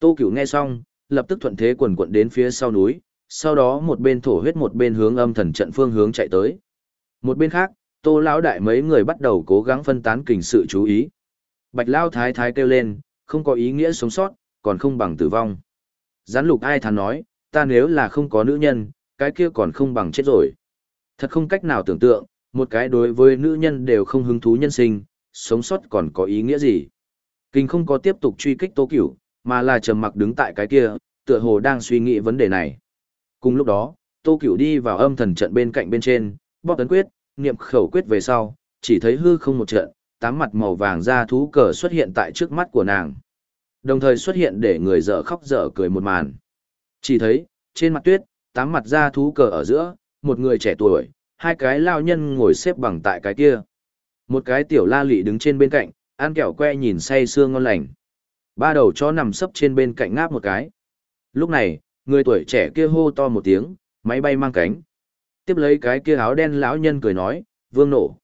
Tô Cửu nghe xong, lập tức thuận thế quần quận đến phía sau núi, sau đó một bên thổ huyết một bên hướng âm thần trận phương hướng chạy tới. Một bên khác, Tô lão đại mấy người bắt đầu cố gắng phân tán kình sự chú ý. Bạch Lão thái thái kêu lên, không có ý nghĩa sống sót, còn không bằng tử vong. Gián lục ai thán nói, ta nếu là không có nữ nhân, cái kia còn không bằng chết rồi. Thật không cách nào tưởng tượng, một cái đối với nữ nhân đều không hứng thú nhân sinh, sống sót còn có ý nghĩa gì. Kinh không có tiếp tục truy kích Tô Cửu, mà là trầm mặc đứng tại cái kia, tựa hồ đang suy nghĩ vấn đề này. Cùng lúc đó, Tô Cửu đi vào âm thần trận bên cạnh bên trên, bóp tấn quyết, niệm khẩu quyết về sau, chỉ thấy hư không một trận, tám mặt màu vàng ra thú cờ xuất hiện tại trước mắt của nàng. Đồng thời xuất hiện để người dở khóc dở cười một màn. Chỉ thấy, trên mặt tuyết, tám mặt ra thú cờ ở giữa, một người trẻ tuổi, hai cái lao nhân ngồi xếp bằng tại cái kia. Một cái tiểu la lị đứng trên bên cạnh, ăn kẹo que nhìn say sương ngon lành. Ba đầu chó nằm sấp trên bên cạnh ngáp một cái. Lúc này, người tuổi trẻ kia hô to một tiếng, máy bay mang cánh. Tiếp lấy cái kia áo đen lão nhân cười nói, vương nổ.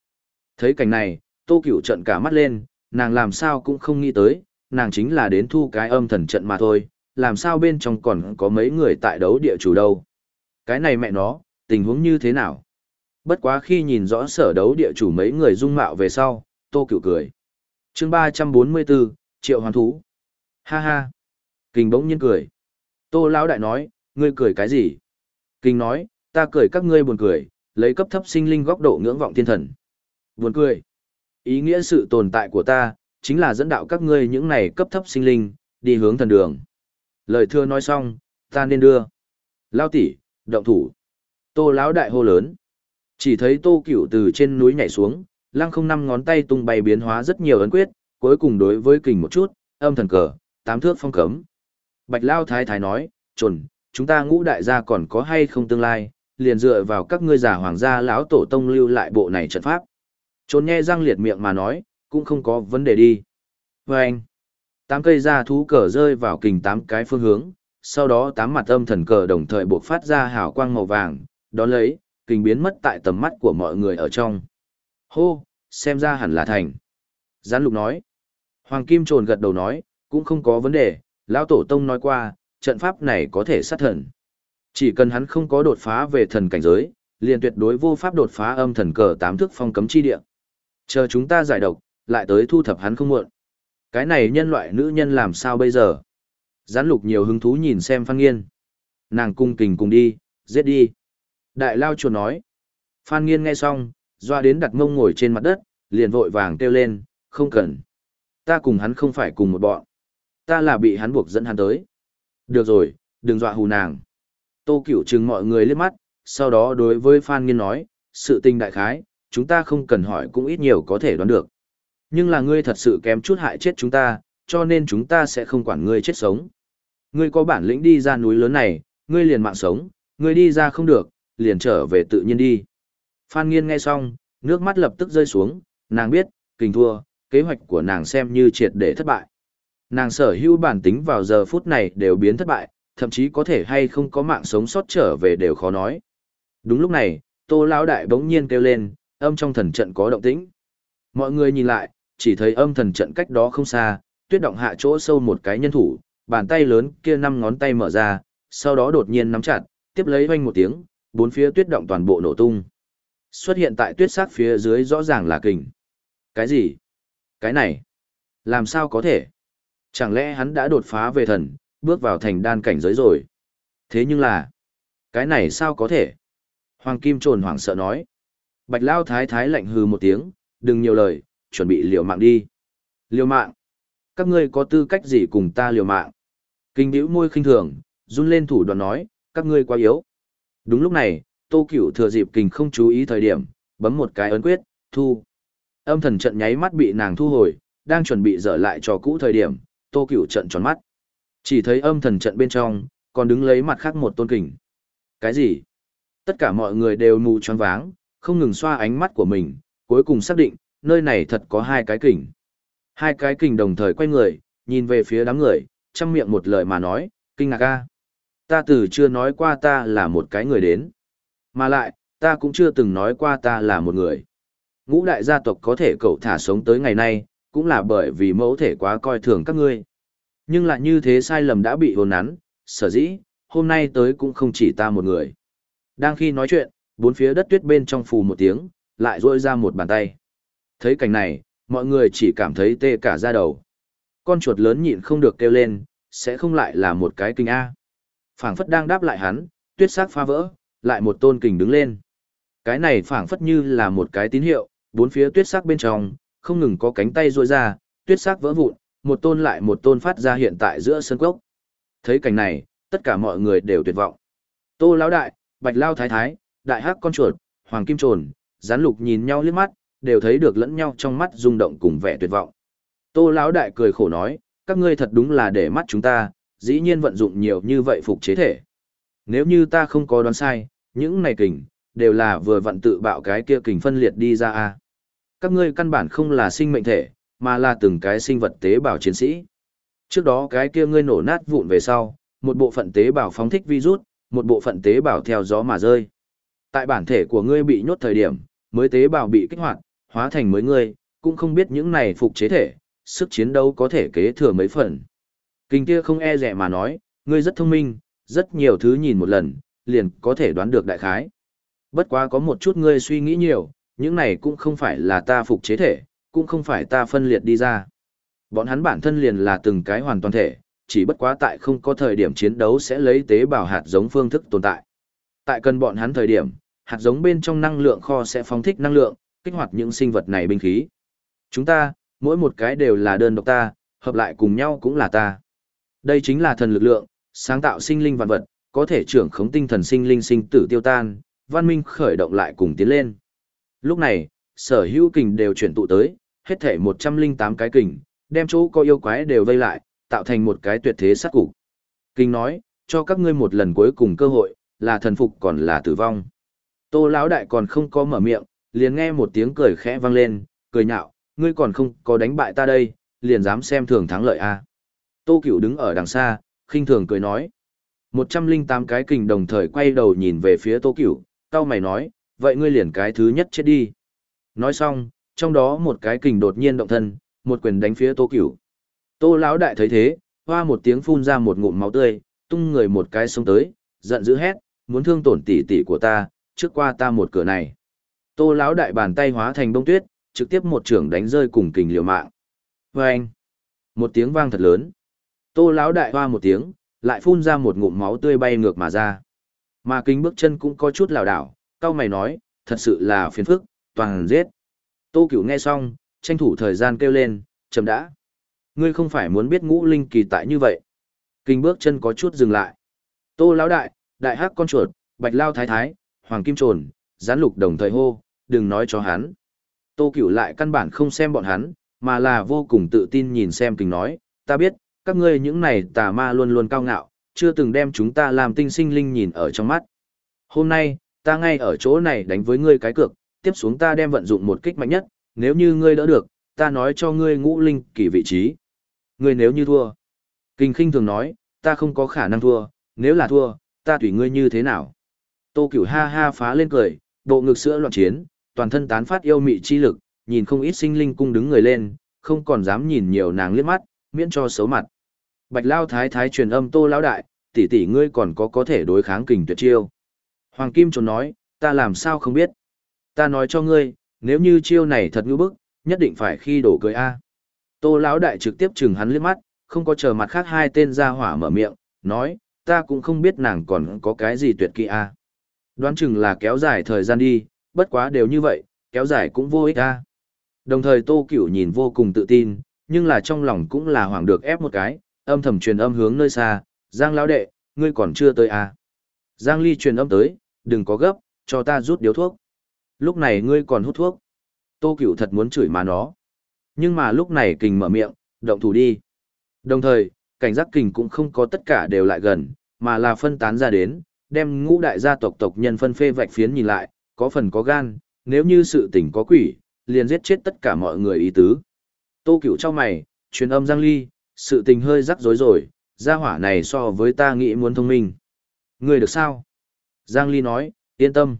Thấy cảnh này, tô cửu trận cả mắt lên, nàng làm sao cũng không nghĩ tới, nàng chính là đến thu cái âm thần trận mà thôi, làm sao bên trong còn có mấy người tại đấu địa chủ đâu. Cái này mẹ nó, tình huống như thế nào? Bất quá khi nhìn rõ sở đấu địa chủ mấy người dung mạo về sau, tô cửu cười. chương 344, triệu hoàn thú. Ha ha. Kinh bỗng nhiên cười. Tô lão đại nói, ngươi cười cái gì? Kinh nói, ta cười các ngươi buồn cười, lấy cấp thấp sinh linh góc độ ngưỡng vọng thiên thần. Buồn cười. Ý nghĩa sự tồn tại của ta, chính là dẫn đạo các ngươi những này cấp thấp sinh linh, đi hướng thần đường. Lời thưa nói xong, ta nên đưa. Lao tỷ, động thủ. Tô lão đại hô lớn. Chỉ thấy tô cửu từ trên núi nhảy xuống, lăng không năm ngón tay tung bay biến hóa rất nhiều ấn quyết, cuối cùng đối với kình một chút, âm thần cờ, tám thước phong cấm. Bạch Lao Thái Thái nói, trồn, chúng ta ngũ đại gia còn có hay không tương lai, liền dựa vào các ngươi giả hoàng gia lão tổ tông lưu lại bộ này trận pháp. Trốn nghe răng liệt miệng mà nói, cũng không có vấn đề đi. Và anh, tám cây gia thú cờ rơi vào kình tám cái phương hướng, sau đó tám mặt âm thần cờ đồng thời buộc phát ra hào quang màu vàng, đón lấy, kình biến mất tại tầm mắt của mọi người ở trong. Hô, xem ra hẳn là thành. Gián lục nói. Hoàng Kim Trồn gật đầu nói, cũng không có vấn đề, lão tổ tông nói qua, trận pháp này có thể sát thần. Chỉ cần hắn không có đột phá về thần cảnh giới, liền tuyệt đối vô pháp đột phá âm thần cờ tám thước phong cấm chi địa. Chờ chúng ta giải độc, lại tới thu thập hắn không muộn. Cái này nhân loại nữ nhân làm sao bây giờ? Gián lục nhiều hứng thú nhìn xem Phan Nghiên. Nàng cung kình cùng đi, giết đi. Đại lao chuột nói. Phan Nghiên nghe xong, doa đến đặt mông ngồi trên mặt đất, liền vội vàng kêu lên, không cần. Ta cùng hắn không phải cùng một bọn. Ta là bị hắn buộc dẫn hắn tới. Được rồi, đừng dọa hù nàng. Tô Cửu chừng mọi người liếc mắt, sau đó đối với Phan Nghiên nói, sự tình đại khái, chúng ta không cần hỏi cũng ít nhiều có thể đoán được. Nhưng là ngươi thật sự kém chút hại chết chúng ta, cho nên chúng ta sẽ không quản ngươi chết sống. Ngươi có bản lĩnh đi ra núi lớn này, ngươi liền mạng sống, ngươi đi ra không được, liền trở về tự nhiên đi. Phan Nghiên nghe xong, nước mắt lập tức rơi xuống, nàng biết, kình thua, kế hoạch của nàng xem như triệt để thất bại. Nàng sở hữu bản tính vào giờ phút này đều biến thất bại, thậm chí có thể hay không có mạng sống sót trở về đều khó nói. Đúng lúc này, Tô lão đại bỗng nhiên kêu lên, âm trong thần trận có động tĩnh. Mọi người nhìn lại, chỉ thấy âm thần trận cách đó không xa, tuyết động hạ chỗ sâu một cái nhân thủ, bàn tay lớn kia năm ngón tay mở ra, sau đó đột nhiên nắm chặt, tiếp lấy vang một tiếng, bốn phía tuyết động toàn bộ nổ tung. Xuất hiện tại tuyết sắc phía dưới rõ ràng là kình. Cái gì? Cái này? Làm sao có thể? Chẳng lẽ hắn đã đột phá về thần, bước vào thành đan cảnh giới rồi? Thế nhưng là, cái này sao có thể? Hoàng Kim trồn hoảng sợ nói. Bạch Lao Thái Thái lạnh hừ một tiếng, đừng nhiều lời, chuẩn bị liều mạng đi. Liều mạng? Các ngươi có tư cách gì cùng ta liều mạng? Kinh điểu môi khinh thường, run lên thủ đoạn nói, các ngươi quá yếu. Đúng lúc này, Tô Cửu thừa dịp kình không chú ý thời điểm, bấm một cái ấn quyết, thu. Âm thần trận nháy mắt bị nàng thu hồi, đang chuẩn bị dở lại cho cũ thời điểm, Tô Cửu trận tròn mắt. Chỉ thấy âm thần trận bên trong, còn đứng lấy mặt khác một tôn kình. Cái gì? Tất cả mọi người đều mù choáng váng, không ngừng xoa ánh mắt của mình, cuối cùng xác định, nơi này thật có hai cái kình. Hai cái kình đồng thời quay người, nhìn về phía đám người, chăm miệng một lời mà nói, kinh ngạc ca Ta từ chưa nói qua ta là một cái người đến. Mà lại, ta cũng chưa từng nói qua ta là một người. Ngũ đại gia tộc có thể cậu thả sống tới ngày nay, cũng là bởi vì mẫu thể quá coi thường các ngươi. Nhưng lại như thế sai lầm đã bị hồn nắn, sở dĩ, hôm nay tới cũng không chỉ ta một người. Đang khi nói chuyện, bốn phía đất tuyết bên trong phù một tiếng, lại rôi ra một bàn tay. Thấy cảnh này, mọi người chỉ cảm thấy tê cả da đầu. Con chuột lớn nhịn không được kêu lên, sẽ không lại là một cái kinh A. phảng phất đang đáp lại hắn, tuyết sắc phá vỡ, lại một tôn kình đứng lên. Cái này phảng phất như là một cái tín hiệu, bốn phía tuyết sắc bên trong, không ngừng có cánh tay ruôi ra, tuyết sắc vỡ vụn, một tôn lại một tôn phát ra hiện tại giữa sân cốc. Thấy cảnh này, tất cả mọi người đều tuyệt vọng. Tô lão đại, bạch lao thái thái, đại hắc con chuột, hoàng kim trồn, gián lục nhìn nhau liếc mắt, đều thấy được lẫn nhau trong mắt rung động cùng vẻ tuyệt vọng. Tô lão đại cười khổ nói, các ngươi thật đúng là để mắt chúng ta, dĩ nhiên vận dụng nhiều như vậy phục chế thể. Nếu như ta không có đoán sai, những này kình, đều là vừa vận tự bạo cái kia kình phân liệt đi ra a. Các ngươi căn bản không là sinh mệnh thể, mà là từng cái sinh vật tế bào chiến sĩ. Trước đó cái kia ngươi nổ nát vụn về sau, một bộ phận tế bào phóng thích virus, một bộ phận tế bào theo gió mà rơi. Tại bản thể của ngươi bị nhốt thời điểm, mới tế bào bị kích hoạt, hóa thành mới ngươi, cũng không biết những này phục chế thể, sức chiến đấu có thể kế thừa mấy phần. Kinh kia không e rẻ mà nói, ngươi rất thông minh, rất nhiều thứ nhìn một lần, liền có thể đoán được đại khái. Bất quá có một chút ngươi suy nghĩ nhiều, những này cũng không phải là ta phục chế thể, cũng không phải ta phân liệt đi ra. Bọn hắn bản thân liền là từng cái hoàn toàn thể, chỉ bất quá tại không có thời điểm chiến đấu sẽ lấy tế bào hạt giống phương thức tồn tại. Tại cần bọn hắn thời điểm, hạt giống bên trong năng lượng kho sẽ phóng thích năng lượng, kích hoạt những sinh vật này binh khí. Chúng ta, mỗi một cái đều là đơn độc ta, hợp lại cùng nhau cũng là ta. Đây chính là thần lực lượng, sáng tạo sinh linh vạn vật, có thể trưởng khống tinh thần sinh linh sinh tử tiêu tan, văn minh khởi động lại cùng tiến lên. Lúc này, sở hữu kình đều chuyển tụ tới, hết thể 108 cái kình, đem chỗ có yêu quái đều vây lại, tạo thành một cái tuyệt thế sát cục. Kinh nói, cho các ngươi một lần cuối cùng cơ hội, là thần phục còn là tử vong. Tô lão đại còn không có mở miệng, liền nghe một tiếng cười khẽ vang lên, cười nhạo, ngươi còn không có đánh bại ta đây, liền dám xem thường thắng lợi a. À. Tô Cửu đứng ở đằng xa, khinh thường cười nói. 108 cái kình đồng thời quay đầu nhìn về phía Tô Cửu, cao mày nói, vậy ngươi liền cái thứ nhất chết đi. Nói xong, trong đó một cái kình đột nhiên động thân, một quyền đánh phía Tô Cửu. Tô lão đại thấy thế, hoa một tiếng phun ra một ngụm máu tươi, tung người một cái xông tới, giận dữ hét, muốn thương tổn tỷ tỷ của ta, trước qua ta một cửa này. Tô lão đại bàn tay hóa thành bông tuyết, trực tiếp một trưởng đánh rơi cùng kình liều mạng. Vâng! Một tiếng vang thật lớn. Tô lão đại hoa một tiếng, lại phun ra một ngụm máu tươi bay ngược mà ra. Mà kính bước chân cũng có chút lảo đảo, cao mày nói, thật sự là phiền phức, toàn giết. Tô cửu nghe xong, tranh thủ thời gian kêu lên, chấm đã. Ngươi không phải muốn biết ngũ linh kỳ tại như vậy. Kinh bước chân có chút dừng lại. Tô lão đại, đại hắc con chuột, bạch lao thái thái, hoàng kim trồn, gián lục đồng thời hô, đừng nói cho hắn. Tô cửu lại căn bản không xem bọn hắn, mà là vô cùng tự tin nhìn xem kinh nói, ta biết, các ngươi những này tà ma luôn luôn cao ngạo, chưa từng đem chúng ta làm tinh sinh linh nhìn ở trong mắt. Hôm nay, ta ngay ở chỗ này đánh với ngươi cái cược, tiếp xuống ta đem vận dụng một kích mạnh nhất, nếu như ngươi đỡ được, ta nói cho ngươi ngũ linh kỳ vị trí. Ngươi nếu như thua. Kinh khinh thường nói, ta không có khả năng thua, nếu là thua, ta tùy ngươi như thế nào. Tô cửu ha ha phá lên cười, bộ ngực sữa loạn chiến, toàn thân tán phát yêu mị chi lực, nhìn không ít sinh linh cung đứng người lên, không còn dám nhìn nhiều nàng liếc mắt, miễn cho xấu mặt. Bạch Lao Thái Thái truyền âm Tô Lão Đại, tỷ tỷ ngươi còn có có thể đối kháng kình tuyệt chiêu. Hoàng Kim trốn nói, ta làm sao không biết. Ta nói cho ngươi, nếu như chiêu này thật ngư bức, nhất định phải khi đổ cười A. Tô Lão Đại trực tiếp chừng hắn liếc mắt, không có chờ mặt khác hai tên ra hỏa mở miệng, nói, ta cũng không biết nàng còn có cái gì tuyệt kỹ A. Đoán chừng là kéo dài thời gian đi, bất quá đều như vậy, kéo dài cũng vô ích A. Đồng thời Tô Cửu nhìn vô cùng tự tin, nhưng là trong lòng cũng là hoảng được ép một cái, âm thầm truyền âm hướng nơi xa, Giang lão đệ, ngươi còn chưa tới a. Giang Ly truyền âm tới, đừng có gấp, cho ta rút điếu thuốc. Lúc này ngươi còn hút thuốc. Tô Cửu thật muốn chửi mà nó. Nhưng mà lúc này kình mở miệng, động thủ đi. Đồng thời, cảnh giác kình cũng không có tất cả đều lại gần, mà là phân tán ra đến, đem ngũ đại gia tộc tộc nhân phân phê vạch phiến nhìn lại, có phần có gan, nếu như sự tình có quỷ, liền giết chết tất cả mọi người ý tứ. Tô Cửu cho mày, truyền âm Giang Ly, sự tình hơi rắc rối rồi, gia hỏa này so với ta nghĩ muốn thông minh. Người được sao? Giang Ly nói, yên tâm.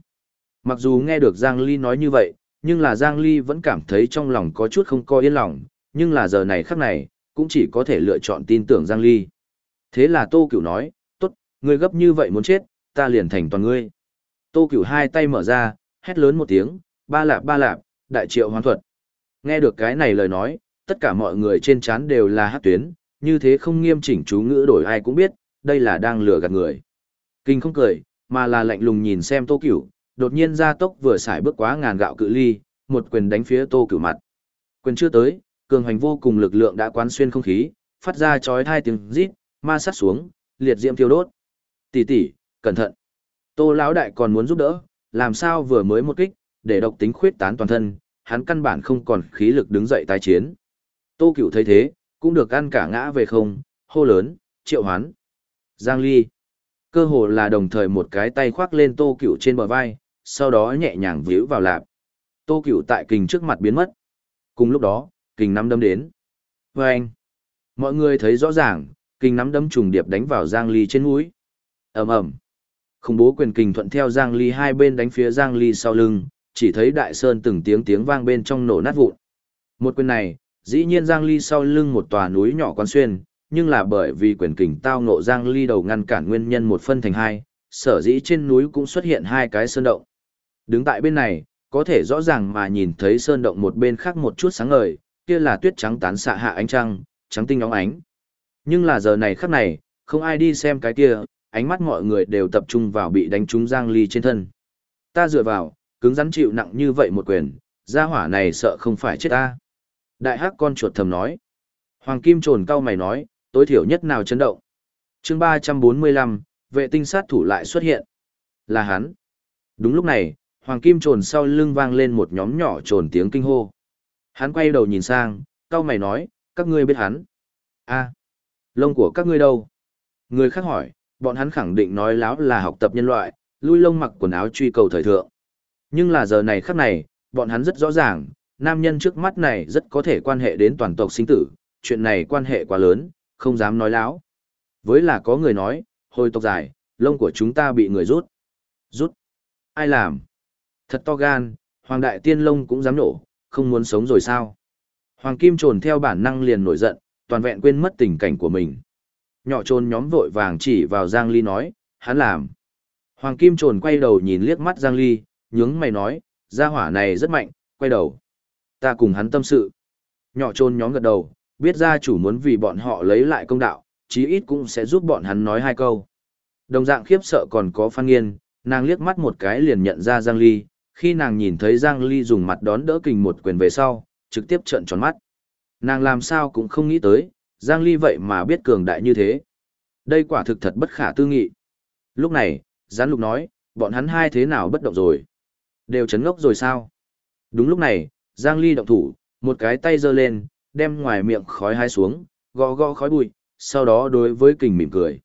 Mặc dù nghe được Giang Ly nói như vậy, nhưng là Giang Ly vẫn cảm thấy trong lòng có chút không coi yên lòng, nhưng là giờ này khắc này, cũng chỉ có thể lựa chọn tin tưởng Giang Ly. Thế là Tô Cửu nói, tốt, ngươi gấp như vậy muốn chết, ta liền thành toàn ngươi. Tô Cửu hai tay mở ra, hét lớn một tiếng, ba lạp ba lạp, đại triệu hoán thuật. Nghe được cái này lời nói, tất cả mọi người trên chán đều là hát tuyến, như thế không nghiêm chỉnh chú ngữ đổi ai cũng biết, đây là đang lừa gạt người. Kinh không cười, mà là lạnh lùng nhìn xem Tô Cửu, đột nhiên ra tốc vừa xài bước quá ngàn gạo cự ly, một quyền đánh phía Tô Cửu mặt. Quyền chưa tới, cường hành vô cùng lực lượng đã quán xuyên không khí, phát ra chói tai tiếng rít, ma sát xuống, liệt diễm thiêu đốt. Tỷ tỷ, cẩn thận. Tô lão đại còn muốn giúp đỡ, làm sao vừa mới một kích, để độc tính khuyết tán toàn thân, hắn căn bản không còn khí lực đứng dậy tái chiến. Tô Cửu thấy thế, cũng được ăn cả ngã về không, hô lớn, triệu hoán. Giang Ly. Cơ hồ là đồng thời một cái tay khoác lên Tô Cửu trên bờ vai, sau đó nhẹ nhàng víu vào lạp. Tô Cửu tại kình trước mặt biến mất. Cùng lúc đó, kình nắm đấm đến. vê anh. Mọi người thấy rõ ràng, kình nắm đấm trùng điệp đánh vào Giang Ly trên mũi. ầm ầm. Khủng bố quyền kình thuận theo Giang Ly hai bên đánh phía Giang Ly sau lưng, chỉ thấy đại sơn từng tiếng tiếng vang bên trong nổ nát vụn. Một quyền này, dĩ nhiên Giang Ly sau lưng một tòa núi nhỏ quan xuyên, nhưng là bởi vì quyền kình tao ngộ Giang Ly đầu ngăn cản nguyên nhân một phân thành hai, sở dĩ trên núi cũng xuất hiện hai cái sơn động. Đứng tại bên này, có thể rõ ràng mà nhìn thấy sơn động một bên khác một chút sáng ngời, kia là tuyết trắng tán xạ hạ ánh trăng, trắng tinh óng ánh. Nhưng là giờ này khắc này, không ai đi xem cái kia, ánh mắt mọi người đều tập trung vào bị đánh trúng Giang Ly trên thân. Ta dựa vào, cứng rắn chịu nặng như vậy một quyền, gia hỏa này sợ không phải chết ta. Đại hắc con chuột thầm nói. Hoàng Kim trồn cao mày nói, tối thiểu nhất nào chấn động. chương 345, vệ tinh sát thủ lại xuất hiện. Là hắn. Đúng lúc này, Hoàng Kim trồn sau lưng vang lên một nhóm nhỏ trồn tiếng kinh hô. Hắn quay đầu nhìn sang, cao mày nói, các ngươi biết hắn. a lông của các ngươi đâu? Người khác hỏi, bọn hắn khẳng định nói láo là học tập nhân loại, lui lông mặc quần áo truy cầu thời thượng. Nhưng là giờ này khắc này, bọn hắn rất rõ ràng, nam nhân trước mắt này rất có thể quan hệ đến toàn tộc sinh tử, chuyện này quan hệ quá lớn, không dám nói láo. Với là có người nói, hồi tộc dài, lông của chúng ta bị người rút. Rút? Ai làm? Thật to gan, Hoàng Đại Tiên lông cũng dám nổ, không muốn sống rồi sao? Hoàng Kim trồn theo bản năng liền nổi giận, toàn vẹn quên mất tình cảnh của mình. Nhỏ trồn nhóm vội vàng chỉ vào Giang Ly nói, hắn làm. Hoàng Kim trồn quay đầu nhìn liếc mắt Giang Ly, nhướng mày nói, gia hỏa này rất mạnh, quay đầu. Ta cùng hắn tâm sự. Nhỏ trồn nhóm gật đầu, biết gia chủ muốn vì bọn họ lấy lại công đạo, chí ít cũng sẽ giúp bọn hắn nói hai câu. Đồng dạng khiếp sợ còn có Phan Nghiên, nàng liếc mắt một cái liền nhận ra Giang Ly, khi nàng nhìn thấy Giang Ly dùng mặt đón đỡ kình một quyền về sau, trực tiếp trợn tròn mắt. Nàng làm sao cũng không nghĩ tới, Giang Ly vậy mà biết cường đại như thế. Đây quả thực thật bất khả tư nghị. Lúc này, Gián Lục nói, bọn hắn hai thế nào bất động rồi? Đều chấn ngốc rồi sao? Đúng lúc này, Giang Ly động thủ, một cái tay giơ lên, đem ngoài miệng khói hai xuống, gõ gõ khói bụi, sau đó đối với kình mỉm cười.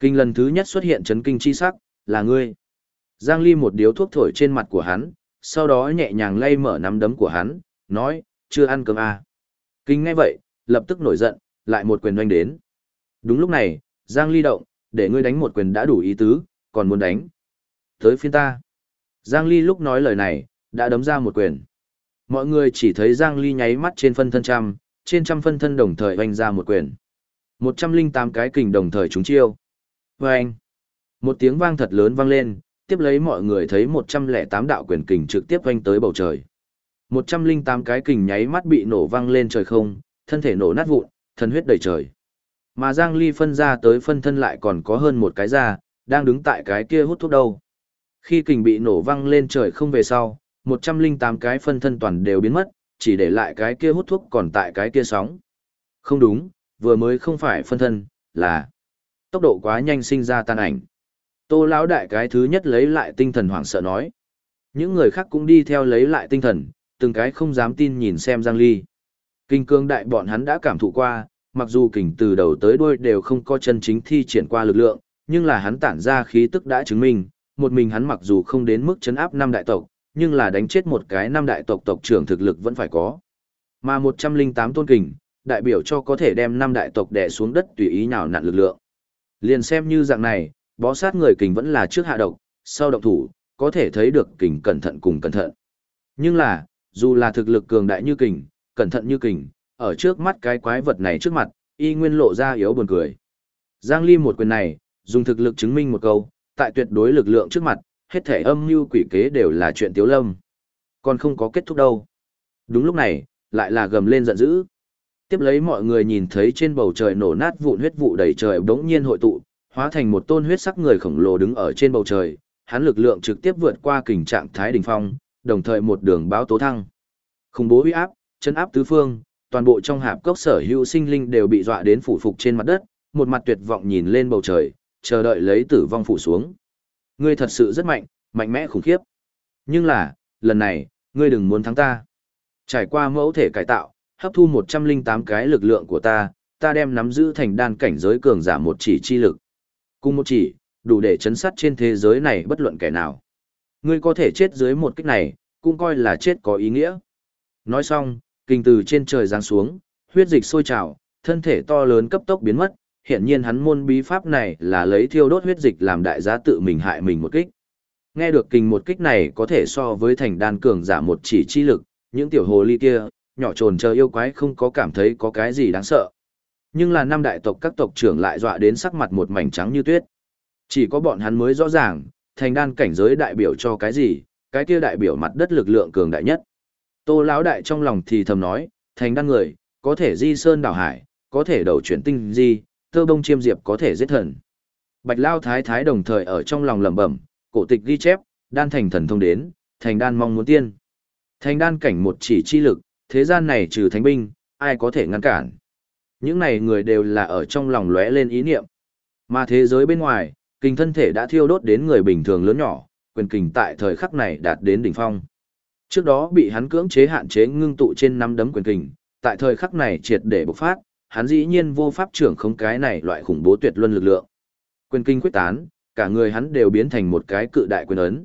Kinh lần thứ nhất xuất hiện chấn kinh chi sắc, là ngươi. Giang Ly một điếu thuốc thổi trên mặt của hắn, sau đó nhẹ nhàng lay mở nắm đấm của hắn, nói, chưa ăn cơm à. Kinh ngay vậy, lập tức nổi giận, lại một quyền doanh đến. Đúng lúc này, Giang Ly động, để ngươi đánh một quyền đã đủ ý tứ, còn muốn đánh. Tới phiên ta. Giang Ly lúc nói lời này, đã đấm ra một quyền. Mọi người chỉ thấy Giang Ly nháy mắt trên phân thân trăm, trên trăm phân thân đồng thời oanh ra một quyền. 108 cái kình đồng thời trúng chiêu. Vâng! Một tiếng vang thật lớn vang lên, tiếp lấy mọi người thấy 108 đạo quyền kình trực tiếp oanh tới bầu trời. 108 cái kình nháy mắt bị nổ vang lên trời không, thân thể nổ nát vụn, thân huyết đầy trời. Mà Giang Ly phân ra tới phân thân lại còn có hơn một cái ra, đang đứng tại cái kia hút thuốc đâu. Khi kình bị nổ văng lên trời không về sau, 108 cái phân thân toàn đều biến mất, chỉ để lại cái kia hút thuốc còn tại cái kia sóng. Không đúng, vừa mới không phải phân thân, là tốc độ quá nhanh sinh ra tan ảnh. Tô lão đại cái thứ nhất lấy lại tinh thần hoảng sợ nói. Những người khác cũng đi theo lấy lại tinh thần, từng cái không dám tin nhìn xem Giang Ly. Kinh cương đại bọn hắn đã cảm thụ qua, mặc dù kình từ đầu tới đuôi đều không có chân chính thi triển qua lực lượng, nhưng là hắn tản ra khí tức đã chứng minh, một mình hắn mặc dù không đến mức chấn áp năm đại tộc, nhưng là đánh chết một cái năm đại tộc tộc trưởng thực lực vẫn phải có. Mà 108 tôn kình, đại biểu cho có thể đem năm đại tộc đè xuống đất tùy ý nào nặn lực lượng. Liền xem như dạng này, bó sát người kình vẫn là trước hạ độc, sau độc thủ, có thể thấy được kình cẩn thận cùng cẩn thận. Nhưng là, dù là thực lực cường đại như kình, cẩn thận như kình, ở trước mắt cái quái vật này trước mặt, y nguyên lộ ra yếu buồn cười. Giang Ly một quyền này, dùng thực lực chứng minh một câu, tại tuyệt đối lực lượng trước mặt, hết thể âm mưu quỷ kế đều là chuyện tiếu lâm. Còn không có kết thúc đâu. Đúng lúc này, lại là gầm lên giận dữ. Tiếp lấy mọi người nhìn thấy trên bầu trời nổ nát vụn huyết vụ đầy trời đống nhiên hội tụ, hóa thành một tôn huyết sắc người khổng lồ đứng ở trên bầu trời, hắn lực lượng trực tiếp vượt qua kình trạng thái đỉnh phong, đồng thời một đường báo tố thăng. Khủng bố uy áp, chân áp tứ phương, toàn bộ trong hạp cốc sở hữu sinh linh đều bị dọa đến phủ phục trên mặt đất, một mặt tuyệt vọng nhìn lên bầu trời, chờ đợi lấy tử vong phủ xuống. Ngươi thật sự rất mạnh, mạnh mẽ khủng khiếp. Nhưng là, lần này, ngươi đừng muốn thắng ta. Trải qua mẫu thể cải tạo, hấp thu 108 cái lực lượng của ta, ta đem nắm giữ thành đan cảnh giới cường giả một chỉ chi lực. Cùng một chỉ, đủ để chấn sát trên thế giới này bất luận kẻ nào. Ngươi có thể chết dưới một kích này, cũng coi là chết có ý nghĩa. Nói xong, kinh từ trên trời giáng xuống, huyết dịch sôi trào, thân thể to lớn cấp tốc biến mất, hiện nhiên hắn môn bí pháp này là lấy thiêu đốt huyết dịch làm đại giá tự mình hại mình một kích. Nghe được kinh một kích này có thể so với thành đan cường giả một chỉ chi lực, những tiểu hồ ly kia, nhỏ trồn chờ yêu quái không có cảm thấy có cái gì đáng sợ. Nhưng là năm đại tộc các tộc trưởng lại dọa đến sắc mặt một mảnh trắng như tuyết. Chỉ có bọn hắn mới rõ ràng, thành đan cảnh giới đại biểu cho cái gì, cái kia đại biểu mặt đất lực lượng cường đại nhất. Tô lão đại trong lòng thì thầm nói, thành đan người, có thể di sơn đảo hải, có thể đầu chuyển tinh di, tơ bông chiêm diệp có thể giết thần. Bạch Lao Thái Thái đồng thời ở trong lòng lẩm bẩm, cổ tịch ghi chép, đan thành thần thông đến, thành đan mong muốn tiên. Thành đan cảnh một chỉ chi lực, thế gian này trừ thánh binh, ai có thể ngăn cản. Những này người đều là ở trong lòng lóe lên ý niệm. Mà thế giới bên ngoài, kinh thân thể đã thiêu đốt đến người bình thường lớn nhỏ, quyền kình tại thời khắc này đạt đến đỉnh phong. Trước đó bị hắn cưỡng chế hạn chế ngưng tụ trên năm đấm quyền kình, tại thời khắc này triệt để bộc phát, hắn dĩ nhiên vô pháp trưởng không cái này loại khủng bố tuyệt luân lực lượng. Quyền kinh quyết tán, cả người hắn đều biến thành một cái cự đại quyền ấn.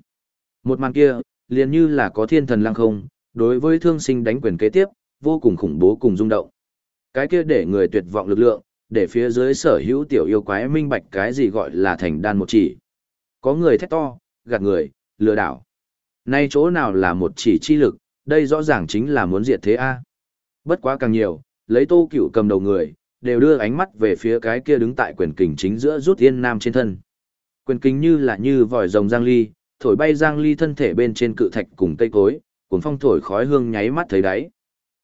Một màn kia, liền như là có thiên thần lăng không, đối với thương sinh đánh quyền kế tiếp, vô cùng khủng bố cùng rung động. Cái kia để người tuyệt vọng lực lượng, để phía dưới sở hữu tiểu yêu quái minh bạch cái gì gọi là thành đan một chỉ. Có người thét to, gạt người, lừa đảo. Nay chỗ nào là một chỉ chi lực, đây rõ ràng chính là muốn diệt thế A. Bất quá càng nhiều, lấy tô cựu cầm đầu người, đều đưa ánh mắt về phía cái kia đứng tại quyền kình chính giữa rút yên nam trên thân. Quyền kình như là như vòi rồng giang ly, thổi bay giang ly thân thể bên trên cự thạch cùng cây cối, cuốn phong thổi khói hương nháy mắt thấy đáy.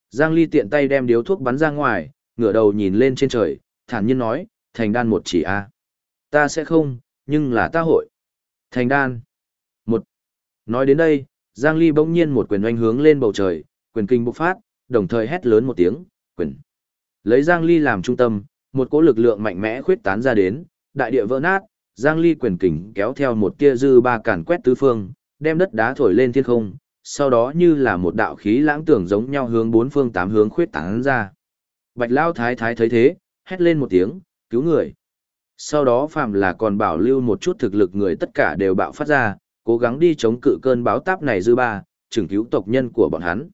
Giang ly tiện tay đem điếu thuốc bắn ra ngoài, ngửa đầu nhìn lên trên trời, thản nhiên nói, thành đan một chỉ a Ta sẽ không, nhưng là ta hội. Thành đan. Một. Nói đến đây, Giang Ly bỗng nhiên một quyền oanh hướng lên bầu trời, quyền kinh bộc phát, đồng thời hét lớn một tiếng, quyền. Lấy Giang Ly làm trung tâm, một cỗ lực lượng mạnh mẽ khuyết tán ra đến, đại địa vỡ nát, Giang Ly quyền kình kéo theo một tia dư ba càn quét tứ phương, đem đất đá thổi lên thiên không, sau đó như là một đạo khí lãng tưởng giống nhau hướng bốn phương tám hướng khuyết tán ra. Bạch Lao Thái Thái thấy thế, hét lên một tiếng, cứu người. Sau đó phàm là còn bảo lưu một chút thực lực người tất cả đều bạo phát ra, cố gắng đi chống cự cơn báo táp này dư ba, chừng cứu tộc nhân của bọn hắn.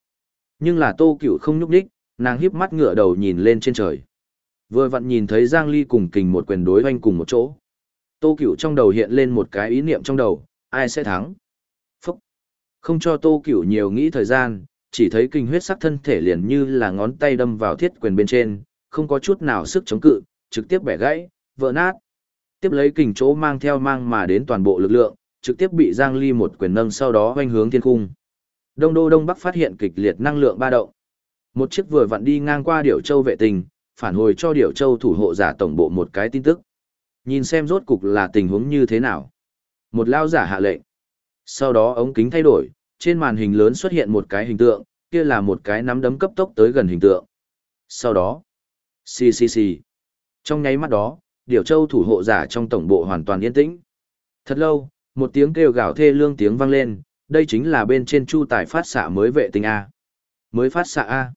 Nhưng là Tô Cửu không nhúc nhích, nàng híp mắt ngửa đầu nhìn lên trên trời. Vừa vặn nhìn thấy Giang Ly cùng kình một quyền đối hoanh cùng một chỗ. Tô Cửu trong đầu hiện lên một cái ý niệm trong đầu, ai sẽ thắng? Phúc! Không cho Tô Cửu nhiều nghĩ thời gian, chỉ thấy kinh huyết sắc thân thể liền như là ngón tay đâm vào thiết quyền bên trên, không có chút nào sức chống cự, trực tiếp bẻ gãy, vỡ nát. Tiếp lấy kình chỗ mang theo mang mà đến toàn bộ lực lượng, trực tiếp bị Giang Ly một quyền nâng sau đó hoanh hướng thiên cung. Đông Đô Đông Bắc phát hiện kịch liệt năng lượng ba động. Một chiếc vừa vặn đi ngang qua Điểu Châu vệ tình, phản hồi cho Điểu Châu thủ hộ giả tổng bộ một cái tin tức. Nhìn xem rốt cục là tình huống như thế nào. Một lao giả hạ lệnh. Sau đó ống kính thay đổi, trên màn hình lớn xuất hiện một cái hình tượng, kia là một cái nắm đấm cấp tốc tới gần hình tượng. Sau đó, xì xì xì. Trong nháy mắt đó, Điểu Châu thủ hộ giả trong tổng bộ hoàn toàn yên tĩnh. Thật lâu, một tiếng kêu gào thê lương tiếng vang lên, đây chính là bên trên chu tài phát xạ mới vệ tinh A. Mới phát xạ A.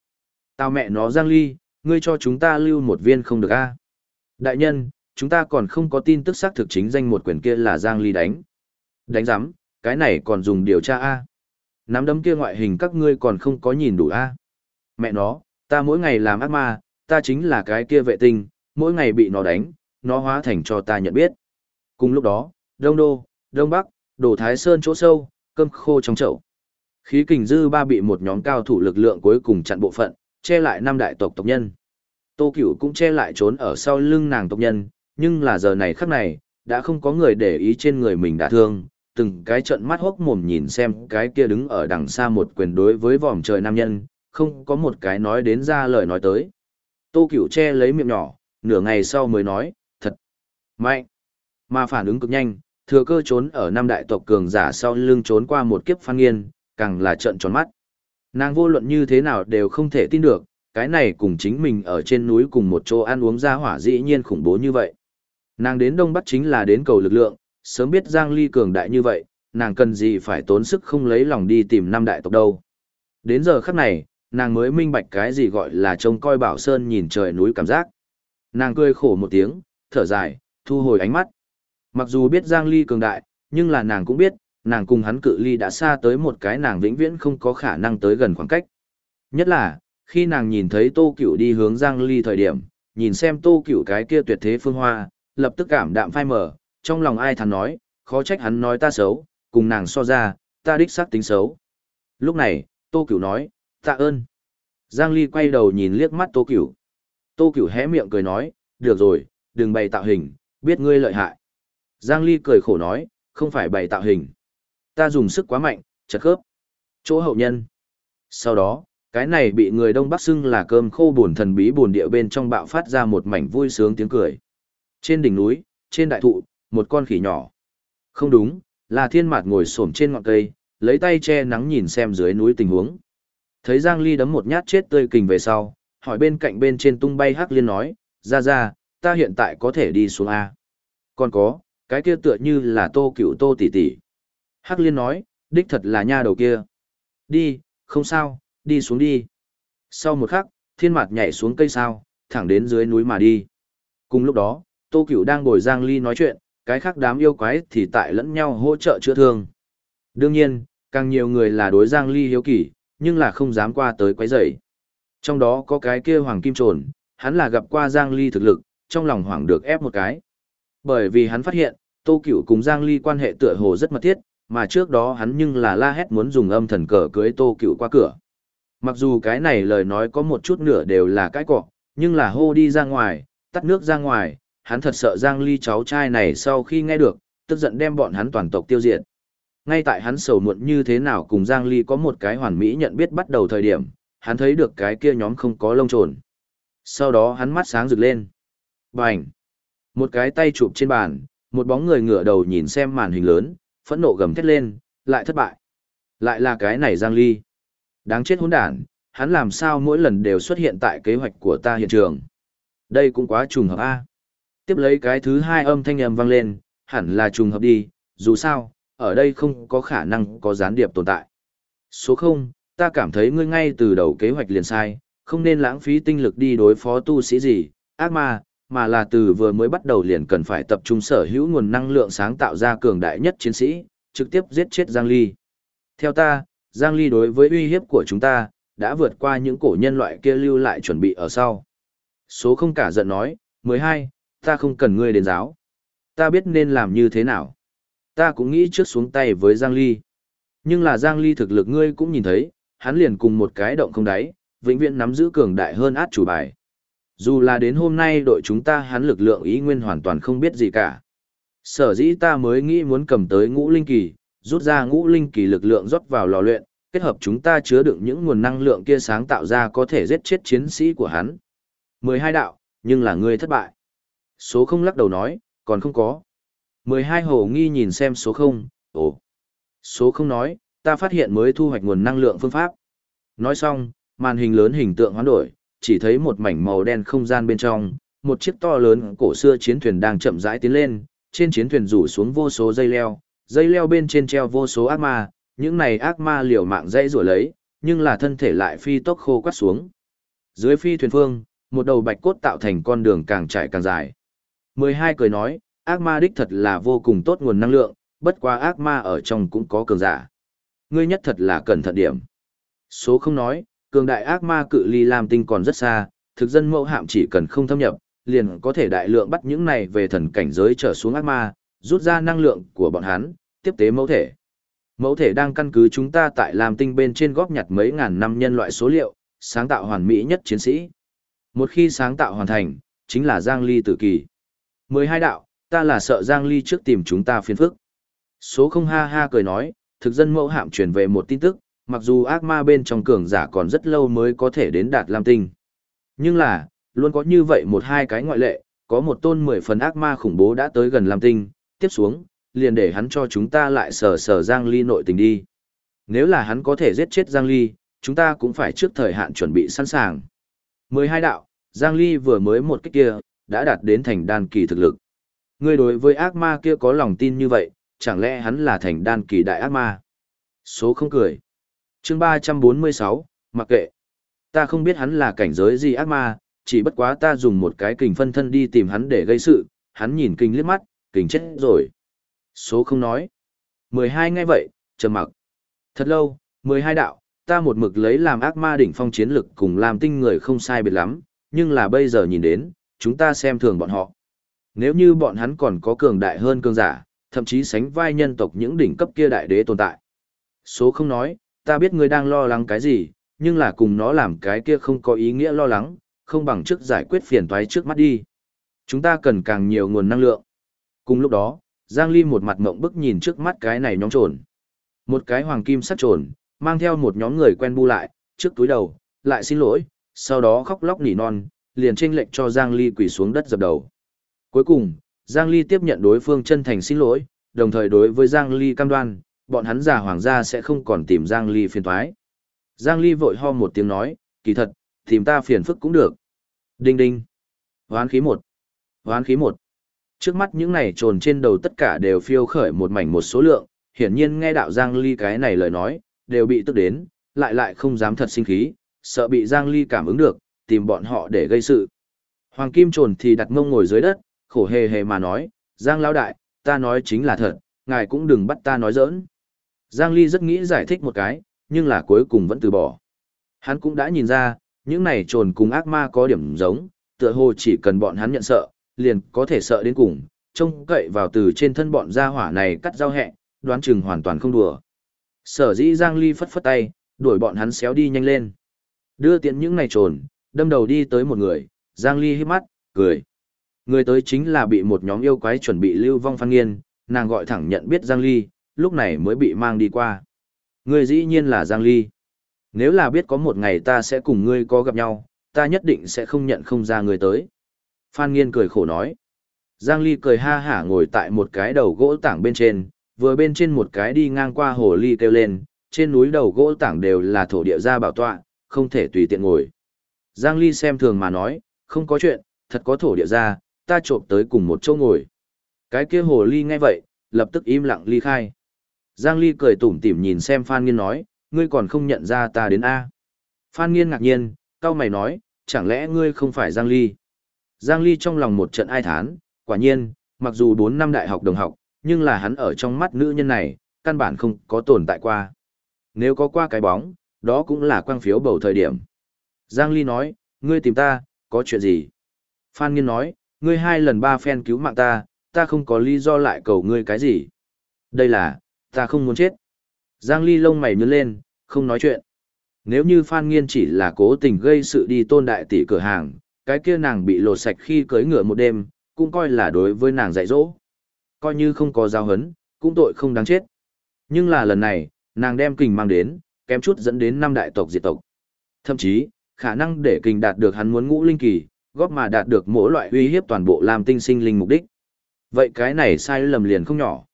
Tao mẹ nó Giang Ly, ngươi cho chúng ta lưu một viên không được A. Đại nhân, chúng ta còn không có tin tức xác thực chính danh một quyền kia là Giang Ly đánh. Đánh giám, cái này còn dùng điều tra A. Nắm đấm kia ngoại hình các ngươi còn không có nhìn đủ A. Mẹ nó, ta mỗi ngày làm ác ma, ta chính là cái kia vệ tinh, mỗi ngày bị nó đánh, nó hóa thành cho ta nhận biết. Cùng lúc đó, Đông Đô, Đông Bắc, Đổ Thái Sơn chỗ sâu, cơm khô trong chậu. Khí kình dư ba bị một nhóm cao thủ lực lượng cuối cùng chặn bộ phận, che lại năm đại tộc tộc nhân. Tô Cửu cũng che lại trốn ở sau lưng nàng tộc nhân, nhưng là giờ này khắc này, đã không có người để ý trên người mình đã thương, từng cái trận mắt hốc mồm nhìn xem cái kia đứng ở đằng xa một quyền đối với vòm trời nam nhân, không có một cái nói đến ra lời nói tới. Tô Cửu che lấy miệng nhỏ, nửa ngày sau mới nói, thật mạnh. Mà phản ứng cực nhanh, thừa cơ trốn ở năm đại tộc cường giả sau lưng trốn qua một kiếp phan nghiên, càng là trận tròn mắt. Nàng vô luận như thế nào đều không thể tin được, cái này cùng chính mình ở trên núi cùng một chỗ ăn uống ra hỏa dĩ nhiên khủng bố như vậy. Nàng đến Đông Bắc chính là đến cầu lực lượng, sớm biết Giang Ly cường đại như vậy, nàng cần gì phải tốn sức không lấy lòng đi tìm năm đại tộc đâu. Đến giờ khắc này, nàng mới minh bạch cái gì gọi là trông coi bảo sơn nhìn trời núi cảm giác. Nàng cười khổ một tiếng, thở dài, thu hồi ánh mắt. Mặc dù biết Giang Ly cường đại, nhưng là nàng cũng biết, nàng cùng hắn cự ly đã xa tới một cái nàng vĩnh viễn không có khả năng tới gần khoảng cách. Nhất là, khi nàng nhìn thấy Tô Cửu đi hướng Giang Ly thời điểm, nhìn xem Tô Cửu cái kia tuyệt thế phương hoa, lập tức cảm đạm phai mở, trong lòng ai thắn nói, khó trách hắn nói ta xấu, cùng nàng so ra, ta đích xác tính xấu. Lúc này, Tô Cửu nói, tạ ơn. Giang Ly quay đầu nhìn liếc mắt Tô Cửu. Tô Cửu hé miệng cười nói, được rồi, đừng bày tạo hình, biết ngươi lợi hại. Giang Ly cười khổ nói, không phải bày tạo hình. Ta dùng sức quá mạnh, chật khớp. Chỗ hậu nhân. Sau đó, cái này bị người Đông Bắc xưng là cơm khô buồn thần bí buồn địa bên trong bạo phát ra một mảnh vui sướng tiếng cười. Trên đỉnh núi, trên đại thụ, một con khỉ nhỏ. Không đúng, là thiên mạt ngồi xổm trên ngọn cây, lấy tay che nắng nhìn xem dưới núi tình huống. Thấy Giang Ly đấm một nhát chết tươi kình về sau, hỏi bên cạnh bên trên tung bay hắc liên nói, ra ra, ta hiện tại có thể đi xuống A. Còn có, cái kia tựa như là tô cựu tô tỷ tỷ. Hắc liên nói, đích thật là nha đầu kia. Đi, không sao, đi xuống đi. Sau một khắc, thiên mặt nhảy xuống cây sao, thẳng đến dưới núi mà đi. Cùng lúc đó, tô cựu đang ngồi Giang Ly nói chuyện, cái khác đám yêu quái thì tại lẫn nhau hỗ trợ chữa thương. Đương nhiên, càng nhiều người là đối Giang Ly hiếu kỳ, nhưng là không dám qua tới quấy rầy. Trong đó có cái kia Hoàng Kim Trồn, hắn là gặp qua Giang Ly thực lực, trong lòng hoảng được ép một cái. Bởi vì hắn phát hiện, Tô Cửu cùng Giang Ly quan hệ tựa hồ rất mật thiết, mà trước đó hắn nhưng là la hét muốn dùng âm thần cờ cưới Tô cựu qua cửa. Mặc dù cái này lời nói có một chút nửa đều là cái cọ, nhưng là hô đi ra ngoài, tắt nước ra ngoài, hắn thật sợ Giang Ly cháu trai này sau khi nghe được, tức giận đem bọn hắn toàn tộc tiêu diệt. Ngay tại hắn sầu muộn như thế nào cùng Giang Ly có một cái hoàn mỹ nhận biết bắt đầu thời điểm, hắn thấy được cái kia nhóm không có lông trồn. Sau đó hắn mắt sáng rực lên. Bành! Một cái tay chụp trên bàn, một bóng người ngửa đầu nhìn xem màn hình lớn, phẫn nộ gầm thét lên, lại thất bại. Lại là cái này Giang Ly. Đáng chết hỗn đản, hắn làm sao mỗi lần đều xuất hiện tại kế hoạch của ta hiện trường. Đây cũng quá trùng hợp A. Tiếp lấy cái thứ hai âm thanh âm vang lên, hẳn là trùng hợp đi, dù sao, ở đây không có khả năng có gián điệp tồn tại. Số 0, ta cảm thấy ngươi ngay từ đầu kế hoạch liền sai, không nên lãng phí tinh lực đi đối phó tu sĩ gì, ác ma, mà là từ vừa mới bắt đầu liền cần phải tập trung sở hữu nguồn năng lượng sáng tạo ra cường đại nhất chiến sĩ, trực tiếp giết chết Giang Ly. Theo ta, Giang Ly đối với uy hiếp của chúng ta, đã vượt qua những cổ nhân loại kia lưu lại chuẩn bị ở sau. Số không cả giận nói, 12, ta không cần ngươi đến giáo. Ta biết nên làm như thế nào. Ta cũng nghĩ trước xuống tay với Giang Ly. Nhưng là Giang Ly thực lực ngươi cũng nhìn thấy, hắn liền cùng một cái động không đáy, vĩnh viễn nắm giữ cường đại hơn át chủ bài. Dù là đến hôm nay đội chúng ta hắn lực lượng ý nguyên hoàn toàn không biết gì cả. Sở dĩ ta mới nghĩ muốn cầm tới ngũ linh kỳ, rút ra ngũ linh kỳ lực lượng rót vào lò luyện, kết hợp chúng ta chứa đựng những nguồn năng lượng kia sáng tạo ra có thể giết chết chiến sĩ của hắn. 12 đạo, nhưng là ngươi thất bại. Số không lắc đầu nói, còn không có. 12 hồ nghi nhìn xem số không, ồ. Số không nói, ta phát hiện mới thu hoạch nguồn năng lượng phương pháp. Nói xong, màn hình lớn hình tượng hoán đổi, chỉ thấy một mảnh màu đen không gian bên trong, một chiếc to lớn cổ xưa chiến thuyền đang chậm rãi tiến lên, trên chiến thuyền rủ xuống vô số dây leo, dây leo bên trên treo vô số ác ma, những này ác ma liều mạng dây rủa lấy, nhưng là thân thể lại phi tốc khô quắt xuống. Dưới phi thuyền phương, một đầu bạch cốt tạo thành con đường càng chạy càng dài. 12 cười nói, ác ma đích thật là vô cùng tốt nguồn năng lượng, bất quá ác ma ở trong cũng có cường giả. Ngươi nhất thật là cẩn thận điểm. Số không nói, cường đại ác ma cự ly Lam Tinh còn rất xa, thực dân mẫu hạm chỉ cần không thâm nhập, liền có thể đại lượng bắt những này về thần cảnh giới trở xuống ác ma, rút ra năng lượng của bọn hắn, tiếp tế mẫu thể. Mẫu thể đang căn cứ chúng ta tại Lam Tinh bên trên góp nhặt mấy ngàn năm nhân loại số liệu, sáng tạo hoàn mỹ nhất chiến sĩ. Một khi sáng tạo hoàn thành, chính là Giang Ly tử kỳ. 12 đạo, ta là sợ Giang Ly trước tìm chúng ta phiền phức. Số không ha ha cười nói, thực dân mẫu hạm truyền về một tin tức, mặc dù ác ma bên trong cường giả còn rất lâu mới có thể đến đạt Lam Tinh. Nhưng là, luôn có như vậy một hai cái ngoại lệ, có một tôn mười phần ác ma khủng bố đã tới gần Lam Tinh, tiếp xuống, liền để hắn cho chúng ta lại sờ sờ Giang Ly nội tình đi. Nếu là hắn có thể giết chết Giang Ly, chúng ta cũng phải trước thời hạn chuẩn bị sẵn sàng. 12 đạo, Giang Ly vừa mới một cách kia, đã đạt đến thành đan kỳ thực lực. Người đối với ác ma kia có lòng tin như vậy, chẳng lẽ hắn là thành đan kỳ đại ác ma? Số không cười chương 346, mặc kệ. Ta không biết hắn là cảnh giới gì ác ma, chỉ bất quá ta dùng một cái kình phân thân đi tìm hắn để gây sự, hắn nhìn kinh liếc mắt, kình chết rồi. Số không nói. 12 ngay vậy, trầm mặc. Thật lâu, 12 đạo, ta một mực lấy làm ác ma đỉnh phong chiến lực cùng làm tinh người không sai biệt lắm, nhưng là bây giờ nhìn đến, chúng ta xem thường bọn họ. Nếu như bọn hắn còn có cường đại hơn cường giả, thậm chí sánh vai nhân tộc những đỉnh cấp kia đại đế tồn tại. Số không nói, ta biết ngươi đang lo lắng cái gì, nhưng là cùng nó làm cái kia không có ý nghĩa lo lắng, không bằng trước giải quyết phiền toái trước mắt đi. Chúng ta cần càng nhiều nguồn năng lượng. Cùng lúc đó, Giang Ly một mặt mộng bức nhìn trước mắt cái này nhóm trồn. Một cái hoàng kim sắt trồn, mang theo một nhóm người quen bu lại, trước túi đầu, lại xin lỗi, sau đó khóc lóc nỉ non, liền tranh lệnh cho Giang Ly quỳ xuống đất dập đầu. Cuối cùng, Giang Ly tiếp nhận đối phương chân thành xin lỗi, đồng thời đối với Giang Ly cam đoan, bọn hắn già hoàng gia sẽ không còn tìm Giang Ly phiền toái. Giang Ly vội ho một tiếng nói, kỳ thật, tìm ta phiền phức cũng được. Đinh đinh. Hoán khí một. Hoán khí một. Trước mắt những này trồn trên đầu tất cả đều phiêu khởi một mảnh một số lượng, hiển nhiên nghe đạo Giang Ly cái này lời nói, đều bị tức đến, lại lại không dám thật sinh khí, sợ bị Giang Ly cảm ứng được, tìm bọn họ để gây sự. Hoàng Kim trồn thì đặt ngông ngồi dưới đất, khổ hề hề mà nói, Giang Lão Đại, ta nói chính là thật, ngài cũng đừng bắt ta nói giỡn. Giang Ly rất nghĩ giải thích một cái, nhưng là cuối cùng vẫn từ bỏ. Hắn cũng đã nhìn ra, những này trồn cùng ác ma có điểm giống, tựa hồ chỉ cần bọn hắn nhận sợ, liền có thể sợ đến cùng, trông cậy vào từ trên thân bọn gia hỏa này cắt giao hẹ, đoán chừng hoàn toàn không đùa. Sở dĩ Giang Ly phất phất tay, đuổi bọn hắn xéo đi nhanh lên. Đưa tiện những này trồn, đâm đầu đi tới một người, Giang Ly hít mắt, cười. Người tới chính là bị một nhóm yêu quái chuẩn bị lưu vong phan nghiên, nàng gọi thẳng nhận biết Giang Ly, lúc này mới bị mang đi qua. Người dĩ nhiên là Giang Ly. Nếu là biết có một ngày ta sẽ cùng ngươi có gặp nhau, ta nhất định sẽ không nhận không ra người tới. Phan Nghiên cười khổ nói. Giang Ly cười ha hả ngồi tại một cái đầu gỗ tảng bên trên, vừa bên trên một cái đi ngang qua hồ ly kêu lên, trên núi đầu gỗ tảng đều là thổ địa gia bảo tọa, không thể tùy tiện ngồi. Giang Ly xem thường mà nói, không có chuyện, thật có thổ địa gia, ta trộm tới cùng một chỗ ngồi. Cái kia hồ ly nghe vậy, lập tức im lặng ly khai. Giang Ly cười tủm tỉm nhìn xem Phan Nghiên nói, ngươi còn không nhận ra ta đến A. Phan Nghiên ngạc nhiên, cao mày nói, chẳng lẽ ngươi không phải Giang Ly? Giang Ly trong lòng một trận ai thán, quả nhiên, mặc dù 4 năm đại học đồng học, nhưng là hắn ở trong mắt nữ nhân này, căn bản không có tồn tại qua. Nếu có qua cái bóng, đó cũng là quang phiếu bầu thời điểm. Giang Ly nói, ngươi tìm ta, có chuyện gì? Phan Nghiên nói, ngươi hai lần ba phen cứu mạng ta, ta không có lý do lại cầu ngươi cái gì. Đây là, ta không muốn chết. Giang Ly lông mày nhướng lên, không nói chuyện. Nếu như Phan Nghiên chỉ là cố tình gây sự đi tôn đại tỷ cửa hàng, cái kia nàng bị lột sạch khi cưới ngựa một đêm, cũng coi là đối với nàng dạy dỗ. Coi như không có giao hấn, cũng tội không đáng chết. Nhưng là lần này, nàng đem kình mang đến, kém chút dẫn đến năm đại tộc diệt tộc. Thậm chí, khả năng để kình đạt được hắn muốn ngũ linh kỳ, góp mà đạt được mỗi loại uy hiếp toàn bộ làm tinh sinh linh mục đích. Vậy cái này sai lầm liền không nhỏ.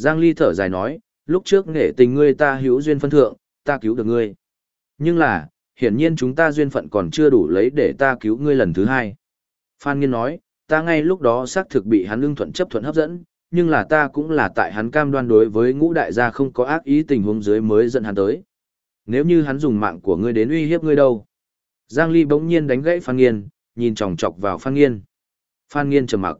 Giang Ly thở dài nói, lúc trước nghệ tình ngươi ta hữu duyên phân thượng, ta cứu được ngươi. Nhưng là, hiển nhiên chúng ta duyên phận còn chưa đủ lấy để ta cứu ngươi lần thứ hai. Phan Nghiên nói, ta ngay lúc đó xác thực bị hắn lương thuận chấp thuận hấp dẫn, nhưng là ta cũng là tại hắn cam đoan đối với ngũ đại gia không có ác ý tình huống dưới mới dẫn hắn tới. Nếu như hắn dùng mạng của ngươi đến uy hiếp ngươi đâu? Giang Ly bỗng nhiên đánh gãy Phan Nghiên, nhìn chòng chọc vào Phan Nghiên. Phan Nghiên trầm mặc.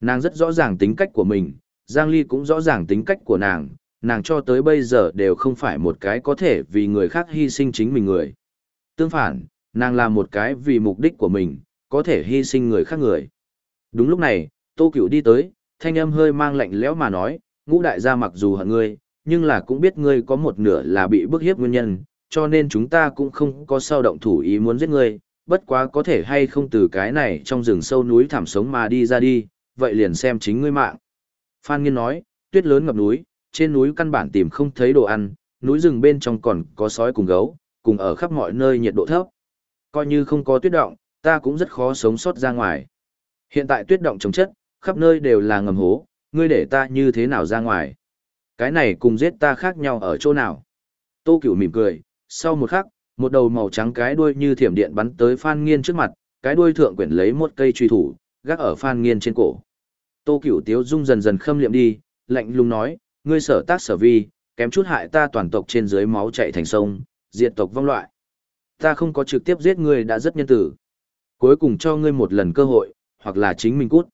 Nàng rất rõ ràng tính cách của mình, Giang Ly cũng rõ ràng tính cách của nàng, nàng cho tới bây giờ đều không phải một cái có thể vì người khác hy sinh chính mình người. Tương phản, nàng là một cái vì mục đích của mình, có thể hy sinh người khác người. Đúng lúc này, Tô Cửu đi tới, thanh âm hơi mang lạnh lẽo mà nói, ngũ đại gia mặc dù hận ngươi, nhưng là cũng biết ngươi có một nửa là bị bức hiếp nguyên nhân, cho nên chúng ta cũng không có sao động thủ ý muốn giết ngươi, bất quá có thể hay không từ cái này trong rừng sâu núi thảm sống mà đi ra đi, vậy liền xem chính ngươi mạng. Phan Nghiên nói, tuyết lớn ngập núi, trên núi căn bản tìm không thấy đồ ăn, núi rừng bên trong còn có sói cùng gấu, cùng ở khắp mọi nơi nhiệt độ thấp. Coi như không có tuyết động, ta cũng rất khó sống sót ra ngoài. Hiện tại tuyết động chống chất, khắp nơi đều là ngầm hố, ngươi để ta như thế nào ra ngoài. Cái này cùng giết ta khác nhau ở chỗ nào. Tô Cửu mỉm cười, sau một khắc, một đầu màu trắng cái đuôi như thiểm điện bắn tới Phan Nghiên trước mặt, cái đuôi thượng quyển lấy một cây truy thủ, gác ở Phan Nghiên trên cổ. Tô Cửu Tiếu dung dần dần khâm liệm đi, lạnh lùng nói, ngươi sở tác sở vi, kém chút hại ta toàn tộc trên dưới máu chảy thành sông, diệt tộc vong loại. Ta không có trực tiếp giết ngươi đã rất nhân tử. Cuối cùng cho ngươi một lần cơ hội, hoặc là chính mình cút,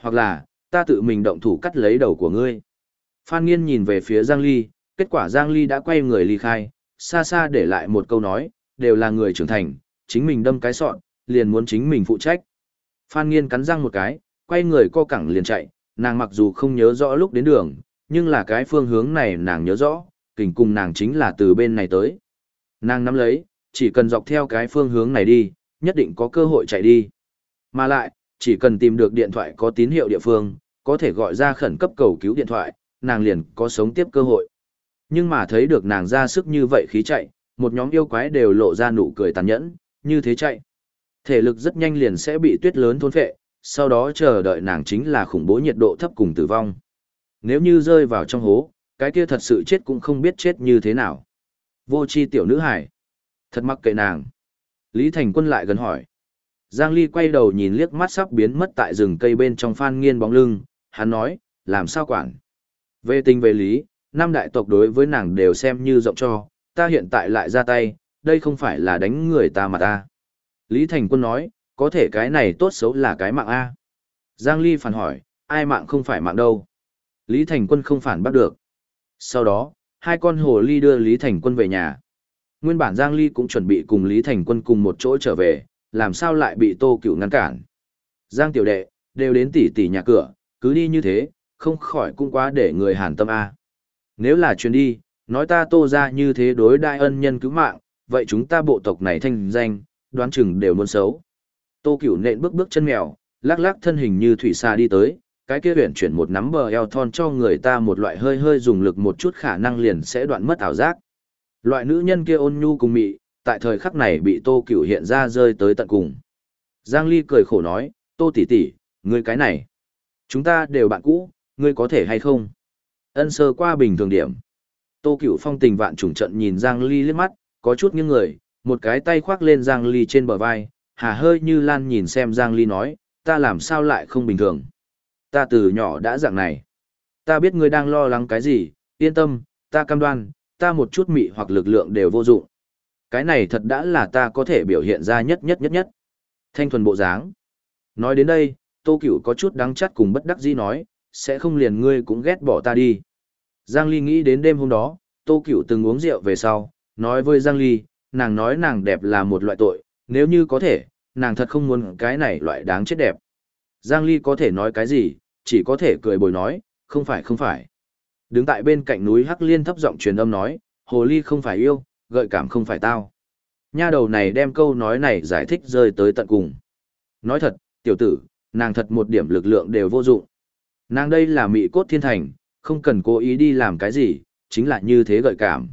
hoặc là ta tự mình động thủ cắt lấy đầu của ngươi. Phan Nghiên nhìn về phía Giang Ly, kết quả Giang Ly đã quay người ly khai, xa xa để lại một câu nói, đều là người trưởng thành, chính mình đâm cái sọn, liền muốn chính mình phụ trách. Phan Nghiên cắn răng một cái, quay người co cẳng liền chạy, nàng mặc dù không nhớ rõ lúc đến đường, nhưng là cái phương hướng này nàng nhớ rõ, kình cùng nàng chính là từ bên này tới. Nàng nắm lấy, chỉ cần dọc theo cái phương hướng này đi, nhất định có cơ hội chạy đi. Mà lại, chỉ cần tìm được điện thoại có tín hiệu địa phương, có thể gọi ra khẩn cấp cầu cứu điện thoại, nàng liền có sống tiếp cơ hội. Nhưng mà thấy được nàng ra sức như vậy khí chạy, một nhóm yêu quái đều lộ ra nụ cười tàn nhẫn, như thế chạy. Thể lực rất nhanh liền sẽ bị tuyết lớn thôn phệ, sau đó chờ đợi nàng chính là khủng bố nhiệt độ thấp cùng tử vong. Nếu như rơi vào trong hố, cái kia thật sự chết cũng không biết chết như thế nào. Vô chi tiểu nữ hải. Thật mắc kệ nàng. Lý Thành Quân lại gần hỏi. Giang Ly quay đầu nhìn liếc mắt sắp biến mất tại rừng cây bên trong phan nghiên bóng lưng, hắn nói, làm sao quản. Về tình về lý, năm đại tộc đối với nàng đều xem như rộng cho, ta hiện tại lại ra tay, đây không phải là đánh người ta mà ta. Lý Thành Quân nói, có thể cái này tốt xấu là cái mạng A. Giang Ly phản hỏi, ai mạng không phải mạng đâu. Lý Thành Quân không phản bắt được. Sau đó, hai con hồ ly đưa Lý Thành Quân về nhà. Nguyên bản Giang Ly cũng chuẩn bị cùng Lý Thành Quân cùng một chỗ trở về, làm sao lại bị Tô Cửu ngăn cản. Giang tiểu đệ, đều đến tỷ tỷ nhà cửa, cứ đi như thế, không khỏi cũng quá để người hàn tâm A. Nếu là chuyến đi, nói ta tô ra như thế đối đại ân nhân cứu mạng, vậy chúng ta bộ tộc này thanh danh, đoán chừng đều muốn xấu. Tô Cửu nện bước bước chân mèo, lắc lắc thân hình như thủy xa đi tới, cái kia huyền chuyển một nắm bờ eo thon cho người ta một loại hơi hơi dùng lực một chút khả năng liền sẽ đoạn mất ảo giác. Loại nữ nhân kia ôn nhu cùng mị, tại thời khắc này bị Tô Cửu hiện ra rơi tới tận cùng. Giang Ly cười khổ nói, Tô tỷ tỷ, ngươi cái này, chúng ta đều bạn cũ, ngươi có thể hay không? Ân sơ qua bình thường điểm. Tô Cửu Phong tình vạn trùng trận nhìn Giang Ly liếc mắt, có chút những người, một cái tay khoác lên Giang Ly trên bờ vai, hà hơi như lan nhìn xem Giang Ly nói, ta làm sao lại không bình thường. Ta từ nhỏ đã dạng này. Ta biết ngươi đang lo lắng cái gì, yên tâm, ta cam đoan, ta một chút mị hoặc lực lượng đều vô dụng. Cái này thật đã là ta có thể biểu hiện ra nhất nhất nhất nhất. Thanh thuần bộ dáng. Nói đến đây, Tô Cửu có chút đắng chắt cùng bất đắc dĩ nói, sẽ không liền ngươi cũng ghét bỏ ta đi. Giang Ly nghĩ đến đêm hôm đó, Tô Cửu từng uống rượu về sau, nói với Giang Ly, nàng nói nàng đẹp là một loại tội, nếu như có thể, nàng thật không muốn cái này loại đáng chết đẹp. Giang Ly có thể nói cái gì, chỉ có thể cười bồi nói, không phải không phải. Đứng tại bên cạnh núi Hắc Liên thấp giọng truyền âm nói, hồ ly không phải yêu, gợi cảm không phải tao. Nha đầu này đem câu nói này giải thích rơi tới tận cùng. Nói thật, tiểu tử, nàng thật một điểm lực lượng đều vô dụng. Nàng đây là mị cốt thiên thành, không cần cố ý đi làm cái gì, chính là như thế gợi cảm.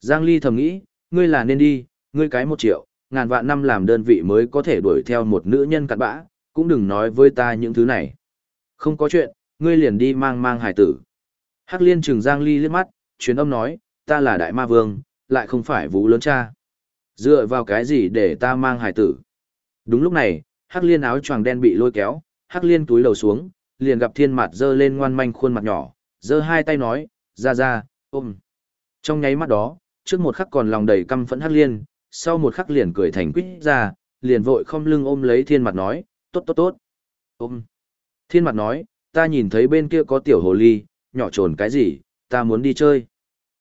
Giang Ly thầm nghĩ, ngươi là nên đi, ngươi cái một triệu, ngàn vạn năm làm đơn vị mới có thể đuổi theo một nữ nhân cặn bã, cũng đừng nói với ta những thứ này. Không có chuyện, ngươi liền đi mang mang hải tử. Hắc liên trừng Giang Ly liếc mắt, truyền âm nói, ta là đại ma vương, lại không phải vũ lớn cha. Dựa vào cái gì để ta mang hải tử? Đúng lúc này, Hắc liên áo choàng đen bị lôi kéo, Hắc liên túi đầu xuống, liền gặp thiên mặt dơ lên ngoan manh khuôn mặt nhỏ, dơ hai tay nói, ra ra, ôm. Trong nháy mắt đó, trước một khắc còn lòng đầy căm phẫn Hắc liên, sau một khắc liền cười thành quýt ra, liền vội không lưng ôm lấy thiên mặt nói, tốt tốt tốt. Ôm. Thiên mặt nói, ta nhìn thấy bên kia có tiểu hồ ly, nhỏ trồn cái gì, ta muốn đi chơi.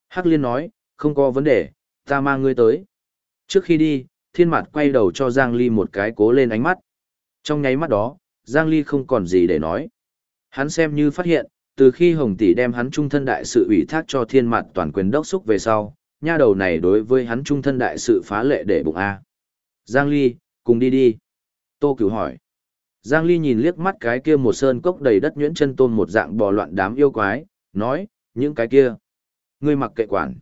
Hắc liên nói, không có vấn đề, ta mang ngươi tới. Trước khi đi, thiên mặt quay đầu cho Giang Ly một cái cố lên ánh mắt. Trong nháy mắt đó, Giang Ly không còn gì để nói. Hắn xem như phát hiện, từ khi Hồng Tỷ đem hắn trung thân đại sự ủy thác cho thiên mặt toàn quyền đốc xúc về sau, nha đầu này đối với hắn trung thân đại sự phá lệ để bụng A. Giang Ly, cùng đi đi. Tô Cửu hỏi. Giang Ly nhìn liếc mắt cái kia một sơn cốc đầy đất nhuyễn chân tôn một dạng bò loạn đám yêu quái, nói, những cái kia. Ngươi mặc kệ quản.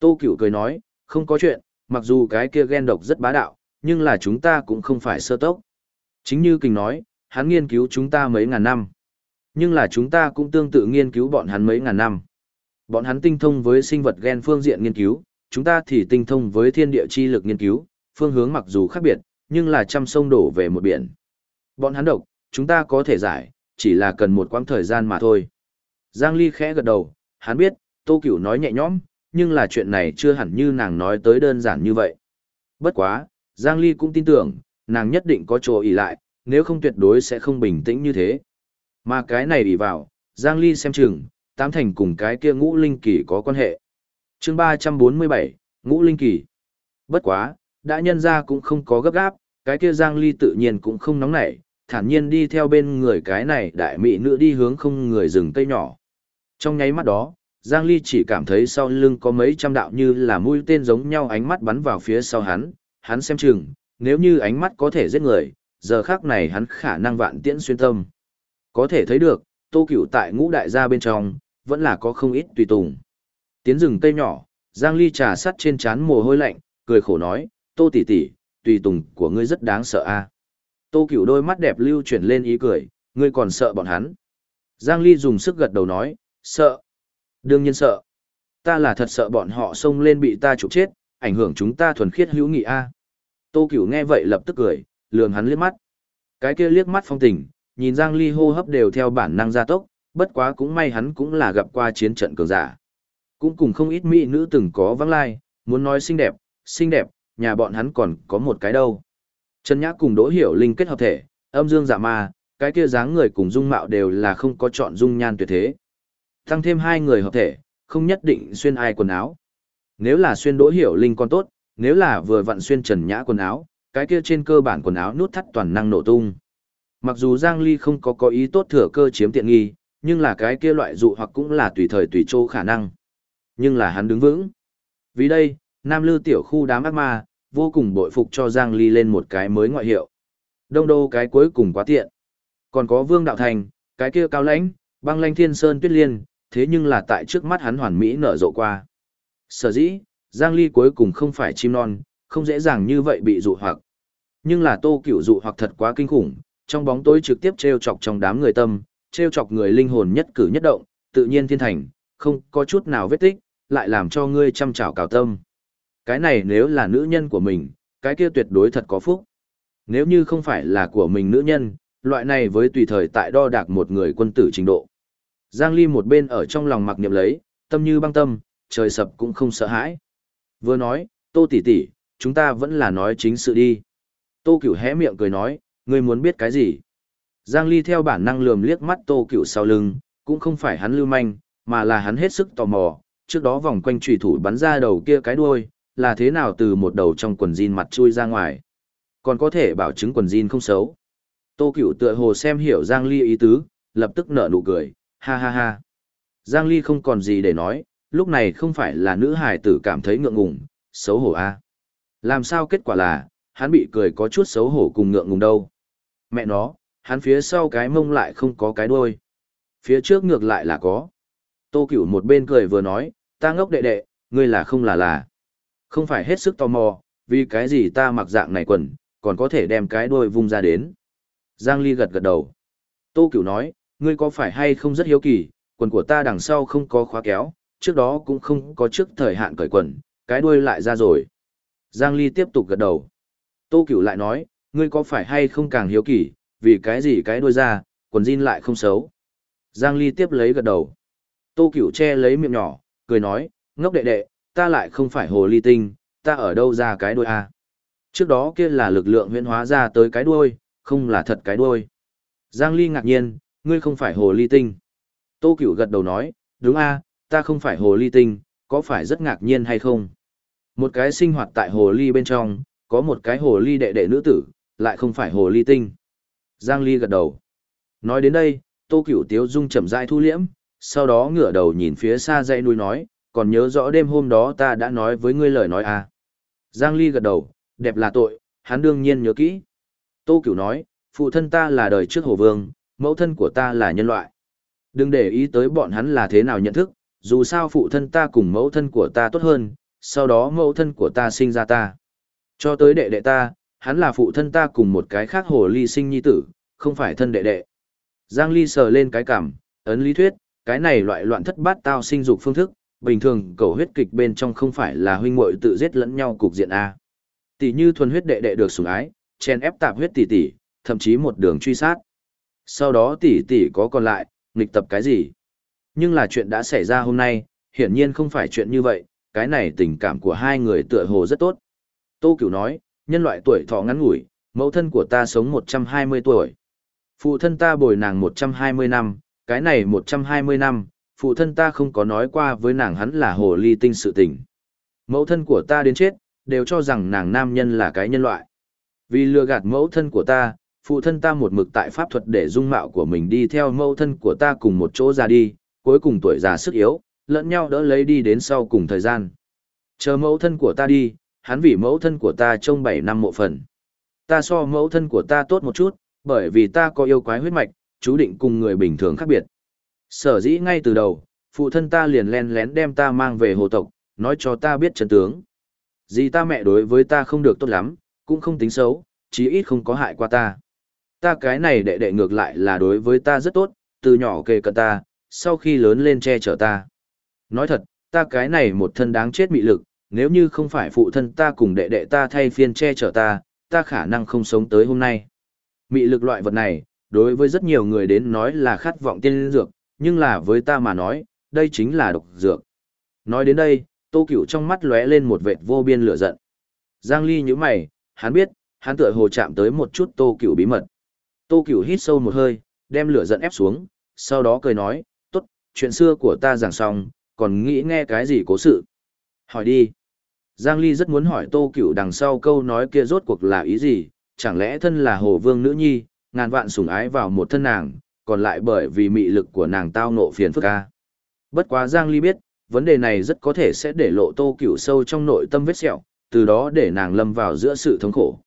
Tô Cửu cười nói, không có chuyện, mặc dù cái kia ghen độc rất bá đạo, nhưng là chúng ta cũng không phải sơ tốc. Chính như Kình nói, hắn nghiên cứu chúng ta mấy ngàn năm. Nhưng là chúng ta cũng tương tự nghiên cứu bọn hắn mấy ngàn năm. Bọn hắn tinh thông với sinh vật gen phương diện nghiên cứu, chúng ta thì tinh thông với thiên địa chi lực nghiên cứu, phương hướng mặc dù khác biệt, nhưng là trăm sông đổ về một biển. Bọn hắn độc, chúng ta có thể giải, chỉ là cần một quãng thời gian mà thôi. Giang Ly khẽ gật đầu, hắn biết, Tô Cửu nói nhẹ nhõm, nhưng là chuyện này chưa hẳn như nàng nói tới đơn giản như vậy. Bất quá, Giang Ly cũng tin tưởng, nàng nhất định có chỗ ỉ lại, nếu không tuyệt đối sẽ không bình tĩnh như thế. Mà cái này ỉ vào, Giang Ly xem chừng, tám thành cùng cái kia ngũ linh kỳ có quan hệ. chương 347, ngũ linh kỳ. Bất quá, đã nhân ra cũng không có gấp gáp, cái kia Giang Ly tự nhiên cũng không nóng nảy, thản nhiên đi theo bên người cái này đại mỹ nữ đi hướng không người rừng cây nhỏ. Trong nháy mắt đó, Giang Ly chỉ cảm thấy sau lưng có mấy trăm đạo như là mũi tên giống nhau ánh mắt bắn vào phía sau hắn, hắn xem chừng, nếu như ánh mắt có thể giết người, giờ khác này hắn khả năng vạn tiễn xuyên tâm. Có thể thấy được, tô cửu tại ngũ đại gia bên trong, vẫn là có không ít tùy tùng. Tiến rừng cây nhỏ, Giang Ly trà sắt trên trán mồ hôi lạnh, cười khổ nói, tô tỷ tỷ, tùy tùng của ngươi rất đáng sợ a. Tô cửu đôi mắt đẹp lưu chuyển lên ý cười, ngươi còn sợ bọn hắn. Giang Ly dùng sức gật đầu nói, sợ. Đương nhiên sợ. Ta là thật sợ bọn họ xông lên bị ta chụp chết, ảnh hưởng chúng ta thuần khiết hữu nghị a. Tô Cửu nghe vậy lập tức cười, lườm hắn liếc mắt. Cái kia liếc mắt phong tình, nhìn Giang Ly hô hấp đều theo bản năng gia tốc, bất quá cũng may hắn cũng là gặp qua chiến trận cường giả. Cũng cùng không ít mỹ nữ từng có vắng lai, muốn nói xinh đẹp, xinh đẹp, nhà bọn hắn còn có một cái đâu. Trần Nhã cùng Đỗ Hiểu Linh kết hợp thể, âm dương giả ma, cái kia dáng người cùng dung mạo đều là không có chọn dung nhan tuyệt thế. Tăng thêm hai người hợp thể, không nhất định xuyên ai quần áo. Nếu là xuyên Đỗ Hiểu Linh còn tốt, nếu là vừa vặn xuyên Trần Nhã quần áo, cái kia trên cơ bản quần áo nút thắt toàn năng nổ tung. Mặc dù Giang Ly không có có ý tốt thừa cơ chiếm tiện nghi, nhưng là cái kia loại dụ hoặc cũng là tùy thời tùy chỗ khả năng. Nhưng là hắn đứng vững. Vì đây, Nam Lư tiểu khu đám ác ma, vô cùng bội phục cho Giang Ly lên một cái mới ngoại hiệu. Đông đô cái cuối cùng quá tiện. Còn có Vương Đạo Thành, cái kia cao lãnh, băng lãnh thiên sơn tuyết liên, thế nhưng là tại trước mắt hắn hoàn mỹ nở rộ qua. Sở dĩ, Giang Ly cuối cùng không phải chim non, không dễ dàng như vậy bị dụ hoặc. Nhưng là Tô Cửu dụ hoặc thật quá kinh khủng, trong bóng tối trực tiếp treo chọc trong đám người tâm, treo chọc người linh hồn nhất cử nhất động, tự nhiên thiên thành, không có chút nào vết tích, lại làm cho ngươi chăm chảo cào tâm. Cái này nếu là nữ nhân của mình, cái kia tuyệt đối thật có phúc. Nếu như không phải là của mình nữ nhân, loại này với tùy thời tại đo đạc một người quân tử trình độ. Giang Ly một bên ở trong lòng mặc niệm lấy, tâm như băng tâm, trời sập cũng không sợ hãi. Vừa nói, tô tỷ tỷ, chúng ta vẫn là nói chính sự đi. Tô Cửu hé miệng cười nói, ngươi muốn biết cái gì? Giang Ly theo bản năng lườm liếc mắt Tô Cửu sau lưng, cũng không phải hắn lưu manh, mà là hắn hết sức tò mò, trước đó vòng quanh chủy thủ bắn ra đầu kia cái đuôi, là thế nào từ một đầu trong quần jean mặt chui ra ngoài. Còn có thể bảo chứng quần jean không xấu. Tô Cửu tựa hồ xem hiểu Giang Ly ý tứ, lập tức nở nụ cười, ha ha ha. Giang Ly không còn gì để nói, lúc này không phải là nữ hài tử cảm thấy ngượng ngùng, xấu hổ a. À. Làm sao kết quả là, hắn bị cười có chút xấu hổ cùng ngượng ngùng đâu. Mẹ nó, hắn phía sau cái mông lại không có cái đuôi. Phía trước ngược lại là có. Tô Cửu một bên cười vừa nói, ta ngốc đệ đệ, ngươi là không là là. Không phải hết sức tò mò, vì cái gì ta mặc dạng này quần, còn có thể đem cái đuôi vung ra đến. Giang Ly gật gật đầu. Tô Cửu nói, ngươi có phải hay không rất hiếu kỳ, quần của ta đằng sau không có khóa kéo, trước đó cũng không có trước thời hạn cởi quần, cái đuôi lại ra rồi. Giang Ly tiếp tục gật đầu. Tô Cửu lại nói, ngươi có phải hay không càng hiếu kỳ, vì cái gì cái đuôi ra, quần jean lại không xấu. Giang Ly tiếp lấy gật đầu. Tô Cửu che lấy miệng nhỏ, cười nói, ngốc đệ đệ, ta lại không phải hồ ly tinh, ta ở đâu ra cái đuôi à? Trước đó kia là lực lượng huyễn hóa ra tới cái đuôi, không là thật cái đuôi. Giang Ly ngạc nhiên, ngươi không phải hồ ly tinh. Tô Cửu gật đầu nói, đúng a, ta không phải hồ ly tinh, có phải rất ngạc nhiên hay không? Một cái sinh hoạt tại hồ ly bên trong, có một cái hồ ly đệ đệ nữ tử, lại không phải hồ ly tinh. Giang Ly gật đầu. Nói đến đây, Tô Cửu Tiếu Dung chậm rãi thu liễm, sau đó ngửa đầu nhìn phía xa dãy núi nói, còn nhớ rõ đêm hôm đó ta đã nói với ngươi lời nói à. Giang Ly gật đầu, đẹp là tội, hắn đương nhiên nhớ kỹ. Tô Cửu nói, phụ thân ta là đời trước hồ vương, mẫu thân của ta là nhân loại. Đừng để ý tới bọn hắn là thế nào nhận thức, dù sao phụ thân ta cùng mẫu thân của ta tốt hơn, sau đó mẫu thân của ta sinh ra ta. Cho tới đệ đệ ta, hắn là phụ thân ta cùng một cái khác hồ ly sinh nhi tử, không phải thân đệ đệ. Giang Ly sờ lên cái cảm, ấn lý thuyết, cái này loại loạn thất bát tao sinh dục phương thức, bình thường cầu huyết kịch bên trong không phải là huynh muội tự giết lẫn nhau cục diện A. Tỷ như thuần huyết đệ đệ được sủng ái, chen ép tạp huyết tỷ tỷ, thậm chí một đường truy sát. Sau đó tỷ tỷ có còn lại, nghịch tập cái gì? Nhưng là chuyện đã xảy ra hôm nay, hiển nhiên không phải chuyện như vậy, cái này tình cảm của hai người tựa hồ rất tốt. Tô Cửu nói, nhân loại tuổi thọ ngắn ngủi, mẫu thân của ta sống 120 tuổi. Phụ thân ta bồi nàng 120 năm, cái này 120 năm, phụ thân ta không có nói qua với nàng hắn là hồ ly tinh sự tình. Mẫu thân của ta đến chết, đều cho rằng nàng nam nhân là cái nhân loại. Vì lừa gạt mẫu thân của ta, phụ thân ta một mực tại pháp thuật để dung mạo của mình đi theo mẫu thân của ta cùng một chỗ ra đi, cuối cùng tuổi già sức yếu, lẫn nhau đỡ lấy đi đến sau cùng thời gian. Chờ mẫu thân của ta đi, hắn vì mẫu thân của ta trông 7 năm mộ phần. Ta so mẫu thân của ta tốt một chút, bởi vì ta có yêu quái huyết mạch, chú định cùng người bình thường khác biệt. Sở dĩ ngay từ đầu, phụ thân ta liền len lén đem ta mang về hồ tộc, nói cho ta biết chân tướng. Dì ta mẹ đối với ta không được tốt lắm, cũng không tính xấu, chí ít không có hại qua ta. Ta cái này đệ đệ ngược lại là đối với ta rất tốt, từ nhỏ kề cận ta, sau khi lớn lên che chở ta. Nói thật, ta cái này một thân đáng chết mị lực, nếu như không phải phụ thân ta cùng đệ đệ ta thay phiên che chở ta, ta khả năng không sống tới hôm nay. Mị lực loại vật này, đối với rất nhiều người đến nói là khát vọng tiên dược, nhưng là với ta mà nói, đây chính là độc dược. Nói đến đây, Tô Cửu trong mắt lóe lên một vệt vô biên lửa giận. Giang Ly nhíu mày, hắn biết, hắn tựa hồ chạm tới một chút Tô Cửu bí mật. Tô Cửu hít sâu một hơi, đem lửa giận ép xuống, sau đó cười nói, tốt, chuyện xưa của ta giảng xong, còn nghĩ nghe cái gì cố sự. Hỏi đi. Giang Ly rất muốn hỏi Tô Cửu đằng sau câu nói kia rốt cuộc là ý gì, chẳng lẽ thân là hồ vương nữ nhi, ngàn vạn sủng ái vào một thân nàng, còn lại bởi vì mị lực của nàng tao nộ phiền phức ca. Bất quá Giang Ly biết, vấn đề này rất có thể sẽ để lộ Tô Cửu sâu trong nội tâm vết sẹo, từ đó để nàng lâm vào giữa sự thống khổ.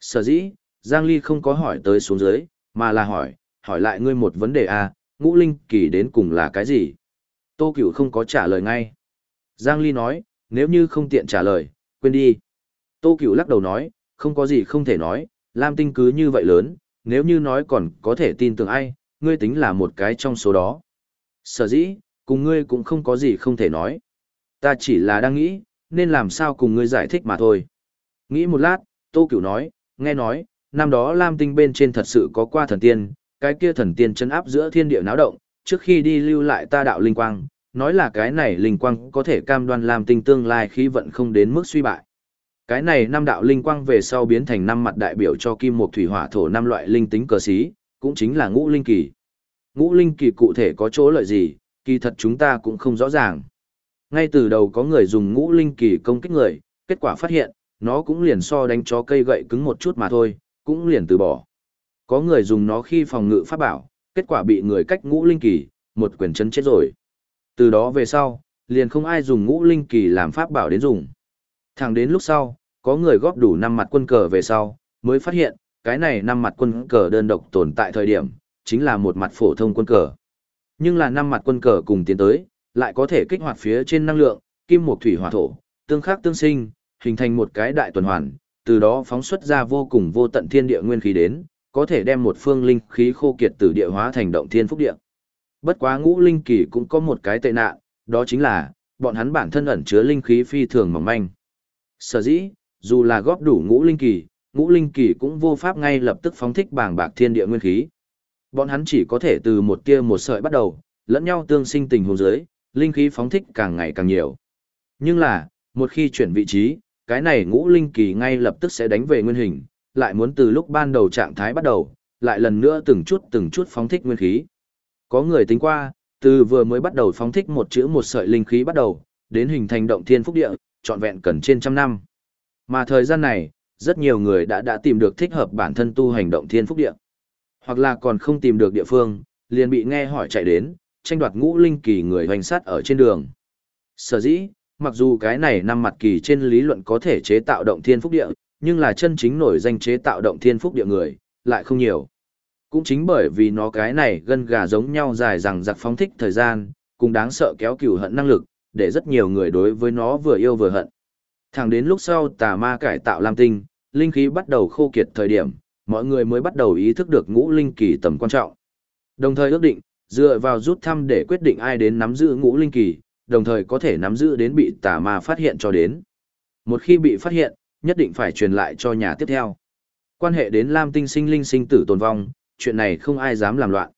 Sở dĩ, Giang Ly không có hỏi tới xuống dưới, mà là hỏi, hỏi lại ngươi một vấn đề a, à, ngũ linh kỳ đến cùng là cái gì? Tô Cửu không có trả lời ngay. Giang Ly nói, nếu như không tiện trả lời, quên đi. Tô Cửu lắc đầu nói, không có gì không thể nói, Lam Tinh cứ như vậy lớn, nếu như nói còn có thể tin tưởng ai, ngươi tính là một cái trong số đó. Sở dĩ, cùng ngươi cũng không có gì không thể nói. Ta chỉ là đang nghĩ, nên làm sao cùng ngươi giải thích mà thôi. Nghĩ một lát, Tô Cửu nói, nghe nói, năm đó Lam Tinh bên trên thật sự có qua thần tiên, cái kia thần tiên chân áp giữa thiên địa náo động, trước khi đi lưu lại ta đạo linh quang, nói là cái này linh quang có thể cam đoan làm Tinh tương lai khí vận không đến mức suy bại. Cái này năm đạo linh quang về sau biến thành năm mặt đại biểu cho kim một thủy hỏa thổ năm loại linh tính cờ sĩ, cũng chính là ngũ linh kỳ. Ngũ linh kỳ cụ thể có chỗ lợi gì, kỳ thật chúng ta cũng không rõ ràng. Ngay từ đầu có người dùng ngũ linh kỳ công kích người, kết quả phát hiện, nó cũng liền so đánh chó cây gậy cứng một chút mà thôi, cũng liền từ bỏ. Có người dùng nó khi phòng ngự pháp bảo, kết quả bị người cách ngũ linh kỳ, một quyền chân chết rồi. Từ đó về sau, liền không ai dùng ngũ linh kỳ làm pháp bảo đến dùng. Thẳng đến lúc sau, có người góp đủ năm mặt quân cờ về sau, mới phát hiện, cái này năm mặt quân cờ đơn độc tồn tại thời điểm, chính là một mặt phổ thông quân cờ. Nhưng là năm mặt quân cờ cùng tiến tới, lại có thể kích hoạt phía trên năng lượng, kim một thủy hỏa thổ, tương khắc tương sinh, hình thành một cái đại tuần hoàn, từ đó phóng xuất ra vô cùng vô tận thiên địa nguyên khí đến, có thể đem một phương linh khí khô kiệt từ địa hóa thành động thiên phúc địa. Bất quá ngũ linh kỳ cũng có một cái tệ nạn, đó chính là, bọn hắn bản thân ẩn chứa linh khí phi thường mỏng manh. Sở dĩ, dù là góp đủ ngũ linh kỳ, ngũ linh kỳ cũng vô pháp ngay lập tức phóng thích bảng bạc thiên địa nguyên khí. Bọn hắn chỉ có thể từ một tia một sợi bắt đầu, lẫn nhau tương sinh tình huống dưới, linh khí phóng thích càng ngày càng nhiều. Nhưng là, một khi chuyển vị trí, cái này ngũ linh kỳ ngay lập tức sẽ đánh về nguyên hình, lại muốn từ lúc ban đầu trạng thái bắt đầu, lại lần nữa từng chút từng chút phóng thích nguyên khí. Có người tính qua, từ vừa mới bắt đầu phóng thích một chữ một sợi linh khí bắt đầu, đến hình thành động thiên phúc địa, trọn vẹn cần trên trăm năm. Mà thời gian này, rất nhiều người đã đã tìm được thích hợp bản thân tu hành động thiên phúc địa. Hoặc là còn không tìm được địa phương, liền bị nghe hỏi chạy đến, tranh đoạt ngũ linh kỳ người hoành sát ở trên đường. Sở dĩ, mặc dù cái này năm mặt kỳ trên lý luận có thể chế tạo động thiên phúc địa, nhưng là chân chính nổi danh chế tạo động thiên phúc địa người, lại không nhiều. Cũng chính bởi vì nó cái này gân gà giống nhau dài rằng giặc phóng thích thời gian, cùng đáng sợ kéo cừu hận năng lực, để rất nhiều người đối với nó vừa yêu vừa hận. Thẳng đến lúc sau tà ma cải tạo Lam Tinh, linh khí bắt đầu khô kiệt thời điểm, mọi người mới bắt đầu ý thức được ngũ linh kỳ tầm quan trọng. Đồng thời ước định, dựa vào rút thăm để quyết định ai đến nắm giữ ngũ linh kỳ, đồng thời có thể nắm giữ đến bị tà ma phát hiện cho đến. Một khi bị phát hiện, nhất định phải truyền lại cho nhà tiếp theo. Quan hệ đến Lam Tinh sinh linh sinh tử tồn vong, chuyện này không ai dám làm loạn.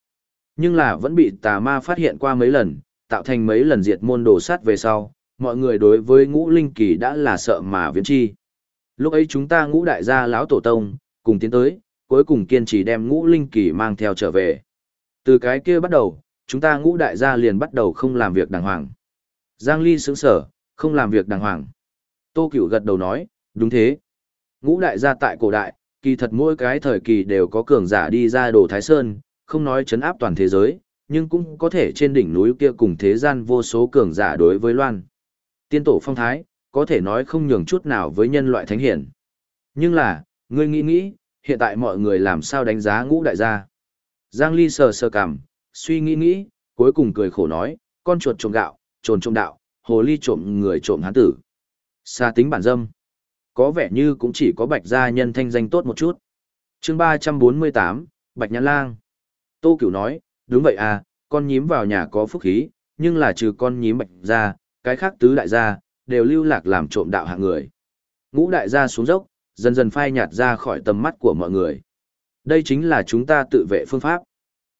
Nhưng là vẫn bị tà ma phát hiện qua mấy lần, tạo thành mấy lần diệt môn đồ sát về sau, mọi người đối với ngũ linh kỳ đã là sợ mà viễn chi. Lúc ấy chúng ta ngũ đại gia lão tổ tông, cùng tiến tới, cuối cùng kiên trì đem ngũ linh kỳ mang theo trở về. Từ cái kia bắt đầu, chúng ta ngũ đại gia liền bắt đầu không làm việc đàng hoàng. Giang Ly sững sở, không làm việc đàng hoàng. Tô Cửu gật đầu nói, đúng thế. Ngũ đại gia tại cổ đại, kỳ thật mỗi cái thời kỳ đều có cường giả đi ra đồ Thái Sơn, không nói chấn áp toàn thế giới, nhưng cũng có thể trên đỉnh núi kia cùng thế gian vô số cường giả đối với Loan. Tiên tổ phong thái, có thể nói không nhường chút nào với nhân loại thánh hiển. Nhưng là, ngươi nghĩ nghĩ, hiện tại mọi người làm sao đánh giá ngũ đại gia. Giang Ly sờ sờ cằm, suy nghĩ nghĩ, cuối cùng cười khổ nói, con chuột trộm gạo, trồn trộm đạo, hồ ly trộm người trộm hán tử. Xa tính bản dâm. Có vẻ như cũng chỉ có bạch gia nhân thanh danh tốt một chút. chương 348, Bạch Nhãn Lang. Tô Cửu nói, đúng vậy à, con nhím vào nhà có phúc khí, nhưng là trừ con nhím bạch gia, cái khác tứ đại gia, đều lưu lạc làm trộm đạo hạng người. Ngũ đại gia xuống dốc, dần dần phai nhạt ra khỏi tầm mắt của mọi người. Đây chính là chúng ta tự vệ phương pháp.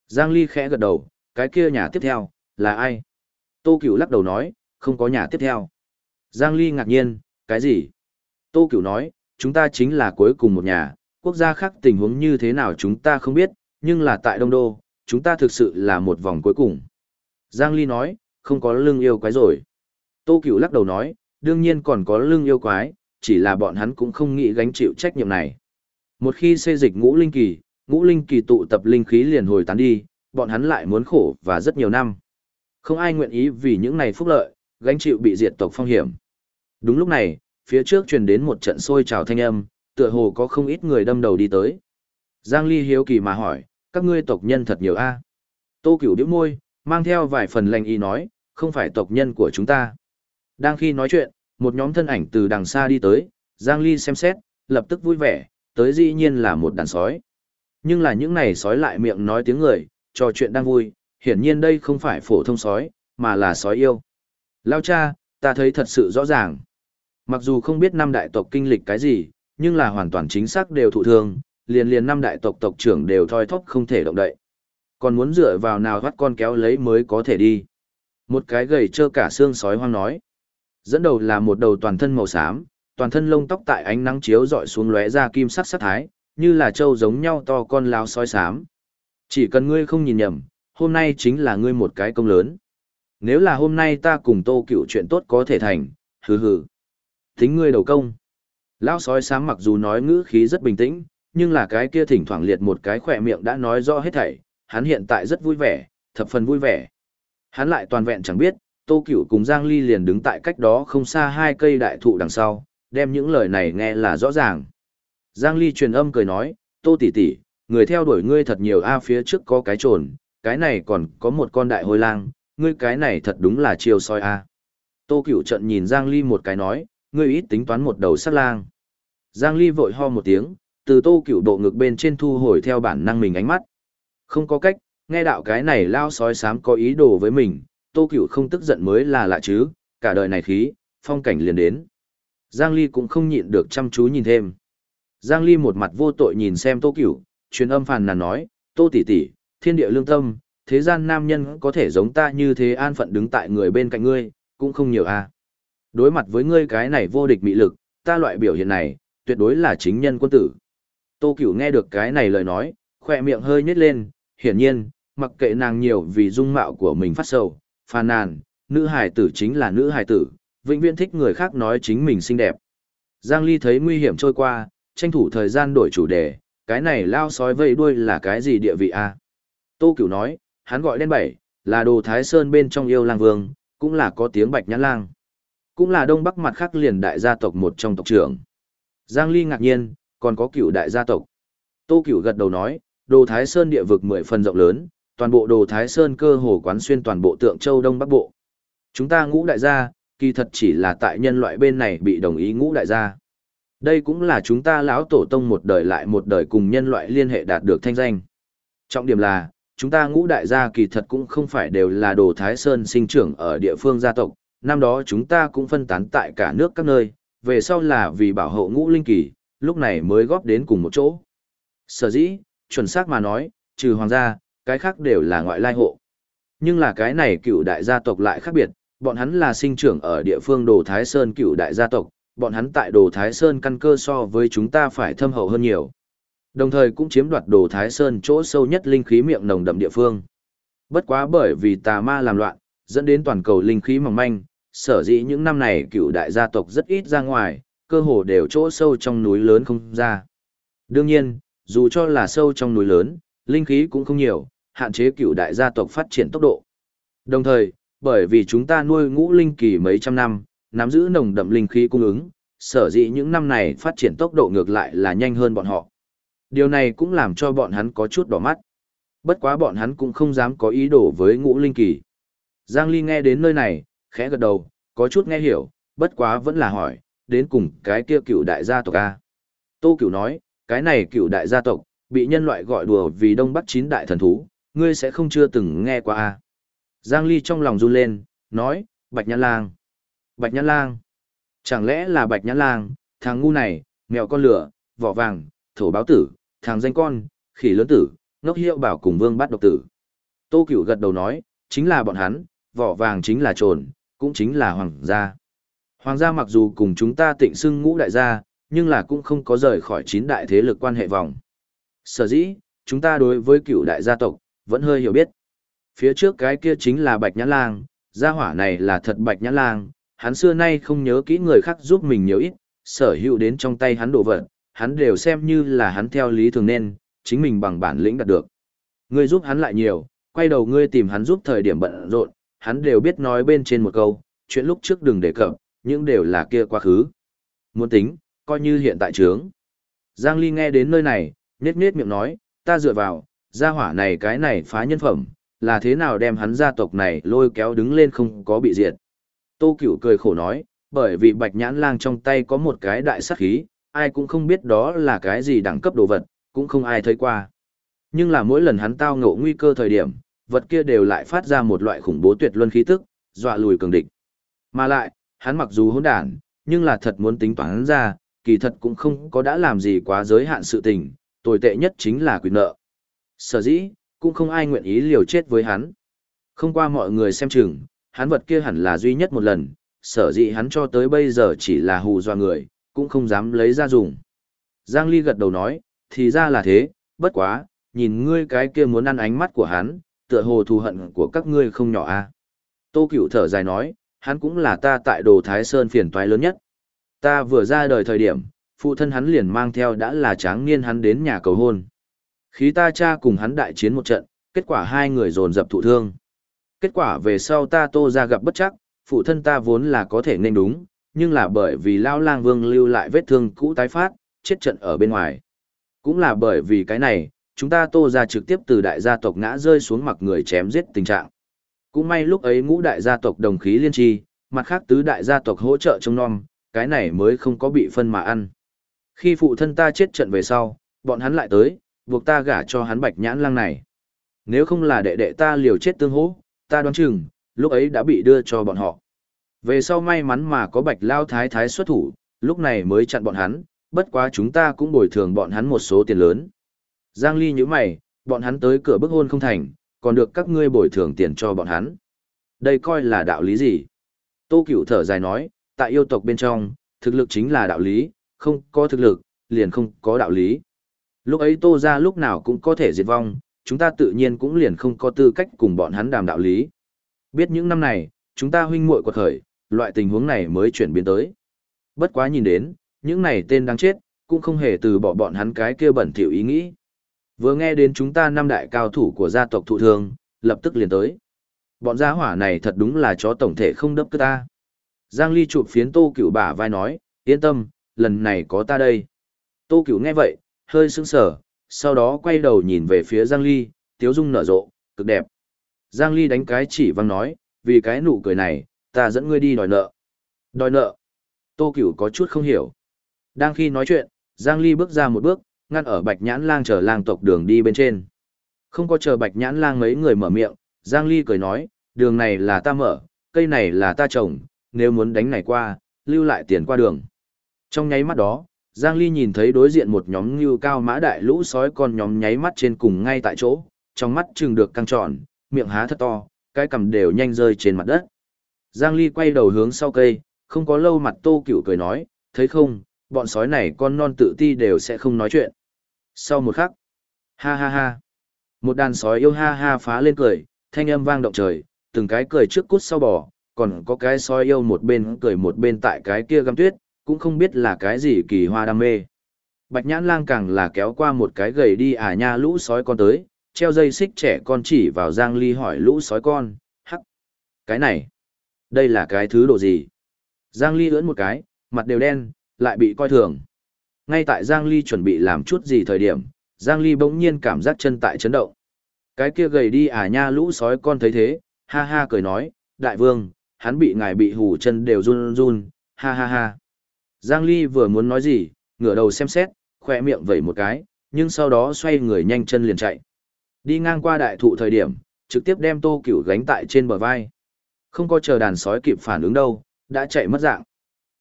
Giang Ly khẽ gật đầu, cái kia nhà tiếp theo, là ai? Tô Cửu lắc đầu nói, không có nhà tiếp theo. Giang Ly ngạc nhiên, cái gì? Tô Cửu nói, chúng ta chính là cuối cùng một nhà, quốc gia khác tình huống như thế nào chúng ta không biết, nhưng là tại Đông Đô, chúng ta thực sự là một vòng cuối cùng. Giang Ly nói, không có lưng yêu quái rồi. Tô Cửu lắc đầu nói, đương nhiên còn có lưng yêu quái, chỉ là bọn hắn cũng không nghĩ gánh chịu trách nhiệm này. Một khi xây dịch ngũ linh kỳ, ngũ linh kỳ tụ tập linh khí liền hồi tán đi, bọn hắn lại muốn khổ và rất nhiều năm. Không ai nguyện ý vì những này phúc lợi, gánh chịu bị diệt tộc phong hiểm. Đúng lúc này, phía trước truyền đến một trận sôi trào thanh âm, tựa hồ có không ít người đâm đầu đi tới. Giang Ly hiếu kỳ mà hỏi, các ngươi tộc nhân thật nhiều a? Tô Cửu điểm môi, mang theo vài phần lành ý nói, không phải tộc nhân của chúng ta. Đang khi nói chuyện, một nhóm thân ảnh từ đằng xa đi tới, Giang Ly xem xét, lập tức vui vẻ, tới dĩ nhiên là một đàn sói. Nhưng là những này sói lại miệng nói tiếng người, trò chuyện đang vui, hiển nhiên đây không phải phổ thông sói, mà là sói yêu. Lao cha, ta thấy thật sự rõ ràng. Mặc dù không biết năm đại tộc kinh lịch cái gì, nhưng là hoàn toàn chính xác đều thụ thương, liền liền năm đại tộc tộc trưởng đều thoi thóp không thể động đậy. Còn muốn dựa vào nào thoát con kéo lấy mới có thể đi. Một cái gầy trơ cả xương sói hoang nói. Dẫn đầu là một đầu toàn thân màu xám, toàn thân lông tóc tại ánh nắng chiếu dọi xuống lóe ra kim sắc sắc thái, như là trâu giống nhau to con lao sói xám. Chỉ cần ngươi không nhìn nhầm, hôm nay chính là ngươi một cái công lớn. Nếu là hôm nay ta cùng tô cựu chuyện tốt có thể thành, hừ hừ. Tính ngươi đầu công. Lão sói sáng mặc dù nói ngữ khí rất bình tĩnh, nhưng là cái kia thỉnh thoảng liệt một cái khỏe miệng đã nói rõ hết thảy, hắn hiện tại rất vui vẻ, thập phần vui vẻ. Hắn lại toàn vẹn chẳng biết, Tô Cửu cùng Giang Ly liền đứng tại cách đó không xa hai cây đại thụ đằng sau, đem những lời này nghe là rõ ràng. Giang Ly truyền âm cười nói, Tô tỷ tỷ, người theo đuổi ngươi thật nhiều a phía trước có cái trồn, cái này còn có một con đại hôi lang, ngươi cái này thật đúng là chiêu soi a. Tô Cửu trận nhìn Giang Ly một cái nói, ngươi ít tính toán một đầu sát lang. Giang Ly vội ho một tiếng, từ Tô Cửu độ ngực bên trên thu hồi theo bản năng mình ánh mắt. Không có cách, nghe đạo cái này lao sói sám có ý đồ với mình, Tô Cửu không tức giận mới là lạ chứ, cả đời này khí, phong cảnh liền đến. Giang Ly cũng không nhịn được chăm chú nhìn thêm. Giang Ly một mặt vô tội nhìn xem Tô Cửu, truyền âm phàn nàn nói, Tô tỷ tỷ, thiên địa lương tâm, thế gian nam nhân có thể giống ta như thế an phận đứng tại người bên cạnh ngươi, cũng không nhiều à. Đối mặt với ngươi cái này vô địch mị lực, ta loại biểu hiện này, tuyệt đối là chính nhân quân tử. Tô Cửu nghe được cái này lời nói, khỏe miệng hơi nhếch lên, hiển nhiên, mặc kệ nàng nhiều vì dung mạo của mình phát sầu, phàn nàn, nữ hài tử chính là nữ hài tử, vĩnh viễn thích người khác nói chính mình xinh đẹp. Giang Ly thấy nguy hiểm trôi qua, tranh thủ thời gian đổi chủ đề, cái này lao sói vây đuôi là cái gì địa vị a? Tô Cửu nói, hắn gọi đen bảy, là đồ Thái Sơn bên trong yêu lang vương, cũng là có tiếng Bạch Nhãn Lang. Cũng là đông bắc mặt khác liền đại gia tộc một trong tộc trưởng. Giang Ly ngạc nhiên, còn có cựu đại gia tộc. Tô Cửu gật đầu nói, Đồ Thái Sơn địa vực mười phần rộng lớn, toàn bộ Đồ Thái Sơn cơ hồ quán xuyên toàn bộ Tượng Châu Đông Bắc Bộ. Chúng ta ngũ đại gia, kỳ thật chỉ là tại nhân loại bên này bị đồng ý ngũ đại gia. Đây cũng là chúng ta lão tổ tông một đời lại một đời cùng nhân loại liên hệ đạt được thanh danh. Trọng điểm là, chúng ta ngũ đại gia kỳ thật cũng không phải đều là đồ Thái Sơn sinh trưởng ở địa phương gia tộc, năm đó chúng ta cũng phân tán tại cả nước các nơi, về sau là vì bảo hộ ngũ linh kỳ, lúc này mới góp đến cùng một chỗ. Sở dĩ, chuẩn xác mà nói, trừ hoàng gia, cái khác đều là ngoại lai hộ. Nhưng là cái này cựu đại gia tộc lại khác biệt, bọn hắn là sinh trưởng ở địa phương Đồ Thái Sơn cựu đại gia tộc, bọn hắn tại Đồ Thái Sơn căn cơ so với chúng ta phải thâm hậu hơn nhiều. Đồng thời cũng chiếm đoạt Đồ Thái Sơn chỗ sâu nhất linh khí miệng nồng đậm địa phương. Bất quá bởi vì tà ma làm loạn, dẫn đến toàn cầu linh khí mỏng manh, sở dĩ những năm này cựu đại gia tộc rất ít ra ngoài, cơ hồ đều chỗ sâu trong núi lớn không ra. Đương nhiên, dù cho là sâu trong núi lớn, linh khí cũng không nhiều, hạn chế cựu đại gia tộc phát triển tốc độ. Đồng thời, bởi vì chúng ta nuôi ngũ linh kỳ mấy trăm năm, nắm giữ nồng đậm linh khí cung ứng, sở dĩ những năm này phát triển tốc độ ngược lại là nhanh hơn bọn họ. Điều này cũng làm cho bọn hắn có chút đỏ mắt. Bất quá bọn hắn cũng không dám có ý đồ với ngũ linh kỳ. Giang Ly nghe đến nơi này, khẽ gật đầu, có chút nghe hiểu, bất quá vẫn là hỏi, đến cùng cái kia cựu đại gia tộc A. Tô cửu nói, cái này cựu đại gia tộc, bị nhân loại gọi đùa vì đông bắc chín đại thần thú, ngươi sẽ không chưa từng nghe qua A. Giang Ly trong lòng run lên, nói, Bạch Nhãn Lang. Bạch Nhãn Lang. Chẳng lẽ là Bạch Nhãn Lang, thằng ngu này, mèo con lửa, vỏ vàng, thổ báo tử, thằng danh con, khỉ lớn tử, ngốc hiệu bảo cùng vương bắt độc tử. Tô Cửu gật đầu nói, chính là bọn hắn, vỏ vàng chính là trồn, cũng chính là hoàng gia. Hoàng gia mặc dù cùng chúng ta tịnh xưng ngũ đại gia, nhưng là cũng không có rời khỏi chín đại thế lực quan hệ vòng. Sở dĩ, chúng ta đối với cựu đại gia tộc, vẫn hơi hiểu biết. Phía trước cái kia chính là Bạch nhã Lang, gia hỏa này là thật Bạch nhã Lang, hắn xưa nay không nhớ kỹ người khác giúp mình nhiều ít, sở hữu đến trong tay hắn đổ vật, hắn đều xem như là hắn theo lý thường nên, chính mình bằng bản lĩnh đạt được. Ngươi giúp hắn lại nhiều, quay đầu ngươi tìm hắn giúp thời điểm bận rộn, hắn đều biết nói bên trên một câu, chuyện lúc trước đừng đề cập, những đều là kia quá khứ. Muốn tính, coi như hiện tại trướng. Giang Ly nghe đến nơi này, nết nết miệng nói, ta dựa vào, gia hỏa này cái này phá nhân phẩm, là thế nào đem hắn gia tộc này lôi kéo đứng lên không có bị diệt. Tô Cửu cười khổ nói, bởi vì bạch nhãn lang trong tay có một cái đại sát khí, ai cũng không biết đó là cái gì đẳng cấp đồ vật, cũng không ai thấy qua. Nhưng là mỗi lần hắn tao ngộ nguy cơ thời điểm, vật kia đều lại phát ra một loại khủng bố tuyệt luân khí tức, dọa lùi cường địch. Mà lại, hắn mặc dù hỗn đản, nhưng là thật muốn tính toán ra, kỳ thật cũng không có đã làm gì quá giới hạn sự tình, tồi tệ nhất chính là quyền nợ. Sở dĩ, cũng không ai nguyện ý liều chết với hắn. Không qua mọi người xem chừng, hắn vật kia hẳn là duy nhất một lần, sở dĩ hắn cho tới bây giờ chỉ là hù dọa người, cũng không dám lấy ra dùng. Giang Ly gật đầu nói, thì ra là thế, bất quá, nhìn ngươi cái kia muốn ăn ánh mắt của hắn, tựa hồ thù hận của các ngươi không nhỏ a. À? Tô cựu thở dài nói, hắn cũng là ta tại Đồ Thái Sơn phiền toái lớn nhất. Ta vừa ra đời thời điểm, phụ thân hắn liền mang theo đã là tráng niên hắn đến nhà cầu hôn. Khí ta cha cùng hắn đại chiến một trận, kết quả hai người dồn dập thụ thương. Kết quả về sau ta tô ra gặp bất chắc, phụ thân ta vốn là có thể nên đúng, nhưng là bởi vì Lao Lang Vương lưu lại vết thương cũ tái phát, chết trận ở bên ngoài. Cũng là bởi vì cái này, chúng ta tô ra trực tiếp từ đại gia tộc ngã rơi xuống mặc người chém giết tình trạng. Cũng may lúc ấy ngũ đại gia tộc đồng khí liên tri, mặt khác tứ đại gia tộc hỗ trợ trông non, cái này mới không có bị phân mà ăn. Khi phụ thân ta chết trận về sau, bọn hắn lại tới, buộc ta gả cho hắn bạch nhãn lang này. Nếu không là đệ đệ ta liều chết tương hỗ, ta đoán chừng, lúc ấy đã bị đưa cho bọn họ. Về sau may mắn mà có bạch lao thái thái xuất thủ, lúc này mới chặn bọn hắn, bất quá chúng ta cũng bồi thường bọn hắn một số tiền lớn. Giang Ly như mày, bọn hắn tới cửa bức hôn không thành, còn được các ngươi bồi thường tiền cho bọn hắn. Đây coi là đạo lý gì? Tô Cửu thở dài nói, tại yêu tộc bên trong, thực lực chính là đạo lý, không có thực lực, liền không có đạo lý. Lúc ấy Tô ra lúc nào cũng có thể diệt vong, chúng ta tự nhiên cũng liền không có tư cách cùng bọn hắn đàm đạo lý. Biết những năm này, chúng ta huynh muội quật khởi, loại tình huống này mới chuyển biến tới. Bất quá nhìn đến, những này tên đáng chết, cũng không hề từ bỏ bọn hắn cái kia bẩn thỉu ý nghĩ. Vừa nghe đến chúng ta năm đại cao thủ của gia tộc thụ thương, lập tức liền tới. Bọn gia hỏa này thật đúng là chó tổng thể không đấp cơ ta. Giang Ly chụp phiến tô cửu bả vai nói, yên tâm, lần này có ta đây. Tô cửu nghe vậy, hơi sững sờ, sau đó quay đầu nhìn về phía Giang Ly, tiếu dung nở rộ, cực đẹp. Giang Ly đánh cái chỉ văng nói, vì cái nụ cười này, ta dẫn ngươi đi đòi nợ. Đòi nợ. Tô Cửu có chút không hiểu. Đang khi nói chuyện, Giang Ly bước ra một bước, ngăn ở Bạch Nhãn Lang chờ lang tộc đường đi bên trên. Không có chờ Bạch Nhãn Lang mấy người mở miệng, Giang Ly cười nói, đường này là ta mở, cây này là ta trồng, nếu muốn đánh này qua, lưu lại tiền qua đường. Trong nháy mắt đó, Giang Ly nhìn thấy đối diện một nhóm như cao mã đại lũ sói con nhóm nháy mắt trên cùng ngay tại chỗ, trong mắt trừng được căng tròn, miệng há thật to, cái cầm đều nhanh rơi trên mặt đất. Giang Ly quay đầu hướng sau cây, không có lâu mặt tô cửu cười nói, thấy không, bọn sói này con non tự ti đều sẽ không nói chuyện. Sau một khắc, ha ha ha, một đàn sói yêu ha ha phá lên cười, thanh âm vang động trời, từng cái cười trước cút sau bò, còn có cái sói yêu một bên cười một bên tại cái kia găm tuyết, cũng không biết là cái gì kỳ hoa đam mê. Bạch nhãn lang càng là kéo qua một cái gầy đi à nha lũ sói con tới, treo dây xích trẻ con chỉ vào Giang Ly hỏi lũ sói con, hắc, cái này, đây là cái thứ đồ gì? Giang Ly ưỡn một cái, mặt đều đen, lại bị coi thường. Ngay tại Giang Ly chuẩn bị làm chút gì thời điểm, Giang Ly bỗng nhiên cảm giác chân tại chấn động. Cái kia gầy đi à nha lũ sói con thấy thế, ha ha cười nói, đại vương, hắn bị ngài bị hù chân đều run run, ha ha ha. Giang Ly vừa muốn nói gì, ngửa đầu xem xét, khỏe miệng vẩy một cái, nhưng sau đó xoay người nhanh chân liền chạy. Đi ngang qua đại thụ thời điểm, trực tiếp đem tô cửu gánh tại trên bờ vai. Không có chờ đàn sói kịp phản ứng đâu, đã chạy mất dạng.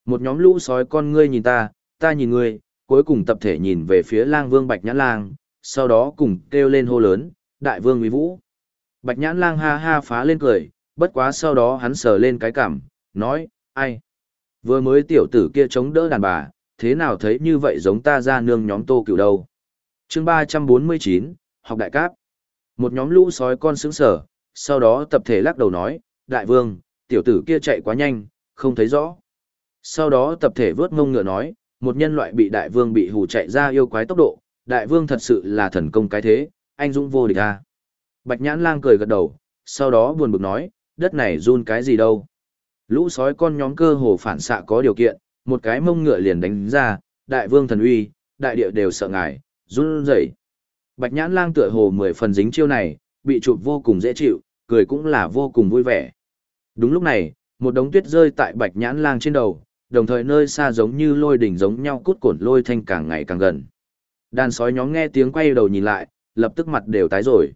Một nhóm lũ sói con ngươi nhìn ta, ta nhìn ngươi, cuối cùng tập thể nhìn về phía lang vương bạch nhãn lang, sau đó cùng kêu lên hô lớn, đại vương uy vũ. Bạch nhãn lang ha ha phá lên cười, bất quá sau đó hắn sờ lên cái cảm, nói, ai? Vừa mới tiểu tử kia chống đỡ đàn bà, thế nào thấy như vậy giống ta ra nương nhóm tô cửu đâu. chương 349, học đại cáp. Một nhóm lũ sói con sững sở, sau đó tập thể lắc đầu nói, đại vương, tiểu tử kia chạy quá nhanh, không thấy rõ. Sau đó tập thể vớt ngông ngựa nói, một nhân loại bị đại vương bị hù chạy ra yêu quái tốc độ, đại vương thật sự là thần công cái thế, anh dũng vô địch à. Bạch nhãn lang cười gật đầu, sau đó buồn bực nói, đất này run cái gì đâu. Lũ sói con nhóm cơ hồ phản xạ có điều kiện, một cái mông ngựa liền đánh ra, đại vương thần uy, đại địa đều sợ ngài, run rẩy. Bạch nhãn lang tựa hồ mười phần dính chiêu này, bị chụp vô cùng dễ chịu, cười cũng là vô cùng vui vẻ. Đúng lúc này, một đống tuyết rơi tại bạch nhãn lang trên đầu, đồng thời nơi xa giống như lôi đỉnh giống nhau cút cổn lôi thanh càng ngày càng gần. Đàn sói nhóm nghe tiếng quay đầu nhìn lại, lập tức mặt đều tái rồi.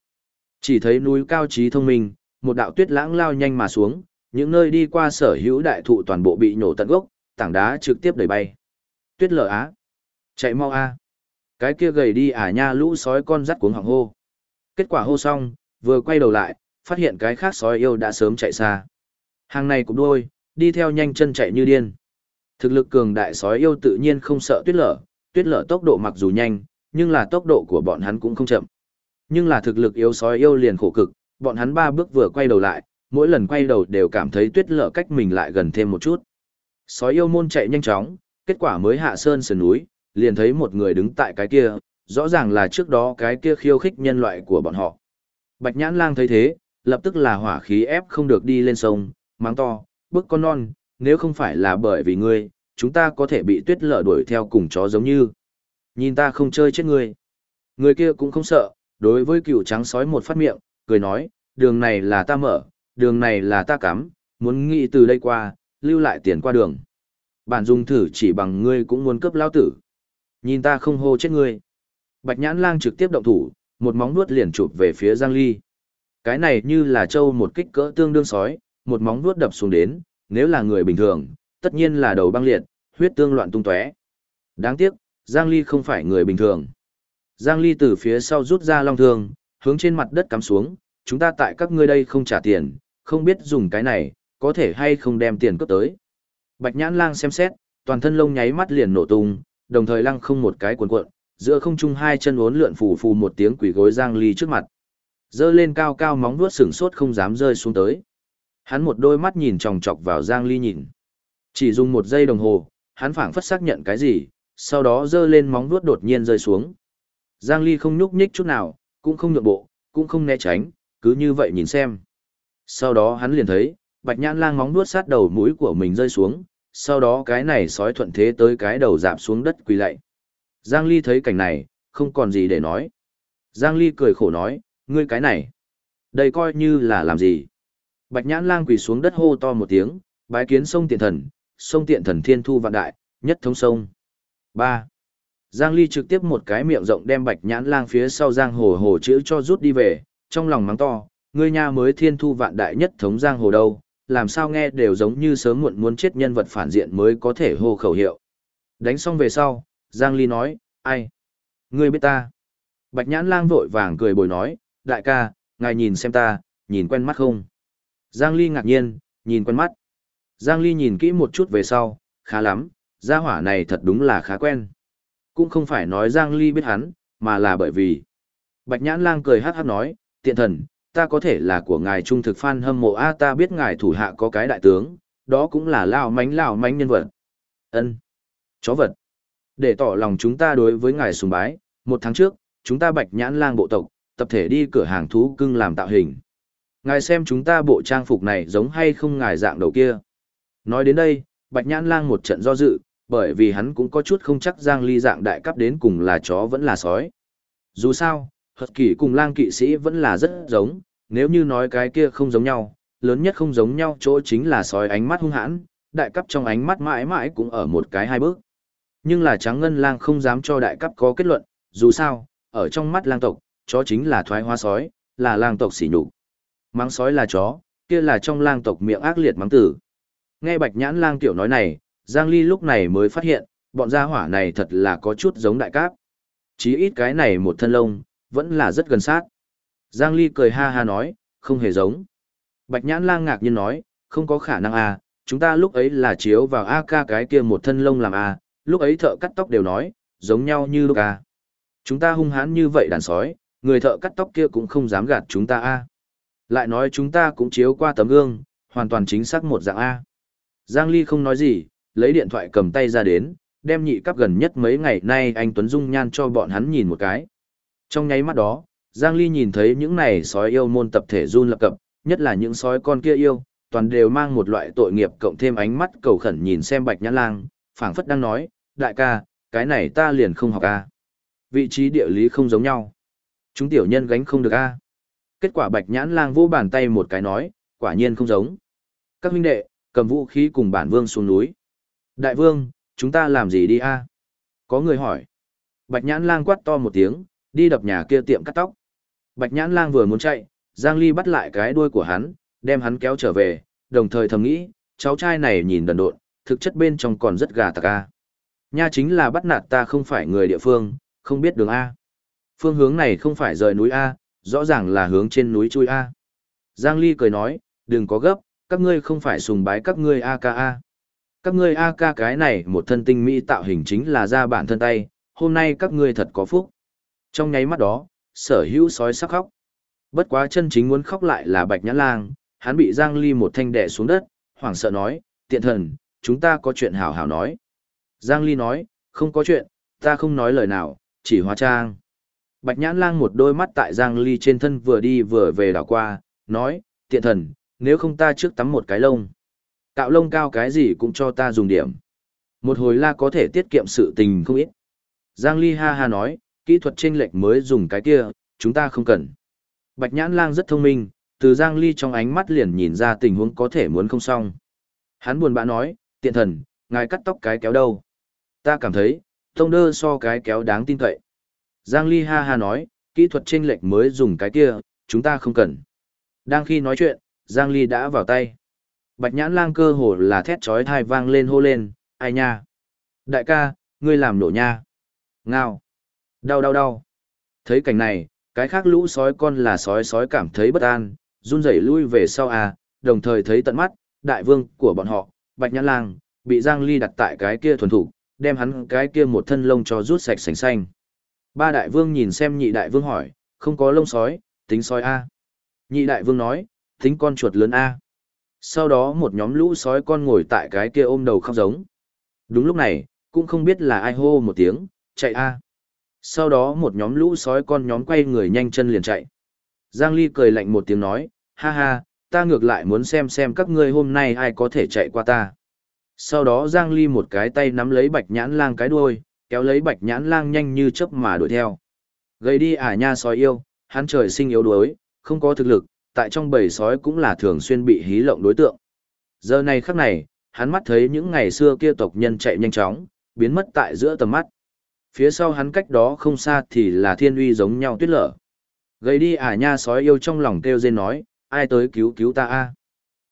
Chỉ thấy núi cao trí thông minh, một đạo tuyết lãng lao nhanh mà xuống, những nơi đi qua sở hữu đại thụ toàn bộ bị nhổ tận gốc, tảng đá trực tiếp đẩy bay. Tuyết lở á. Chạy mau a. Cái kia gầy đi à nha lũ sói con dắt cuống họng hô. Kết quả hô xong, vừa quay đầu lại, phát hiện cái khác sói yêu đã sớm chạy xa. Hàng này cũng đuôi, đi theo nhanh chân chạy như điên. Thực lực cường đại sói yêu tự nhiên không sợ tuyết lở, tuyết lở tốc độ mặc dù nhanh, nhưng là tốc độ của bọn hắn cũng không chậm. Nhưng là thực lực yếu sói yêu liền khổ cực, bọn hắn ba bước vừa quay đầu lại, mỗi lần quay đầu đều cảm thấy tuyết lở cách mình lại gần thêm một chút. Sói yêu môn chạy nhanh chóng, kết quả mới hạ sơn sườn núi, liền thấy một người đứng tại cái kia, rõ ràng là trước đó cái kia khiêu khích nhân loại của bọn họ. Bạch nhãn lang thấy thế, lập tức là hỏa khí ép không được đi lên sông, mắng to, bước con non, nếu không phải là bởi vì ngươi, chúng ta có thể bị tuyết lở đuổi theo cùng chó giống như. Nhìn ta không chơi chết ngươi. Người kia cũng không sợ, đối với cựu trắng sói một phát miệng, cười nói, đường này là ta mở, đường này là ta cắm, muốn nghĩ từ đây qua, lưu lại tiền qua đường. Bản dung thử chỉ bằng ngươi cũng muốn cướp lao tử. Nhìn ta không hô chết ngươi. Bạch nhãn lang trực tiếp động thủ, một móng nuốt liền chụp về phía Giang Ly. Cái này như là trâu một kích cỡ tương đương sói, một móng nuốt đập xuống đến, nếu là người bình thường, tất nhiên là đầu băng liệt, huyết tương loạn tung tóe. Đáng tiếc, Giang Ly không phải người bình thường. Giang Ly từ phía sau rút ra long thương, hướng trên mặt đất cắm xuống, chúng ta tại các ngươi đây không trả tiền, không biết dùng cái này, có thể hay không đem tiền cấp tới. Bạch nhãn lang xem xét, toàn thân lông nháy mắt liền nổ tung, đồng thời lăng không một cái cuộn cuộn, giữa không trung hai chân uốn lượn phù phù một tiếng quỷ gối Giang Ly trước mặt. Dơ lên cao cao móng vuốt sừng sốt không dám rơi xuống tới. Hắn một đôi mắt nhìn chòng chọc vào Giang Ly nhìn. Chỉ dùng một giây đồng hồ, hắn phảng phất xác nhận cái gì, sau đó dơ lên móng vuốt đột nhiên rơi xuống. Giang Ly không nhúc nhích chút nào, cũng không nhượng bộ, cũng không né tránh, cứ như vậy nhìn xem. Sau đó hắn liền thấy, bạch nhãn lang móng vuốt sát đầu mũi của mình rơi xuống, sau đó cái này sói thuận thế tới cái đầu dạp xuống đất quỳ lạy. Giang Ly thấy cảnh này, không còn gì để nói. Giang Ly cười khổ nói, ngươi cái này, đây coi như là làm gì. Bạch nhãn lang quỳ xuống đất hô to một tiếng, bái kiến sông tiện thần, sông tiện thần thiên thu vạn đại, nhất thống sông. 3. Giang Ly trực tiếp một cái miệng rộng đem bạch nhãn lang phía sau giang hồ hồ chữ cho rút đi về, trong lòng mắng to, ngươi nha mới thiên thu vạn đại nhất thống giang hồ đâu, làm sao nghe đều giống như sớm muộn muốn chết nhân vật phản diện mới có thể hô khẩu hiệu. Đánh xong về sau, Giang Ly nói, ai? Ngươi biết ta. Bạch nhãn lang vội vàng cười bồi nói, đại ca, ngài nhìn xem ta, nhìn quen mắt không? Giang Ly ngạc nhiên, nhìn quen mắt. Giang Ly nhìn kỹ một chút về sau, khá lắm, gia hỏa này thật đúng là khá quen. Cũng không phải nói Giang Ly biết hắn, mà là bởi vì. Bạch nhãn lang cười hát hát nói, tiện thần, ta có thể là của ngài trung thực fan hâm mộ a ta biết ngài thủ hạ có cái đại tướng, đó cũng là lao mánh lao mánh nhân vật. ân Chó vật. Để tỏ lòng chúng ta đối với ngài sùng bái, một tháng trước, chúng ta bạch nhãn lang bộ tộc, tập thể đi cửa hàng thú cưng làm tạo hình. Ngài xem chúng ta bộ trang phục này giống hay không ngài dạng đầu kia. Nói đến đây, bạch nhãn lang một trận do dự, bởi vì hắn cũng có chút không chắc giang ly dạng đại cấp đến cùng là chó vẫn là sói. Dù sao, hợp kỷ cùng lang kỵ sĩ vẫn là rất giống, nếu như nói cái kia không giống nhau, lớn nhất không giống nhau chỗ chính là sói ánh mắt hung hãn, đại cấp trong ánh mắt mãi mãi cũng ở một cái hai bước. Nhưng là trắng ngân lang không dám cho đại cấp có kết luận, dù sao, ở trong mắt lang tộc, chó chính là thoái hoa sói, là lang tộc xỉ nhục. Mắng sói là chó, kia là trong lang tộc miệng ác liệt mắng tử. Nghe bạch nhãn lang tiểu nói này, Giang Ly lúc này mới phát hiện, bọn gia hỏa này thật là có chút giống đại cáp. Chí ít cái này một thân lông, vẫn là rất gần sát. Giang Ly cười ha ha nói, không hề giống. Bạch nhãn lang ngạc nhiên nói, không có khả năng à, chúng ta lúc ấy là chiếu vào AK cái kia một thân lông làm à, lúc ấy thợ cắt tóc đều nói, giống nhau như lúc à. Chúng ta hung hãn như vậy đàn sói, người thợ cắt tóc kia cũng không dám gạt chúng ta a. Lại nói chúng ta cũng chiếu qua tấm gương, hoàn toàn chính xác một dạng a. Giang Ly không nói gì, lấy điện thoại cầm tay ra đến, đem nhị cấp gần nhất mấy ngày nay anh Tuấn Dung nhan cho bọn hắn nhìn một cái. Trong nháy mắt đó, Giang Ly nhìn thấy những này sói yêu môn tập thể run lập cập, nhất là những sói con kia yêu, toàn đều mang một loại tội nghiệp cộng thêm ánh mắt cầu khẩn nhìn xem Bạch Nhãn Lang, phảng phất đang nói, đại ca, cái này ta liền không học a. Vị trí địa lý không giống nhau. Chúng tiểu nhân gánh không được a. Kết quả Bạch Nhãn Lang vô bàn tay một cái nói, quả nhiên không giống. Các huynh đệ, cầm vũ khí cùng bản vương xuống núi. Đại vương, chúng ta làm gì đi a? Có người hỏi. Bạch Nhãn Lang quát to một tiếng, đi đập nhà kia tiệm cắt tóc. Bạch Nhãn Lang vừa muốn chạy, Giang Ly bắt lại cái đuôi của hắn, đem hắn kéo trở về, đồng thời thầm nghĩ, cháu trai này nhìn đần độn, thực chất bên trong còn rất gà tạc a. Nha chính là bắt nạt ta không phải người địa phương, không biết đường A. Phương hướng này không phải rời núi A, rõ ràng là hướng trên núi chui A. Giang Ly cười nói, đừng có gấp, các ngươi không phải sùng bái các ngươi AKA. Các ngươi AK cái này một thân tinh mỹ tạo hình chính là ra bản thân tay, hôm nay các ngươi thật có phúc. Trong nháy mắt đó, sở hữu sói sắc khóc. Bất quá chân chính muốn khóc lại là Bạch Nhã Lang, hắn bị Giang Ly một thanh đè xuống đất, hoảng sợ nói, tiện thần, chúng ta có chuyện hảo hảo nói. Giang Ly nói, không có chuyện, ta không nói lời nào, chỉ hóa trang. Bạch Nhãn Lang một đôi mắt tại Giang Ly trên thân vừa đi vừa về đảo qua, nói, tiện thần, nếu không ta trước tắm một cái lông. Cạo lông cao cái gì cũng cho ta dùng điểm. Một hồi la có thể tiết kiệm sự tình không ít. Giang Ly ha ha nói, kỹ thuật chênh lệch mới dùng cái kia, chúng ta không cần. Bạch Nhãn Lang rất thông minh, từ Giang Ly trong ánh mắt liền nhìn ra tình huống có thể muốn không xong. Hắn buồn bã nói, tiện thần, ngài cắt tóc cái kéo đâu. Ta cảm thấy, tông đơ so cái kéo đáng tin cậy. Giang Ly ha ha nói, kỹ thuật chênh lệch mới dùng cái kia, chúng ta không cần. Đang khi nói chuyện, Giang Ly đã vào tay. Bạch nhãn lang cơ hồ là thét chói thai vang lên hô lên, ai nha. Đại ca, ngươi làm nổ nha. Ngao. Đau đau đau. Thấy cảnh này, cái khác lũ sói con là sói sói cảm thấy bất an, run rẩy lui về sau à, đồng thời thấy tận mắt, đại vương của bọn họ, Bạch Nhãn Lang, bị Giang Ly đặt tại cái kia thuần thủ, đem hắn cái kia một thân lông cho rút sạch sành xanh. Ba đại vương nhìn xem nhị đại vương hỏi, không có lông sói, tính sói A. Nhị đại vương nói, tính con chuột lớn A. Sau đó một nhóm lũ sói con ngồi tại cái kia ôm đầu khóc giống. Đúng lúc này, cũng không biết là ai hô một tiếng, chạy A. Sau đó một nhóm lũ sói con nhóm quay người nhanh chân liền chạy. Giang Ly cười lạnh một tiếng nói, ha ha, ta ngược lại muốn xem xem các ngươi hôm nay ai có thể chạy qua ta. Sau đó Giang Ly một cái tay nắm lấy bạch nhãn lang cái đuôi, kéo lấy bạch nhãn lang nhanh như chớp mà đuổi theo. Gây đi à nha sói yêu, hắn trời sinh yếu đuối, không có thực lực, tại trong bầy sói cũng là thường xuyên bị hí lộng đối tượng. Giờ này khắc này, hắn mắt thấy những ngày xưa kia tộc nhân chạy nhanh chóng, biến mất tại giữa tầm mắt. Phía sau hắn cách đó không xa thì là thiên uy giống nhau tuyết lở. Gây đi à nha sói yêu trong lòng kêu rên nói, ai tới cứu cứu ta a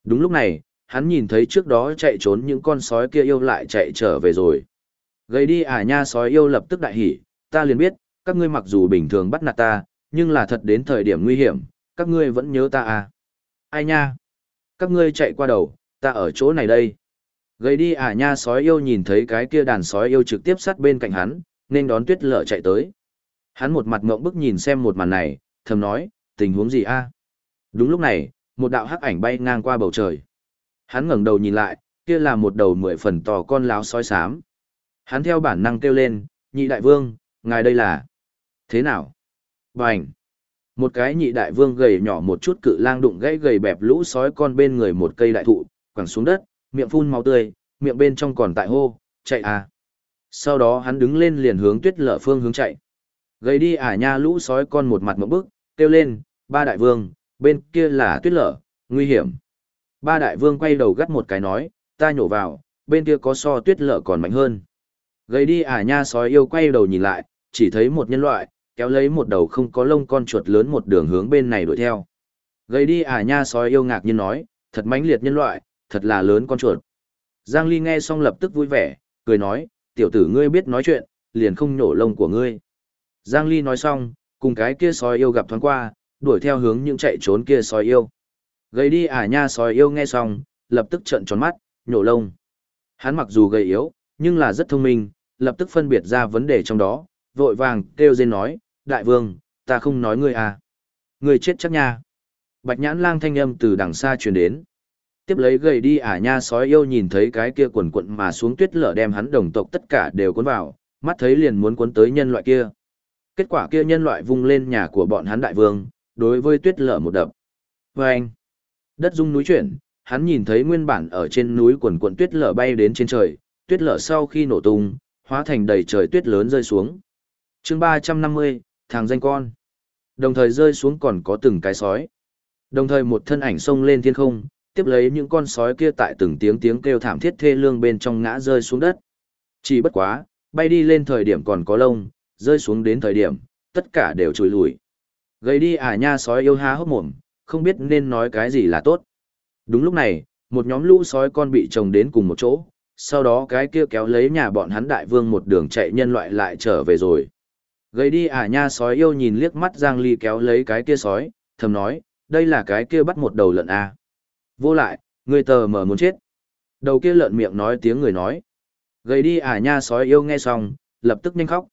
Đúng lúc này, hắn nhìn thấy trước đó chạy trốn những con sói kia yêu lại chạy trở về rồi. Gây đi à nha sói yêu lập tức đại hỉ, ta liền biết, các ngươi mặc dù bình thường bắt nạt ta, nhưng là thật đến thời điểm nguy hiểm, các ngươi vẫn nhớ ta à. Ai nha? Các ngươi chạy qua đầu, ta ở chỗ này đây. Gây đi à nha sói yêu nhìn thấy cái kia đàn sói yêu trực tiếp sát bên cạnh hắn, nên đón tuyết lở chạy tới. Hắn một mặt ngộng bức nhìn xem một màn này, thầm nói, tình huống gì a? Đúng lúc này, một đạo hắc ảnh bay ngang qua bầu trời. Hắn ngẩng đầu nhìn lại, kia là một đầu mười phần to con láo sói xám. Hắn theo bản năng kêu lên, nhị đại vương, ngài đây là... Thế nào? Bành! Một cái nhị đại vương gầy nhỏ một chút cự lang đụng gãy gầy bẹp lũ sói con bên người một cây đại thụ, quẳng xuống đất, miệng phun máu tươi, miệng bên trong còn tại hô, chạy à. Sau đó hắn đứng lên liền hướng tuyết lở phương hướng chạy. Gầy đi ả nha lũ sói con một mặt một bước, kêu lên, ba đại vương, bên kia là tuyết lở, nguy hiểm. Ba đại vương quay đầu gắt một cái nói, ta nhổ vào, bên kia có so tuyết lở còn mạnh hơn. Gầy đi ả nha sói yêu quay đầu nhìn lại, chỉ thấy một nhân loại, kéo lấy một đầu không có lông con chuột lớn một đường hướng bên này đuổi theo. Gầy đi ả nha sói yêu ngạc nhiên nói, thật mãnh liệt nhân loại, thật là lớn con chuột. Giang Ly nghe xong lập tức vui vẻ, cười nói, tiểu tử ngươi biết nói chuyện, liền không nhổ lông của ngươi. Giang Ly nói xong, cùng cái kia sói yêu gặp thoáng qua, đuổi theo hướng những chạy trốn kia sói yêu. Gầy đi ả nha sói yêu nghe xong, lập tức trợn tròn mắt, nhổ lông. Hắn mặc dù gầy yếu, nhưng là rất thông minh, lập tức phân biệt ra vấn đề trong đó, vội vàng kêu rên nói, đại vương, ta không nói ngươi à. Ngươi chết chắc nha. Bạch nhãn lang thanh âm từ đằng xa truyền đến. Tiếp lấy gầy đi ả nha sói yêu nhìn thấy cái kia quần quận mà xuống tuyết lở đem hắn đồng tộc tất cả đều cuốn vào, mắt thấy liền muốn cuốn tới nhân loại kia. Kết quả kia nhân loại vung lên nhà của bọn hắn đại vương, đối với tuyết lở một đập. Và anh, đất rung núi chuyển, hắn nhìn thấy nguyên bản ở trên núi quần quận tuyết lở bay đến trên trời, tuyết lở sau khi nổ tung, hóa thành đầy trời tuyết lớn rơi xuống. chương 350, thằng danh con. Đồng thời rơi xuống còn có từng cái sói. Đồng thời một thân ảnh xông lên thiên không, tiếp lấy những con sói kia tại từng tiếng tiếng kêu thảm thiết thê lương bên trong ngã rơi xuống đất. Chỉ bất quá, bay đi lên thời điểm còn có lông, rơi xuống đến thời điểm, tất cả đều trùi lùi. Gây đi à nha sói yêu há hốc mồm, không biết nên nói cái gì là tốt. Đúng lúc này, một nhóm lũ sói con bị chồng đến cùng một chỗ, sau đó cái kia kéo lấy nhà bọn hắn đại vương một đường chạy nhân loại lại trở về rồi. Gây đi à nha sói yêu nhìn liếc mắt Giang Ly kéo lấy cái kia sói, thầm nói, đây là cái kia bắt một đầu lợn à. Vô lại, người tờ mở muốn chết. Đầu kia lợn miệng nói tiếng người nói. Gây đi à nha sói yêu nghe xong, lập tức nhanh khóc.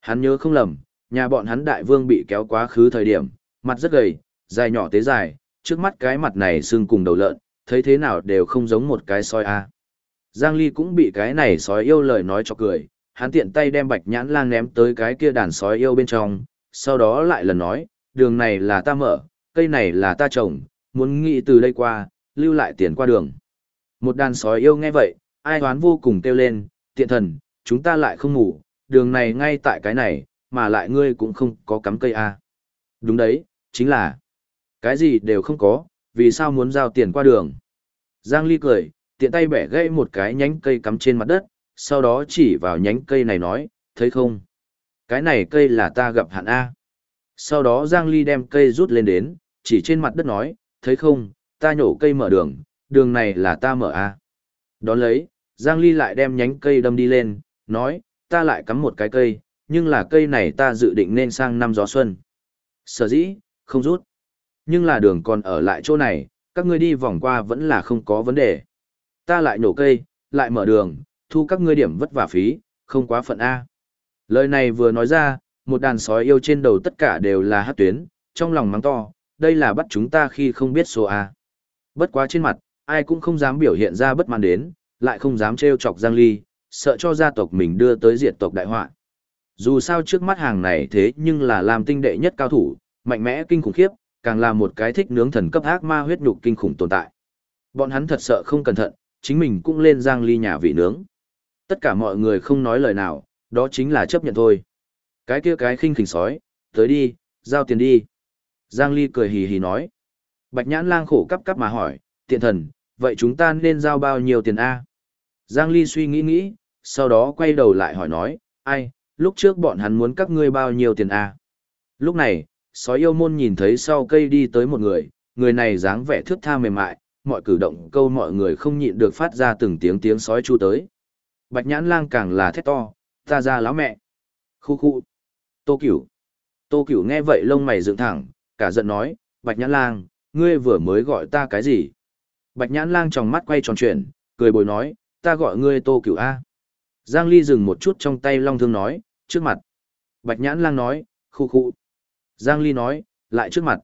Hắn nhớ không lầm, nhà bọn hắn đại vương bị kéo quá khứ thời điểm, mặt rất gầy, dài nhỏ tế dài, trước mắt cái mặt này xương cùng đầu lợn, thấy thế nào đều không giống một cái sói a. Giang Ly cũng bị cái này sói yêu lời nói cho cười, hắn tiện tay đem bạch nhãn lang ném tới cái kia đàn sói yêu bên trong, sau đó lại lần nói, đường này là ta mở, cây này là ta trồng, muốn nghĩ từ đây qua, lưu lại tiền qua đường. Một đàn sói yêu nghe vậy, ai hoán vô cùng kêu lên, tiện thần, chúng ta lại không ngủ, đường này ngay tại cái này, mà lại ngươi cũng không có cắm cây a. Đúng đấy, chính là, cái gì đều không có, vì sao muốn giao tiền qua đường. Giang Ly cười, tiện tay bẻ gãy một cái nhánh cây cắm trên mặt đất, sau đó chỉ vào nhánh cây này nói, thấy không? Cái này cây là ta gặp hạn A. Sau đó Giang Ly đem cây rút lên đến, chỉ trên mặt đất nói, thấy không, ta nhổ cây mở đường, đường này là ta mở A. Đón lấy, Giang Ly lại đem nhánh cây đâm đi lên, nói, ta lại cắm một cái cây, nhưng là cây này ta dự định nên sang năm gió xuân. Sở dĩ, không rút. Nhưng là đường còn ở lại chỗ này, các ngươi đi vòng qua vẫn là không có vấn đề. Ta lại nổ cây, lại mở đường, thu các ngươi điểm vất vả phí, không quá phận A. Lời này vừa nói ra, một đàn sói yêu trên đầu tất cả đều là hát tuyến, trong lòng mắng to, đây là bắt chúng ta khi không biết số A. Bất quá trên mặt, ai cũng không dám biểu hiện ra bất mãn đến, lại không dám trêu chọc Giang Ly, sợ cho gia tộc mình đưa tới diệt tộc đại họa. Dù sao trước mắt hàng này thế nhưng là làm tinh đệ nhất cao thủ, mạnh mẽ kinh khủng khiếp, càng là một cái thích nướng thần cấp ác ma huyết nhục kinh khủng tồn tại. Bọn hắn thật sợ không cẩn thận, chính mình cũng lên Giang Ly nhà vị nướng. Tất cả mọi người không nói lời nào, đó chính là chấp nhận thôi. Cái kia cái khinh khỉnh sói, tới đi, giao tiền đi. Giang Ly cười hì hì nói. Bạch nhãn lang khổ cắp cắp mà hỏi, tiện thần, vậy chúng ta nên giao bao nhiêu tiền A? Giang Ly suy nghĩ nghĩ, sau đó quay đầu lại hỏi nói, ai, lúc trước bọn hắn muốn các ngươi bao nhiêu tiền A? Lúc này, sói yêu môn nhìn thấy sau cây đi tới một người, người này dáng vẻ thước tha mềm mại, mọi cử động câu mọi người không nhịn được phát ra từng tiếng tiếng sói chu tới. Bạch nhãn lang càng là thét to, ta ra láo mẹ. Khu khu. Tô cửu. Tô cửu nghe vậy lông mày dựng thẳng, cả giận nói, bạch nhãn lang, ngươi vừa mới gọi ta cái gì? Bạch nhãn lang tròng mắt quay tròn chuyển, cười bồi nói, ta gọi ngươi tô cửu A. Giang Ly dừng một chút trong tay long thương nói, trước mặt. Bạch nhãn lang nói, khu khu. Giang Ly nói, lại trước mặt.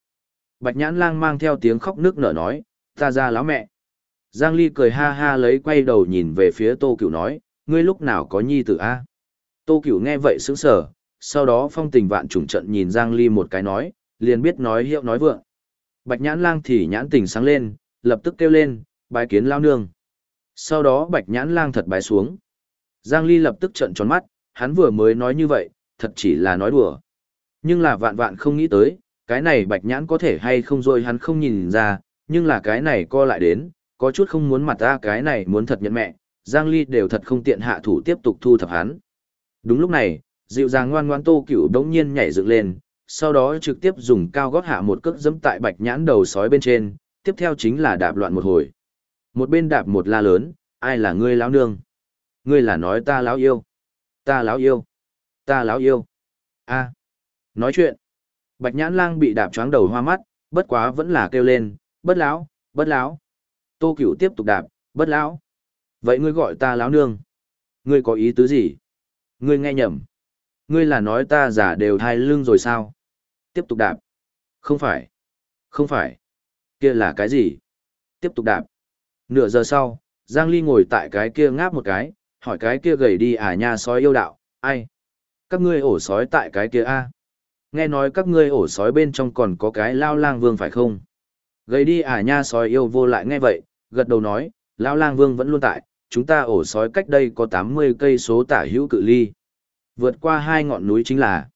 Bạch nhãn lang mang theo tiếng khóc nước nở nói, ta ra láo mẹ. Giang Ly cười ha ha lấy quay đầu nhìn về phía tô cửu nói, ngươi lúc nào có nhi tử A. Tô cửu nghe vậy sững sờ, sau đó phong tình vạn trùng trận nhìn Giang Ly một cái nói, liền biết nói hiệu nói vượng. Bạch nhãn lang thì nhãn tình sáng lên, lập tức kêu lên, bái kiến lao nương. Sau đó bạch nhãn lang thật bái xuống. Giang Ly lập tức trợn tròn mắt, hắn vừa mới nói như vậy, thật chỉ là nói đùa. Nhưng là vạn vạn không nghĩ tới, cái này bạch nhãn có thể hay không rồi hắn không nhìn ra, nhưng là cái này co lại đến, có chút không muốn mặt ta cái này muốn thật nhận mẹ, Giang Ly đều thật không tiện hạ thủ tiếp tục thu thập hắn. Đúng lúc này, dịu dàng ngoan ngoan tô cửu đống nhiên nhảy dựng lên, sau đó trực tiếp dùng cao gót hạ một cước dẫm tại bạch nhãn đầu sói bên trên, tiếp theo chính là đạp loạn một hồi. Một bên đạp một la lớn, ai là ngươi lão nương? Ngươi là nói ta lão yêu. Ta lão yêu. Ta lão yêu. a Nói chuyện. Bạch nhãn lang bị đạp choáng đầu hoa mắt, bất quá vẫn là kêu lên, bất lão, bất lão. Tô cửu tiếp tục đạp, bất lão. Vậy ngươi gọi ta lão nương. Ngươi có ý tứ gì? Ngươi nghe nhầm. Ngươi là nói ta giả đều thai lưng rồi sao? Tiếp tục đạp. Không phải. Không phải. Kia là cái gì? Tiếp tục đạp. Nửa giờ sau, Giang Ly ngồi tại cái kia ngáp một cái, hỏi cái kia gầy đi à nha sói yêu đạo, ai? Các ngươi ổ sói tại cái kia a? Nghe nói các ngươi ổ sói bên trong còn có cái lao lang vương phải không? Gầy đi à nha sói yêu vô lại nghe vậy, gật đầu nói, lão lang vương vẫn luôn tại, chúng ta ổ sói cách đây có 80 cây số tả hữu cự ly. Vượt qua hai ngọn núi chính là.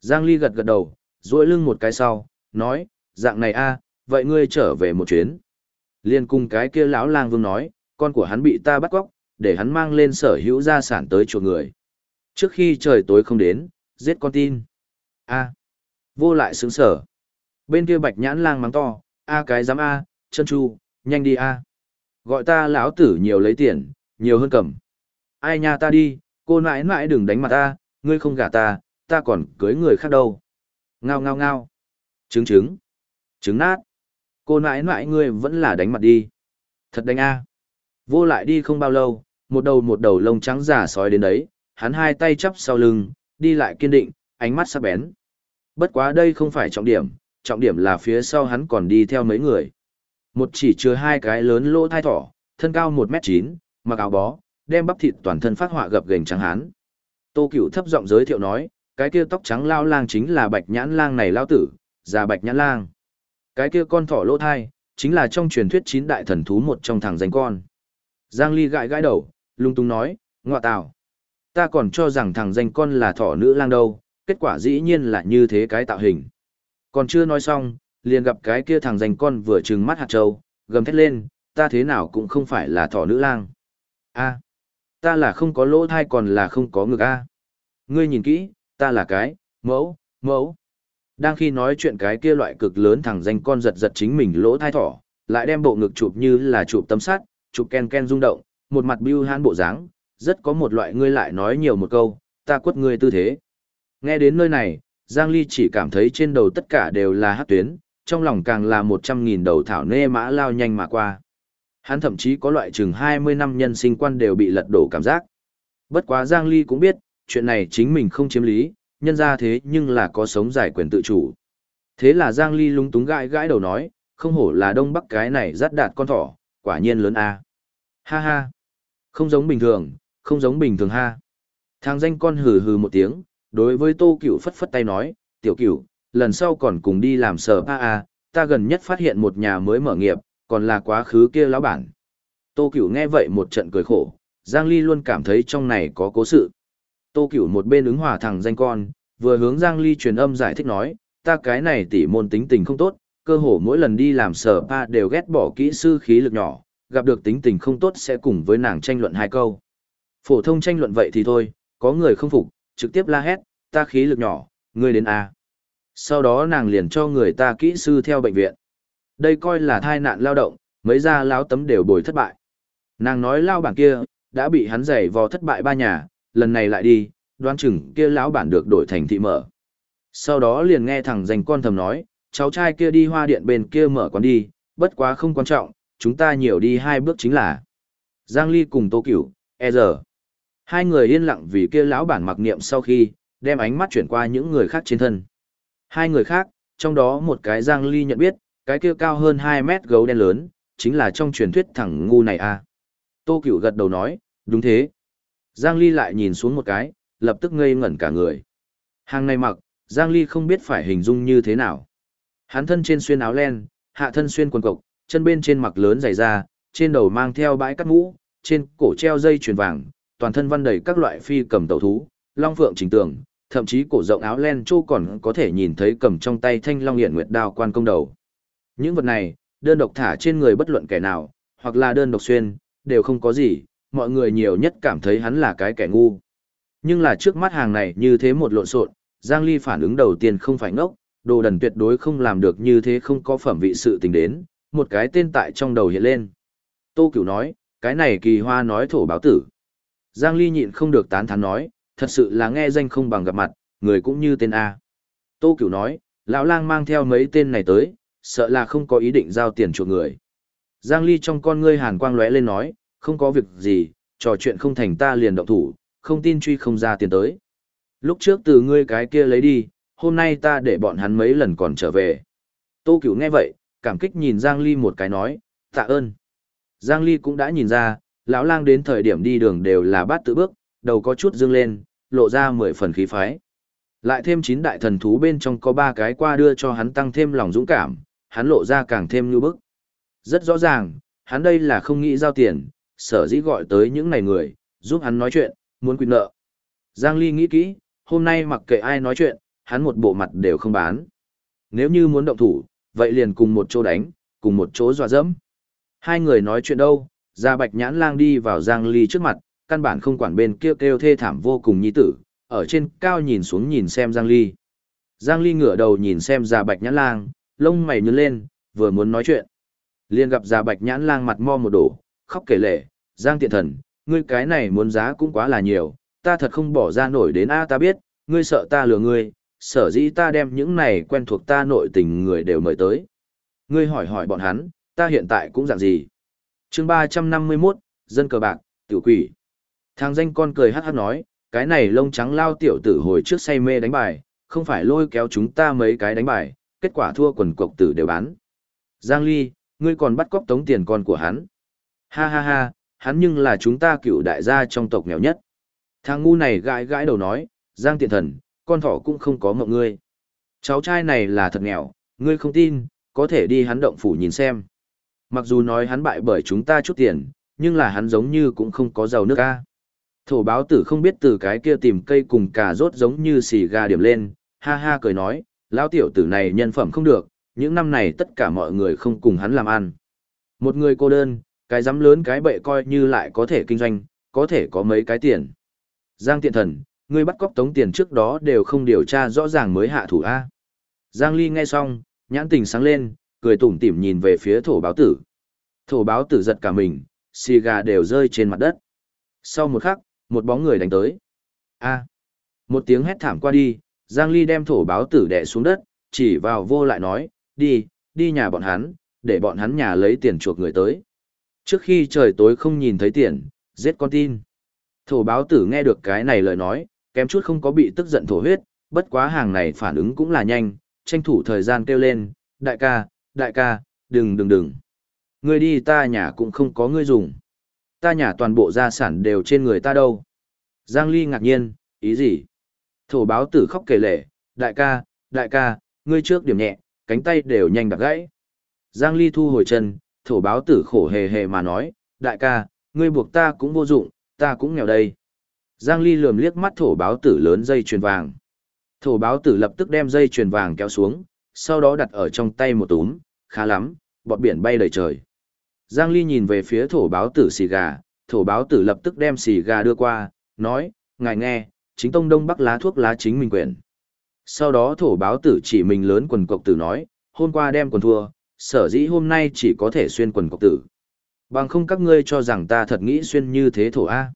Giang Ly gật gật đầu, duỗi lưng một cái sau, nói, dạng này a, vậy ngươi trở về một chuyến. Liên cùng cái kia lão lang vương nói, con của hắn bị ta bắt cóc, để hắn mang lên sở hữu gia sản tới chùa người. Trước khi trời tối không đến, giết con tin. A. Vô lại sướng sở. Bên kia bạch nhãn lang mắng to, a cái dám a, chân chu, nhanh đi a. Gọi ta lão tử nhiều lấy tiền, nhiều hơn cầm. Ai nha ta đi, cô nãi nãi đừng đánh mặt ta, ngươi không gả ta, ta còn cưới người khác đâu. Ngao ngao ngao. Trứng trứng. Trứng nát. Cô nãi nãi ngươi vẫn là đánh mặt đi. Thật đánh a. Vô lại đi không bao lâu, một đầu một đầu lông trắng giả sói đến đấy, hắn hai tay chắp sau lưng, đi lại kiên định, ánh mắt sắc bén. Bất quá đây không phải trọng điểm, trọng điểm là phía sau hắn còn đi theo mấy người. Một chỉ chứa hai cái lớn lỗ thai thỏ, thân cao 1m9, mặc áo bó, đem bắp thịt toàn thân phát họa gập gềnh trắng hán. Tô Cửu thấp giọng giới thiệu nói, cái kia tóc trắng lao lang chính là Bạch Nhãn Lang này lao tử, già Bạch Nhãn Lang. Cái kia con thỏ lỗ thai, chính là trong truyền thuyết chín đại thần thú một trong thằng danh con. Giang Ly gãi gãi đầu, lung tung nói, ngọa tào. Ta còn cho rằng thằng danh con là thỏ nữ lang đâu, kết quả dĩ nhiên là như thế cái tạo hình. Còn chưa nói xong, liền gặp cái kia thằng dành con vừa trừng mắt hạt trâu, gầm thét lên, ta thế nào cũng không phải là thỏ nữ lang. a ta là không có lỗ thai còn là không có ngực a Ngươi nhìn kỹ, ta là cái, mẫu, mẫu. Đang khi nói chuyện cái kia loại cực lớn thằng danh con giật giật chính mình lỗ thai thỏ, lại đem bộ ngực chụp như là chụp tấm sắt, chụp ken ken rung động, một mặt bưu hán bộ dáng, rất có một loại ngươi lại nói nhiều một câu, ta quất ngươi tư thế. Nghe đến nơi này, Giang Ly chỉ cảm thấy trên đầu tất cả đều là hát tuyến, trong lòng càng là một trăm nghìn đầu thảo nê mã lao nhanh mà qua. Hắn thậm chí có loại chừng 20 năm nhân sinh quan đều bị lật đổ cảm giác. Bất quá Giang Ly cũng biết, chuyện này chính mình không chiếm lý, nhân ra thế nhưng là có sống giải quyền tự chủ. Thế là Giang Ly lúng túng gãi gãi đầu nói, không hổ là đông bắc cái này rất đạt con thỏ, quả nhiên lớn a. Ha ha. Không giống bình thường, không giống bình thường ha. Thằng danh con hừ hừ một tiếng, đối với Tô Cửu phất phất tay nói, tiểu cửu, lần sau còn cùng đi làm sở a a, ta gần nhất phát hiện một nhà mới mở nghiệp, còn là quá khứ kia lão bản. Tô Cửu nghe vậy một trận cười khổ, Giang Ly luôn cảm thấy trong này có cố sự. Tô Cửu một bên ứng hòa thằng danh con, vừa hướng Giang Ly truyền âm giải thích nói, ta cái này tỉ môn tính tình không tốt, cơ hồ mỗi lần đi làm sở pa đều ghét bỏ kỹ sư khí lực nhỏ, gặp được tính tình không tốt sẽ cùng với nàng tranh luận hai câu. Phổ thông tranh luận vậy thì thôi, có người không phục, trực tiếp la hét, ta khí lực nhỏ, ngươi đến A. Sau đó nàng liền cho người ta kỹ sư theo bệnh viện. Đây coi là thai nạn lao động, mấy gia láo tấm đều bồi thất bại. Nàng nói lao bản kia, đã bị hắn giày vò thất bại ba nhà, lần này lại đi, đoán chừng kia lão bản được đổi thành thị mở. Sau đó liền nghe thằng dành con thầm nói, cháu trai kia đi hoa điện bên kia mở quán đi, bất quá không quan trọng, chúng ta nhiều đi hai bước chính là. Giang Ly cùng Tô Cửu, e giờ. Hai người yên lặng vì kia lão bản mặc niệm sau khi, đem ánh mắt chuyển qua những người khác trên thân. Hai người khác, trong đó một cái Giang Ly nhận biết, cái kia cao hơn 2 mét gấu đen lớn, chính là trong truyền thuyết thằng ngu này à. Tô Cửu gật đầu nói, đúng thế. Giang Ly lại nhìn xuống một cái, lập tức ngây ngẩn cả người. Hàng này mặc, Giang Ly không biết phải hình dung như thế nào. Hắn thân trên xuyên áo len, hạ thân xuyên quần cộc, chân bên trên mặc lớn dày da, trên đầu mang theo bãi cắt mũ, trên cổ treo dây chuyền vàng, toàn thân văn đầy các loại phi cầm tẩu thú, long phượng trình tường, thậm chí cổ rộng áo len châu còn có thể nhìn thấy cầm trong tay thanh long hiển nguyệt đao quan công đầu. Những vật này, đơn độc thả trên người bất luận kẻ nào, hoặc là đơn độc xuyên, đều không có gì, mọi người nhiều nhất cảm thấy hắn là cái kẻ ngu. Nhưng là trước mắt hàng này như thế một lộn xộn, Giang Ly phản ứng đầu tiên không phải ngốc, đồ đần tuyệt đối không làm được như thế không có phẩm vị sự tình đến, một cái tên tại trong đầu hiện lên. Tô Cửu nói, cái này kỳ hoa nói thổ báo tử. Giang Ly nhịn không được tán thán nói, thật sự là nghe danh không bằng gặp mặt, người cũng như tên A. Tô Cửu nói, lão lang mang theo mấy tên này tới, sợ là không có ý định giao tiền chuộc người. Giang Ly trong con ngươi hàn quang lóe lên nói, không có việc gì, trò chuyện không thành ta liền động thủ, không tin truy không ra tiền tới. Lúc trước từ ngươi cái kia lấy đi, hôm nay ta để bọn hắn mấy lần còn trở về. Tô Cửu nghe vậy, cảm kích nhìn Giang Ly một cái nói, tạ ơn. Giang Ly cũng đã nhìn ra, lão lang đến thời điểm đi đường đều là bát tự bước, đầu có chút dương lên, lộ ra mười phần khí phái. Lại thêm chín đại thần thú bên trong có ba cái qua đưa cho hắn tăng thêm lòng dũng cảm, hắn lộ ra càng thêm như bức. Rất rõ ràng, hắn đây là không nghĩ giao tiền, sở dĩ gọi tới những này người, giúp hắn nói chuyện, muốn quyền nợ. Giang Ly nghĩ kỹ, hôm nay mặc kệ ai nói chuyện, hắn một bộ mặt đều không bán. Nếu như muốn động thủ, vậy liền cùng một chỗ đánh, cùng một chỗ dọa dẫm. Hai người nói chuyện đâu, Gia bạch nhãn lang đi vào Giang Ly trước mặt, căn bản không quản bên kia kêu, kêu thê thảm vô cùng nhi tử, ở trên cao nhìn xuống nhìn xem Giang Ly. Giang Ly ngửa đầu nhìn xem Gia bạch nhãn lang, lông mày nhướng lên, vừa muốn nói chuyện. liền gặp Gia bạch nhãn lang mặt mo một đổ, khóc kể lệ, Giang tiện thần, ngươi cái này muốn giá cũng quá là nhiều, ta thật không bỏ ra nổi đến a ta biết, ngươi sợ ta lừa ngươi, sở dĩ ta đem những này quen thuộc ta nội tình người đều mời tới. Ngươi hỏi hỏi bọn hắn, ta hiện tại cũng dạng gì chương 351, dân cờ bạc, tiểu quỷ. Thang danh con cười hát hát nói, cái này lông trắng lao tiểu tử hồi trước say mê đánh bài, không phải lôi kéo chúng ta mấy cái đánh bài, kết quả thua quần cộc tử đều bán. Giang Ly, ngươi còn bắt cóc tống tiền con của hắn. Ha ha ha, hắn nhưng là chúng ta cựu đại gia trong tộc nghèo nhất. Thằng ngu này gãi gãi đầu nói, Giang tiện thần, con thỏ cũng không có mộng ngươi. Cháu trai này là thật nghèo, ngươi không tin, có thể đi hắn động phủ nhìn xem. Mặc dù nói hắn bại bởi chúng ta chút tiền, nhưng là hắn giống như cũng không có giàu nước ca. Thổ báo tử không biết từ cái kia tìm cây cùng cà rốt giống như xì gà điểm lên, ha ha cười nói, lão tiểu tử này nhân phẩm không được, những năm này tất cả mọi người không cùng hắn làm ăn. Một người cô đơn, cái dám lớn cái bệ coi như lại có thể kinh doanh, có thể có mấy cái tiền. Giang tiện thần, ngươi bắt cóc tống tiền trước đó đều không điều tra rõ ràng mới hạ thủ A. Giang Ly nghe xong, nhãn tình sáng lên, cười tủm tỉm nhìn về phía thổ báo tử. Thổ báo tử giật cả mình, xì gà đều rơi trên mặt đất. Sau một khắc, một bóng người đánh tới. A. Một tiếng hét thảm qua đi, Giang Ly đem thổ báo tử đè xuống đất, chỉ vào vô lại nói, đi, đi nhà bọn hắn, để bọn hắn nhà lấy tiền chuộc người tới. Trước khi trời tối không nhìn thấy tiền, giết con tin. Thổ báo tử nghe được cái này lời nói, kém chút không có bị tức giận thổ huyết, bất quá hàng này phản ứng cũng là nhanh, tranh thủ thời gian kêu lên, đại ca, đại ca, đừng đừng đừng. Ngươi đi ta nhà cũng không có ngươi dùng. Ta nhà toàn bộ gia sản đều trên người ta đâu. Giang Ly ngạc nhiên, ý gì? Thổ báo tử khóc kể lệ, đại ca, đại ca, ngươi trước điểm nhẹ, cánh tay đều nhanh đập gãy. Giang Ly thu hồi chân, thổ báo tử khổ hề hề mà nói, đại ca, ngươi buộc ta cũng vô dụng, ta cũng nghèo đây. Giang Ly lườm liếc mắt thổ báo tử lớn dây chuyền vàng. Thổ báo tử lập tức đem dây chuyền vàng kéo xuống, sau đó đặt ở trong tay một túm, khá lắm, bọt biển bay đầy trời. Giang Ly nhìn về phía thổ báo tử xì gà, thổ báo tử lập tức đem xì gà đưa qua, nói, ngài nghe, chính tông đông bắc lá thuốc lá chính mình quyển. Sau đó thổ báo tử chỉ mình lớn quần cộc tử nói, hôm qua đem quần thua, sở dĩ hôm nay chỉ có thể xuyên quần cộc tử. Bằng không các ngươi cho rằng ta thật nghĩ xuyên như thế thổ A.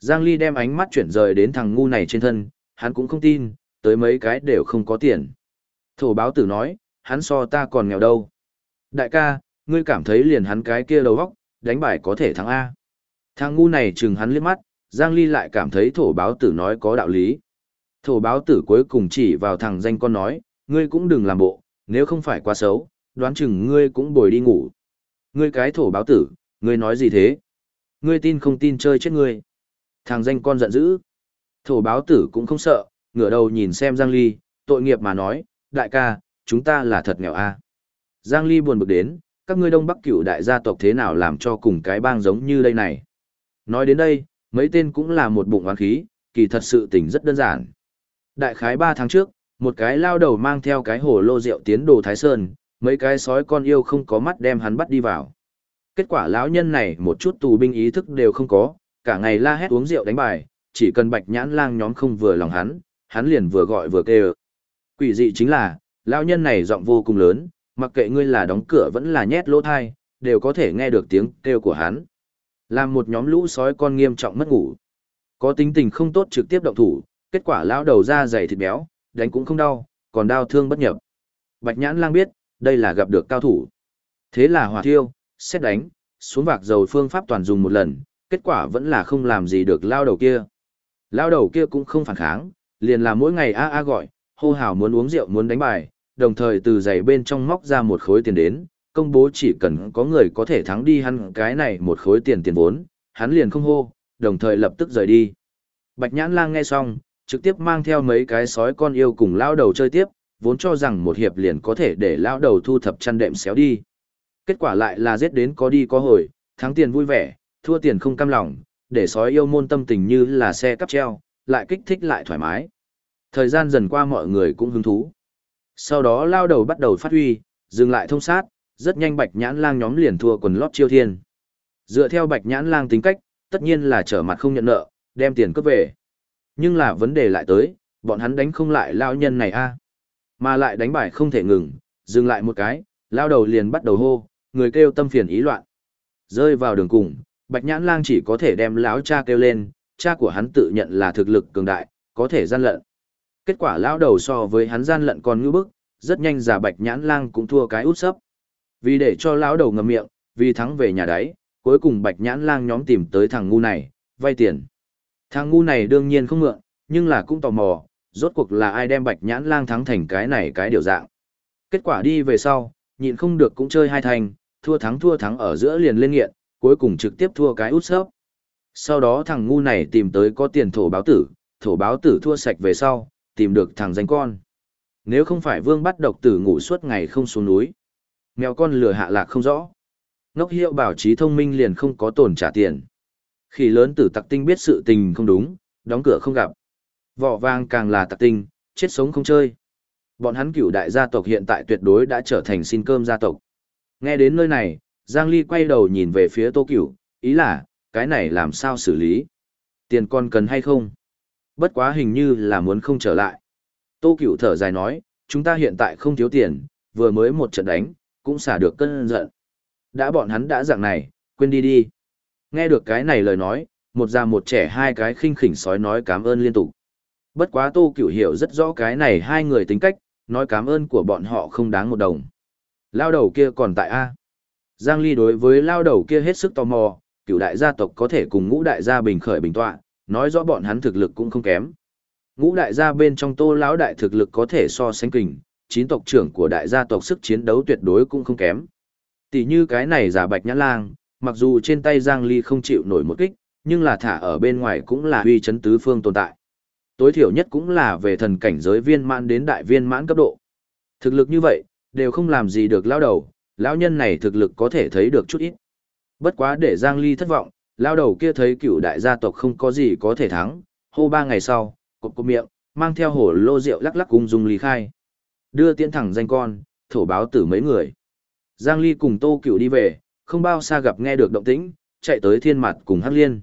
Giang Ly đem ánh mắt chuyển rời đến thằng ngu này trên thân, hắn cũng không tin, tới mấy cái đều không có tiền. Thổ báo tử nói, hắn so ta còn nghèo đâu. Đại ca, ngươi cảm thấy liền hắn cái kia đầu góc, đánh bài có thể thắng A. Thằng ngu này chừng hắn liếc mắt, Giang Ly lại cảm thấy thổ báo tử nói có đạo lý. Thổ báo tử cuối cùng chỉ vào thằng danh con nói, ngươi cũng đừng làm bộ, nếu không phải quá xấu, đoán chừng ngươi cũng bồi đi ngủ. Ngươi cái thổ báo tử, ngươi nói gì thế? Ngươi tin không tin chơi chết ngươi. Thằng danh con giận dữ. Thổ báo tử cũng không sợ, ngửa đầu nhìn xem Giang Ly, tội nghiệp mà nói, đại ca, chúng ta là thật nghèo a. Giang Ly buồn bực đến, các ngươi đông bắc cửu đại gia tộc thế nào làm cho cùng cái bang giống như đây này. Nói đến đây, mấy tên cũng là một bụng oán khí, kỳ thật sự tình rất đơn giản. Đại khái 3 tháng trước, một cái lao đầu mang theo cái hồ lô rượu tiến đồ Thái Sơn, mấy cái sói con yêu không có mắt đem hắn bắt đi vào. Kết quả lão nhân này một chút tù binh ý thức đều không có, cả ngày la hét uống rượu đánh bài, chỉ cần bạch nhãn lang nhóm không vừa lòng hắn, hắn liền vừa gọi vừa kêu. Quỷ dị chính là, lão nhân này giọng vô cùng lớn, mặc kệ ngươi là đóng cửa vẫn là nhét lỗ thai, đều có thể nghe được tiếng kêu của hắn. Làm một nhóm lũ sói con nghiêm trọng mất ngủ. Có tính tình không tốt trực tiếp động thủ, kết quả lão đầu ra dày thịt béo, đánh cũng không đau, còn đau thương bất nhập. Bạch nhãn lang biết, đây là gặp được cao thủ. Thế là hỏa thiêu, xét đánh, xuống vạc dầu phương pháp toàn dùng một lần, kết quả vẫn là không làm gì được lao đầu kia. Lao đầu kia cũng không phản kháng, liền là mỗi ngày a a gọi, hô hào muốn uống rượu muốn đánh bài, đồng thời từ giày bên trong móc ra một khối tiền đến, công bố chỉ cần có người có thể thắng đi hắn cái này một khối tiền tiền vốn, hắn liền không hô, đồng thời lập tức rời đi. Bạch nhãn lang nghe xong, trực tiếp mang theo mấy cái sói con yêu cùng lao đầu chơi tiếp, vốn cho rằng một hiệp liền có thể để lao đầu thu thập chăn đệm xéo đi. Kết quả lại là giết đến có đi có hồi, thắng tiền vui vẻ, thua tiền không cam lòng, để sói yêu môn tâm tình như là xe cắp treo, lại kích thích lại thoải mái. Thời gian dần qua mọi người cũng hứng thú. Sau đó lao đầu bắt đầu phát huy, dừng lại thông sát, rất nhanh bạch nhãn lang nhóm liền thua quần lót chiêu thiên. Dựa theo bạch nhãn lang tính cách, tất nhiên là trở mặt không nhận nợ, đem tiền cướp về. Nhưng là vấn đề lại tới, bọn hắn đánh không lại lao nhân này a Mà lại đánh bài không thể ngừng, dừng lại một cái, lao đầu liền bắt đầu hô, người kêu tâm phiền ý loạn. Rơi vào đường cùng, Bạch Nhãn Lang chỉ có thể đem lão cha kêu lên, cha của hắn tự nhận là thực lực cường đại, có thể gian lận. Kết quả lão đầu so với hắn gian lận còn ngư bức, rất nhanh giả Bạch Nhãn Lang cũng thua cái út sấp. Vì để cho lão đầu ngậm miệng, vì thắng về nhà đáy, cuối cùng Bạch Nhãn Lang nhóm tìm tới thằng ngu này, vay tiền. Thằng ngu này đương nhiên không mượn, nhưng là cũng tò mò, rốt cuộc là ai đem Bạch Nhãn Lang thắng thành cái này cái điều dạng. Kết quả đi về sau, nhịn không được cũng chơi hai thành, thua thắng thua thắng ở giữa liền lên nghiện, cuối cùng trực tiếp thua cái út sấp. Sau đó thằng ngu này tìm tới có tiền thổ báo tử, thổ báo tử thua sạch về sau, tìm được thằng danh con. Nếu không phải vương bắt độc tử ngủ suốt ngày không xuống núi, mèo con lừa hạ lạc không rõ. Ngốc hiệu bảo trí thông minh liền không có tổn trả tiền. Khi lớn tử tặc tinh biết sự tình không đúng, đóng cửa không gặp. Vỏ vang càng là tặc tinh, chết sống không chơi. Bọn hắn cửu đại gia tộc hiện tại tuyệt đối đã trở thành xin cơm gia tộc. Nghe đến nơi này, Giang Ly quay đầu nhìn về phía Tô Cửu, ý là, cái này làm sao xử lý? Tiền con cần hay không? Bất quá hình như là muốn không trở lại. Tô Cửu thở dài nói, chúng ta hiện tại không thiếu tiền, vừa mới một trận đánh, cũng xả được cơn giận. Đã bọn hắn đã dạng này, quên đi đi. Nghe được cái này lời nói, một già một trẻ hai cái khinh khỉnh sói nói cảm ơn liên tục. Bất quá Tô Cửu hiểu rất rõ cái này hai người tính cách, nói cảm ơn của bọn họ không đáng một đồng. Lao đầu kia còn tại A. Giang Ly đối với lao đầu kia hết sức tò mò, cửu đại gia tộc có thể cùng ngũ đại gia bình khởi bình tọa, nói rõ bọn hắn thực lực cũng không kém. Ngũ đại gia bên trong tô lão đại thực lực có thể so sánh kình, chín tộc trưởng của đại gia tộc sức chiến đấu tuyệt đối cũng không kém. Tỷ như cái này giả bạch nhã lang, mặc dù trên tay Giang Ly không chịu nổi một kích, nhưng là thả ở bên ngoài cũng là uy chấn tứ phương tồn tại. Tối thiểu nhất cũng là về thần cảnh giới viên mãn đến đại viên mãn cấp độ. Thực lực như vậy, đều không làm gì được lão đầu, lão nhân này thực lực có thể thấy được chút ít. Bất quá để Giang Ly thất vọng, lao đầu kia thấy cựu đại gia tộc không có gì có thể thắng, hô ba ngày sau, cột cột miệng, mang theo hổ lô rượu lắc lắc cung dung ly khai. Đưa tiễn thẳng danh con, thổ báo tử mấy người. Giang Ly cùng Tô Cửu đi về, không bao xa gặp nghe được động tĩnh, chạy tới thiên mặt cùng Hắc Liên.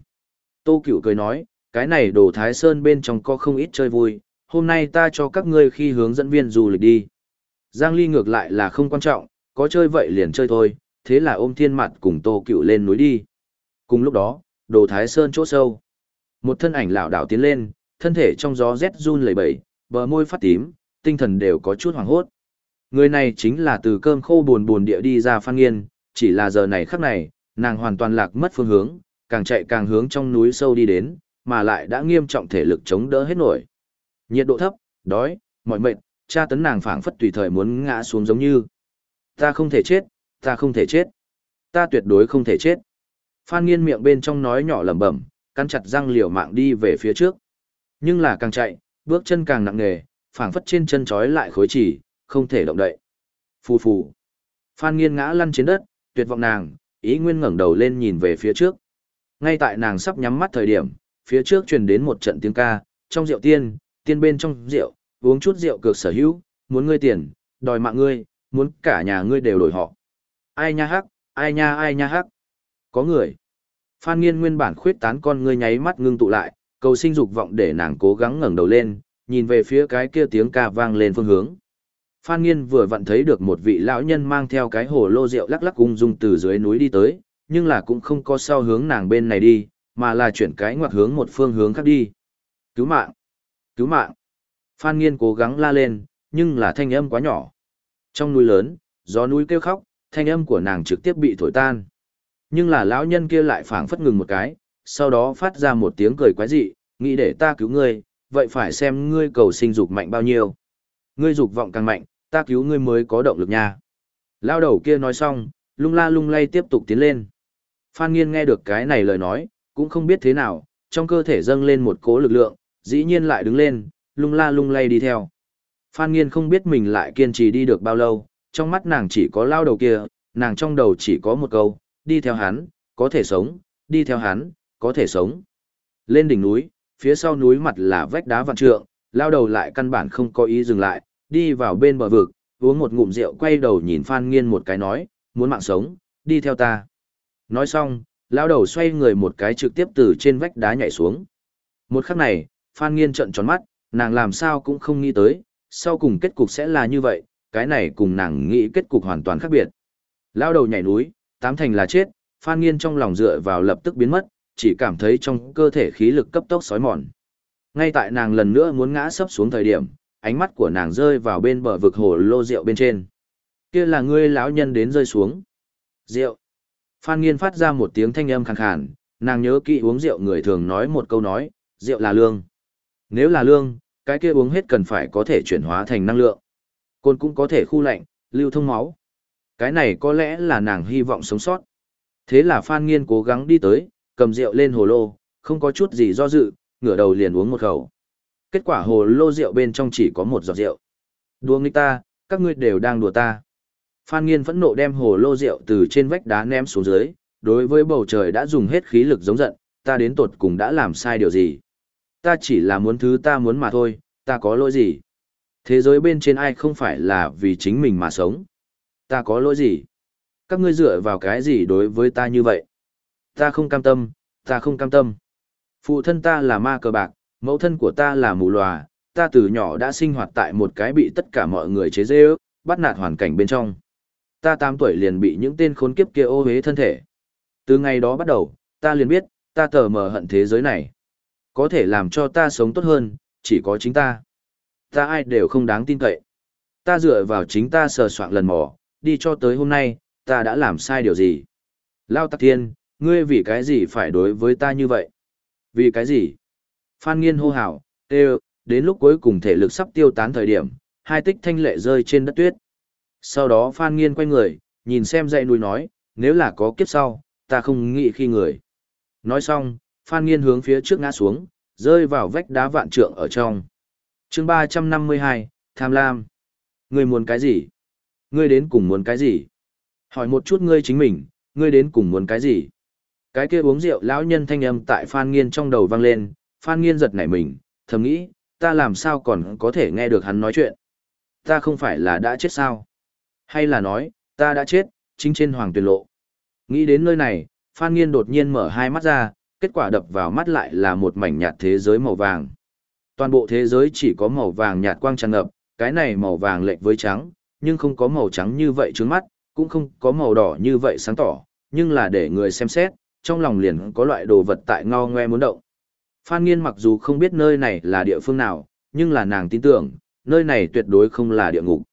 Tô Cửu cười nói, cái này đồ Thái Sơn bên trong có không ít chơi vui, hôm nay ta cho các ngươi khi hướng dẫn viên du lịch đi. Giang Ly ngược lại là không quan trọng, có chơi vậy liền chơi thôi, thế là ôm thiên mặt cùng Tô Cửu lên núi đi. Cùng lúc đó, đồ Thái Sơn chỗ sâu. Một thân ảnh lảo đảo tiến lên, thân thể trong gió rét run lẩy bẩy, bờ môi phát tím, tinh thần đều có chút hoảng hốt. Người này chính là từ cơm khô buồn buồn địa đi ra Phan Nghiên, chỉ là giờ này khắc này, nàng hoàn toàn lạc mất phương hướng, càng chạy càng hướng trong núi sâu đi đến, mà lại đã nghiêm trọng thể lực chống đỡ hết nổi. Nhiệt độ thấp, đói, mỏi mệt, tra tấn nàng phảng phất tùy thời muốn ngã xuống giống như. Ta không thể chết, ta không thể chết. Ta tuyệt đối không thể chết. Phan Nghiên miệng bên trong nói nhỏ lẩm bẩm, cắn chặt răng liều mạng đi về phía trước. Nhưng là càng chạy, bước chân càng nặng nề, phảng phất trên chân trói lại khối chỉ, không thể động đậy. Phù phù. Phan Nghiên ngã lăn trên đất, tuyệt vọng nàng, ý nguyên ngẩng đầu lên nhìn về phía trước. Ngay tại nàng sắp nhắm mắt thời điểm, phía trước truyền đến một trận tiếng ca, trong rượu tiên, tiên bên trong rượu, uống chút rượu cược sở hữu, muốn ngươi tiền, đòi mạng ngươi, muốn cả nhà ngươi đều đổi họ. Ai nha hắc, ai nha ai nha hắc. Có người. Phan Nghiên nguyên bản khuyết tán con ngươi nháy mắt ngưng tụ lại, cầu sinh dục vọng để nàng cố gắng ngẩng đầu lên, nhìn về phía cái kia tiếng ca vang lên phương hướng. Phan Nghiên vừa vặn thấy được một vị lão nhân mang theo cái hồ lô rượu lắc lắc ung dung từ dưới núi đi tới, nhưng là cũng không có sao hướng nàng bên này đi, mà là chuyển cái ngoặt hướng một phương hướng khác đi. Cứu mạng! Cứu mạng! Phan Nghiên cố gắng la lên, nhưng là thanh âm quá nhỏ. Trong núi lớn, gió núi kêu khóc, thanh âm của nàng trực tiếp bị thổi tan. Nhưng là lão nhân kia lại phảng phất ngừng một cái, sau đó phát ra một tiếng cười quái dị, nghĩ để ta cứu ngươi, vậy phải xem ngươi cầu sinh dục mạnh bao nhiêu. Ngươi dục vọng càng mạnh, ta cứu ngươi mới có động lực nha. Lao đầu kia nói xong, lung la lung lay tiếp tục tiến lên. Phan Nghiên nghe được cái này lời nói, cũng không biết thế nào, trong cơ thể dâng lên một cỗ lực lượng, dĩ nhiên lại đứng lên, lung la lung lay đi theo. Phan Nghiên không biết mình lại kiên trì đi được bao lâu, trong mắt nàng chỉ có lao đầu kia, nàng trong đầu chỉ có một câu, đi theo hắn, có thể sống, đi theo hắn, có thể sống. Lên đỉnh núi, phía sau núi mặt là vách đá vạn trượng, lao đầu lại căn bản không có ý dừng lại, đi vào bên bờ vực, uống một ngụm rượu quay đầu nhìn Phan Nghiên một cái nói, muốn mạng sống, đi theo ta. Nói xong, lao đầu xoay người một cái trực tiếp từ trên vách đá nhảy xuống. Một khắc này, Phan Nghiên trợn tròn mắt, nàng làm sao cũng không nghĩ tới, sau cùng kết cục sẽ là như vậy, cái này cùng nàng nghĩ kết cục hoàn toàn khác biệt. Lao đầu nhảy núi, tám thành là chết, Phan Nghiên trong lòng dựa vào lập tức biến mất, chỉ cảm thấy trong cơ thể khí lực cấp tốc sói mòn. Ngay tại nàng lần nữa muốn ngã sấp xuống thời điểm, ánh mắt của nàng rơi vào bên bờ vực hồ lô rượu bên trên. Kia là ngươi lão nhân đến rơi xuống. Rượu. Phan Nghiên phát ra một tiếng thanh âm khàn khàn, nàng nhớ kỹ uống rượu người thường nói một câu nói, rượu là lương. Nếu là lương, cái kia uống hết cần phải có thể chuyển hóa thành năng lượng. Côn cũng có thể khu lạnh, lưu thông máu. Cái này có lẽ là nàng hy vọng sống sót. Thế là Phan Nghiên cố gắng đi tới, cầm rượu lên hồ lô, không có chút gì do dự, ngửa đầu liền uống một khẩu. Kết quả hồ lô rượu bên trong chỉ có một giọt rượu. Đùa nghịch ta, các ngươi đều đang đùa ta. Phan Nghiên phẫn nộ đem hồ lô rượu từ trên vách đá ném xuống dưới, đối với bầu trời đã dùng hết khí lực giống giận, ta đến tột cùng đã làm sai điều gì. Ta chỉ là muốn thứ ta muốn mà thôi, ta có lỗi gì. Thế giới bên trên ai không phải là vì chính mình mà sống. Ta có lỗi gì. Các ngươi dựa vào cái gì đối với ta như vậy. Ta không cam tâm, ta không cam tâm. Phụ thân ta là ma cờ bạc, mẫu thân của ta là mù lòa, ta từ nhỏ đã sinh hoạt tại một cái bị tất cả mọi người chế giễu, ước, bắt nạt hoàn cảnh bên trong. Ta 8 tuổi liền bị những tên khốn kiếp kia ô hế thân thể. Từ ngày đó bắt đầu, ta liền biết, ta tờ mờ hận thế giới này. Có thể làm cho ta sống tốt hơn, chỉ có chính ta. Ta ai đều không đáng tin cậy. Ta dựa vào chính ta sờ soạn lần mò, đi cho tới hôm nay, ta đã làm sai điều gì. Lao Tạc Thiên, ngươi vì cái gì phải đối với ta như vậy? Vì cái gì? Phan Nghiên hô hào, kêu, đến lúc cuối cùng thể lực sắp tiêu tán thời điểm, hai tích thanh lệ rơi trên đất tuyết. Sau đó Phan Nghiên quay người, nhìn xem dãy núi nói, nếu là có kiếp sau, ta không nghĩ khi người. Nói xong, Phan Nghiên hướng phía trước ngã xuống, rơi vào vách đá vạn trượng ở trong. chương 352, Tham Lam. Người muốn cái gì? Ngươi đến cùng muốn cái gì? Hỏi một chút ngươi chính mình, ngươi đến cùng muốn cái gì? Cái kia uống rượu lão nhân thanh âm tại Phan Nghiên trong đầu vang lên, Phan Nghiên giật nảy mình, thầm nghĩ, ta làm sao còn có thể nghe được hắn nói chuyện? Ta không phải là đã chết sao? Hay là nói, ta đã chết, chính trên hoàng tuyển lộ. Nghĩ đến nơi này, Phan Nghiên đột nhiên mở hai mắt ra, kết quả đập vào mắt lại là một mảnh nhạt thế giới màu vàng. Toàn bộ thế giới chỉ có màu vàng nhạt quang tràn ngập, cái này màu vàng lệch với trắng, nhưng không có màu trắng như vậy trước mắt, cũng không có màu đỏ như vậy sáng tỏ, nhưng là để người xem xét, trong lòng liền có loại đồ vật tại ngao ngoe muốn động. Phan Nghiên mặc dù không biết nơi này là địa phương nào, nhưng là nàng tin tưởng, nơi này tuyệt đối không là địa ngục.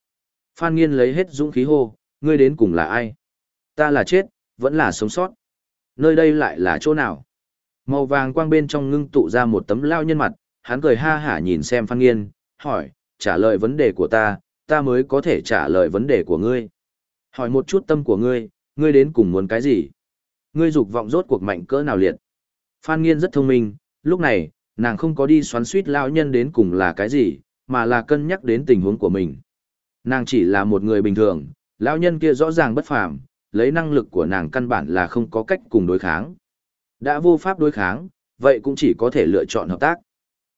Phan Nghiên lấy hết dũng khí hô, ngươi đến cùng là ai? Ta là chết, vẫn là sống sót. Nơi đây lại là chỗ nào? Màu vàng quang bên trong ngưng tụ ra một tấm lao nhân mặt, hắn cười ha hả nhìn xem Phan Nghiên, hỏi, trả lời vấn đề của ta, ta mới có thể trả lời vấn đề của ngươi. Hỏi một chút tâm của ngươi, ngươi đến cùng muốn cái gì? Ngươi dục vọng rốt cuộc mạnh cỡ nào liệt? Phan Nghiên rất thông minh, lúc này, nàng không có đi xoắn suýt lao nhân đến cùng là cái gì, mà là cân nhắc đến tình huống của mình. Nàng chỉ là một người bình thường, lão nhân kia rõ ràng bất phàm, lấy năng lực của nàng căn bản là không có cách cùng đối kháng. Đã vô pháp đối kháng, vậy cũng chỉ có thể lựa chọn hợp tác.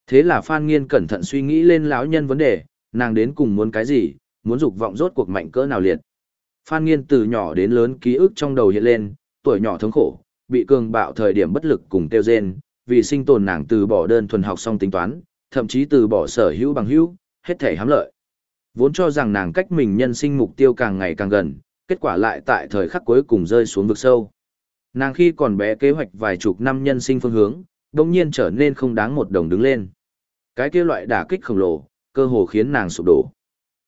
Thế là Phan Nghiên cẩn thận suy nghĩ lên lão nhân vấn đề, nàng đến cùng muốn cái gì, muốn dục vọng rốt cuộc mạnh cỡ nào liệt. Phan Nghiên từ nhỏ đến lớn ký ức trong đầu hiện lên, tuổi nhỏ thống khổ, bị cường bạo thời điểm bất lực cùng tiêu rên, vì sinh tồn nàng từ bỏ đơn thuần học xong tính toán, thậm chí từ bỏ sở hữu bằng hữu, hết thể hám lợi. Vốn cho rằng nàng cách mình nhân sinh mục tiêu càng ngày càng gần, kết quả lại tại thời khắc cuối cùng rơi xuống vực sâu. Nàng khi còn bé kế hoạch vài chục năm nhân sinh phương hướng, đồng nhiên trở nên không đáng một đồng đứng lên. Cái kia loại đả kích khổng lồ, cơ hồ khiến nàng sụp đổ.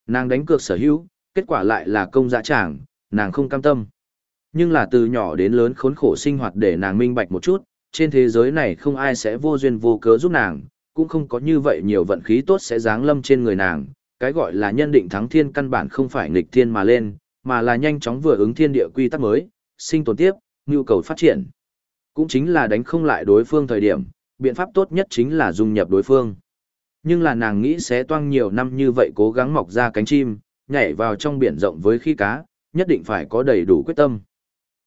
Nàng đánh cược sở hữu, kết quả lại là công dã tràng, nàng không cam tâm. Nhưng là từ nhỏ đến lớn khốn khổ sinh hoạt để nàng minh bạch một chút, trên thế giới này không ai sẽ vô duyên vô cớ giúp nàng, cũng không có như vậy nhiều vận khí tốt sẽ giáng lâm trên người nàng. Cái gọi là nhân định thắng thiên căn bản không phải nghịch thiên mà lên, mà là nhanh chóng vừa ứng thiên địa quy tắc mới, sinh tồn tiếp, nhu cầu phát triển. Cũng chính là đánh không lại đối phương thời điểm, biện pháp tốt nhất chính là dung nhập đối phương. Nhưng là nàng nghĩ sẽ toang nhiều năm như vậy cố gắng mọc ra cánh chim, nhảy vào trong biển rộng với khi cá, nhất định phải có đầy đủ quyết tâm.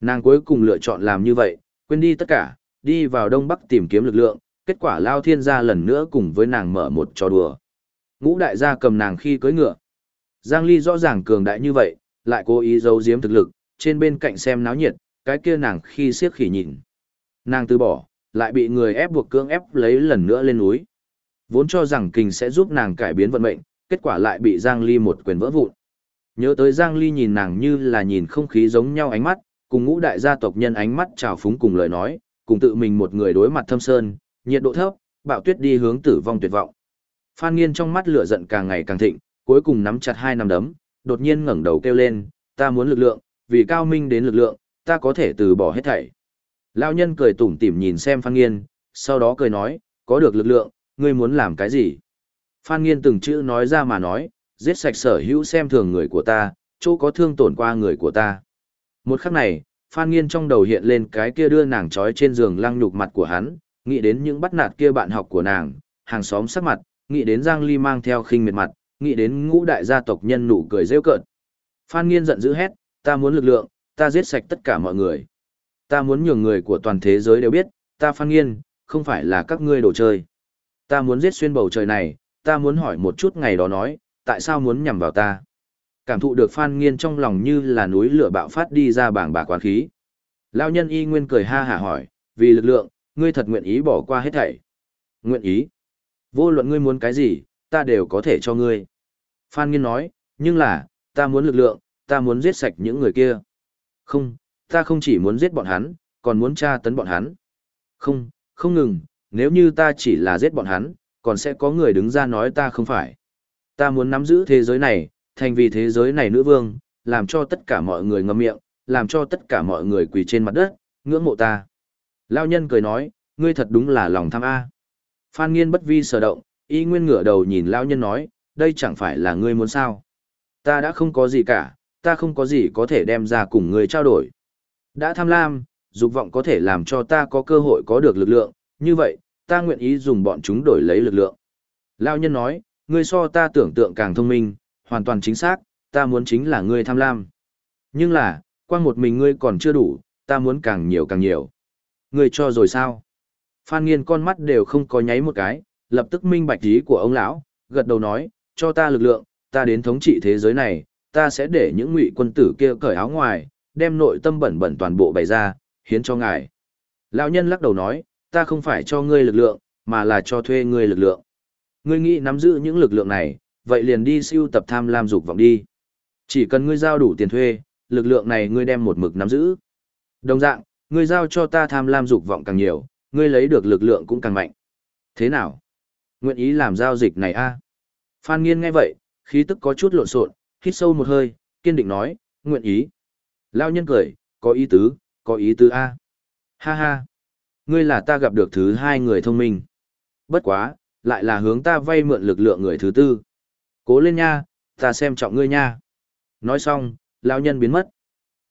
Nàng cuối cùng lựa chọn làm như vậy, quên đi tất cả, đi vào Đông Bắc tìm kiếm lực lượng, kết quả Lao Thiên gia lần nữa cùng với nàng mở một trò đùa. Ngũ đại gia cầm nàng khi cưỡi ngựa. Giang Ly rõ ràng cường đại như vậy, lại cố ý giấu giếm thực lực, trên bên cạnh xem náo nhiệt, cái kia nàng khi siết khỉ nhìn. Nàng từ bỏ, lại bị người ép buộc cưỡng ép lấy lần nữa lên núi. Vốn cho rằng kình sẽ giúp nàng cải biến vận mệnh, kết quả lại bị Giang Ly một quyền vỡ vụn. Nhớ tới Giang Ly nhìn nàng như là nhìn không khí giống nhau ánh mắt, cùng ngũ đại gia tộc nhân ánh mắt trào phúng cùng lời nói, cùng tự mình một người đối mặt thâm sơn, nhiệt độ thấp, bạo tuyết đi hướng tử vong tuyệt vọng. Phan Nghiên trong mắt lửa giận càng ngày càng thịnh, cuối cùng nắm chặt hai nắm đấm, đột nhiên ngẩng đầu kêu lên, ta muốn lực lượng, vì cao minh đến lực lượng, ta có thể từ bỏ hết thảy. Lão nhân cười tủm tỉm nhìn xem Phan Nghiên, sau đó cười nói, có được lực lượng, ngươi muốn làm cái gì? Phan Nghiên từng chữ nói ra mà nói, giết sạch sở hữu xem thường người của ta, chỗ có thương tổn qua người của ta. Một khắc này, Phan Nghiên trong đầu hiện lên cái kia đưa nàng trói trên giường lăng nhục mặt của hắn, nghĩ đến những bắt nạt kia bạn học của nàng, hàng xóm sắc mặt, nghĩ đến Giang Ly mang theo khinh miệt mặt, nghĩ đến ngũ đại gia tộc nhân nụ cười rêu cợt. Phan Nghiên giận dữ hét, ta muốn lực lượng, ta giết sạch tất cả mọi người. Ta muốn nhường người của toàn thế giới đều biết, ta Phan Nghiên, không phải là các ngươi đồ chơi. Ta muốn giết xuyên bầu trời này, ta muốn hỏi một chút ngày đó nói, tại sao muốn nhằm vào ta. Cảm thụ được Phan Nghiên trong lòng như là núi lửa bạo phát đi ra bảng bạc quán khí. Lão nhân y nguyên cười ha hả hỏi, vì lực lượng, ngươi thật nguyện ý bỏ qua hết thảy. Nguyện ý. Vô luận ngươi muốn cái gì, ta đều có thể cho ngươi. Phan Nghiên nói, nhưng là, ta muốn lực lượng, ta muốn giết sạch những người kia. Không, ta không chỉ muốn giết bọn hắn, còn muốn tra tấn bọn hắn. Không, không ngừng, nếu như ta chỉ là giết bọn hắn, còn sẽ có người đứng ra nói ta không phải. Ta muốn nắm giữ thế giới này, thành vì thế giới này nữ vương, làm cho tất cả mọi người ngậm miệng, làm cho tất cả mọi người quỳ trên mặt đất, ngưỡng mộ ta. Lao nhân cười nói, ngươi thật đúng là lòng tham A. Phan nghiên bất vi sở động, y nguyên ngửa đầu nhìn Lao nhân nói, đây chẳng phải là ngươi muốn sao. Ta đã không có gì cả, ta không có gì có thể đem ra cùng ngươi trao đổi. Đã tham lam, dục vọng có thể làm cho ta có cơ hội có được lực lượng, như vậy, ta nguyện ý dùng bọn chúng đổi lấy lực lượng. Lao nhân nói, ngươi so ta tưởng tượng càng thông minh, hoàn toàn chính xác, ta muốn chính là ngươi tham lam. Nhưng là, quang một mình ngươi còn chưa đủ, ta muốn càng nhiều càng nhiều. Ngươi cho rồi sao? Phan Nghiên con mắt đều không có nháy một cái, lập tức minh bạch ý của ông lão, gật đầu nói, cho ta lực lượng, ta đến thống trị thế giới này, ta sẽ để những ngụy quân tử kia cởi áo ngoài, đem nội tâm bẩn bẩn toàn bộ bày ra, hiến cho ngài. Lão nhân lắc đầu nói, ta không phải cho ngươi lực lượng, mà là cho thuê ngươi lực lượng. Ngươi nghĩ nắm giữ những lực lượng này, vậy liền đi siêu tập tham lam dục vọng đi. Chỉ cần ngươi giao đủ tiền thuê, lực lượng này ngươi đem một mực nắm giữ. Đồng dạng, ngươi giao cho ta tham lam dục vọng càng nhiều, ngươi lấy được lực lượng cũng càng mạnh. Thế nào? Nguyện ý làm giao dịch này a? Phan Nghiên nghe vậy, khí tức có chút lộn xộn, hít sâu một hơi, kiên định nói, nguyện ý. Lao nhân cười, có ý tứ, có ý tứ a. Ha ha. Ngươi là ta gặp được thứ hai người thông minh. Bất quá, lại là hướng ta vay mượn lực lượng người thứ tư. Cố lên nha, ta xem trọng ngươi nha. Nói xong, lão nhân biến mất.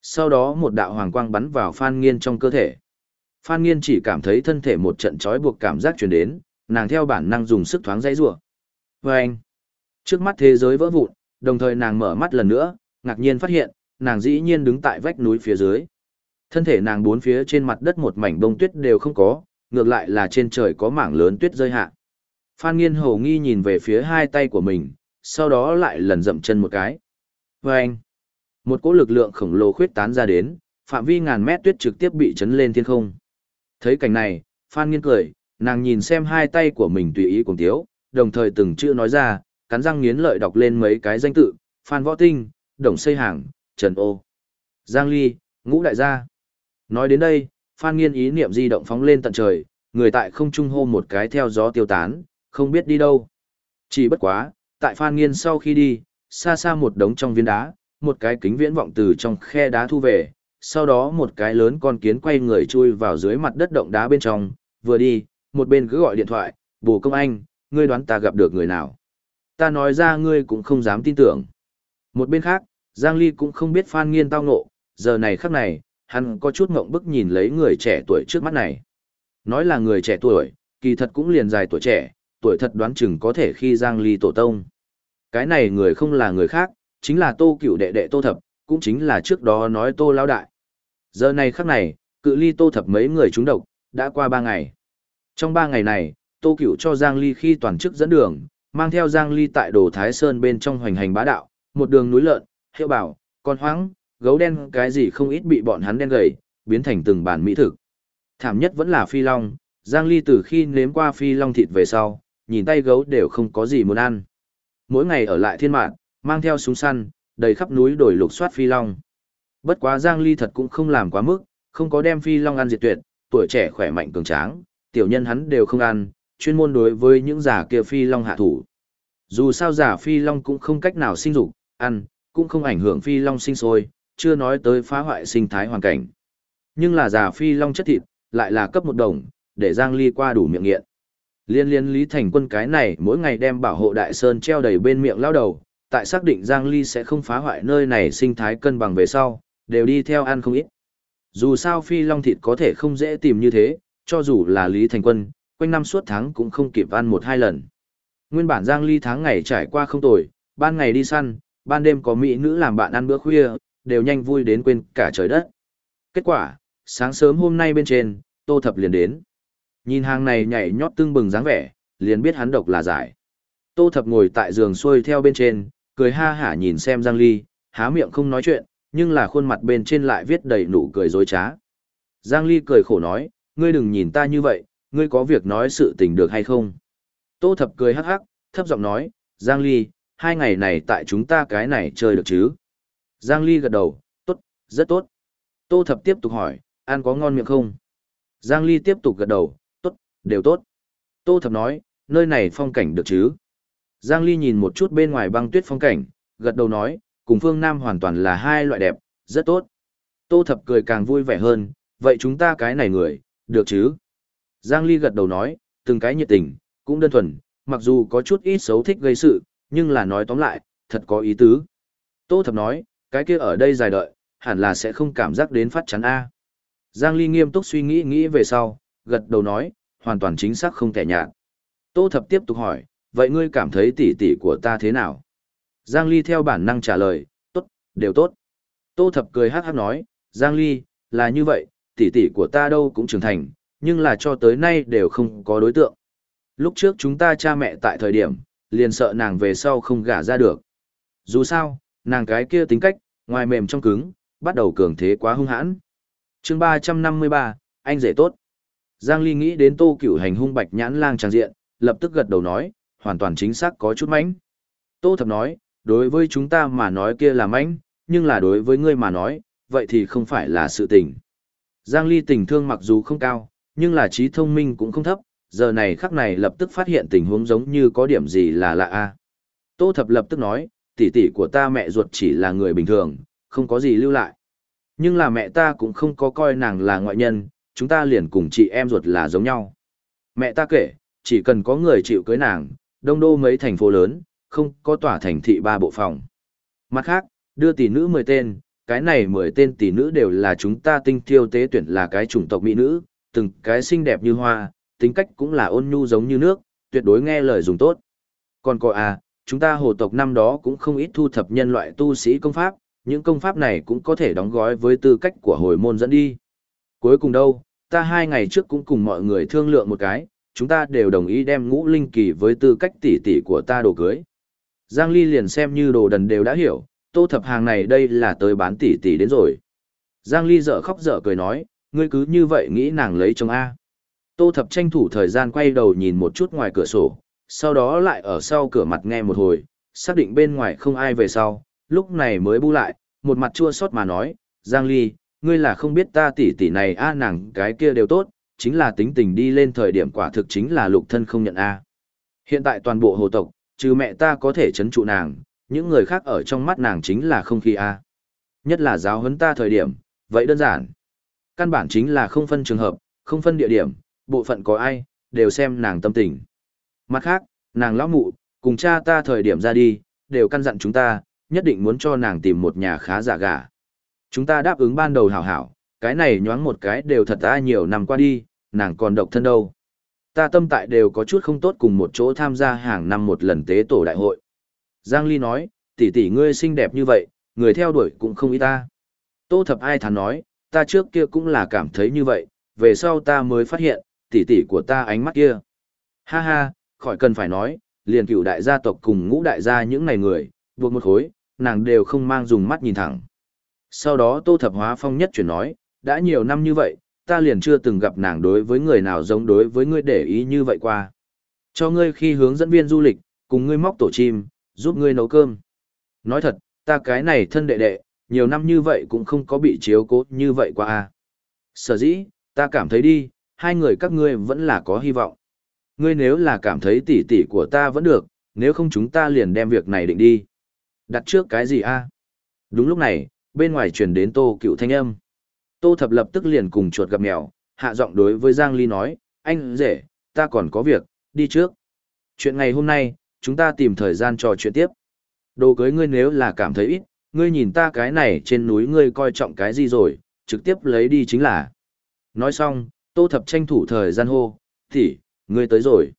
Sau đó một đạo hoàng quang bắn vào Phan Nghiên trong cơ thể. Phan Nghiên chỉ cảm thấy thân thể một trận trói buộc cảm giác truyền đến, nàng theo bản năng dùng sức thoáng dãy rủa. Oeng! Trước mắt thế giới vỡ vụn, đồng thời nàng mở mắt lần nữa, ngạc nhiên phát hiện, nàng dĩ nhiên đứng tại vách núi phía dưới. Thân thể nàng bốn phía trên mặt đất một mảnh bông tuyết đều không có, ngược lại là trên trời có mảng lớn tuyết rơi hạ. Phan Nghiên hầu nghi nhìn về phía hai tay của mình, sau đó lại lần dậm chân một cái. Oeng! Một cỗ lực lượng khổng lồ khuyết tán ra đến, phạm vi ngàn mét tuyết trực tiếp bị chấn lên thiên không. Thấy cảnh này, Phan Nghiên cười, nàng nhìn xem hai tay của mình tùy ý cùng tiếu, đồng thời từng chữ nói ra, cắn răng nghiến lợi đọc lên mấy cái danh tự, Phan Võ Tinh, Đồng Xây Hàng, Trần Ô, Giang Ly, Ngũ Đại Gia. Nói đến đây, Phan Nghiên ý niệm di động phóng lên tận trời, người tại không trung hô một cái theo gió tiêu tán, không biết đi đâu. Chỉ bất quá, tại Phan Nghiên sau khi đi, xa xa một đống trong viên đá, một cái kính viễn vọng từ trong khe đá thu về, sau đó một cái lớn con kiến quay người chui vào dưới mặt đất động đá bên trong, vừa đi, một bên cứ gọi điện thoại, bồ công anh, ngươi đoán ta gặp được người nào. Ta nói ra ngươi cũng không dám tin tưởng. Một bên khác, Giang Ly cũng không biết Phan Nghiên tao ngộ, giờ này khắc này, hắn có chút ngộng bức nhìn lấy người trẻ tuổi trước mắt này. Nói là người trẻ tuổi, kỳ thật cũng liền dài tuổi trẻ, tuổi thật đoán chừng có thể khi Giang Ly tổ tông. Cái này người không là người khác, chính là Tô Cửu đệ đệ Tô Thập, cũng chính là trước đó nói Tô Lão Đại. Giờ này khắc này, cự ly Tô Thập mấy người chúng độc, đã qua ba ngày. Trong ba ngày này, Tô Cửu cho Giang Ly khi toàn chức dẫn đường, mang theo Giang Ly tại Đồ Thái Sơn bên trong hoành hành bá đạo, một đường núi lợn, hiệu bảo, con hoáng, gấu đen cái gì không ít bị bọn hắn đen gầy, biến thành từng bản mỹ thực. Thảm nhất vẫn là phi long, Giang Ly từ khi nếm qua phi long thịt về sau, nhìn tay gấu đều không có gì muốn ăn. Mỗi ngày ở lại thiên mạn, mang theo súng săn, đầy khắp núi đồi lục soát phi long. Bất quá Giang Ly thật cũng không làm quá mức, không có đem phi long ăn diệt tuyệt, tuổi trẻ khỏe mạnh cường tráng, tiểu nhân hắn đều không ăn, chuyên môn đối với những giả kia phi long hạ thủ. Dù sao giả phi long cũng không cách nào sinh dục, ăn, cũng không ảnh hưởng phi long sinh sôi, chưa nói tới phá hoại sinh thái hoàn cảnh. Nhưng là giả phi long chất thịt, lại là cấp một đồng, để Giang Ly qua đủ miệng nghiện. Liên liên Lý Thành Quân cái này mỗi ngày đem bảo hộ Đại Sơn treo đầy bên miệng lao đầu, tại xác định Giang Ly sẽ không phá hoại nơi này sinh thái cân bằng về sau, đều đi theo ăn không ít. Dù sao phi long thịt có thể không dễ tìm như thế, cho dù là Lý Thành Quân, quanh năm suốt tháng cũng không kịp ăn một hai lần. Nguyên bản Giang Ly tháng ngày trải qua không tồi, ban ngày đi săn, ban đêm có mỹ nữ làm bạn ăn bữa khuya, đều nhanh vui đến quên cả trời đất. Kết quả, sáng sớm hôm nay bên trên, Tô Thập liền đến. Nhìn hàng này nhảy nhót tưng bừng dáng vẻ, liền biết hắn độc là giải. Tô Thập ngồi tại giường xuôi theo bên trên, cười ha hả nhìn xem Giang Ly, há miệng không nói chuyện, nhưng là khuôn mặt bên trên lại viết đầy nụ cười dối trá. Giang Ly cười khổ nói, ngươi đừng nhìn ta như vậy, ngươi có việc nói sự tình được hay không? Tô Thập cười hắc hắc, thấp giọng nói, Giang Ly, hai ngày này tại chúng ta cái này chơi được chứ? Giang Ly gật đầu, tốt, rất tốt. Tô Thập tiếp tục hỏi, ăn có ngon miệng không? Giang Ly tiếp tục gật đầu, tốt, đều tốt. Tô Thập nói, nơi này phong cảnh được chứ? Giang Ly nhìn một chút bên ngoài băng tuyết phong cảnh, gật đầu nói, cùng phương Nam hoàn toàn là hai loại đẹp, rất tốt. Tô Thập cười càng vui vẻ hơn, vậy chúng ta cái này người, được chứ? Giang Ly gật đầu nói, từng cái nhiệt tình, cũng đơn thuần, mặc dù có chút ít xấu thích gây sự, nhưng là nói tóm lại, thật có ý tứ. Tô Thập nói, cái kia ở đây dài đợi, hẳn là sẽ không cảm giác đến phát chắn A. Giang Ly nghiêm túc suy nghĩ nghĩ về sau, gật đầu nói, hoàn toàn chính xác không thể nhạt. Tô Thập tiếp tục hỏi, vậy ngươi cảm thấy tỷ tỷ của ta thế nào? Giang Ly theo bản năng trả lời, tốt, đều tốt. Tô Thập cười hát hát nói, Giang Ly, là như vậy, tỷ tỷ của ta đâu cũng trưởng thành, nhưng là cho tới nay đều không có đối tượng. Lúc trước chúng ta cha mẹ tại thời điểm, liền sợ nàng về sau không gả ra được. Dù sao, nàng cái kia tính cách, ngoài mềm trong cứng, bắt đầu cường thế quá hung hãn. chương 353, anh rể tốt. Giang Ly nghĩ đến tô cửu hành hung bạch nhãn lang trang diện, lập tức gật đầu nói, hoàn toàn chính xác có chút mánh. Tô thập nói, đối với chúng ta mà nói kia là mánh, nhưng là đối với ngươi mà nói, vậy thì không phải là sự tình. Giang Ly tình thương mặc dù không cao, nhưng là trí thông minh cũng không thấp, giờ này khắc này lập tức phát hiện tình huống giống như có điểm gì là lạ a. Tô Thập lập tức nói, tỷ tỷ của ta mẹ ruột chỉ là người bình thường, không có gì lưu lại. Nhưng là mẹ ta cũng không có coi nàng là ngoại nhân, chúng ta liền cùng chị em ruột là giống nhau. Mẹ ta kể, chỉ cần có người chịu cưới nàng, đông đô mấy thành phố lớn, không có tỏa thành thị ba bộ phòng. Mặt khác, đưa tỷ nữ 10 tên, cái này 10 tên tỷ nữ đều là chúng ta tinh thiêu tế tuyển là cái chủng tộc mỹ nữ, từng cái xinh đẹp như hoa, tính cách cũng là ôn nhu giống như nước, tuyệt đối nghe lời dùng tốt. Còn cô à, chúng ta hồ tộc năm đó cũng không ít thu thập nhân loại tu sĩ công pháp, những công pháp này cũng có thể đóng gói với tư cách của hồi môn dẫn đi. Cuối cùng đâu, ta hai ngày trước cũng cùng mọi người thương lượng một cái, chúng ta đều đồng ý đem ngũ linh kỳ với tư cách tỷ tỷ của ta đồ cưới. Giang Ly liền xem như đồ đần đều đã hiểu, tô thập hàng này đây là tới bán tỷ tỷ đến rồi. Giang Ly dở khóc dở cười nói, ngươi cứ như vậy nghĩ nàng lấy chồng A. Tô thập tranh thủ thời gian quay đầu nhìn một chút ngoài cửa sổ, sau đó lại ở sau cửa mặt nghe một hồi, xác định bên ngoài không ai về sau, lúc này mới bu lại, một mặt chua xót mà nói, Giang Ly, ngươi là không biết ta tỷ tỷ này a nàng cái kia đều tốt, chính là tính tình đi lên thời điểm quả thực chính là lục thân không nhận a. Hiện tại toàn bộ hồ tộc, trừ mẹ ta có thể chấn trụ nàng, những người khác ở trong mắt nàng chính là không khí a. Nhất là giáo huấn ta thời điểm, vậy đơn giản. Căn bản chính là không phân trường hợp, không phân địa điểm, bộ phận có ai, đều xem nàng tâm tình. Mặt khác, nàng lão mụ, cùng cha ta thời điểm ra đi, đều căn dặn chúng ta, nhất định muốn cho nàng tìm một nhà khá giả gà. Chúng ta đáp ứng ban đầu hảo hảo, cái này nhoáng một cái đều thật ra nhiều năm qua đi, nàng còn độc thân đâu. Ta tâm tại đều có chút không tốt cùng một chỗ tham gia hàng năm một lần tế tổ đại hội. Giang Ly nói, tỷ tỷ ngươi xinh đẹp như vậy, người theo đuổi cũng không ý ta. Tô thập ai thắn nói, ta trước kia cũng là cảm thấy như vậy, về sau ta mới phát hiện, tỷ tỷ của ta ánh mắt kia. Ha ha, khỏi cần phải nói, liền cửu đại gia tộc cùng ngũ đại gia những này người, buộc một khối, nàng đều không mang dùng mắt nhìn thẳng. Sau đó Tô Thập Hóa Phong nhất chuyển nói, đã nhiều năm như vậy, ta liền chưa từng gặp nàng đối với người nào giống đối với ngươi để ý như vậy qua. Cho ngươi khi hướng dẫn viên du lịch, cùng ngươi móc tổ chim, giúp ngươi nấu cơm. Nói thật, ta cái này thân đệ đệ, nhiều năm như vậy cũng không có bị chiếu cố như vậy qua a. Sở dĩ, ta cảm thấy đi, hai người các ngươi vẫn là có hy vọng. Ngươi nếu là cảm thấy tỷ tỷ của ta vẫn được, nếu không chúng ta liền đem việc này định đi. Đặt trước cái gì a? Đúng lúc này, bên ngoài truyền đến tô cựu thanh âm. Tô thập lập tức liền cùng chuột gặp mèo, hạ giọng đối với Giang Ly nói, anh rể, ta còn có việc, đi trước. Chuyện ngày hôm nay, chúng ta tìm thời gian trò chuyện tiếp. Đồ cưới ngươi nếu là cảm thấy ít, ngươi nhìn ta cái này trên núi ngươi coi trọng cái gì rồi, trực tiếp lấy đi chính là. Nói xong, tô thập tranh thủ thời gian hô, tỷ ngươi tới rồi.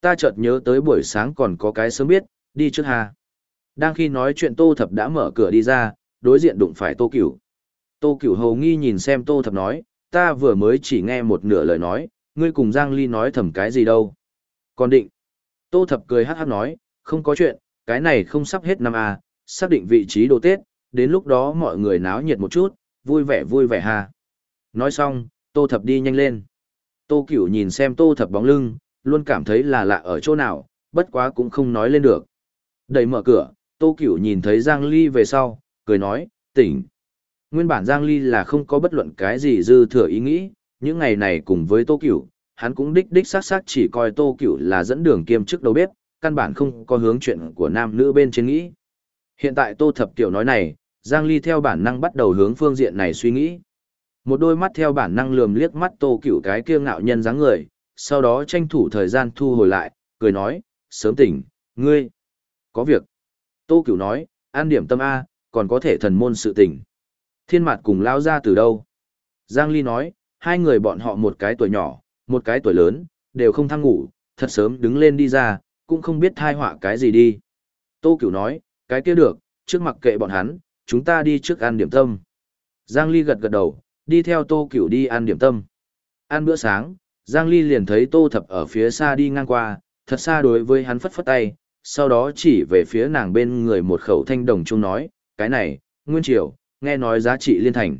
Ta chợt nhớ tới buổi sáng còn có cái sớm biết, đi trước hà. Đang khi nói chuyện tô thập đã mở cửa đi ra, đối diện đụng phải tô cửu. Tô cửu hầu nghi nhìn xem tô thập nói, ta vừa mới chỉ nghe một nửa lời nói, ngươi cùng Giang Ly nói thầm cái gì đâu. Còn định. Tô thập cười hát hát nói, không có chuyện, cái này không sắp hết năm à, xác định vị trí đồ Tết, đến lúc đó mọi người náo nhiệt một chút, vui vẻ vui vẻ ha. Nói xong, tô thập đi nhanh lên. Tô cửu nhìn xem tô thập bóng lưng, luôn cảm thấy là lạ ở chỗ nào, bất quá cũng không nói lên được. Đẩy mở cửa, tô cửu nhìn thấy Giang Ly về sau, cười nói, tỉnh. Nguyên bản Giang Ly là không có bất luận cái gì dư thừa ý nghĩ, những ngày này cùng với Tô Cửu, hắn cũng đích đích xác xác chỉ coi Tô Cửu là dẫn đường kiêm chức đầu bếp, căn bản không có hướng chuyện của nam nữ bên trên nghĩ. Hiện tại Tô Thập Tiểu nói này, Giang Ly theo bản năng bắt đầu hướng phương diện này suy nghĩ. Một đôi mắt theo bản năng lườm liếc mắt Tô Cửu cái kia ngạo nhân dáng người, sau đó tranh thủ thời gian thu hồi lại, cười nói, sớm tỉnh, ngươi, có việc. Tô Cửu nói, an điểm tâm A, còn có thể thần môn sự tỉnh. Thiên mặt cùng lao ra từ đâu? Giang Ly nói, hai người bọn họ một cái tuổi nhỏ, một cái tuổi lớn, đều không thăng ngủ, thật sớm đứng lên đi ra, cũng không biết thai họa cái gì đi. Tô Cửu nói, cái kia được, trước mặc kệ bọn hắn, chúng ta đi trước ăn điểm tâm. Giang Ly gật gật đầu, đi theo Tô Cửu đi ăn điểm tâm. Ăn bữa sáng, Giang Ly liền thấy Tô Thập ở phía xa đi ngang qua, thật xa đối với hắn phất phất tay, sau đó chỉ về phía nàng bên người một khẩu thanh đồng chung nói, cái này, Nguyên Triều, nghe nói giá trị liên thành.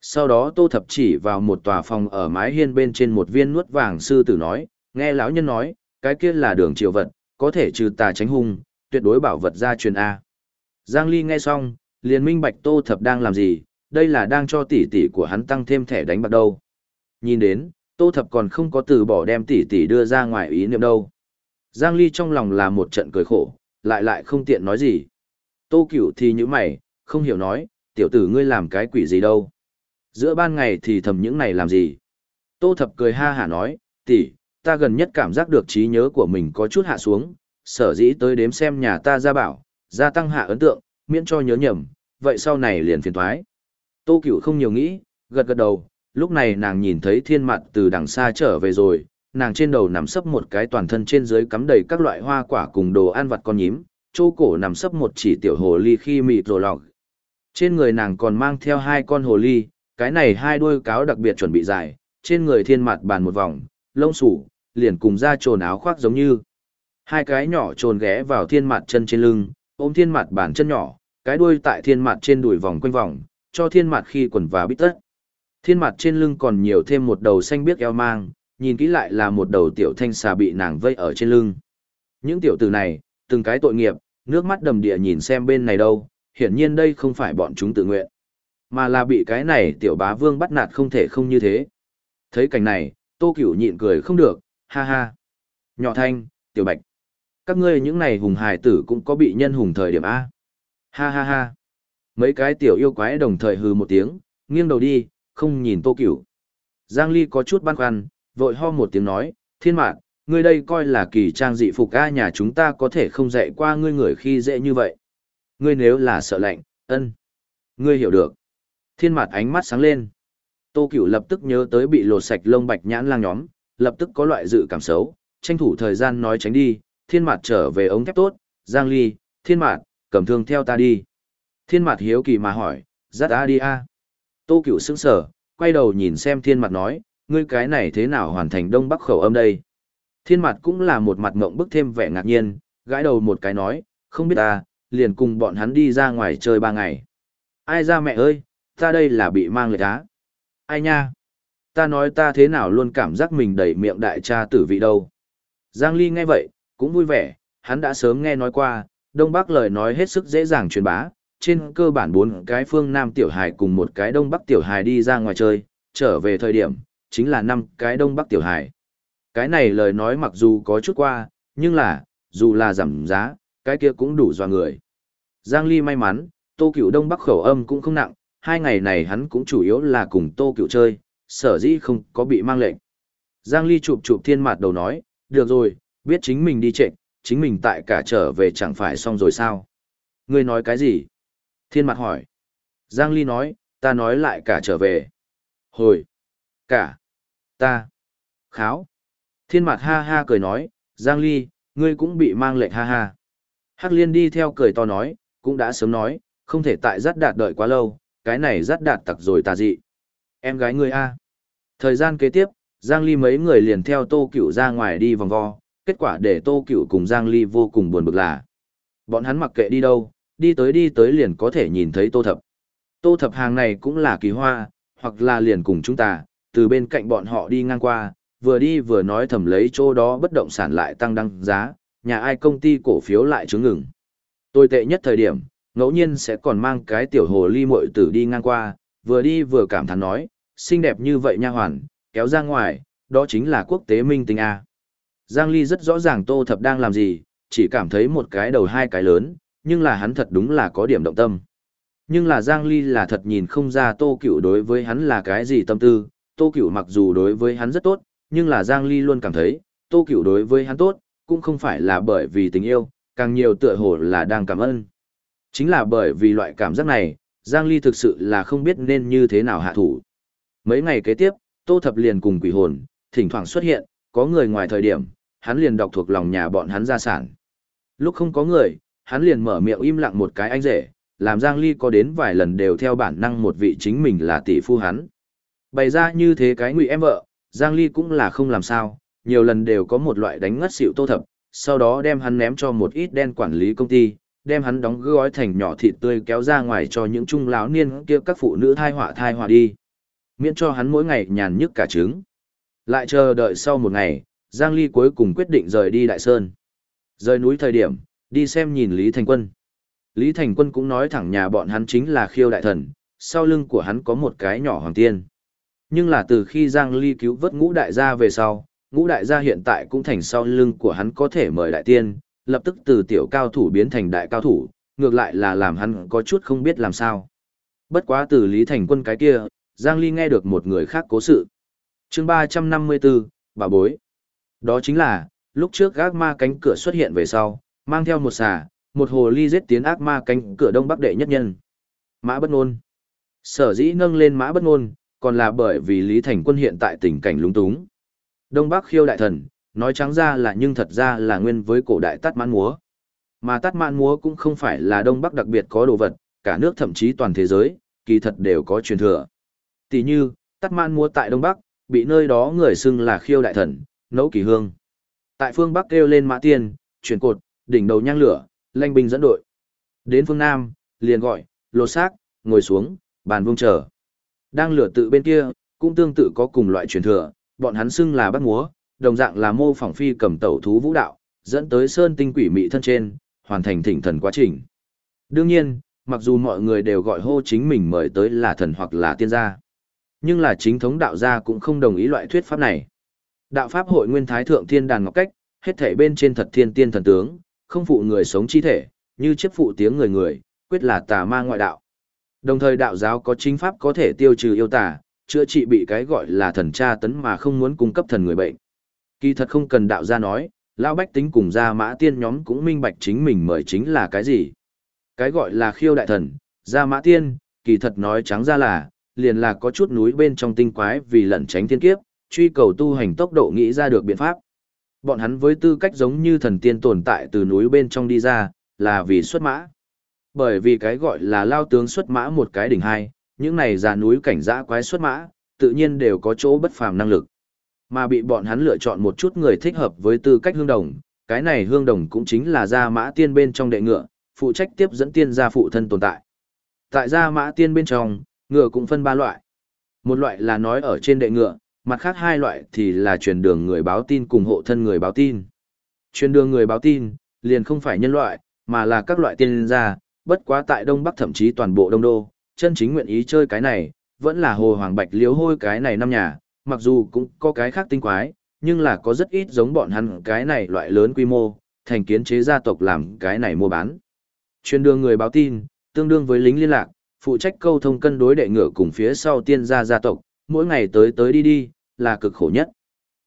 Sau đó Tô Thập chỉ vào một tòa phòng ở mái hiên bên trên một viên nuốt vàng sư tử nói, nghe lão nhân nói, cái kia là đường triều vật, có thể trừ tà tránh hung, tuyệt đối bảo vật gia truyền A. Giang Ly nghe xong, liền minh bạch Tô Thập đang làm gì, đây là đang cho tỷ tỷ của hắn tăng thêm thẻ đánh bạc đâu. Nhìn đến, Tô Thập còn không có từ bỏ đem tỷ tỷ đưa ra ngoài ý niệm đâu. Giang Ly trong lòng là một trận cười khổ, lại lại không tiện nói gì. Tô Cửu thì như mày, không hiểu nói, tiểu tử ngươi làm cái quỷ gì đâu. Giữa ban ngày thì thầm những này làm gì. Tô Thập cười ha hả nói, tỷ, ta gần nhất cảm giác được trí nhớ của mình có chút hạ xuống, sở dĩ tới đếm xem nhà ta ra bảo, gia tăng hạ ấn tượng, miễn cho nhớ nhầm, vậy sau này liền phiền thoái. Tô Cửu không nhiều nghĩ, gật gật đầu, lúc này nàng nhìn thấy thiên mặt từ đằng xa trở về rồi, nàng trên đầu nằm sấp một cái toàn thân trên dưới cắm đầy các loại hoa quả cùng đồ ăn vặt con nhím, chỗ cổ nằm sấp một chỉ tiểu hồ ly khi mịt rồ lọc. Trên người nàng còn mang theo hai con hồ ly, cái này hai đuôi cáo đặc biệt chuẩn bị dài, trên người thiên mặt bàn một vòng, lông sủ, liền cùng ra trồn áo khoác giống như. Hai cái nhỏ trồn ghé vào thiên mặt chân trên lưng, ôm thiên mặt bàn chân nhỏ, cái đuôi tại thiên mặt trên đùi vòng quanh vòng, cho thiên mặt khi quần và bít tất. Thiên mặt trên lưng còn nhiều thêm một đầu xanh biếc eo mang, nhìn kỹ lại là một đầu tiểu thanh xà bị nàng vây ở trên lưng. Những tiểu tử này, từng cái tội nghiệp, nước mắt đầm địa nhìn xem bên này đâu, hiển nhiên đây không phải bọn chúng tự nguyện, mà là bị cái này tiểu bá vương bắt nạt không thể không như thế. Thấy cảnh này, tô cửu nhịn cười không được, ha ha. Nhỏ thanh, tiểu bạch. Các ngươi những này hùng hài tử cũng có bị nhân hùng thời điểm A. Ha ha ha. Mấy cái tiểu yêu quái đồng thời hừ một tiếng, nghiêng đầu đi, không nhìn tô cửu. Giang Ly có chút băn khoăn, vội ho một tiếng nói, thiên mạn, ngươi đây coi là kỳ trang dị phục a nhà chúng ta có thể không dạy qua ngươi người khi dễ như vậy. Ngươi nếu là sợ lạnh, ân. Ngươi hiểu được. Thiên mạt ánh mắt sáng lên. Tô Cửu lập tức nhớ tới bị lột sạch lông bạch nhãn lang nhóm, lập tức có loại dự cảm xấu, tranh thủ thời gian nói tránh đi, thiên mạt trở về ống thép tốt, Giang Ly, thiên mạt, cầm thương theo ta đi. Thiên Mặt hiếu kỳ mà hỏi, dắt a đi a. Tô Cửu sững sờ, quay đầu nhìn xem thiên Mặt nói, ngươi cái này thế nào hoàn thành đông bắc khẩu âm đây? Thiên mặt cũng là một mặt ngộng bức thêm vẻ ngạc nhiên, gãi đầu một cái nói, không biết ta, liền cùng bọn hắn đi ra ngoài chơi ba ngày. Ai ra mẹ ơi, ta đây là bị mang lệch á. Ai nha? Ta nói ta thế nào luôn cảm giác mình đầy miệng đại cha tử vị đâu. Giang Ly nghe vậy, cũng vui vẻ, hắn đã sớm nghe nói qua, Đông Bắc lời nói hết sức dễ dàng truyền bá, trên cơ bản bốn cái phương Nam tiểu hài cùng một cái Đông Bắc tiểu hài đi ra ngoài chơi, trở về thời điểm, chính là năm cái Đông Bắc tiểu hài. Cái này lời nói mặc dù có chút qua, nhưng là, dù là giảm giá, cái kia cũng đủ dò người. Giang Ly may mắn, Tô Cửu Đông Bắc khẩu âm cũng không nặng, hai ngày này hắn cũng chủ yếu là cùng Tô Cửu chơi, sở dĩ không có bị mang lệnh. Giang Ly chụp chụp thiên mặt đầu nói, được rồi, biết chính mình đi trệnh, chính mình tại cả trở về chẳng phải xong rồi sao? Ngươi nói cái gì? Thiên mặt hỏi. Giang Ly nói, ta nói lại cả trở về. Hồi. Cả. Ta. Kháo. Thiên mặt ha ha cười nói, Giang Ly, ngươi cũng bị mang lệnh ha ha. Hắc liên đi theo cười to nói, cũng đã sớm nói, không thể tại rất đạt đợi quá lâu, cái này rất đạt tặc rồi tà dị. Em gái ngươi a. Thời gian kế tiếp, Giang Ly mấy người liền theo Tô Cửu ra ngoài đi vòng vo, kết quả để Tô Cửu cùng Giang Ly vô cùng buồn bực là. Bọn hắn mặc kệ đi đâu, đi tới đi tới liền có thể nhìn thấy Tô Thập. Tô Thập hàng này cũng là kỳ hoa, hoặc là liền cùng chúng ta, từ bên cạnh bọn họ đi ngang qua, vừa đi vừa nói thầm lấy chỗ đó bất động sản lại tăng đăng giá, nhà ai công ty cổ phiếu lại chứng ngừng. Tôi tệ nhất thời điểm, ngẫu nhiên sẽ còn mang cái tiểu hồ ly muội tử đi ngang qua, vừa đi vừa cảm thán nói, xinh đẹp như vậy nha hoàn, kéo ra ngoài, đó chính là quốc tế minh tinh A. Giang Ly rất rõ ràng Tô Thập đang làm gì, chỉ cảm thấy một cái đầu hai cái lớn, nhưng là hắn thật đúng là có điểm động tâm. Nhưng là Giang Ly là thật nhìn không ra Tô Cửu đối với hắn là cái gì tâm tư, Tô Cửu mặc dù đối với hắn rất tốt, nhưng là Giang Ly luôn cảm thấy, Tô Cửu đối với hắn tốt, cũng không phải là bởi vì tình yêu, càng nhiều tựa hồ là đang cảm ơn. Chính là bởi vì loại cảm giác này, Giang Ly thực sự là không biết nên như thế nào hạ thủ. Mấy ngày kế tiếp, Tô Thập liền cùng quỷ hồn, thỉnh thoảng xuất hiện, có người ngoài thời điểm, hắn liền đọc thuộc lòng nhà bọn hắn gia sản. Lúc không có người, hắn liền mở miệng im lặng một cái anh rể, làm Giang Ly có đến vài lần đều theo bản năng một vị chính mình là tỷ phu hắn. Bày ra như thế cái ngụy em vợ, Giang Ly cũng là không làm sao, nhiều lần đều có một loại đánh ngất xỉu tô thập, sau đó đem hắn ném cho một ít đen quản lý công ty, đem hắn đóng gói thành nhỏ thịt tươi kéo ra ngoài cho những trung lão niên kia các phụ nữ thai họa thai họa đi. Miễn cho hắn mỗi ngày nhàn nhức cả trứng. Lại chờ đợi sau một ngày, Giang Ly cuối cùng quyết định rời đi Đại Sơn. Rời núi thời điểm, đi xem nhìn Lý Thành Quân. Lý Thành Quân cũng nói thẳng nhà bọn hắn chính là khiêu đại thần, sau lưng của hắn có một cái nhỏ hoàng tiên. Nhưng là từ khi Giang Ly cứu vớt ngũ đại gia về sau, ngũ đại gia hiện tại cũng thành sau lưng của hắn có thể mời đại tiên, lập tức từ tiểu cao thủ biến thành đại cao thủ, ngược lại là làm hắn có chút không biết làm sao. Bất quá từ Lý Thành Quân cái kia, Giang Ly nghe được một người khác cố sự. chương 354, bà bối. Đó chính là, lúc trước gác ma cánh cửa xuất hiện về sau, mang theo một xà, một hồ ly giết tiến ác ma cánh cửa đông bắc đệ nhất nhân. Mã bất ngôn. Sở dĩ nâng lên mã bất ngôn, còn là bởi vì Lý Thành Quân hiện tại tình cảnh lúng túng. Đông Bắc khiêu đại thần, nói trắng ra là nhưng thật ra là nguyên với cổ đại tắt mãn múa. Mà tắt mãn múa cũng không phải là Đông Bắc đặc biệt có đồ vật, cả nước thậm chí toàn thế giới, kỳ thật đều có truyền thừa. Tỷ như, tắt mãn múa tại Đông Bắc, bị nơi đó người xưng là khiêu đại thần, nấu kỳ hương. Tại phương Bắc kêu lên mã tiên, chuyển cột, đỉnh đầu nhang lửa, lanh binh dẫn đội. Đến phương Nam, liền gọi, lột xác, ngồi xuống, bàn vương chờ. Đang lửa tự bên kia, cũng tương tự có cùng loại truyền thừa, bọn hắn xưng là bắt múa, đồng dạng là mô phỏng phi cầm tẩu thú vũ đạo, dẫn tới sơn tinh quỷ mị thân trên, hoàn thành thỉnh thần quá trình. Đương nhiên, mặc dù mọi người đều gọi hô chính mình mời tới là thần hoặc là tiên gia, nhưng là chính thống đạo gia cũng không đồng ý loại thuyết pháp này. Đạo pháp hội nguyên thái thượng thiên đàn ngọc cách, hết thể bên trên thật thiên tiên thần tướng, không phụ người sống chi thể, như chấp phụ tiếng người người, quyết là tà ma ngoại đạo. Đồng thời đạo giáo có chính pháp có thể tiêu trừ yêu tà, chữa trị bị cái gọi là thần tra tấn mà không muốn cung cấp thần người bệnh. Kỳ thật không cần đạo gia nói, lão bách tính cùng gia mã tiên nhóm cũng minh bạch chính mình mời chính là cái gì. Cái gọi là khiêu đại thần, gia mã tiên, kỳ thật nói trắng ra là, liền là có chút núi bên trong tinh quái vì lẩn tránh thiên kiếp, truy cầu tu hành tốc độ nghĩ ra được biện pháp. Bọn hắn với tư cách giống như thần tiên tồn tại từ núi bên trong đi ra, là vì xuất mã. Bởi vì cái gọi là lao tướng xuất mã một cái đỉnh hai, những này già núi cảnh dã quái xuất mã, tự nhiên đều có chỗ bất phàm năng lực. Mà bị bọn hắn lựa chọn một chút người thích hợp với tư cách hương đồng, cái này hương đồng cũng chính là gia mã tiên bên trong đệ ngựa, phụ trách tiếp dẫn tiên gia phụ thân tồn tại. Tại gia mã tiên bên trong, ngựa cũng phân ba loại. Một loại là nói ở trên đệ ngựa, mặt khác hai loại thì là truyền đường người báo tin cùng hộ thân người báo tin. Truyền đường người báo tin, liền không phải nhân loại, mà là các loại tiên gia, bất quá tại Đông Bắc thậm chí toàn bộ Đông Đô, chân chính nguyện ý chơi cái này, vẫn là Hồ Hoàng Bạch liếu hôi cái này năm nhà, mặc dù cũng có cái khác tinh quái, nhưng là có rất ít giống bọn hắn cái này loại lớn quy mô, thành kiến chế gia tộc làm cái này mua bán. Chuyên đường người báo tin, tương đương với lính liên lạc, phụ trách câu thông cân đối đệ ngựa cùng phía sau tiên gia gia tộc, mỗi ngày tới tới đi đi, là cực khổ nhất.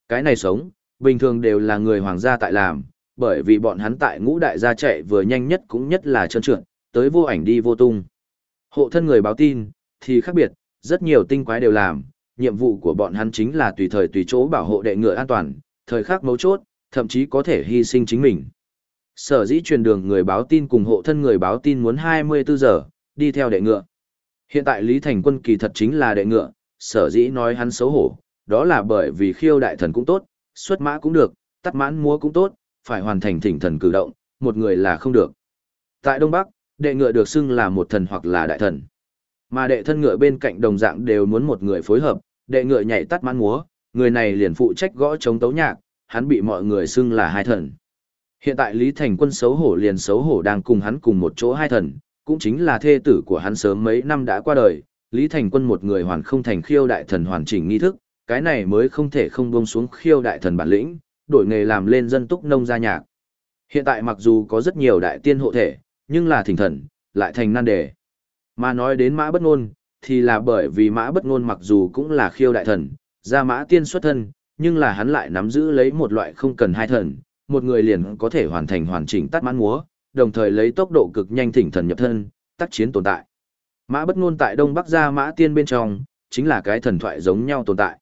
Cái này sống, bình thường đều là người hoàng gia tại làm, bởi vì bọn hắn tại ngũ đại gia chạy vừa nhanh nhất cũng nhất là trơn trượt, tới vô ảnh đi vô tung. Hộ thân người báo tin, thì khác biệt, rất nhiều tinh quái đều làm, nhiệm vụ của bọn hắn chính là tùy thời tùy chỗ bảo hộ đệ ngựa an toàn, thời khắc mấu chốt, thậm chí có thể hy sinh chính mình. Sở dĩ truyền đường người báo tin cùng hộ thân người báo tin muốn 24 giờ, đi theo đệ ngựa. Hiện tại Lý Thành Quân kỳ thật chính là đệ ngựa, sở dĩ nói hắn xấu hổ, đó là bởi vì khiêu đại thần cũng tốt, xuất mã cũng được, tắt mãn múa cũng tốt, phải hoàn thành thỉnh thần cử động, một người là không được. Tại Đông Bắc, đệ ngựa được xưng là một thần hoặc là đại thần. Mà đệ thân ngựa bên cạnh đồng dạng đều muốn một người phối hợp, đệ ngựa nhảy tắt mãn múa, người này liền phụ trách gõ chống tấu nhạc, hắn bị mọi người xưng là hai thần. Hiện tại Lý Thành Quân xấu hổ liền xấu hổ đang cùng hắn cùng một chỗ hai thần, cũng chính là thê tử của hắn sớm mấy năm đã qua đời, Lý Thành Quân một người hoàn không thành khiêu đại thần hoàn chỉnh nghi thức, cái này mới không thể không buông xuống khiêu đại thần bản lĩnh, đổi nghề làm lên dân túc nông gia nhạc. Hiện tại mặc dù có rất nhiều đại tiên hộ thể, nhưng là thỉnh thần, lại thành nan đề. Mà nói đến mã bất ngôn, thì là bởi vì mã bất ngôn mặc dù cũng là khiêu đại thần, ra mã tiên xuất thân, nhưng là hắn lại nắm giữ lấy một loại không cần hai thần, một người liền có thể hoàn thành hoàn chỉnh tắt mãn múa, đồng thời lấy tốc độ cực nhanh thỉnh thần nhập thân, tác chiến tồn tại. Mã bất ngôn tại Đông Bắc gia mã tiên bên trong, chính là cái thần thoại giống nhau tồn tại.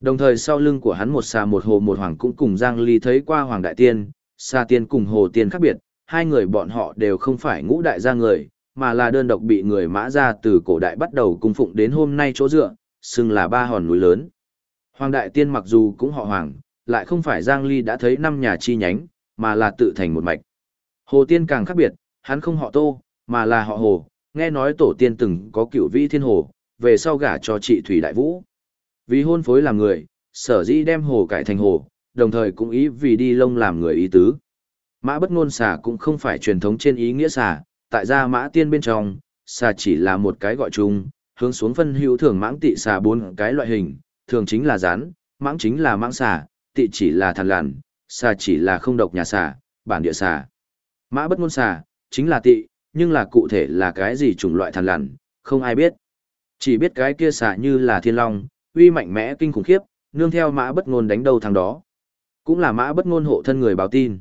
Đồng thời sau lưng của hắn một xà một hồ một hoàng cũng cùng Giang Ly thấy qua Hoàng Đại Tiên, xà tiên cùng hồ tiên khác biệt, hai người bọn họ đều không phải ngũ đại gia người, mà là đơn độc bị người mã ra từ cổ đại bắt đầu cung phụng đến hôm nay chỗ dựa, xưng là ba hòn núi lớn. Hoàng đại tiên mặc dù cũng họ hoàng, lại không phải Giang Ly đã thấy năm nhà chi nhánh, mà là tự thành một mạch. Hồ tiên càng khác biệt, hắn không họ tô, mà là họ hồ, nghe nói tổ tiên từng có cựu vĩ thiên hồ, về sau gả cho chị Thủy Đại Vũ. Vì hôn phối làm người, sở dĩ đem hồ cải thành hồ, đồng thời cũng ý vì đi lông làm người ý tứ. Mã bất ngôn xà cũng không phải truyền thống trên ý nghĩa xà, tại gia mã tiên bên trong, xà chỉ là một cái gọi chung, hướng xuống phân hữu thường mãng tị xà bốn cái loại hình, thường chính là rắn, mãng chính là mãng xà, tị chỉ là thằn lằn, xà chỉ là không độc nhà xà, bản địa xà. Mã bất ngôn xà, chính là tị, nhưng là cụ thể là cái gì chủng loại thằn lằn, không ai biết. Chỉ biết cái kia xà như là thiên long, uy mạnh mẽ kinh khủng khiếp, nương theo mã bất ngôn đánh đầu thằng đó. Cũng là mã bất ngôn hộ thân người báo tin.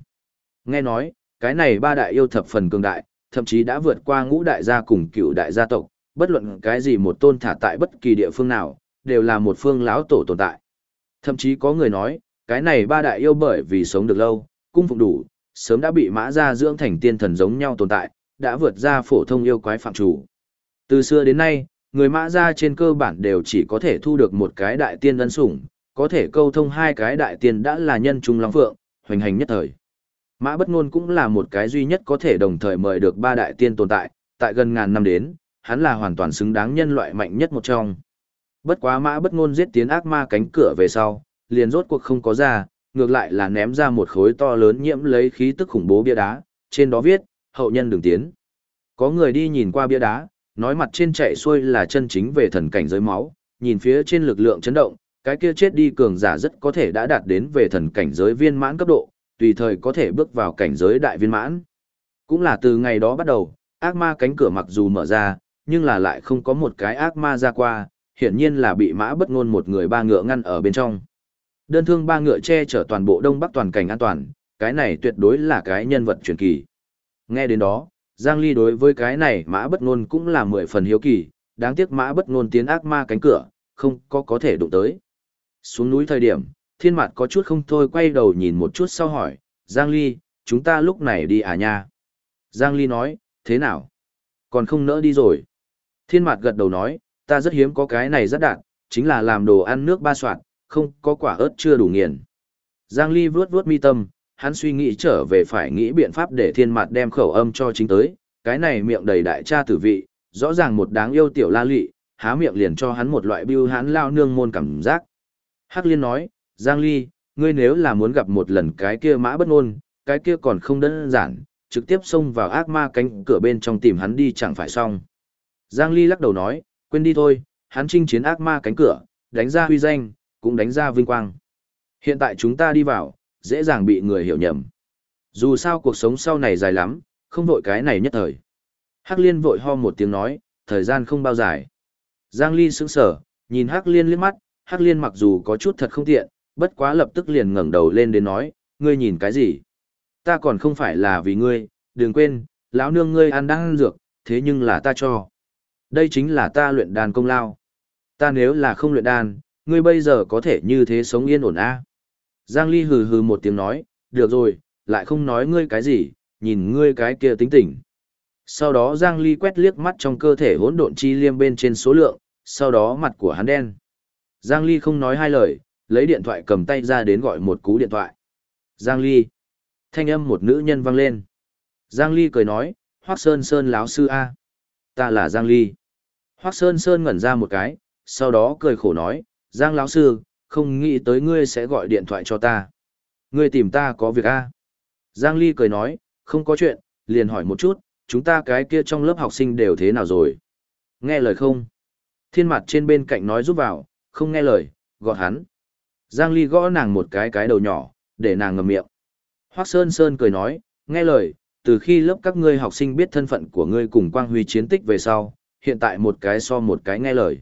Nghe nói, cái này ba đại yêu thập phần cường đại, thậm chí đã vượt qua ngũ đại gia cùng cựu đại gia tộc, bất luận cái gì một tôn thả tại bất kỳ địa phương nào, đều là một phương lão tổ tồn tại. Thậm chí có người nói, cái này ba đại yêu bởi vì sống được lâu, cung phụng đủ, sớm đã bị mã gia dưỡng thành tiên thần giống nhau tồn tại, đã vượt ra phổ thông yêu quái phạm chủ. Từ xưa đến nay, người mã gia trên cơ bản đều chỉ có thể thu được một cái đại tiên ân sủng, có thể câu thông hai cái đại tiên đã là nhân trung long phượng, hoành hành nhất thời. Mã bất ngôn cũng là một cái duy nhất có thể đồng thời mời được ba đại tiên tồn tại, tại gần ngàn năm đến, hắn là hoàn toàn xứng đáng nhân loại mạnh nhất một trong. Bất quá mã bất ngôn giết tiến ác ma cánh cửa về sau, liền rốt cuộc không có ra, ngược lại là ném ra một khối to lớn nhiễm lấy khí tức khủng bố bia đá, trên đó viết, hậu nhân đừng tiến. Có người đi nhìn qua bia đá, nói mặt trên chạy xuôi là chân chính về thần cảnh giới máu, nhìn phía trên lực lượng chấn động, cái kia chết đi cường giả rất có thể đã đạt đến về thần cảnh giới viên mãn cấp độ, tùy thời có thể bước vào cảnh giới đại viên mãn. Cũng là từ ngày đó bắt đầu, ác ma cánh cửa mặc dù mở ra, nhưng là lại không có một cái ác ma ra qua, hiển nhiên là bị mã bất ngôn một người ba ngựa ngăn ở bên trong. Đơn thương ba ngựa che chở toàn bộ đông bắc toàn cảnh an toàn, cái này tuyệt đối là cái nhân vật truyền kỳ. Nghe đến đó, Giang Ly đối với cái này mã bất ngôn cũng là mười phần hiếu kỳ, đáng tiếc mã bất ngôn tiến ác ma cánh cửa, không có có thể đụng tới. Xuống núi thời điểm, thiên mặt có chút không thôi quay đầu nhìn một chút sau hỏi, Giang Ly, chúng ta lúc này đi à nha? Giang Ly nói, thế nào? Còn không nỡ đi rồi. Thiên mặt gật đầu nói, ta rất hiếm có cái này rất đạn, chính là làm đồ ăn nước ba soạn, không có quả ớt chưa đủ nghiền. Giang Ly vuốt vuốt mi tâm, hắn suy nghĩ trở về phải nghĩ biện pháp để thiên mặt đem khẩu âm cho chính tới, cái này miệng đầy đại cha tử vị, rõ ràng một đáng yêu tiểu la lị, há miệng liền cho hắn một loại bưu hắn lao nương môn cảm giác. Hắc liên nói, Giang Ly, ngươi nếu là muốn gặp một lần cái kia mã bất ngôn, cái kia còn không đơn giản, trực tiếp xông vào ác ma cánh cửa bên trong tìm hắn đi chẳng phải xong. Giang Ly lắc đầu nói, quên đi thôi, hắn chinh chiến ác ma cánh cửa, đánh ra huy danh, cũng đánh ra vinh quang. Hiện tại chúng ta đi vào, dễ dàng bị người hiểu nhầm. Dù sao cuộc sống sau này dài lắm, không vội cái này nhất thời. Hắc Liên vội ho một tiếng nói, thời gian không bao dài. Giang Ly sững sờ, nhìn Hắc Liên liếc mắt, Hắc Liên mặc dù có chút thật không tiện, bất quá lập tức liền ngẩng đầu lên đến nói, ngươi nhìn cái gì? Ta còn không phải là vì ngươi, đừng quên, lão nương ngươi ăn đang ăn dược, thế nhưng là ta cho. Đây chính là ta luyện đàn công lao. Ta nếu là không luyện đàn, ngươi bây giờ có thể như thế sống yên ổn a Giang Ly hừ hừ một tiếng nói, được rồi, lại không nói ngươi cái gì, nhìn ngươi cái kia tính tỉnh. Sau đó Giang Ly quét liếc mắt trong cơ thể hỗn độn chi liêm bên trên số lượng, sau đó mặt của hắn đen. Giang Ly không nói hai lời, lấy điện thoại cầm tay ra đến gọi một cú điện thoại. Giang Ly. Thanh âm một nữ nhân vang lên. Giang Ly cười nói, Hoác Sơn Sơn láo sư A. Ta là Giang Ly. Hoác Sơn Sơn ngẩn ra một cái, sau đó cười khổ nói, Giang lão sư, không nghĩ tới ngươi sẽ gọi điện thoại cho ta. Ngươi tìm ta có việc A. Giang Ly cười nói, không có chuyện, liền hỏi một chút, chúng ta cái kia trong lớp học sinh đều thế nào rồi? Nghe lời không? Thiên mặt trên bên cạnh nói giúp vào, không nghe lời, gọt hắn. Giang Ly gõ nàng một cái cái đầu nhỏ, để nàng ngậm miệng. Hoác Sơn Sơn cười nói, nghe lời, từ khi lớp các ngươi học sinh biết thân phận của ngươi cùng quang huy chiến tích về sau, hiện tại một cái so một cái nghe lời.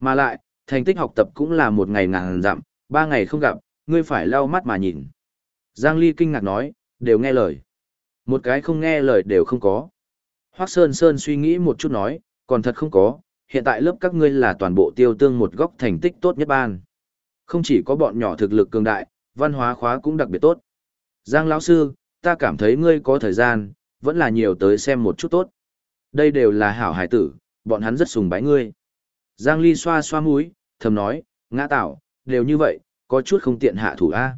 Mà lại, thành tích học tập cũng là một ngày ngàn dặm, ba ngày không gặp, ngươi phải lau mắt mà nhìn. Giang Ly kinh ngạc nói, đều nghe lời. Một cái không nghe lời đều không có. Hoác Sơn Sơn suy nghĩ một chút nói, còn thật không có, hiện tại lớp các ngươi là toàn bộ tiêu tương một góc thành tích tốt nhất ban. Không chỉ có bọn nhỏ thực lực cường đại, văn hóa khóa cũng đặc biệt tốt. Giang lão sư, ta cảm thấy ngươi có thời gian, vẫn là nhiều tới xem một chút tốt. Đây đều là hảo hải tử, bọn hắn rất sùng bái ngươi. Giang Ly xoa xoa mũi, thầm nói, ngã tạo, đều như vậy, có chút không tiện hạ thủ A.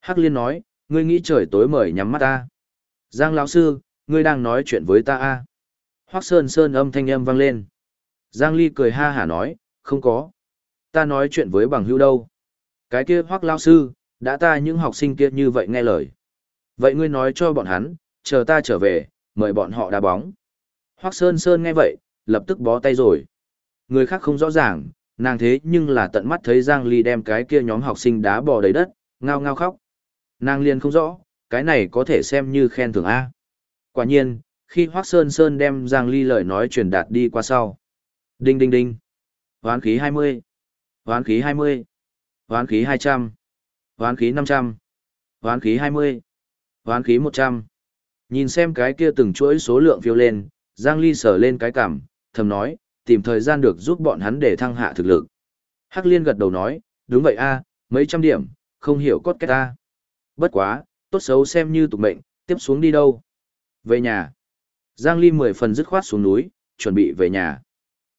Hắc Liên nói, ngươi nghĩ trời tối mời nhắm mắt ta. Giang lão sư, ngươi đang nói chuyện với ta A. Hoắc Sơn Sơn âm thanh âm vang lên. Giang Ly cười ha hả nói, không có. Ta nói chuyện với bằng hữu đâu. Cái kia Hoắc lão sư, đã ta những học sinh kia như vậy nghe lời. Vậy ngươi nói cho bọn hắn, chờ ta trở về, mời bọn họ đá bóng. Hoắc Sơn Sơn nghe vậy, lập tức bó tay rồi. Người khác không rõ ràng, nàng thế nhưng là tận mắt thấy Giang Ly đem cái kia nhóm học sinh đá bò đầy đất, ngao ngao khóc. Nàng liền không rõ, cái này có thể xem như khen thưởng A. Quả nhiên, khi Hoác Sơn Sơn đem Giang Ly lời nói truyền đạt đi qua sau. Đinh đinh đinh. Hoán khí 20. Hoán khí 20. Hoán khí 200. Hoán khí 500. Hoán khí 20. Hoán khí 100. Nhìn xem cái kia từng chuỗi số lượng phiêu lên, Giang Ly sờ lên cái cảm, thầm nói, tìm thời gian được giúp bọn hắn để thăng hạ thực lực. Hắc Liên gật đầu nói, đúng vậy a, mấy trăm điểm, không hiểu cốt cách ta. Bất quá, tốt xấu xem như tục mệnh, tiếp xuống đi đâu. Về nhà. Giang Ly mười phần dứt khoát xuống núi, chuẩn bị về nhà.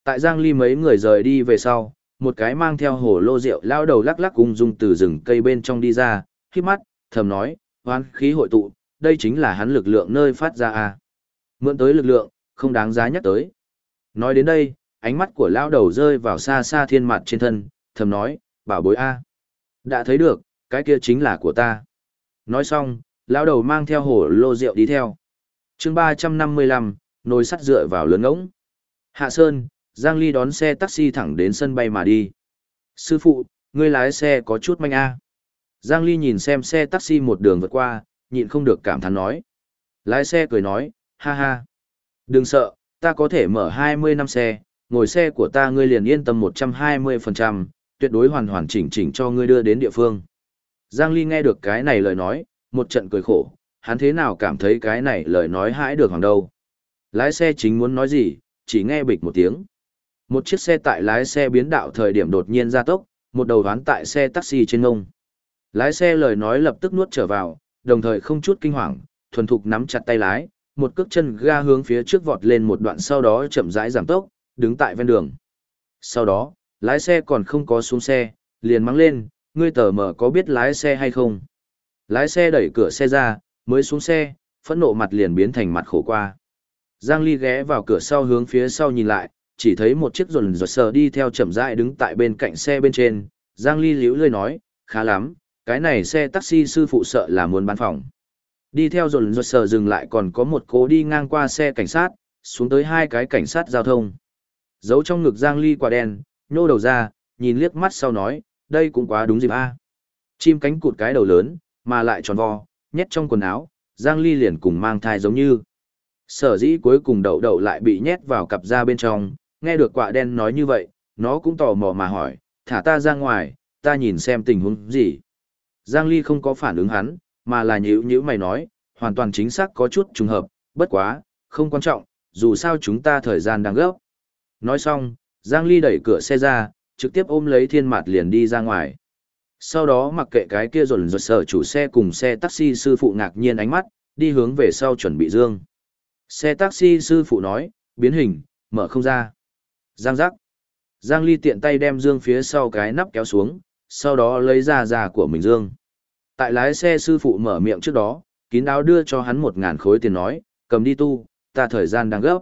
Tại Giang Ly mấy người rời đi về sau, một cái mang theo hồ lô rượu lao đầu lắc lắc cùng dung từ rừng cây bên trong đi ra, khi mắt, thầm nói, hoán khí hội tụ, đây chính là hắn lực lượng nơi phát ra a. Mượn tới lực lượng, không đáng giá nhắc tới. Nói đến đây, ánh mắt của lao đầu rơi vào xa xa thiên mặt trên thân, thầm nói, bảo bối a. Đã thấy được, cái kia chính là của ta. Nói xong, lao đầu mang theo hổ lô rượu đi theo. chương ba trăm năm mươi lăm, nồi sắt dựa vào lớn ngỗng. Hạ Sơn, Giang Ly đón xe taxi thẳng đến sân bay mà đi. Sư phụ, ngươi lái xe có chút manh a. Giang Ly nhìn xem xe taxi một đường vượt qua, nhịn không được cảm thán nói. Lái xe cười nói, ha ha. Đừng sợ, ta có thể mở 20 năm xe, ngồi xe của ta ngươi liền yên tâm 120%, tuyệt đối hoàn hoàn chỉnh chỉnh cho ngươi đưa đến địa phương. Giang Ly nghe được cái này lời nói, một trận cười khổ, hắn thế nào cảm thấy cái này lời nói hãi được hoàng đâu. Lái xe chính muốn nói gì, chỉ nghe bịch một tiếng. Một chiếc xe tại lái xe biến đạo thời điểm đột nhiên ra tốc, một đầu đoán tại xe taxi trên ngông. Lái xe lời nói lập tức nuốt trở vào, đồng thời không chút kinh hoàng, thuần thục nắm chặt tay lái, một cước chân ga hướng phía trước vọt lên một đoạn sau đó chậm rãi giảm tốc, đứng tại ven đường. Sau đó, lái xe còn không có xuống xe, liền mắng lên, ngươi tờ mở có biết lái xe hay không? Lái xe đẩy cửa xe ra, mới xuống xe, phẫn nộ mặt liền biến thành mặt khổ qua. Giang Ly ghé vào cửa sau hướng phía sau nhìn lại, chỉ thấy một chiếc rồn rột sờ đi theo chậm rãi đứng tại bên cạnh xe bên trên. Giang Ly liễu lời nói, khá lắm, cái này xe taxi sư phụ sợ là muốn bán phòng. Đi theo rồn rột sờ dừng lại còn có một cố đi ngang qua xe cảnh sát, xuống tới hai cái cảnh sát giao thông. Giấu trong ngực Giang Ly quả đen, nhô đầu ra, nhìn liếc mắt sau nói, đây cũng quá đúng dịp a. Chim cánh cụt cái đầu lớn, mà lại tròn vo, nhét trong quần áo, Giang Ly liền cùng mang thai giống như. Sở dĩ cuối cùng đậu đậu lại bị nhét vào cặp da bên trong, nghe được quả đen nói như vậy, nó cũng tò mò mà hỏi, thả ta ra ngoài, ta nhìn xem tình huống gì. Giang Ly không có phản ứng hắn, mà là nhữ nhữ mày nói, hoàn toàn chính xác có chút trùng hợp, bất quá, không quan trọng, dù sao chúng ta thời gian đang gấp. Nói xong, Giang Ly đẩy cửa xe ra, trực tiếp ôm lấy thiên mặt liền đi ra ngoài. Sau đó mặc kệ cái kia rồn rột sở chủ xe cùng xe taxi sư phụ ngạc nhiên ánh mắt, đi hướng về sau chuẩn bị dương. Xe taxi sư phụ nói, biến hình, mở không ra. Giang giác. Giang Ly tiện tay đem dương phía sau cái nắp kéo xuống, sau đó lấy ra già của mình dương. Tại lái xe sư phụ mở miệng trước đó, kín đáo đưa cho hắn một ngàn khối tiền nói, cầm đi tu, ta thời gian đang gấp.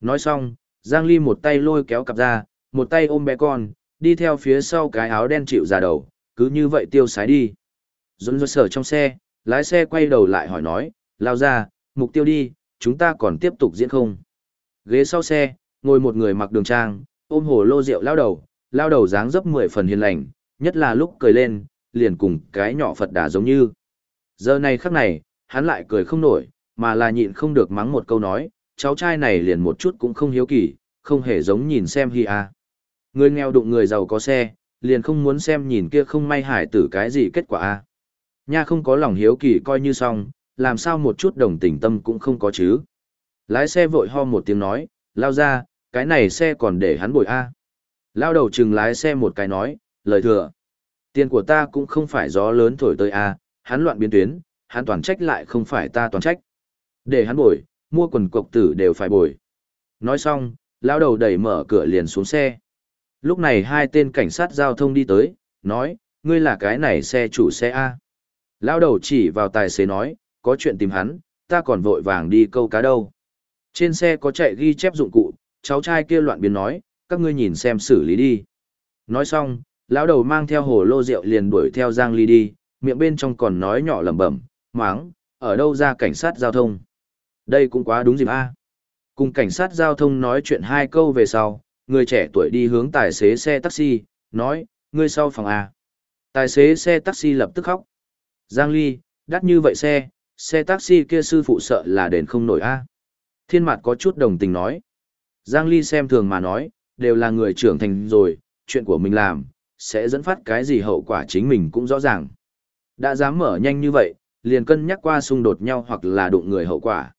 Nói xong, Giang Ly một tay lôi kéo cặp ra, một tay ôm bé con, đi theo phía sau cái áo đen chịu ra đầu, cứ như vậy tiêu sái đi. Dũng dối sở trong xe, lái xe quay đầu lại hỏi nói, lao ra, mục tiêu đi, chúng ta còn tiếp tục diễn không? Ghế sau xe, ngồi một người mặc đường trang, ôm hồ lô rượu lao đầu, lao đầu dáng dấp mười phần hiền lành, nhất là lúc cười lên, liền cùng cái nhỏ Phật đà giống như. Giờ này khắc này, hắn lại cười không nổi, mà là nhịn không được mắng một câu nói, cháu trai này liền một chút cũng không hiếu kỳ, không hề giống nhìn xem hi a. Người nghèo đụng người giàu có xe, liền không muốn xem nhìn kia không may hải tử cái gì kết quả a. Nha không có lòng hiếu kỳ coi như xong, làm sao một chút đồng tình tâm cũng không có chứ. Lái xe vội ho một tiếng nói, lao ra, cái này xe còn để hắn bồi a. Lao đầu chừng lái xe một cái nói, lời thừa. Tiền của ta cũng không phải gió lớn thổi tới a, hắn loạn biến tuyến, hắn toàn trách lại không phải ta toàn trách. Để hắn bồi, mua quần cộc tử đều phải bồi. Nói xong, lão đầu đẩy mở cửa liền xuống xe. Lúc này hai tên cảnh sát giao thông đi tới, nói, ngươi là cái này xe chủ xe A. Lão đầu chỉ vào tài xế nói, có chuyện tìm hắn, ta còn vội vàng đi câu cá đâu. Trên xe có chạy ghi chép dụng cụ, cháu trai kia loạn biến nói, các ngươi nhìn xem xử lý đi. Nói xong, lão đầu mang theo hồ lô rượu liền đuổi theo Giang Ly đi, miệng bên trong còn nói nhỏ lẩm bẩm, máng, ở đâu ra cảnh sát giao thông. Đây cũng quá đúng dịp a. Cùng cảnh sát giao thông nói chuyện hai câu về sau, người trẻ tuổi đi hướng tài xế xe taxi, nói, ngươi sau phòng A. Tài xế xe taxi lập tức khóc. Giang Ly, đắt như vậy xe, xe taxi kia sư phụ sợ là đền không nổi A. Thiên mặt có chút đồng tình nói. Giang Ly xem thường mà nói, đều là người trưởng thành rồi, chuyện của mình làm, sẽ dẫn phát cái gì hậu quả chính mình cũng rõ ràng. Đã dám mở nhanh như vậy, liền cân nhắc qua xung đột nhau hoặc là đụng người hậu quả.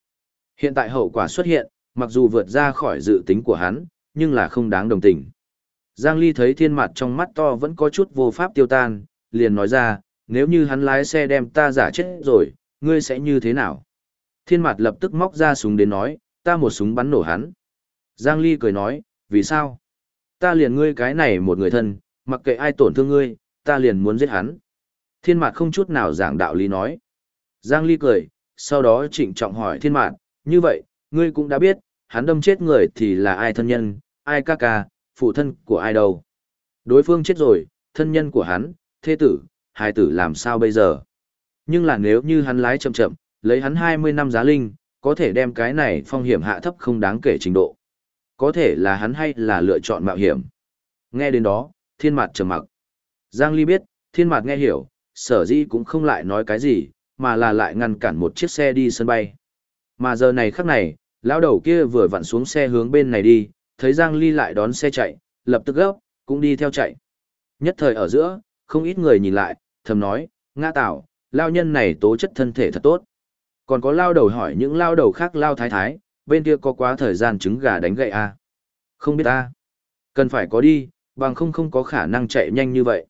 Hiện tại hậu quả xuất hiện, mặc dù vượt ra khỏi dự tính của hắn, nhưng là không đáng đồng tình. Giang Ly thấy thiên mặt trong mắt to vẫn có chút vô pháp tiêu tan, liền nói ra, nếu như hắn lái xe đem ta giả chết rồi, ngươi sẽ như thế nào? Thiên mặt lập tức móc ra súng đến nói, ta một súng bắn nổ hắn. Giang Ly cười nói, vì sao? Ta liền ngươi cái này một người thân, mặc kệ ai tổn thương ngươi, ta liền muốn giết hắn. Thiên mặt không chút nào giảng đạo lý nói. Giang Ly cười, sau đó trịnh trọng hỏi thiên mặt, như vậy, ngươi cũng đã biết, hắn đâm chết người thì là ai thân nhân, ai ca ca, phụ thân của ai đâu. Đối phương chết rồi, thân nhân của hắn, thế tử, hài tử làm sao bây giờ. Nhưng là nếu như hắn lái chậm chậm, lấy hắn 20 năm giá linh, có thể đem cái này phong hiểm hạ thấp không đáng kể trình độ. Có thể là hắn hay là lựa chọn mạo hiểm. Nghe đến đó, thiên mạt trầm mặc. Giang Ly biết, thiên mạt nghe hiểu, sở dĩ cũng không lại nói cái gì, mà là lại ngăn cản một chiếc xe đi sân bay. Mà giờ này khắc này, lão đầu kia vừa vặn xuống xe hướng bên này đi, thấy Giang Ly lại đón xe chạy, lập tức gấp, cũng đi theo chạy. Nhất thời ở giữa, không ít người nhìn lại, thầm nói, ngã tạo, lao nhân này tố chất thân thể thật tốt. Còn có lao đầu hỏi những lao đầu khác lao thái thái, bên kia có quá thời gian trứng gà đánh gậy à? Không biết ta. Cần phải có đi, bằng không không có khả năng chạy nhanh như vậy.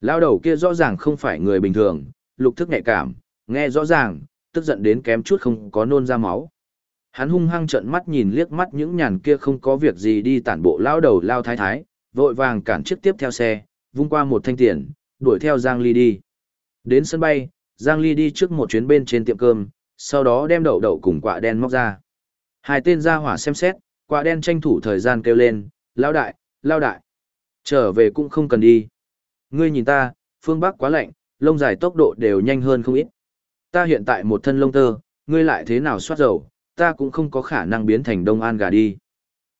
Lao đầu kia rõ ràng không phải người bình thường, lục thức nhạy cảm, nghe rõ ràng, tức giận đến kém chút không có nôn ra máu. Hắn hung hăng trợn mắt nhìn liếc mắt những nhàn kia không có việc gì đi tản bộ lao đầu lao thái thái, vội vàng cản chiếc tiếp theo xe, vung qua một thanh tiền, đuổi theo Giang Ly đi. Đến sân bay, Giang Ly đi trước một chuyến bên trên tiệm cơm, sau đó đem đậu đậu cùng quả đen móc ra. Hai tên ra hỏa xem xét, quả đen tranh thủ thời gian kêu lên, lao đại, lao đại. Trở về cũng không cần đi. Ngươi nhìn ta, phương Bắc quá lạnh, lông dài tốc độ đều nhanh hơn không ít. Ta hiện tại một thân lông tơ, ngươi lại thế nào soát dầu, ta cũng không có khả năng biến thành đông an gà đi.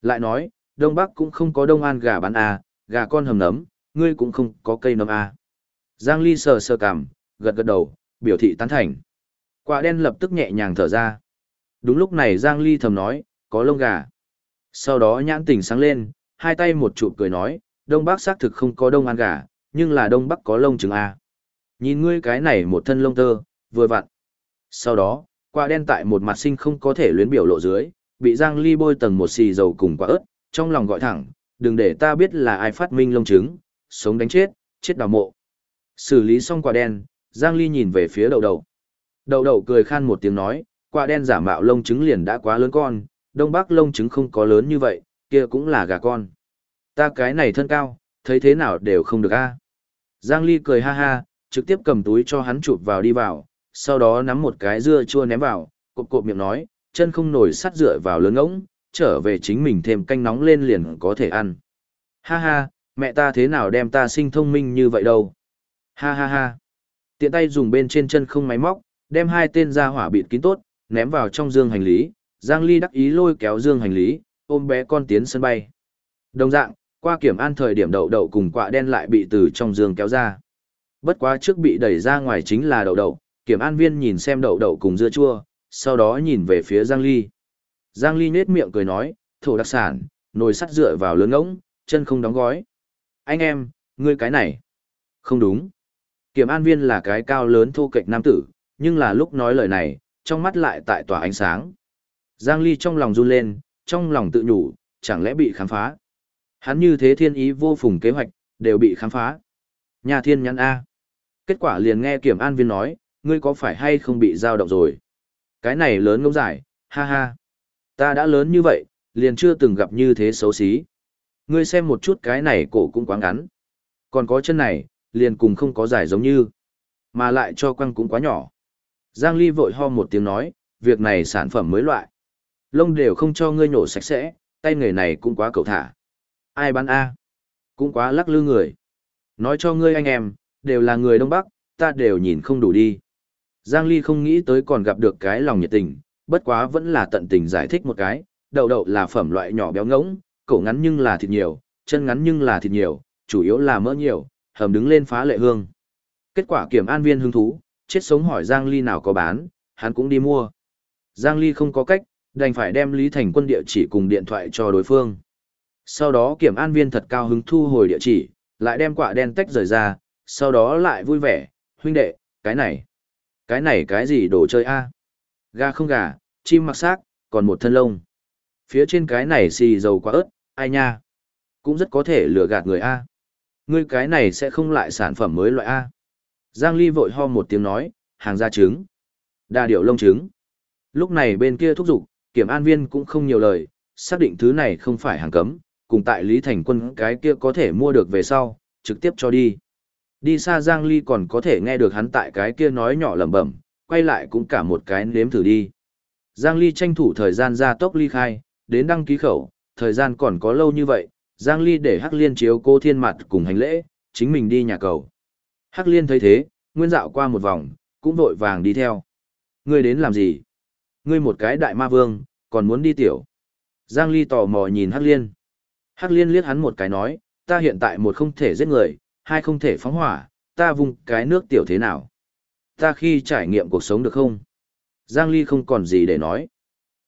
Lại nói, đông bắc cũng không có đông an gà bán à, gà con hầm nấm, ngươi cũng không có cây nấm à. Giang Ly sờ sờ cằm, gật gật đầu, biểu thị tán thành. Quả đen lập tức nhẹ nhàng thở ra. Đúng lúc này Giang Ly thầm nói, có lông gà. Sau đó nhãn tỉnh sáng lên, hai tay một chụp cười nói, đông bắc xác thực không có đông an gà, nhưng là đông bắc có lông trứng à. Nhìn ngươi cái này một thân lông tơ, vừa vặn. Sau đó, quả đen tại một mặt sinh không có thể luyến biểu lộ dưới, bị Giang Ly bôi tầng một xì dầu cùng quả ớt, trong lòng gọi thẳng, đừng để ta biết là ai phát minh lông trứng, sống đánh chết, chết đào mộ. Xử lý xong quả đen, Giang Ly nhìn về phía đầu đầu. Đầu đầu cười khan một tiếng nói, quả đen giả mạo lông trứng liền đã quá lớn con, đông bắc lông trứng không có lớn như vậy, kia cũng là gà con. Ta cái này thân cao, thấy thế nào đều không được a. Giang Ly cười ha ha, trực tiếp cầm túi cho hắn chụp vào đi vào, sau đó nắm một cái dưa chua ném vào, cộp cộp miệng nói, chân không nổi sắt dựa vào lớn ngỗng, trở về chính mình thêm canh nóng lên liền có thể ăn. Ha ha, mẹ ta thế nào đem ta sinh thông minh như vậy đâu. Ha ha ha. Tiện tay dùng bên trên chân không máy móc, đem hai tên ra hỏa bịt kín tốt, ném vào trong dương hành lý, Giang Ly đắc ý lôi kéo dương hành lý, ôm bé con tiến sân bay. Đồng dạng, qua kiểm an thời điểm đậu đậu cùng quạ đen lại bị từ trong dương kéo ra. Bất quá trước bị đẩy ra ngoài chính là đậu đậu, kiểm an viên nhìn xem đậu đậu cùng dưa chua, sau đó nhìn về phía Giang Ly. Giang Ly nết miệng cười nói, thổ đặc sản, nồi sắt dựa vào lớn ngỗng, chân không đóng gói. Anh em, ngươi cái này. Không đúng. Kiểm an viên là cái cao lớn thô kệch nam tử, nhưng là lúc nói lời này, trong mắt lại tại tỏa ánh sáng. Giang Ly trong lòng run lên, trong lòng tự nhủ, chẳng lẽ bị khám phá. Hắn như thế thiên ý vô phùng kế hoạch, đều bị khám phá. Nhà thiên nhắn A. Kết quả liền nghe kiểm an viên nói, ngươi có phải hay không bị dao động rồi? Cái này lớn ngông dài, ha ha. Ta đã lớn như vậy, liền chưa từng gặp như thế xấu xí. Ngươi xem một chút cái này cổ cũng quá ngắn. Còn có chân này, liền cùng không có dài giống như. Mà lại cho quăng cũng quá nhỏ. Giang Ly vội ho một tiếng nói, việc này sản phẩm mới loại. Lông đều không cho ngươi nhổ sạch sẽ, tay nghề này cũng quá cầu thả. Ai bán A? Cũng quá lắc lư người. Nói cho ngươi anh em, đều là người Đông Bắc, ta đều nhìn không đủ đi. Giang Ly không nghĩ tới còn gặp được cái lòng nhiệt tình, bất quá vẫn là tận tình giải thích một cái, đậu đậu là phẩm loại nhỏ béo ngỗng, cổ ngắn nhưng là thịt nhiều, chân ngắn nhưng là thịt nhiều, chủ yếu là mỡ nhiều, hầm đứng lên phá lệ hương. Kết quả kiểm an viên hứng thú, chết sống hỏi Giang Ly nào có bán, hắn cũng đi mua. Giang Ly không có cách, đành phải đem Lý Thành quân địa chỉ cùng điện thoại cho đối phương. Sau đó kiểm an viên thật cao hứng thu hồi địa chỉ, lại đem quả đen tách rời ra, sau đó lại vui vẻ, huynh đệ, cái này, cái này cái gì đồ chơi a? Gà không gà, chim mặc xác, còn một thân lông. Phía trên cái này xì dầu quá ớt, ai nha? Cũng rất có thể lừa gạt người a. Ngươi cái này sẽ không lại sản phẩm mới loại a. Giang Ly vội ho một tiếng nói, hàng ra trứng. Đa điệu lông trứng. Lúc này bên kia thúc giục, kiểm an viên cũng không nhiều lời, xác định thứ này không phải hàng cấm, cùng tại Lý Thành Quân cái kia có thể mua được về sau, trực tiếp cho đi. Đi xa Giang Ly còn có thể nghe được hắn tại cái kia nói nhỏ lẩm bẩm, quay lại cũng cả một cái nếm thử đi. Giang Ly tranh thủ thời gian ra tốc ly khai, đến đăng ký khẩu, thời gian còn có lâu như vậy, Giang Ly để Hắc Liên chiếu cô thiên mặt cùng hành lễ, chính mình đi nhà cầu. Hắc Liên thấy thế, nguyên dạo qua một vòng, cũng vội vàng đi theo. Ngươi đến làm gì? Ngươi một cái đại ma vương, còn muốn đi tiểu. Giang Ly tò mò nhìn Hắc Liên. Hắc Liên liếc hắn một cái nói, ta hiện tại một không thể giết người, hai không thể phóng hỏa, ta vùng cái nước tiểu thế nào? Ta khi trải nghiệm cuộc sống được không? Giang Ly không còn gì để nói.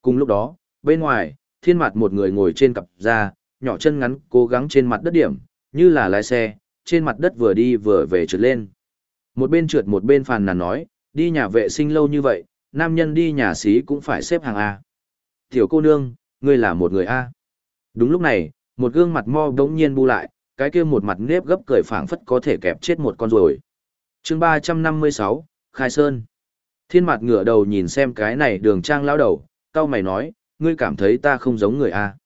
Cùng lúc đó, bên ngoài, thiên mặt một người ngồi trên cặp da, nhỏ chân ngắn cố gắng trên mặt đất điểm, như là lái xe, trên mặt đất vừa đi vừa về trượt lên. Một bên trượt một bên phàn nàn nói, đi nhà vệ sinh lâu như vậy, nam nhân đi nhà xí cũng phải xếp hàng A. Tiểu cô nương, ngươi là một người A. Đúng lúc này, một gương mặt mo đống nhiên bu lại, cái kia một mặt nếp gấp cười phảng phất có thể kẹp chết một con rồi. chương 356, Khai Sơn. Thiên mặt ngửa đầu nhìn xem cái này đường trang lão đầu, cao mày nói, ngươi cảm thấy ta không giống người A.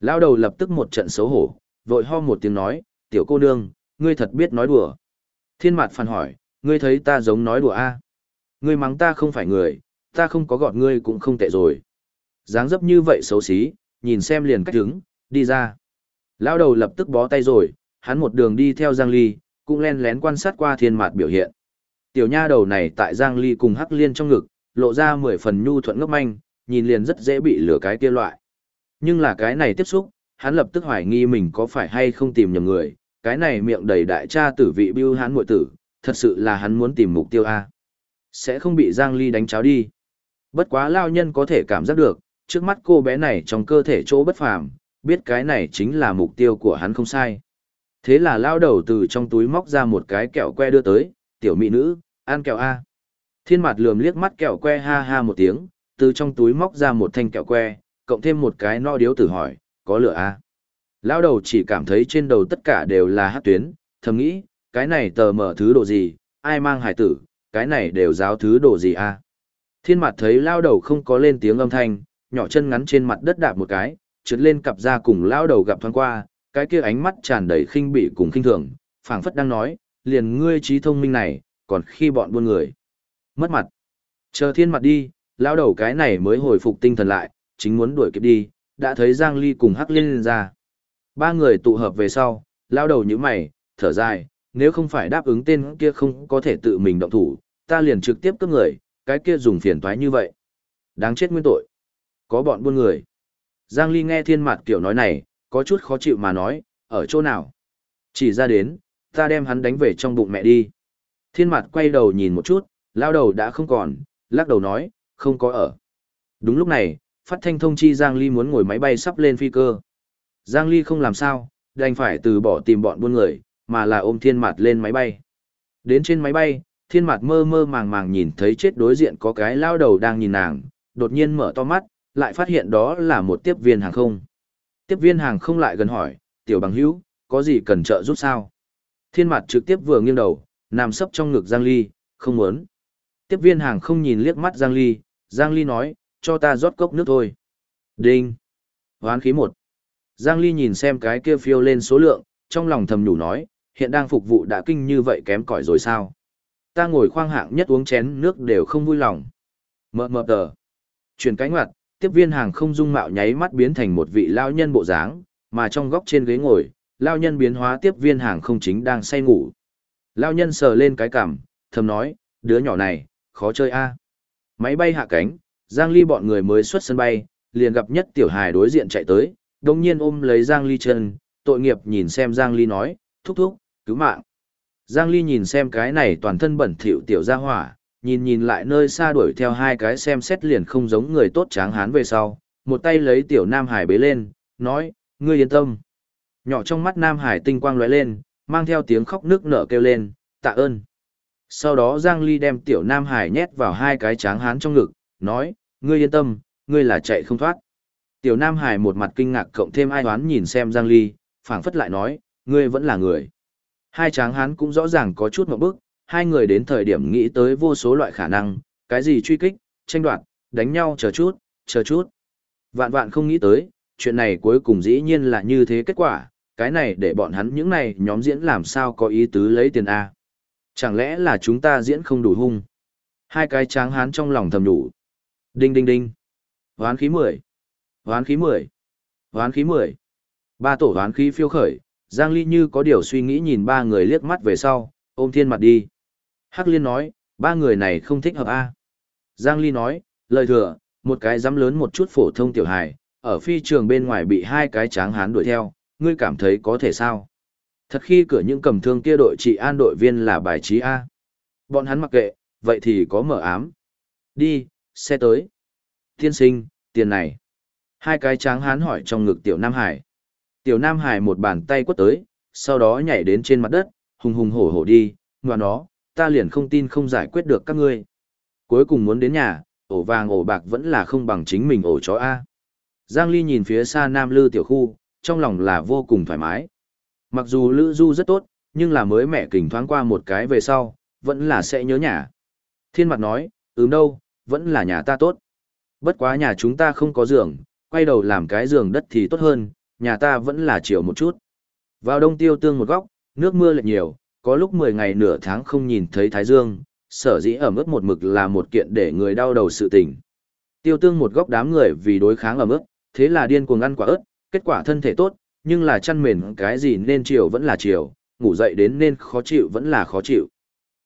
lão đầu lập tức một trận xấu hổ, vội ho một tiếng nói, tiểu cô nương, ngươi thật biết nói đùa. Thiên mặt phản hỏi, ngươi thấy ta giống nói đùa A. Ngươi mắng ta không phải người, ta không có gọt ngươi cũng không tệ rồi. dáng dấp như vậy xấu xí, nhìn xem liền cách đứng, đi ra. Lao đầu lập tức bó tay rồi, hắn một đường đi theo Giang Ly, cũng len lén quan sát qua thiên mạt biểu hiện. Tiểu nha đầu này tại Giang Ly cùng Hắc Liên trong ngực, lộ ra mười phần nhu thuận ngốc manh, nhìn liền rất dễ bị lửa cái kia loại. Nhưng là cái này tiếp xúc, hắn lập tức hoài nghi mình có phải hay không tìm nhầm người, cái này miệng đầy đại cha tử vị bưu hắn muội tử, thật sự là hắn muốn tìm mục tiêu A. Sẽ không bị Giang Ly đánh cháo đi. Bất quá lao nhân có thể cảm giác được, trước mắt cô bé này trong cơ thể chỗ bất phàm, biết cái này chính là mục tiêu của hắn không sai. Thế là lao đầu từ trong túi móc ra một cái kẹo que đưa tới, tiểu mỹ nữ, ăn kẹo A. Thiên mặt lườm liếc mắt kẹo que ha ha một tiếng, từ trong túi móc ra một thanh kẹo que, cộng thêm một cái no điếu tử hỏi, có lửa A. Lao đầu chỉ cảm thấy trên đầu tất cả đều là hát tuyến, thầm nghĩ, cái này tờ mở thứ đồ gì, ai mang hải tử, cái này đều giáo thứ đồ gì A. Thiên mặt thấy lao đầu không có lên tiếng âm thanh, nhỏ chân ngắn trên mặt đất đạp một cái, trượt lên cặp ra cùng lão đầu gặp thoáng qua, cái kia ánh mắt tràn đầy khinh bỉ cùng khinh thường, phảng phất đang nói, liền ngươi trí thông minh này, còn khi bọn buôn người. Mất mặt. Chờ thiên mặt đi, lão đầu cái này mới hồi phục tinh thần lại, chính muốn đuổi kịp đi, đã thấy Giang Ly cùng Hắc Liên ra. Ba người tụ hợp về sau, lão đầu như mày, thở dài, nếu không phải đáp ứng tên kia không có thể tự mình động thủ, ta liền trực tiếp cướp người, cái kia dùng phiền toái như vậy. Đáng chết nguyên tội. Có bọn buôn người. Giang Ly nghe thiên mặt kiểu nói này, có chút khó chịu mà nói, ở chỗ nào? Chỉ ra đến, ta đem hắn đánh về trong bụng mẹ đi. Thiên mặt quay đầu nhìn một chút, lao đầu đã không còn, lắc đầu nói, không có ở. Đúng lúc này, phát thanh thông chi Giang Ly muốn ngồi máy bay sắp lên phi cơ. Giang Ly không làm sao, đành phải từ bỏ tìm bọn buôn người, mà là ôm thiên mặt lên máy bay. Đến trên máy bay, thiên mặt mơ mơ màng màng nhìn thấy chết đối diện có cái lao đầu đang nhìn nàng, đột nhiên mở to mắt, lại phát hiện đó là một tiếp viên hàng không. Tiếp viên hàng không lại gần hỏi, tiểu bằng hữu, có gì cần trợ giúp sao? Thiên mặt trực tiếp vừa nghiêng đầu, nằm sấp trong ngực Giang Ly, không muốn. Tiếp viên hàng không nhìn liếc mắt Giang Ly, Giang Ly nói, cho ta rót cốc nước thôi. Đinh. Hoán khí một. Giang Ly nhìn xem cái kia phiêu lên số lượng, trong lòng thầm nhủ nói, hiện đang phục vụ đã kinh như vậy kém cỏi rồi sao? Ta ngồi khoang hạng nhất uống chén nước đều không vui lòng. Mờ mờ tờ. Chuyển cánh ngoặt, tiếp viên hàng không dung mạo nháy mắt biến thành một vị lao nhân bộ dáng, mà trong góc trên ghế ngồi, lao nhân biến hóa tiếp viên hàng không chính đang say ngủ. Lao nhân sờ lên cái cằm, thầm nói, đứa nhỏ này, khó chơi a. Máy bay hạ cánh, Giang Ly bọn người mới xuất sân bay, liền gặp nhất tiểu hài đối diện chạy tới, đồng nhiên ôm lấy Giang Ly chân, tội nghiệp nhìn xem Giang Ly nói, thúc thúc, cứu mạng. Giang Ly nhìn xem cái này toàn thân bẩn thỉu tiểu gia hỏa, nhìn nhìn lại nơi xa đuổi theo hai cái xem xét liền không giống người tốt tráng hán về sau, một tay lấy tiểu Nam Hải bế lên, nói, ngươi yên tâm. Nhỏ trong mắt Nam Hải tinh quang lóe lên, mang theo tiếng khóc nước nở kêu lên, tạ ơn. Sau đó Giang Ly đem tiểu Nam Hải nhét vào hai cái tráng hán trong ngực, nói, ngươi yên tâm, ngươi là chạy không thoát. Tiểu Nam Hải một mặt kinh ngạc cộng thêm ai đoán nhìn xem Giang Ly, phảng phất lại nói, ngươi vẫn là người. Hai tráng hán cũng rõ ràng có chút một bước, hai người đến thời điểm nghĩ tới vô số loại khả năng, cái gì truy kích, tranh đoạt, đánh nhau chờ chút, chờ chút. Vạn vạn không nghĩ tới, chuyện này cuối cùng dĩ nhiên là như thế kết quả, cái này để bọn hắn những này nhóm diễn làm sao có ý tứ lấy tiền A. Chẳng lẽ là chúng ta diễn không đủ hung? Hai cái tráng hán trong lòng thầm đủ. Đinh đinh đinh. Hoán khí 10. Hoán khí 10. Hoán khí 10. Ba tổ hoán khí phiêu khởi, Giang Ly như có điều suy nghĩ nhìn ba người liếc mắt về sau, ôm thiên mặt đi. Hắc Liên nói, ba người này không thích hợp A. Giang Ly nói, lời thừa, một cái dám lớn một chút phổ thông tiểu hài, ở phi trường bên ngoài bị hai cái tráng hán đuổi theo, ngươi cảm thấy có thể sao? Thật khi cửa những cầm thương kia đội trị an đội viên là bài trí A. Bọn hắn mặc kệ, vậy thì có mở ám. Đi, xe tới. Thiên sinh, tiền này. Hai cái tráng hán hỏi trong ngực tiểu Nam Hải. Tiểu Nam Hải một bàn tay quất tới, sau đó nhảy đến trên mặt đất, hùng hùng hổ hổ đi, ngoài nó, ta liền không tin không giải quyết được các ngươi. Cuối cùng muốn đến nhà, ổ vàng ổ bạc vẫn là không bằng chính mình ổ chó A. Giang Ly nhìn phía xa Nam Lư tiểu khu, trong lòng là vô cùng thoải mái. Mặc dù Lữ Du rất tốt, nhưng là mới mẹ kình thoáng qua một cái về sau, vẫn là sẽ nhớ nhà. Thiên mặt nói, ừm đâu, vẫn là nhà ta tốt. Bất quá nhà chúng ta không có giường, quay đầu làm cái giường đất thì tốt hơn, nhà ta vẫn là chiều một chút. Vào đông tiêu tương một góc, nước mưa lại nhiều, có lúc 10 ngày nửa tháng không nhìn thấy thái dương, sở dĩ ẩm ướt một mực là một kiện để người đau đầu sự tình. Tiêu tương một góc đám người vì đối kháng ẩm ướt, thế là điên cuồng ăn quả ớt, kết quả thân thể tốt, nhưng là chăn mền cái gì nên chiều vẫn là chiều, ngủ dậy đến nên khó chịu vẫn là khó chịu.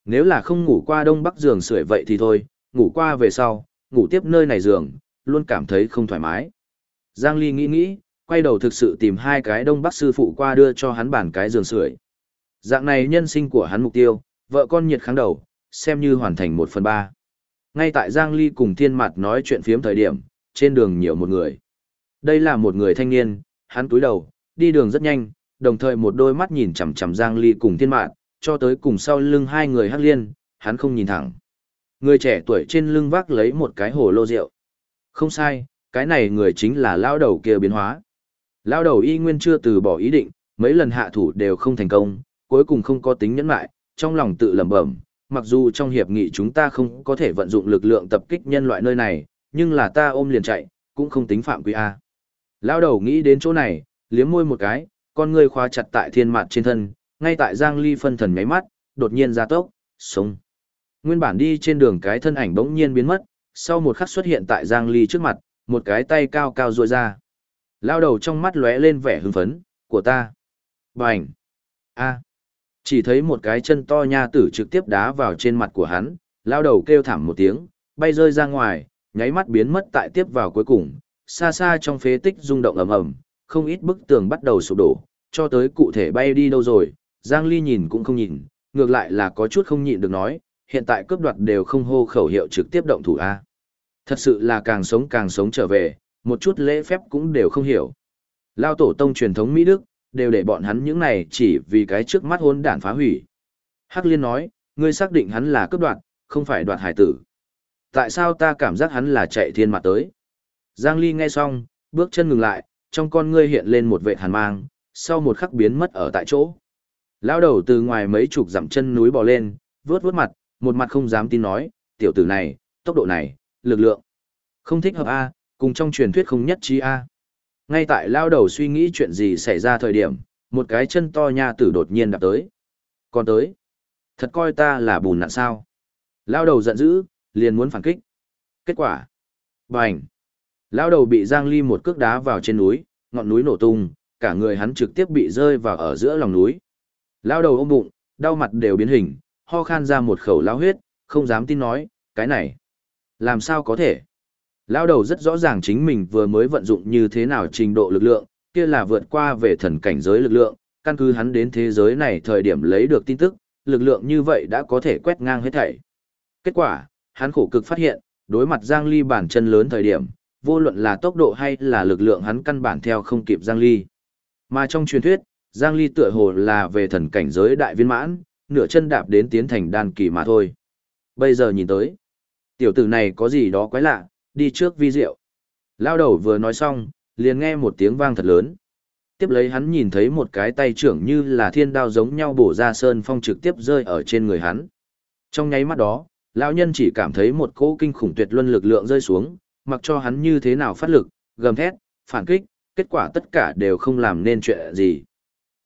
Nếu là không ngủ qua đông bắc giường sưởi vậy thì thôi, ngủ qua về sau, ngủ tiếp nơi này giường, luôn cảm thấy không thoải mái. Giang Ly nghĩ nghĩ, quay đầu thực sự tìm hai cái đông bắc sư phụ qua đưa cho hắn bản cái giường sưởi. Dạng này nhân sinh của hắn mục tiêu, vợ con nhiệt kháng đầu, xem như hoàn thành một phần ba. Ngay tại Giang Ly cùng Thiên Mạt nói chuyện phiếm thời điểm, trên đường nhiều một người. Đây là một người thanh niên, hắn túi đầu, đi đường rất nhanh, đồng thời một đôi mắt nhìn chằm chằm Giang Ly cùng Thiên Mạt, cho tới cùng sau lưng hai người hắc liên, hắn không nhìn thẳng. Người trẻ tuổi trên lưng vác lấy một cái hồ lô rượu. Không sai, cái này người chính là lao đầu kia biến hóa. Lao đầu y nguyên chưa từ bỏ ý định, mấy lần hạ thủ đều không thành công, cuối cùng không có tính nhẫn lại, trong lòng tự lẩm bẩm, mặc dù trong hiệp nghị chúng ta không có thể vận dụng lực lượng tập kích nhân loại nơi này, nhưng là ta ôm liền chạy, cũng không tính phạm quy A. Lao đầu nghĩ đến chỗ này, liếm môi một cái, con người khóa chặt tại thiên mặt trên thân, ngay tại Giang Ly phân thần nháy mắt, đột nhiên ra tốc, sống. Nguyên bản đi trên đường cái thân ảnh bỗng nhiên biến mất, sau một khắc xuất hiện tại Giang Ly trước mặt, một cái tay cao cao duỗi ra. Lao đầu trong mắt lóe lên vẻ hưng phấn, của ta. Bành. A. Chỉ thấy một cái chân to nha tử trực tiếp đá vào trên mặt của hắn, lao đầu kêu thảm một tiếng, bay rơi ra ngoài, nháy mắt biến mất tại tiếp vào cuối cùng, xa xa trong phế tích rung động ầm ầm, không ít bức tường bắt đầu sụp đổ, cho tới cụ thể bay đi đâu rồi, Giang Ly nhìn cũng không nhìn, ngược lại là có chút không nhịn được nói, hiện tại cướp đoạt đều không hô khẩu hiệu trực tiếp động thủ A. Thật sự là càng sống càng sống trở về, một chút lễ phép cũng đều không hiểu. Lao tổ tông truyền thống Mỹ Đức, đều để bọn hắn những này chỉ vì cái trước mắt hôn đản phá hủy. Hắc Liên nói, ngươi xác định hắn là cướp đoạt, không phải đoạt hải tử. Tại sao ta cảm giác hắn là chạy thiên mặt tới? Giang Ly nghe xong, bước chân ngừng lại, trong con ngươi hiện lên một vệ hàn mang, sau một khắc biến mất ở tại chỗ. Lao đầu từ ngoài mấy chục dặm chân núi bò lên, vướt vướt mặt, một mặt không dám tin nói, tiểu tử này, tốc độ này, lực lượng. Không thích hợp A, cùng trong truyền thuyết không nhất trí A. Ngay tại lao đầu suy nghĩ chuyện gì xảy ra thời điểm, một cái chân to nha tử đột nhiên đạp tới. Còn tới, thật coi ta là bùn nạn sao. Lao đầu giận dữ, liền muốn phản kích. Kết quả, bành. Lao đầu bị Giang Ly một cước đá vào trên núi, ngọn núi nổ tung, cả người hắn trực tiếp bị rơi vào ở giữa lòng núi. Lao đầu ôm bụng, đau mặt đều biến hình, ho khan ra một khẩu lao huyết, không dám tin nói, cái này, làm sao có thể. Lao đầu rất rõ ràng chính mình vừa mới vận dụng như thế nào trình độ lực lượng, kia là vượt qua về thần cảnh giới lực lượng, căn cứ hắn đến thế giới này thời điểm lấy được tin tức, lực lượng như vậy đã có thể quét ngang hết thảy. Kết quả, hắn khổ cực phát hiện, đối mặt Giang Ly bản chân lớn thời điểm, vô luận là tốc độ hay là lực lượng hắn căn bản theo không kịp Giang Ly. Mà trong truyền thuyết, Giang Ly tựa hồ là về thần cảnh giới đại viên mãn, nửa chân đạp đến tiến thành đan kỳ mà thôi. Bây giờ nhìn tới, tiểu tử này có gì đó quái lạ, đi trước vi diệu. Lao đầu vừa nói xong, liền nghe một tiếng vang thật lớn. Tiếp lấy hắn nhìn thấy một cái tay trưởng như là thiên đao giống nhau bổ ra sơn phong trực tiếp rơi ở trên người hắn. Trong nháy mắt đó, lão nhân chỉ cảm thấy một cỗ kinh khủng tuyệt luân lực lượng rơi xuống, mặc cho hắn như thế nào phát lực, gầm thét, phản kích, kết quả tất cả đều không làm nên chuyện gì.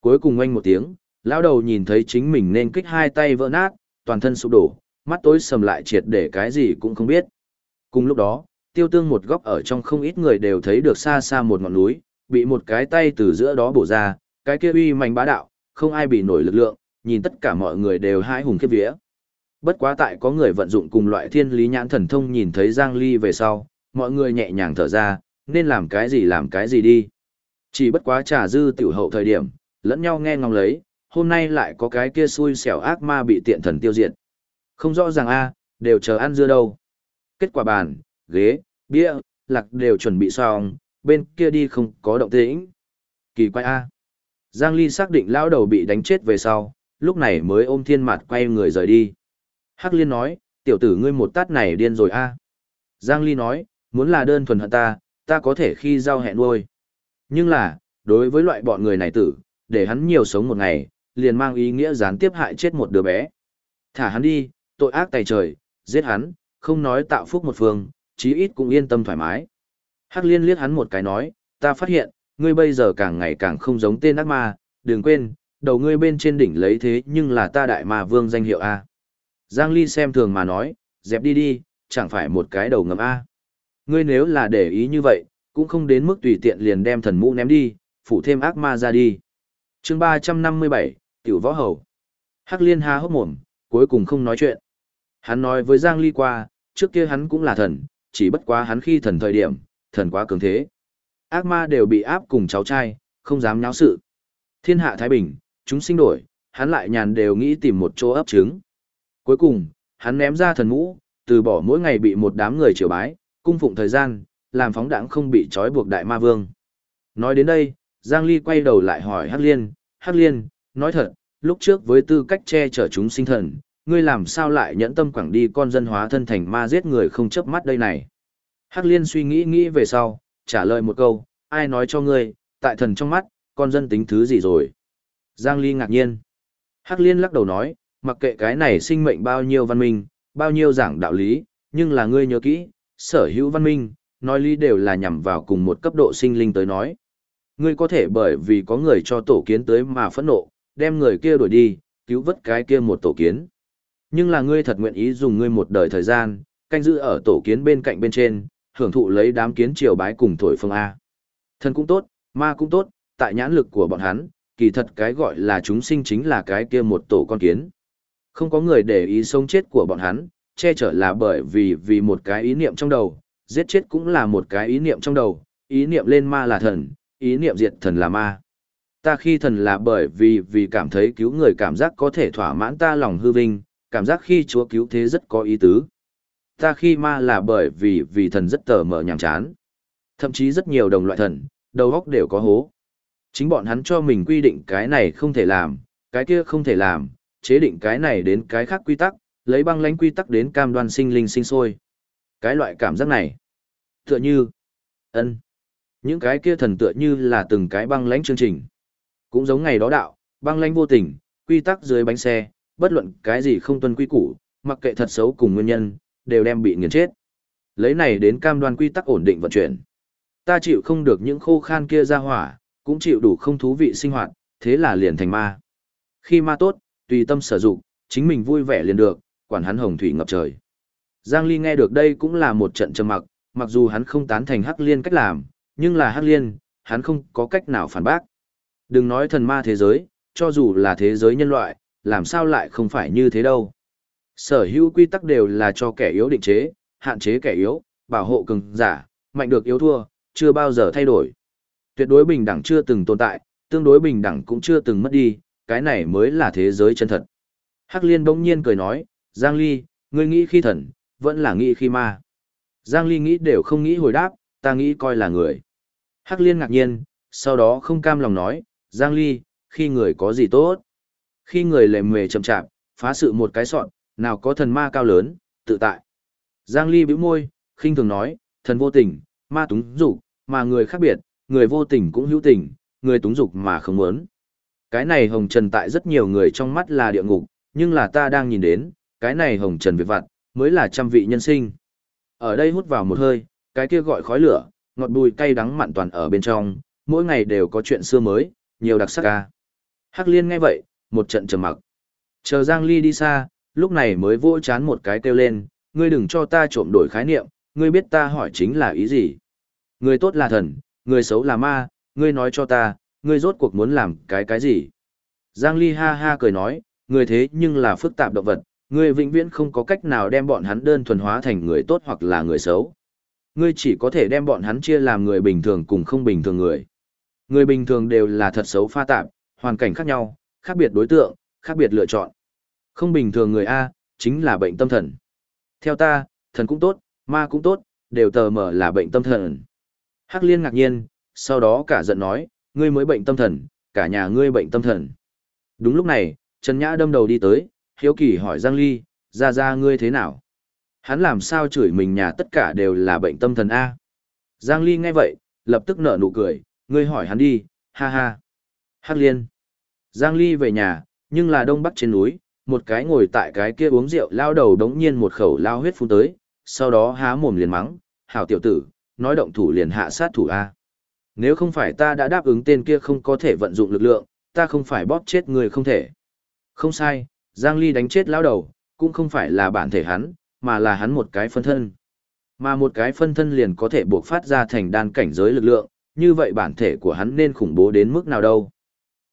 Cuối cùng oanh một tiếng, lão đầu nhìn thấy chính mình nên kích hai tay vỡ nát, toàn thân sụp đổ, mắt tối sầm lại triệt để cái gì cũng không biết. Cùng lúc đó, tiêu tương một góc ở trong không ít người đều thấy được xa xa một ngọn núi, bị một cái tay từ giữa đó bổ ra, cái kia uy mạnh bá đạo, không ai bị nổi lực lượng, nhìn tất cả mọi người đều hãi hùng khiếp vía. Bất quá tại có người vận dụng cùng loại thiên lý nhãn thần thông nhìn thấy Giang Ly về sau, mọi người nhẹ nhàng thở ra, nên làm cái gì làm cái gì đi. Chỉ bất quá trà dư tiểu hậu thời điểm, lẫn nhau nghe ngóng lấy, hôm nay lại có cái kia xui xẻo ác ma bị tiện thần tiêu diệt. Không rõ ràng a, đều chờ ăn dưa đâu. Kết quả bàn, ghế, bia, lạc đều chuẩn bị xong, bên kia đi không có động tĩnh. Kỳ quái a. Giang Ly xác định lão đầu bị đánh chết về sau, lúc này mới ôm thiên mặt quay người rời đi. Hắc Liên nói, tiểu tử ngươi một tát này điên rồi a. Giang Ly nói, muốn là đơn thuần hận ta, ta có thể khi giao hẹn nuôi. Nhưng là, đối với loại bọn người này tử, để hắn nhiều sống một ngày, liền mang ý nghĩa gián tiếp hại chết một đứa bé. Thả hắn đi, tội ác tày trời, giết hắn, không nói tạo phúc một phương, chí ít cũng yên tâm thoải mái. Hắc liên liếc hắn một cái nói, ta phát hiện, ngươi bây giờ càng ngày càng không giống tên ác ma, đừng quên, đầu ngươi bên trên đỉnh lấy thế nhưng là ta đại ma vương danh hiệu A. Giang Ly xem thường mà nói, dẹp đi đi, chẳng phải một cái đầu ngầm A. Ngươi nếu là để ý như vậy, cũng không đến mức tùy tiện liền đem thần mũ ném đi, phủ thêm ác ma ra đi. chương 357, Tiểu Võ Hầu. Hắc liên há hốc mồm, cuối cùng không nói chuyện. Hắn nói với Giang Ly qua, trước kia hắn cũng là thần, chỉ bất quá hắn khi thần thời điểm, thần quá cường thế. Ác ma đều bị áp cùng cháu trai, không dám nháo sự. Thiên hạ Thái Bình, chúng sinh đổi, hắn lại nhàn đều nghĩ tìm một chỗ ấp trứng. Cuối cùng, hắn ném ra thần mũ, từ bỏ mỗi ngày bị một đám người triều bái, cung phụng thời gian, làm phóng đảng không bị trói buộc đại ma vương. Nói đến đây, Giang Ly quay đầu lại hỏi Hắc Liên, Hắc Liên, nói thật, lúc trước với tư cách che chở chúng sinh thần, ngươi làm sao lại nhẫn tâm quẳng đi con dân hóa thân thành ma giết người không chớp mắt đây này. Hắc liên suy nghĩ nghĩ về sau, trả lời một câu, ai nói cho ngươi, tại thần trong mắt, con dân tính thứ gì rồi. Giang Ly ngạc nhiên. Hắc liên lắc đầu nói, mặc kệ cái này sinh mệnh bao nhiêu văn minh, bao nhiêu giảng đạo lý, nhưng là ngươi nhớ kỹ, sở hữu văn minh, nói lý đều là nhằm vào cùng một cấp độ sinh linh tới nói. Ngươi có thể bởi vì có người cho tổ kiến tới mà phẫn nộ, đem người kia đuổi đi, cứu vớt cái kia một tổ kiến. Nhưng là ngươi thật nguyện ý dùng ngươi một đời thời gian, canh giữ ở tổ kiến bên cạnh bên trên, hưởng thụ lấy đám kiến triều bái cùng thổi phương A. Thần cũng tốt, ma cũng tốt, tại nhãn lực của bọn hắn, kỳ thật cái gọi là chúng sinh chính là cái kia một tổ con kiến. Không có người để ý sống chết của bọn hắn, che chở là bởi vì vì một cái ý niệm trong đầu, giết chết cũng là một cái ý niệm trong đầu, ý niệm lên ma là thần, ý niệm diệt thần là ma. Ta khi thần là bởi vì vì cảm thấy cứu người cảm giác có thể thỏa mãn ta lòng hư vinh, cảm giác khi chúa cứu thế rất có ý tứ. Ta khi ma là bởi vì vì thần rất tờ mở nhàm chán. Thậm chí rất nhiều đồng loại thần, đầu óc đều có hố. Chính bọn hắn cho mình quy định cái này không thể làm, cái kia không thể làm, chế định cái này đến cái khác quy tắc, lấy băng lãnh quy tắc đến cam đoan sinh linh sinh sôi. Cái loại cảm giác này, tựa như, ân những cái kia thần tựa như là từng cái băng lãnh chương trình. Cũng giống ngày đó đạo, băng lãnh vô tình, quy tắc dưới bánh xe, bất luận cái gì không tuân quy củ, mặc kệ thật xấu cùng nguyên nhân, đều đem bị nghiền chết. Lấy này đến cam đoan quy tắc ổn định vận chuyển. Ta chịu không được những khô khan kia ra hỏa, cũng chịu đủ không thú vị sinh hoạt, thế là liền thành ma. Khi ma tốt, tùy tâm sở dụng, chính mình vui vẻ liền được, quản hắn hồng thủy ngập trời. Giang Ly nghe được đây cũng là một trận trầm mặc, mặc dù hắn không tán thành Hắc Liên cách làm, nhưng là Hắc Liên, hắn không có cách nào phản bác. Đừng nói thần ma thế giới, cho dù là thế giới nhân loại, làm sao lại không phải như thế đâu. Sở hữu quy tắc đều là cho kẻ yếu định chế, hạn chế kẻ yếu, bảo hộ cường giả, mạnh được yếu thua, chưa bao giờ thay đổi. Tuyệt đối bình đẳng chưa từng tồn tại, tương đối bình đẳng cũng chưa từng mất đi, cái này mới là thế giới chân thật. Hắc Liên bỗng nhiên cười nói, Giang Ly, ngươi nghĩ khi thần, vẫn là nghĩ khi ma. Giang Ly nghĩ đều không nghĩ hồi đáp, ta nghĩ coi là người. Hắc Liên ngạc nhiên, sau đó không cam lòng nói, Giang Ly, khi người có gì tốt? Khi người lề mề chậm chạp, phá sự một cái sọn, nào có thần ma cao lớn, tự tại. Giang Ly bĩu môi, khinh thường nói, thần vô tình, ma túng dục, mà người khác biệt, người vô tình cũng hữu tình, người túng dục mà không muốn. Cái này hồng trần tại rất nhiều người trong mắt là địa ngục, nhưng là ta đang nhìn đến, cái này hồng trần việc vặt, mới là trăm vị nhân sinh. Ở đây hút vào một hơi, cái kia gọi khói lửa, ngọt bùi cay đắng mặn toàn ở bên trong, mỗi ngày đều có chuyện xưa mới, nhiều đặc sắc ca. Hắc liên nghe vậy, một trận trầm mặc. Chờ Giang Ly đi xa, lúc này mới vỗ chán một cái kêu lên, ngươi đừng cho ta trộm đổi khái niệm, ngươi biết ta hỏi chính là ý gì. Người tốt là thần, người xấu là ma, ngươi nói cho ta, ngươi rốt cuộc muốn làm cái cái gì. Giang Ly ha ha cười nói, người thế nhưng là phức tạp động vật, ngươi vĩnh viễn không có cách nào đem bọn hắn đơn thuần hóa thành người tốt hoặc là người xấu. Ngươi chỉ có thể đem bọn hắn chia làm người bình thường cùng không bình thường người. Người bình thường đều là thật xấu pha tạp, hoàn cảnh khác nhau, khác biệt đối tượng, khác biệt lựa chọn. Không bình thường người A, chính là bệnh tâm thần. Theo ta, thần cũng tốt, ma cũng tốt, đều tờ mở là bệnh tâm thần. Hắc liên ngạc nhiên, sau đó cả giận nói, ngươi mới bệnh tâm thần, cả nhà ngươi bệnh tâm thần. Đúng lúc này, Trần Nhã đâm đầu đi tới, hiếu kỳ hỏi Giang Ly, ra ra ngươi thế nào? Hắn làm sao chửi mình nhà tất cả đều là bệnh tâm thần A? Giang Ly nghe vậy, lập tức nở nụ cười, ngươi hỏi hắn đi, ha ha. Hắc liên. Giang Ly về nhà, nhưng là đông bắc trên núi, một cái ngồi tại cái kia uống rượu lao đầu đống nhiên một khẩu lao huyết phun tới, sau đó há mồm liền mắng, hảo tiểu tử, nói động thủ liền hạ sát thủ A. Nếu không phải ta đã đáp ứng tên kia không có thể vận dụng lực lượng, ta không phải bóp chết người không thể. Không sai, Giang Ly đánh chết lao đầu, cũng không phải là bản thể hắn, mà là hắn một cái phân thân. Mà một cái phân thân liền có thể buộc phát ra thành đan cảnh giới lực lượng, như vậy bản thể của hắn nên khủng bố đến mức nào đâu.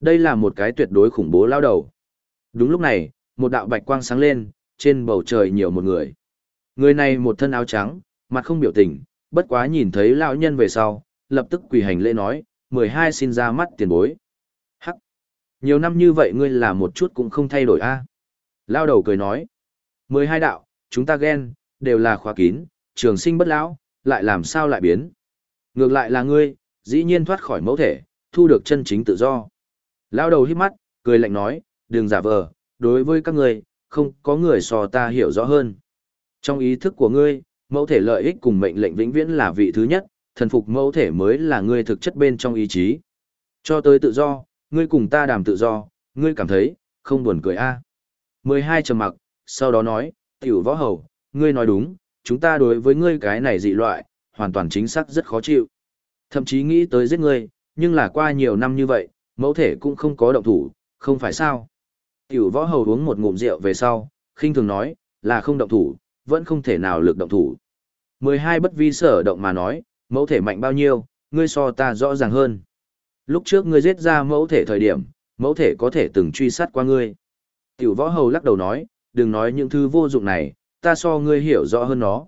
Đây là một cái tuyệt đối khủng bố lao đầu. Đúng lúc này, một đạo bạch quang sáng lên, trên bầu trời nhiều một người. Người này một thân áo trắng, mặt không biểu tình, bất quá nhìn thấy lão nhân về sau, lập tức quỳ hành lễ nói, 12 xin ra mắt tiền bối. Hắc! Nhiều năm như vậy ngươi là một chút cũng không thay đổi a Lao đầu cười nói, 12 đạo, chúng ta ghen, đều là khóa kín, trường sinh bất lão, lại làm sao lại biến. Ngược lại là ngươi, dĩ nhiên thoát khỏi mẫu thể, thu được chân chính tự do. Lao đầu hít mắt, cười lạnh nói, đừng giả vờ, đối với các ngươi, không có người so ta hiểu rõ hơn. Trong ý thức của ngươi, mẫu thể lợi ích cùng mệnh lệnh vĩnh viễn là vị thứ nhất, thần phục mẫu thể mới là ngươi thực chất bên trong ý chí. Cho tới tự do, ngươi cùng ta đàm tự do, ngươi cảm thấy, không buồn cười a. À. 12 trầm mặc, sau đó nói, tiểu võ hầu, ngươi nói đúng, chúng ta đối với ngươi cái này dị loại, hoàn toàn chính xác rất khó chịu. Thậm chí nghĩ tới giết ngươi, nhưng là qua nhiều năm như vậy, mẫu thể cũng không có động thủ, không phải sao. Tiểu võ hầu uống một ngụm rượu về sau, khinh thường nói, là không động thủ, vẫn không thể nào lực động thủ. 12 bất vi sở động mà nói, mẫu thể mạnh bao nhiêu, ngươi so ta rõ ràng hơn. Lúc trước ngươi giết ra mẫu thể thời điểm, mẫu thể có thể từng truy sát qua ngươi. Tiểu võ hầu lắc đầu nói, đừng nói những thứ vô dụng này, ta so ngươi hiểu rõ hơn nó.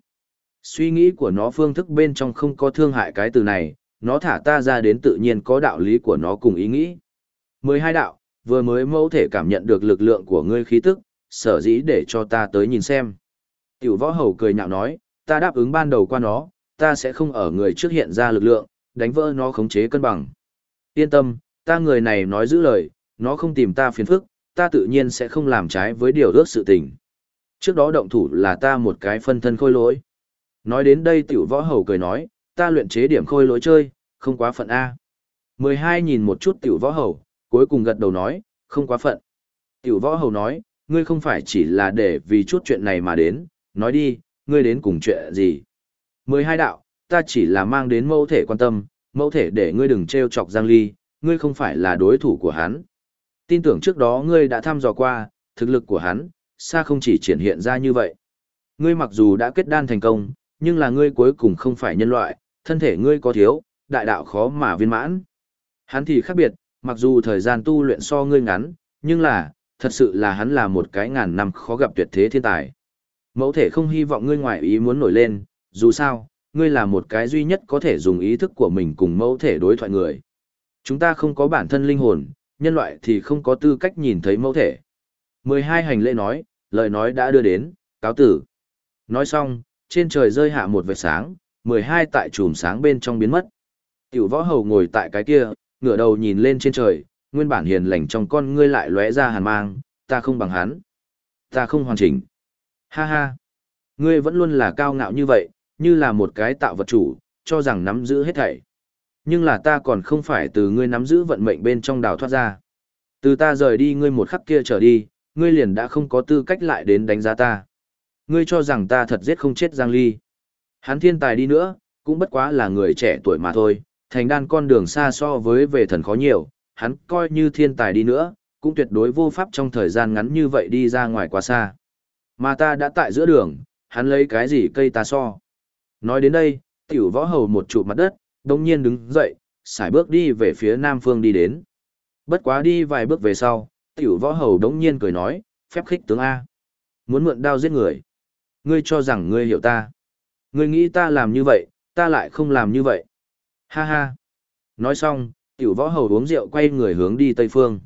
Suy nghĩ của nó phương thức bên trong không có thương hại cái từ này, nó thả ta ra đến tự nhiên có đạo lý của nó cùng ý nghĩ. 12 đạo, vừa mới mẫu thể cảm nhận được lực lượng của ngươi khí tức, sở dĩ để cho ta tới nhìn xem. Tiểu võ hầu cười nhạo nói, ta đáp ứng ban đầu qua nó, ta sẽ không ở người trước hiện ra lực lượng, đánh vỡ nó khống chế cân bằng. Yên tâm, ta người này nói giữ lời, nó không tìm ta phiền phức, ta tự nhiên sẽ không làm trái với điều ước sự tình. Trước đó động thủ là ta một cái phân thân khôi lỗi. Nói đến đây tiểu võ hầu cười nói, ta luyện chế điểm khôi lỗi chơi, không quá phận A. 12 nhìn một chút tiểu võ hầu, cuối cùng gật đầu nói, không quá phận. Tiểu võ hầu nói, ngươi không phải chỉ là để vì chút chuyện này mà đến, nói đi, ngươi đến cùng chuyện gì. 12 đạo, ta chỉ là mang đến mẫu thể quan tâm, mẫu thể để ngươi đừng treo chọc Giang Ly, ngươi không phải là đối thủ của hắn. Tin tưởng trước đó ngươi đã thăm dò qua, thực lực của hắn, xa không chỉ triển hiện ra như vậy. Ngươi mặc dù đã kết đan thành công, nhưng là ngươi cuối cùng không phải nhân loại, thân thể ngươi có thiếu, đại đạo khó mà viên mãn. Hắn thì khác biệt, mặc dù thời gian tu luyện so ngươi ngắn, nhưng là, thật sự là hắn là một cái ngàn năm khó gặp tuyệt thế thiên tài. Mẫu thể không hy vọng ngươi ngoại ý muốn nổi lên, dù sao, ngươi là một cái duy nhất có thể dùng ý thức của mình cùng mẫu thể đối thoại người. Chúng ta không có bản thân linh hồn, nhân loại thì không có tư cách nhìn thấy mẫu thể. 12 hành lễ nói, lời nói đã đưa đến, cáo tử. Nói xong, trên trời rơi hạ một vệt sáng, 12 tại chùm sáng bên trong biến mất. Tiểu võ hầu ngồi tại cái kia, ngửa đầu nhìn lên trên trời, nguyên bản hiền lành trong con ngươi lại lóe ra hàn mang, ta không bằng hắn. Ta không hoàn chỉnh. Ha ha. Ngươi vẫn luôn là cao ngạo như vậy, như là một cái tạo vật chủ, cho rằng nắm giữ hết thảy. Nhưng là ta còn không phải từ ngươi nắm giữ vận mệnh bên trong đào thoát ra. Từ ta rời đi ngươi một khắc kia trở đi, ngươi liền đã không có tư cách lại đến đánh giá ta. Ngươi cho rằng ta thật giết không chết Giang Ly. Hắn thiên tài đi nữa, cũng bất quá là người trẻ tuổi mà thôi, thành đan con đường xa so với về thần khó nhiều, hắn coi như thiên tài đi nữa, cũng tuyệt đối vô pháp trong thời gian ngắn như vậy đi ra ngoài quá xa. Mà ta đã tại giữa đường, hắn lấy cái gì cây ta so. Nói đến đây, tiểu võ hầu một trụ mặt đất, đồng nhiên đứng dậy, xài bước đi về phía nam phương đi đến. Bất quá đi vài bước về sau, tiểu võ hầu đống nhiên cười nói, phép khích tướng A. Muốn mượn đao giết người. Ngươi cho rằng ngươi hiểu ta. Ngươi nghĩ ta làm như vậy, ta lại không làm như vậy. Ha ha. Nói xong, tiểu võ hầu uống rượu quay người hướng đi Tây Phương.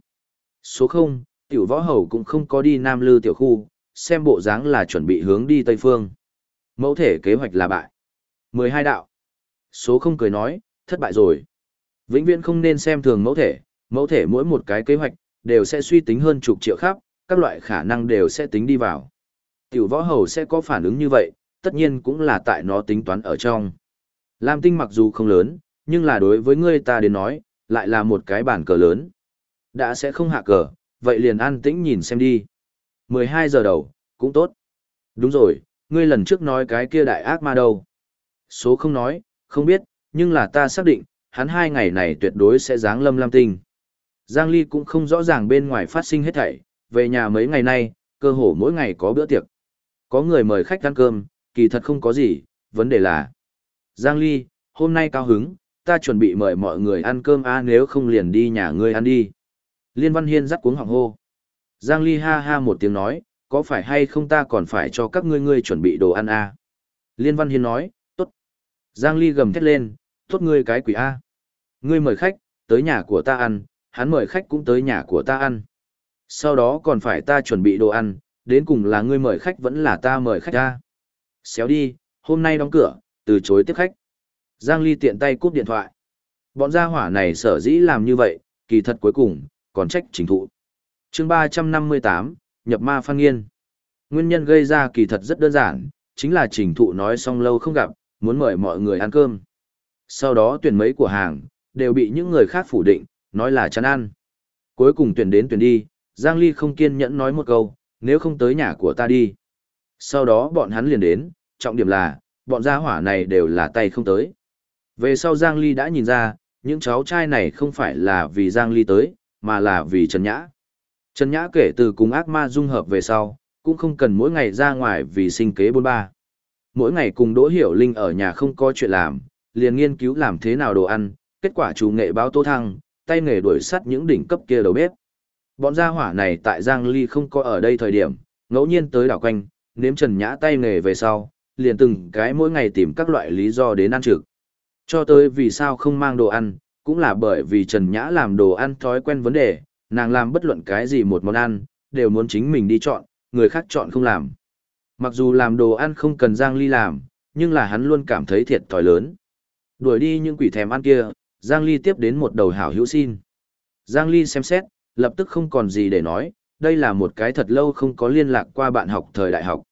Số 0, tiểu võ hầu cũng không có đi Nam Lư tiểu khu, xem bộ dáng là chuẩn bị hướng đi Tây Phương. Mẫu thể kế hoạch là bại. 12 đạo. Số không cười nói, thất bại rồi. Vĩnh viễn không nên xem thường mẫu thể, mẫu thể mỗi một cái kế hoạch, đều sẽ suy tính hơn chục triệu khắp, các loại khả năng đều sẽ tính đi vào. Tiểu võ hầu sẽ có phản ứng như vậy, tất nhiên cũng là tại nó tính toán ở trong. Lam tinh mặc dù không lớn, nhưng là đối với ngươi ta đến nói, lại là một cái bản cờ lớn. Đã sẽ không hạ cờ, vậy liền an tĩnh nhìn xem đi. 12 giờ đầu, cũng tốt. Đúng rồi, ngươi lần trước nói cái kia đại ác ma đâu. Số không nói, không biết, nhưng là ta xác định, hắn hai ngày này tuyệt đối sẽ giáng lâm lam tinh. Giang Ly cũng không rõ ràng bên ngoài phát sinh hết thảy, về nhà mấy ngày nay, cơ hồ mỗi ngày có bữa tiệc. Có người mời khách ăn cơm, kỳ thật không có gì, vấn đề là. Giang Ly, hôm nay cao hứng, ta chuẩn bị mời mọi người ăn cơm a nếu không liền đi nhà ngươi ăn đi. Liên Văn Hiên dắt cuống họng hô. Giang Ly ha ha một tiếng nói, có phải hay không ta còn phải cho các ngươi ngươi chuẩn bị đồ ăn a Liên Văn Hiên nói, tốt. Giang Ly gầm thét lên, tốt ngươi cái quỷ a Ngươi mời khách, tới nhà của ta ăn, hắn mời khách cũng tới nhà của ta ăn. Sau đó còn phải ta chuẩn bị đồ ăn, đến cùng là ngươi mời khách vẫn là ta mời khách ta. Xéo đi, hôm nay đóng cửa, từ chối tiếp khách. Giang Ly tiện tay cúp điện thoại. Bọn gia hỏa này sở dĩ làm như vậy, kỳ thật cuối cùng, còn trách chính thụ. chương 358, nhập ma phan nghiên. Nguyên nhân gây ra kỳ thật rất đơn giản, chính là trình thụ nói xong lâu không gặp, muốn mời mọi người ăn cơm. Sau đó tuyển mấy của hàng, đều bị những người khác phủ định, nói là chán ăn. Cuối cùng tuyển đến tuyển đi, Giang Ly không kiên nhẫn nói một câu, nếu không tới nhà của ta đi. Sau đó bọn hắn liền đến, trọng điểm là, bọn gia hỏa này đều là tay không tới. Về sau Giang Ly đã nhìn ra, những cháu trai này không phải là vì Giang Ly tới, mà là vì Trần Nhã. Trần Nhã kể từ cùng ác ma dung hợp về sau, cũng không cần mỗi ngày ra ngoài vì sinh kế bôn ba. Mỗi ngày cùng Đỗ Hiểu Linh ở nhà không có chuyện làm, liền nghiên cứu làm thế nào đồ ăn, kết quả chủ nghệ báo tô thăng, tay nghề đuổi sắt những đỉnh cấp kia đầu bếp. Bọn gia hỏa này tại Giang Ly không có ở đây thời điểm, ngẫu nhiên tới đảo quanh, nếm Trần Nhã tay nghề về sau, liền từng cái mỗi ngày tìm các loại lý do đến ăn trực. Cho tới vì sao không mang đồ ăn, cũng là bởi vì Trần Nhã làm đồ ăn thói quen vấn đề, nàng làm bất luận cái gì một món ăn, đều muốn chính mình đi chọn, người khác chọn không làm. Mặc dù làm đồ ăn không cần Giang Ly làm, nhưng là hắn luôn cảm thấy thiệt thòi lớn. Đuổi đi những quỷ thèm ăn kia, Giang Ly tiếp đến một đầu hảo hữu xin. Giang Ly xem xét, lập tức không còn gì để nói, đây là một cái thật lâu không có liên lạc qua bạn học thời đại học.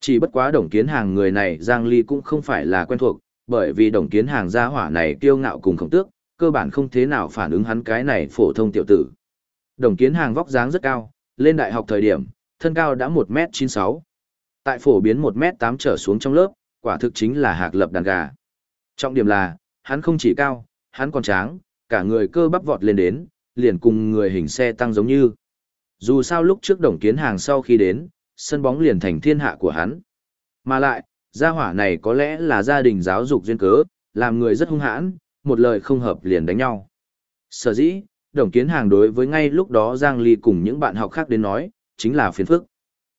Chỉ bất quá đồng kiến hàng người này Giang Ly cũng không phải là quen thuộc, bởi vì đồng kiến hàng gia hỏa này kiêu ngạo cùng khổng tước, cơ bản không thế nào phản ứng hắn cái này phổ thông tiểu tử. Đồng kiến hàng vóc dáng rất cao, lên đại học thời điểm, thân cao đã 1m96. Tại phổ biến 1m8 trở xuống trong lớp, quả thực chính là hạc lập đàn gà. Trọng điểm là, hắn không chỉ cao, hắn còn tráng, cả người cơ bắp vọt lên đến, liền cùng người hình xe tăng giống như. Dù sao lúc trước đồng kiến hàng sau khi đến, sân bóng liền thành thiên hạ của hắn. Mà lại, gia hỏa này có lẽ là gia đình giáo dục duyên cớ, làm người rất hung hãn, một lời không hợp liền đánh nhau. Sở dĩ, đồng kiến hàng đối với ngay lúc đó Giang Ly cùng những bạn học khác đến nói, chính là phiền phức.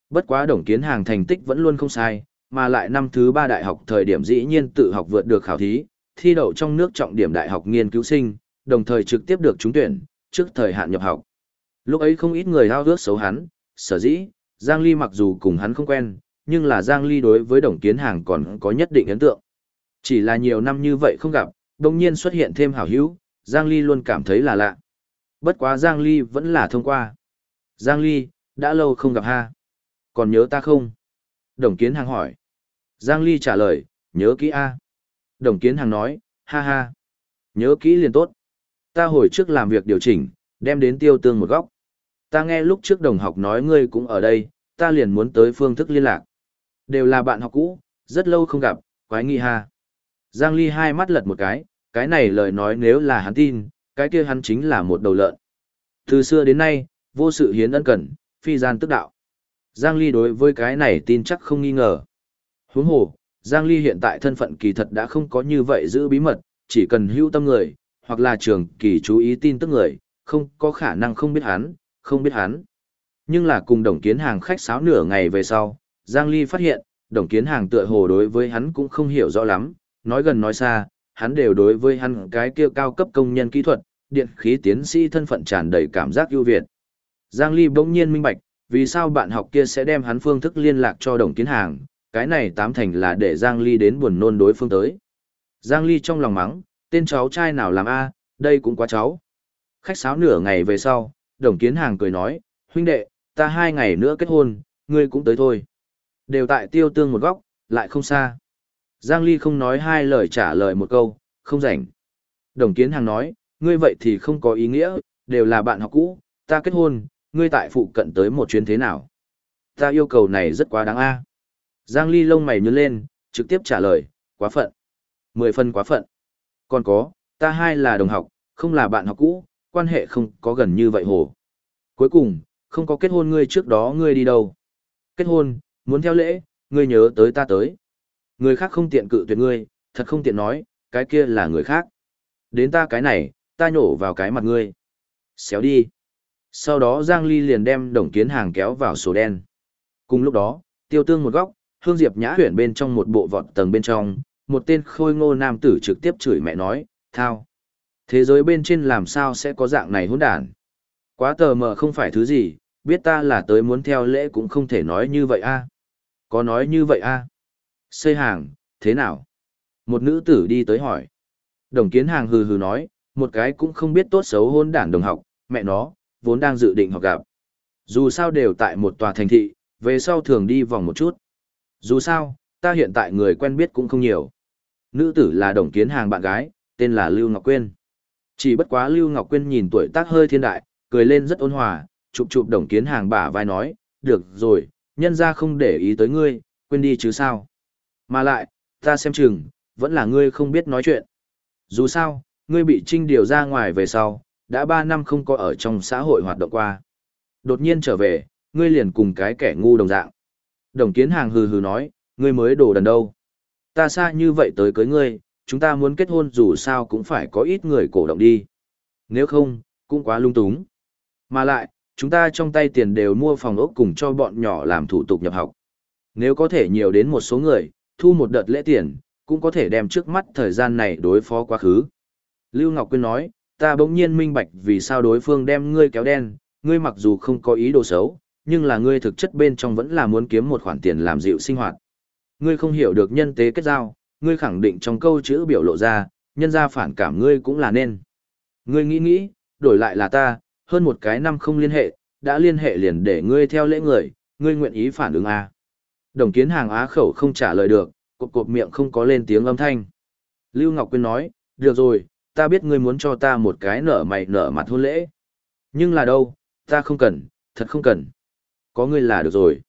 Bất quá đồng kiến hàng thành tích vẫn luôn không sai, mà lại năm thứ ba đại học thời điểm dĩ nhiên tự học vượt được khảo thí, thi đậu trong nước trọng điểm đại học nghiên cứu sinh, đồng thời trực tiếp được trúng tuyển, trước thời hạn nhập học. Lúc ấy không ít người hao ước xấu hắn, sở dĩ, Giang Ly mặc dù cùng hắn không quen, nhưng là Giang Ly đối với đồng kiến hàng còn có nhất định ấn tượng. Chỉ là nhiều năm như vậy không gặp, đồng nhiên xuất hiện thêm hảo hữu, Giang Ly luôn cảm thấy là lạ. Bất quá Giang Ly vẫn là thông qua. Giang Ly, đã lâu không gặp ha. Còn nhớ ta không? Đồng kiến hàng hỏi. Giang Ly trả lời, nhớ kỹ a. Đồng kiến hàng nói, ha ha. Nhớ kỹ liền tốt. Ta hồi trước làm việc điều chỉnh, đem đến tiêu tương một góc. Ta nghe lúc trước đồng học nói ngươi cũng ở đây, ta liền muốn tới phương thức liên lạc. Đều là bạn học cũ, rất lâu không gặp, quái nghi ha. Giang Ly hai mắt lật một cái, cái này lời nói nếu là hắn tin, cái kia hắn chính là một đầu lợn. Từ xưa đến nay, vô sự hiến ân cần, phi gian tức đạo. Giang Ly đối với cái này tin chắc không nghi ngờ. Huống hồ, Giang Ly hiện tại thân phận kỳ thật đã không có như vậy giữ bí mật, chỉ cần hữu tâm người, hoặc là trường kỳ chú ý tin tức người, không có khả năng không biết hắn, không biết hắn. Nhưng là cùng đồng kiến hàng khách sáo nửa ngày về sau, Giang Ly phát hiện, đồng kiến hàng tựa hồ đối với hắn cũng không hiểu rõ lắm, nói gần nói xa, hắn đều đối với hắn cái kia cao cấp công nhân kỹ thuật, điện khí tiến sĩ thân phận tràn đầy cảm giác ưu việt. Giang Ly bỗng nhiên minh bạch, vì sao bạn học kia sẽ đem hắn phương thức liên lạc cho đồng kiến hàng, cái này tám thành là để Giang Ly đến buồn nôn đối phương tới. Giang Ly trong lòng mắng, tên cháu trai nào làm a, đây cũng quá cháu. Khách sáo nửa ngày về sau, đồng kiến hàng cười nói, huynh đệ, ta hai ngày nữa kết hôn, ngươi cũng tới thôi. Đều tại tiêu tương một góc, lại không xa. Giang Ly không nói hai lời trả lời một câu, không rảnh. Đồng kiến hàng nói, ngươi vậy thì không có ý nghĩa, đều là bạn học cũ, ta kết hôn, ngươi tại phụ cận tới một chuyến thế nào. Ta yêu cầu này rất quá đáng a. Giang Ly lông mày nhướng lên, trực tiếp trả lời, quá phận. Mười phân quá phận. Còn có, ta hai là đồng học, không là bạn học cũ, quan hệ không có gần như vậy hồ. Cuối cùng, không có kết hôn ngươi trước đó ngươi đi đâu. Kết hôn, muốn theo lễ, ngươi nhớ tới ta tới. Người khác không tiện cự tuyệt ngươi, thật không tiện nói, cái kia là người khác. Đến ta cái này, ta nhổ vào cái mặt ngươi. Xéo đi. Sau đó Giang Ly liền đem đồng kiến hàng kéo vào sổ đen. Cùng lúc đó, tiêu tương một góc, hương diệp nhã huyển bên trong một bộ vọt tầng bên trong, một tên khôi ngô nam tử trực tiếp chửi mẹ nói, thao. Thế giới bên trên làm sao sẽ có dạng này hỗn đản? Quá tờ mờ không phải thứ gì, biết ta là tới muốn theo lễ cũng không thể nói như vậy a. À? Có nói như vậy a? À? Xây hàng, thế nào? Một nữ tử đi tới hỏi. Đồng kiến hàng hừ hừ nói, một cái cũng không biết tốt xấu hôn đản đồng học, mẹ nó, vốn đang dự định học gặp. Dù sao đều tại một tòa thành thị, về sau thường đi vòng một chút. Dù sao, ta hiện tại người quen biết cũng không nhiều. Nữ tử là đồng kiến hàng bạn gái, tên là Lưu Ngọc Quyên. Chỉ bất quá Lưu Ngọc Quyên nhìn tuổi tác hơi thiên đại, cười lên rất ôn hòa, chụp chụp đồng kiến hàng bả vai nói, được rồi, nhân ra không để ý tới ngươi, quên đi chứ sao. Mà lại, ta xem chừng, vẫn là ngươi không biết nói chuyện. Dù sao, ngươi bị trinh điều ra ngoài về sau, đã ba năm không có ở trong xã hội hoạt động qua. Đột nhiên trở về, ngươi liền cùng cái kẻ ngu đồng dạng. Đồng kiến hàng hừ hừ nói, ngươi mới đồ đần đâu. Ta xa như vậy tới cưới ngươi, chúng ta muốn kết hôn dù sao cũng phải có ít người cổ động đi. Nếu không, cũng quá lung túng. Mà lại, chúng ta trong tay tiền đều mua phòng ốc cùng cho bọn nhỏ làm thủ tục nhập học. Nếu có thể nhiều đến một số người, thu một đợt lễ tiền, cũng có thể đem trước mắt thời gian này đối phó quá khứ. Lưu Ngọc Quyên nói, ta bỗng nhiên minh bạch vì sao đối phương đem ngươi kéo đen, ngươi mặc dù không có ý đồ xấu, nhưng là ngươi thực chất bên trong vẫn là muốn kiếm một khoản tiền làm dịu sinh hoạt. Ngươi không hiểu được nhân tế kết giao, ngươi khẳng định trong câu chữ biểu lộ ra, nhân ra phản cảm ngươi cũng là nên. Ngươi nghĩ nghĩ, đổi lại là ta, hơn một cái năm không liên hệ, đã liên hệ liền để ngươi theo lễ người, ngươi nguyện ý phản ứng à. Đồng kiến hàng á khẩu không trả lời được, cộp cộp miệng không có lên tiếng âm thanh. Lưu Ngọc Quyên nói, được rồi, ta biết ngươi muốn cho ta một cái nở mày nở mặt hôn lễ. Nhưng là đâu, ta không cần, thật không cần. Có ngươi là được rồi.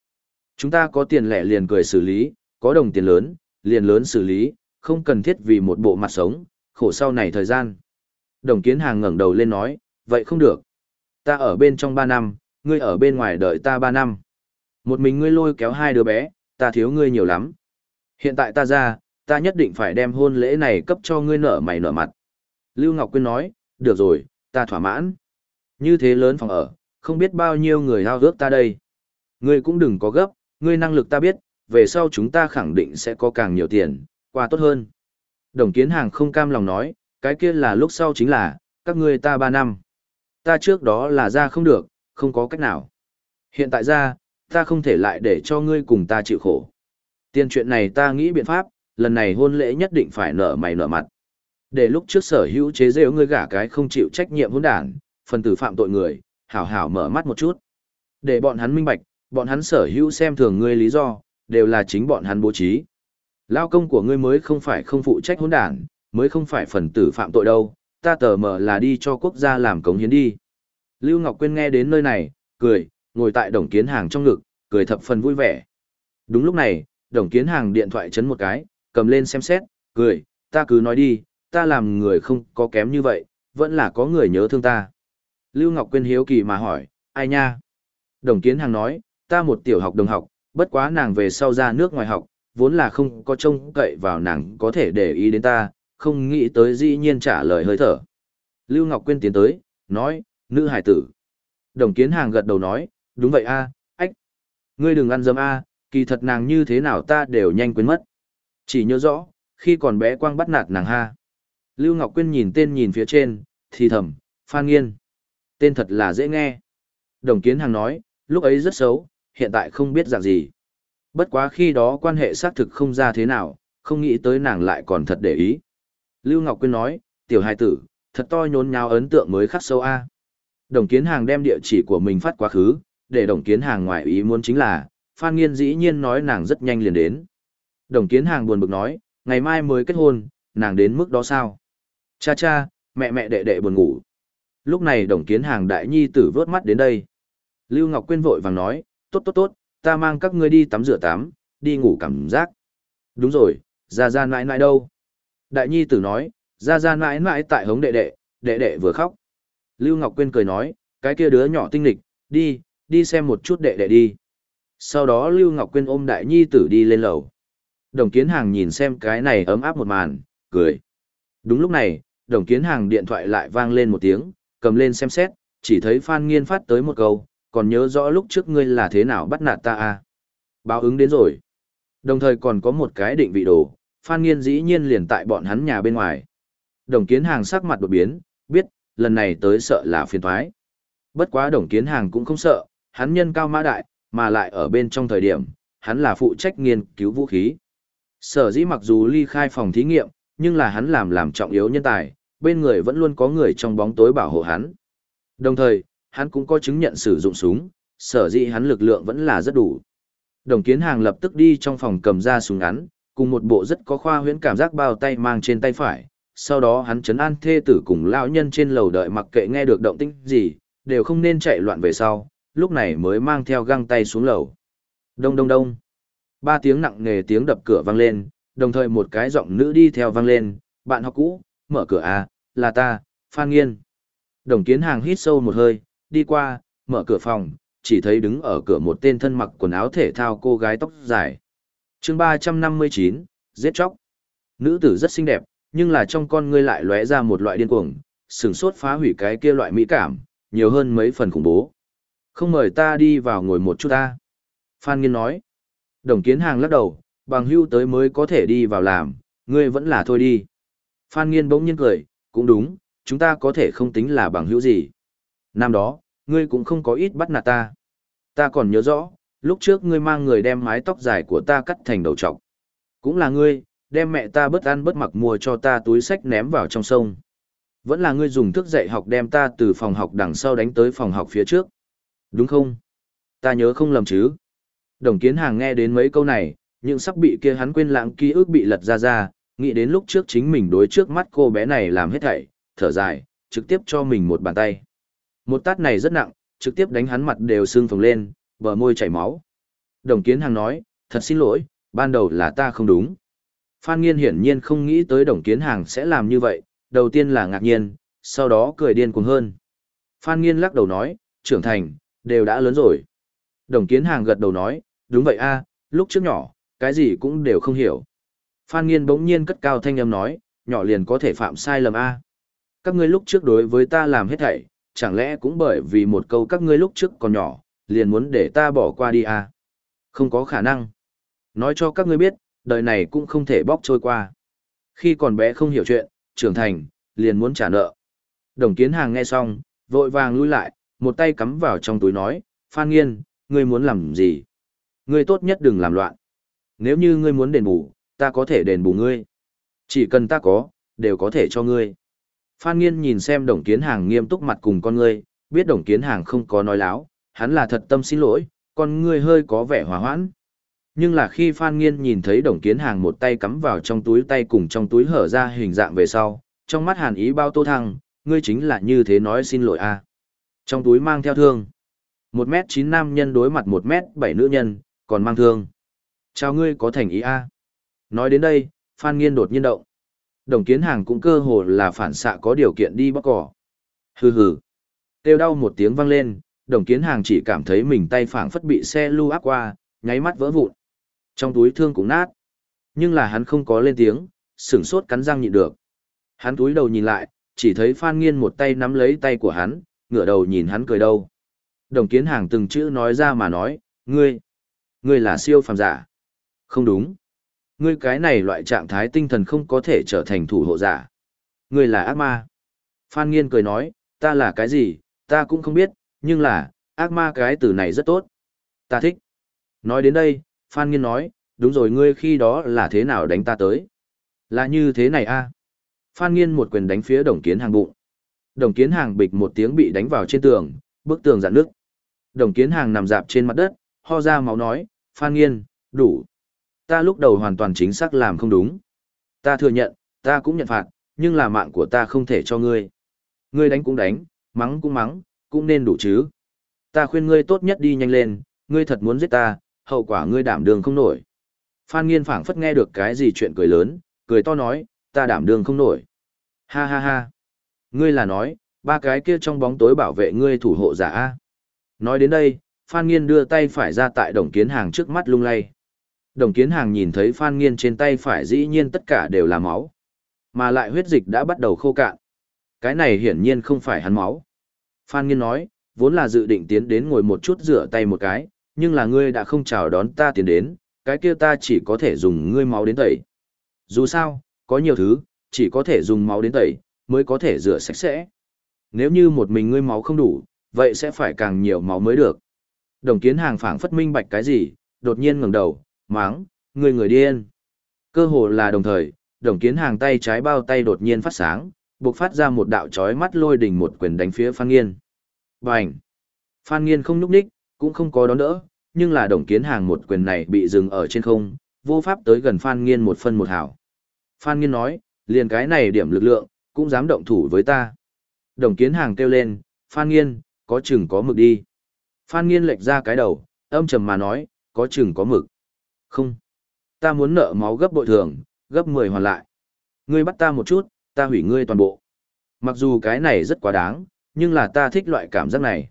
Chúng ta có tiền lẻ liền cười xử lý, có đồng tiền lớn, liền lớn xử lý, không cần thiết vì một bộ mặt sống, khổ sau này thời gian. Đồng kiến hàng ngẩng đầu lên nói, vậy không được. Ta ở bên trong 3 năm, ngươi ở bên ngoài đợi ta 3 năm. Một mình ngươi lôi kéo hai đứa bé, ta thiếu ngươi nhiều lắm. Hiện tại ta ra, ta nhất định phải đem hôn lễ này cấp cho ngươi nở mày nở mặt. Lưu Ngọc Quyên nói, được rồi, ta thỏa mãn. Như thế lớn phòng ở, không biết bao nhiêu người hao ước ta đây. Ngươi cũng đừng có gấp, ngươi năng lực ta biết, về sau chúng ta khẳng định sẽ có càng nhiều tiền, qua tốt hơn. Đồng kiến hàng không cam lòng nói, cái kia là lúc sau chính là, các ngươi ta ba năm. Ta trước đó là ra không được, không có cách nào. Hiện tại ra, ta không thể lại để cho ngươi cùng ta chịu khổ. Tiền chuyện này ta nghĩ biện pháp, lần này hôn lễ nhất định phải nở mày nở mặt. Để lúc trước sở hữu chế rêu ngươi gả cái không chịu trách nhiệm hôn đảng, phần tử phạm tội người, hảo hảo mở mắt một chút. Để bọn hắn minh bạch, bọn hắn sở hữu xem thường ngươi lý do, đều là chính bọn hắn bố trí. Lao công của ngươi mới không phải không phụ trách hỗn đản, mới không phải phần tử phạm tội đâu, ta tờ mở là đi cho quốc gia làm cống hiến đi. Lưu Ngọc Quyên nghe đến nơi này, cười, ngồi tại đồng kiến hàng trong ngực, cười thập phần vui vẻ. Đúng lúc này, đồng kiến hàng điện thoại chấn một cái, cầm lên xem xét, cười, ta cứ nói đi, ta làm người không có kém như vậy, vẫn là có người nhớ thương ta. Lưu Ngọc Quyên hiếu kỳ mà hỏi, ai nha? Đồng kiến hàng nói, ta một tiểu học đồng học, bất quá nàng về sau ra nước ngoài học, vốn là không có trông cậy vào nàng có thể để ý đến ta, không nghĩ tới dĩ nhiên trả lời hơi thở. Lưu Ngọc Quyên tiến tới, nói, nữ hải tử. Đồng kiến hàng gật đầu nói, đúng vậy a, ách. Ngươi đừng ăn dấm a, kỳ thật nàng như thế nào ta đều nhanh quên mất. Chỉ nhớ rõ, khi còn bé quang bắt nạt nàng ha. Lưu Ngọc Quyên nhìn tên nhìn phía trên, thì thầm, Phan Nghiên. Tên thật là dễ nghe. Đồng kiến hàng nói, lúc ấy rất xấu, hiện tại không biết dạng gì. Bất quá khi đó quan hệ xác thực không ra thế nào, không nghĩ tới nàng lại còn thật để ý. Lưu Ngọc Quyên nói, tiểu hài tử, thật to nhốn nháo ấn tượng mới khắc sâu a. Đồng kiến hàng đem địa chỉ của mình phát quá khứ, để đồng kiến hàng ngoại ý muốn chính là, Phan Nghiên dĩ nhiên nói nàng rất nhanh liền đến. Đồng kiến hàng buồn bực nói, ngày mai mới kết hôn, nàng đến mức đó sao? Cha cha, mẹ mẹ đệ đệ buồn ngủ. Lúc này đồng kiến hàng đại nhi tử vớt mắt đến đây. Lưu Ngọc Quyên vội vàng nói, tốt tốt tốt, ta mang các ngươi đi tắm rửa tắm, đi ngủ cảm giác. Đúng rồi, ra ra nãi nãi đâu? Đại nhi tử nói, ra ra nãi nãi tại hống đệ đệ, đệ đệ vừa khóc. Lưu Ngọc Quyên cười nói, cái kia đứa nhỏ tinh lịch, đi, đi xem một chút đệ đệ đi. Sau đó Lưu Ngọc Quyên ôm đại nhi tử đi lên lầu. Đồng kiến hàng nhìn xem cái này ấm áp một màn, cười. Đúng lúc này, đồng kiến hàng điện thoại lại vang lên một tiếng, cầm lên xem xét, chỉ thấy Phan Nghiên phát tới một câu, còn nhớ rõ lúc trước ngươi là thế nào bắt nạt ta à? Báo ứng đến rồi. Đồng thời còn có một cái định vị đồ, Phan Nghiên dĩ nhiên liền tại bọn hắn nhà bên ngoài. Đồng kiến hàng sắc mặt đột biến, biết, lần này tới sợ là phiền thoái. Bất quá đồng kiến hàng cũng không sợ, hắn nhân cao mã đại, mà lại ở bên trong thời điểm, hắn là phụ trách nghiên cứu vũ khí. Sở dĩ mặc dù ly khai phòng thí nghiệm, nhưng là hắn làm làm trọng yếu nhân tài, bên người vẫn luôn có người trong bóng tối bảo hộ hắn. Đồng thời, hắn cũng có chứng nhận sử dụng súng, sở dĩ hắn lực lượng vẫn là rất đủ. Đồng kiến hàng lập tức đi trong phòng cầm ra súng ngắn, cùng một bộ rất có khoa huyễn cảm giác bao tay mang trên tay phải. Sau đó hắn chấn an thê tử cùng lão nhân trên lầu đợi mặc kệ nghe được động tĩnh gì, đều không nên chạy loạn về sau, lúc này mới mang theo găng tay xuống lầu. Đông đông đông. Ba tiếng nặng nề tiếng đập cửa vang lên, đồng thời một cái giọng nữ đi theo vang lên, bạn học cũ, mở cửa à, là ta, Phan Nghiên. Đồng kiến hàng hít sâu một hơi, đi qua, mở cửa phòng, chỉ thấy đứng ở cửa một tên thân mặc quần áo thể thao cô gái tóc dài. chương 359, giết chóc. Nữ tử rất xinh đẹp, nhưng là trong con ngươi lại lóe ra một loại điên cuồng, sừng sốt phá hủy cái kia loại mỹ cảm, nhiều hơn mấy phần khủng bố. Không mời ta đi vào ngồi một chút ta. Phan Nghiên nói. Đồng kiến hàng lắc đầu, bằng hưu tới mới có thể đi vào làm, ngươi vẫn là thôi đi. Phan Nghiên bỗng nhiên cười, cũng đúng, chúng ta có thể không tính là bằng hữu gì. Năm đó, ngươi cũng không có ít bắt nạt ta. Ta còn nhớ rõ, lúc trước ngươi mang người đem mái tóc dài của ta cắt thành đầu trọc. Cũng là ngươi, đem mẹ ta bớt ăn bớt mặc mua cho ta túi sách ném vào trong sông. Vẫn là ngươi dùng thức dạy học đem ta từ phòng học đằng sau đánh tới phòng học phía trước. Đúng không? Ta nhớ không lầm chứ. Đồng kiến hàng nghe đến mấy câu này, nhưng sắp bị kia hắn quên lãng ký ức bị lật ra ra, nghĩ đến lúc trước chính mình đối trước mắt cô bé này làm hết thảy, thở dài, trực tiếp cho mình một bàn tay. Một tát này rất nặng, trực tiếp đánh hắn mặt đều sưng phồng lên, bờ môi chảy máu. Đồng kiến hàng nói, thật xin lỗi, ban đầu là ta không đúng. Phan Nghiên hiển nhiên không nghĩ tới Đồng Kiến Hàng sẽ làm như vậy, đầu tiên là ngạc nhiên, sau đó cười điên cuồng hơn. Phan Nghiên lắc đầu nói, trưởng thành, đều đã lớn rồi. Đồng Kiến Hàng gật đầu nói, đúng vậy a, lúc trước nhỏ, cái gì cũng đều không hiểu. Phan Nghiên bỗng nhiên cất cao thanh âm nói, nhỏ liền có thể phạm sai lầm a. Các ngươi lúc trước đối với ta làm hết thảy, chẳng lẽ cũng bởi vì một câu các ngươi lúc trước còn nhỏ, liền muốn để ta bỏ qua đi à? Không có khả năng. Nói cho các ngươi biết, đời này cũng không thể bóc trôi qua. Khi còn bé không hiểu chuyện, trưởng thành, liền muốn trả nợ. Đồng kiến hàng nghe xong, vội vàng lui lại, một tay cắm vào trong túi nói, Phan Nghiên, ngươi muốn làm gì? Ngươi tốt nhất đừng làm loạn. Nếu như ngươi muốn đền bù, ta có thể đền bù ngươi. Chỉ cần ta có, đều có thể cho ngươi. Phan Nghiên nhìn xem đồng kiến hàng nghiêm túc mặt cùng con ngươi, biết đồng kiến hàng không có nói láo, hắn là thật tâm xin lỗi, con ngươi hơi có vẻ hòa hoãn. Nhưng là khi Phan Nghiên nhìn thấy đồng kiến hàng một tay cắm vào trong túi tay cùng trong túi hở ra hình dạng về sau, trong mắt hàn ý bao tô thăng, ngươi chính là như thế nói xin lỗi a à. Trong túi mang theo thương. một mét chín nam nhân đối mặt một mét bảy nữ nhân, còn mang thương. Chào ngươi có thành ý a à. Nói đến đây, Phan Nghiên đột nhiên động. Đồng kiến hàng cũng cơ hồ là phản xạ có điều kiện đi bóc cỏ. Hừ hừ. Têu đau một tiếng vang lên, đồng kiến hàng chỉ cảm thấy mình tay phảng phất bị xe lưu áp qua, nháy mắt vỡ vụn. Trong túi thương cũng nát. Nhưng là hắn không có lên tiếng, sửng sốt cắn răng nhịn được. Hắn túi đầu nhìn lại, chỉ thấy Phan Nghiên một tay nắm lấy tay của hắn, ngửa đầu nhìn hắn cười đâu. Đồng kiến hàng từng chữ nói ra mà nói, ngươi, ngươi là siêu phàm giả. Không đúng. Ngươi cái này loại trạng thái tinh thần không có thể trở thành thủ hộ giả. Ngươi là ác ma. Phan Nghiên cười nói, ta là cái gì, ta cũng không biết, nhưng là, ác ma cái từ này rất tốt. Ta thích. Nói đến đây, Phan Nghiên nói, đúng rồi ngươi khi đó là thế nào đánh ta tới? Là như thế này a Phan Nghiên một quyền đánh phía đồng kiến hàng bụng. Đồng kiến hàng bịch một tiếng bị đánh vào trên tường, bức tường dạn nước. Đồng kiến hàng nằm dạp trên mặt đất, ho ra máu nói, Phan Nghiên, đủ. Ta lúc đầu hoàn toàn chính xác làm không đúng. Ta thừa nhận, ta cũng nhận phạt, nhưng là mạng của ta không thể cho ngươi. Ngươi đánh cũng đánh, mắng cũng mắng, cũng nên đủ chứ. Ta khuyên ngươi tốt nhất đi nhanh lên, ngươi thật muốn giết ta, hậu quả ngươi đảm đường không nổi. Phan Nghiên phảng phất nghe được cái gì chuyện cười lớn, cười to nói, ta đảm đường không nổi. Ha ha ha. Ngươi là nói, ba cái kia trong bóng tối bảo vệ ngươi thủ hộ giả A. Nói đến đây, Phan Nghiên đưa tay phải ra tại đồng kiến hàng trước mắt lung lay. Đồng kiến hàng nhìn thấy Phan Nghiên trên tay phải dĩ nhiên tất cả đều là máu. Mà lại huyết dịch đã bắt đầu khô cạn. Cái này hiển nhiên không phải hắn máu. Phan Nghiên nói, vốn là dự định tiến đến ngồi một chút rửa tay một cái, nhưng là ngươi đã không chào đón ta tiến đến, cái kia ta chỉ có thể dùng ngươi máu đến tẩy. Dù sao, có nhiều thứ, chỉ có thể dùng máu đến tẩy, mới có thể rửa sạch sẽ. Nếu như một mình ngươi máu không đủ, vậy sẽ phải càng nhiều máu mới được. Đồng kiến hàng phảng phất minh bạch cái gì, đột nhiên ngẩng đầu, máng, người người điên. Cơ hồ là đồng thời, đồng kiến hàng tay trái bao tay đột nhiên phát sáng, buộc phát ra một đạo chói mắt lôi đỉnh một quyền đánh phía Phan Nghiên. Bành! Phan Nghiên không núp đích, cũng không có đón đỡ, nhưng là đồng kiến hàng một quyền này bị dừng ở trên không, vô pháp tới gần Phan Nghiên một phân một hảo. Phan Nghiên nói, liền cái này điểm lực lượng, cũng dám động thủ với ta. Đồng kiến hàng kêu lên, Phan Nghiên, có chừng có mực đi. Phan Nghiên lệch ra cái đầu, âm trầm mà nói, có chừng có mực. Không. Ta muốn nợ máu gấp bội thường, gấp 10 hoàn lại. Ngươi bắt ta một chút, ta hủy ngươi toàn bộ. Mặc dù cái này rất quá đáng, nhưng là ta thích loại cảm giác này.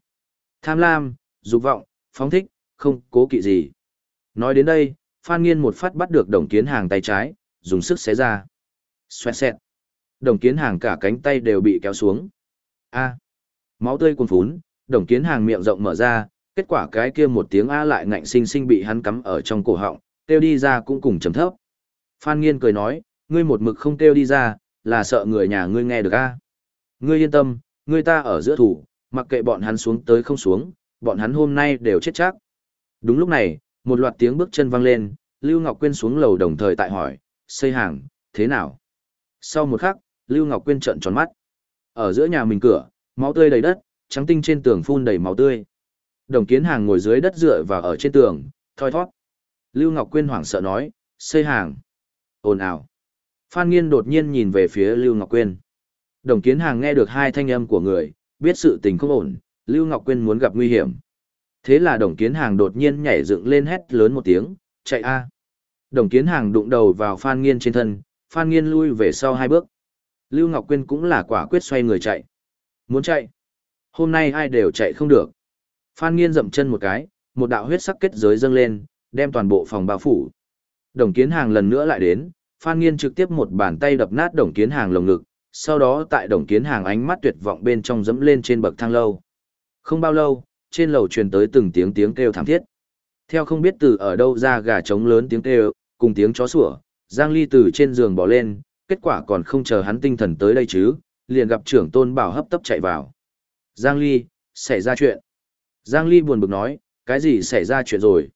Tham lam, dục vọng, phóng thích, không cố kỵ gì. Nói đến đây, Phan Nghiên một phát bắt được đồng kiến hàng tay trái, dùng sức xé ra. Xoẹt xẹt. Đồng kiến hàng cả cánh tay đều bị kéo xuống. A. Máu tươi cuồn phún, đồng kiến hàng miệng rộng mở ra, kết quả cái kia một tiếng A lại ngạnh sinh sinh bị hắn cắm ở trong cổ họng, kêu đi ra cũng cùng chấm thấp. Phan Nghiên cười nói, ngươi một mực không kêu đi ra, là sợ người nhà ngươi nghe được A. Ngươi yên tâm, ngươi ta ở giữa thủ, mặc kệ bọn hắn xuống tới không xuống, bọn hắn hôm nay đều chết chắc. Đúng lúc này, một loạt tiếng bước chân vang lên, Lưu Ngọc Quyên xuống lầu đồng thời tại hỏi, xây hàng, thế nào? Sau một khắc, Lưu Ngọc Quyên trợn tròn mắt. Ở giữa nhà mình cửa, máu tươi đầy đất, trắng tinh trên tường phun đầy máu tươi. Đồng kiến hàng ngồi dưới đất dựa vào ở trên tường, thoi thoát. Lưu Ngọc Quyên hoảng sợ nói, xây hàng. ồn ào. Phan Nghiên đột nhiên nhìn về phía Lưu Ngọc Quyên. Đồng kiến hàng nghe được hai thanh âm của người, biết sự tình không ổn, Lưu Ngọc Quyên muốn gặp nguy hiểm. Thế là đồng kiến hàng đột nhiên nhảy dựng lên hét lớn một tiếng, chạy a. Đồng kiến hàng đụng đầu vào Phan Nghiên trên thân, Phan Nghiên lui về sau hai bước. Lưu Ngọc Quyên cũng là quả quyết xoay người chạy. Muốn chạy. Hôm nay ai đều chạy không được. Phan Nghiên dậm chân một cái, một đạo huyết sắc kết giới dâng lên, đem toàn bộ phòng bao phủ. Đồng kiến hàng lần nữa lại đến, Phan Nghiên trực tiếp một bàn tay đập nát đồng kiến hàng lồng ngực, sau đó tại đồng kiến hàng ánh mắt tuyệt vọng bên trong dẫm lên trên bậc thang lâu. Không bao lâu, trên lầu truyền tới từng tiếng tiếng kêu thảm thiết. Theo không biết từ ở đâu ra gà trống lớn tiếng kêu, cùng tiếng chó sủa, Giang Ly từ trên giường bỏ lên, kết quả còn không chờ hắn tinh thần tới đây chứ, liền gặp trưởng tôn bảo hấp tấp chạy vào. Giang Ly, xảy ra chuyện. Giang Ly buồn bực nói, cái gì xảy ra chuyện rồi?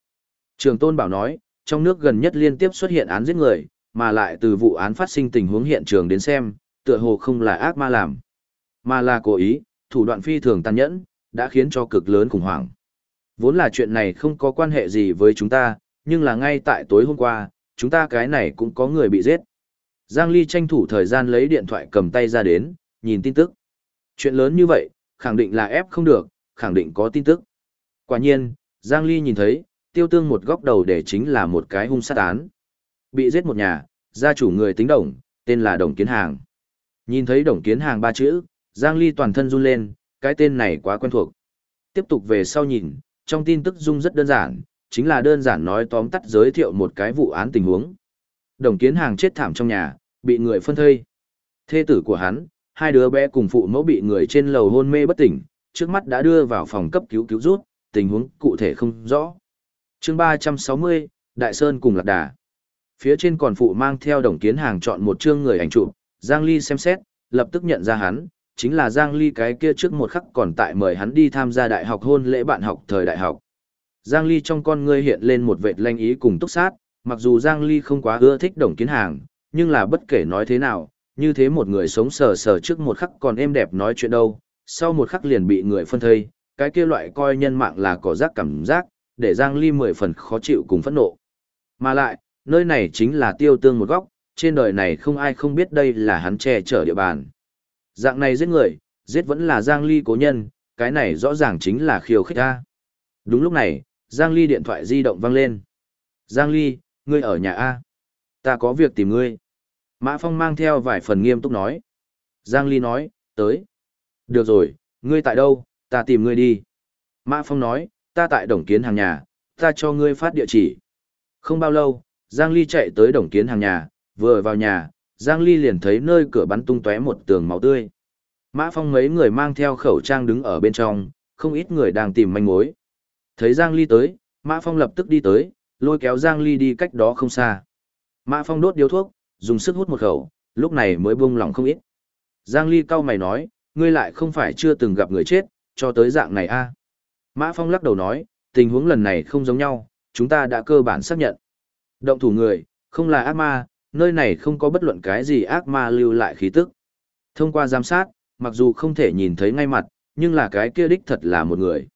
Trường tôn bảo nói, trong nước gần nhất liên tiếp xuất hiện án giết người, mà lại từ vụ án phát sinh tình huống hiện trường đến xem, tựa hồ không là ác ma làm, mà là cố ý, thủ đoạn phi thường tàn nhẫn, đã khiến cho cực lớn khủng hoảng. Vốn là chuyện này không có quan hệ gì với chúng ta, nhưng là ngay tại tối hôm qua, chúng ta cái này cũng có người bị giết. Giang Ly tranh thủ thời gian lấy điện thoại cầm tay ra đến, nhìn tin tức. Chuyện lớn như vậy, khẳng định là ép không được, khẳng định có tin tức. Quả nhiên, Giang Ly nhìn thấy, tiêu tương một góc đầu để chính là một cái hung sát án. Bị giết một nhà, gia chủ người tính đồng, tên là Đồng Kiến Hàng. Nhìn thấy Đồng Kiến Hàng ba chữ, Giang Ly toàn thân run lên, cái tên này quá quen thuộc. Tiếp tục về sau nhìn, trong tin tức dung rất đơn giản, chính là đơn giản nói tóm tắt giới thiệu một cái vụ án tình huống. Đồng kiến hàng chết thảm trong nhà, bị người phân thây. Thê tử của hắn, hai đứa bé cùng phụ mẫu bị người trên lầu hôn mê bất tỉnh, trước mắt đã đưa vào phòng cấp cứu cứu rút, tình huống cụ thể không rõ chương 360, Đại Sơn cùng Lạc Đà. Phía trên còn phụ mang theo đồng kiến hàng chọn một chương người ảnh chụp, Giang Ly xem xét, lập tức nhận ra hắn, chính là Giang Ly cái kia trước một khắc còn tại mời hắn đi tham gia đại học hôn lễ bạn học thời đại học. Giang Ly trong con ngươi hiện lên một vệt lanh ý cùng túc sát, mặc dù Giang Ly không quá ưa thích đồng kiến hàng, nhưng là bất kể nói thế nào, như thế một người sống sờ sờ trước một khắc còn êm đẹp nói chuyện đâu, sau một khắc liền bị người phân thây, cái kia loại coi nhân mạng là cỏ rác cảm giác, để Giang Ly mười phần khó chịu cùng phẫn nộ. Mà lại, nơi này chính là tiêu tương một góc, trên đời này không ai không biết đây là hắn che chở địa bàn. Dạng này giết người, giết vẫn là Giang Ly cố nhân, cái này rõ ràng chính là khiêu khích ta. Đúng lúc này, Giang Ly điện thoại di động vang lên. Giang Ly, ngươi ở nhà A. Ta có việc tìm ngươi. Mã Phong mang theo vài phần nghiêm túc nói. Giang Ly nói, tới. Được rồi, ngươi tại đâu, ta tìm ngươi đi. Mã Phong nói, ta tại Đồng Kiến hàng nhà, ta cho ngươi phát địa chỉ. Không bao lâu, Giang Ly chạy tới Đồng Kiến hàng nhà, vừa vào nhà, Giang Ly liền thấy nơi cửa bắn tung tóe một tường máu tươi. Mã Phong mấy người mang theo khẩu trang đứng ở bên trong, không ít người đang tìm manh mối. Thấy Giang Ly tới, Mã Phong lập tức đi tới, lôi kéo Giang Ly đi cách đó không xa. Mã Phong đốt điếu thuốc, dùng sức hút một khẩu, lúc này mới buông lòng không ít. Giang Ly cau mày nói, ngươi lại không phải chưa từng gặp người chết, cho tới dạng này a. À? Mã Phong lắc đầu nói, tình huống lần này không giống nhau, chúng ta đã cơ bản xác nhận. Động thủ người, không là ác ma, nơi này không có bất luận cái gì ác ma lưu lại khí tức. Thông qua giám sát, mặc dù không thể nhìn thấy ngay mặt, nhưng là cái kia đích thật là một người.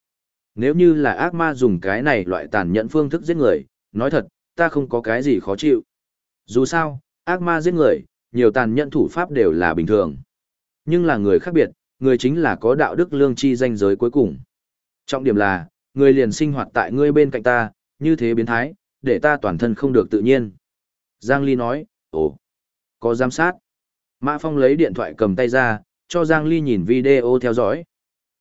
Nếu như là ác ma dùng cái này loại tàn nhẫn phương thức giết người, nói thật, ta không có cái gì khó chịu. Dù sao, ác ma giết người, nhiều tàn nhẫn thủ pháp đều là bình thường. Nhưng là người khác biệt, người chính là có đạo đức lương chi danh giới cuối cùng. Trọng điểm là, người liền sinh hoạt tại ngươi bên cạnh ta, như thế biến thái, để ta toàn thân không được tự nhiên. Giang Ly nói, ồ, có giám sát. Mã Phong lấy điện thoại cầm tay ra, cho Giang Ly nhìn video theo dõi.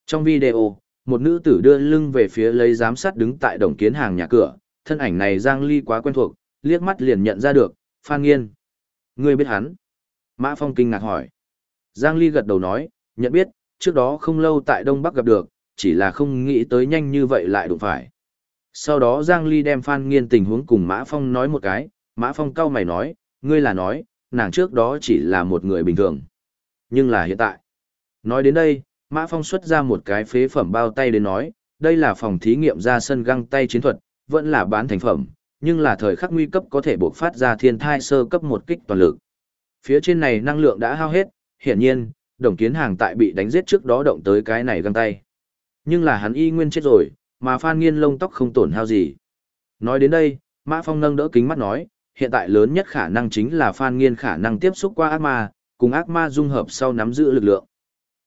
Trong video, một nữ tử đưa lưng về phía lấy giám sát đứng tại đồng kiến hàng nhà cửa, thân ảnh này Giang Ly quá quen thuộc, liếc mắt liền nhận ra được, Phan Nghiên. Ngươi biết hắn? Mã Phong kinh ngạc hỏi. Giang Ly gật đầu nói, nhận biết, trước đó không lâu tại Đông Bắc gặp được, chỉ là không nghĩ tới nhanh như vậy lại đụng phải. Sau đó Giang Ly đem Phan Nghiên tình huống cùng Mã Phong nói một cái, Mã Phong cau mày nói, ngươi là nói, nàng trước đó chỉ là một người bình thường. Nhưng là hiện tại. Nói đến đây, Mã Phong xuất ra một cái phế phẩm bao tay đến nói, đây là phòng thí nghiệm ra sân găng tay chiến thuật, vẫn là bán thành phẩm, nhưng là thời khắc nguy cấp có thể bộc phát ra thiên thai sơ cấp một kích toàn lực. Phía trên này năng lượng đã hao hết, hiển nhiên, đồng kiến hàng tại bị đánh giết trước đó động tới cái này găng tay. Nhưng là hắn y nguyên chết rồi, mà Phan Nghiên lông tóc không tổn hao gì. Nói đến đây, Mã Phong nâng đỡ kính mắt nói, hiện tại lớn nhất khả năng chính là Phan Nghiên khả năng tiếp xúc qua ác ma, cùng ác ma dung hợp sau nắm giữ lực lượng.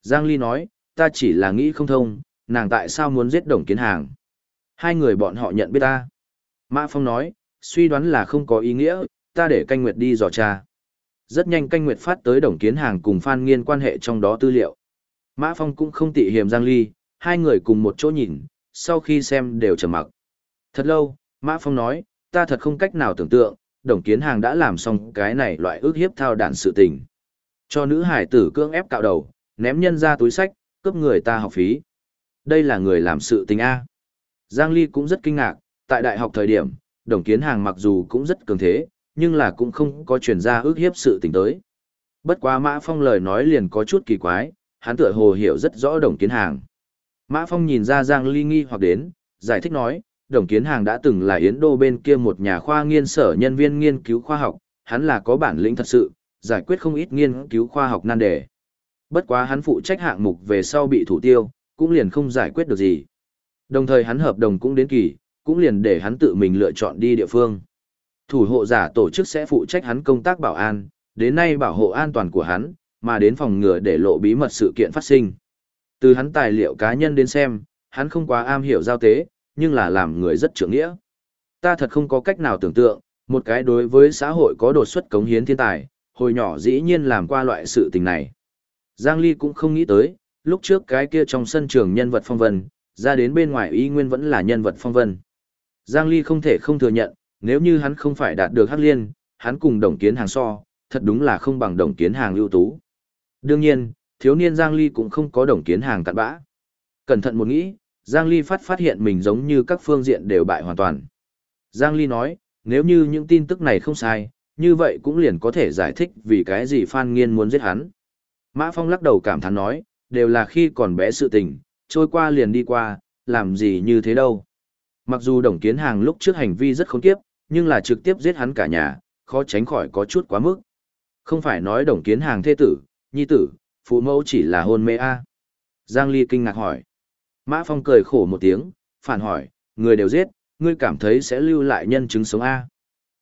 Giang Ly nói, ta chỉ là nghĩ không thông, nàng tại sao muốn giết đồng kiến hàng. Hai người bọn họ nhận biết ta. Mã Phong nói, suy đoán là không có ý nghĩa, ta để canh nguyệt đi dò tra. Rất nhanh canh nguyệt phát tới đồng kiến hàng cùng Phan Nghiên quan hệ trong đó tư liệu. Mã Phong cũng không tị hiềm Giang Ly, hai người cùng một chỗ nhìn, sau khi xem đều trầm mặc. Thật lâu, Mã Phong nói, ta thật không cách nào tưởng tượng, đồng kiến hàng đã làm xong cái này loại ước hiếp thao đản sự tình. Cho nữ hải tử cưỡng ép cạo đầu, ném nhân ra túi sách, cướp người ta học phí. Đây là người làm sự tình A. Giang Ly cũng rất kinh ngạc, tại đại học thời điểm, đồng kiến hàng mặc dù cũng rất cường thế, nhưng là cũng không có truyền ra ước hiếp sự tình tới. Bất quá Mã Phong lời nói liền có chút kỳ quái, hắn tựa hồ hiểu rất rõ đồng kiến hàng. Mã Phong nhìn ra Giang Ly nghi hoặc đến, giải thích nói, đồng kiến hàng đã từng là Yến Đô bên kia một nhà khoa nghiên sở nhân viên nghiên cứu khoa học, hắn là có bản lĩnh thật sự, giải quyết không ít nghiên cứu khoa học nan đề. Bất quá hắn phụ trách hạng mục về sau bị thủ tiêu, cũng liền không giải quyết được gì. Đồng thời hắn hợp đồng cũng đến kỳ, cũng liền để hắn tự mình lựa chọn đi địa phương. Thủ hộ giả tổ chức sẽ phụ trách hắn công tác bảo an, đến nay bảo hộ an toàn của hắn, mà đến phòng ngừa để lộ bí mật sự kiện phát sinh. Từ hắn tài liệu cá nhân đến xem, hắn không quá am hiểu giao tế, nhưng là làm người rất trưởng nghĩa. Ta thật không có cách nào tưởng tượng, một cái đối với xã hội có đột xuất cống hiến thiên tài, hồi nhỏ dĩ nhiên làm qua loại sự tình này. Giang Ly cũng không nghĩ tới, lúc trước cái kia trong sân trường nhân vật phong vân, ra đến bên ngoài y nguyên vẫn là nhân vật phong vân. Giang Ly không thể không thừa nhận, nếu như hắn không phải đạt được hắc liên, hắn cùng đồng kiến hàng so, thật đúng là không bằng đồng kiến hàng ưu tú. Đương nhiên, thiếu niên Giang Ly cũng không có đồng kiến hàng cặn bã. Cẩn thận một nghĩ, Giang Ly phát phát hiện mình giống như các phương diện đều bại hoàn toàn. Giang Ly nói, nếu như những tin tức này không sai, như vậy cũng liền có thể giải thích vì cái gì Phan Nghiên muốn giết hắn. Mã Phong lắc đầu cảm thán nói, đều là khi còn bé sự tình, trôi qua liền đi qua, làm gì như thế đâu. Mặc dù đồng kiến hàng lúc trước hành vi rất khốn kiếp, nhưng là trực tiếp giết hắn cả nhà, khó tránh khỏi có chút quá mức. Không phải nói đồng kiến hàng thê tử, nhi tử, phụ mẫu chỉ là hôn mê a Giang Ly kinh ngạc hỏi. Mã Phong cười khổ một tiếng, phản hỏi, người đều giết, ngươi cảm thấy sẽ lưu lại nhân chứng sống a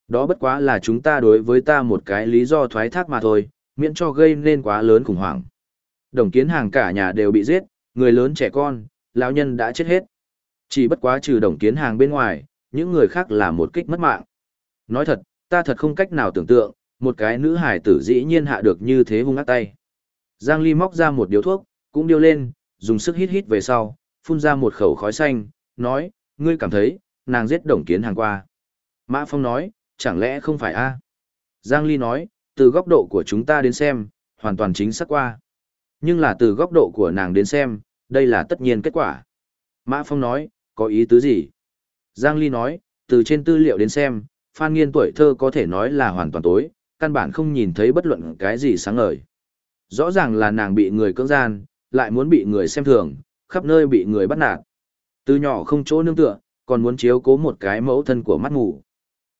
Đó bất quá là chúng ta đối với ta một cái lý do thoái thác mà thôi, miễn cho gây nên quá lớn khủng hoảng. Đồng kiến hàng cả nhà đều bị giết, người lớn trẻ con, lão nhân đã chết hết. Chỉ bất quá trừ đồng kiến hàng bên ngoài, những người khác là một kích mất mạng. Nói thật, ta thật không cách nào tưởng tượng, một cái nữ hải tử dĩ nhiên hạ được như thế hung ác tay. Giang Ly móc ra một điếu thuốc, cũng điêu lên, dùng sức hít hít về sau, phun ra một khẩu khói xanh, nói, ngươi cảm thấy, nàng giết đồng kiến hàng qua. Mã Phong nói, chẳng lẽ không phải a? Giang Ly nói, từ góc độ của chúng ta đến xem, hoàn toàn chính xác qua. Nhưng là từ góc độ của nàng đến xem, đây là tất nhiên kết quả. Mã Phong nói, có ý tứ gì? Giang Ly nói, từ trên tư liệu đến xem, Phan Nghiên tuổi thơ có thể nói là hoàn toàn tối, căn bản không nhìn thấy bất luận cái gì sáng ngời. Rõ ràng là nàng bị người cưỡng gian, lại muốn bị người xem thường, khắp nơi bị người bắt nạt. Từ nhỏ không chỗ nương tựa, còn muốn chiếu cố một cái mẫu thân của mắt ngủ.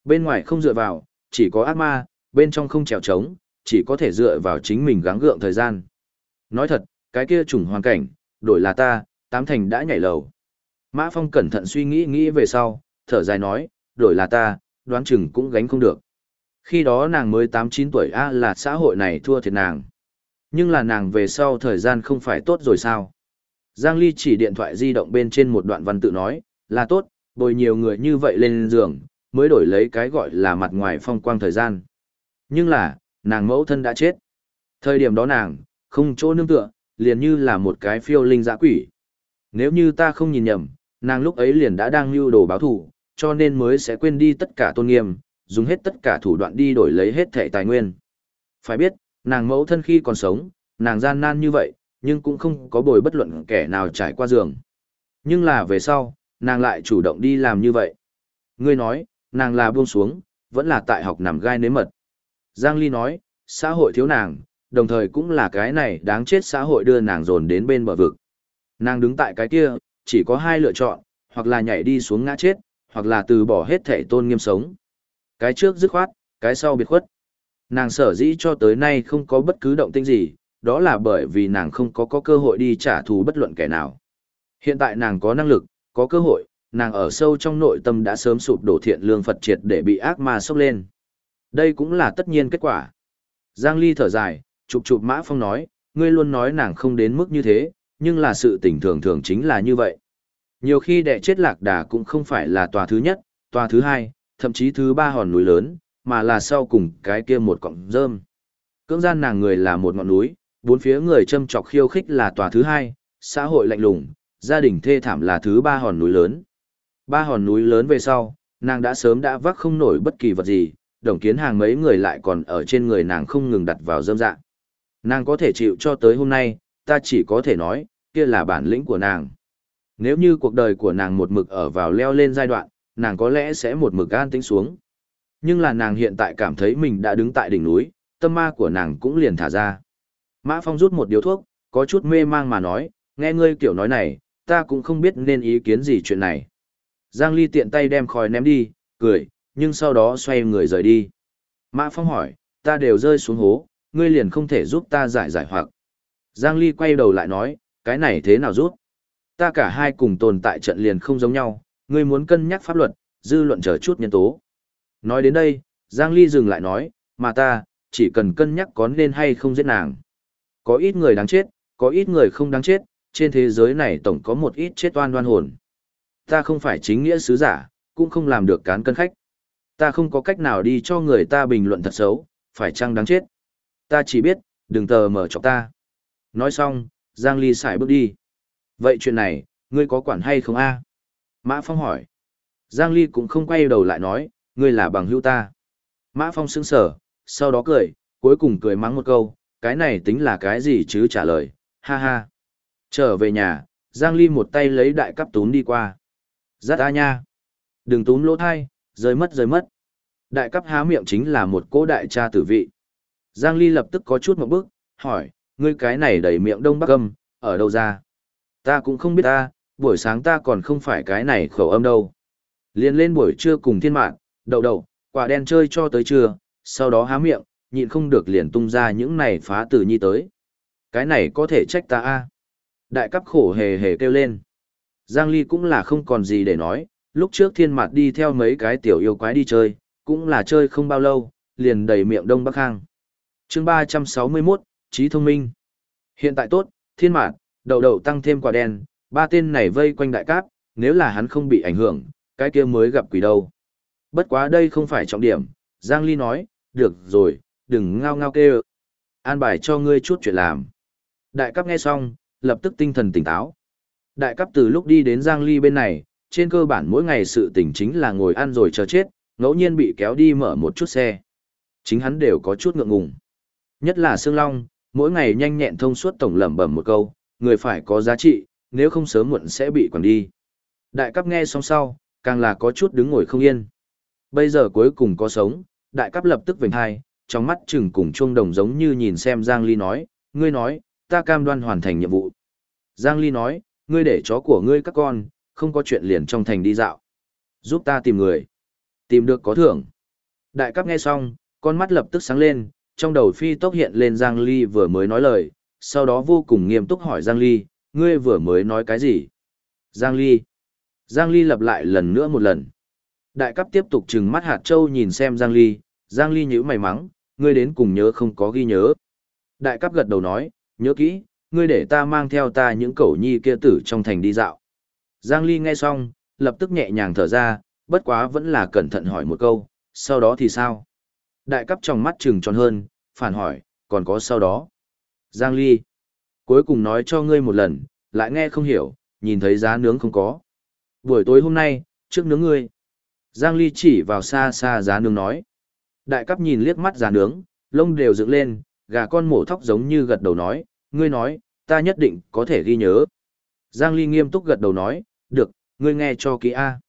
Bên ngoài không dựa vào, chỉ có ác ma, bên trong không trèo trống, chỉ có thể dựa vào chính mình gắng gượng thời gian. Nói thật, cái kia trùng hoàn cảnh, đổi là ta, tám thành đã nhảy lầu. Mã Phong cẩn thận suy nghĩ nghĩ về sau, thở dài nói, đổi là ta, đoán chừng cũng gánh không được. Khi đó nàng mới 8-9 tuổi A là xã hội này thua thiệt nàng. Nhưng là nàng về sau thời gian không phải tốt rồi sao? Giang Ly chỉ điện thoại di động bên trên một đoạn văn tự nói, là tốt, bồi nhiều người như vậy lên giường, mới đổi lấy cái gọi là mặt ngoài phong quang thời gian. Nhưng là, nàng mẫu thân đã chết. Thời điểm đó nàng, không chỗ nương tựa, liền như là một cái phiêu linh dã quỷ. Nếu như ta không nhìn nhầm, nàng lúc ấy liền đã đang lưu đồ báo thù, cho nên mới sẽ quên đi tất cả tôn nghiêm, dùng hết tất cả thủ đoạn đi đổi lấy hết thẻ tài nguyên. Phải biết, nàng mẫu thân khi còn sống, nàng gian nan như vậy, nhưng cũng không có bồi bất luận kẻ nào trải qua giường. Nhưng là về sau, nàng lại chủ động đi làm như vậy. Ngươi nói, nàng là buông xuống, vẫn là tại học nằm gai nếm mật. Giang Ly nói, xã hội thiếu nàng, đồng thời cũng là cái này đáng chết xã hội đưa nàng dồn đến bên bờ vực. Nàng đứng tại cái kia, chỉ có hai lựa chọn, hoặc là nhảy đi xuống ngã chết, hoặc là từ bỏ hết thể tôn nghiêm sống. Cái trước dứt khoát, cái sau biệt khuất. Nàng sở dĩ cho tới nay không có bất cứ động tĩnh gì, đó là bởi vì nàng không có có cơ hội đi trả thù bất luận kẻ nào. Hiện tại nàng có năng lực, có cơ hội, nàng ở sâu trong nội tâm đã sớm sụp đổ thiện lương Phật triệt để bị ác ma sốc lên. Đây cũng là tất nhiên kết quả. Giang Ly thở dài, chụp chụp Mã Phong nói, ngươi luôn nói nàng không đến mức như thế, nhưng là sự tình thường thường chính là như vậy. Nhiều khi đệ chết lạc đà cũng không phải là tòa thứ nhất, tòa thứ hai, thậm chí thứ ba hòn núi lớn, mà là sau cùng cái kia một cọng rơm. Cưỡng gian nàng người là một ngọn núi, bốn phía người châm chọc khiêu khích là tòa thứ hai, xã hội lạnh lùng, gia đình thê thảm là thứ ba hòn núi lớn. Ba hòn núi lớn về sau, nàng đã sớm đã vác không nổi bất kỳ vật gì, đồng kiến hàng mấy người lại còn ở trên người nàng không ngừng đặt vào dâm dạng. Nàng có thể chịu cho tới hôm nay, ta chỉ có thể nói, kia là bản lĩnh của nàng. Nếu như cuộc đời của nàng một mực ở vào leo lên giai đoạn, nàng có lẽ sẽ một mực an tĩnh xuống. Nhưng là nàng hiện tại cảm thấy mình đã đứng tại đỉnh núi, tâm ma của nàng cũng liền thả ra. Mã Phong rút một điếu thuốc, có chút mê mang mà nói, nghe ngươi kiểu nói này, ta cũng không biết nên ý kiến gì chuyện này. Giang Ly tiện tay đem khói ném đi, cười, nhưng sau đó xoay người rời đi. Mã Phong hỏi, ta đều rơi xuống hố, ngươi liền không thể giúp ta giải giải hoặc. Giang Ly quay đầu lại nói, cái này thế nào rút? Ta cả hai cùng tồn tại trận liền không giống nhau, ngươi muốn cân nhắc pháp luật, dư luận chờ chút nhân tố. Nói đến đây, Giang Ly dừng lại nói, mà ta, chỉ cần cân nhắc có nên hay không giết nàng. Có ít người đáng chết, có ít người không đáng chết, trên thế giới này tổng có một ít chết oan oan hồn. Ta không phải chính nghĩa sứ giả, cũng không làm được cán cân khách. Ta không có cách nào đi cho người ta bình luận thật xấu, phải chăng đáng chết. Ta chỉ biết, đừng tờ mở cho ta. Nói xong, Giang Ly xài bước đi. Vậy chuyện này, ngươi có quản hay không a? Mã Phong hỏi. Giang Ly cũng không quay đầu lại nói, ngươi là bằng hữu ta. Mã Phong sững sờ, sau đó cười, cuối cùng cười mắng một câu, cái này tính là cái gì chứ trả lời, ha ha. Trở về nhà, Giang Ly một tay lấy đại cắp túm đi qua. Giắt a nha. Đừng túm lỗ thai, rơi mất rơi mất. Đại cắp há miệng chính là một cố đại cha tử vị. Giang Ly lập tức có chút một bước, hỏi, ngươi cái này đầy miệng đông bắc âm, ở đâu ra? Ta cũng không biết ta, buổi sáng ta còn không phải cái này khẩu âm đâu. Liên lên buổi trưa cùng thiên mạng, đậu đậu, quả đen chơi cho tới trưa, sau đó há miệng, nhịn không được liền tung ra những này phá tử nhi tới. Cái này có thể trách ta a Đại cấp khổ hề hề kêu lên. Giang Ly cũng là không còn gì để nói, lúc trước thiên mặt đi theo mấy cái tiểu yêu quái đi chơi, cũng là chơi không bao lâu, liền đầy miệng đông bắc hang. chương 361, trí thông minh. Hiện tại tốt, thiên mạt, đậu đậu tăng thêm quả đen, ba tên này vây quanh đại cáp, nếu là hắn không bị ảnh hưởng, cái kia mới gặp quỷ đâu. Bất quá đây không phải trọng điểm, Giang Ly nói, được rồi, đừng ngao ngao kêu. An bài cho ngươi chút chuyện làm. Đại cấp nghe xong, lập tức tinh thần tỉnh táo. Đại cấp từ lúc đi đến Giang Ly bên này, trên cơ bản mỗi ngày sự tỉnh chính là ngồi ăn rồi chờ chết, ngẫu nhiên bị kéo đi mở một chút xe. Chính hắn đều có chút ngượng ngùng. Nhất là Sương Long, mỗi ngày nhanh nhẹn thông suốt tổng lẩm bẩm một câu, người phải có giá trị, nếu không sớm muộn sẽ bị quản đi. Đại cấp nghe xong sau, càng là có chút đứng ngồi không yên. Bây giờ cuối cùng có sống, đại cấp lập tức vểnh hai, trong mắt chừng cùng chuông đồng giống như nhìn xem Giang Ly nói, ngươi nói, ta cam đoan hoàn thành nhiệm vụ. Giang Ly nói, ngươi để chó của ngươi các con, không có chuyện liền trong thành đi dạo. Giúp ta tìm người. Tìm được có thưởng. Đại cấp nghe xong, con mắt lập tức sáng lên, trong đầu phi tốc hiện lên Giang Ly vừa mới nói lời, sau đó vô cùng nghiêm túc hỏi Giang Ly, ngươi vừa mới nói cái gì? Giang Ly. Giang Ly lặp lại lần nữa một lần. Đại cấp tiếp tục trừng mắt hạt châu nhìn xem Giang Ly, Giang Ly nhíu mày mắng, ngươi đến cùng nhớ không có ghi nhớ. Đại cấp gật đầu nói, nhớ kỹ, ngươi để ta mang theo ta những cẩu nhi kia tử trong thành đi dạo. Giang Ly nghe xong, lập tức nhẹ nhàng thở ra, bất quá vẫn là cẩn thận hỏi một câu, sau đó thì sao? Đại cấp trong mắt trừng tròn hơn, phản hỏi, còn có sau đó. Giang Ly, cuối cùng nói cho ngươi một lần, lại nghe không hiểu, nhìn thấy giá nướng không có. Buổi tối hôm nay, trước nướng ngươi. Giang Ly chỉ vào xa xa giá nướng nói. Đại cấp nhìn liếc mắt giá nướng, lông đều dựng lên, gà con mổ thóc giống như gật đầu nói, ngươi nói, ta nhất định có thể ghi nhớ. Giang Ly nghiêm túc gật đầu nói, được, ngươi nghe cho kỹ A.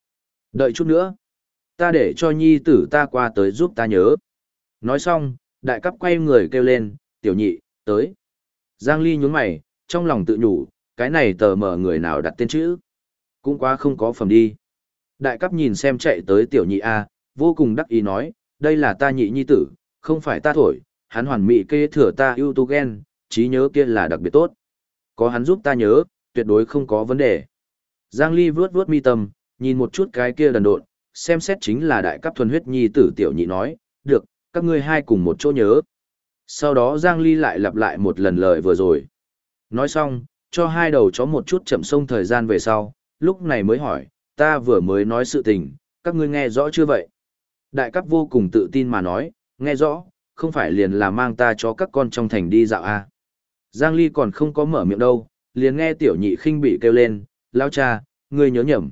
Đợi chút nữa. Ta để cho nhi tử ta qua tới giúp ta nhớ. Nói xong, đại cấp quay người kêu lên, tiểu nhị, tới. Giang Ly nhún mày, trong lòng tự nhủ, cái này tờ mở người nào đặt tên chữ. Cũng quá không có phẩm đi. Đại cấp nhìn xem chạy tới tiểu nhị A, vô cùng đắc ý nói, đây là ta nhị nhi tử, không phải ta thổi, hắn hoàn mỹ kê thừa ta ưu tú ghen, trí nhớ kia là đặc biệt tốt. Có hắn giúp ta nhớ, tuyệt đối không có vấn đề. Giang Ly vướt vướt mi tâm, nhìn một chút cái kia đần độn, xem xét chính là đại cấp thuần huyết nhi tử tiểu nhị nói, được, các ngươi hai cùng một chỗ nhớ. Sau đó Giang Ly lại lặp lại một lần lời vừa rồi. Nói xong, cho hai đầu chó một chút chậm sông thời gian về sau, lúc này mới hỏi, ta vừa mới nói sự tình, các ngươi nghe rõ chưa vậy? Đại cấp vô cùng tự tin mà nói, nghe rõ, không phải liền là mang ta cho các con trong thành đi dạo à. Giang Ly còn không có mở miệng đâu, liền nghe tiểu nhị khinh bị kêu lên, lao cha, ngươi nhớ nhầm.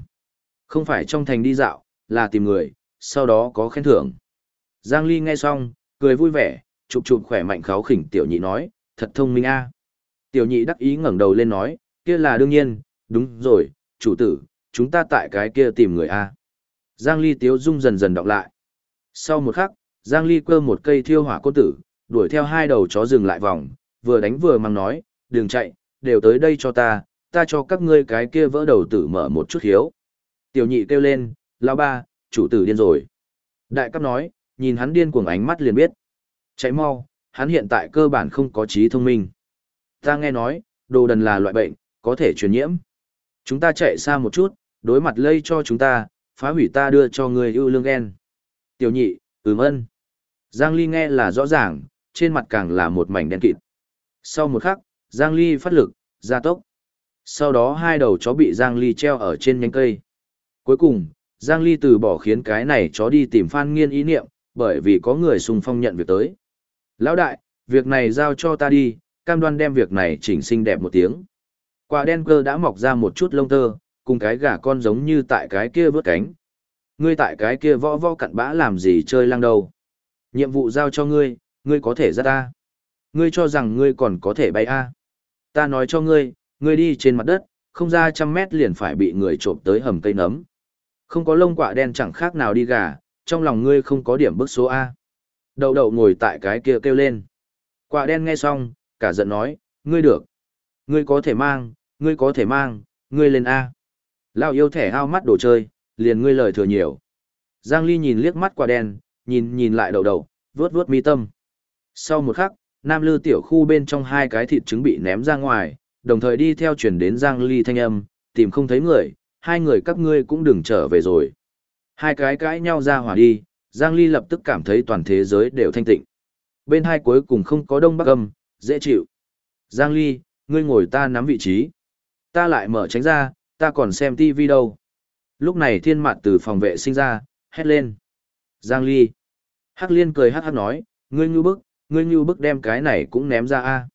Không phải trong thành đi dạo, là tìm người, sau đó có khen thưởng. Giang Ly nghe xong, cười vui vẻ, chụp chụp khỏe mạnh kháo khỉnh tiểu nhị nói, thật thông minh a. Tiểu nhị đắc ý ngẩng đầu lên nói, kia là đương nhiên, đúng rồi, chủ tử, chúng ta tại cái kia tìm người a. Giang Ly tiếu dung dần dần đọc lại. Sau một khắc, Giang Ly cơ một cây thiêu hỏa côn tử, đuổi theo hai đầu chó dừng lại vòng, vừa đánh vừa mang nói, đừng chạy, đều tới đây cho ta, ta cho các ngươi cái kia vỡ đầu tử mở một chút hiếu. Tiểu nhị kêu lên, lão ba, chủ tử điên rồi. Đại cấp nói, nhìn hắn điên cuồng ánh mắt liền biết. Chạy mau, hắn hiện tại cơ bản không có trí thông minh. Ta nghe nói, đồ đần là loại bệnh, có thể truyền nhiễm. Chúng ta chạy xa một chút, đối mặt lây cho chúng ta, phá hủy ta đưa cho người ưu lương ghen. Tiểu nhị, ừm ân. Giang Ly nghe là rõ ràng, trên mặt càng là một mảnh đen kịt. Sau một khắc, Giang Ly phát lực, gia tốc. Sau đó hai đầu chó bị Giang Ly treo ở trên nhánh cây. Cuối cùng, Giang Ly từ bỏ khiến cái này chó đi tìm Phan Nghiên ý niệm, bởi vì có người xung phong nhận việc tới. Lão đại, việc này giao cho ta đi, cam đoan đem việc này chỉnh xinh đẹp một tiếng. Quả đen cơ đã mọc ra một chút lông tơ, cùng cái gà con giống như tại cái kia vớt cánh. Ngươi tại cái kia võ võ cặn bã làm gì chơi lăng đầu. Nhiệm vụ giao cho ngươi, ngươi có thể ra ta. Ngươi cho rằng ngươi còn có thể bay a? Ta nói cho ngươi, ngươi đi trên mặt đất, không ra trăm mét liền phải bị người trộm tới hầm cây nấm. Không có lông quạ đen chẳng khác nào đi gà, trong lòng ngươi không có điểm bức số A. Đậu đậu ngồi tại cái kia kêu lên. Quạ đen nghe xong, cả giận nói, ngươi được. Ngươi có thể mang, ngươi có thể mang, ngươi lên A. Lao yêu thẻ ao mắt đồ chơi, liền ngươi lời thừa nhiều. Giang Ly nhìn liếc mắt quả đen, nhìn nhìn lại đầu đầu, vướt vướt mi tâm. Sau một khắc, Nam Lư tiểu khu bên trong hai cái thịt trứng bị ném ra ngoài, đồng thời đi theo chuyển đến Giang Ly thanh âm, tìm không thấy người, hai người các ngươi cũng đừng trở về rồi. Hai cái cãi nhau ra hỏa đi, Giang Ly lập tức cảm thấy toàn thế giới đều thanh tịnh. Bên hai cuối cùng không có đông bắc âm, dễ chịu. Giang Ly, ngươi ngồi ta nắm vị trí. Ta lại mở tránh ra, ta còn xem TV đâu. Lúc này thiên mặt từ phòng vệ sinh ra, hét lên. Giang Ly. Hắc liên cười hắc hắc nói, ngươi như bức, ngươi như bức đem cái này cũng ném ra a.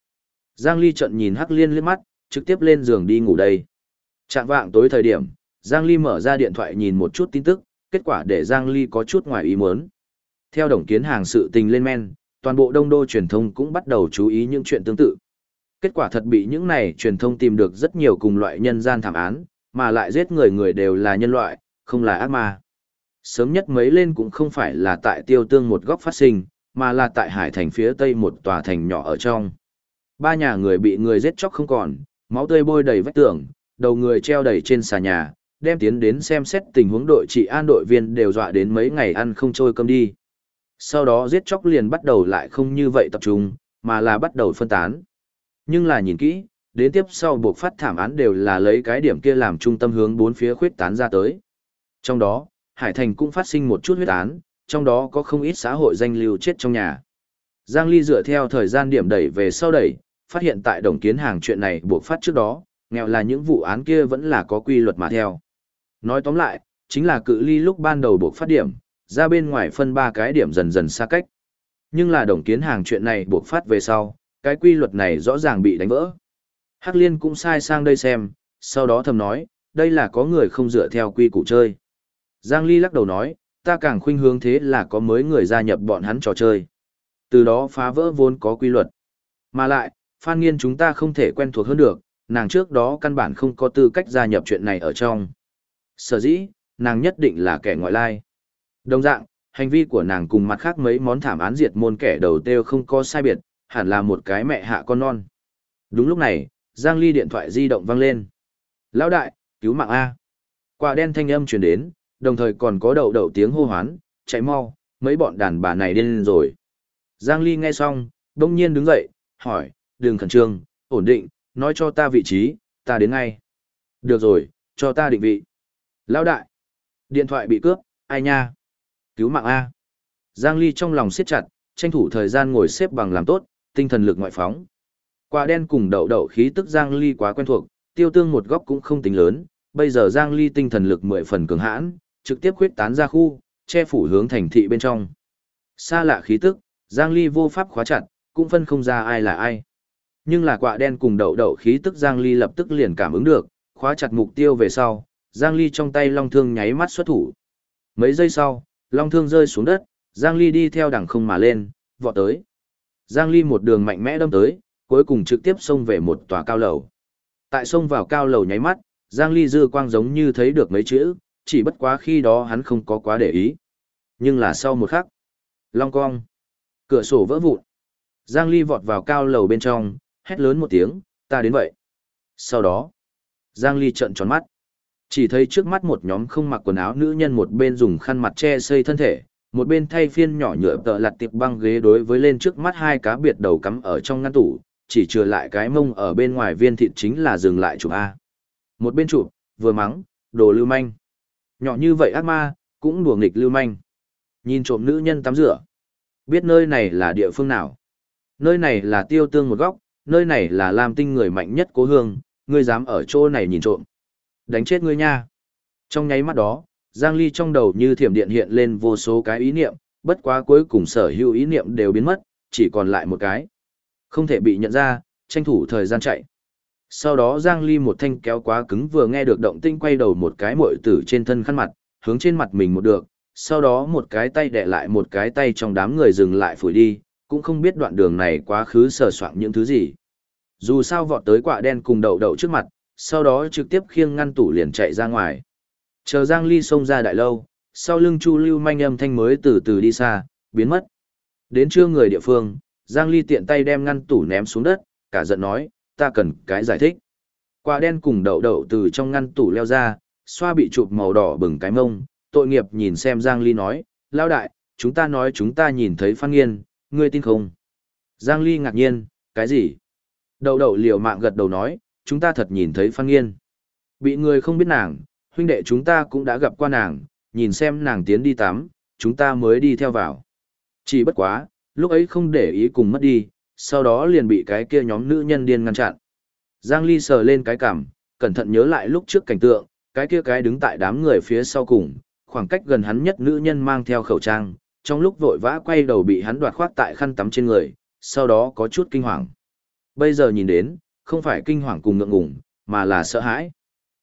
Giang Ly trận nhìn Hắc liên liếc mắt, trực tiếp lên giường đi ngủ đây. Trạng vạng tối thời điểm, Giang Ly mở ra điện thoại nhìn một chút tin tức, kết quả để Giang Ly có chút ngoài ý muốn. Theo đồng kiến hàng sự tình lên men, toàn bộ đông đô truyền thông cũng bắt đầu chú ý những chuyện tương tự. Kết quả thật bị những này truyền thông tìm được rất nhiều cùng loại nhân gian thảm án, mà lại giết người người đều là nhân loại, không là ác ma. Sớm nhất mấy lên cũng không phải là tại tiêu tương một góc phát sinh, mà là tại hải thành phía tây một tòa thành nhỏ ở trong. Ba nhà người bị người giết chóc không còn, máu tươi bôi đầy vách tường, đầu người treo đầy trên xà nhà, đem tiến đến xem xét tình huống đội trị an đội viên đều dọa đến mấy ngày ăn không trôi cơm đi. Sau đó giết chóc liền bắt đầu lại không như vậy tập trung, mà là bắt đầu phân tán. Nhưng là nhìn kỹ, đến tiếp sau buộc phát thảm án đều là lấy cái điểm kia làm trung tâm hướng bốn phía khuyết tán ra tới. Trong đó, Hải Thành cũng phát sinh một chút huyết án, trong đó có không ít xã hội danh lưu chết trong nhà. Giang Ly dựa theo thời gian điểm đẩy về sau đẩy, phát hiện tại đồng kiến hàng chuyện này buộc phát trước đó, nghèo là những vụ án kia vẫn là có quy luật mà theo. Nói tóm lại, chính là cự ly lúc ban đầu buộc phát điểm, ra bên ngoài phân ba cái điểm dần dần xa cách. Nhưng là đồng kiến hàng chuyện này buộc phát về sau, cái quy luật này rõ ràng bị đánh vỡ. Hắc Liên cũng sai sang đây xem, sau đó thầm nói, đây là có người không dựa theo quy củ chơi. Giang Ly lắc đầu nói, ta càng khuynh hướng thế là có mới người gia nhập bọn hắn trò chơi. Từ đó phá vỡ vốn có quy luật. Mà lại, Phan Nghiên chúng ta không thể quen thuộc hơn được, nàng trước đó căn bản không có tư cách gia nhập chuyện này ở trong. Sở dĩ, nàng nhất định là kẻ ngoại lai. Đồng dạng, hành vi của nàng cùng mặt khác mấy món thảm án diệt môn kẻ đầu têu không có sai biệt, hẳn là một cái mẹ hạ con non. Đúng lúc này, Giang Ly điện thoại di động vang lên. Lão đại, cứu mạng A. Quả đen thanh âm truyền đến, đồng thời còn có đầu đầu tiếng hô hoán, chạy mau, mấy bọn đàn bà này điên rồi. Giang Ly nghe xong, đông nhiên đứng dậy, hỏi, đừng khẩn trương, ổn định, nói cho ta vị trí, ta đến ngay. Được rồi, cho ta định vị. Lão đại, điện thoại bị cướp, ai nha? Cứu mạng A. Giang Ly trong lòng siết chặt, tranh thủ thời gian ngồi xếp bằng làm tốt, tinh thần lực ngoại phóng. Quả đen cùng đậu đậu khí tức Giang Ly quá quen thuộc, tiêu tương một góc cũng không tính lớn, bây giờ Giang Ly tinh thần lực mười phần cường hãn, trực tiếp khuyết tán ra khu, che phủ hướng thành thị bên trong. Xa lạ khí tức, Giang Ly vô pháp khóa chặt, cũng phân không ra ai là ai. Nhưng là quạ đen cùng đậu đậu khí tức Giang Ly lập tức liền cảm ứng được, khóa chặt mục tiêu về sau, Giang Ly trong tay long thương nháy mắt xuất thủ. Mấy giây sau, long thương rơi xuống đất, Giang Ly đi theo đằng không mà lên, vọt tới. Giang Ly một đường mạnh mẽ đâm tới, cuối cùng trực tiếp xông về một tòa cao lầu. Tại xông vào cao lầu nháy mắt, Giang Ly dư quang giống như thấy được mấy chữ, chỉ bất quá khi đó hắn không có quá để ý. Nhưng là sau một khắc, long cong, cửa sổ vỡ vụn. Giang Ly vọt vào cao lầu bên trong, hét lớn một tiếng, ta đến vậy. Sau đó, Giang Ly trợn tròn mắt. Chỉ thấy trước mắt một nhóm không mặc quần áo nữ nhân một bên dùng khăn mặt che xây thân thể, một bên thay phiên nhỏ nhựa tợ lặt tiệp băng ghế đối với lên trước mắt hai cá biệt đầu cắm ở trong ngăn tủ, chỉ trừ lại cái mông ở bên ngoài viên thịt chính là dừng lại chụp A. Một bên chụp, vừa mắng, đồ lưu manh. Nhỏ như vậy ác ma, cũng đùa nghịch lưu manh. Nhìn trộm nữ nhân tắm rửa. Biết nơi này là địa phương nào. Nơi này là tiêu tương một góc, nơi này là làm tinh người mạnh nhất cố hương, ngươi dám ở chỗ này nhìn trộm. Đánh chết ngươi nha. Trong nháy mắt đó, Giang Ly trong đầu như thiểm điện hiện lên vô số cái ý niệm, bất quá cuối cùng sở hữu ý niệm đều biến mất, chỉ còn lại một cái. Không thể bị nhận ra, tranh thủ thời gian chạy. Sau đó Giang Ly một thanh kéo quá cứng vừa nghe được động tinh quay đầu một cái muội tử trên thân khăn mặt, hướng trên mặt mình một được, sau đó một cái tay đè lại một cái tay trong đám người dừng lại phủi đi, cũng không biết đoạn đường này quá khứ sờ soạn những thứ gì. Dù sao vọt tới quả đen cùng đầu đậu trước mặt, sau đó trực tiếp khiêng ngăn tủ liền chạy ra ngoài. Chờ Giang Ly xông ra đại lâu, sau lưng Chu Lưu manh âm thanh mới từ từ đi xa, biến mất. Đến trưa người địa phương, Giang Ly tiện tay đem ngăn tủ ném xuống đất, cả giận nói, ta cần cái giải thích. Quả đen cùng đậu đậu từ trong ngăn tủ leo ra, xoa bị chụp màu đỏ bừng cái mông, tội nghiệp nhìn xem Giang Ly nói, lao đại, chúng ta nói chúng ta nhìn thấy Phan Nghiên, ngươi tin không? Giang Ly ngạc nhiên, cái gì? Đậu đậu liều mạng gật đầu nói, chúng ta thật nhìn thấy Phan Nghiên. Bị người không biết nàng, huynh đệ chúng ta cũng đã gặp qua nàng, nhìn xem nàng tiến đi tắm, chúng ta mới đi theo vào. Chỉ bất quá, lúc ấy không để ý cùng mất đi, sau đó liền bị cái kia nhóm nữ nhân điên ngăn chặn. Giang Ly sờ lên cái cằm, cẩn thận nhớ lại lúc trước cảnh tượng, cái kia cái đứng tại đám người phía sau cùng, khoảng cách gần hắn nhất nữ nhân mang theo khẩu trang, trong lúc vội vã quay đầu bị hắn đoạt khoác tại khăn tắm trên người, sau đó có chút kinh hoàng. Bây giờ nhìn đến, không phải kinh hoàng cùng ngượng ngùng, mà là sợ hãi.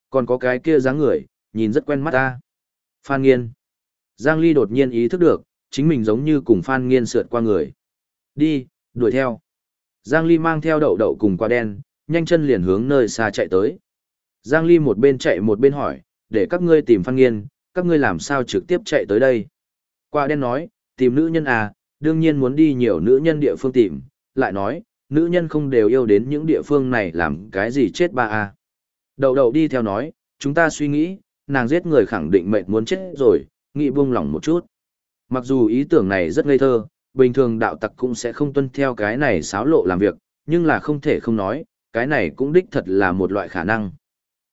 Còn có cái kia dáng người, nhìn rất quen mắt ta. Phan Nghiên. Giang Ly đột nhiên ý thức được, chính mình giống như cùng Phan Nghiên sượt qua người. Đi, đuổi theo. Giang Ly mang theo đậu đậu cùng qua đen, nhanh chân liền hướng nơi xa chạy tới. Giang Ly một bên chạy một bên hỏi, để các ngươi tìm Phan Nghiên, các ngươi làm sao trực tiếp chạy tới đây. Qua đen nói, tìm nữ nhân à, đương nhiên muốn đi nhiều nữ nhân địa phương tìm, lại nói, nữ nhân không đều yêu đến những địa phương này làm cái gì chết ba à. Đậu đậu đi theo nói, chúng ta suy nghĩ, nàng giết người khẳng định mệnh muốn chết rồi, nghĩ buông lỏng một chút. Mặc dù ý tưởng này rất ngây thơ, bình thường đạo tặc cũng sẽ không tuân theo cái này xáo lộ làm việc, nhưng là không thể không nói, cái này cũng đích thật là một loại khả năng.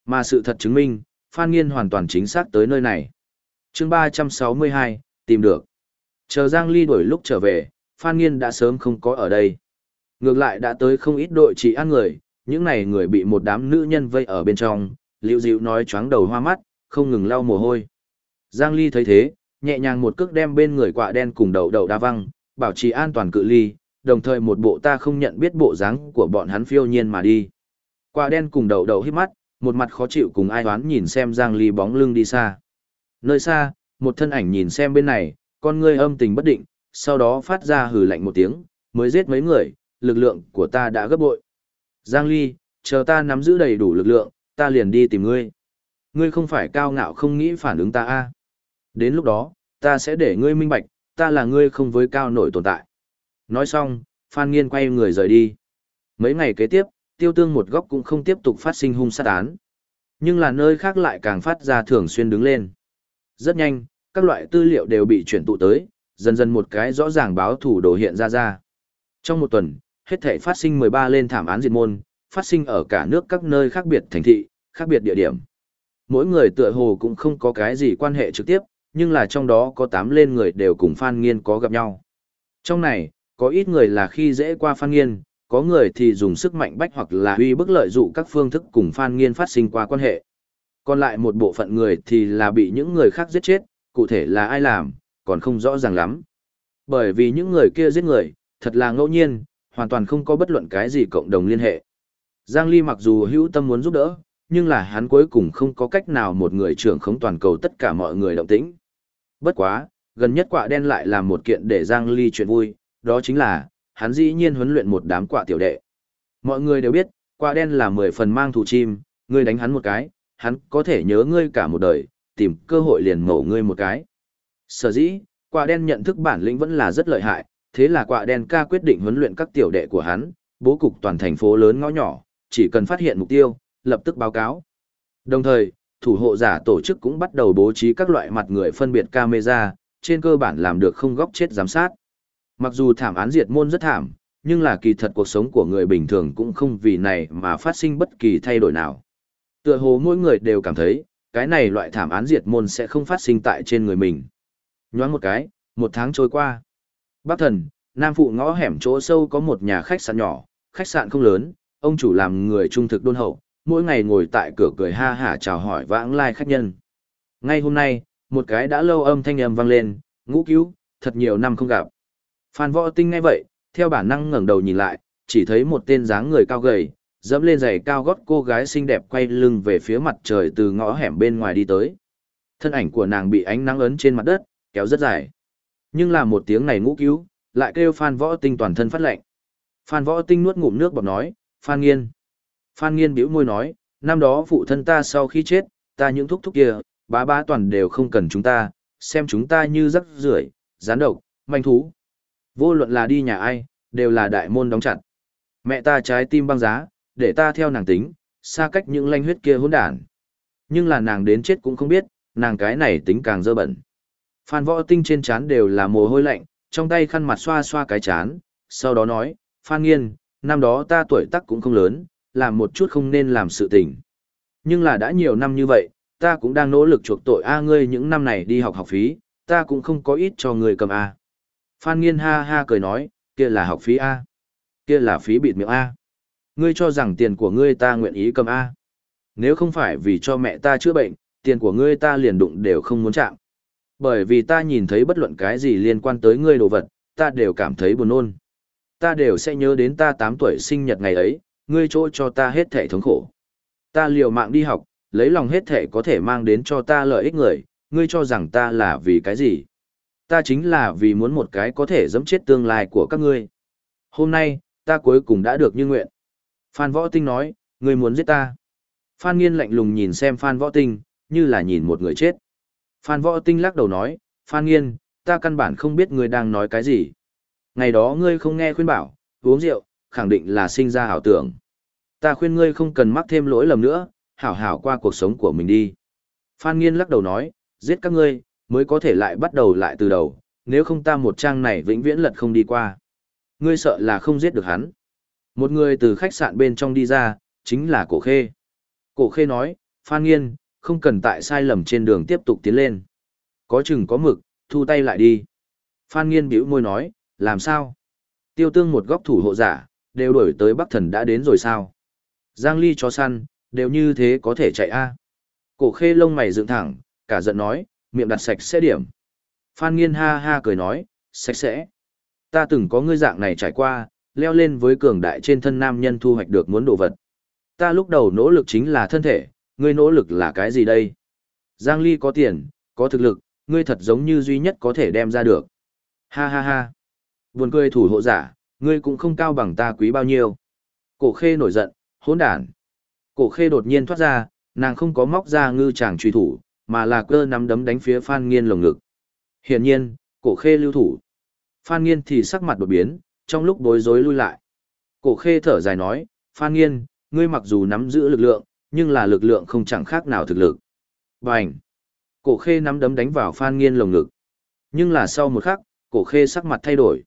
Mà sự thật chứng minh, Phan Nghiên hoàn toàn chính xác tới nơi này. chương 362, tìm được. Chờ Giang Ly đuổi lúc trở về, Phan Nghiên đã sớm không có ở đây. Ngược lại đã tới không ít đội chỉ ăn người, những này người bị một đám nữ nhân vây ở bên trong, liễu dịu nói choáng đầu hoa mắt, không ngừng lau mồ hôi. Giang Ly thấy thế, nhẹ nhàng một cước đem bên người quạ đen cùng đầu đầu đa văng, bảo trì an toàn cự ly, đồng thời một bộ ta không nhận biết bộ dáng của bọn hắn phiêu nhiên mà đi. Quạ đen cùng đầu đầu hít mắt, một mặt khó chịu cùng ai đoán nhìn xem Giang Ly bóng lưng đi xa. Nơi xa, một thân ảnh nhìn xem bên này, con ngươi âm tình bất định, sau đó phát ra hừ lạnh một tiếng, mới giết mấy người, lực lượng của ta đã gấp bội. Giang Ly, chờ ta nắm giữ đầy đủ lực lượng, ta liền đi tìm ngươi. Ngươi không phải cao ngạo không nghĩ phản ứng ta a. À. Đến lúc đó, ta sẽ để ngươi minh bạch, ta là ngươi không với cao nổi tồn tại. Nói xong, Phan Nghiên quay người rời đi. Mấy ngày kế tiếp, tiêu tương một góc cũng không tiếp tục phát sinh hung sát án. Nhưng là nơi khác lại càng phát ra thường xuyên đứng lên. Rất nhanh, các loại tư liệu đều bị chuyển tụ tới, dần dần một cái rõ ràng báo thủ đồ hiện ra ra. Trong một tuần, hết thể phát sinh 13 lên thảm án diệt môn, phát sinh ở cả nước các nơi khác biệt thành thị, khác biệt địa điểm. Mỗi người tựa hồ cũng không có cái gì quan hệ trực tiếp, nhưng là trong đó có 8 lên người đều cùng Phan Nghiên có gặp nhau. Trong này, có ít người là khi dễ qua Phan Nghiên, có người thì dùng sức mạnh bách hoặc là uy bức lợi dụ các phương thức cùng Phan Nghiên phát sinh qua quan hệ. Còn lại một bộ phận người thì là bị những người khác giết chết, cụ thể là ai làm, còn không rõ ràng lắm. Bởi vì những người kia giết người, thật là ngẫu nhiên, hoàn toàn không có bất luận cái gì cộng đồng liên hệ. Giang Ly mặc dù hữu tâm muốn giúp đỡ, nhưng là hắn cuối cùng không có cách nào một người trưởng khống toàn cầu tất cả mọi người động tĩnh. Bất quá, gần nhất quạ đen lại làm một kiện để Giang Ly chuyện vui, đó chính là, hắn dĩ nhiên huấn luyện một đám quạ tiểu đệ. Mọi người đều biết, quạ đen là 10 phần mang thù chim, ngươi đánh hắn một cái, hắn có thể nhớ ngươi cả một đời, tìm cơ hội liền mổ ngươi một cái. Sở dĩ, quạ đen nhận thức bản lĩnh vẫn là rất lợi hại, thế là quạ đen ca quyết định huấn luyện các tiểu đệ của hắn, bố cục toàn thành phố lớn ngõ nhỏ, chỉ cần phát hiện mục tiêu, lập tức báo cáo. Đồng thời, thủ hộ giả tổ chức cũng bắt đầu bố trí các loại mặt người phân biệt camera, trên cơ bản làm được không góc chết giám sát. Mặc dù thảm án diệt môn rất thảm, nhưng là kỳ thật cuộc sống của người bình thường cũng không vì này mà phát sinh bất kỳ thay đổi nào. Tựa hồ mỗi người đều cảm thấy, cái này loại thảm án diệt môn sẽ không phát sinh tại trên người mình. Nhoáng một cái, một tháng trôi qua. Bắc thần, Nam Phụ ngõ hẻm chỗ sâu có một nhà khách sạn nhỏ, khách sạn không lớn, ông chủ làm người trung thực đôn hậu, mỗi ngày ngồi tại cửa cười ha hả chào hỏi vãng lai khách nhân. Ngay hôm nay, một cái đã lâu âm thanh âm vang lên, ngũ cứu, thật nhiều năm không gặp. Phan võ tinh ngay vậy, theo bản năng ngẩng đầu nhìn lại, chỉ thấy một tên dáng người cao gầy, dẫm lên giày cao gót cô gái xinh đẹp quay lưng về phía mặt trời từ ngõ hẻm bên ngoài đi tới. Thân ảnh của nàng bị ánh nắng ấn trên mặt đất, kéo rất dài. Nhưng là một tiếng này ngũ cứu, lại kêu Phan Võ Tinh toàn thân phát lạnh. Phan Võ Tinh nuốt ngụm nước bọt nói, Phan Nghiên. Phan Nghiên bĩu môi nói, năm đó phụ thân ta sau khi chết, ta những thúc thúc kia, bá bá toàn đều không cần chúng ta, xem chúng ta như rắc rưởi, gián độc, manh thú. Vô luận là đi nhà ai, đều là đại môn đóng chặt. Mẹ ta trái tim băng giá, để ta theo nàng tính, xa cách những lanh huyết kia hỗn đản. Nhưng là nàng đến chết cũng không biết, nàng cái này tính càng dơ bẩn. Phan võ tinh trên chán đều là mồ hôi lạnh, trong tay khăn mặt xoa xoa cái chán, sau đó nói, Phan nghiên, năm đó ta tuổi tác cũng không lớn, làm một chút không nên làm sự tình. Nhưng là đã nhiều năm như vậy, ta cũng đang nỗ lực chuộc tội A ngươi những năm này đi học học phí, ta cũng không có ít cho ngươi cầm A. Phan nghiên ha ha cười nói, kia là học phí A. Kia là phí bịt miệng A. Ngươi cho rằng tiền của ngươi ta nguyện ý cầm A. Nếu không phải vì cho mẹ ta chữa bệnh, tiền của ngươi ta liền đụng đều không muốn chạm. Bởi vì ta nhìn thấy bất luận cái gì liên quan tới ngươi đồ vật, ta đều cảm thấy buồn nôn. Ta đều sẽ nhớ đến ta 8 tuổi sinh nhật ngày ấy, ngươi chỗ cho ta hết thể thống khổ. Ta liều mạng đi học, lấy lòng hết thể có thể mang đến cho ta lợi ích người, ngươi cho rằng ta là vì cái gì? Ta chính là vì muốn một cái có thể dẫm chết tương lai của các ngươi. Hôm nay, ta cuối cùng đã được như nguyện. Phan Võ Tinh nói, ngươi muốn giết ta. Phan Nghiên lạnh lùng nhìn xem Phan Võ Tinh, như là nhìn một người chết. Phan Võ Tinh lắc đầu nói, Phan Nghiên, ta căn bản không biết ngươi đang nói cái gì. Ngày đó ngươi không nghe khuyên bảo, uống rượu, khẳng định là sinh ra ảo tưởng. Ta khuyên ngươi không cần mắc thêm lỗi lầm nữa, hảo hảo qua cuộc sống của mình đi. Phan Nghiên lắc đầu nói, giết các ngươi, mới có thể lại bắt đầu lại từ đầu, nếu không ta một trang này vĩnh viễn lật không đi qua. Ngươi sợ là không giết được hắn. Một người từ khách sạn bên trong đi ra, chính là Cổ Khê. Cổ Khê nói, Phan Nghiên, không cần tại sai lầm trên đường tiếp tục tiến lên. Có chừng có mực, thu tay lại đi. Phan Nghiên bĩu môi nói, làm sao? Tiêu tương một góc thủ hộ giả, đều đổi tới Bắc Thần đã đến rồi sao? Giang Ly chó săn, đều như thế có thể chạy a Cổ khê lông mày dựng thẳng, cả giận nói, miệng đặt sạch sẽ điểm. Phan Nghiên ha ha cười nói, sạch sẽ. Ta từng có ngươi dạng này trải qua, leo lên với cường đại trên thân nam nhân thu hoạch được muốn đồ vật. Ta lúc đầu nỗ lực chính là thân thể, ngươi nỗ lực là cái gì đây? Giang Ly có tiền, có thực lực, ngươi thật giống như duy nhất có thể đem ra được. Ha ha ha. Buồn cười thủ hộ giả, ngươi cũng không cao bằng ta quý bao nhiêu. Cổ khê nổi giận, hỗn đản. Cổ khê đột nhiên thoát ra, nàng không có móc ra ngư chàng truy thủ, mà là cơ nắm đấm đánh phía Phan Nghiên lồng ngực. Hiển nhiên, cổ khê lưu thủ. Phan Nghiên thì sắc mặt đột biến, trong lúc bối rối lui lại. Cổ khê thở dài nói, Phan Nghiên, ngươi mặc dù nắm giữ lực lượng, nhưng là lực lượng không chẳng khác nào thực lực. Bành! Cổ khê nắm đấm đánh vào Phan Nghiên lồng ngực. Nhưng là sau một khắc, cổ khê sắc mặt thay đổi.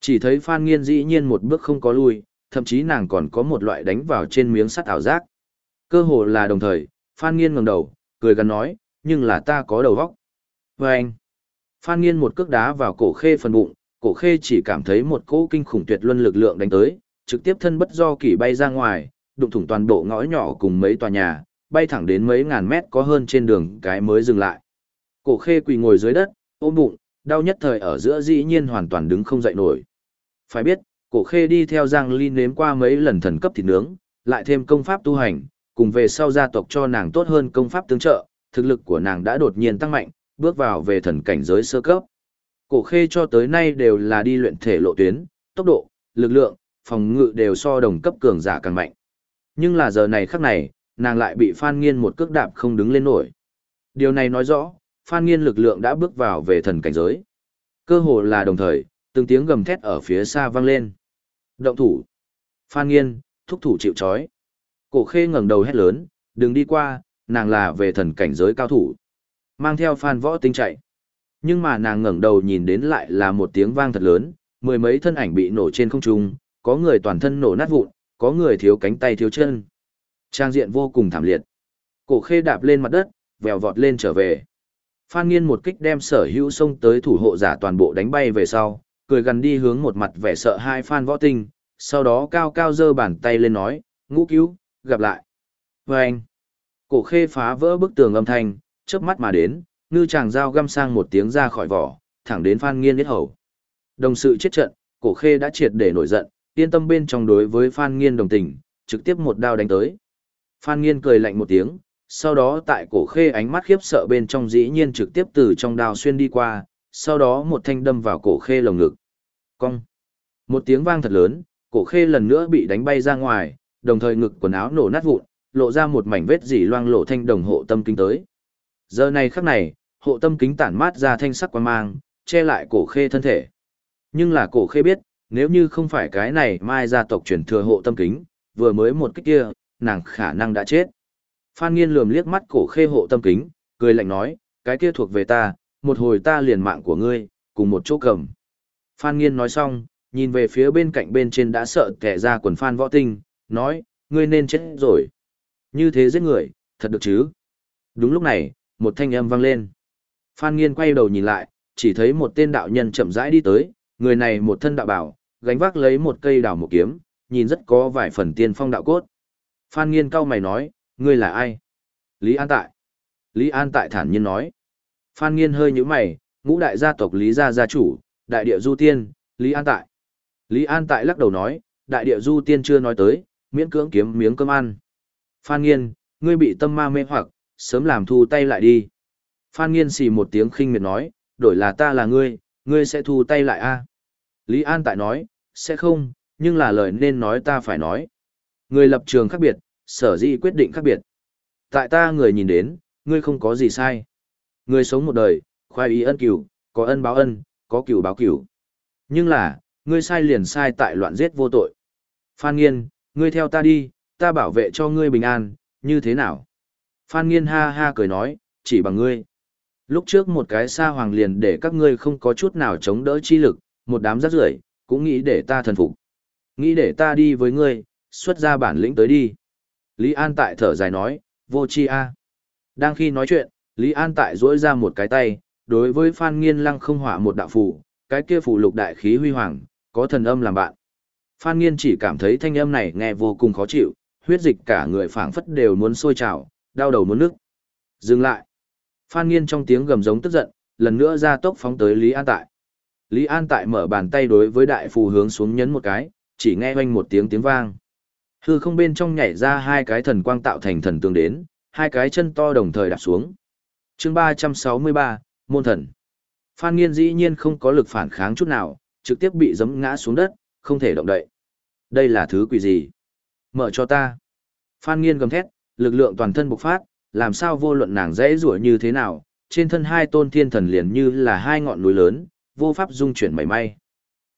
Chỉ thấy Phan Nghiên dĩ nhiên một bước không có lui, thậm chí nàng còn có một loại đánh vào trên miếng sắt ảo giác. Cơ hồ là đồng thời, Phan Nghiên ngẩng đầu, cười gần nói, nhưng là ta có đầu óc. Và anh, Phan Nghiên một cước đá vào cổ khê phần bụng, cổ khê chỉ cảm thấy một cỗ kinh khủng tuyệt luân lực lượng đánh tới, trực tiếp thân bất do kỷ bay ra ngoài, đụng thủng toàn bộ ngõ nhỏ cùng mấy tòa nhà, bay thẳng đến mấy ngàn mét có hơn trên đường cái mới dừng lại. Cổ khê quỳ ngồi dưới đất, ôm bụng, đau nhất thời ở giữa dĩ nhiên hoàn toàn đứng không dậy nổi. Phải biết, cổ khê đi theo Giang Ly nếm qua mấy lần thần cấp thịt nướng, lại thêm công pháp tu hành, cùng về sau gia tộc cho nàng tốt hơn công pháp tương trợ, thực lực của nàng đã đột nhiên tăng mạnh, bước vào về thần cảnh giới sơ cấp. Cổ khê cho tới nay đều là đi luyện thể lộ tuyến, tốc độ, lực lượng, phòng ngự đều so đồng cấp cường giả càng mạnh. Nhưng là giờ này khắc này, nàng lại bị Phan Nghiên một cước đạp không đứng lên nổi. Điều này nói rõ, Phan Nghiên lực lượng đã bước vào về thần cảnh giới. Cơ hồ là đồng thời, từng tiếng gầm thét ở phía xa vang lên. Động thủ. Phan Nghiên, thúc thủ chịu chói. Cổ khê ngẩng đầu hét lớn, đừng đi qua, nàng là về thần cảnh giới cao thủ. Mang theo Phan Võ Tinh chạy. Nhưng mà nàng ngẩng đầu nhìn đến lại là một tiếng vang thật lớn, mười mấy thân ảnh bị nổ trên không trung, có người toàn thân nổ nát vụn, có người thiếu cánh tay thiếu chân. Trang diện vô cùng thảm liệt. Cổ khê đạp lên mặt đất, vèo vọt lên trở về. Phan Nghiên một kích đem sở hữu xông tới thủ hộ giả toàn bộ đánh bay về sau, cười gần đi hướng một mặt vẻ sợ hai Phan Võ Tinh, sau đó cao cao giơ bàn tay lên nói, ngũ cứu, gặp lại. Và anh, cổ khê phá vỡ bức tường âm thanh, chớp mắt mà đến, ngư chàng dao găm sang một tiếng ra khỏi vỏ, thẳng đến Phan Nghiên biết hầu. Đồng sự chết trận, cổ khê đã triệt để nổi giận, yên tâm bên trong đối với Phan Nghiên đồng tình, trực tiếp một đao đánh tới. Phan Nghiên cười lạnh một tiếng, sau đó tại cổ khê ánh mắt khiếp sợ bên trong dĩ nhiên trực tiếp từ trong đao xuyên đi qua, sau đó một thanh đâm vào cổ khê lồng ngực. Cong. Một tiếng vang thật lớn, cổ khê lần nữa bị đánh bay ra ngoài, đồng thời ngực quần áo nổ nát vụn, lộ ra một mảnh vết dỉ loang lộ thanh đồng hộ tâm kính tới. Giờ này khắc này, hộ tâm kính tản mát ra thanh sắc quang mang, che lại cổ khê thân thể. Nhưng là cổ khê biết, nếu như không phải cái này mai gia tộc chuyển thừa hộ tâm kính, vừa mới một cái kia, nàng khả năng đã chết. Phan Nghiên lườm liếc mắt cổ khê hộ tâm kính, cười lạnh nói, cái kia thuộc về ta, một hồi ta liền mạng của ngươi, cùng một chỗ cầm. Phan Nghiên nói xong, nhìn về phía bên cạnh bên trên đã sợ kẻ ra quần Phan Võ Tinh, nói, ngươi nên chết rồi. Như thế giết người, thật được chứ. Đúng lúc này, một thanh âm vang lên. Phan Nghiên quay đầu nhìn lại, chỉ thấy một tên đạo nhân chậm rãi đi tới, người này một thân đạo bảo, gánh vác lấy một cây đào một kiếm, nhìn rất có vài phần tiên phong đạo cốt. Phan Nghiên cao mày nói, ngươi là ai? Lý An Tại. Lý An Tại thản nhiên nói. Phan Nghiên hơi nhíu mày, ngũ đại gia tộc Lý gia gia chủ, đại địa du tiên, Lý An Tại. Lý An Tại lắc đầu nói, đại địa du tiên chưa nói tới, miễn cưỡng kiếm miếng cơm ăn. Phan Nghiên, ngươi bị tâm ma mê hoặc, sớm làm thu tay lại đi. Phan Nghiên xì một tiếng khinh miệt nói, đổi là ta là ngươi, ngươi sẽ thu tay lại a? Lý An Tại nói, sẽ không, nhưng là lời nên nói ta phải nói. Người lập trường khác biệt, sở dĩ quyết định khác biệt. Tại ta người nhìn đến, ngươi không có gì sai. Ngươi sống một đời, khoai ý ân cửu, có ân báo ân, có cửu báo cửu. Nhưng là, ngươi sai liền sai tại loạn giết vô tội. Phan Nghiên, ngươi theo ta đi, ta bảo vệ cho ngươi bình an, như thế nào? Phan Nghiên ha ha cười nói, chỉ bằng ngươi. Lúc trước một cái sa hoàng liền để các ngươi không có chút nào chống đỡ chi lực, một đám rác rưởi cũng nghĩ để ta thần phục. Nghĩ để ta đi với ngươi, xuất ra bản lĩnh tới đi. Lý An Tại thở dài nói, vô chi a. Đang khi nói chuyện, Lý An Tại duỗi ra một cái tay, đối với Phan Nghiên Lăng không hỏa một đạo phù, cái kia phù lục đại khí huy hoàng, có thần âm làm bạn. Phan Nghiên chỉ cảm thấy thanh âm này nghe vô cùng khó chịu, huyết dịch cả người phảng phất đều muốn sôi trào, đau đầu muốn nức. Dừng lại. Phan Nghiên trong tiếng gầm giống tức giận, lần nữa ra tốc phóng tới Lý An Tại. Lý An Tại mở bàn tay đối với đại phù hướng xuống nhấn một cái, chỉ nghe oanh một tiếng tiếng vang. Hư không bên trong nhảy ra hai cái thần quang tạo thành thần tương đến, hai cái chân to đồng thời đạp xuống chương 363, Môn Thần. Phan Nghiên dĩ nhiên không có lực phản kháng chút nào, trực tiếp bị giẫm ngã xuống đất, không thể động đậy. Đây là thứ quỷ gì? Mở cho ta. Phan Nghiên gầm thét, lực lượng toàn thân bộc phát, làm sao vô luận nàng dễ rủa như thế nào, trên thân hai tôn thiên thần liền như là hai ngọn núi lớn, vô pháp dung chuyển mảy may.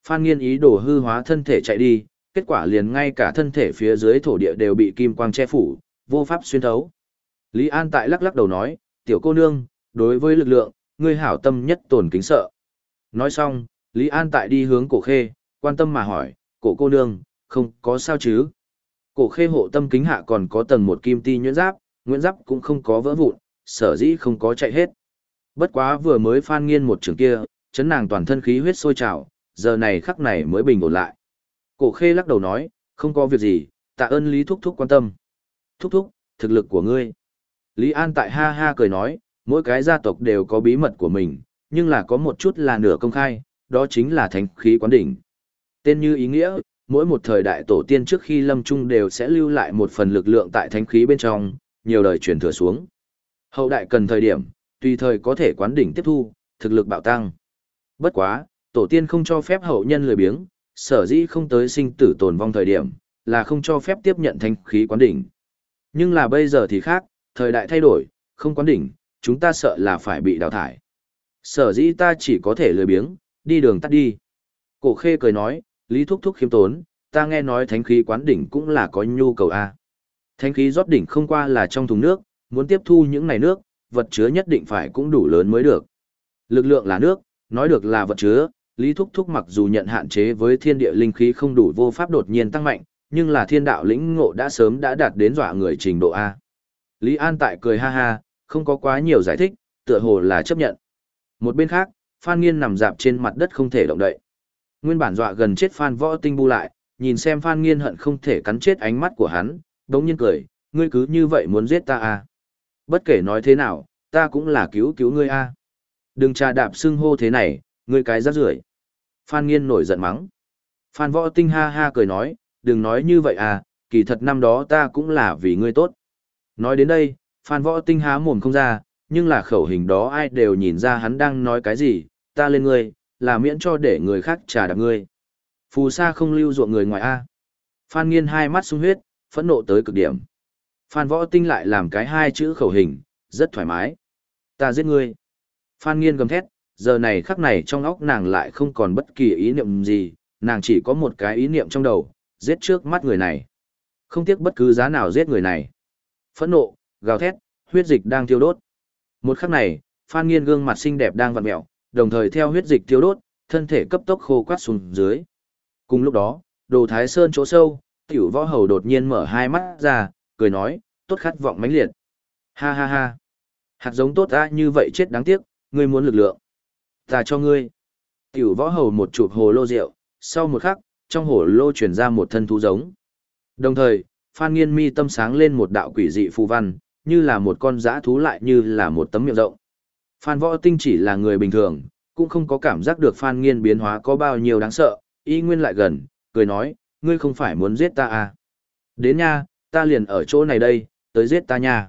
Phan Nghiên ý đồ hư hóa thân thể chạy đi, kết quả liền ngay cả thân thể phía dưới thổ địa đều bị kim quang che phủ, vô pháp xuyên thấu. Lý An tại lắc lắc đầu nói, tiểu cô nương, đối với lực lượng, ngươi hảo tâm nhất tổn kính sợ. Nói xong, Lý An tại đi hướng cổ khê, quan tâm mà hỏi, cổ cô nương, không có sao chứ. Cổ khê hộ tâm kính hạ còn có tầng một kim ti nhuyễn giáp, nguyễn giáp cũng không có vỡ vụn, sở dĩ không có chạy hết. Bất quá vừa mới phan nghiên một trường kia, chấn nàng toàn thân khí huyết sôi trào, giờ này khắc này mới bình ổn lại. Cổ khê lắc đầu nói, không có việc gì, tạ ơn Lý Thúc Thúc quan tâm. Thúc Thúc, thực lực của ngươi. Lý An tại ha ha cười nói, mỗi cái gia tộc đều có bí mật của mình, nhưng là có một chút là nửa công khai, đó chính là thánh khí quán đỉnh. Tên như ý nghĩa, mỗi một thời đại tổ tiên trước khi lâm trung đều sẽ lưu lại một phần lực lượng tại thánh khí bên trong, nhiều đời truyền thừa xuống. Hậu đại cần thời điểm, tùy thời có thể quán đỉnh tiếp thu, thực lực bạo tăng. Bất quá, tổ tiên không cho phép hậu nhân lười biếng, sở dĩ không tới sinh tử tồn vong thời điểm, là không cho phép tiếp nhận thánh khí quán đỉnh. Nhưng là bây giờ thì khác, thời đại thay đổi, không quán đỉnh, chúng ta sợ là phải bị đào thải. Sở dĩ ta chỉ có thể lười biếng, đi đường tắt đi. Cổ khê cười nói, Lý Thúc Thúc khiêm tốn, ta nghe nói thánh khí quán đỉnh cũng là có nhu cầu a. Thánh khí rót đỉnh không qua là trong thùng nước, muốn tiếp thu những này nước, vật chứa nhất định phải cũng đủ lớn mới được. Lực lượng là nước, nói được là vật chứa, Lý Thúc Thúc mặc dù nhận hạn chế với thiên địa linh khí không đủ vô pháp đột nhiên tăng mạnh, nhưng là thiên đạo lĩnh ngộ đã sớm đã đạt đến dọa người trình độ A. Lý An tại cười ha ha, không có quá nhiều giải thích, tựa hồ là chấp nhận. Một bên khác, Phan Nghiên nằm dạp trên mặt đất không thể động đậy. Nguyên bản dọa gần chết Phan Võ Tinh bu lại, nhìn xem Phan Nghiên hận không thể cắn chết ánh mắt của hắn, đống nhiên cười, ngươi cứ như vậy muốn giết ta à. Bất kể nói thế nào, ta cũng là cứu cứu ngươi a. Đừng trà đạp xưng hô thế này, ngươi cái rác rưởi. Phan Nghiên nổi giận mắng. Phan Võ Tinh ha ha cười nói, đừng nói như vậy à, kỳ thật năm đó ta cũng là vì ngươi tốt. Nói đến đây, Phan Võ Tinh há mồm không ra, nhưng là khẩu hình đó ai đều nhìn ra hắn đang nói cái gì, ta lên ngươi, là miễn cho để người khác trả đạp ngươi. Phù sa không lưu ruộng người ngoài A. Phan Nghiên hai mắt sung huyết, phẫn nộ tới cực điểm. Phan Võ Tinh lại làm cái hai chữ khẩu hình, rất thoải mái. Ta giết ngươi. Phan Nghiên gầm thét, giờ này khắc này trong óc nàng lại không còn bất kỳ ý niệm gì, nàng chỉ có một cái ý niệm trong đầu, giết trước mắt người này. Không tiếc bất cứ giá nào giết người này. Phẫn nộ, gào thét, huyết dịch đang thiêu đốt. Một khắc này, Phan Nghiên gương mặt xinh đẹp đang vặn mèo, đồng thời theo huyết dịch thiêu đốt, thân thể cấp tốc khô quắt xuống dưới. Cùng lúc đó, Đồ Thái Sơn chỗ sâu, Tiểu Võ Hầu đột nhiên mở hai mắt ra, cười nói, tốt khát vọng mãnh liệt. Ha ha ha. Hạt giống tốt ra như vậy chết đáng tiếc, ngươi muốn lực lượng. Ta cho ngươi. Tiểu Võ Hầu một chụp hồ lô rượu, sau một khắc, trong hồ lô truyền ra một thân thú giống. Đồng thời, Phan Nghiên mi tâm sáng lên một đạo quỷ dị phù văn, như là một con dã thú lại như là một tấm miệng rộng. Phan Võ Tinh chỉ là người bình thường, cũng không có cảm giác được Phan Nghiên biến hóa có bao nhiêu đáng sợ, y nguyên lại gần, cười nói, ngươi không phải muốn giết ta à? Đến nha, ta liền ở chỗ này đây, tới giết ta nha.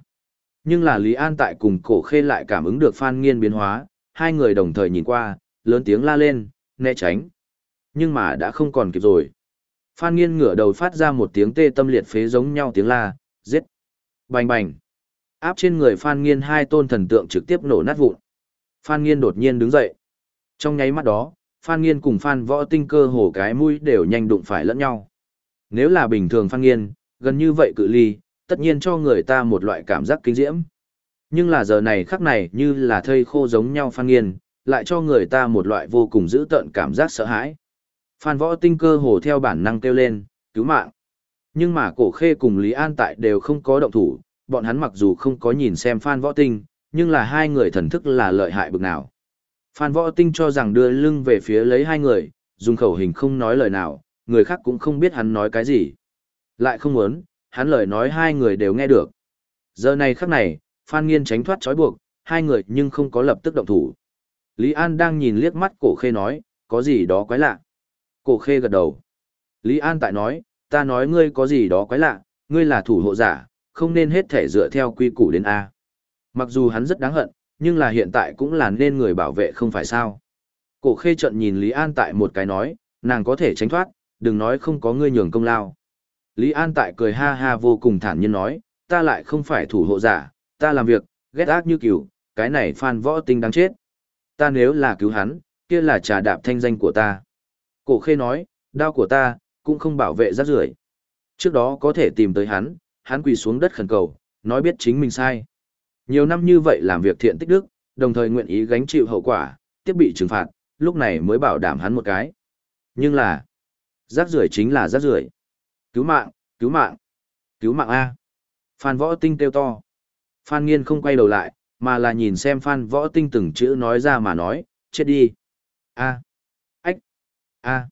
Nhưng là Lý An tại cùng cổ khê lại cảm ứng được Phan Nghiên biến hóa, hai người đồng thời nhìn qua, lớn tiếng la lên, né tránh. Nhưng mà đã không còn kịp rồi. Phan Nghiên ngửa đầu phát ra một tiếng tê tâm liệt phế giống nhau tiếng la, giết. Bành bành. Áp trên người Phan Nghiên hai tôn thần tượng trực tiếp nổ nát vụn. Phan Nghiên đột nhiên đứng dậy. Trong nháy mắt đó, Phan Nghiên cùng Phan Võ Tinh cơ hồ cái mũi đều nhanh đụng phải lẫn nhau. Nếu là bình thường Phan Nghiên, gần như vậy cự ly, tất nhiên cho người ta một loại cảm giác kinh diễm. Nhưng là giờ này khắc này như là thây khô giống nhau Phan Nghiên, lại cho người ta một loại vô cùng dữ tợn cảm giác sợ hãi. Phan Võ Tinh cơ hồ theo bản năng kêu lên, cứu mạng. Nhưng mà cổ khê cùng Lý An tại đều không có động thủ, bọn hắn mặc dù không có nhìn xem Phan Võ Tinh, nhưng là hai người thần thức là lợi hại bực nào. Phan Võ Tinh cho rằng đưa lưng về phía lấy hai người, dùng khẩu hình không nói lời nào, người khác cũng không biết hắn nói cái gì. Lại không muốn, hắn lời nói hai người đều nghe được. Giờ này khắc này, Phan Nghiên tránh thoát trói buộc, hai người nhưng không có lập tức động thủ. Lý An đang nhìn liếc mắt cổ khê nói, có gì đó quái lạ. Cổ khê gật đầu. Lý An tại nói, ta nói ngươi có gì đó quái lạ, ngươi là thủ hộ giả, không nên hết thể dựa theo quy củ đến A. Mặc dù hắn rất đáng hận, nhưng là hiện tại cũng là nên người bảo vệ không phải sao. Cổ khê trận nhìn Lý An tại một cái nói, nàng có thể tránh thoát, đừng nói không có ngươi nhường công lao. Lý An tại cười ha ha vô cùng thản nhiên nói, ta lại không phải thủ hộ giả, ta làm việc, ghét ác như cừu, cái này phan võ tinh đáng chết. Ta nếu là cứu hắn, kia là trà đạp thanh danh của ta. Cổ khê nói, đao của ta, cũng không bảo vệ rác rưởi. Trước đó có thể tìm tới hắn, hắn quỳ xuống đất khẩn cầu, nói biết chính mình sai. Nhiều năm như vậy làm việc thiện tích đức, đồng thời nguyện ý gánh chịu hậu quả, tiếp bị trừng phạt, lúc này mới bảo đảm hắn một cái. Nhưng là, rác rưởi chính là rác rưởi. Cứu mạng, cứu mạng, cứu mạng A. Phan Võ Tinh kêu to. Phan Nghiên không quay đầu lại, mà là nhìn xem Phan Võ Tinh từng chữ nói ra mà nói, chết đi. A. A.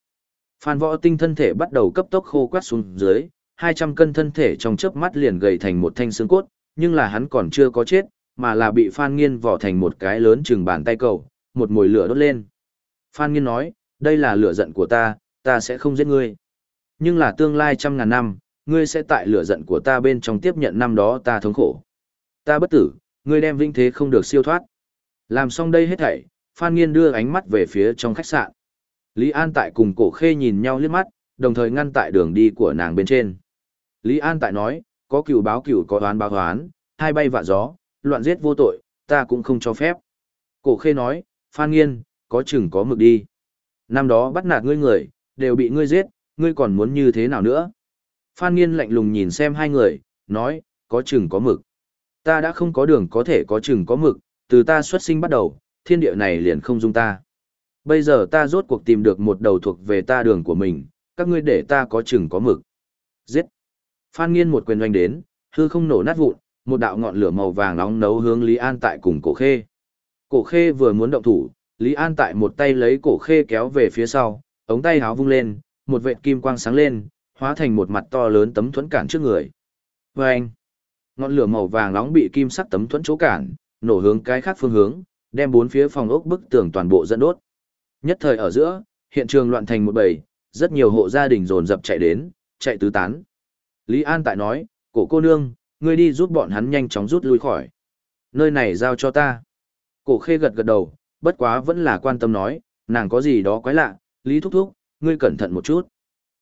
Phan Võ Tinh thân thể bắt đầu cấp tốc khô quát xuống dưới, 200 cân thân thể trong chớp mắt liền gầy thành một thanh xương cốt, nhưng là hắn còn chưa có chết, mà là bị Phan Nghiên vỏ thành một cái lớn chừng bàn tay cầu, một mồi lửa đốt lên. Phan Nghiên nói, đây là lửa giận của ta, ta sẽ không giết ngươi. Nhưng là tương lai trăm ngàn năm, ngươi sẽ tại lửa giận của ta bên trong tiếp nhận năm đó ta thống khổ. Ta bất tử, ngươi đem vinh thế không được siêu thoát. Làm xong đây hết thảy, Phan Nghiên đưa ánh mắt về phía trong khách sạn. Lý An tại cùng cổ khê nhìn nhau liếc mắt, đồng thời ngăn tại đường đi của nàng bên trên. Lý An tại nói, có cửu báo cửu có đoán báo đoán, hai bay vạ gió, loạn giết vô tội, ta cũng không cho phép. Cổ khê nói, Phan Nghiên, có chừng có mực đi. Năm đó bắt nạt ngươi người, đều bị ngươi giết, ngươi còn muốn như thế nào nữa? Phan Nghiên lạnh lùng nhìn xem hai người, nói, có chừng có mực. Ta đã không có đường có thể có chừng có mực, từ ta xuất sinh bắt đầu, thiên địa này liền không dung ta. Bây giờ ta rốt cuộc tìm được một đầu thuộc về ta đường của mình, các ngươi để ta có chừng có mực. Giết. Phan Nghiên một quyền doanh đến, hư không nổ nát vụn, một đạo ngọn lửa màu vàng nóng nấu hướng Lý An tại cùng cổ khê. Cổ khê vừa muốn động thủ, Lý An tại một tay lấy cổ khê kéo về phía sau, ống tay háo vung lên, một vệt kim quang sáng lên, hóa thành một mặt to lớn tấm thuẫn cản trước người. Và anh, ngọn lửa màu vàng nóng bị kim sắc tấm thuẫn chỗ cản, nổ hướng cái khác phương hướng, đem bốn phía phòng ốc bức tường toàn bộ dẫn đốt. Nhất thời ở giữa, hiện trường loạn thành một bầy, rất nhiều hộ gia đình dồn dập chạy đến, chạy tứ tán. Lý An tại nói, cổ cô nương, ngươi đi giúp bọn hắn nhanh chóng rút lui khỏi. Nơi này giao cho ta. Cổ khê gật gật đầu, bất quá vẫn là quan tâm nói, nàng có gì đó quái lạ, Lý thúc thúc, ngươi cẩn thận một chút.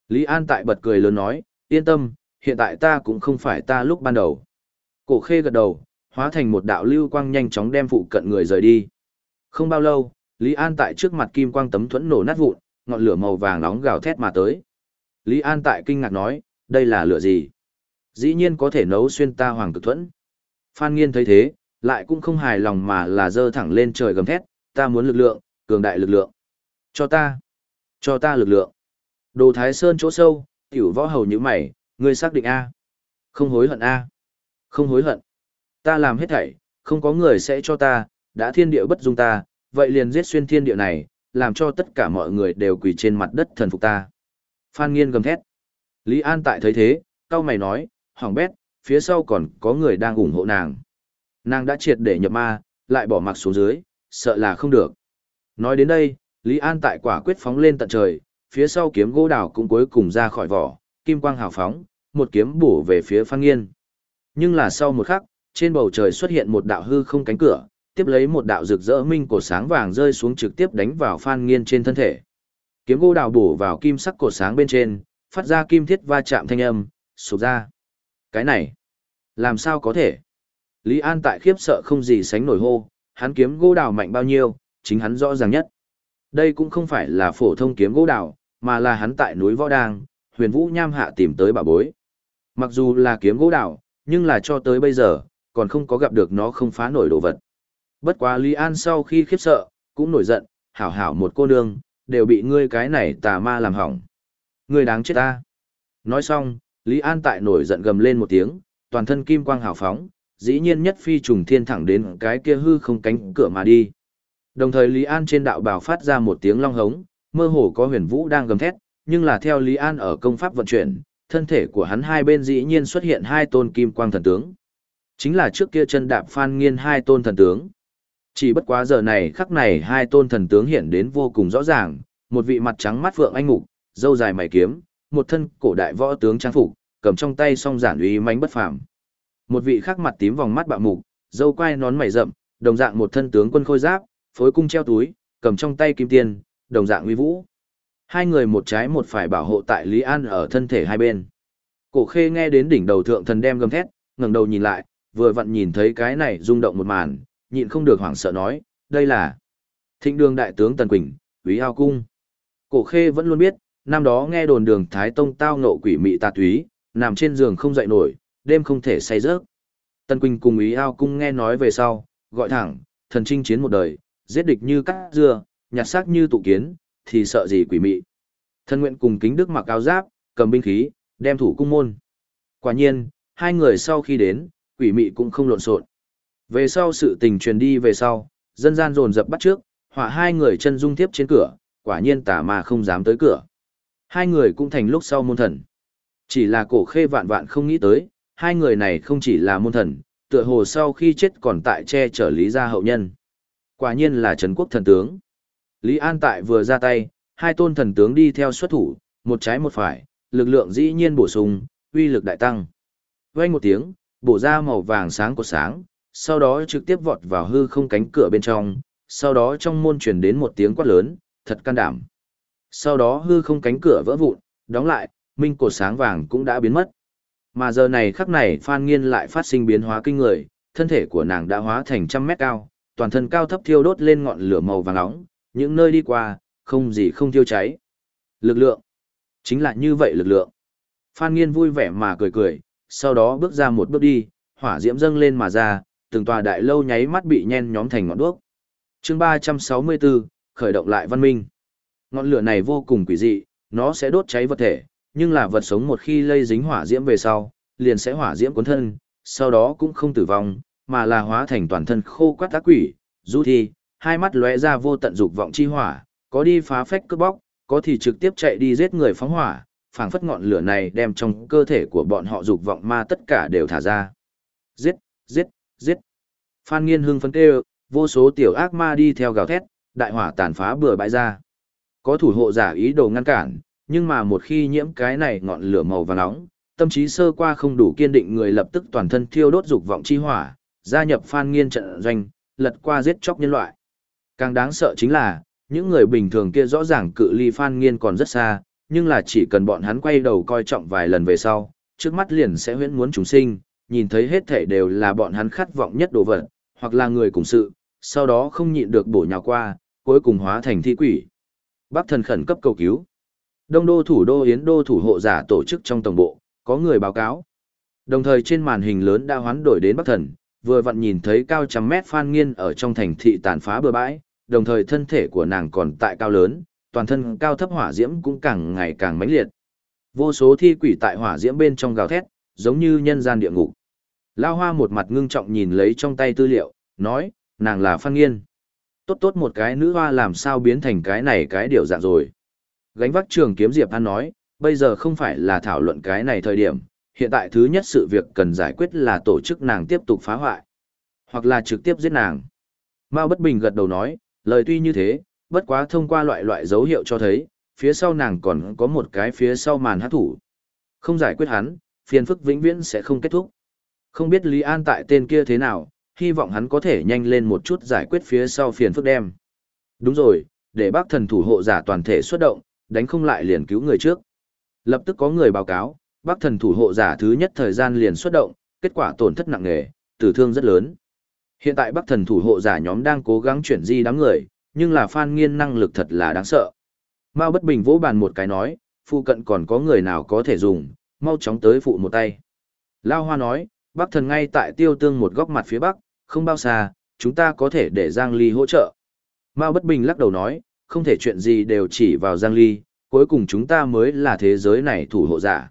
Lý An tại bật cười lớn nói, yên tâm, hiện tại ta cũng không phải ta lúc ban đầu. Cổ khê gật đầu, hóa thành một đạo lưu quang nhanh chóng đem phụ cận người rời đi. Không bao lâu, Lý An tại trước mặt kim quang tấm thuẫn nổ nát vụn, ngọn lửa màu vàng nóng gào thét mà tới. Lý An tại kinh ngạc nói, đây là lửa gì? Dĩ nhiên có thể nấu xuyên ta hoàng cực thuẫn. Phan Nghiên thấy thế, lại cũng không hài lòng mà là dơ thẳng lên trời gầm thét, ta muốn lực lượng, cường đại lực lượng. Cho ta, cho ta lực lượng. Đồ Thái Sơn chỗ sâu, tiểu võ hầu như mày, ngươi xác định A. Không hối hận A. Không hối hận. Ta làm hết thảy, không có người sẽ cho ta, đã thiên địa bất dung ta, vậy liền giết xuyên thiên địa này, làm cho tất cả mọi người đều quỳ trên mặt đất thần phục ta. Phan Nghiên gầm thét. Lý An tại thấy thế, cao mày nói, hoàng bét, phía sau còn có người đang ủng hộ nàng. Nàng đã triệt để nhập ma, lại bỏ mặc xuống dưới, sợ là không được. Nói đến đây, Lý An tại quả quyết phóng lên tận trời, phía sau kiếm gỗ đào cũng cuối cùng ra khỏi vỏ, kim quang hào phóng, một kiếm bổ về phía Phan Nghiên. Nhưng là sau một khắc, trên bầu trời xuất hiện một đạo hư không cánh cửa, tiếp lấy một đạo rực rỡ minh cổ sáng vàng rơi xuống trực tiếp đánh vào Phan Nghiên trên thân thể. Kiếm gỗ đào bổ vào kim sắc cổ sáng bên trên, phát ra kim thiết va chạm thanh âm, sụp ra. Cái này, làm sao có thể? Lý An tại khiếp sợ không gì sánh nổi hô, hắn kiếm gỗ đào mạnh bao nhiêu, chính hắn rõ ràng nhất. Đây cũng không phải là phổ thông kiếm gỗ đào, mà là hắn tại núi Võ Đang, huyền vũ nham hạ tìm tới bà bối. Mặc dù là kiếm gỗ đào, nhưng là cho tới bây giờ, còn không có gặp được nó không phá nổi đồ vật. Bất quá Lý An sau khi khiếp sợ, cũng nổi giận, hảo hảo một cô nương, đều bị ngươi cái này tà ma làm hỏng. Ngươi đáng chết ta. Nói xong, Lý An tại nổi giận gầm lên một tiếng, toàn thân kim quang hào phóng, dĩ nhiên nhất phi trùng thiên thẳng đến cái kia hư không cánh cửa mà đi. Đồng thời Lý An trên đạo bào phát ra một tiếng long hống, mơ hồ có huyền vũ đang gầm thét, nhưng là theo Lý An ở công pháp vận chuyển, thân thể của hắn hai bên dĩ nhiên xuất hiện hai tôn kim quang thần tướng. Chính là trước kia chân đạp phan nghiên hai tôn thần tướng. Chỉ bất quá giờ này khắc này hai tôn thần tướng hiện đến vô cùng rõ ràng, một vị mặt trắng mắt phượng anh mục, dâu dài mày kiếm, một thân cổ đại võ tướng trang phục, cầm trong tay song giản uy mãnh bất phàm. Một vị khác mặt tím vòng mắt bạo mục, dâu quai nón mày rậm, đồng dạng một thân tướng quân khôi giáp, phối cung treo túi, cầm trong tay kim tiền, đồng dạng uy vũ. Hai người một trái một phải bảo hộ tại Lý An ở thân thể hai bên. Cổ khê nghe đến đỉnh đầu thượng thần đem gầm thét, ngẩng đầu nhìn lại, vừa vặn nhìn thấy cái này rung động một màn, nhịn không được hoảng sợ nói, đây là thịnh đường đại tướng Tần Quỳnh, quý Ao Cung. Cổ khê vẫn luôn biết, năm đó nghe đồn đường Thái Tông tao ngộ quỷ mị tà túy, nằm trên giường không dậy nổi, đêm không thể say giấc. Tần Quỳnh cùng ý Ao Cung nghe nói về sau, gọi thẳng, thần trinh chiến một đời, giết địch như cắt dưa, nhặt xác như tụ kiến, thì sợ gì quỷ mị. Thân nguyện cùng kính đức mặc áo giáp, cầm binh khí, đem thủ cung môn. Quả nhiên, hai người sau khi đến, quỷ mị cũng không lộn xộn. Về sau sự tình truyền đi về sau, dân gian dồn dập bắt trước, hỏa hai người chân dung tiếp trên cửa, quả nhiên tà mà không dám tới cửa. Hai người cũng thành lúc sau môn thần. Chỉ là cổ khê vạn vạn không nghĩ tới, hai người này không chỉ là môn thần, tựa hồ sau khi chết còn tại che chở lý gia hậu nhân. Quả nhiên là Trấn Quốc thần tướng. Lý An Tại vừa ra tay, hai tôn thần tướng đi theo xuất thủ, một trái một phải, lực lượng dĩ nhiên bổ sung, uy lực đại tăng. Vang một tiếng, bổ ra màu vàng sáng của sáng, sau đó trực tiếp vọt vào hư không cánh cửa bên trong, sau đó trong môn truyền đến một tiếng quát lớn, thật can đảm. Sau đó hư không cánh cửa vỡ vụn, đóng lại, minh cột sáng vàng cũng đã biến mất. Mà giờ này khắc này Phan Nghiên lại phát sinh biến hóa kinh người, thân thể của nàng đã hóa thành trăm mét cao, toàn thân cao thấp thiêu đốt lên ngọn lửa màu vàng nóng, những nơi đi qua, không gì không thiêu cháy. Lực lượng. Chính là như vậy lực lượng. Phan Nghiên vui vẻ mà cười cười, sau đó bước ra một bước đi, hỏa diễm dâng lên mà ra, từng tòa đại lâu nháy mắt bị nhen nhóm thành ngọn đuốc. Chương 364, khởi động lại văn minh. Ngọn lửa này vô cùng quỷ dị, nó sẽ đốt cháy vật thể, nhưng là vật sống một khi lây dính hỏa diễm về sau, liền sẽ hỏa diễm cuốn thân, sau đó cũng không tử vong, mà là hóa thành toàn thân khô quắt ác quỷ, du thi, hai mắt lóe ra vô tận dục vọng chi hỏa, có đi phá phách cướp bóc, có thì trực tiếp chạy đi giết người phóng hỏa, phảng phất ngọn lửa này đem trong cơ thể của bọn họ dục vọng ma tất cả đều thả ra. Giết, giết, giết. Phan Nghiên hưng phấn kêu, vô số tiểu ác ma đi theo gào thét, đại hỏa tàn phá bừa bãi ra. Có thủ hộ giả ý đồ ngăn cản, nhưng mà một khi nhiễm cái này ngọn lửa màu vàng nóng, tâm trí sơ qua không đủ kiên định người lập tức toàn thân thiêu đốt dục vọng chi hỏa, gia nhập Phan Nghiên trận doanh, lật qua giết chóc nhân loại. Càng đáng sợ chính là, những người bình thường kia rõ ràng cự ly Phan Nghiên còn rất xa, nhưng là chỉ cần bọn hắn quay đầu coi trọng vài lần về sau, trước mắt liền sẽ huyễn muốn chúng sinh, nhìn thấy hết thể đều là bọn hắn khát vọng nhất đồ vật, hoặc là người cùng sự, sau đó không nhịn được bổ nhào qua, cuối cùng hóa thành thi quỷ. Bắc thần khẩn cấp cầu cứu. Đông đô thủ đô Yến đô thủ hộ giả tổ chức trong tổng bộ, có người báo cáo. Đồng thời trên màn hình lớn đã hoán đổi đến Bắc thần, vừa vặn nhìn thấy cao trăm mét Phan Nghiên ở trong thành thị tàn phá bừa bãi, đồng thời thân thể của nàng còn tại cao lớn, toàn thân cao thấp hỏa diễm cũng càng ngày càng mãnh liệt. Vô số thi quỷ tại hỏa diễm bên trong gào thét, giống như nhân gian địa ngục. Lao Hoa một mặt ngưng trọng nhìn lấy trong tay tư liệu, nói, nàng là Phan Nghiên. Tốt tốt một cái nữ hoa làm sao biến thành cái này cái điều dạng rồi. Gánh vác trường kiếm Diệp An nói, bây giờ không phải là thảo luận cái này thời điểm, hiện tại thứ nhất sự việc cần giải quyết là tổ chức nàng tiếp tục phá hoại, hoặc là trực tiếp giết nàng. Mao Bất Bình gật đầu nói, lời tuy như thế, bất quá thông qua loại loại dấu hiệu cho thấy, phía sau nàng còn có một cái phía sau màn hát thủ. Không giải quyết hắn, phiền phức vĩnh viễn sẽ không kết thúc. Không biết Lý An tại tên kia thế nào, hy vọng hắn có thể nhanh lên một chút giải quyết phía sau phiền phức đem. Đúng rồi, để bác thần thủ hộ giả toàn thể xuất động, đánh không lại liền cứu người trước. Lập tức có người báo cáo, bác thần thủ hộ giả thứ nhất thời gian liền xuất động, kết quả tổn thất nặng nề, tử thương rất lớn. Hiện tại bác thần thủ hộ giả nhóm đang cố gắng chuyển di đám người, nhưng là phan nghiên năng lực thật là đáng sợ. Mao bất bình vỗ bàn một cái nói, phụ cận còn có người nào có thể dùng, mau chóng tới phụ một tay. Lao Hoa nói, Bắc thần ngay tại tiêu tương một góc mặt phía bắc, không bao xa, chúng ta có thể để Giang Ly hỗ trợ. Mao bất bình lắc đầu nói, không thể chuyện gì đều chỉ vào Giang Ly, cuối cùng chúng ta mới là thế giới này thủ hộ giả.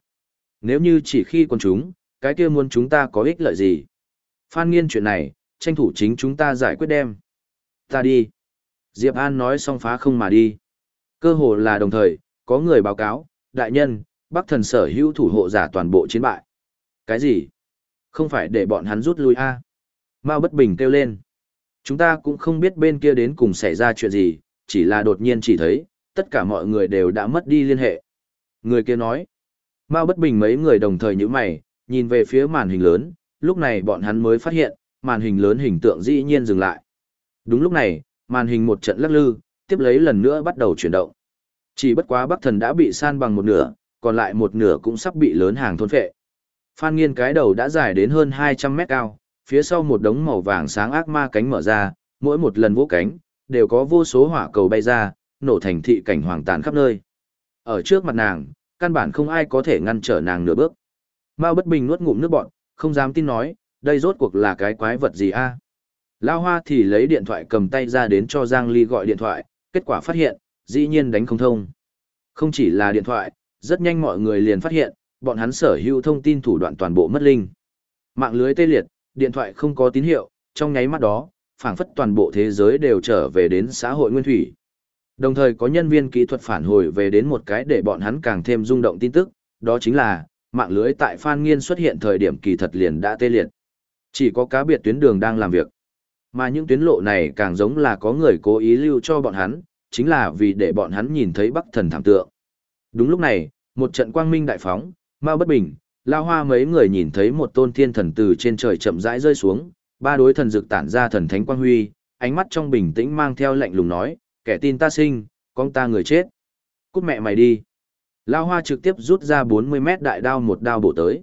Nếu như chỉ khi còn chúng, cái kia muốn chúng ta có ích lợi gì? Phan nghiên chuyện này, tranh thủ chính chúng ta giải quyết đem. Ta đi. Diệp An nói xong phá không mà đi. Cơ hồ là đồng thời, có người báo cáo, đại nhân, Bắc thần sở hữu thủ hộ giả toàn bộ chiến bại. Cái gì? Không phải để bọn hắn rút lui a à? Mao bất bình kêu lên. Chúng ta cũng không biết bên kia đến cùng xảy ra chuyện gì, chỉ là đột nhiên chỉ thấy, tất cả mọi người đều đã mất đi liên hệ. Người kia nói. Mao bất bình mấy người đồng thời như mày, nhìn về phía màn hình lớn, lúc này bọn hắn mới phát hiện, màn hình lớn hình tượng dĩ nhiên dừng lại. Đúng lúc này, màn hình một trận lắc lư, tiếp lấy lần nữa bắt đầu chuyển động. Chỉ bất quá Bắc Thần đã bị san bằng một nửa, còn lại một nửa cũng sắp bị lớn hàng thôn phệ. Phan Nghiên cái đầu đã dài đến hơn 200 mét cao, phía sau một đống màu vàng sáng ác ma cánh mở ra, mỗi một lần vỗ cánh, đều có vô số hỏa cầu bay ra, nổ thành thị cảnh hoàng tàn khắp nơi. Ở trước mặt nàng, căn bản không ai có thể ngăn trở nàng nửa bước. Mao bất bình nuốt ngụm nước bọt, không dám tin nói, đây rốt cuộc là cái quái vật gì a? Lao Hoa thì lấy điện thoại cầm tay ra đến cho Giang Ly gọi điện thoại, kết quả phát hiện, dĩ nhiên đánh không thông. Không chỉ là điện thoại, rất nhanh mọi người liền phát hiện, bọn hắn sở hữu thông tin thủ đoạn toàn bộ mất linh. Mạng lưới tê liệt, điện thoại không có tín hiệu, trong nháy mắt đó, phảng phất toàn bộ thế giới đều trở về đến xã hội nguyên thủy. Đồng thời có nhân viên kỹ thuật phản hồi về đến một cái để bọn hắn càng thêm rung động tin tức, đó chính là, mạng lưới tại Phan Nghiên xuất hiện thời điểm kỳ thật liền đã tê liệt. Chỉ có cá biệt tuyến đường đang làm việc. Mà những tuyến lộ này càng giống là có người cố ý lưu cho bọn hắn, chính là vì để bọn hắn nhìn thấy bắc thần thảm tượng. Đúng lúc này, một trận quang minh đại phóng, Mao bất bình, lao hoa mấy người nhìn thấy một tôn thiên thần từ trên trời chậm rãi rơi xuống, ba đối thần dực tản ra thần thánh quang huy, ánh mắt trong bình tĩnh mang theo lạnh lùng nói, kẻ tin ta sinh, con ta người chết. Cút mẹ mày đi. Lao hoa trực tiếp rút ra 40 mét đại đao một đao bổ tới.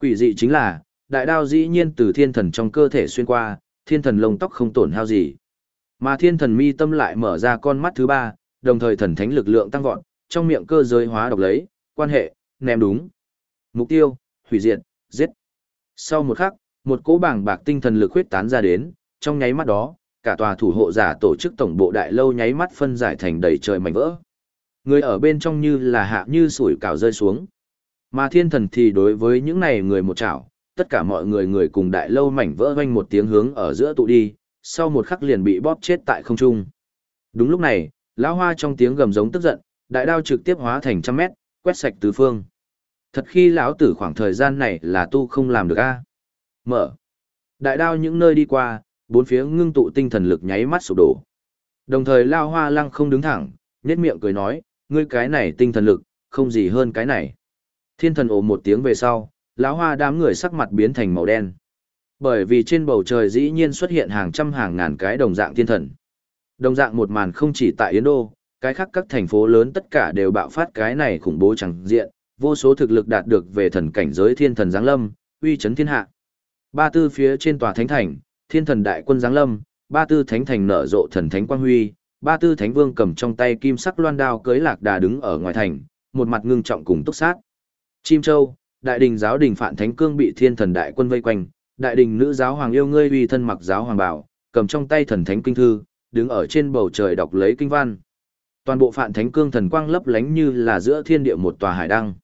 Quỷ dị chính là, đại đao dĩ nhiên từ thiên thần trong cơ thể xuyên qua, thiên thần lông tóc không tổn hao gì. Mà thiên thần mi tâm lại mở ra con mắt thứ ba, đồng thời thần thánh lực lượng tăng vọt, trong miệng cơ giới hóa độc lấy, quan hệ, ném đúng. Mục tiêu, hủy diệt, giết. Sau một khắc, một cỗ bảng bạc tinh thần lực huyết tán ra đến, trong nháy mắt đó, cả tòa thủ hộ giả tổ chức tổng bộ đại lâu nháy mắt phân giải thành đầy trời mảnh vỡ. Người ở bên trong như là hạ như sủi cảo rơi xuống. Mà thiên thần thì đối với những này người một chảo, tất cả mọi người người cùng đại lâu mảnh vỡ vanh một tiếng hướng ở giữa tụ đi, sau một khắc liền bị bóp chết tại không trung. Đúng lúc này, lão hoa trong tiếng gầm giống tức giận, đại đao trực tiếp hóa thành trăm mét, quét sạch tứ phương. Thật khi lão tử khoảng thời gian này là tu không làm được a. Mở. Đại đao những nơi đi qua, bốn phía ngưng tụ tinh thần lực nháy mắt sụp đổ. Đồng thời lao hoa lăng không đứng thẳng, nhét miệng cười nói, ngươi cái này tinh thần lực, không gì hơn cái này. Thiên thần ồ một tiếng về sau, lão hoa đám người sắc mặt biến thành màu đen. Bởi vì trên bầu trời dĩ nhiên xuất hiện hàng trăm hàng ngàn cái đồng dạng thiên thần. Đồng dạng một màn không chỉ tại Yến Đô, cái khác các thành phố lớn tất cả đều bạo phát cái này khủng bố chẳng diện, vô số thực lực đạt được về thần cảnh giới thiên thần giáng lâm, uy chấn thiên hạ. Ba tư phía trên tòa thánh thành, thiên thần đại quân giáng lâm, ba tư thánh thành nở rộ thần thánh quang huy, ba tư thánh vương cầm trong tay kim sắc loan đao cưới lạc đà đứng ở ngoài thành, một mặt ngưng trọng cùng túc sát. Chim Châu, đại đình giáo đình Phạn Thánh Cương bị thiên thần đại quân vây quanh, đại đình nữ giáo hoàng yêu ngươi uy thân mặc giáo hoàng bảo, cầm trong tay thần thánh kinh thư, đứng ở trên bầu trời đọc lấy kinh văn. Toàn bộ Phạn Thánh Cương thần quang lấp lánh như là giữa thiên địa một tòa hải đăng.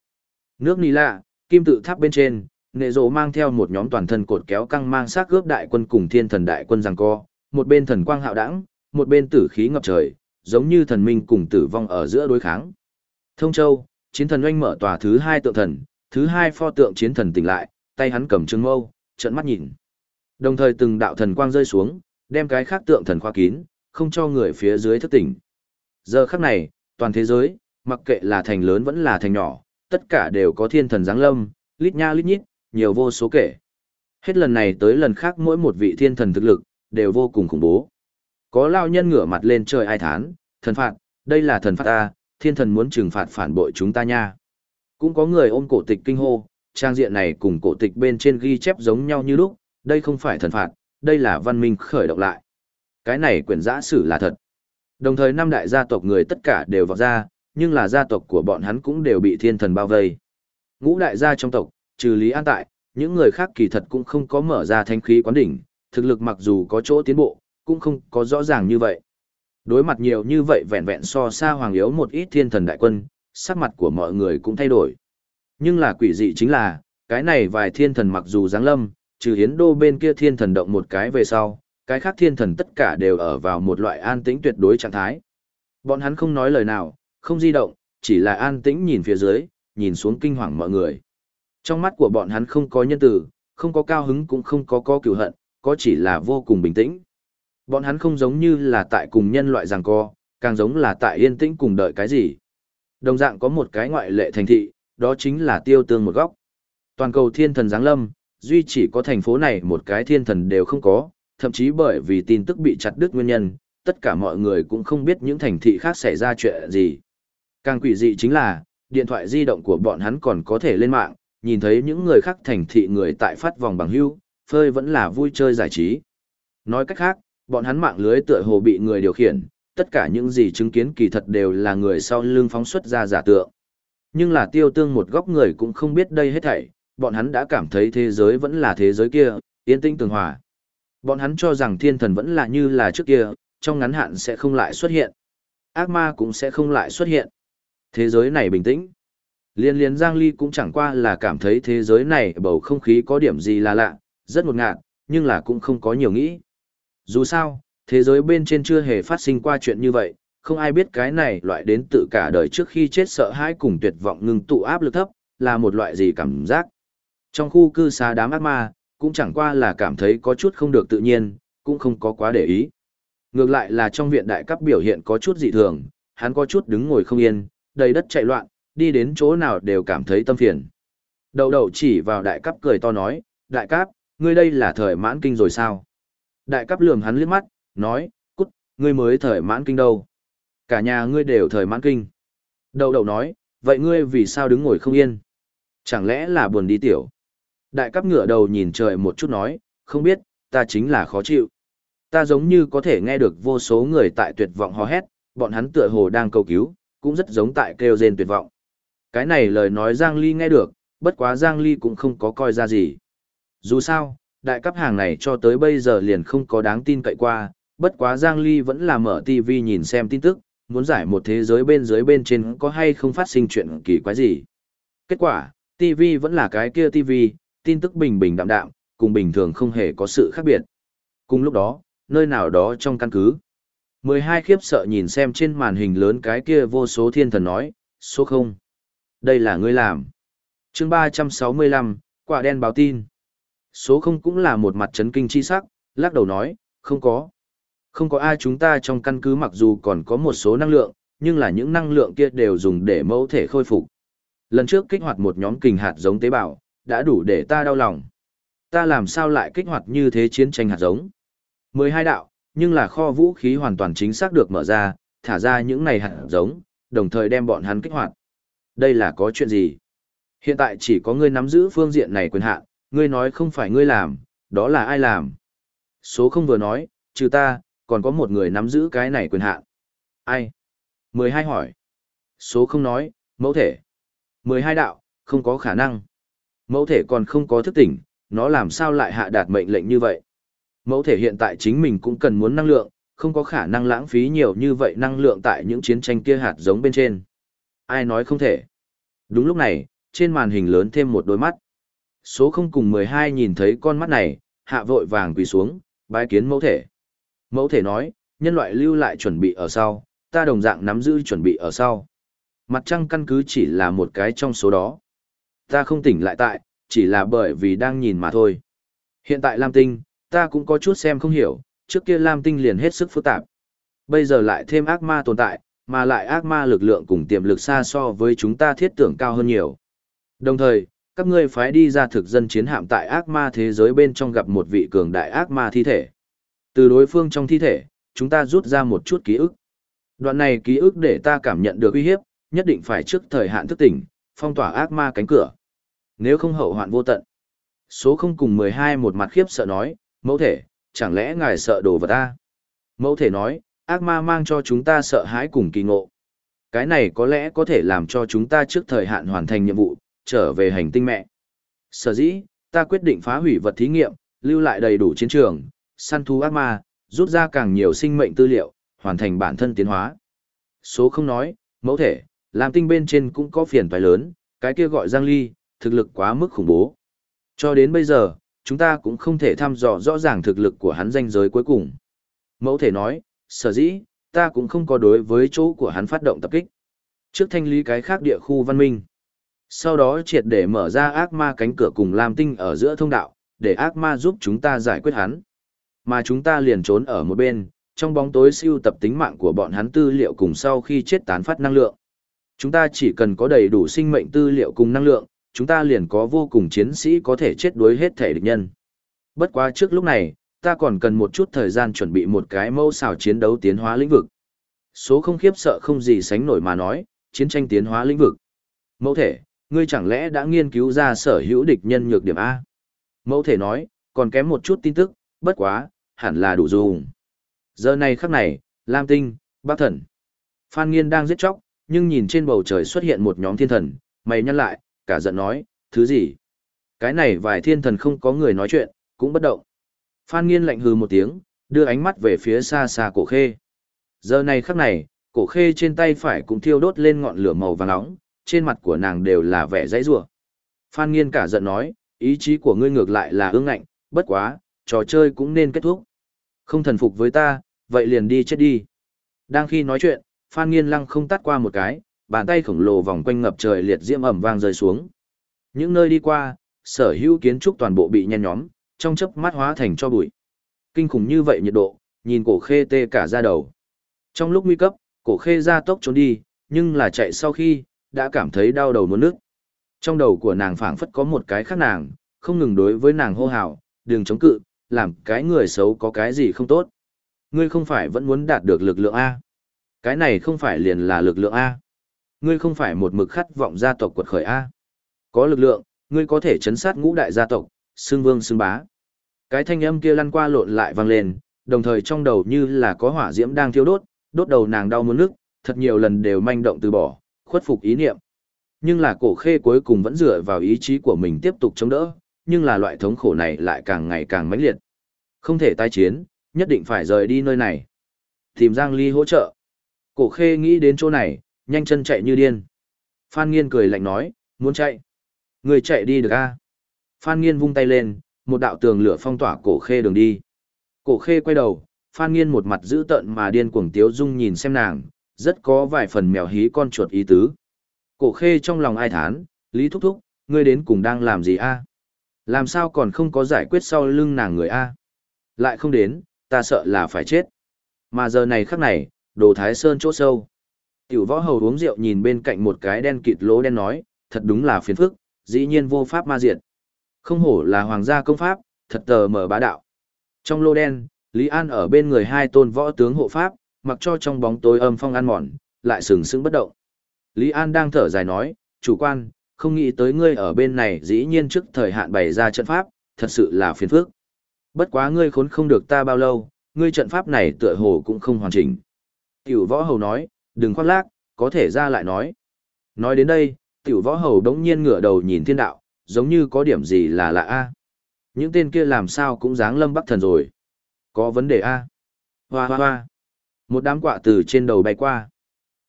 Nước Ni lạ, kim tự tháp bên trên, nệ rộ mang theo một nhóm toàn thân cột kéo căng mang sát cướp đại quân cùng thiên thần đại quân giằng co, một bên thần quang hạo đẳng, một bên tử khí ngập trời, giống như thần minh cùng tử vong ở giữa đối kháng. Thông Châu, chiến thần oanh mở tòa thứ hai tượng thần, thứ hai pho tượng chiến thần tỉnh lại, tay hắn cầm trương mâu, trận mắt nhìn. Đồng thời từng đạo thần quang rơi xuống, đem cái khác tượng thần khoa kín, không cho người phía dưới thức tỉnh. Giờ khắc này, toàn thế giới, mặc kệ là thành lớn vẫn là thành nhỏ, tất cả đều có thiên thần giáng lâm, lít nha lít nhít, nhiều vô số kể. Hết lần này tới lần khác mỗi một vị thiên thần thực lực, đều vô cùng khủng bố. Có lao nhân ngửa mặt lên trời ai thán, thần phạt, đây là thần phạt ta, thiên thần muốn trừng phạt phản bội chúng ta nha. Cũng có người ôm cổ tịch kinh hô, trang diện này cùng cổ tịch bên trên ghi chép giống nhau như lúc, đây không phải thần phạt, đây là văn minh khởi động lại. Cái này quyển giã sử là thật. Đồng thời năm đại gia tộc người tất cả đều vọt ra, nhưng là gia tộc của bọn hắn cũng đều bị thiên thần bao vây. Ngũ đại gia trong tộc, trừ Lý An tại, những người khác kỳ thật cũng không có mở ra thanh khí quán đỉnh, thực lực mặc dù có chỗ tiến bộ, cũng không có rõ ràng như vậy. Đối mặt nhiều như vậy vẹn vẹn so xa hoàng yếu một ít thiên thần đại quân, sắc mặt của mọi người cũng thay đổi. Nhưng là quỷ dị chính là, cái này vài thiên thần mặc dù giáng lâm, trừ hiến đô bên kia thiên thần động một cái về sau, cái khác thiên thần tất cả đều ở vào một loại an tĩnh tuyệt đối trạng thái. Bọn hắn không nói lời nào, không di động, chỉ là an tĩnh nhìn phía dưới, nhìn xuống kinh hoàng mọi người. Trong mắt của bọn hắn không có nhân từ, không có cao hứng cũng không có có cửu hận, có chỉ là vô cùng bình tĩnh. Bọn hắn không giống như là tại cùng nhân loại giằng co, càng giống là tại yên tĩnh cùng đợi cái gì. Đồng dạng có một cái ngoại lệ thành thị, đó chính là tiêu tương một góc. Toàn cầu thiên thần giáng lâm, duy chỉ có thành phố này một cái thiên thần đều không có, thậm chí bởi vì tin tức bị chặt đứt nguyên nhân, tất cả mọi người cũng không biết những thành thị khác xảy ra chuyện gì. Càng quỷ dị chính là, điện thoại di động của bọn hắn còn có thể lên mạng, nhìn thấy những người khác thành thị người tại phát vòng bằng hưu, phơi vẫn là vui chơi giải trí. Nói cách khác, bọn hắn mạng lưới tựa hồ bị người điều khiển, tất cả những gì chứng kiến kỳ thật đều là người sau lưng phóng xuất ra giả tượng. Nhưng là tiêu tương một góc người cũng không biết đây hết thảy, bọn hắn đã cảm thấy thế giới vẫn là thế giới kia, yên tĩnh tường hòa. Bọn hắn cho rằng thiên thần vẫn là như là trước kia, trong ngắn hạn sẽ không lại xuất hiện. Ác ma cũng sẽ không lại xuất hiện. Thế giới này bình tĩnh. Liên liên Giang Ly cũng chẳng qua là cảm thấy thế giới này bầu không khí có điểm gì là lạ, rất ngột ngạt, nhưng là cũng không có nhiều nghĩ. Dù sao, thế giới bên trên chưa hề phát sinh qua chuyện như vậy, không ai biết cái này loại đến tự cả đời trước khi chết sợ hãi cùng tuyệt vọng ngừng tụ áp lực thấp, là một loại gì cảm giác. Trong khu cư xá đám ác ma, cũng chẳng qua là cảm thấy có chút không được tự nhiên, cũng không có quá để ý. Ngược lại là trong viện đại cấp biểu hiện có chút dị thường, hắn có chút đứng ngồi không yên, đầy đất chạy loạn, đi đến chỗ nào đều cảm thấy tâm phiền. Đầu đầu chỉ vào đại cấp cười to nói, đại cấp, ngươi đây là thời mãn kinh rồi sao? Đại cấp lườm hắn liếc mắt, nói, cút, ngươi mới thời mãn kinh đâu? Cả nhà ngươi đều thời mãn kinh. Đầu đầu nói, vậy ngươi vì sao đứng ngồi không yên? Chẳng lẽ là buồn đi tiểu? Đại cấp ngửa đầu nhìn trời một chút nói, không biết, ta chính là khó chịu. Ta giống như có thể nghe được vô số người tại tuyệt vọng hò hét, bọn hắn tựa hồ đang cầu cứu, cũng rất giống tại kêu rên tuyệt vọng. Cái này lời nói Giang Ly nghe được, bất quá Giang Ly cũng không có coi ra gì. Dù sao, đại cấp hàng này cho tới bây giờ liền không có đáng tin cậy qua, bất quá Giang Ly vẫn là mở TV nhìn xem tin tức, muốn giải một thế giới bên dưới bên trên có hay không phát sinh chuyện kỳ quái gì. Kết quả, TV vẫn là cái kia TV, tin tức bình bình đạm đạm, cùng bình thường không hề có sự khác biệt. Cùng lúc đó, nơi nào đó trong căn cứ. 12 khiếp sợ nhìn xem trên màn hình lớn cái kia vô số thiên thần nói, số không, Đây là ngươi làm. chương 365, quả đen báo tin. Số không cũng là một mặt chấn kinh chi sắc, lắc đầu nói, không có. Không có ai chúng ta trong căn cứ mặc dù còn có một số năng lượng, nhưng là những năng lượng kia đều dùng để mẫu thể khôi phục. Lần trước kích hoạt một nhóm kình hạt giống tế bào, đã đủ để ta đau lòng. Ta làm sao lại kích hoạt như thế chiến tranh hạt giống? 12 đạo, nhưng là kho vũ khí hoàn toàn chính xác được mở ra, thả ra những này hạt giống, đồng thời đem bọn hắn kích hoạt. Đây là có chuyện gì? Hiện tại chỉ có ngươi nắm giữ phương diện này quyền hạn, ngươi nói không phải ngươi làm, đó là ai làm? Số không vừa nói, trừ ta, còn có một người nắm giữ cái này quyền hạn. Ai? 12 hỏi. Số không nói, mẫu thể. 12 đạo, không có khả năng. Mẫu thể còn không có thức tỉnh, nó làm sao lại hạ đạt mệnh lệnh như vậy? Mẫu thể hiện tại chính mình cũng cần muốn năng lượng, không có khả năng lãng phí nhiều như vậy năng lượng tại những chiến tranh kia hạt giống bên trên. Ai nói không thể? Đúng lúc này, trên màn hình lớn thêm một đôi mắt. Số không cùng 12 nhìn thấy con mắt này, hạ vội vàng quỳ xuống, bái kiến mẫu thể. Mẫu thể nói, nhân loại lưu lại chuẩn bị ở sau, ta đồng dạng nắm giữ chuẩn bị ở sau. Mặt trăng căn cứ chỉ là một cái trong số đó. Ta không tỉnh lại tại, chỉ là bởi vì đang nhìn mà thôi. Hiện tại Lam Tinh, ta cũng có chút xem không hiểu, trước kia Lam Tinh liền hết sức phức tạp. Bây giờ lại thêm ác ma tồn tại, mà lại ác ma lực lượng cùng tiềm lực xa so với chúng ta thiết tưởng cao hơn nhiều. Đồng thời, các ngươi phái đi ra thực dân chiến hạm tại ác ma thế giới bên trong gặp một vị cường đại ác ma thi thể. Từ đối phương trong thi thể, chúng ta rút ra một chút ký ức. Đoạn này ký ức để ta cảm nhận được uy hiếp, nhất định phải trước thời hạn thức tỉnh, phong tỏa ác ma cánh cửa. Nếu không hậu hoạn vô tận. Số không cùng 12 một mặt khiếp sợ nói, mẫu thể, chẳng lẽ ngài sợ đồ vật ta? Mẫu thể nói, ác ma mang cho chúng ta sợ hãi cùng kỳ ngộ. Cái này có lẽ có thể làm cho chúng ta trước thời hạn hoàn thành nhiệm vụ, trở về hành tinh mẹ. Sở dĩ, ta quyết định phá hủy vật thí nghiệm, lưu lại đầy đủ chiến trường, săn thú ác ma, rút ra càng nhiều sinh mệnh tư liệu, hoàn thành bản thân tiến hóa. Số không nói, mẫu thể, làm tinh bên trên cũng có phiền toái lớn, cái kia gọi Giang Ly, thực lực quá mức khủng bố. Cho đến bây giờ, chúng ta cũng không thể thăm dò rõ ràng thực lực của hắn danh giới cuối cùng. Mẫu thể nói, sở dĩ, ta cũng không có đối với chỗ của hắn phát động tập kích. Trước thanh lý cái khác địa khu văn minh. Sau đó triệt để mở ra ác ma cánh cửa cùng Lam Tinh ở giữa thông đạo, để ác ma giúp chúng ta giải quyết hắn. Mà chúng ta liền trốn ở một bên, trong bóng tối siêu tập tính mạng của bọn hắn tư liệu cùng sau khi chết tán phát năng lượng. Chúng ta chỉ cần có đầy đủ sinh mệnh tư liệu cùng năng lượng, chúng ta liền có vô cùng chiến sĩ có thể chết đuối hết thể địch nhân. Bất quá trước lúc này, ta còn cần một chút thời gian chuẩn bị một cái mâu xảo chiến đấu tiến hóa lĩnh vực. Số không khiếp sợ không gì sánh nổi mà nói, chiến tranh tiến hóa lĩnh vực. Mẫu thể, ngươi chẳng lẽ đã nghiên cứu ra sở hữu địch nhân nhược điểm A? Mẫu thể nói, còn kém một chút tin tức, bất quá, hẳn là đủ dùng. Giờ này khắc này, Lam Tinh, Bác Thần. Phan Nghiên đang giết chóc, nhưng nhìn trên bầu trời xuất hiện một nhóm thiên thần, mày nhăn lại, cả giận nói, thứ gì? Cái này vài thiên thần không có người nói chuyện, cũng bất động. Phan Nghiên lạnh hừ một tiếng, đưa ánh mắt về phía xa xa cổ khê. Giờ này khắc này, cổ khê trên tay phải cũng thiêu đốt lên ngọn lửa màu vàng nóng, trên mặt của nàng đều là vẻ dãy rủa. Phan Nghiên cả giận nói, ý chí của ngươi ngược lại là ương ngạnh, bất quá, trò chơi cũng nên kết thúc. Không thần phục với ta, vậy liền đi chết đi. Đang khi nói chuyện, Phan Nghiên lăng không tắt qua một cái, bàn tay khổng lồ vòng quanh ngập trời liệt diễm ẩm vang rơi xuống. Những nơi đi qua, sở hữu kiến trúc toàn bộ bị nhen nhóm, trong chớp mắt hóa thành cho bụi. Kinh khủng như vậy nhiệt độ, nhìn cổ khê tê cả da đầu. Trong lúc nguy cấp, cổ khê ra tốc trốn đi, nhưng là chạy sau khi, đã cảm thấy đau đầu muốn nước. Trong đầu của nàng phảng phất có một cái khác nàng, không ngừng đối với nàng hô hào, đừng chống cự, làm cái người xấu có cái gì không tốt. Ngươi không phải vẫn muốn đạt được lực lượng A. Cái này không phải liền là lực lượng A. Ngươi không phải một mực khát vọng gia tộc quật khởi A. Có lực lượng, ngươi có thể chấn sát ngũ đại gia tộc, xương vương xương bá. Cái thanh âm kia lăn qua lộn lại vang lên, đồng thời trong đầu như là có hỏa diễm đang thiêu đốt, đốt đầu nàng đau muốn nước, thật nhiều lần đều manh động từ bỏ, khuất phục ý niệm. Nhưng là cổ khê cuối cùng vẫn dựa vào ý chí của mình tiếp tục chống đỡ, nhưng là loại thống khổ này lại càng ngày càng mãnh liệt. Không thể tái chiến, nhất định phải rời đi nơi này. Tìm Giang Ly hỗ trợ. Cổ khê nghĩ đến chỗ này, nhanh chân chạy như điên. Phan Nghiên cười lạnh nói, muốn chạy. Người chạy đi được a Phan Nghiên vung tay lên, một đạo tường lửa phong tỏa cổ khê đường đi. Cổ khê quay đầu, Phan Nghiên một mặt dữ tợn mà điên cuồng tiếu dung nhìn xem nàng, rất có vài phần mèo hí con chuột ý tứ. Cổ khê trong lòng ai thán, Lý Thúc Thúc, ngươi đến cùng đang làm gì a? Làm sao còn không có giải quyết sau lưng nàng người a? Lại không đến, ta sợ là phải chết. Mà giờ này khắc này, đồ thái sơn chỗ sâu. Tiểu võ hầu uống rượu nhìn bên cạnh một cái đen kịt lỗ đen nói, thật đúng là phiền phức, dĩ nhiên vô pháp ma diệt. Không hổ là hoàng gia công pháp, thật tờ mở bá đạo. Trong lô đen, Lý An ở bên người hai tôn võ tướng hộ pháp, mặc cho trong bóng tối âm phong ăn mòn, lại sừng sững bất động. Lý An đang thở dài nói, chủ quan, không nghĩ tới ngươi ở bên này dĩ nhiên trước thời hạn bày ra trận pháp, thật sự là phiền phức. Bất quá ngươi khốn không được ta bao lâu, ngươi trận pháp này tựa hồ cũng không hoàn chỉnh. Tiểu võ hầu nói, đừng khoác lác, có thể ra lại nói. Nói đến đây, tiểu võ hầu đống nhiên ngửa đầu nhìn thiên đạo, giống như có điểm gì là lạ a. Những tên kia làm sao cũng dáng lâm bắc thần rồi. Có vấn đề a. Hoa hoa hoa. Một đám quạ từ trên đầu bay qua.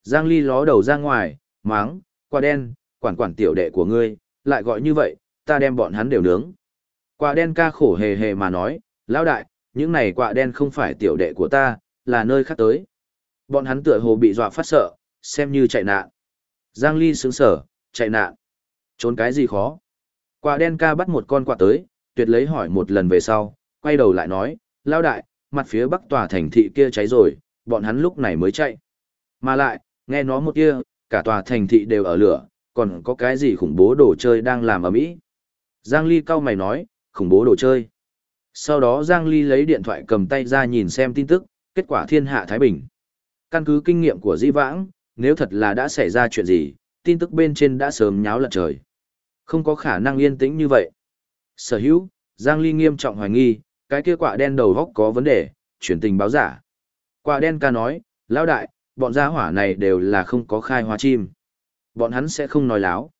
Giang Ly ló đầu ra ngoài, máng, quả đen, quản quản tiểu đệ của ngươi, lại gọi như vậy, ta đem bọn hắn đều nướng. Quả đen ca khổ hề hề mà nói, lão đại, những này quả đen không phải tiểu đệ của ta, là nơi khác tới. Bọn hắn tựa hồ bị dọa phát sợ, xem như chạy nạn. Giang Ly sướng sở, chạy nạn. Trốn cái gì khó? Quả đen ca bắt một con quạ tới, tuyệt lấy hỏi một lần về sau, quay đầu lại nói, lao đại, mặt phía bắc tòa thành thị kia cháy rồi, bọn hắn lúc này mới chạy. Mà lại, nghe nó một kia, cả tòa thành thị đều ở lửa, còn có cái gì khủng bố đồ chơi đang làm ở mỹ. Giang Ly cau mày nói, khủng bố đồ chơi. Sau đó Giang Ly lấy điện thoại cầm tay ra nhìn xem tin tức, kết quả thiên hạ Thái Bình. Căn cứ kinh nghiệm của Di Vãng, nếu thật là đã xảy ra chuyện gì, tin tức bên trên đã sớm nháo lật trời. Không có khả năng yên tĩnh như vậy. Sở hữu, Giang Ly nghiêm trọng hoài nghi, cái kia quả đen đầu góc có vấn đề, chuyển tình báo giả. Quả đen ca nói, lão đại, bọn gia hỏa này đều là không có khai hoa chim. Bọn hắn sẽ không nói láo.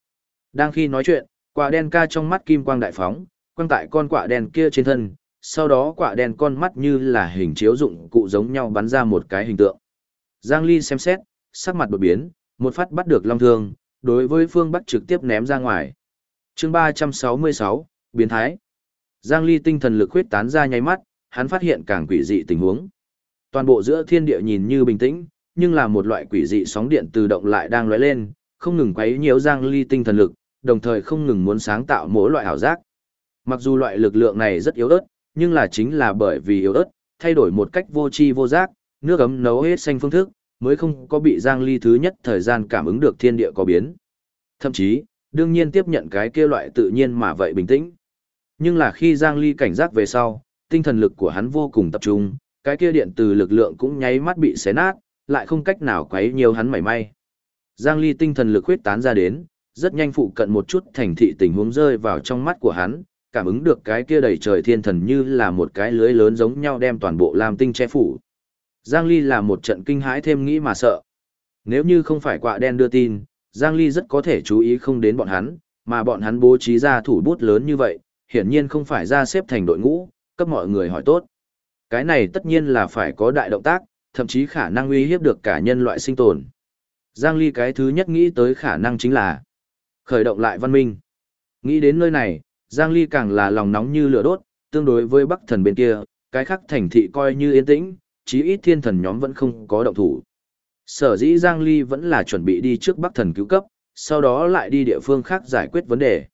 Đang khi nói chuyện, quả đen ca trong mắt kim quang đại phóng, quang tại con quả đen kia trên thân, sau đó quả đen con mắt như là hình chiếu dụng cụ giống nhau bắn ra một cái hình tượng. Giang Ly xem xét, sắc mặt đột biến, một phát bắt được long thương, đối với phương Bắc trực tiếp ném ra ngoài. chương 366, biến thái. Giang Ly tinh thần lực huyết tán ra nháy mắt, hắn phát hiện càng quỷ dị tình huống. Toàn bộ giữa thiên địa nhìn như bình tĩnh, nhưng là một loại quỷ dị sóng điện tự động lại đang lóe lên, không ngừng quấy nhiễu Giang Ly tinh thần lực, đồng thời không ngừng muốn sáng tạo mỗi loại ảo giác. Mặc dù loại lực lượng này rất yếu ớt, nhưng là chính là bởi vì yếu ớt, thay đổi một cách vô tri vô giác, nước ấm nấu hết xanh phương thức, mới không có bị Giang Ly thứ nhất thời gian cảm ứng được thiên địa có biến. Thậm chí, đương nhiên tiếp nhận cái kia loại tự nhiên mà vậy bình tĩnh. Nhưng là khi Giang Ly cảnh giác về sau, tinh thần lực của hắn vô cùng tập trung, cái kia điện từ lực lượng cũng nháy mắt bị xé nát, lại không cách nào quấy nhiều hắn mảy may. Giang Ly tinh thần lực huyết tán ra đến, rất nhanh phụ cận một chút thành thị tình huống rơi vào trong mắt của hắn, cảm ứng được cái kia đầy trời thiên thần như là một cái lưới lớn giống nhau đem toàn bộ Lam Tinh che phủ. Giang Ly là một trận kinh hãi thêm nghĩ mà sợ. Nếu như không phải quạ đen đưa tin, Giang Ly rất có thể chú ý không đến bọn hắn, mà bọn hắn bố trí ra thủ bút lớn như vậy, hiển nhiên không phải ra xếp thành đội ngũ, cấp mọi người hỏi tốt. Cái này tất nhiên là phải có đại động tác, thậm chí khả năng uy hiếp được cả nhân loại sinh tồn. Giang Ly cái thứ nhất nghĩ tới khả năng chính là khởi động lại văn minh. Nghĩ đến nơi này, Giang Ly càng là lòng nóng như lửa đốt, tương đối với Bắc Thần bên kia, cái khác thành thị coi như yên tĩnh, chí ít thiên thần nhóm vẫn không có động thủ. Sở dĩ Giang Ly vẫn là chuẩn bị đi trước Bắc Thần cứu cấp, sau đó lại đi địa phương khác giải quyết vấn đề.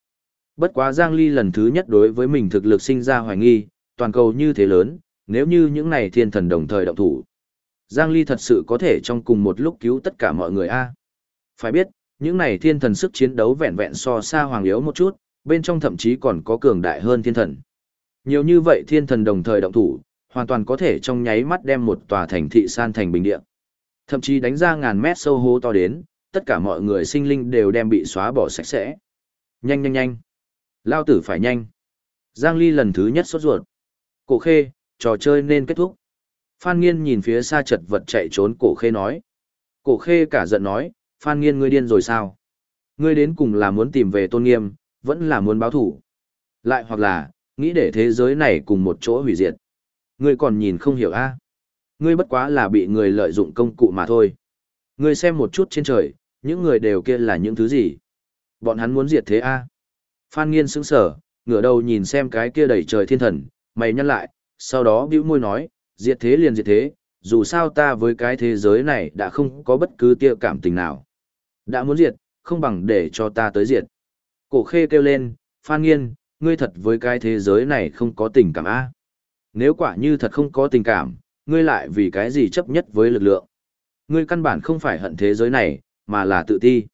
Bất quá Giang Ly lần thứ nhất đối với mình thực lực sinh ra hoài nghi, toàn cầu như thế lớn, Nếu như những này thiên thần đồng thời động thủ, Giang Ly thật sự có thể trong cùng một lúc cứu tất cả mọi người a. Phải biết, những này thiên thần sức chiến đấu vẹn vẹn so xa hoàng yếu một chút, bên trong thậm chí còn có cường đại hơn thiên thần. Nhiều như vậy thiên thần đồng thời động thủ, hoàn toàn có thể trong nháy mắt đem một tòa thành thị san thành bình địa. Thậm chí đánh ra ngàn mét sâu hố to đến, tất cả mọi người sinh linh đều đem bị xóa bỏ sạch sẽ. Nhanh nhanh nhanh. Lao tử phải nhanh. Giang Ly lần thứ nhất sốt ruột. Cổ khê, trò chơi nên kết thúc. Phan Nghiên nhìn phía xa chật vật chạy trốn cổ khê nói. Cổ khê cả giận nói, Phan Nghiên ngươi điên rồi sao? Ngươi đến cùng là muốn tìm về tôn nghiêm, vẫn là muốn báo thủ. Lại hoặc là, nghĩ để thế giới này cùng một chỗ hủy diệt. Ngươi còn nhìn không hiểu a? Ngươi bất quá là bị người lợi dụng công cụ mà thôi. Ngươi xem một chút trên trời, những người đều kia là những thứ gì? Bọn hắn muốn diệt thế a? Phan Nghiên sững sờ, ngửa đầu nhìn xem cái kia đầy trời thiên thần, mày nhăn lại, sau đó bĩu môi nói, diệt thế liền diệt thế, dù sao ta với cái thế giới này đã không có bất cứ tia cảm tình nào. Đã muốn diệt, không bằng để cho ta tới diệt. Cổ khê kêu lên, Phan Nghiên, ngươi thật với cái thế giới này không có tình cảm a? Nếu quả như thật không có tình cảm, ngươi lại vì cái gì chấp nhất với lực lượng? Ngươi căn bản không phải hận thế giới này, mà là tự ti.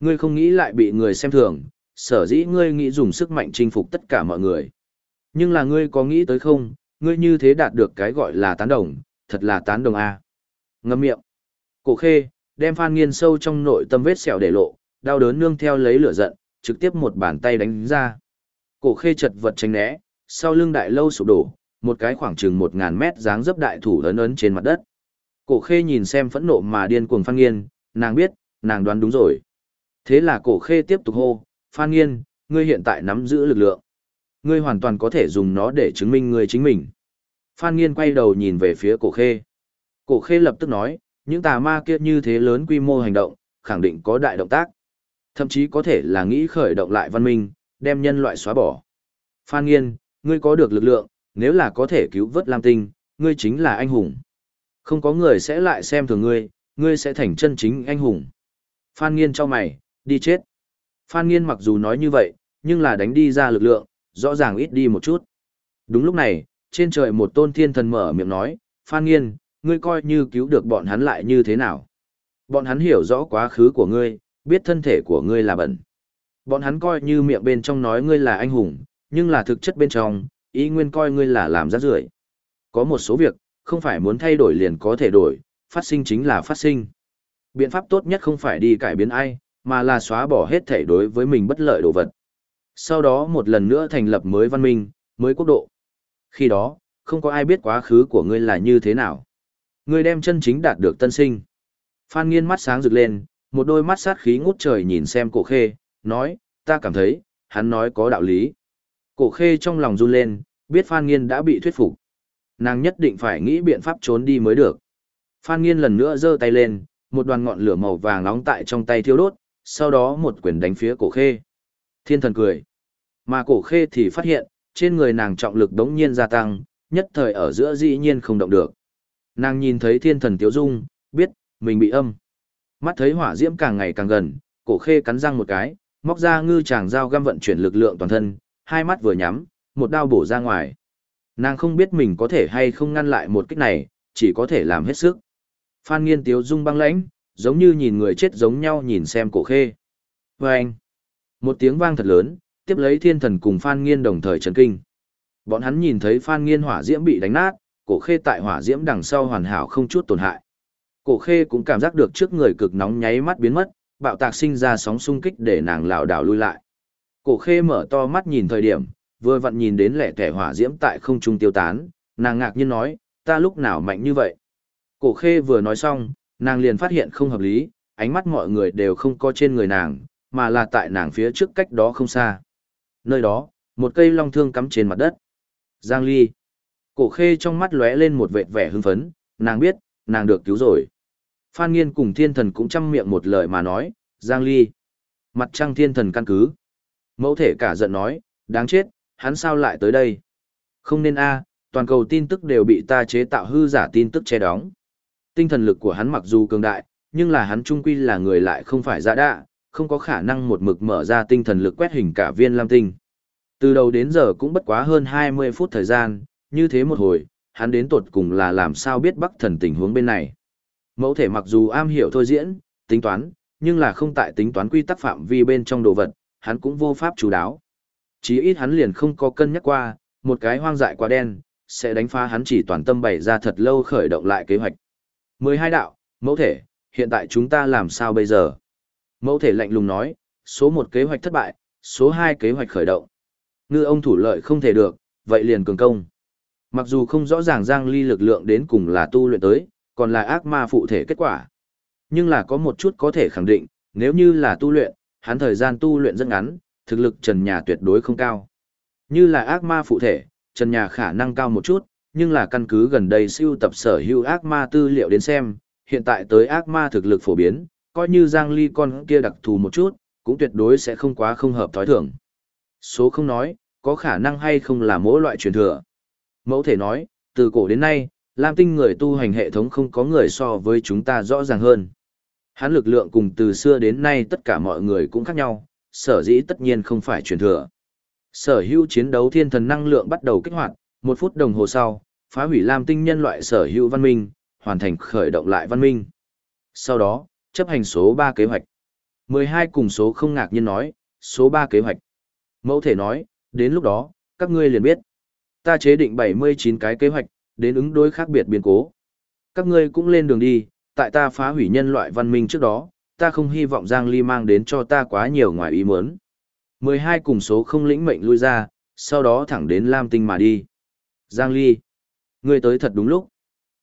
Ngươi không nghĩ lại bị người xem thường, sở dĩ ngươi nghĩ dùng sức mạnh chinh phục tất cả mọi người. Nhưng là ngươi có nghĩ tới không, ngươi như thế đạt được cái gọi là tán đồng, thật là tán đồng a. Ngâm miệng. Cổ khê, đem Phan Nghiên sâu trong nội tâm vết sẹo để lộ, đau đớn nương theo lấy lửa giận, trực tiếp một bàn tay đánh ra. Cổ khê chật vật tránh né, sau lưng đại lâu sụp đổ, một cái khoảng chừng một ngàn mét dáng dấp đại thủ ấn ấn trên mặt đất. Cổ khê nhìn xem phẫn nộ mà điên cuồng Phan Nghiên, nàng biết, nàng đoán đúng rồi. Thế là cổ khê tiếp tục hô, Phan Nghiên, ngươi hiện tại nắm giữ lực lượng. Ngươi hoàn toàn có thể dùng nó để chứng minh ngươi chính mình. Phan Nghiên quay đầu nhìn về phía cổ khê. Cổ khê lập tức nói, những tà ma kia như thế lớn quy mô hành động, khẳng định có đại động tác. Thậm chí có thể là nghĩ khởi động lại văn minh, đem nhân loại xóa bỏ. Phan Nghiên, ngươi có được lực lượng, nếu là có thể cứu vớt Lam Tinh, ngươi chính là anh hùng. Không có người sẽ lại xem thường ngươi, ngươi sẽ thành chân chính anh hùng. Phan Nghiên cho mày, đi chết. Phan Nghiên mặc dù nói như vậy, nhưng là đánh đi ra lực lượng, rõ ràng ít đi một chút. Đúng lúc này, trên trời một tôn thiên thần mở miệng nói, Phan Nghiên, ngươi coi như cứu được bọn hắn lại như thế nào. Bọn hắn hiểu rõ quá khứ của ngươi, biết thân thể của ngươi là bẩn. Bọn hắn coi như miệng bên trong nói ngươi là anh hùng, nhưng là thực chất bên trong, ý nguyên coi ngươi là làm rác rưởi. Có một số việc, không phải muốn thay đổi liền có thể đổi, phát sinh chính là phát sinh. Biện pháp tốt nhất không phải đi cải biến ai, mà là xóa bỏ hết thể đối với mình bất lợi đồ vật. Sau đó một lần nữa thành lập mới văn minh, mới quốc độ. Khi đó, không có ai biết quá khứ của ngươi là như thế nào. Ngươi đem chân chính đạt được tân sinh. Phan nghiên mắt sáng rực lên, một đôi mắt sát khí ngút trời nhìn xem cổ khê, nói, ta cảm thấy, hắn nói có đạo lý. Cổ khê trong lòng run lên, biết Phan nghiên đã bị thuyết phục. Nàng nhất định phải nghĩ biện pháp trốn đi mới được. Phan nghiên lần nữa giơ tay lên, một đoàn ngọn lửa màu vàng nóng tại trong tay thiêu đốt, sau đó một quyền đánh phía cổ khê. Thiên thần cười. Mà cổ khê thì phát hiện, trên người nàng trọng lực đống nhiên gia tăng, nhất thời ở giữa dĩ nhiên không động được. Nàng nhìn thấy thiên thần tiếu dung, biết, mình bị âm. Mắt thấy hỏa diễm càng ngày càng gần, cổ khê cắn răng một cái, móc ra ngư chàng dao găm vận chuyển lực lượng toàn thân, hai mắt vừa nhắm, một đao bổ ra ngoài. Nàng không biết mình có thể hay không ngăn lại một kích này, chỉ có thể làm hết sức. Phan nghiên tiếu dung băng lãnh, giống như nhìn người chết giống nhau nhìn xem cổ khê. Vâng! anh, một tiếng vang thật lớn, tiếp lấy thiên thần cùng Phan nghiên đồng thời chấn kinh. Bọn hắn nhìn thấy Phan nghiên hỏa diễm bị đánh nát, cổ khê tại hỏa diễm đằng sau hoàn hảo không chút tổn hại. Cổ khê cũng cảm giác được trước người cực nóng nháy mắt biến mất, bạo tạc sinh ra sóng xung kích để nàng lảo đảo lui lại. Cổ khê mở to mắt nhìn thời điểm, vừa vặn nhìn đến lẻ tẻ hỏa diễm tại không trung tiêu tán, nàng ngạc nhiên nói, ta lúc nào mạnh như vậy. Cổ khê vừa nói xong, nàng liền phát hiện không hợp lý, ánh mắt mọi người đều không có trên người nàng, mà là tại nàng phía trước cách đó không xa. Nơi đó, một cây long thương cắm trên mặt đất. Giang Ly. Cổ khê trong mắt lóe lên một vệt vẻ hưng phấn, nàng biết, nàng được cứu rồi. Phan Nghiên cùng thiên thần cũng chăm miệng một lời mà nói, Giang Ly. Mặt trăng thiên thần căn cứ. Mẫu thể cả giận nói, đáng chết, hắn sao lại tới đây? Không nên a, toàn cầu tin tức đều bị ta chế tạo hư giả tin tức che đóng. Tinh thần lực của hắn mặc dù cường đại, nhưng là hắn trung quy là người lại không phải giả đạ, không có khả năng một mực mở ra tinh thần lực quét hình cả viên lam tinh. Từ đầu đến giờ cũng bất quá hơn 20 phút thời gian, như thế một hồi, hắn đến tột cùng là làm sao biết bắc thần tình huống bên này. Mẫu thể mặc dù am hiểu thôi diễn, tính toán, nhưng là không tại tính toán quy tắc phạm vi bên trong đồ vật, hắn cũng vô pháp chú đáo. Chí ít hắn liền không có cân nhắc qua, một cái hoang dại quá đen, sẽ đánh phá hắn chỉ toàn tâm bày ra thật lâu khởi động lại kế hoạch. 12 đạo, mẫu thể, hiện tại chúng ta làm sao bây giờ? Mẫu thể lạnh lùng nói, số 1 kế hoạch thất bại, số 2 kế hoạch khởi động. Ngư ông thủ lợi không thể được, vậy liền cường công. Mặc dù không rõ ràng Giang Ly lực lượng đến cùng là tu luyện tới, còn là ác ma phụ thể kết quả. Nhưng là có một chút có thể khẳng định, nếu như là tu luyện, hắn thời gian tu luyện rất ngắn, thực lực trần nhà tuyệt đối không cao. Như là ác ma phụ thể, trần nhà khả năng cao một chút, nhưng là căn cứ gần đây siêu tập sở hữu ác ma tư liệu đến xem, hiện tại tới ác ma thực lực phổ biến, coi như Giang Ly con kia đặc thù một chút, cũng tuyệt đối sẽ không quá không hợp thói thường. Số không nói, có khả năng hay không là mỗi loại truyền thừa. Mẫu thể nói, từ cổ đến nay, Lam Tinh người tu hành hệ thống không có người so với chúng ta rõ ràng hơn. Hắn lực lượng cùng từ xưa đến nay tất cả mọi người cũng khác nhau, sở dĩ tất nhiên không phải truyền thừa. Sở hữu chiến đấu thiên thần năng lượng bắt đầu kích hoạt, một phút đồng hồ sau, phá hủy Lam Tinh nhân loại sở hữu văn minh, hoàn thành khởi động lại văn minh. Sau đó, chấp hành số 3 kế hoạch. 12 cùng số không ngạc nhiên nói, số 3 kế hoạch. Mẫu thể nói, đến lúc đó, các ngươi liền biết. Ta chế định 79 cái kế hoạch, đến ứng đối khác biệt biến cố. Các ngươi cũng lên đường đi, tại ta phá hủy nhân loại văn minh trước đó, ta không hy vọng Giang Ly mang đến cho ta quá nhiều ngoài ý muốn. 12 cùng số không lĩnh mệnh lui ra, sau đó thẳng đến Lam Tinh mà đi. Giang Ly, ngươi tới thật đúng lúc.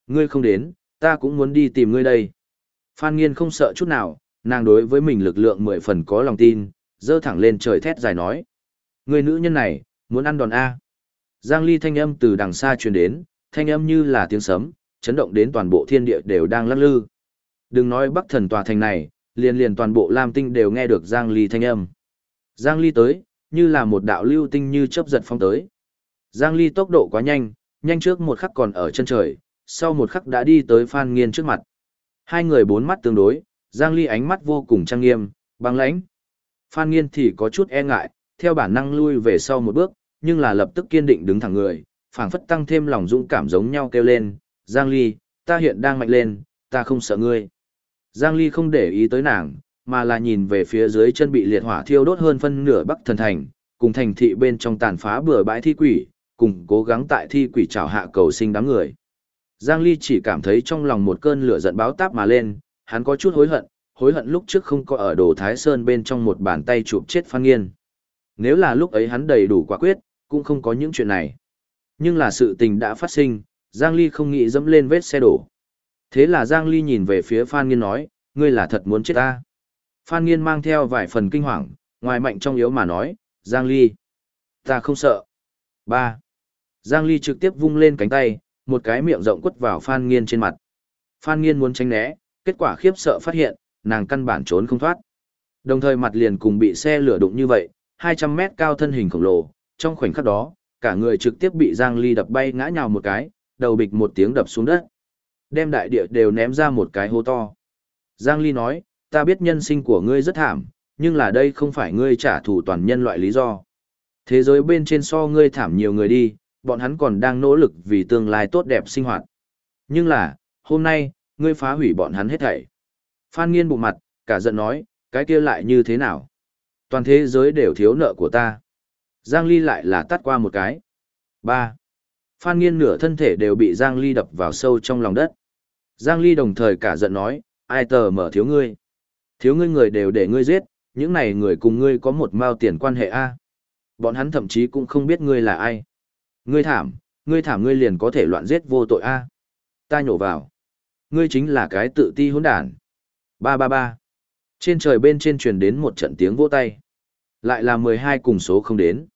Ngươi không đến, ta cũng muốn đi tìm ngươi đây. Phan Nghiên không sợ chút nào, nàng đối với mình lực lượng mười phần có lòng tin, dơ thẳng lên trời thét dài nói. Người nữ nhân này, muốn ăn đòn A. Giang Ly thanh âm từ đằng xa truyền đến, thanh âm như là tiếng sấm, chấn động đến toàn bộ thiên địa đều đang lắc lư. Đừng nói bắc thần tòa thành này, liền liền toàn bộ Lam Tinh đều nghe được Giang Ly thanh âm. Giang Ly tới, như là một đạo lưu tinh như chớp giật phong tới. Giang Ly tốc độ quá nhanh, nhanh trước một khắc còn ở chân trời, sau một khắc đã đi tới Phan Nghiên trước mặt. Hai người bốn mắt tương đối, Giang Ly ánh mắt vô cùng trang nghiêm, băng lãnh. Phan Nghiên thì có chút e ngại, theo bản năng lui về sau một bước, nhưng là lập tức kiên định đứng thẳng người, phảng phất tăng thêm lòng dũng cảm giống nhau kêu lên, Giang Ly, ta hiện đang mạnh lên, ta không sợ ngươi. Giang Ly không để ý tới nàng, mà là nhìn về phía dưới chân bị liệt hỏa thiêu đốt hơn phân nửa bắc thần thành, cùng thành thị bên trong tàn phá bừa bãi thi quỷ, cùng cố gắng tại thi quỷ trào hạ cầu sinh đám người. Giang Ly chỉ cảm thấy trong lòng một cơn lửa giận báo táp mà lên, hắn có chút hối hận, hối hận lúc trước không có ở đồ Thái Sơn bên trong một bàn tay chụp chết Phan Nghiên. Nếu là lúc ấy hắn đầy đủ quả quyết, cũng không có những chuyện này. Nhưng là sự tình đã phát sinh, Giang Ly không nghĩ dẫm lên vết xe đổ. Thế là Giang Ly nhìn về phía Phan Nghiên nói, ngươi là thật muốn chết ta. Phan Nghiên mang theo vài phần kinh hoàng, ngoài mạnh trong yếu mà nói, Giang Ly. Ta không sợ. 3. Giang Ly trực tiếp vung lên cánh tay, một cái miệng rộng quất vào Phan Nghiên trên mặt. Phan Nghiên muốn tránh né, kết quả khiếp sợ phát hiện, nàng căn bản trốn không thoát. Đồng thời mặt liền cùng bị xe lửa đụng như vậy, 200 mét cao thân hình khổng lồ, trong khoảnh khắc đó, cả người trực tiếp bị Giang Ly đập bay ngã nhào một cái, đầu bịch một tiếng đập xuống đất. Đem đại địa đều ném ra một cái hố to. Giang Ly nói, ta biết nhân sinh của ngươi rất thảm, nhưng là đây không phải ngươi trả thù toàn nhân loại lý do. Thế giới bên trên so ngươi thảm nhiều người đi, bọn hắn còn đang nỗ lực vì tương lai tốt đẹp sinh hoạt. Nhưng là, hôm nay, ngươi phá hủy bọn hắn hết thảy. Phan Nghiên bụng mặt, cả giận nói, cái kia lại như thế nào? Toàn thế giới đều thiếu nợ của ta. Giang Ly lại là tắt qua một cái. 3. Phan Nghiên nửa thân thể đều bị Giang Ly đập vào sâu trong lòng đất. Giang Ly đồng thời cả giận nói, ai tờ mở thiếu ngươi. Thiếu ngươi người đều để ngươi giết, những này người cùng ngươi có một mao tiền quan hệ A. Bọn hắn thậm chí cũng không biết ngươi là ai. Ngươi thảm, ngươi thảm ngươi liền có thể loạn giết vô tội A. Ta nhổ vào. Ngươi chính là cái tự ti hỗn đản. Ba ba ba. Trên trời bên trên truyền đến một trận tiếng vỗ tay. Lại là 12 cùng số không đến.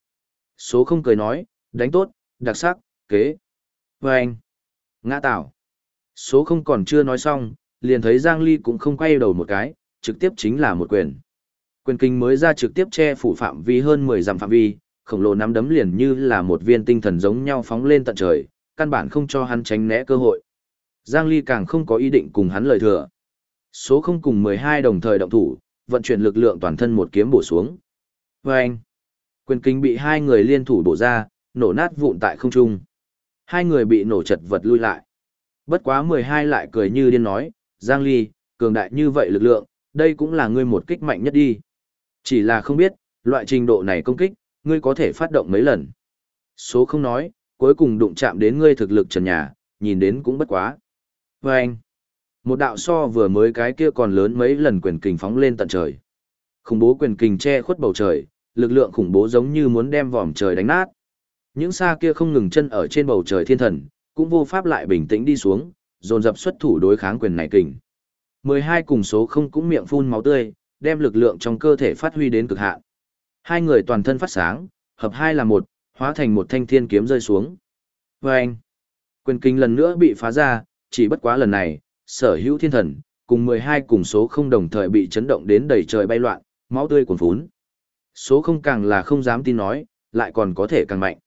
Số không cười nói, đánh tốt, đặc sắc, kế. Vâng. anh. Ngã tạo. Số không còn chưa nói xong, liền thấy Giang Ly cũng không quay đầu một cái, trực tiếp chính là một quyền. Quyền kinh mới ra trực tiếp che phủ phạm vi hơn 10 dặm phạm vi, khổng lồ nắm đấm liền như là một viên tinh thần giống nhau phóng lên tận trời, căn bản không cho hắn tránh né cơ hội. Giang Ly càng không có ý định cùng hắn lời thừa. Số không cùng 12 đồng thời động thủ, vận chuyển lực lượng toàn thân một kiếm bổ xuống. Và anh, quyền kinh bị hai người liên thủ bổ ra, nổ nát vụn tại không trung. Hai người bị nổ chật vật lui lại. Bất quá 12 lại cười như điên nói, Giang Ly, cường đại như vậy lực lượng, đây cũng là ngươi một kích mạnh nhất đi. Chỉ là không biết, loại trình độ này công kích, ngươi có thể phát động mấy lần. Số không nói, cuối cùng đụng chạm đến ngươi thực lực trần nhà, nhìn đến cũng bất quá. Và anh, một đạo so vừa mới cái kia còn lớn mấy lần quyền kình phóng lên tận trời. Khủng bố quyền kình che khuất bầu trời, lực lượng khủng bố giống như muốn đem vòm trời đánh nát. Những xa kia không ngừng chân ở trên bầu trời thiên thần, cũng vô pháp lại bình tĩnh đi xuống, dồn dập xuất thủ đối kháng quyền này kình. 12 cùng số không cũng miệng phun máu tươi, đem lực lượng trong cơ thể phát huy đến cực hạn. Hai người toàn thân phát sáng, hợp hai là một, hóa thành một thanh thiên kiếm rơi xuống. Vâng! quyền kinh lần nữa bị phá ra, chỉ bất quá lần này, sở hữu thiên thần, cùng 12 cùng số không đồng thời bị chấn động đến đầy trời bay loạn, máu tươi cuồn phún. Số không càng là không dám tin nói, lại còn có thể càng mạnh.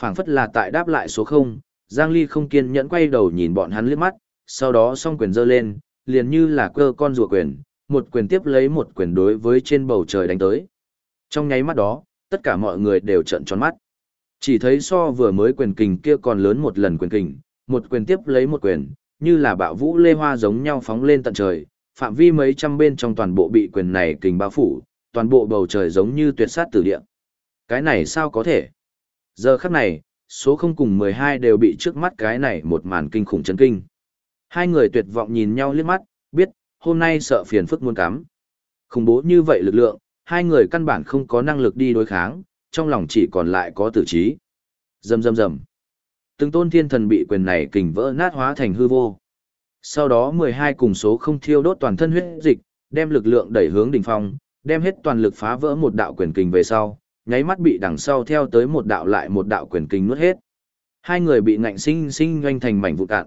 phảng phất là tại đáp lại số không, Giang Ly không kiên nhẫn quay đầu nhìn bọn hắn liếc mắt, sau đó song quyền giơ lên, liền như là cơ con rùa quyền, một quyền tiếp lấy một quyền đối với trên bầu trời đánh tới. Trong nháy mắt đó, tất cả mọi người đều trợn tròn mắt. Chỉ thấy so vừa mới quyền kình kia còn lớn một lần quyền kình, một quyền tiếp lấy một quyền, như là bạo vũ lê hoa giống nhau phóng lên tận trời, phạm vi mấy trăm bên trong toàn bộ bị quyền này kình bao phủ, toàn bộ bầu trời giống như tuyệt sát tử địa. Cái này sao có thể? Giờ khắc này, số không cùng 12 đều bị trước mắt cái này một màn kinh khủng chấn kinh. Hai người tuyệt vọng nhìn nhau liếc mắt, biết, hôm nay sợ phiền phức muôn cắm. Khủng bố như vậy lực lượng, hai người căn bản không có năng lực đi đối kháng, trong lòng chỉ còn lại có tử trí. Rầm rầm rầm. Từng tôn thiên thần bị quyền này kình vỡ nát hóa thành hư vô. Sau đó 12 cùng số không thiêu đốt toàn thân huyết dịch, đem lực lượng đẩy hướng đỉnh phong, đem hết toàn lực phá vỡ một đạo quyền kình về sau, nháy mắt bị đằng sau theo tới một đạo lại một đạo quyền kinh nuốt hết. Hai người bị ngạnh sinh sinh doanh thành mảnh vụn. cạn.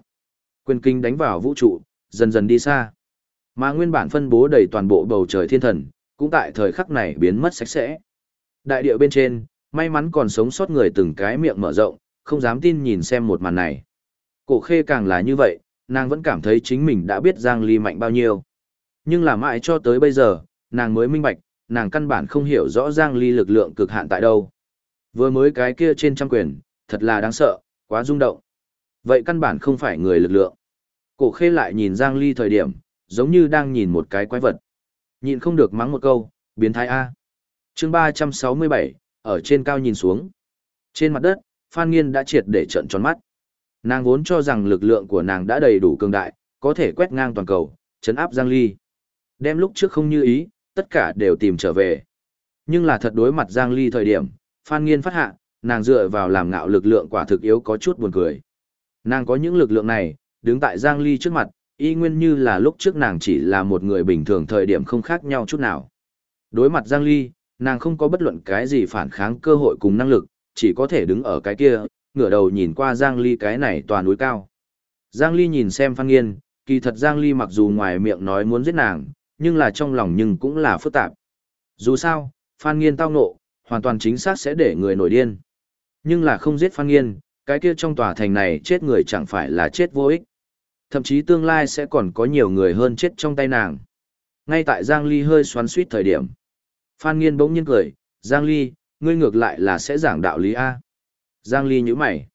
Quyền kinh đánh vào vũ trụ, dần dần đi xa. Mà nguyên bản phân bố đầy toàn bộ bầu trời thiên thần, cũng tại thời khắc này biến mất sạch sẽ. Đại địa bên trên, may mắn còn sống sót người từng cái miệng mở rộng, không dám tin nhìn xem một màn này. Cổ khê càng là như vậy, nàng vẫn cảm thấy chính mình đã biết Giang Ly mạnh bao nhiêu. Nhưng là mãi cho tới bây giờ, nàng mới minh bạch, nàng căn bản không hiểu rõ Giang Ly lực lượng cực hạn tại đâu. Vừa mới cái kia trên trăm quyền, thật là đáng sợ, quá rung động. Vậy căn bản không phải người lực lượng. Cổ khê lại nhìn Giang Ly thời điểm, giống như đang nhìn một cái quái vật. Nhìn không được mắng một câu, biến thái A. chương 367, ở trên cao nhìn xuống. Trên mặt đất, Phan Nghiên đã triệt để trận tròn mắt. Nàng vốn cho rằng lực lượng của nàng đã đầy đủ cường đại, có thể quét ngang toàn cầu, chấn áp Giang Ly. Đem lúc trước không như ý, tất cả đều tìm trở về. Nhưng là thật đối mặt Giang Ly thời điểm, Phan Nghiên phát hạ, nàng dựa vào làm ngạo lực lượng quả thực yếu có chút buồn cười. Nàng có những lực lượng này, đứng tại Giang Ly trước mặt, y nguyên như là lúc trước nàng chỉ là một người bình thường thời điểm không khác nhau chút nào. Đối mặt Giang Ly, nàng không có bất luận cái gì phản kháng cơ hội cùng năng lực, chỉ có thể đứng ở cái kia, ngửa đầu nhìn qua Giang Ly cái này tòa núi cao. Giang Ly nhìn xem Phan Nghiên, kỳ thật Giang Ly mặc dù ngoài miệng nói muốn giết nàng, nhưng là trong lòng nhưng cũng là phức tạp. Dù sao, Phan Nghiên tao nộ, hoàn toàn chính xác sẽ để người nổi điên. Nhưng là không giết Phan Nghiên, cái kia trong tòa thành này chết người chẳng phải là chết vô ích. Thậm chí tương lai sẽ còn có nhiều người hơn chết trong tay nàng. Ngay tại Giang Ly hơi xoắn suýt thời điểm. Phan Nghiên bỗng nhiên cười, Giang Ly, ngươi ngược lại là sẽ giảng đạo lý A. Giang Ly nhíu mày.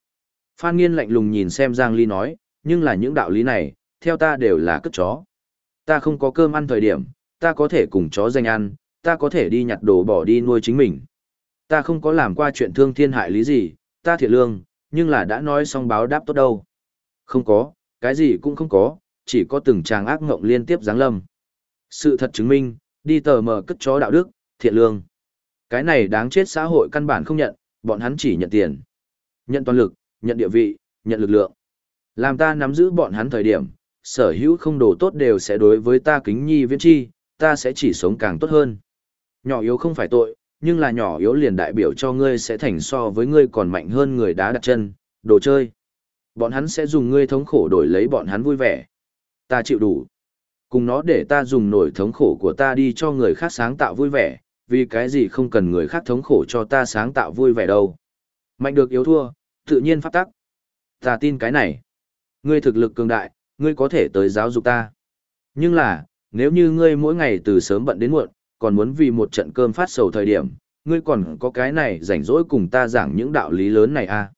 Phan Nghiên lạnh lùng nhìn xem Giang Ly nói, nhưng là những đạo lý này, theo ta đều là cất chó. Ta không có cơm ăn thời điểm, ta có thể cùng chó danh ăn, ta có thể đi nhặt đồ bỏ đi nuôi chính mình. Ta không có làm qua chuyện thương thiên hại lý gì, ta thiệt lương, nhưng là đã nói xong báo đáp tốt đâu. Không có, cái gì cũng không có, chỉ có từng tràng ác ngộng liên tiếp giáng lâm. Sự thật chứng minh, đi tờ mờ cất chó đạo đức, thiện lương. Cái này đáng chết xã hội căn bản không nhận, bọn hắn chỉ nhận tiền. Nhận toàn lực, nhận địa vị, nhận lực lượng. Làm ta nắm giữ bọn hắn thời điểm, sở hữu không đồ tốt đều sẽ đối với ta kính nhi viễn chi, ta sẽ chỉ sống càng tốt hơn. Nhỏ yếu không phải tội, nhưng là nhỏ yếu liền đại biểu cho ngươi sẽ thành so với ngươi còn mạnh hơn người đá đặt chân, đồ chơi. Bọn hắn sẽ dùng ngươi thống khổ đổi lấy bọn hắn vui vẻ. Ta chịu đủ. Cùng nó để ta dùng nổi thống khổ của ta đi cho người khác sáng tạo vui vẻ, vì cái gì không cần người khác thống khổ cho ta sáng tạo vui vẻ đâu. Mạnh được yếu thua, tự nhiên phát tắc. Ta tin cái này. Ngươi thực lực cường đại, ngươi có thể tới giáo dục ta. Nhưng là, nếu như ngươi mỗi ngày từ sớm bận đến muộn, còn muốn vì một trận cơm phát sầu thời điểm, ngươi còn có cái này rảnh rỗi cùng ta giảng những đạo lý lớn này à?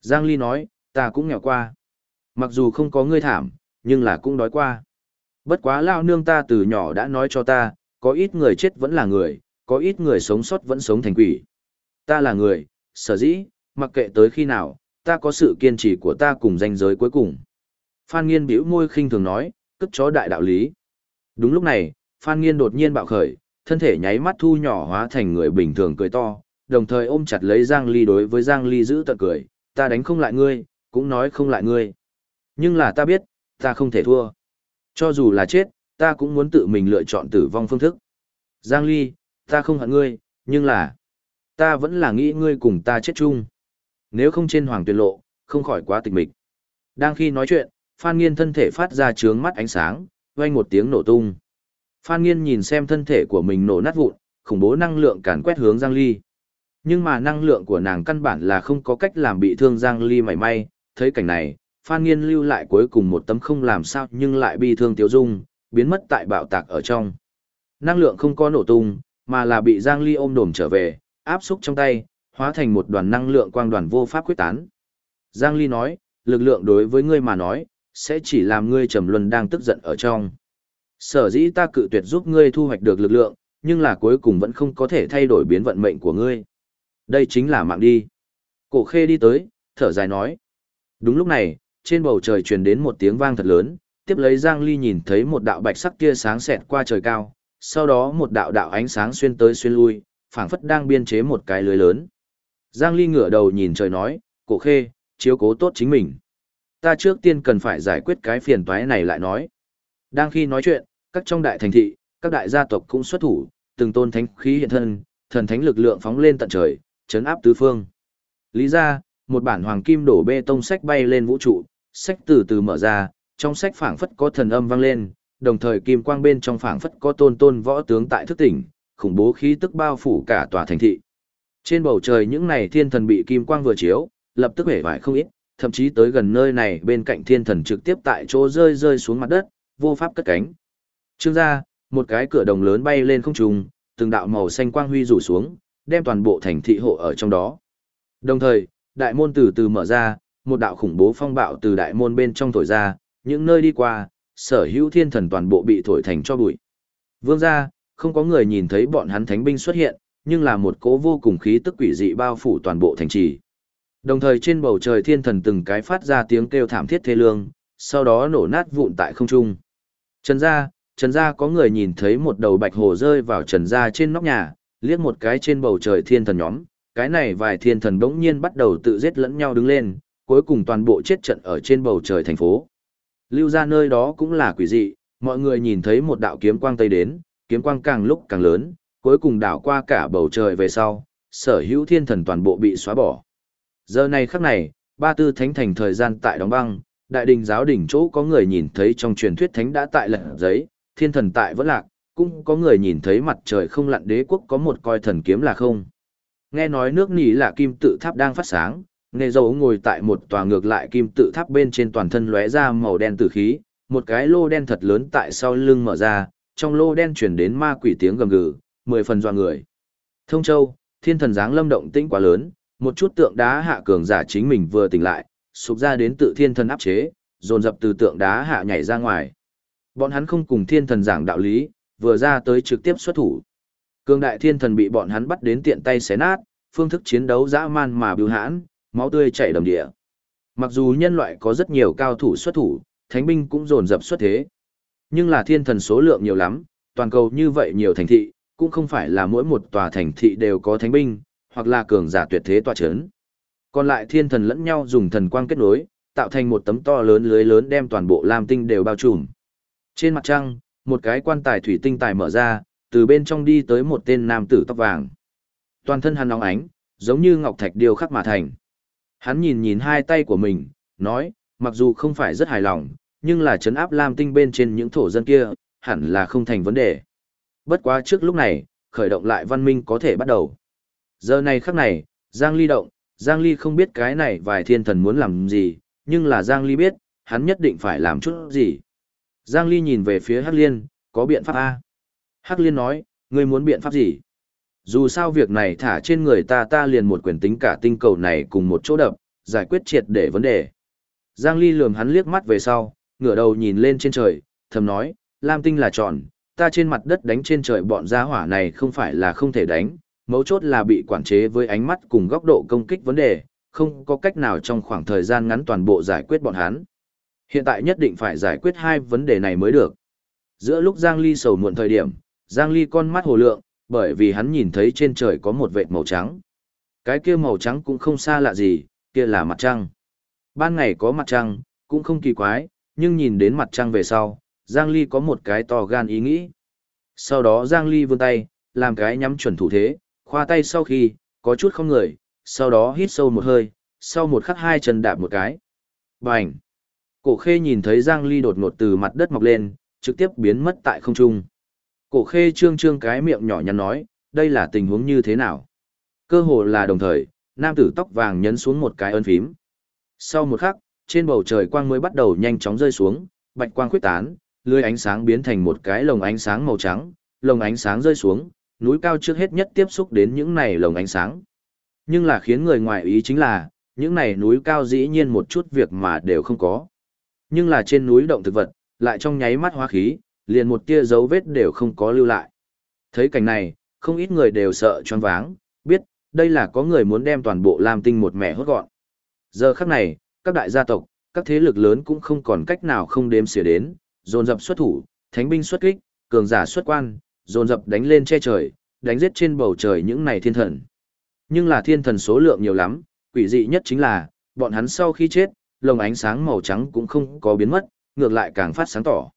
Giang Ly nói, Ta cũng nghèo qua. Mặc dù không có ngươi thảm, nhưng là cũng đói qua. Bất quá lao nương ta từ nhỏ đã nói cho ta, có ít người chết vẫn là người, có ít người sống sót vẫn sống thành quỷ. Ta là người, sở dĩ, mặc kệ tới khi nào, ta có sự kiên trì của ta cùng danh giới cuối cùng. Phan Nghiên bĩu môi khinh thường nói, cất chó đại đạo lý. Đúng lúc này, Phan Nghiên đột nhiên bạo khởi, thân thể nháy mắt thu nhỏ hóa thành người bình thường cười to, đồng thời ôm chặt lấy Giang Ly đối với Giang Ly giữ tận cười, ta đánh không lại ngươi, cũng nói không lại ngươi. Nhưng là ta biết, ta không thể thua. Cho dù là chết, ta cũng muốn tự mình lựa chọn tử vong phương thức. Giang Ly, ta không hận ngươi, nhưng là, ta vẫn là nghĩ ngươi cùng ta chết chung. Nếu không trên hoàng tuyệt lộ, không khỏi quá tịch mịch. Đang khi nói chuyện, Phan Nghiên thân thể phát ra trướng mắt ánh sáng, vang một tiếng nổ tung. Phan Nghiên nhìn xem thân thể của mình nổ nát vụn, khủng bố năng lượng càn quét hướng Giang Ly. Nhưng mà năng lượng của nàng căn bản là không có cách làm bị thương Giang Ly mảy may, thấy cảnh này, Phan Nghiên lưu lại cuối cùng một tấm không làm sao nhưng lại bị thương tiêu dung, biến mất tại bạo tạc ở trong. Năng lượng không có nổ tung, mà là bị Giang Ly ôm đồm trở về, áp xúc trong tay, hóa thành một đoàn năng lượng quang đoàn vô pháp quyết tán. Giang Ly nói, lực lượng đối với ngươi mà nói, sẽ chỉ làm ngươi trầm luân đang tức giận ở trong. Sở dĩ ta cự tuyệt giúp ngươi thu hoạch được lực lượng, nhưng là cuối cùng vẫn không có thể thay đổi biến vận mệnh của ngươi. Đây chính là mạng đi. Cổ khê đi tới, thở dài nói. Đúng lúc này, trên bầu trời truyền đến một tiếng vang thật lớn, tiếp lấy Giang Ly nhìn thấy một đạo bạch sắc tia sáng xẹt qua trời cao, sau đó một đạo đạo ánh sáng xuyên tới xuyên lui, phảng phất đang biên chế một cái lưới lớn. Giang Ly ngửa đầu nhìn trời nói, cổ khê, chiếu cố tốt chính mình. Ta trước tiên cần phải giải quyết cái phiền toái này lại nói. Đang khi nói chuyện, các trong đại thành thị, các đại gia tộc cũng xuất thủ, từng tôn thánh khí hiện thân, thần thánh lực lượng phóng lên tận trời, chấn áp tứ phương. Lý ra, một bản hoàng kim đổ bê tông sách bay lên vũ trụ, sách từ từ mở ra, trong sách phảng phất có thần âm vang lên, đồng thời kim quang bên trong phảng phất có tôn tôn võ tướng tại thức tỉnh, khủng bố khí tức bao phủ cả tòa thành thị. Trên bầu trời những này thiên thần bị kim quang vừa chiếu, lập tức hể vải không ít, thậm chí tới gần nơi này bên cạnh thiên thần trực tiếp tại chỗ rơi rơi xuống mặt đất, vô pháp cất cánh. Trương gia, một cái cửa đồng lớn bay lên không trung, từng đạo màu xanh quang huy rủ xuống, đem toàn bộ thành thị hộ ở trong đó. Đồng thời, đại môn từ từ mở ra, một đạo khủng bố phong bạo từ đại môn bên trong thổi ra, những nơi đi qua, sở hữu thiên thần toàn bộ bị thổi thành cho bụi. Vương gia, không có người nhìn thấy bọn hắn thánh binh xuất hiện, nhưng là một cố vô cùng khí tức quỷ dị bao phủ toàn bộ thành trì. Đồng thời trên bầu trời thiên thần từng cái phát ra tiếng kêu thảm thiết thê lương, sau đó nổ nát vụn tại không trung. Trần gia, Trần gia có người nhìn thấy một đầu bạch hồ rơi vào Trần gia trên nóc nhà, liếc một cái trên bầu trời thiên thần nhóm, cái này vài thiên thần bỗng nhiên bắt đầu tự giết lẫn nhau đứng lên, cuối cùng toàn bộ chết trận ở trên bầu trời thành phố. Lưu ra nơi đó cũng là quỷ dị, mọi người nhìn thấy một đạo kiếm quang tây đến, kiếm quang càng lúc càng lớn, cuối cùng đảo qua cả bầu trời về sau, sở hữu thiên thần toàn bộ bị xóa bỏ. Giờ này khắc này, ba tư thánh thành thời gian tại đóng băng, đại đình giáo đỉnh chỗ có người nhìn thấy trong truyền thuyết thánh đã tại lật giấy, thiên thần tại vẫn lạc, cũng có người nhìn thấy mặt trời không lặn đế quốc có một coi thần kiếm là không. Nghe nói nước nỉ là kim tự tháp đang phát sáng, Nề dấu ngồi tại một tòa ngược lại kim tự tháp bên trên toàn thân lóe ra màu đen tử khí, một cái lô đen thật lớn tại sau lưng mở ra, trong lô đen chuyển đến ma quỷ tiếng gầm gừ, mười phần doa người. Thông Châu, thiên thần giáng lâm động tĩnh quá lớn, một chút tượng đá hạ cường giả chính mình vừa tỉnh lại, sụp ra đến tự thiên thần áp chế, dồn dập từ tượng đá hạ nhảy ra ngoài. Bọn hắn không cùng thiên thần giảng đạo lý, vừa ra tới trực tiếp xuất thủ. Cường đại thiên thần bị bọn hắn bắt đến tiện tay xé nát, phương thức chiến đấu dã man mà biểu hãn, máu tươi chảy đầm địa. Mặc dù nhân loại có rất nhiều cao thủ xuất thủ, thánh binh cũng dồn dập xuất thế. Nhưng là thiên thần số lượng nhiều lắm, toàn cầu như vậy nhiều thành thị, cũng không phải là mỗi một tòa thành thị đều có thánh binh, hoặc là cường giả tuyệt thế tọa chấn. Còn lại thiên thần lẫn nhau dùng thần quang kết nối, tạo thành một tấm to lớn lưới lớn đem toàn bộ lam tinh đều bao trùm. Trên mặt trăng, một cái quan tài thủy tinh tài mở ra, từ bên trong đi tới một tên nam tử tóc vàng. Toàn thân hắn nóng ánh, giống như ngọc thạch điêu khắc mà thành. Hắn nhìn nhìn hai tay của mình, nói, mặc dù không phải rất hài lòng, nhưng là chấn áp Lam Tinh bên trên những thổ dân kia, hẳn là không thành vấn đề. Bất quá trước lúc này, khởi động lại văn minh có thể bắt đầu. Giờ này khắc này, Giang Ly động, Giang Ly không biết cái này vài thiên thần muốn làm gì, nhưng là Giang Ly biết, hắn nhất định phải làm chút gì. Giang Ly nhìn về phía Hắc Liên, có biện pháp A. Hắc Liên nói, ngươi muốn biện pháp gì? Dù sao việc này thả trên người ta ta liền một quyền tính cả tinh cầu này cùng một chỗ đập, giải quyết triệt để vấn đề. Giang Ly lườm hắn liếc mắt về sau, ngửa đầu nhìn lên trên trời, thầm nói, Lam tinh là tròn, ta trên mặt đất đánh trên trời bọn gia hỏa này không phải là không thể đánh, mấu chốt là bị quản chế với ánh mắt cùng góc độ công kích vấn đề, không có cách nào trong khoảng thời gian ngắn toàn bộ giải quyết bọn hắn. Hiện tại nhất định phải giải quyết hai vấn đề này mới được. Giữa lúc Giang Ly sầu muộn thời điểm, Giang Ly con mắt hồ lượng, bởi vì hắn nhìn thấy trên trời có một vệt màu trắng. Cái kia màu trắng cũng không xa lạ gì, kia là mặt trăng. Ban ngày có mặt trăng, cũng không kỳ quái, nhưng nhìn đến mặt trăng về sau, Giang Ly có một cái to gan ý nghĩ. Sau đó Giang Ly vươn tay, làm cái nhắm chuẩn thủ thế, khoa tay sau khi, có chút không người, sau đó hít sâu một hơi, sau một khắc hai chân đạp một cái. Bành! Cổ khê nhìn thấy Giang Ly đột ngột từ mặt đất mọc lên, trực tiếp biến mất tại không trung. Cổ khê trương trương cái miệng nhỏ nhắn nói, đây là tình huống như thế nào? Cơ hồ là đồng thời, nam tử tóc vàng nhấn xuống một cái ấn phím. Sau một khắc, trên bầu trời quang mới bắt đầu nhanh chóng rơi xuống, bạch quang khuyết tán, lưới ánh sáng biến thành một cái lồng ánh sáng màu trắng, lồng ánh sáng rơi xuống, núi cao trước hết nhất tiếp xúc đến những này lồng ánh sáng. Nhưng là khiến người ngoài ý chính là, những này núi cao dĩ nhiên một chút việc mà đều không có. Nhưng là trên núi động thực vật, lại trong nháy mắt hóa khí, liền một tia dấu vết đều không có lưu lại. Thấy cảnh này, không ít người đều sợ choáng váng, biết, đây là có người muốn đem toàn bộ Lam Tinh một mẹ hốt gọn. Giờ khắc này, các đại gia tộc, các thế lực lớn cũng không còn cách nào không đếm xỉa đến, dồn dập xuất thủ, thánh binh xuất kích, cường giả xuất quan, dồn dập đánh lên che trời, đánh giết trên bầu trời những này thiên thần. Nhưng là thiên thần số lượng nhiều lắm, quỷ dị nhất chính là, bọn hắn sau khi chết, lồng ánh sáng màu trắng cũng không có biến mất, ngược lại càng phát sáng tỏ.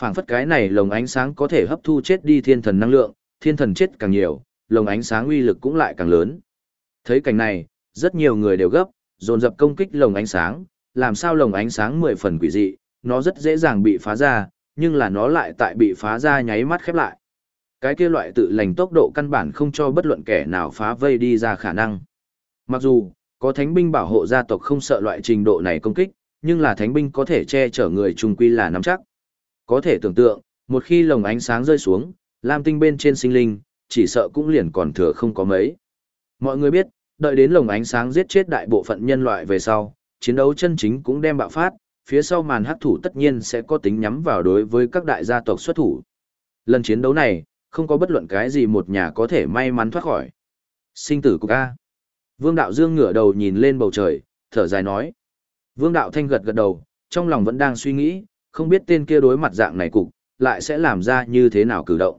Phảng phất cái này lồng ánh sáng có thể hấp thu chết đi thiên thần năng lượng, thiên thần chết càng nhiều, lồng ánh sáng uy lực cũng lại càng lớn. Thấy cảnh này, rất nhiều người đều gấp, dồn dập công kích lồng ánh sáng, làm sao lồng ánh sáng mười phần quỷ dị, nó rất dễ dàng bị phá ra, nhưng là nó lại tại bị phá ra nháy mắt khép lại. Cái kia loại tự lành tốc độ căn bản không cho bất luận kẻ nào phá vây đi ra khả năng. Mặc dù, có thánh binh bảo hộ gia tộc không sợ loại trình độ này công kích, nhưng là thánh binh có thể che chở người trùng quy là nắm chắc. Có thể tưởng tượng, một khi lồng ánh sáng rơi xuống, lam tinh bên trên sinh linh, chỉ sợ cũng liền còn thừa không có mấy. Mọi người biết, đợi đến lồng ánh sáng giết chết đại bộ phận nhân loại về sau, chiến đấu chân chính cũng đem bạo phát, phía sau màn hắc thủ tất nhiên sẽ có tính nhắm vào đối với các đại gia tộc xuất thủ. Lần chiến đấu này, không có bất luận cái gì một nhà có thể may mắn thoát khỏi. Sinh tử của ca. Vương Đạo Dương ngửa đầu nhìn lên bầu trời, thở dài nói. Vương Đạo Thanh gật gật đầu, trong lòng vẫn đang suy nghĩ, không biết tên kia đối mặt dạng này cục, lại sẽ làm ra như thế nào cử động.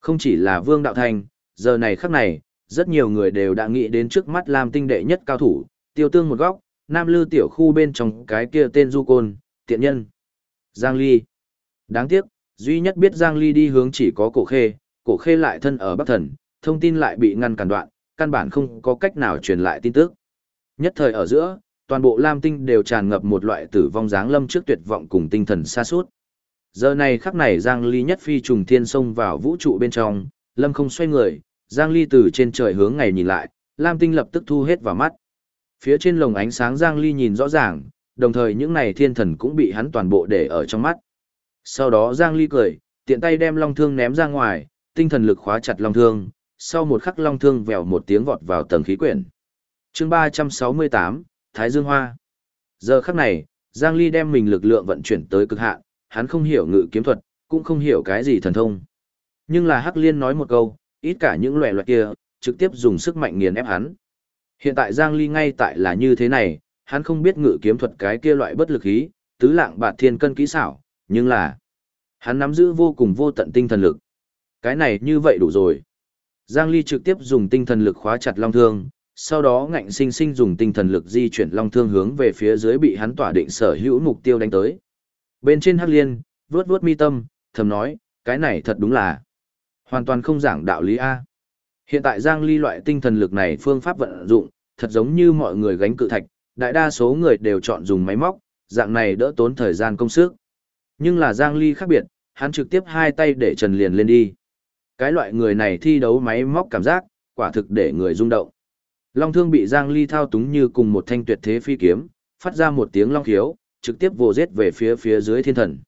Không chỉ là Vương Đạo Thanh, giờ này khắc này, rất nhiều người đều đã nghĩ đến trước mắt làm tinh đệ nhất cao thủ, tiêu tương một góc, nam lư tiểu khu bên trong cái kia tên du côn, tiện nhân. Giang Ly. Đáng tiếc, duy nhất biết Giang Ly đi hướng chỉ có cổ khê, cổ khê lại thân ở Bắc Thần, thông tin lại bị ngăn cản đoạn, căn bản không có cách nào truyền lại tin tức. Nhất thời ở giữa, toàn bộ Lam Tinh đều tràn ngập một loại tử vong dáng lâm trước tuyệt vọng cùng tinh thần xa suốt. Giờ này khắc này Giang Ly nhất phi trùng thiên xông vào vũ trụ bên trong, Lâm không xoay người, Giang Ly từ trên trời hướng ngày nhìn lại, Lam Tinh lập tức thu hết vào mắt. Phía trên lồng ánh sáng Giang Ly nhìn rõ ràng, đồng thời những này thiên thần cũng bị hắn toàn bộ để ở trong mắt. Sau đó Giang Ly cười, tiện tay đem long thương ném ra ngoài, tinh thần lực khóa chặt long thương, sau một khắc long thương vèo một tiếng vọt vào tầng khí quyển. chương 368, Thái Dương Hoa. Giờ khắc này, Giang Ly đem mình lực lượng vận chuyển tới cực hạn, hắn không hiểu ngự kiếm thuật, cũng không hiểu cái gì thần thông. Nhưng là Hắc Liên nói một câu, ít cả những loại loại kia, trực tiếp dùng sức mạnh nghiền ép hắn. Hiện tại Giang Ly ngay tại là như thế này, hắn không biết ngự kiếm thuật cái kia loại bất lực khí, tứ lạng bạt thiên cân kỹ xảo, nhưng là hắn nắm giữ vô cùng vô tận tinh thần lực. Cái này như vậy đủ rồi. Giang Ly trực tiếp dùng tinh thần lực khóa chặt long thương, sau đó ngạnh sinh sinh dùng tinh thần lực di chuyển long thương hướng về phía dưới bị hắn tỏa định sở hữu mục tiêu đánh tới. Bên trên Hắc Liên, vuốt vuốt mi tâm, thầm nói, cái này thật đúng là hoàn toàn không giảng đạo lý A. Hiện tại Giang Ly loại tinh thần lực này phương pháp vận dụng, thật giống như mọi người gánh cự thạch, đại đa số người đều chọn dùng máy móc, dạng này đỡ tốn thời gian công sức. Nhưng là Giang Ly khác biệt, hắn trực tiếp hai tay để trần liền lên đi. Cái loại người này thi đấu máy móc cảm giác, quả thực để người rung động. Long thương bị Giang Ly thao túng như cùng một thanh tuyệt thế phi kiếm, phát ra một tiếng long khiếu, trực tiếp vồ giết về phía phía dưới thiên thần.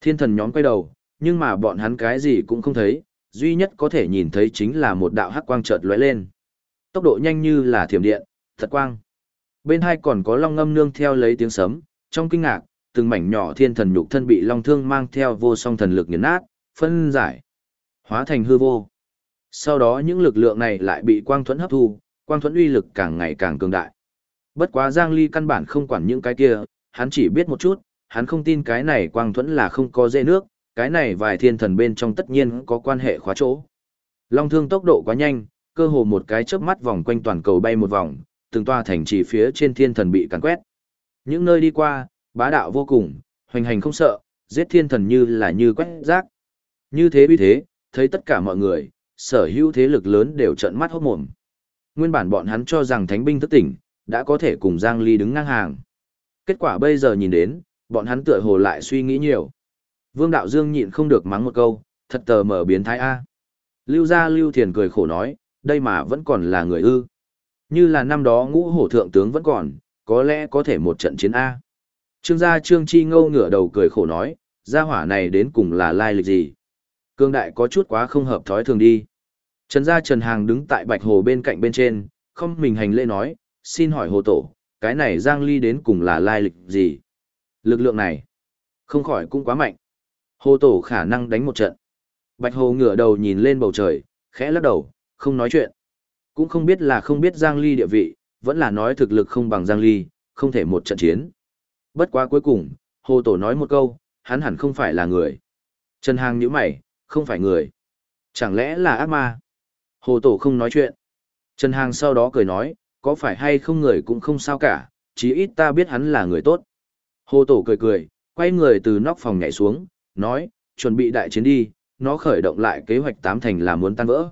Thiên thần nhóm quay đầu, nhưng mà bọn hắn cái gì cũng không thấy, duy nhất có thể nhìn thấy chính là một đạo hắc quang chợt lóe lên. Tốc độ nhanh như là thiểm điện, thật quang. Bên hai còn có long ngâm nương theo lấy tiếng sấm, Trong kinh ngạc, từng mảnh nhỏ thiên thần nhục thân bị long thương mang theo vô song thần lực nghiền nát, phân giải, hóa thành hư vô. Sau đó những lực lượng này lại bị quang thuẫn hấp thu, quang thuẫn uy lực càng ngày càng cường đại. Bất quá Giang Ly căn bản không quản những cái kia, hắn chỉ biết một chút, hắn không tin cái này quang thuẫn là không có dễ nước, cái này vài thiên thần bên trong tất nhiên có quan hệ khóa chỗ. Long thương tốc độ quá nhanh, cơ hồ một cái chớp mắt vòng quanh toàn cầu bay một vòng, từng toa thành trì phía trên thiên thần bị càn quét. Những nơi đi qua, bá đạo vô cùng, hoành hành không sợ, giết thiên thần như là như quét rác. Như thế vì thế, thấy tất cả mọi người, sở hữu thế lực lớn đều trợn mắt hốt mồm. Nguyên bản bọn hắn cho rằng thánh binh thức tỉnh, đã có thể cùng Giang Ly đứng ngang hàng. Kết quả bây giờ nhìn đến, bọn hắn tựa hồ lại suy nghĩ nhiều. Vương Đạo Dương nhịn không được mắng một câu, thật tờ mở biến thái A. Lưu gia Lưu Thiền cười khổ nói, đây mà vẫn còn là người ư. Như là năm đó ngũ hổ thượng tướng vẫn còn, có lẽ có thể một trận chiến A. Trương gia Trương Chi ngâu ngửa đầu cười khổ nói, gia hỏa này đến cùng là lai lịch gì. Cương đại có chút quá không hợp thói thường đi. Trần gia Trần Hàng đứng tại bạch hồ bên cạnh bên trên, không mình hành lễ nói, xin hỏi hồ tổ, cái này Giang Ly đến cùng là lai lịch gì? Lực lượng này, không khỏi cũng quá mạnh. Hồ tổ khả năng đánh một trận. Bạch hồ ngửa đầu nhìn lên bầu trời, khẽ lắc đầu, không nói chuyện. Cũng không biết là không biết Giang Ly địa vị, vẫn là nói thực lực không bằng Giang Ly, không thể một trận chiến. Bất quá cuối cùng, hồ tổ nói một câu, hắn hẳn không phải là người. Trần Hàng nhíu mày, không phải người. Chẳng lẽ là ác ma? Hồ tổ không nói chuyện. Trần Hàng sau đó cười nói, có phải hay không người cũng không sao cả, chí ít ta biết hắn là người tốt. Hồ tổ cười cười, quay người từ nóc phòng nhảy xuống, nói, chuẩn bị đại chiến đi, nó khởi động lại kế hoạch tám thành là muốn tan vỡ.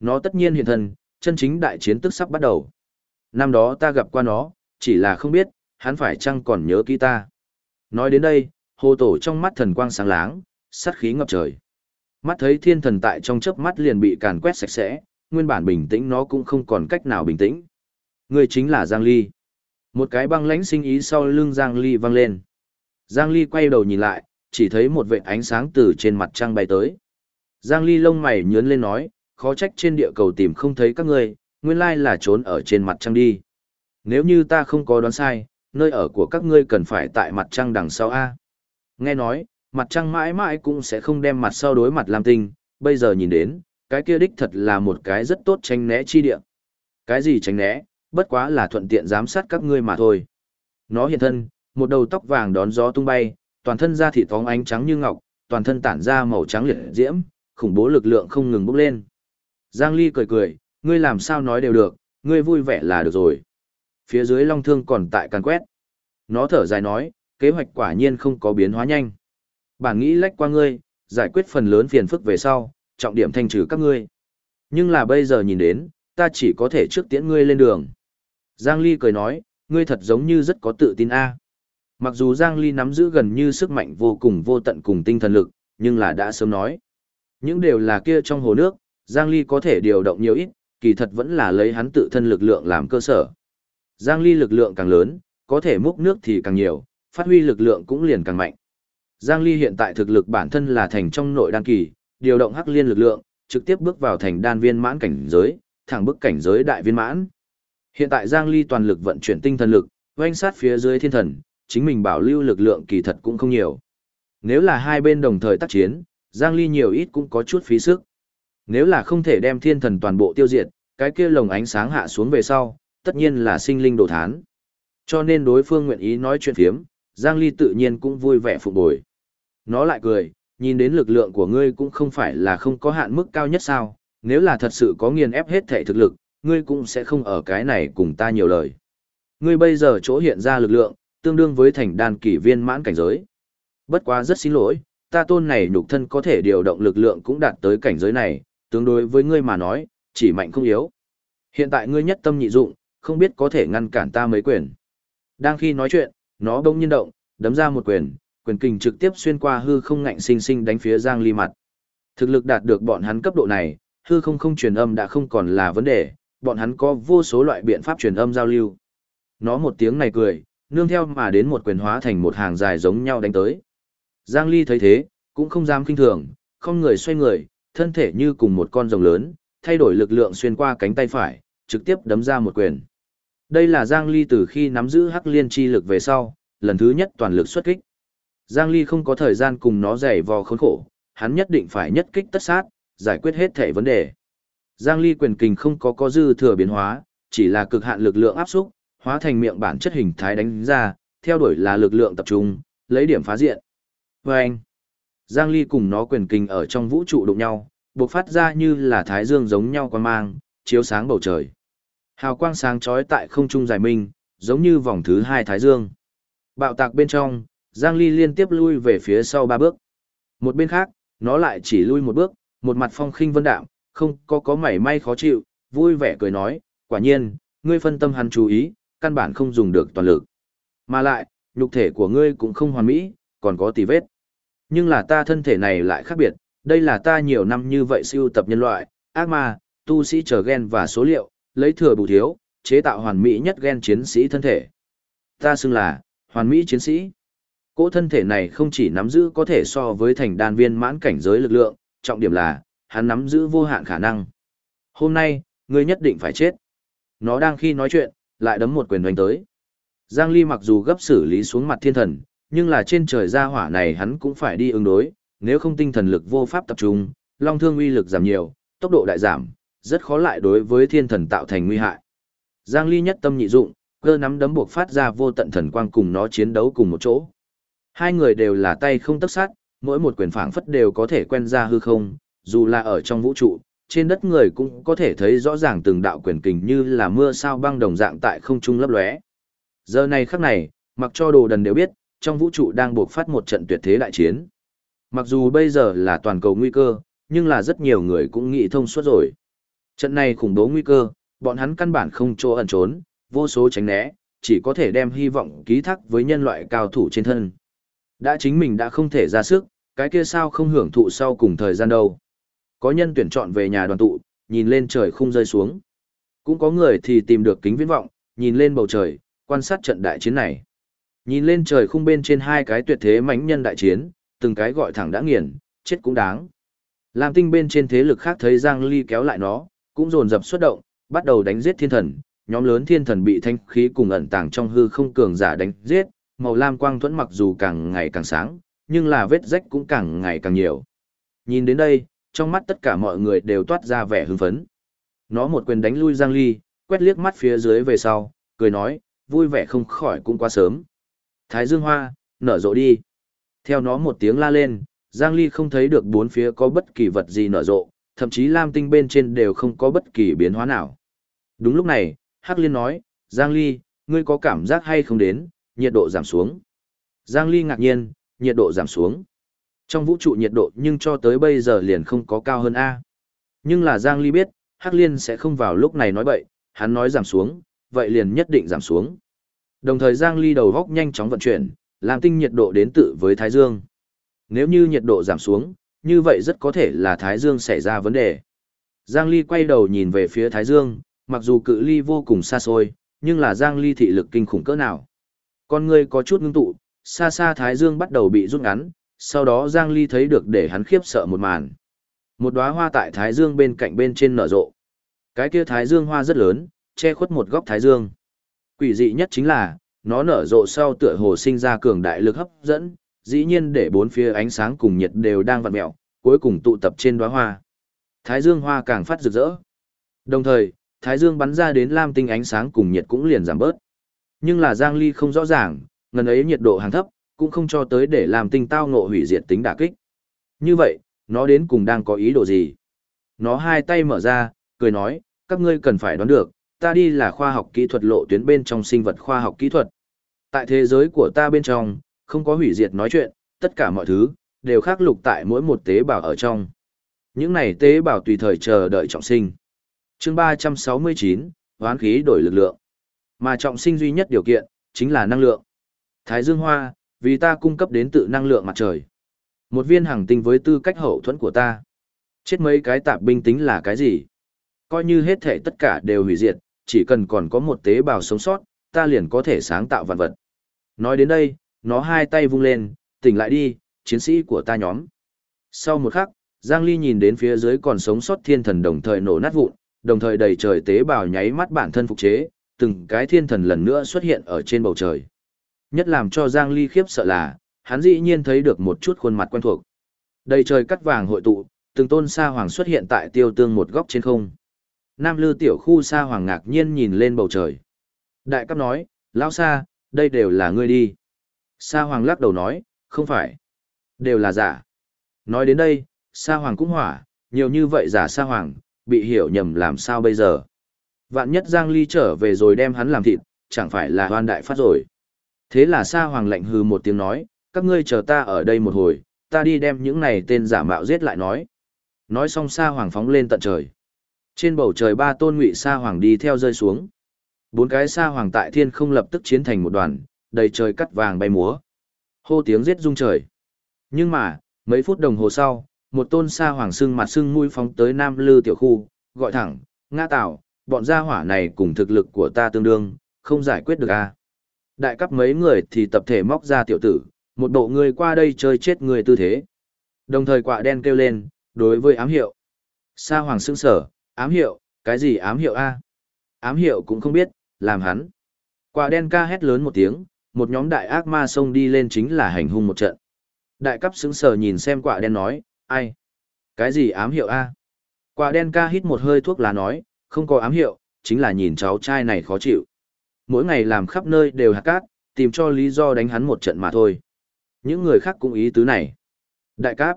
Nó tất nhiên hiện thân, chân chính đại chiến tức sắp bắt đầu. Năm đó ta gặp qua nó, chỉ là không biết, hắn phải chăng còn nhớ kỹ ta. Nói đến đây, hồ tổ trong mắt thần quang sáng láng, sát khí ngập trời. Mắt thấy thiên thần tại trong chớp mắt liền bị càn quét sạch sẽ, nguyên bản bình tĩnh nó cũng không còn cách nào bình tĩnh. Người chính là Giang Ly. Một cái băng lãnh sinh ý sau lưng Giang Ly vang lên. Giang Ly quay đầu nhìn lại, chỉ thấy một vệt ánh sáng từ trên mặt trăng bay tới. Giang Ly lông mày nhướng lên nói, khó trách trên địa cầu tìm không thấy các ngươi, nguyên lai là trốn ở trên mặt trăng đi. Nếu như ta không có đoán sai, nơi ở của các ngươi cần phải tại mặt trăng đằng sau A. Nghe nói, mặt trăng mãi mãi cũng sẽ không đem mặt sau đối mặt lam tinh, bây giờ nhìn đến, cái kia đích thật là một cái rất tốt tránh né chi địa. Cái gì tránh né, bất quá là thuận tiện giám sát các ngươi mà thôi. Nó hiện thân, một đầu tóc vàng đón gió tung bay, toàn thân da thịt phóng ánh trắng như ngọc, toàn thân tản ra màu trắng liệt diễm, khủng bố lực lượng không ngừng bốc lên. Giang Ly cười cười, ngươi làm sao nói đều được, ngươi vui vẻ là được rồi. Phía dưới long thương còn tại càn quét. Nó thở dài nói, kế hoạch quả nhiên không có biến hóa nhanh. Bản nghĩ lách qua ngươi, giải quyết phần lớn phiền phức về sau, trọng điểm thanh trừ các ngươi. Nhưng là bây giờ nhìn đến, ta chỉ có thể trước tiễn ngươi lên đường. Giang Ly cười nói, ngươi thật giống như rất có tự tin a. Mặc dù Giang Ly nắm giữ gần như sức mạnh vô cùng vô tận cùng tinh thần lực, nhưng là đã sớm nói. Những điều là kia trong hồ nước, Giang Ly có thể điều động nhiều ít, kỳ thật vẫn là lấy hắn tự thân lực lượng làm cơ sở. Giang Ly lực lượng càng lớn, có thể múc nước thì càng nhiều, phát huy lực lượng cũng liền càng mạnh. Giang Ly hiện tại thực lực bản thân là thành trong nội đan kỳ, điều động hắc liên lực lượng, trực tiếp bước vào thành đan viên mãn cảnh giới, thẳng bước cảnh giới đại viên mãn. Hiện tại Giang Ly toàn lực vận chuyển tinh thần lực, quanh sát phía dưới thiên thần, chính mình bảo lưu lực lượng kỳ thật cũng không nhiều. Nếu là hai bên đồng thời tác chiến, Giang Ly nhiều ít cũng có chút phí sức. Nếu là không thể đem thiên thần toàn bộ tiêu diệt, cái kia lồng ánh sáng hạ xuống về sau, tất nhiên là sinh linh đồ thán. Cho nên đối phương nguyện ý nói chuyện phiếm, Giang Ly tự nhiên cũng vui vẻ phục bồi. Nó lại cười, nhìn đến lực lượng của ngươi cũng không phải là không có hạn mức cao nhất sao, nếu là thật sự có nghiền ép hết thể thực lực, ngươi cũng sẽ không ở cái này cùng ta nhiều lời. Ngươi bây giờ chỗ hiện ra lực lượng, tương đương với thành đàn kỷ viên mãn cảnh giới. Bất quá rất xin lỗi, ta tôn này nhục thân có thể điều động lực lượng cũng đạt tới cảnh giới này, tương đối với ngươi mà nói, chỉ mạnh không yếu. Hiện tại ngươi nhất tâm nhị dụng, không biết có thể ngăn cản ta mấy quyền. Đang khi nói chuyện, nó bỗng nhiên động, đấm ra một quyền, quyền kình trực tiếp xuyên qua hư không ngạnh sinh sinh đánh phía Giang Ly mặt. Thực lực đạt được bọn hắn cấp độ này, hư không không truyền âm đã không còn là vấn đề, bọn hắn có vô số loại biện pháp truyền âm giao lưu. Nó một tiếng này cười, nương theo mà đến một quyền hóa thành một hàng dài giống nhau đánh tới. Giang Ly thấy thế, cũng không dám kinh thường, không người xoay người, thân thể như cùng một con rồng lớn, thay đổi lực lượng xuyên qua cánh tay phải, trực tiếp đấm ra một quyền. Đây là Giang Ly từ khi nắm giữ hắc liên chi lực về sau, lần thứ nhất toàn lực xuất kích. Giang Ly không có thời gian cùng nó giày vò khốn khổ, hắn nhất định phải nhất kích tất sát, giải quyết hết thể vấn đề. Giang Ly quyền kình không có có dư thừa biến hóa, chỉ là cực hạn lực lượng áp xúc, hóa thành miệng bản chất hình thái đánh ra, theo đuổi là lực lượng tập trung, lấy điểm phá diện. Và anh, Giang Ly cùng nó quyền kình ở trong vũ trụ đụng nhau, bộc phát ra như là thái dương giống nhau quan mang, chiếu sáng bầu trời. Hào quang sáng chói tại không trung dài minh, giống như vòng thứ hai thái dương. Bạo tạc bên trong, Giang Ly liên tiếp lui về phía sau ba bước. Một bên khác, nó lại chỉ lui một bước, một mặt phong khinh vân đạm, không có có mảy may khó chịu, vui vẻ cười nói, quả nhiên, ngươi phân tâm hắn chú ý, căn bản không dùng được toàn lực. Mà lại, nhục thể của ngươi cũng không hoàn mỹ, còn có tì vết. Nhưng là ta thân thể này lại khác biệt, đây là ta nhiều năm như vậy siêu tập nhân loại, ác ma, tu sĩ chờ gen và số liệu, lấy thừa bù thiếu, chế tạo hoàn mỹ nhất gen chiến sĩ thân thể. Ta xưng là, hoàn mỹ chiến sĩ. Cỗ thân thể này không chỉ nắm giữ có thể so với thành đan viên mãn cảnh giới lực lượng, trọng điểm là, hắn nắm giữ vô hạn khả năng. Hôm nay, ngươi nhất định phải chết. Nó đang khi nói chuyện, lại đấm một quyền đánh tới. Giang Ly mặc dù gấp xử lý xuống mặt thiên thần, nhưng là trên trời ra hỏa này hắn cũng phải đi ứng đối, nếu không tinh thần lực vô pháp tập trung, long thương uy lực giảm nhiều, tốc độ đại giảm, rất khó lại đối với thiên thần tạo thành nguy hại. Giang Ly nhất tâm nhị dụng, cơ nắm đấm buộc phát ra vô tận thần quang cùng nó chiến đấu cùng một chỗ. Hai người đều là tay không tấc sát, mỗi một quyền phảng phất đều có thể quen ra hư không, dù là ở trong vũ trụ, trên đất người cũng có thể thấy rõ ràng từng đạo quyền kình như là mưa sao băng đồng dạng tại không trung lấp lóe. Giờ này khắc này, mặc cho đồ đần đều biết, trong vũ trụ đang buộc phát một trận tuyệt thế đại chiến. Mặc dù bây giờ là toàn cầu nguy cơ, nhưng là rất nhiều người cũng nghĩ thông suốt rồi. Trận này khủng bố nguy cơ, bọn hắn căn bản không chỗ ẩn trốn, vô số tránh né, chỉ có thể đem hy vọng ký thác với nhân loại cao thủ trên thân. Đã chính mình đã không thể ra sức, cái kia sao không hưởng thụ sau cùng thời gian đâu. Có nhân tuyển chọn về nhà đoàn tụ, nhìn lên trời không rơi xuống. Cũng có người thì tìm được kính viễn vọng, nhìn lên bầu trời, quan sát trận đại chiến này. Nhìn lên trời khung bên trên hai cái tuyệt thế mãnh nhân đại chiến, từng cái gọi thẳng đã nghiền, chết cũng đáng. Lam tinh bên trên thế lực khác thấy Giang Ly kéo lại nó, cũng dồn dập xuất động, bắt đầu đánh giết thiên thần. Nhóm lớn thiên thần bị thanh khí cùng ẩn tàng trong hư không cường giả đánh giết, màu lam quang thuẫn mặc dù càng ngày càng sáng, nhưng là vết rách cũng càng ngày càng nhiều. Nhìn đến đây, trong mắt tất cả mọi người đều toát ra vẻ hưng phấn. Nó một quyền đánh lui Giang Ly, quét liếc mắt phía dưới về sau, cười nói, vui vẻ không khỏi cũng quá sớm. Thái Dương Hoa, nở rộ đi. Theo nó một tiếng la lên, Giang Ly không thấy được bốn phía có bất kỳ vật gì nở rộ, thậm chí lam tinh bên trên đều không có bất kỳ biến hóa nào. Đúng lúc này, Hắc Liên nói, Giang Ly, ngươi có cảm giác hay không đến, nhiệt độ giảm xuống. Giang Ly ngạc nhiên, nhiệt độ giảm xuống. Trong vũ trụ nhiệt độ nhưng cho tới bây giờ liền không có cao hơn A. Nhưng là Giang Ly biết, Hắc Liên sẽ không vào lúc này nói bậy, hắn nói giảm xuống, vậy liền nhất định giảm xuống. Đồng thời Giang Ly đầu góc nhanh chóng vận chuyển, làm tinh nhiệt độ đến tự với Thái Dương. Nếu như nhiệt độ giảm xuống, như vậy rất có thể là Thái Dương xảy ra vấn đề. Giang Ly quay đầu nhìn về phía Thái Dương, mặc dù cự ly vô cùng xa xôi, nhưng là Giang Ly thị lực kinh khủng cỡ nào. Con ngươi có chút ngưng tụ, xa xa Thái Dương bắt đầu bị rút ngắn, sau đó Giang Ly thấy được để hắn khiếp sợ một màn. Một đóa hoa tại Thái Dương bên cạnh bên trên nở rộ. Cái kia Thái Dương hoa rất lớn, che khuất một góc Thái Dương. Quỷ dị nhất chính là, nó nở rộ sau tựa hồ sinh ra cường đại lực hấp dẫn, dĩ nhiên để bốn phía ánh sáng cùng nhiệt đều đang vặn mẹo, cuối cùng tụ tập trên đóa hoa. Thái Dương hoa càng phát rực rỡ. Đồng thời, Thái Dương bắn ra đến lam tinh ánh sáng cùng nhiệt cũng liền giảm bớt. Nhưng là Giang Ly không rõ ràng, ngần ấy nhiệt độ hàng thấp, cũng không cho tới để làm tinh tao ngộ hủy diệt tính đả kích. Như vậy, nó đến cùng đang có ý đồ gì? Nó hai tay mở ra, cười nói, các ngươi cần phải đoán được, ta đi là khoa học kỹ thuật lộ tuyến bên trong sinh vật khoa học kỹ thuật. Tại thế giới của ta bên trong, không có hủy diệt nói chuyện, tất cả mọi thứ, đều khắc lục tại mỗi một tế bào ở trong. Những này tế bào tùy thời chờ đợi trọng sinh. chương 369, hoán khí đổi lực lượng. Mà trọng sinh duy nhất điều kiện, chính là năng lượng. Thái Dương Hoa, vì ta cung cấp đến tự năng lượng mặt trời. Một viên hàng tinh với tư cách hậu thuẫn của ta. Chết mấy cái tạp binh tính là cái gì? Coi như hết thể tất cả đều hủy diệt, chỉ cần còn có một tế bào sống sót, ta liền có thể sáng tạo vạn vật. Nói đến đây, nó hai tay vung lên, tỉnh lại đi, chiến sĩ của ta nhóm. Sau một khắc, Giang Ly nhìn đến phía dưới còn sống sót thiên thần đồng thời nổ nát vụn, đồng thời đầy trời tế bào nháy mắt bản thân phục chế, từng cái thiên thần lần nữa xuất hiện ở trên bầu trời. Nhất làm cho Giang Ly khiếp sợ là, hắn dĩ nhiên thấy được một chút khuôn mặt quen thuộc. Đầy trời cắt vàng hội tụ, từng tôn sa hoàng xuất hiện tại tiêu tương một góc trên không. Nam lư tiểu khu sa hoàng ngạc nhiên nhìn lên bầu trời. Đại cấp nói, lão sa, đây đều là ngươi đi. Sa hoàng lắc đầu nói, không phải. Đều là giả. Nói đến đây, sa hoàng cũng hỏa, nhiều như vậy giả sa hoàng, bị hiểu nhầm làm sao bây giờ. Vạn nhất Giang Ly trở về rồi đem hắn làm thịt, chẳng phải là hoan đại phát rồi. Thế là sa hoàng lạnh hừ một tiếng nói, các ngươi chờ ta ở đây một hồi, ta đi đem những này tên giả mạo giết lại nói. Nói xong sa hoàng phóng lên tận trời. Trên bầu trời ba tôn ngụy sa hoàng đi theo rơi xuống. Bốn cái sa hoàng tại thiên không lập tức chiến thành một đoàn, đầy trời cắt vàng bay múa. Hô tiếng giết rung trời. Nhưng mà, mấy phút đồng hồ sau, một tôn sa hoàng sưng mặt sưng mũi phóng tới Nam Lư tiểu khu, gọi thẳng, ngã tạo, bọn gia hỏa này cùng thực lực của ta tương đương, không giải quyết được a. À. Đại cấp mấy người thì tập thể móc ra tiểu tử, một bộ người qua đây chơi chết người tư thế. Đồng thời quạ đen kêu lên, đối với ám hiệu. Sa hoàng sững sở, ám hiệu, cái gì ám hiệu a? Ám hiệu cũng không biết, làm hắn. Quạ đen ca hét lớn một tiếng, một nhóm đại ác ma xông đi lên chính là hành hung một trận. Đại cấp sững sờ nhìn xem quạ đen nói, ai? Cái gì ám hiệu a? Quạ đen ca hít một hơi thuốc lá nói, không có ám hiệu, chính là nhìn cháu trai này khó chịu. Mỗi ngày làm khắp nơi đều hạt cát, tìm cho lý do đánh hắn một trận mà thôi. Những người khác cũng ý tứ này. Đại cáp.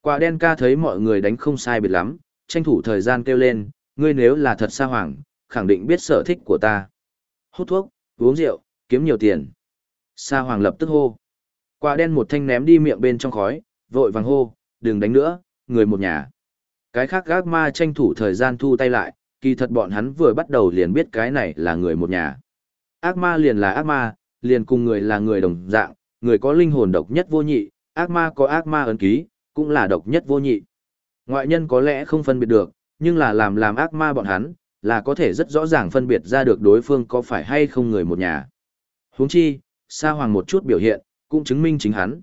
Quả đen ca thấy mọi người đánh không sai biệt lắm, tranh thủ thời gian kêu lên, ngươi nếu là thật sa hoàng, khẳng định biết sở thích của ta. Hút thuốc, uống rượu, kiếm nhiều tiền. Sa hoàng lập tức hô. Quả đen một thanh ném đi miệng bên trong khói, vội vàng hô, đừng đánh nữa, người một nhà. Cái khác gác ma tranh thủ thời gian thu tay lại, kỳ thật bọn hắn vừa bắt đầu liền biết cái này là người một nhà. Ác ma liền là ác ma, liền cùng người là người đồng dạng, người có linh hồn độc nhất vô nhị, ác ma có ác ma ấn ký, cũng là độc nhất vô nhị. Ngoại nhân có lẽ không phân biệt được, nhưng là làm làm ác ma bọn hắn, là có thể rất rõ ràng phân biệt ra được đối phương có phải hay không người một nhà. Huống chi, Sa Hoàng một chút biểu hiện, cũng chứng minh chính hắn.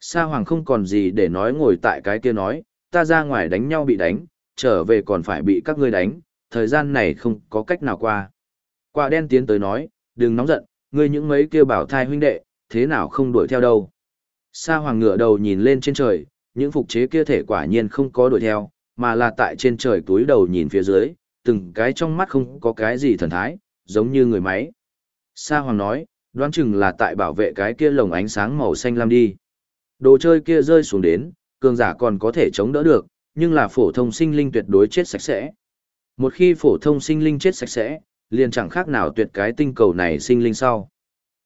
Sa Hoàng không còn gì để nói ngồi tại cái kia nói, ta ra ngoài đánh nhau bị đánh, trở về còn phải bị các ngươi đánh, thời gian này không có cách nào qua. Quả đen tiến tới nói, đừng nóng giận, ngươi những mấy kia bảo thai huynh đệ, thế nào không đuổi theo đâu. Sa hoàng ngựa đầu nhìn lên trên trời, những phục chế kia thể quả nhiên không có đuổi theo, mà là tại trên trời túi đầu nhìn phía dưới, từng cái trong mắt không có cái gì thần thái, giống như người máy. Sa hoàng nói, đoán chừng là tại bảo vệ cái kia lồng ánh sáng màu xanh lam đi. Đồ chơi kia rơi xuống đến, cường giả còn có thể chống đỡ được, nhưng là phổ thông sinh linh tuyệt đối chết sạch sẽ. Một khi phổ thông sinh linh chết sạch sẽ, liền chẳng khác nào tuyệt cái tinh cầu này sinh linh sau.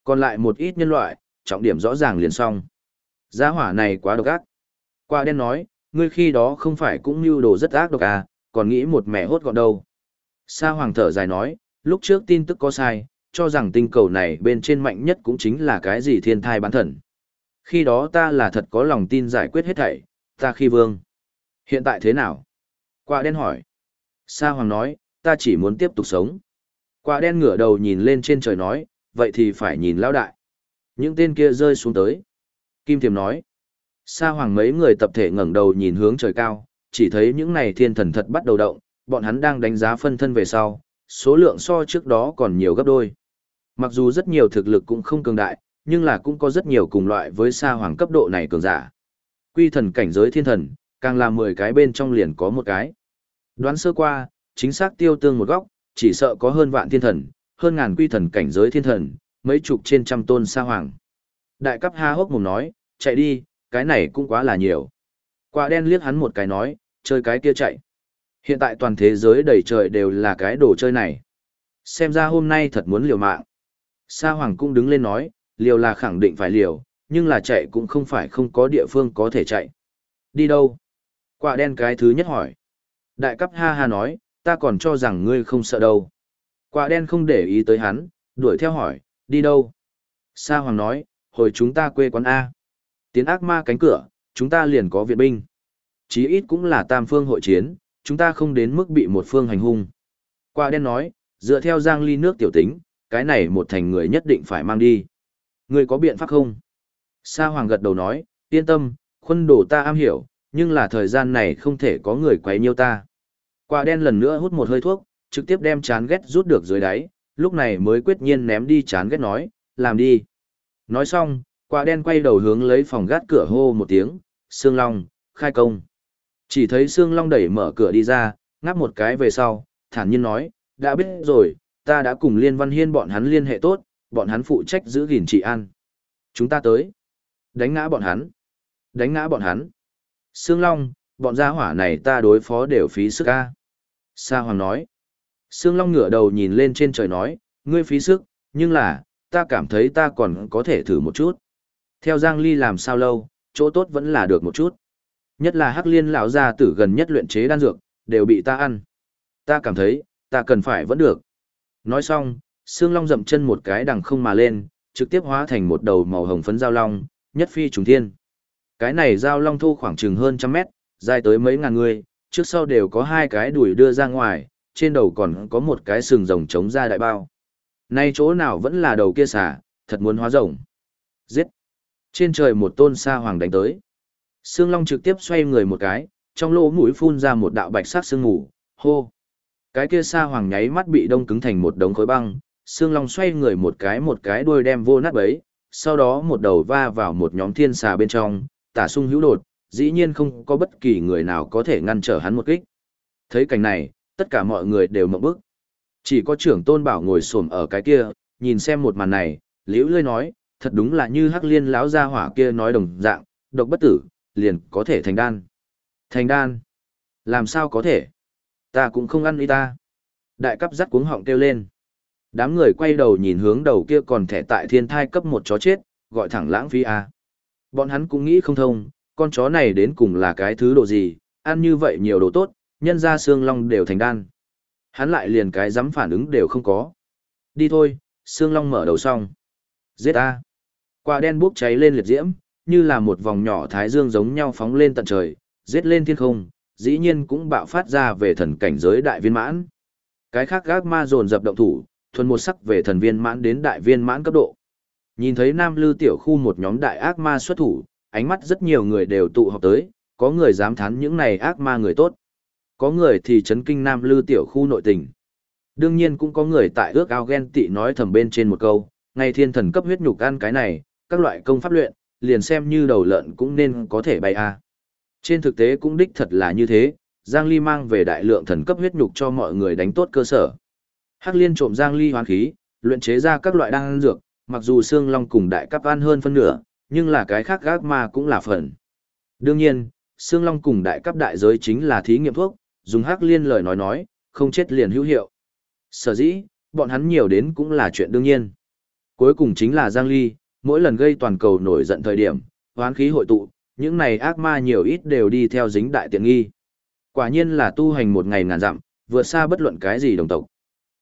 Còn lại một ít nhân loại, trọng điểm rõ ràng liền xong. Gia hỏa này quá độc ác. Qua đen nói, ngươi khi đó không phải cũng như đồ rất ác độc à, còn nghĩ một mẹ hốt gọn đâu. Sa hoàng thở dài nói, lúc trước tin tức có sai, cho rằng tinh cầu này bên trên mạnh nhất cũng chính là cái gì thiên thai bán thần. Khi đó ta là thật có lòng tin giải quyết hết thảy, ta khi vương. Hiện tại thế nào? Qua đen hỏi. Sa hoàng nói, ta chỉ muốn tiếp tục sống. Quả đen ngửa đầu nhìn lên trên trời nói, vậy thì phải nhìn lão đại. Những tên kia rơi xuống tới. Kim Thiềm nói. Sa hoàng mấy người tập thể ngẩng đầu nhìn hướng trời cao, chỉ thấy những này thiên thần thật bắt đầu động, bọn hắn đang đánh giá phân thân về sau, số lượng so trước đó còn nhiều gấp đôi. Mặc dù rất nhiều thực lực cũng không cường đại, nhưng là cũng có rất nhiều cùng loại với sa hoàng cấp độ này cường giả. Quy thần cảnh giới thiên thần, càng là 10 cái bên trong liền có một cái. Đoán sơ qua, chính xác tiêu tương một góc, chỉ sợ có hơn vạn thiên thần, hơn ngàn quy thần cảnh giới thiên thần, mấy chục trên trăm tôn sa hoàng. Đại cấp ha hốc mồm nói, chạy đi, cái này cũng quá là nhiều. Quả đen liếc hắn một cái nói, chơi cái kia chạy. Hiện tại toàn thế giới đầy trời đều là cái đồ chơi này. Xem ra hôm nay thật muốn liều mạng. Sa hoàng cũng đứng lên nói, liều là khẳng định phải liều, nhưng là chạy cũng không phải không có địa phương có thể chạy. Đi đâu? Quả đen cái thứ nhất hỏi. Đại cấp ha ha nói, ta còn cho rằng ngươi không sợ đâu. Quả đen không để ý tới hắn, đuổi theo hỏi, đi đâu? Sa Hoàng nói, hồi chúng ta quê quán A. Tiến ác ma cánh cửa, chúng ta liền có viện binh. Chí ít cũng là tam phương hội chiến, chúng ta không đến mức bị một phương hành hung. Quả đen nói, dựa theo giang ly nước tiểu tính, cái này một thành người nhất định phải mang đi. Ngươi có biện pháp không? Sa Hoàng gật đầu nói, yên tâm, khuân đồ ta am hiểu, nhưng là thời gian này không thể có người quấy nhiêu ta. Quả đen lần nữa hút một hơi thuốc, trực tiếp đem chán ghét rút được dưới đáy, lúc này mới quyết nhiên ném đi chán ghét nói, làm đi. Nói xong, quả đen quay đầu hướng lấy phòng gác cửa hô một tiếng, Sương Long, khai công. Chỉ thấy Sương Long đẩy mở cửa đi ra, ngáp một cái về sau, thản nhiên nói, đã biết rồi, ta đã cùng Liên Văn Hiên bọn hắn liên hệ tốt, bọn hắn phụ trách giữ gìn trị an. Chúng ta tới. Đánh ngã bọn hắn. Đánh ngã bọn hắn. Sương Long, bọn gia hỏa này ta đối phó đều phí sức ca. Sa Hoàng nói. Sương Long ngửa đầu nhìn lên trên trời nói, ngươi phí sức, nhưng là, ta cảm thấy ta còn có thể thử một chút. Theo Giang Ly làm sao lâu, chỗ tốt vẫn là được một chút. Nhất là Hắc Liên lão gia tử gần nhất luyện chế đan dược, đều bị ta ăn. Ta cảm thấy, ta cần phải vẫn được. Nói xong, Sương Long dậm chân một cái đằng không mà lên, trực tiếp hóa thành một đầu màu hồng phấn giao long, nhất phi trùng thiên. Cái này giao long thu khoảng chừng hơn trăm mét, dài tới mấy ngàn người, trước sau đều có hai cái đùi đưa ra ngoài, trên đầu còn có một cái sừng rồng chống ra đại bao. Nay chỗ nào vẫn là đầu kia xả, thật muốn hóa rồng. Giết! Trên trời một tôn sa hoàng đánh tới. Sương Long trực tiếp xoay người một cái, trong lỗ mũi phun ra một đạo bạch sắc sương mù, hô. Cái kia sa hoàng nháy mắt bị đông cứng thành một đống khối băng, Sương Long xoay người một cái một cái đuôi đem vô nát bấy, sau đó một đầu va vào một nhóm thiên xà bên trong, tả sung hữu đột, dĩ nhiên không có bất kỳ người nào có thể ngăn trở hắn một kích. Thấy cảnh này, tất cả mọi người đều mộng bức. Chỉ có trưởng tôn bảo ngồi xổm ở cái kia, nhìn xem một màn này, liễu lươi nói, thật đúng là như hắc liên lão gia hỏa kia nói đồng dạng, độc bất tử, liền có thể thành đan. Thành đan? Làm sao có thể? Ta cũng không ăn ý ta. Đại cấp dắt cuống họng kêu lên. Đám người quay đầu nhìn hướng đầu kia còn thẻ tại thiên thai cấp một chó chết, gọi thẳng lãng phí à. Bọn hắn cũng nghĩ không thông, con chó này đến cùng là cái thứ độ gì, ăn như vậy nhiều đồ tốt, nhân ra xương long đều thành đan. Hắn lại liền cái dám phản ứng đều không có. Đi thôi, xương long mở đầu xong. Giết ta! Quả đen bốc cháy lên liệt diễm, như là một vòng nhỏ thái dương giống nhau phóng lên tận trời, giết lên thiên không, dĩ nhiên cũng bạo phát ra về thần cảnh giới đại viên mãn. Cái khác gác ma dồn dập động thủ, thuần một sắc về thần viên mãn đến đại viên mãn cấp độ. Nhìn thấy Nam Lư tiểu khu một nhóm đại ác ma xuất thủ, ánh mắt rất nhiều người đều tụ họp tới, có người dám thán những này ác ma người tốt. Có người thì chấn kinh Nam Lư tiểu khu nội tình. Đương nhiên cũng có người tại ước ao ghen tị nói thầm bên trên một câu, ngày thiên thần cấp huyết nhục ăn cái này, các loại công pháp luyện, liền xem như đầu lợn cũng nên có thể bay a. Trên thực tế cũng đích thật là như thế, Giang Ly mang về đại lượng thần cấp huyết nhục cho mọi người đánh tốt cơ sở. Hắc Liên trộm Giang Ly hoán khí, luyện chế ra các loại đan dược, mặc dù xương long cùng đại cấp ăn hơn phân nửa, nhưng là cái khác gác ma cũng là phần. Đương nhiên, xương long cùng đại cấp đại giới chính là thí nghiệm thuốc, dùng Hắc Liên lời nói nói, không chết liền hữu hiệu. Sở dĩ, bọn hắn nhiều đến cũng là chuyện đương nhiên. Cuối cùng chính là Giang Ly, mỗi lần gây toàn cầu nổi giận thời điểm, hoán khí hội tụ, những này ác ma nhiều ít đều đi theo dính đại tiện nghi. Quả nhiên là tu hành một ngày ngàn dặm, vượt xa bất luận cái gì đồng tộc.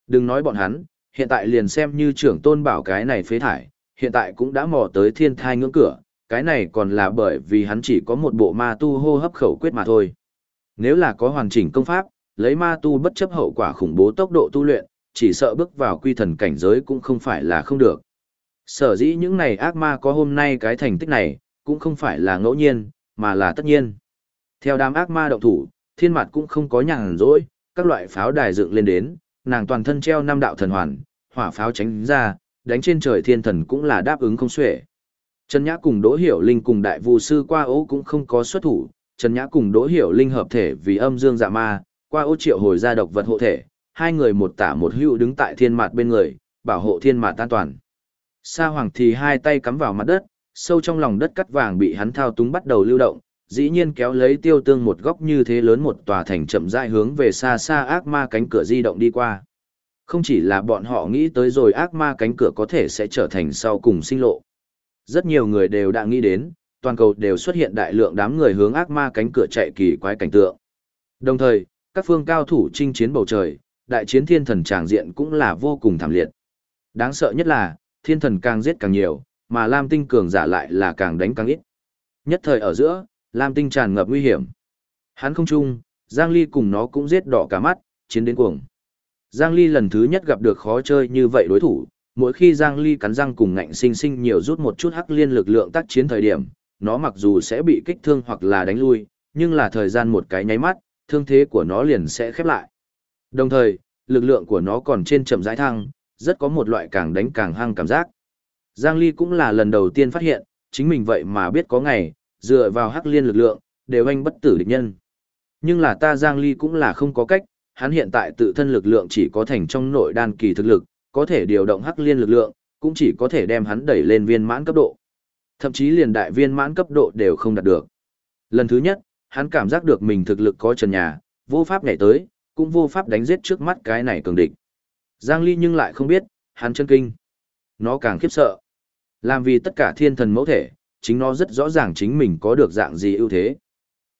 Đừng nói bọn hắn, hiện tại liền xem như trưởng tôn bảo cái này phế thải, hiện tại cũng đã mò tới thiên thai ngưỡng cửa, cái này còn là bởi vì hắn chỉ có một bộ ma tu hô hấp khẩu quyết mà thôi. Nếu là có hoàn chỉnh công pháp, lấy ma tu bất chấp hậu quả khủng bố tốc độ tu luyện, chỉ sợ bước vào quy thần cảnh giới cũng không phải là không được. Sở dĩ những này ác ma có hôm nay cái thành tích này, cũng không phải là ngẫu nhiên, mà là tất nhiên. Theo đám ác ma động thủ, thiên mặt cũng không có nhàn rỗi, các loại pháo đài dựng lên đến, nàng toàn thân treo năm đạo thần hoàn, hỏa pháo tránh ra, đánh trên trời thiên thần cũng là đáp ứng không xuể. Trần Nhã cùng Đỗ Hiểu Linh cùng đại vu sư qua ố cũng không có xuất thủ, Trần Nhã cùng Đỗ Hiểu Linh hợp thể vì âm dương dạ ma, qua ố triệu hồi ra độc vật hộ thể, hai người một tả một hữu đứng tại thiên mạt bên người, bảo hộ thiên mạt an toàn. Sa Hoàng thì hai tay cắm vào mặt đất, sâu trong lòng đất cắt vàng bị hắn thao túng bắt đầu lưu động, dĩ nhiên kéo lấy tiêu tương một góc như thế lớn một tòa thành chậm rãi hướng về xa xa ác ma cánh cửa di động đi qua. Không chỉ là bọn họ nghĩ tới rồi ác ma cánh cửa có thể sẽ trở thành sau cùng sinh lộ. Rất nhiều người đều đã nghĩ đến, toàn cầu đều xuất hiện đại lượng đám người hướng ác ma cánh cửa chạy kỳ quái cảnh tượng. Đồng thời, các phương cao thủ chinh chiến bầu trời, đại chiến thiên thần tràng diện cũng là vô cùng thảm liệt. Đáng sợ nhất là, thiên thần càng giết càng nhiều, mà Lam Tinh cường giả lại là càng đánh càng ít. Nhất thời ở giữa, Lam Tinh tràn ngập nguy hiểm. Hắn không chung, Giang Ly cùng nó cũng giết đỏ cả mắt, chiến đến cuồng. Giang Ly lần thứ nhất gặp được khó chơi như vậy đối thủ, mỗi khi Giang Ly cắn răng cùng ngạnh sinh sinh nhiều rút một chút hắc liên lực lượng tác chiến thời điểm, nó mặc dù sẽ bị kích thương hoặc là đánh lui, nhưng là thời gian một cái nháy mắt, thương thế của nó liền sẽ khép lại. Đồng thời, lực lượng của nó còn trên chậm rãi thăng, rất có một loại càng đánh càng hăng cảm giác. Giang Ly cũng là lần đầu tiên phát hiện, chính mình vậy mà biết có ngày, dựa vào hắc liên lực lượng, đều anh bất tử địch nhân. Nhưng là ta Giang Ly cũng là không có cách, hắn hiện tại tự thân lực lượng chỉ có thành trong nội đan kỳ thực lực, có thể điều động hắc liên lực lượng, cũng chỉ có thể đem hắn đẩy lên viên mãn cấp độ. Thậm chí liền đại viên mãn cấp độ đều không đạt được. Lần thứ nhất, hắn cảm giác được mình thực lực có trần nhà, vô pháp nhảy tới, cũng vô pháp đánh giết trước mắt cái này cường địch. Giang Ly nhưng lại không biết, hắn chân kinh. Nó càng khiếp sợ. Làm vì tất cả thiên thần mẫu thể, chính nó rất rõ ràng chính mình có được dạng gì ưu thế.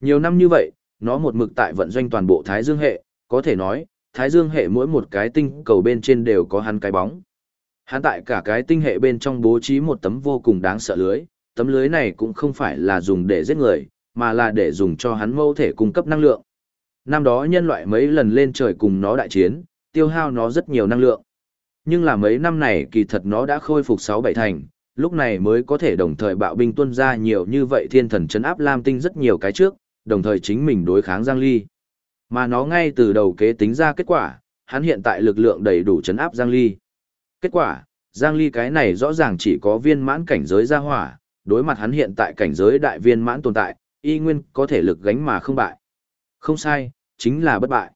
Nhiều năm như vậy, nó một mực tại vận doanh toàn bộ Thái Dương hệ, có thể nói, Thái Dương hệ mỗi một cái tinh cầu bên trên đều có hắn cái bóng. Hắn tại cả cái tinh hệ bên trong bố trí một tấm vô cùng đáng sợ lưới, tấm lưới này cũng không phải là dùng để giết người, mà là để dùng cho hắn mâu thể cung cấp năng lượng. Năm đó nhân loại mấy lần lên trời cùng nó đại chiến, tiêu hao nó rất nhiều năng lượng. Nhưng là mấy năm này kỳ thật nó đã khôi phục 6-7 thành, lúc này mới có thể đồng thời bạo binh tuân ra nhiều như vậy thiên thần chấn áp Lam Tinh rất nhiều cái trước, đồng thời chính mình đối kháng Giang Ly. Mà nó ngay từ đầu kế tính ra kết quả, hắn hiện tại lực lượng đầy đủ chấn áp Giang Ly. Kết quả, Giang Ly cái này rõ ràng chỉ có viên mãn cảnh giới ra hỏa, đối mặt hắn hiện tại cảnh giới đại viên mãn tồn tại, y nguyên có thể lực gánh mà không bại. Không sai, chính là bất bại.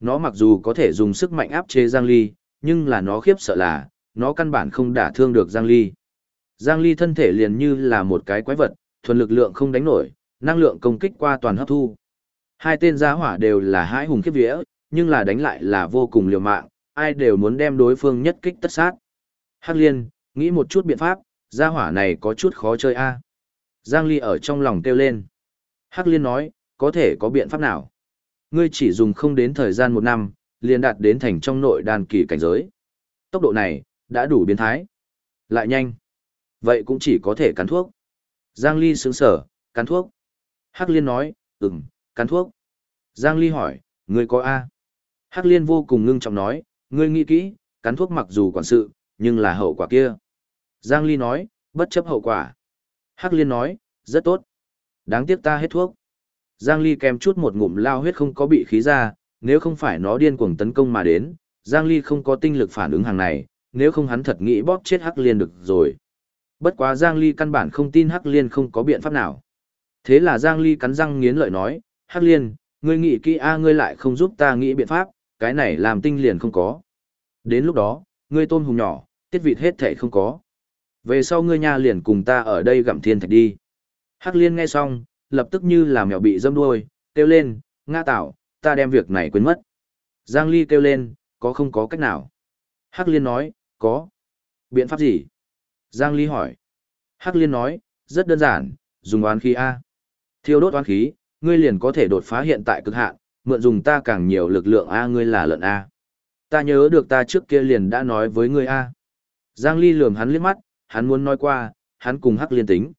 Nó mặc dù có thể dùng sức mạnh áp chế Giang Ly, nhưng là nó khiếp sợ là, nó căn bản không đả thương được Giang Ly. Giang Ly thân thể liền như là một cái quái vật, thuần lực lượng không đánh nổi, năng lượng công kích qua toàn hấp thu. Hai tên giá hỏa đều là hai hùng khiếp vía, nhưng là đánh lại là vô cùng liều mạng, ai đều muốn đem đối phương nhất kích tất sát. Hắc Liên, nghĩ một chút biện pháp, gia hỏa này có chút khó chơi a. Giang Ly ở trong lòng kêu lên. Hắc Liên nói, có thể có biện pháp nào? Ngươi chỉ dùng không đến thời gian một năm, liền đạt đến thành trong nội đàn kỳ cảnh giới. Tốc độ này, đã đủ biến thái. Lại nhanh. Vậy cũng chỉ có thể cắn thuốc. Giang Ly sướng sở, cắn thuốc. Hắc Liên nói, ừm, cắn thuốc. Giang Ly hỏi, ngươi có A? Hắc Liên vô cùng ngưng trọng nói, ngươi nghĩ kỹ, cắn thuốc mặc dù quản sự, nhưng là hậu quả kia. Giang Ly nói, bất chấp hậu quả. Hắc Liên nói, rất tốt. Đáng tiếc ta hết thuốc. Giang Ly kèm chút một ngụm lao huyết không có bị khí ra, nếu không phải nó điên cuồng tấn công mà đến, Giang Ly không có tinh lực phản ứng hàng này, nếu không hắn thật nghĩ bóp chết Hắc Liên được rồi. Bất quá Giang Ly căn bản không tin Hắc Liên không có biện pháp nào. Thế là Giang Ly cắn răng nghiến lợi nói, Hắc Liên, ngươi nghĩ kỹ a ngươi lại không giúp ta nghĩ biện pháp, cái này làm tinh liền không có. Đến lúc đó, ngươi tôn hùng nhỏ, tiết vịt hết thể không có. Về sau ngươi nha liền cùng ta ở đây gặm thiên thạch đi. Hắc liên nghe xong, lập tức như là mèo bị dâm đuôi, kêu lên, nga tạo, ta đem việc này quên mất. Giang Ly kêu lên, có không có cách nào? Hắc liên nói, có. Biện pháp gì? Giang Ly hỏi. Hắc liên nói, rất đơn giản, dùng oán khí A. Thiêu đốt oán khí, ngươi liền có thể đột phá hiện tại cực hạn, mượn dùng ta càng nhiều lực lượng A ngươi là lợn A. Ta nhớ được ta trước kia liền đã nói với ngươi A. Giang Ly lườm hắn liếc mắt, hắn muốn nói qua, hắn cùng Hắc Liên tính.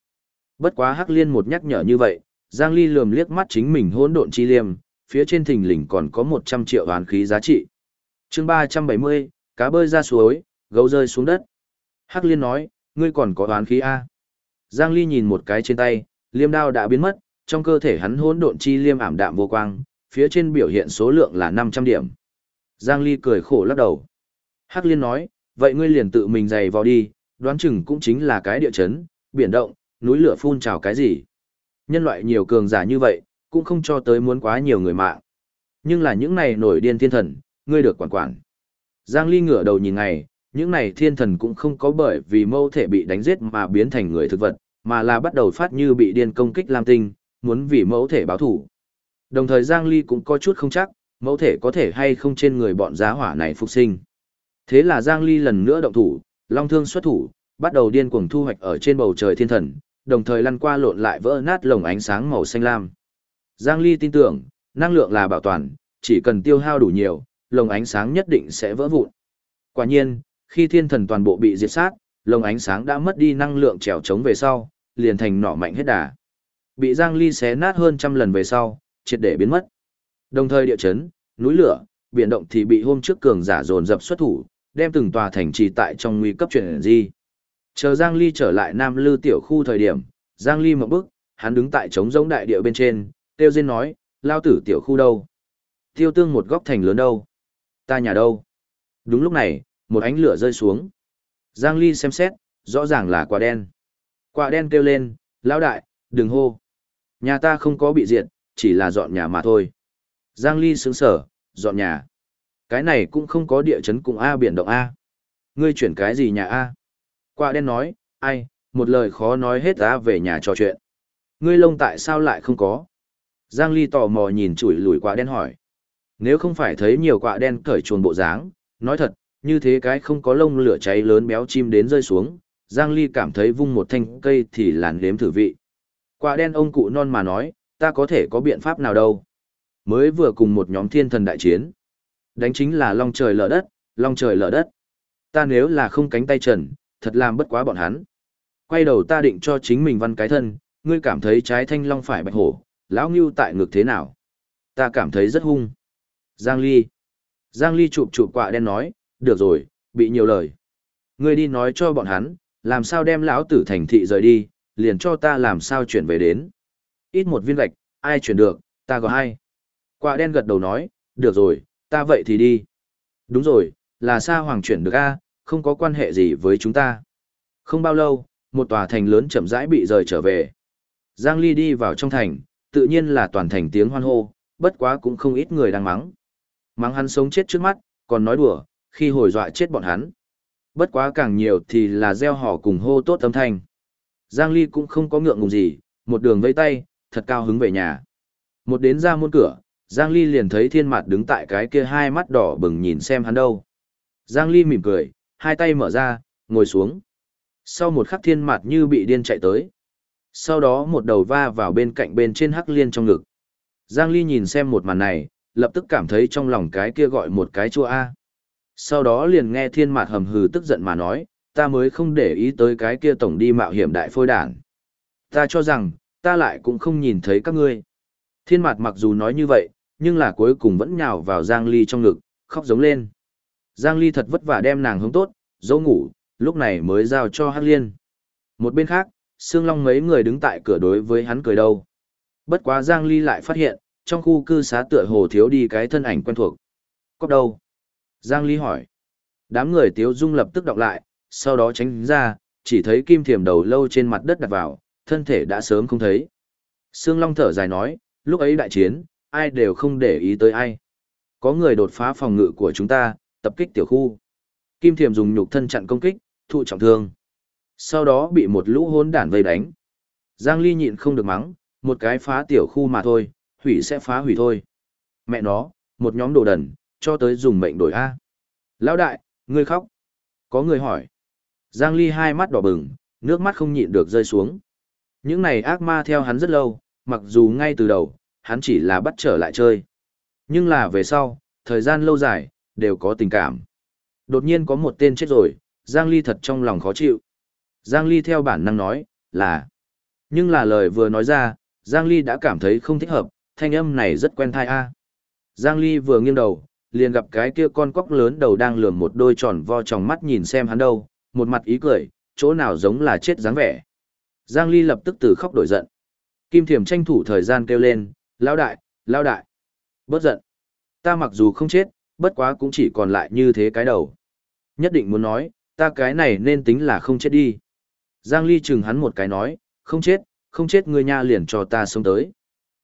Bất quá Hắc Liên một nhắc nhở như vậy, Giang Ly lườm liếc mắt chính mình hỗn độn chi liêm, phía trên thình lình còn có 100 triệu hoàn khí giá trị. Chương 370, cá bơi ra suối, gấu rơi xuống đất. Hắc Liên nói, ngươi còn có hoàn khí a? Giang Ly nhìn một cái trên tay, liêm đao đã biến mất, trong cơ thể hắn hỗn độn chi liêm ảm đạm vô quang, phía trên biểu hiện số lượng là 500 điểm. Giang Ly cười khổ lắc đầu. Hắc Liên nói, vậy ngươi liền tự mình giày vào đi, đoán chừng cũng chính là cái địa chấn, biển động, núi lửa phun trào cái gì. Nhân loại nhiều cường giả như vậy, cũng không cho tới muốn quá nhiều người mạng. Nhưng là những này nổi điên thiên thần, ngươi được quản quản. Giang Ly ngửa đầu nhìn ngày, những này thiên thần cũng không có bởi vì mâu thể bị đánh giết mà biến thành người thực vật, mà là bắt đầu phát như bị điên công kích Lam Tinh, muốn vì mẫu thể báo thủ. Đồng thời Giang Ly cũng có chút không chắc, mẫu thể có thể hay không trên người bọn giá hỏa này phục sinh. Thế là Giang Ly lần nữa động thủ, long thương xuất thủ, bắt đầu điên cuồng thu hoạch ở trên bầu trời thiên thần, đồng thời lăn qua lộn lại vỡ nát lồng ánh sáng màu xanh lam. Giang Ly tin tưởng, năng lượng là bảo toàn, chỉ cần tiêu hao đủ nhiều, lồng ánh sáng nhất định sẽ vỡ vụn. Quả nhiên, khi thiên thần toàn bộ bị diệt sát, lồng ánh sáng đã mất đi năng lượng trèo trống về sau, liền thành nỏ mạnh hết đà. Bị Giang Ly xé nát hơn trăm lần về sau, triệt để biến mất. Đồng thời địa chấn, núi lửa, biển động thì bị hôm trước cường giả dồn dập xuất thủ, đem từng tòa thành trì tại trong nguy cấp chuyển di. Chờ Giang Ly trở lại Nam Lư tiểu khu thời điểm, Giang Ly một bước, hắn đứng tại trống giống đại địa bên trên, tiêu diên nói, lao tử tiểu khu đâu? Tiêu tương một góc thành lớn đâu? Ta nhà đâu? Đúng lúc này, một ánh lửa rơi xuống. Giang Ly xem xét, rõ ràng là quả đen. Quả đen kêu lên, lão đại, đừng hô. Nhà ta không có bị diệt, chỉ là dọn nhà mà thôi. Giang Ly sướng sở, dọn nhà. Cái này cũng không có địa chấn cùng A biển động A. Ngươi chuyển cái gì nhà A? Quả đen nói, ai, một lời khó nói hết ra về nhà trò chuyện. Ngươi lông tại sao lại không có? Giang Ly tò mò nhìn chủi lùi quả đen hỏi. Nếu không phải thấy nhiều quả đen cởi chuồn bộ dáng, nói thật, như thế cái không có lông lửa cháy lớn béo chim đến rơi xuống, Giang Ly cảm thấy vung một thanh cây thì làn đếm thử vị. Quả đen ông cụ non mà nói, ta có thể có biện pháp nào đâu. Mới vừa cùng một nhóm thiên thần đại chiến. Đánh chính là long trời lở đất, long trời lở đất. Ta nếu là không cánh tay trần, thật làm bất quá bọn hắn. Quay đầu ta định cho chính mình văn cái thân, ngươi cảm thấy trái thanh long phải bạch hổ, lão ngưu tại ngực thế nào? Ta cảm thấy rất hung. Giang Ly. Giang Ly chụp chụp quạ đen nói, được rồi, bị nhiều lời. Ngươi đi nói cho bọn hắn, làm sao đem lão tử thành thị rời đi, liền cho ta làm sao chuyển về đến. Ít một viên gạch, ai chuyển được, ta có hai. Quạ đen gật đầu nói, được rồi, ta vậy thì đi. Đúng rồi, là Sa Hoàng chuyển được A, không có quan hệ gì với chúng ta. Không bao lâu, một tòa thành lớn chậm rãi bị rời trở về. Giang Ly đi vào trong thành, tự nhiên là toàn thành tiếng hoan hô, bất quá cũng không ít người đang mắng. Mắng hắn sống chết trước mắt, còn nói đùa, khi hồi dọa chết bọn hắn. Bất quá càng nhiều thì là gieo họ cùng hô tốt âm thanh. Giang Ly cũng không có ngượng ngùng gì, một đường vây tay, thật cao hứng về nhà. Một đến ra môn cửa, Giang Ly liền thấy thiên mặt đứng tại cái kia hai mắt đỏ bừng nhìn xem hắn đâu. Giang Ly mỉm cười, hai tay mở ra, ngồi xuống. Sau một khắc thiên mặt như bị điên chạy tới. Sau đó một đầu va vào bên cạnh bên trên hắc liên trong ngực. Giang Ly nhìn xem một màn này, lập tức cảm thấy trong lòng cái kia gọi một cái chua A. Sau đó liền nghe thiên mạt hầm hừ tức giận mà nói, ta mới không để ý tới cái kia tổng đi mạo hiểm đại phôi đản. Ta cho rằng, ta lại cũng không nhìn thấy các ngươi. Thiên mạt mặc dù nói như vậy, nhưng là cuối cùng vẫn nhào vào Giang Ly trong ngực, khóc giống lên. Giang Ly thật vất vả đem nàng hướng tốt, dỗ ngủ, lúc này mới giao cho Hắc Liên. Một bên khác, Sương Long mấy người đứng tại cửa đối với hắn cười đâu. Bất quá Giang Ly lại phát hiện, trong khu cư xá tựa hồ thiếu đi cái thân ảnh quen thuộc. Cóc đâu? Giang Ly hỏi. Đám người tiếu dung lập tức đọc lại, sau đó tránh ra, chỉ thấy kim thiềm đầu lâu trên mặt đất đặt vào, thân thể đã sớm không thấy. Sương Long thở dài nói, lúc ấy đại chiến, ai đều không để ý tới ai. Có người đột phá phòng ngự của chúng ta, tập kích tiểu khu. Kim thiềm dùng nhục thân chặn công kích, thụ trọng thương. Sau đó bị một lũ hỗn đản vây đánh. Giang Ly nhịn không được mắng, một cái phá tiểu khu mà thôi, hủy sẽ phá hủy thôi. Mẹ nó, một nhóm đồ đần, cho tới dùng mệnh đổi A. Lão đại, ngươi khóc. Có người hỏi. Giang Ly hai mắt đỏ bừng, nước mắt không nhịn được rơi xuống. Những này ác ma theo hắn rất lâu, mặc dù ngay từ đầu, hắn chỉ là bắt trở lại chơi. Nhưng là về sau, thời gian lâu dài, đều có tình cảm. Đột nhiên có một tên chết rồi, Giang Ly thật trong lòng khó chịu. Giang Ly theo bản năng nói, là. Nhưng là lời vừa nói ra, Giang Ly đã cảm thấy không thích hợp, thanh âm này rất quen thai a. Giang Ly vừa nghiêng đầu, liền gặp cái kia con quóc lớn đầu đang lườm một đôi tròn vo tròng mắt nhìn xem hắn đâu, một mặt ý cười, chỗ nào giống là chết dáng vẻ. Giang Ly lập tức từ khóc đổi giận. Kim Thiểm tranh thủ thời gian kêu lên, lao đại, lao đại. Bớt giận. Ta mặc dù không chết, bất quá cũng chỉ còn lại như thế cái đầu. Nhất định muốn nói, ta cái này nên tính là không chết đi. Giang Ly chừng hắn một cái nói, không chết, không chết ngươi nha liền cho ta sống tới.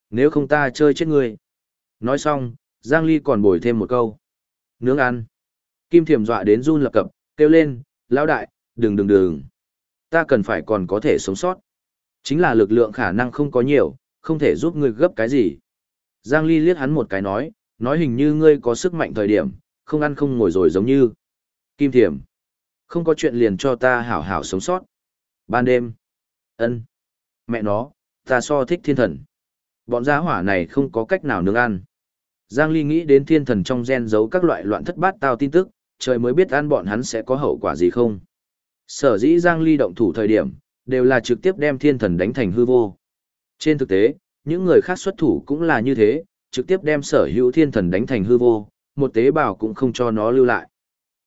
Nếu không ta chơi chết ngươi. Nói xong, Giang Ly còn bồi thêm một câu. Nướng ăn. Kim Thiểm dọa đến run lập cập, kêu lên, lão đại, đừng đừng đừng. Ta cần phải còn có thể sống sót. Chính là lực lượng khả năng không có nhiều, không thể giúp ngươi gấp cái gì. Giang Ly liếc hắn một cái nói, nói hình như ngươi có sức mạnh thời điểm, không ăn không ngồi rồi giống như. Kim Thiểm. Không có chuyện liền cho ta hảo hảo sống sót. Ban đêm. ân Mẹ nó, ta so thích thiên thần. Bọn gia hỏa này không có cách nào nướng ăn. Giang Ly nghĩ đến thiên thần trong gen giấu các loại loạn thất bát tao tin tức, trời mới biết ăn bọn hắn sẽ có hậu quả gì không. Sở dĩ Giang Ly động thủ thời điểm, đều là trực tiếp đem thiên thần đánh thành hư vô. Trên thực tế, những người khác xuất thủ cũng là như thế, trực tiếp đem sở hữu thiên thần đánh thành hư vô, một tế bào cũng không cho nó lưu lại.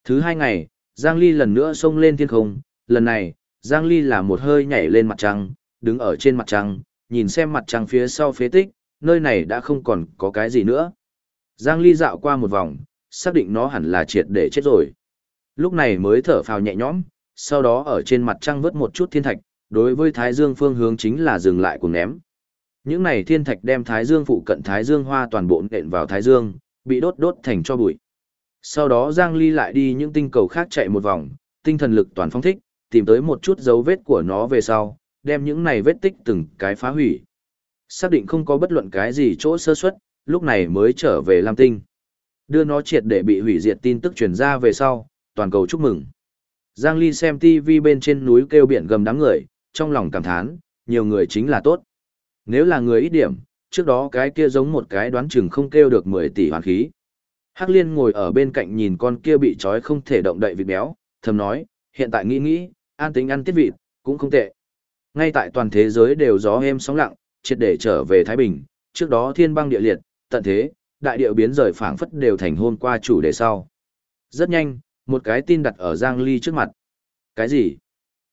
Thứ hai ngày, Giang Ly lần nữa xông lên thiên không, lần này, Giang Ly là một hơi nhảy lên mặt trăng, đứng ở trên mặt trăng, nhìn xem mặt trăng phía sau phế tích, nơi này đã không còn có cái gì nữa. Giang Ly dạo qua một vòng, xác định nó hẳn là triệt để chết rồi. Lúc này mới thở phào nhẹ nhõm, sau đó ở trên mặt trăng vớt một chút thiên thạch, đối với Thái Dương phương hướng chính là dừng lại cùng ném. Những này thiên thạch đem Thái Dương phụ cận Thái Dương hoa toàn bộ nện vào Thái Dương, bị đốt đốt thành cho bụi. Sau đó Giang Ly lại đi những tinh cầu khác chạy một vòng, tinh thần lực toàn phong thích, tìm tới một chút dấu vết của nó về sau, đem những này vết tích từng cái phá hủy. Xác định không có bất luận cái gì chỗ sơ suất, lúc này mới trở về Lam Tinh. Đưa nó triệt để bị hủy diệt tin tức truyền ra về sau, toàn cầu chúc mừng. Giang Ly xem TV bên trên núi kêu biển gầm đám người, trong lòng cảm thán, nhiều người chính là tốt. Nếu là người ít điểm, trước đó cái kia giống một cái đoán chừng không kêu được 10 tỷ hoàn khí. Hắc Liên ngồi ở bên cạnh nhìn con kia bị trói không thể động đậy vịt béo, thầm nói, hiện tại nghĩ nghĩ, an tính ăn tiết vịt, cũng không tệ. Ngay tại toàn thế giới đều gió êm sóng lặng, triệt để trở về Thái Bình, trước đó thiên băng địa liệt, tận thế, đại điệu biến rời phảng phất đều thành hôn qua chủ đề sau. Rất nhanh, một cái tin đặt ở Giang Ly trước mặt. Cái gì?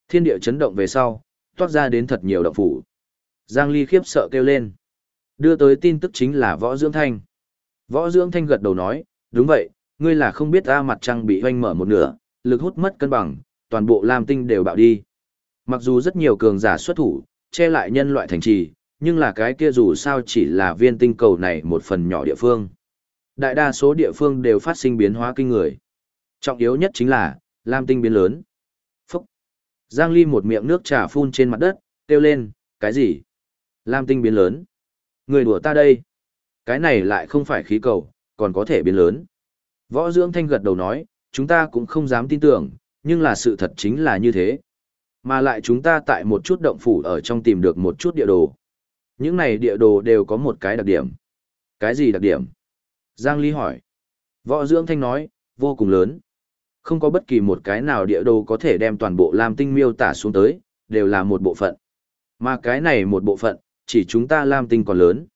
Thiên địa chấn động về sau, toát ra đến thật nhiều động phủ. Giang Ly khiếp sợ kêu lên. Đưa tới tin tức chính là Võ Dưỡng Thanh. Võ Dưỡng Thanh gật đầu nói, đúng vậy, ngươi là không biết ra mặt trăng bị hoanh mở một nửa, lực hút mất cân bằng, toàn bộ Lam Tinh đều bạo đi. Mặc dù rất nhiều cường giả xuất thủ, che lại nhân loại thành trì, nhưng là cái kia dù sao chỉ là viên tinh cầu này một phần nhỏ địa phương. Đại đa số địa phương đều phát sinh biến hóa kinh người. Trọng yếu nhất chính là, Lam Tinh biến lớn. Phúc! Giang Ly một miệng nước trà phun trên mặt đất, kêu lên, cái gì? Lam Tinh biến lớn. Người đùa ta đây. Cái này lại không phải khí cầu, còn có thể biến lớn. Võ Dưỡng Thanh gật đầu nói, chúng ta cũng không dám tin tưởng, nhưng là sự thật chính là như thế. Mà lại chúng ta tại một chút động phủ ở trong tìm được một chút địa đồ. Những này địa đồ đều có một cái đặc điểm. Cái gì đặc điểm? Giang Ly hỏi. Võ Dưỡng Thanh nói, vô cùng lớn. Không có bất kỳ một cái nào địa đồ có thể đem toàn bộ Lam Tinh miêu tả xuống tới, đều là một bộ phận. Mà cái này một bộ phận, chỉ chúng ta Lam Tinh còn lớn.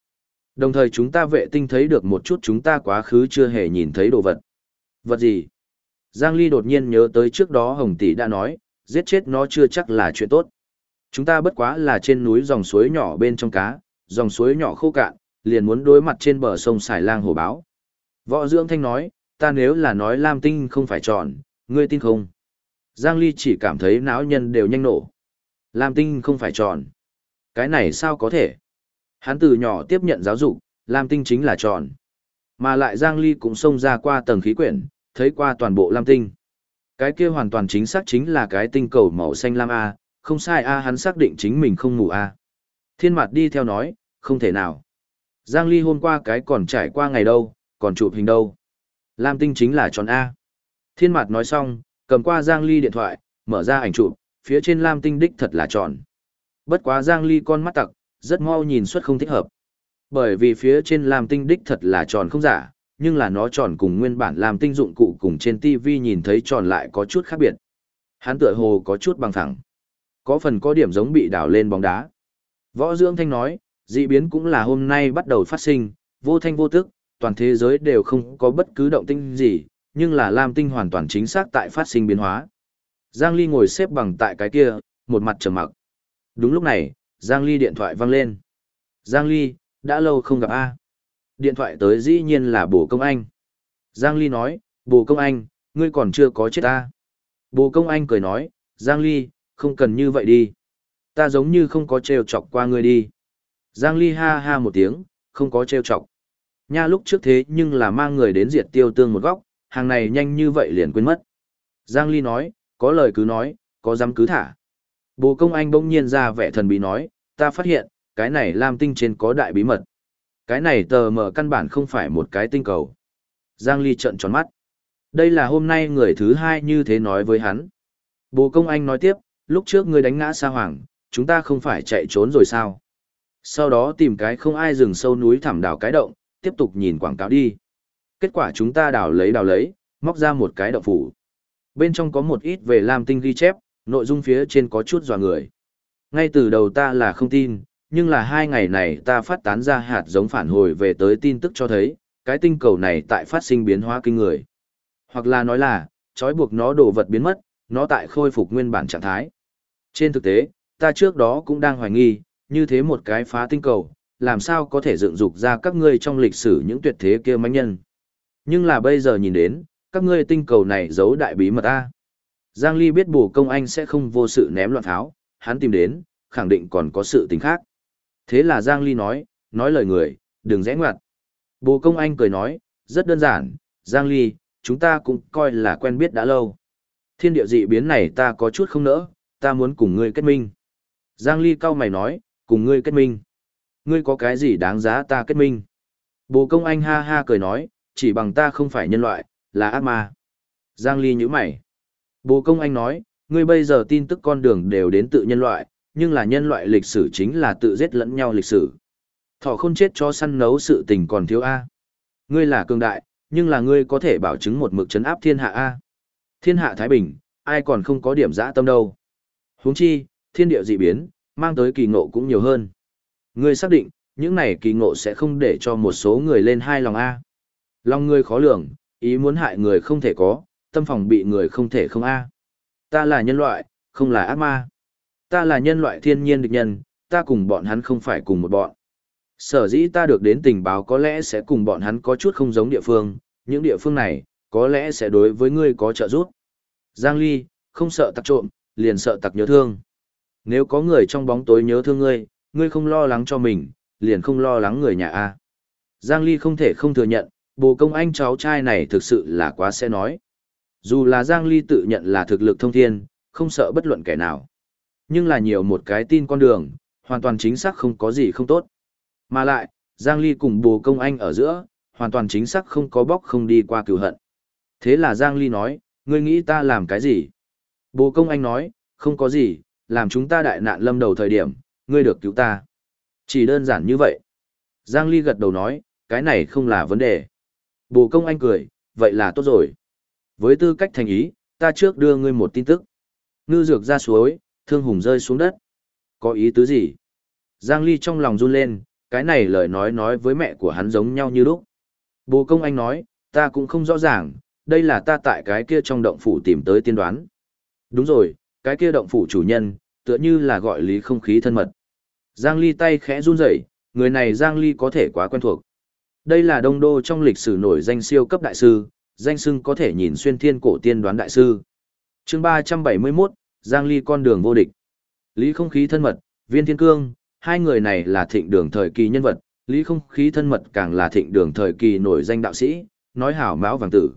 Đồng thời chúng ta vệ tinh thấy được một chút chúng ta quá khứ chưa hề nhìn thấy đồ vật. Vật gì? Giang Ly đột nhiên nhớ tới trước đó Hồng Tỷ đã nói, giết chết nó chưa chắc là chuyện tốt. Chúng ta bất quá là trên núi dòng suối nhỏ bên trong cá, dòng suối nhỏ khô cạn, liền muốn đối mặt trên bờ sông Sài lang hồ báo. Võ Dưỡng Thanh nói, ta nếu là nói Lam Tinh không phải tròn, ngươi tin không? Giang Ly chỉ cảm thấy não nhân đều nhanh nổ. Lam Tinh không phải tròn. Cái này sao có thể? Hắn từ nhỏ tiếp nhận giáo dục, Lam Tinh chính là tròn. Mà lại Giang Ly cũng xông ra qua tầng khí quyển, thấy qua toàn bộ Lam Tinh. Cái kia hoàn toàn chính xác chính là cái tinh cầu màu xanh lam A, không sai A hắn xác định chính mình không ngủ A. Thiên mặt đi theo nói, không thể nào. Giang Ly hôm qua cái còn trải qua ngày đâu, còn chụp hình đâu. Lam Tinh chính là tròn A. Thiên mặt nói xong, cầm qua Giang Ly điện thoại, mở ra ảnh chụp, phía trên Lam Tinh đích thật là tròn. Bất quá Giang Ly con mắt tặc, rất mau nhìn suất không thích hợp. Bởi vì phía trên Lam Tinh đích thật là tròn không giả, nhưng là nó tròn cùng nguyên bản làm tinh dụng cụ cùng trên TV nhìn thấy tròn lại có chút khác biệt. Hắn tựa hồ có chút bằng thẳng. Có phần có điểm giống bị đảo lên bóng đá. Võ Dưỡng Thanh nói, dị biến cũng là hôm nay bắt đầu phát sinh, vô thanh vô tức, toàn thế giới đều không có bất cứ động tinh gì, nhưng là Lam Tinh hoàn toàn chính xác tại phát sinh biến hóa. Giang Ly ngồi xếp bằng tại cái kia, một mặt trầm mặc. Đúng lúc này, Giang Ly điện thoại vang lên. Giang Ly, đã lâu không gặp A. Điện thoại tới dĩ nhiên là bổ công anh. Giang Ly nói, bổ công anh, ngươi còn chưa có chết ta. bổ công anh cười nói, Giang Ly, không cần như vậy đi. Ta giống như không có trêu chọc qua ngươi đi. Giang Ly ha ha một tiếng, không có trêu chọc. Nha lúc trước thế nhưng là mang người đến diệt tiêu tương một góc, hàng này nhanh như vậy liền quên mất. Giang Ly nói, có lời cứ nói, có dám cứ thả. Bồ công anh bỗng nhiên ra vẻ thần bí nói, ta phát hiện, cái này Lam tinh trên có đại bí mật. Cái này tờ mở căn bản không phải một cái tinh cầu. Giang Ly trợn tròn mắt. Đây là hôm nay người thứ hai như thế nói với hắn. Bồ công anh nói tiếp, lúc trước ngươi đánh ngã sa hoàng, chúng ta không phải chạy trốn rồi sao? Sau đó tìm cái không ai rừng sâu núi thẳm đào cái động, tiếp tục nhìn quảng cáo đi. Kết quả chúng ta đào lấy đào lấy, móc ra một cái động phủ. Bên trong có một ít về Lam Tinh ghi chép, nội dung phía trên có chút dò người. Ngay từ đầu ta là không tin, nhưng là hai ngày này ta phát tán ra hạt giống phản hồi về tới tin tức cho thấy, cái tinh cầu này tại phát sinh biến hóa kinh người. Hoặc là nói là, trói buộc nó đồ vật biến mất, nó tại khôi phục nguyên bản trạng thái. Trên thực tế, ta trước đó cũng đang hoài nghi, như thế một cái phá tinh cầu, làm sao có thể dựng dục ra các ngươi trong lịch sử những tuyệt thế kia mánh nhân. Nhưng là bây giờ nhìn đến, các ngươi tinh cầu này giấu đại bí mật A. Giang Ly biết bổ công anh sẽ không vô sự ném loạn tháo, hắn tìm đến, khẳng định còn có sự tình khác. Thế là Giang Ly nói, nói lời người, đừng rẽ ngoặt. Bồ công anh cười nói, rất đơn giản, Giang Ly, chúng ta cũng coi là quen biết đã lâu. Thiên địa dị biến này ta có chút không nỡ, ta muốn cùng ngươi kết minh. Giang Ly cau mày nói, cùng ngươi kết minh. Ngươi có cái gì đáng giá ta kết minh? Bồ công anh ha ha cười nói, chỉ bằng ta không phải nhân loại, là ác ma. Giang Ly nhíu mày. Bồ công anh nói, ngươi bây giờ tin tức con đường đều đến tự nhân loại, nhưng là nhân loại lịch sử chính là tự giết lẫn nhau lịch sử. Thỏ không chết cho săn nấu sự tình còn thiếu A. Ngươi là cường đại, nhưng là ngươi có thể bảo chứng một mực chấn áp thiên hạ A. Thiên hạ Thái Bình, ai còn không có điểm dã tâm đâu. huống chi, thiên địa dị biến, mang tới kỳ ngộ cũng nhiều hơn. Ngươi xác định, những này kỳ ngộ sẽ không để cho một số người lên hai lòng A. Lòng ngươi khó lường, ý muốn hại người không thể có, tâm phòng bị người không thể không A. Ta là nhân loại, không là ác ma. Ta là nhân loại thiên nhiên địch nhân, ta cùng bọn hắn không phải cùng một bọn. Sở dĩ ta được đến tình báo có lẽ sẽ cùng bọn hắn có chút không giống địa phương, những địa phương này, có lẽ sẽ đối với ngươi có trợ giúp. Giang Ly, không sợ tặc trộm, liền sợ tặc nhớ thương. Nếu có người trong bóng tối nhớ thương ngươi, ngươi không lo lắng cho mình, liền không lo lắng người nhà A. Giang Ly không thể không thừa nhận, bồ công anh cháu trai này thực sự là quá sẽ nói. Dù là Giang Ly tự nhận là thực lực thông thiên, không sợ bất luận kẻ nào. Nhưng là nhiều một cái tin con đường, hoàn toàn chính xác không có gì không tốt. Mà lại, Giang Ly cùng bồ công anh ở giữa, hoàn toàn chính xác không có bóc không đi qua cửu hận. Thế là Giang Ly nói, ngươi nghĩ ta làm cái gì? Bồ công anh nói, không có gì, làm chúng ta đại nạn lâm đầu thời điểm, ngươi được cứu ta. Chỉ đơn giản như vậy. Giang Ly gật đầu nói, cái này không là vấn đề. Bồ công anh cười, vậy là tốt rồi. Với tư cách thành ý, ta trước đưa ngươi một tin tức. Ngư dược ra suối, thương hùng rơi xuống đất. Có ý tứ gì? Giang Ly trong lòng run lên, cái này lời nói nói với mẹ của hắn giống nhau như lúc. Bồ công anh nói, ta cũng không rõ ràng, đây là ta tại cái kia trong động phủ tìm tới tiên đoán. Đúng rồi, cái kia động phủ chủ nhân, tựa như là gọi lý không khí thân mật. Giang Ly tay khẽ run rẩy, người này Giang Ly có thể quá quen thuộc. Đây là đông đô trong lịch sử nổi danh siêu cấp đại sư, danh sưng có thể nhìn xuyên thiên cổ tiên đoán đại sư. chương 371, Giang Ly con đường vô địch. Lý không khí thân mật, viên thiên cương, hai người này là thịnh đường thời kỳ nhân vật, lý không khí thân mật càng là thịnh đường thời kỳ nổi danh đạo sĩ, nói hảo mão vàng tử.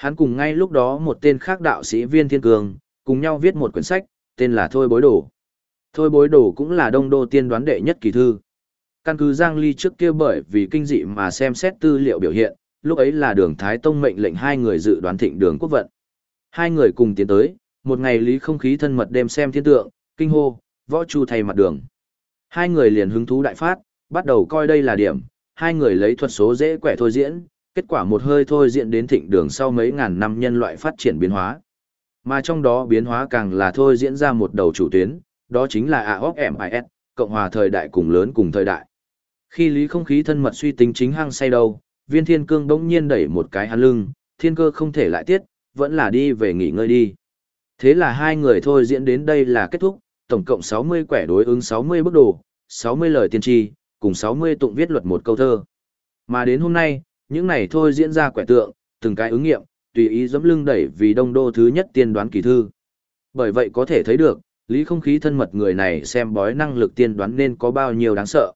Hắn cùng ngay lúc đó một tên khác đạo sĩ viên thiên cường cùng nhau viết một quyển sách, tên là Thôi Bối Đồ. Thôi Bối Đồ cũng là đông đô tiên đoán đệ nhất kỳ thư. Căn cứ Giang Ly trước kia bởi vì kinh dị mà xem xét tư liệu biểu hiện, lúc ấy là đường Thái Tông mệnh lệnh hai người dự đoán thịnh đường quốc vận. Hai người cùng tiến tới, một ngày lý không khí thân mật đêm xem thiên tượng, kinh hô, võ chu thay mặt đường. Hai người liền hứng thú đại phát, bắt đầu coi đây là điểm, hai người lấy thuật số dễ quẻ thôi diễn, kết quả một hơi thôi diễn đến thịnh đường sau mấy ngàn năm nhân loại phát triển biến hóa. Mà trong đó biến hóa càng là thôi diễn ra một đầu chủ tuyến, đó chính là AOFMIS, Cộng hòa thời đại cùng lớn cùng thời đại. Khi lý không khí thân mật suy tính chính hăng say đâu, viên thiên cương bỗng nhiên đẩy một cái hắn lưng, thiên cơ không thể lại tiết, vẫn là đi về nghỉ ngơi đi. Thế là hai người thôi diễn đến đây là kết thúc, tổng cộng 60 quẻ đối ứng 60 bức đồ, 60 lời tiên tri, cùng 60 tụng viết luật một câu thơ. Mà đến hôm nay, những này thôi diễn ra quẻ tượng, từng cái ứng nghiệm, tùy ý dẫm lưng đẩy vì đông đô thứ nhất tiên đoán kỳ thư. Bởi vậy có thể thấy được, lý không khí thân mật người này xem bói năng lực tiên đoán nên có bao nhiêu đáng sợ.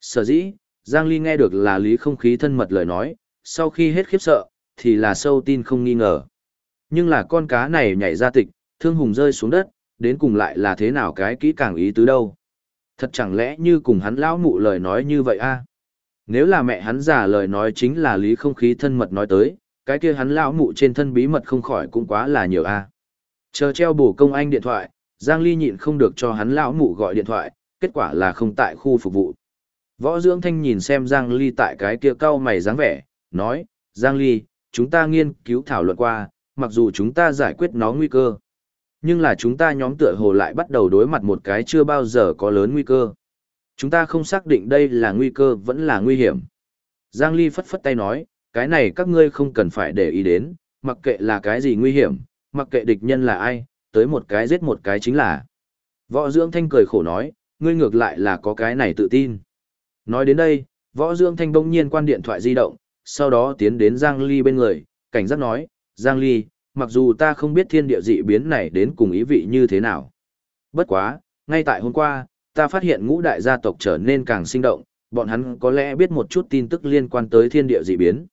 Sở dĩ, Giang Ly nghe được là lý không khí thân mật lời nói, sau khi hết khiếp sợ, thì là sâu tin không nghi ngờ. Nhưng là con cá này nhảy ra tịch, thương hùng rơi xuống đất, đến cùng lại là thế nào cái kỹ càng ý tứ đâu. Thật chẳng lẽ như cùng hắn lão mụ lời nói như vậy a? Nếu là mẹ hắn giả lời nói chính là lý không khí thân mật nói tới, cái kia hắn lão mụ trên thân bí mật không khỏi cũng quá là nhiều a. Chờ treo bổ công anh điện thoại, Giang Ly nhịn không được cho hắn lão mụ gọi điện thoại, kết quả là không tại khu phục vụ. Võ Dưỡng Thanh nhìn xem Giang Ly tại cái kia cau mày dáng vẻ, nói, Giang Ly, chúng ta nghiên cứu thảo luận qua, mặc dù chúng ta giải quyết nó nguy cơ. Nhưng là chúng ta nhóm tựa hồ lại bắt đầu đối mặt một cái chưa bao giờ có lớn nguy cơ. Chúng ta không xác định đây là nguy cơ vẫn là nguy hiểm. Giang Ly phất phất tay nói, cái này các ngươi không cần phải để ý đến, mặc kệ là cái gì nguy hiểm, mặc kệ địch nhân là ai, tới một cái giết một cái chính là. Võ Dưỡng Thanh cười khổ nói, ngươi ngược lại là có cái này tự tin. Nói đến đây, Võ Dưỡng Thanh bỗng nhiên quan điện thoại di động, sau đó tiến đến Giang Ly bên người, cảnh giác nói, Giang Ly, mặc dù ta không biết thiên địa dị biến này đến cùng ý vị như thế nào. Bất quá, ngay tại hôm qua, ta phát hiện ngũ đại gia tộc trở nên càng sinh động, bọn hắn có lẽ biết một chút tin tức liên quan tới thiên địa dị biến.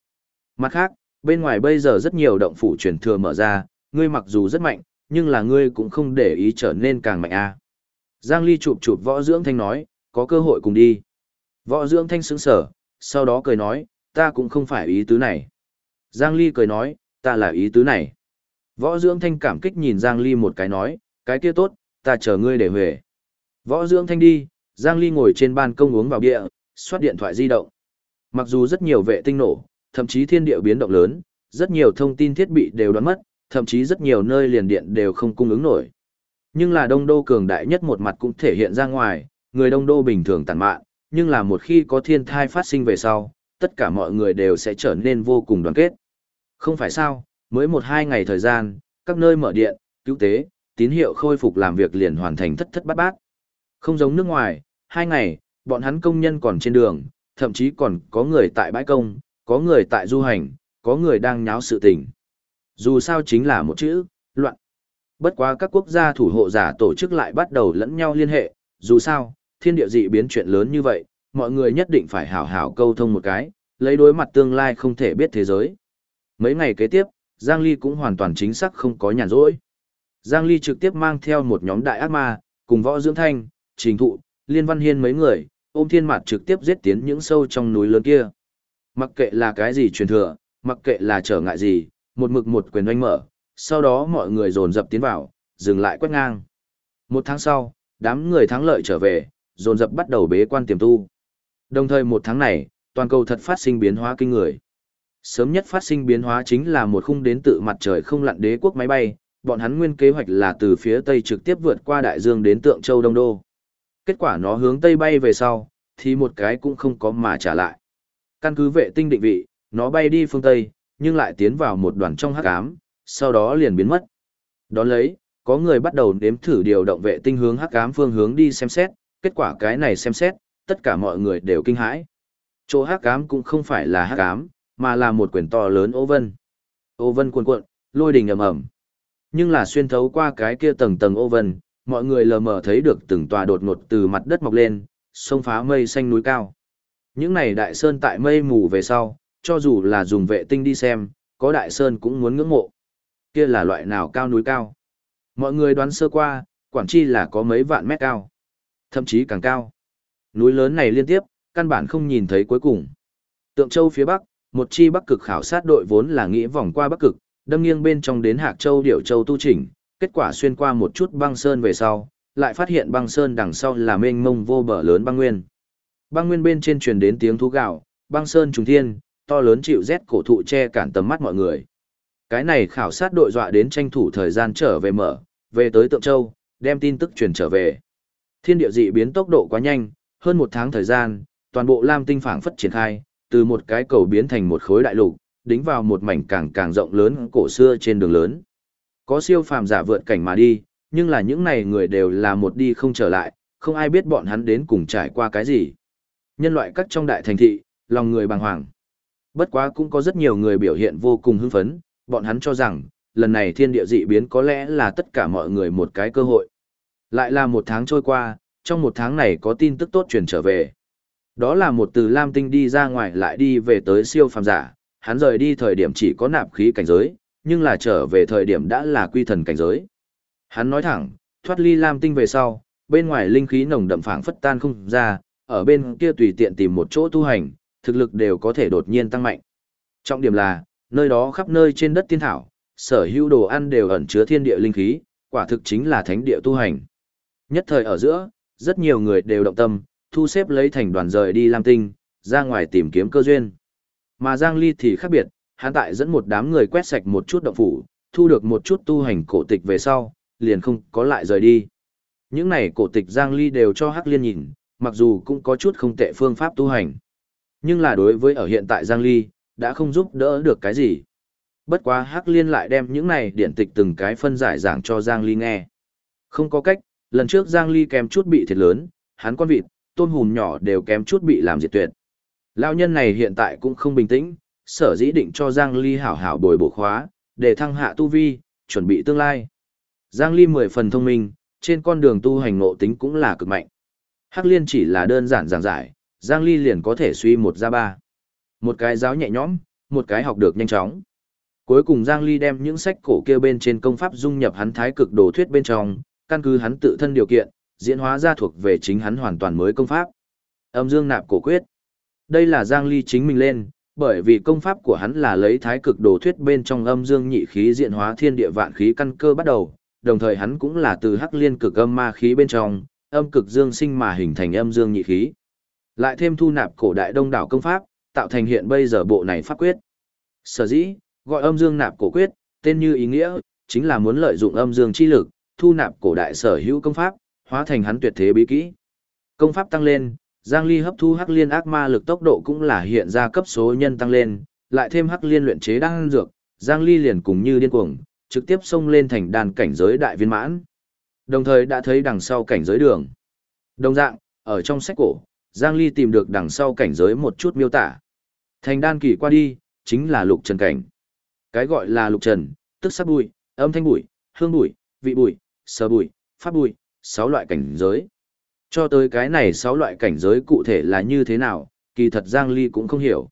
Mặt khác, bên ngoài bây giờ rất nhiều động phủ truyền thừa mở ra, ngươi mặc dù rất mạnh, nhưng là ngươi cũng không để ý trở nên càng mạnh a. Giang Ly chụp chụp võ dưỡng thanh nói, có cơ hội cùng đi. Võ dưỡng thanh sững sở, sau đó cười nói, ta cũng không phải ý tứ này. Giang Ly cười nói, ta là ý tứ này. Võ dưỡng thanh cảm kích nhìn Giang Ly một cái nói, cái kia tốt, ta chờ ngươi để về. Võ dưỡng thanh đi, Giang Ly ngồi trên ban công uống vào bia, xoát điện thoại di động. Mặc dù rất nhiều vệ tinh nổ, thậm chí thiên địa biến động lớn, rất nhiều thông tin thiết bị đều đoán mất, thậm chí rất nhiều nơi liền điện đều không cung ứng nổi. Nhưng là đông đô cường đại nhất một mặt cũng thể hiện ra ngoài, người đông đô bình thường tàn mạn, nhưng là một khi có thiên thai phát sinh về sau, tất cả mọi người đều sẽ trở nên vô cùng đoàn kết. Không phải sao, mới một hai ngày thời gian, các nơi mở điện, cứu tế, tín hiệu khôi phục làm việc liền hoàn thành thất thất bát bát. Không giống nước ngoài, hai ngày, bọn hắn công nhân còn trên đường, thậm chí còn có người tại bãi công, có người tại du hành, có người đang nháo sự tình. Dù sao chính là một chữ, loạn. Bất quá các quốc gia thủ hộ giả tổ chức lại bắt đầu lẫn nhau liên hệ, dù sao, thiên địa dị biến chuyện lớn như vậy, mọi người nhất định phải hảo hảo câu thông một cái, lấy đối mặt tương lai không thể biết thế giới. Mấy ngày kế tiếp, Giang Ly cũng hoàn toàn chính xác không có nhàn rỗi. Giang Ly trực tiếp mang theo một nhóm đại ác ma, cùng võ dưỡng thanh, trình thụ, liên văn hiên mấy người, ôm thiên mặt trực tiếp giết tiến những sâu trong núi lớn kia. Mặc kệ là cái gì truyền thừa, mặc kệ là trở ngại gì, một mực một quyền oanh mở, sau đó mọi người dồn dập tiến vào, dừng lại quét ngang. Một tháng sau, đám người thắng lợi trở về, dồn dập bắt đầu bế quan tiềm tu. Đồng thời một tháng này, toàn cầu thật phát sinh biến hóa kinh người. Sớm nhất phát sinh biến hóa chính là một khung đến tự mặt trời không lặn đế quốc máy bay, bọn hắn nguyên kế hoạch là từ phía tây trực tiếp vượt qua đại dương đến tượng châu Đông Đô. Kết quả nó hướng tây bay về sau, thì một cái cũng không có mà trả lại. Căn cứ vệ tinh định vị, nó bay đi phương tây, nhưng lại tiến vào một đoàn trong hắc ám, sau đó liền biến mất. Đón lấy, có người bắt đầu nếm thử điều động vệ tinh hướng hắc ám phương hướng đi xem xét, kết quả cái này xem xét, tất cả mọi người đều kinh hãi. Chỗ hắc ám cũng không phải là hắc ám, mà là một quyển to lớn ô vân. Ô vân cuộn cuộn, lôi đình ầm ầm. Nhưng là xuyên thấu qua cái kia tầng tầng ô vân, mọi người lờ mờ thấy được từng tòa đột ngột từ mặt đất mọc lên, sông phá mây xanh núi cao. Những này đại sơn tại mây mù về sau, cho dù là dùng vệ tinh đi xem, có đại sơn cũng muốn ngưỡng mộ. Kia là loại nào cao núi cao? Mọi người đoán sơ qua, Quảng Chi là có mấy vạn mét cao. Thậm chí càng cao. Núi lớn này liên tiếp, căn bản không nhìn thấy cuối cùng. Tượng Châu phía Bắc, một chi Bắc cực khảo sát đội vốn là nghĩ vòng qua Bắc cực, đâm nghiêng bên trong đến Hạc Châu Điểu Châu tu chỉnh, kết quả xuyên qua một chút băng sơn về sau, lại phát hiện băng sơn đằng sau là mênh mông vô bờ lớn băng nguyên. Băng nguyên bên trên truyền đến tiếng thú gạo, băng sơn trùng thiên, to lớn chịu rét cổ thụ che cản tầm mắt mọi người. Cái này khảo sát đội dọa đến tranh thủ thời gian trở về mở, về tới Tượng Châu, đem tin tức truyền trở về. Thiên địa dị biến tốc độ quá nhanh, hơn một tháng thời gian, toàn bộ Lam Tinh phảng phất triển khai, từ một cái cầu biến thành một khối đại lục, đính vào một mảnh càng càng rộng lớn cổ xưa trên đường lớn. Có siêu phàm giả vượt cảnh mà đi, nhưng là những này người đều là một đi không trở lại, không ai biết bọn hắn đến cùng trải qua cái gì. Nhân loại cắt trong đại thành thị, lòng người bàng hoàng. Bất quá cũng có rất nhiều người biểu hiện vô cùng hưng phấn, bọn hắn cho rằng, lần này thiên địa dị biến có lẽ là tất cả mọi người một cái cơ hội. Lại là một tháng trôi qua, trong một tháng này có tin tức tốt truyền trở về. Đó là một từ Lam Tinh đi ra ngoài lại đi về tới siêu phàm giả, hắn rời đi thời điểm chỉ có nạp khí cảnh giới, nhưng là trở về thời điểm đã là quy thần cảnh giới. Hắn nói thẳng, thoát ly Lam Tinh về sau, bên ngoài linh khí nồng đậm phảng phất tan không ra, ở bên kia tùy tiện tìm một chỗ tu hành, thực lực đều có thể đột nhiên tăng mạnh. Trọng điểm là, nơi đó khắp nơi trên đất tiên thảo, sở hữu đồ ăn đều ẩn chứa thiên địa linh khí, quả thực chính là thánh địa tu hành. Nhất thời ở giữa, rất nhiều người đều động tâm, thu xếp lấy thành đoàn rời đi Lam Tinh, ra ngoài tìm kiếm cơ duyên. Mà Giang Ly thì khác biệt, hắn tại dẫn một đám người quét sạch một chút động phủ, thu được một chút tu hành cổ tịch về sau, liền không có lại rời đi. Những này cổ tịch Giang Ly đều cho Hắc Liên nhìn, mặc dù cũng có chút không tệ phương pháp tu hành. Nhưng là đối với ở hiện tại Giang Ly, đã không giúp đỡ được cái gì. Bất quá Hắc Liên lại đem những này điển tịch từng cái phân giải giảng cho Giang Ly nghe. Không có cách, lần trước Giang Ly kèm chút bị thiệt lớn, hắn con vịt, tôn hùm nhỏ đều kém chút bị làm diệt tuyệt. Lão nhân này hiện tại cũng không bình tĩnh, sở dĩ định cho Giang Ly hảo hảo bồi bổ khóa, để thăng hạ tu vi, chuẩn bị tương lai. Giang Ly mười phần thông minh, trên con đường tu hành ngộ tính cũng là cực mạnh. Hắc liên chỉ là đơn giản giảng giải, Giang Ly liền có thể suy một ra ba. Một cái giáo nhẹ nhõm, một cái học được nhanh chóng. Cuối cùng Giang Ly đem những sách cổ kia bên trên công pháp dung nhập hắn thái cực đồ thuyết bên trong, căn cứ hắn tự thân điều kiện, diễn hóa ra thuộc về chính hắn hoàn toàn mới công pháp. Âm dương nạp cổ quyết. Đây là Giang Ly chính mình lên, bởi vì công pháp của hắn là lấy thái cực đồ thuyết bên trong âm dương nhị khí diện hóa thiên địa vạn khí căn cơ bắt đầu, đồng thời hắn cũng là từ hắc liên cực âm ma khí bên trong, âm cực dương sinh mà hình thành âm dương nhị khí. Lại thêm thu nạp cổ đại đông đảo công pháp, tạo thành hiện bây giờ bộ này pháp quyết. Sở dĩ, gọi âm dương nạp cổ quyết, tên như ý nghĩa, chính là muốn lợi dụng âm dương chi lực, thu nạp cổ đại sở hữu công pháp, hóa thành hắn tuyệt thế bí kỹ. Công pháp tăng lên, Giang Ly hấp thu hắc liên ác ma lực tốc độ cũng là hiện ra cấp số nhân tăng lên, lại thêm hắc liên luyện chế đang dược, Giang Ly liền cùng như điên cuồng, trực tiếp xông lên thành đàn cảnh giới đại viên mãn. Đồng thời đã thấy đằng sau cảnh giới đường. Đồng dạng, ở trong sách cổ, Giang Ly tìm được đằng sau cảnh giới một chút miêu tả. Thành đan kỳ qua đi, chính là lục trần cảnh. Cái gọi là lục trần, tức sắc bụi, âm thanh bụi, hương bụi, vị bụi, sờ bụi, pháp bụi, sáu loại cảnh giới. Cho tới cái này sáu loại cảnh giới cụ thể là như thế nào, kỳ thật Giang Ly cũng không hiểu.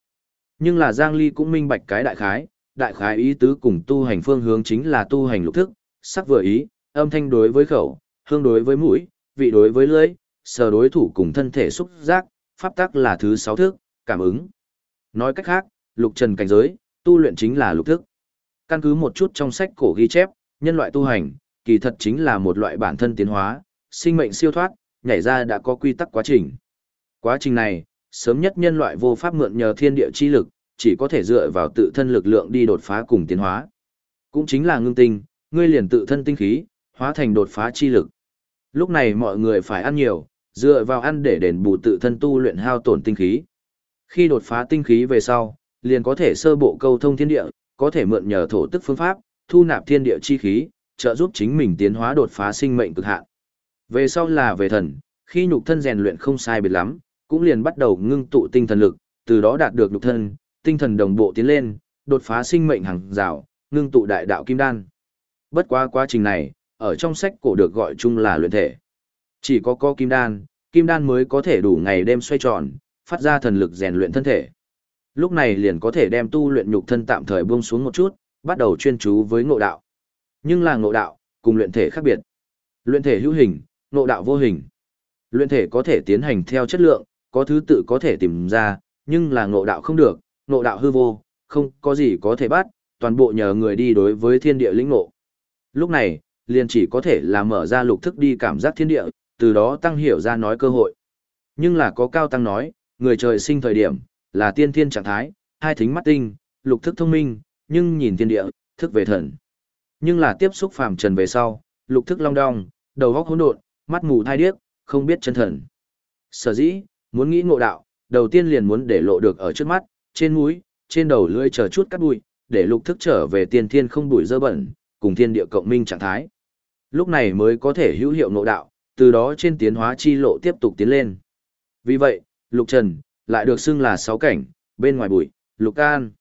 Nhưng là Giang Ly cũng minh bạch cái đại khái, đại khái ý tứ cùng tu hành phương hướng chính là tu hành lục thức, sắc vừa ý, âm thanh đối với khẩu, hương đối với mũi, vị đối với lưỡi, sờ đối thủ cùng thân thể xúc giác, pháp tắc là thứ sáu thức, cảm ứng. Nói cách khác, lục trần cảnh giới, tu luyện chính là lục thức. Căn cứ một chút trong sách cổ ghi chép, nhân loại tu hành, kỳ thật chính là một loại bản thân tiến hóa, sinh mệnh siêu thoát, nhảy ra đã có quy tắc quá trình. Quá trình này, sớm nhất nhân loại vô pháp mượn nhờ thiên địa chi lực, chỉ có thể dựa vào tự thân lực lượng đi đột phá cùng tiến hóa. Cũng chính là ngưng tinh, ngươi liền tự thân tinh khí, hóa thành đột phá chi lực. Lúc này mọi người phải ăn nhiều, dựa vào ăn để đền bù tự thân tu luyện hao tổn tinh khí. Khi đột phá tinh khí về sau, liền có thể sơ bộ câu thông thiên địa, có thể mượn nhờ thổ tức phương pháp, thu nạp thiên địa chi khí, trợ giúp chính mình tiến hóa đột phá sinh mệnh cực hạn. Về sau là về thần, khi nhục thân rèn luyện không sai biệt lắm, cũng liền bắt đầu ngưng tụ tinh thần lực, từ đó đạt được nhục thân, tinh thần đồng bộ tiến lên, đột phá sinh mệnh hàng rào, ngưng tụ đại đạo kim đan. Bất quá quá trình này, ở trong sách cổ được gọi chung là luyện thể. Chỉ có có kim đan, kim đan mới có thể đủ ngày đêm xoay tròn, phát ra thần lực rèn luyện thân thể. Lúc này liền có thể đem tu luyện nhục thân tạm thời buông xuống một chút, bắt đầu chuyên chú với ngộ đạo. Nhưng là ngộ đạo, cùng luyện thể khác biệt. Luyện thể hữu hình, ngộ đạo vô hình. Luyện thể có thể tiến hành theo chất lượng, có thứ tự có thể tìm ra, nhưng là ngộ đạo không được, ngộ đạo hư vô, không có gì có thể bắt, toàn bộ nhờ người đi đối với thiên địa lĩnh ngộ. Lúc này, liền chỉ có thể là mở ra lục thức đi cảm giác thiên địa, từ đó tăng hiểu ra nói cơ hội. Nhưng là có cao tăng nói, người trời sinh thời điểm, là tiên thiên trạng thái, hai thính mắt tinh, lục thức thông minh, nhưng nhìn thiên địa, thức về thần. Nhưng là tiếp xúc phàm trần về sau, lục thức long đong, đầu óc hỗn độn, mắt mù thai điếc, không biết chân thần. Sở dĩ, muốn nghĩ ngộ đạo, đầu tiên liền muốn để lộ được ở trước mắt, trên mũi, trên đầu lưỡi chờ chút cắt bụi, để lục thức trở về tiên thiên không bụi dơ bẩn, cùng thiên địa cộng minh trạng thái. Lúc này mới có thể hữu hiệu ngộ đạo, từ đó trên tiến hóa chi lộ tiếp tục tiến lên. Vì vậy, lục trần, lại được xưng là sáu cảnh, bên ngoài bụi, lục can.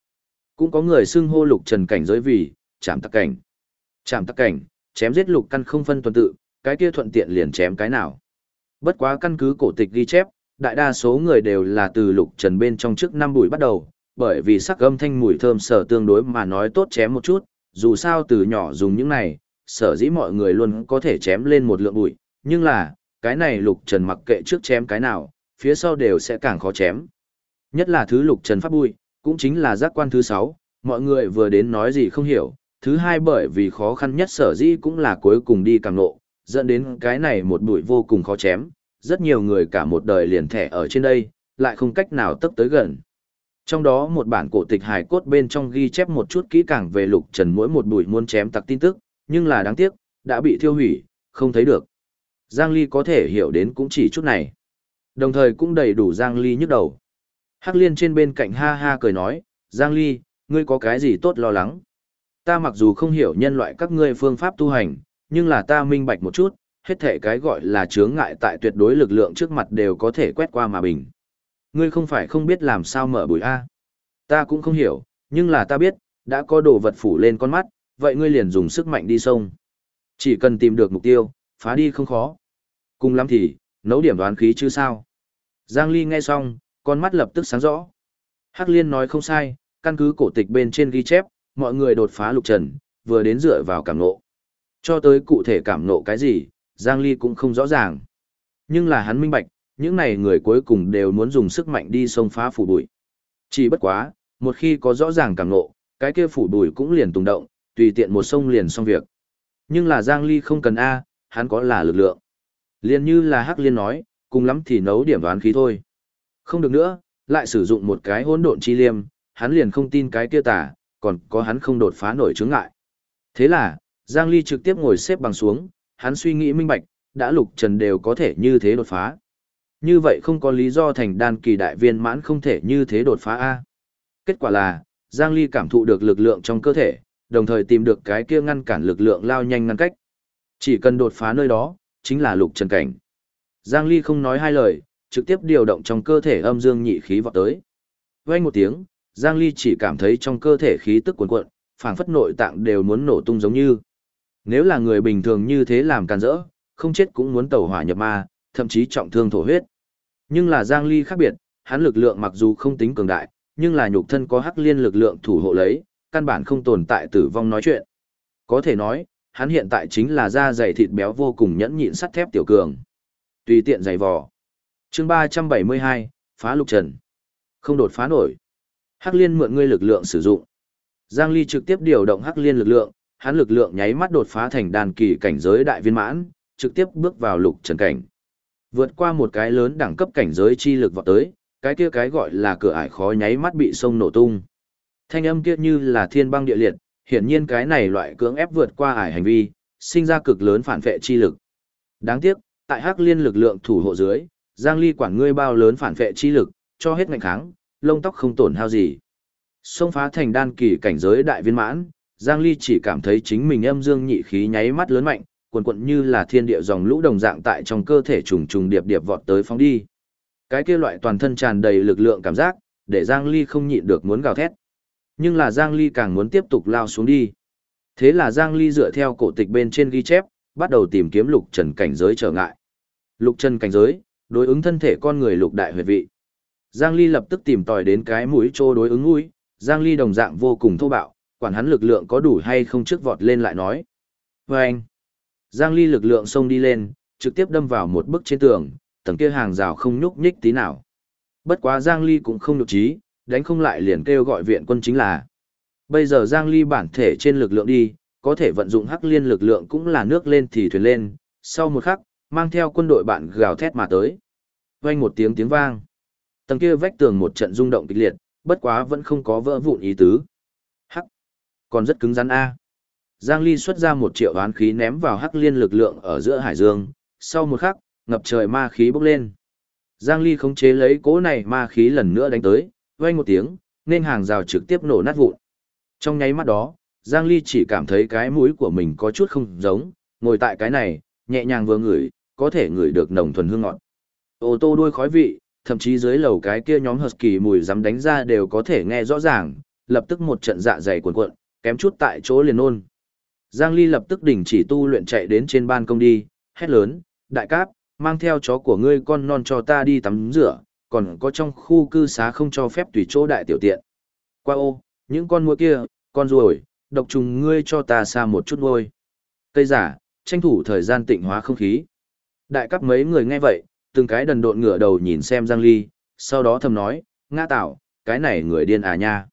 Cũng có người xưng hô lục trần cảnh giới vì, chạm tắc cảnh. Chạm tắc cảnh, chém giết lục căn không phân tuần tự, cái kia thuận tiện liền chém cái nào. Bất quá căn cứ cổ tịch ghi chép, đại đa số người đều là từ lục trần bên trong trước năm bụi bắt đầu, bởi vì sắc âm thanh mùi thơm sở tương đối mà nói tốt chém một chút, dù sao từ nhỏ dùng những này, sở dĩ mọi người luôn có thể chém lên một lượng bụi, nhưng là, cái này lục trần mặc kệ trước chém cái nào, phía sau đều sẽ càng khó chém. Nhất là thứ lục trần pháp bụi, cũng chính là giác quan thứ sáu, mọi người vừa đến nói gì không hiểu, thứ hai bởi vì khó khăn nhất sở dĩ cũng là cuối cùng đi càng nộ, dẫn đến cái này một bụi vô cùng khó chém, rất nhiều người cả một đời liền thẻ ở trên đây, lại không cách nào tấp tới gần. Trong đó một bản cổ tịch hài cốt bên trong ghi chép một chút kỹ càng về lục trần mỗi một bụi muốn chém tặc tin tức, nhưng là đáng tiếc, đã bị thiêu hủy, không thấy được. Giang Ly có thể hiểu đến cũng chỉ chút này. Đồng thời cũng đầy đủ Giang Ly nhức đầu. Hắc Liên trên bên cạnh ha ha cười nói, Giang Ly, ngươi có cái gì tốt lo lắng? Ta mặc dù không hiểu nhân loại các ngươi phương pháp tu hành, nhưng là ta minh bạch một chút, hết thể cái gọi là chướng ngại tại tuyệt đối lực lượng trước mặt đều có thể quét qua mà bình. Ngươi không phải không biết làm sao mở bụi A. Ta cũng không hiểu, nhưng là ta biết, đã có đồ vật phủ lên con mắt, vậy ngươi liền dùng sức mạnh đi sông. Chỉ cần tìm được mục tiêu, phá đi không khó. Cùng lắm thì, nấu điểm đoán khí chứ sao. Giang Ly nghe xong, con mắt lập tức sáng rõ. Hắc Liên nói không sai, căn cứ cổ tịch bên trên ghi chép, mọi người đột phá lục trần, vừa đến dựa vào cảm nộ. Cho tới cụ thể cảm nộ cái gì, Giang Ly cũng không rõ ràng. Nhưng là hắn minh bạch, những này người cuối cùng đều muốn dùng sức mạnh đi xông phá phủ bụi. Chỉ bất quá, một khi có rõ ràng cảm nộ, cái kia phủ bụi cũng liền tung động, tùy tiện một sông liền xong việc. Nhưng là Giang Ly không cần A, hắn có là lực lượng. Liên như là Hắc Liên nói, cùng lắm thì nấu điểm đoán khí thôi. Không được nữa, lại sử dụng một cái hỗn độn chi liêm, hắn liền không tin cái kia tả, còn có hắn không đột phá nổi chướng ngại. Thế là, Giang Ly trực tiếp ngồi xếp bằng xuống, hắn suy nghĩ minh bạch, đã lục trần đều có thể như thế đột phá. Như vậy không có lý do thành đan kỳ đại viên mãn không thể như thế đột phá A. Kết quả là, Giang Ly cảm thụ được lực lượng trong cơ thể, đồng thời tìm được cái kia ngăn cản lực lượng lao nhanh ngăn cách. Chỉ cần đột phá nơi đó, chính là lục trần cảnh. Giang Ly không nói hai lời, trực tiếp điều động trong cơ thể âm dương nhị khí vọt tới. Vang một tiếng, Giang Ly chỉ cảm thấy trong cơ thể khí tức cuồn cuộn, phảng phất nội tạng đều muốn nổ tung giống như. Nếu là người bình thường như thế làm càn rỡ, không chết cũng muốn tẩu hỏa nhập ma, thậm chí trọng thương thổ huyết. Nhưng là Giang Ly khác biệt, hắn lực lượng mặc dù không tính cường đại, nhưng là nhục thân có hắc liên lực lượng thủ hộ lấy, căn bản không tồn tại tử vong nói chuyện. Có thể nói, hắn hiện tại chính là da dày thịt béo vô cùng nhẫn nhịn sắt thép tiểu cường. Tùy tiện giày vò. chương 372, phá lục trần. Không đột phá nổi. Hắc liên mượn ngươi lực lượng sử dụng. Giang Ly trực tiếp điều động hắc liên lực lượng, hắn lực lượng nháy mắt đột phá thành đàn kỳ cảnh giới đại viên mãn, trực tiếp bước vào lục trần cảnh. Vượt qua một cái lớn đẳng cấp cảnh giới chi lực vọt tới, cái kia cái gọi là cửa ải khó nháy mắt bị sông nổ tung. Thanh âm kia như là thiên băng địa liệt, hiển nhiên cái này loại cưỡng ép vượt qua ải hành vi, sinh ra cực lớn phản vệ chi lực. Đáng tiếc, tại Hắc Liên lực lượng thủ hộ dưới, Giang Ly quản ngươi bao lớn phản vệ chi lực, cho hết ngành kháng, lông tóc không tổn hao gì. Xông phá thành đan kỳ cảnh giới đại viên mãn, Giang Ly chỉ cảm thấy chính mình âm dương nhị khí nháy mắt lớn mạnh, cuồn cuộn như là thiên địa dòng lũ đồng dạng tại trong cơ thể trùng trùng điệp điệp vọt tới phóng đi. Cái kia loại toàn thân tràn đầy lực lượng cảm giác, để Giang Ly không nhịn được muốn gào thét. Nhưng là Giang Ly càng muốn tiếp tục lao xuống đi. Thế là Giang Ly dựa theo cổ tịch bên trên ghi chép, bắt đầu tìm kiếm lục trần cảnh giới trở ngại. Lục trần cảnh giới, đối ứng thân thể con người lục đại huyệt vị. Giang Ly lập tức tìm tòi đến cái mũi trô đối ứng mũi, Giang Ly đồng dạng vô cùng thô bạo, quản hắn lực lượng có đủ hay không trước vọt lên lại nói. Và anh, Giang Ly lực lượng xông đi lên, trực tiếp đâm vào một bức trên tường, tầng kia hàng rào không nhúc nhích tí nào. Bất quá Giang Ly cũng không nhục trí, đánh không lại liền kêu gọi viện quân chính là. Bây giờ Giang Ly bản thể trên lực lượng đi, có thể vận dụng hắc liên lực lượng cũng là nước lên thì thuyền lên, sau một khắc, mang theo quân đội bạn gào thét mà tới. Vang một tiếng tiếng vang. Tầng kia vách tường một trận rung động kịch liệt, bất quá vẫn không có vỡ vụn ý tứ. Còn rất cứng rắn a. Giang Ly xuất ra một triệu oán khí ném vào hắc liên lực lượng ở giữa hải dương, sau một khắc, ngập trời ma khí bốc lên. Giang Ly khống chế lấy cỗ này ma khí lần nữa đánh tới, vang một tiếng, nên hàng rào trực tiếp nổ nát vụn. Trong nháy mắt đó, Giang Ly chỉ cảm thấy cái mũi của mình có chút không giống, ngồi tại cái này, nhẹ nhàng vừa ngửi, có thể ngửi được nồng thuần hương ngọt. Ô tô đuôi khói vị, thậm chí dưới lầu cái kia nhóm husky mùi dám đánh ra đều có thể nghe rõ ràng, lập tức một trận dạ dày cuộn cuộn, kém chút tại chỗ liền nôn. Giang Ly lập tức đình chỉ tu luyện chạy đến trên ban công đi, hét lớn, đại cáp, mang theo chó của ngươi con non cho ta đi tắm rửa, còn có trong khu cư xá không cho phép tùy chỗ đại tiểu tiện. Qua ô, những con mua kia, con ruồi, độc trùng ngươi cho ta xa một chút ngôi. Cây giả, tranh thủ thời gian tịnh hóa không khí. Đại cấp mấy người nghe vậy, từng cái đần độn ngửa đầu nhìn xem Giang Ly, sau đó thầm nói, ngã tạo, cái này người điên à nha.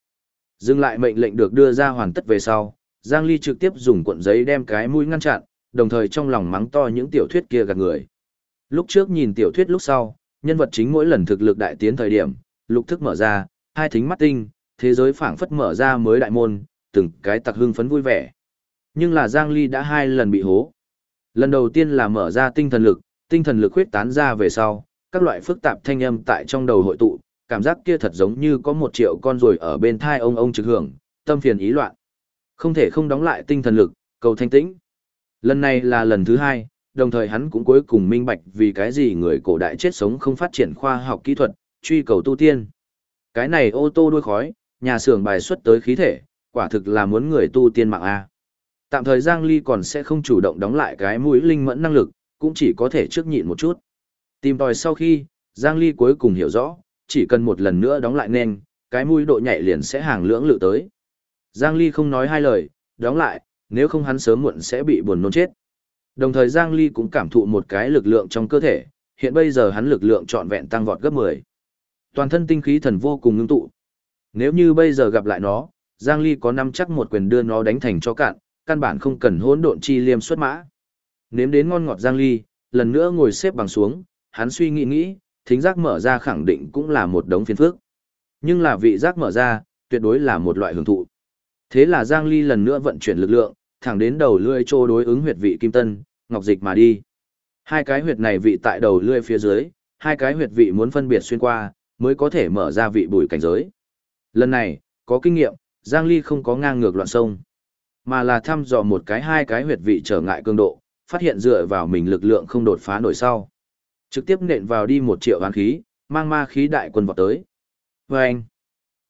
Dừng lại mệnh lệnh được đưa ra hoàn tất về sau, Giang Ly trực tiếp dùng cuộn giấy đem cái mũi ngăn chặn, đồng thời trong lòng mắng to những tiểu thuyết kia gạt người. Lúc trước nhìn tiểu thuyết lúc sau, nhân vật chính mỗi lần thực lực đại tiến thời điểm, lục thức mở ra, hai thính mắt tinh, thế giới phảng phất mở ra mới đại môn, từng cái tặc hưng phấn vui vẻ. Nhưng là Giang Ly đã hai lần bị hố. Lần đầu tiên là mở ra tinh thần lực, tinh thần lực huyết tán ra về sau, các loại phức tạp thanh âm tại trong đầu hội tụ, cảm giác kia thật giống như có một triệu con ruồi ở bên thai ông ông trực hưởng, tâm phiền ý loạn. Không thể không đóng lại tinh thần lực, cầu thanh tĩnh. Lần này là lần thứ hai, đồng thời hắn cũng cuối cùng minh bạch vì cái gì người cổ đại chết sống không phát triển khoa học kỹ thuật, truy cầu tu tiên. Cái này ô tô đuôi khói, nhà xưởng bài xuất tới khí thể, quả thực là muốn người tu tiên mạng A. Tạm thời Giang Ly còn sẽ không chủ động đóng lại cái mũi linh mẫn năng lực, cũng chỉ có thể trước nhịn một chút. Tìm tòi sau khi, Giang Ly cuối cùng hiểu rõ, chỉ cần một lần nữa đóng lại nên, cái mũi độ nhạy liền sẽ hàng lưỡng lự tới. Giang Ly không nói hai lời, đóng lại, nếu không hắn sớm muộn sẽ bị buồn nôn chết. Đồng thời Giang Ly cũng cảm thụ một cái lực lượng trong cơ thể, hiện bây giờ hắn lực lượng trọn vẹn tăng vọt gấp 10. Toàn thân tinh khí thần vô cùng ngưng tụ. Nếu như bây giờ gặp lại nó, Giang Ly có năm chắc một quyền đưa nó đánh thành cho cạn, căn bản không cần hỗn độn chi liêm xuất mã. Nếm đến ngon ngọt Giang Ly, lần nữa ngồi xếp bằng xuống, hắn suy nghĩ nghĩ, thính giác mở ra khẳng định cũng là một đống phiền phức. Nhưng là vị giác mở ra, tuyệt đối là một loại hưởng thụ. Thế là Giang Ly lần nữa vận chuyển lực lượng, thẳng đến đầu lưỡi trô đối ứng huyệt vị kim tân, ngọc dịch mà đi. Hai cái huyệt này vị tại đầu lưỡi phía dưới, hai cái huyệt vị muốn phân biệt xuyên qua, mới có thể mở ra vị bùi cảnh giới. Lần này, có kinh nghiệm, Giang Ly không có ngang ngược loạn sông, mà là thăm dò một cái hai cái huyệt vị trở ngại cường độ, phát hiện dựa vào mình lực lượng không đột phá nổi sau. Trực tiếp nện vào đi một triệu hoán khí, mang ma khí đại quân vọt tới. Và anh,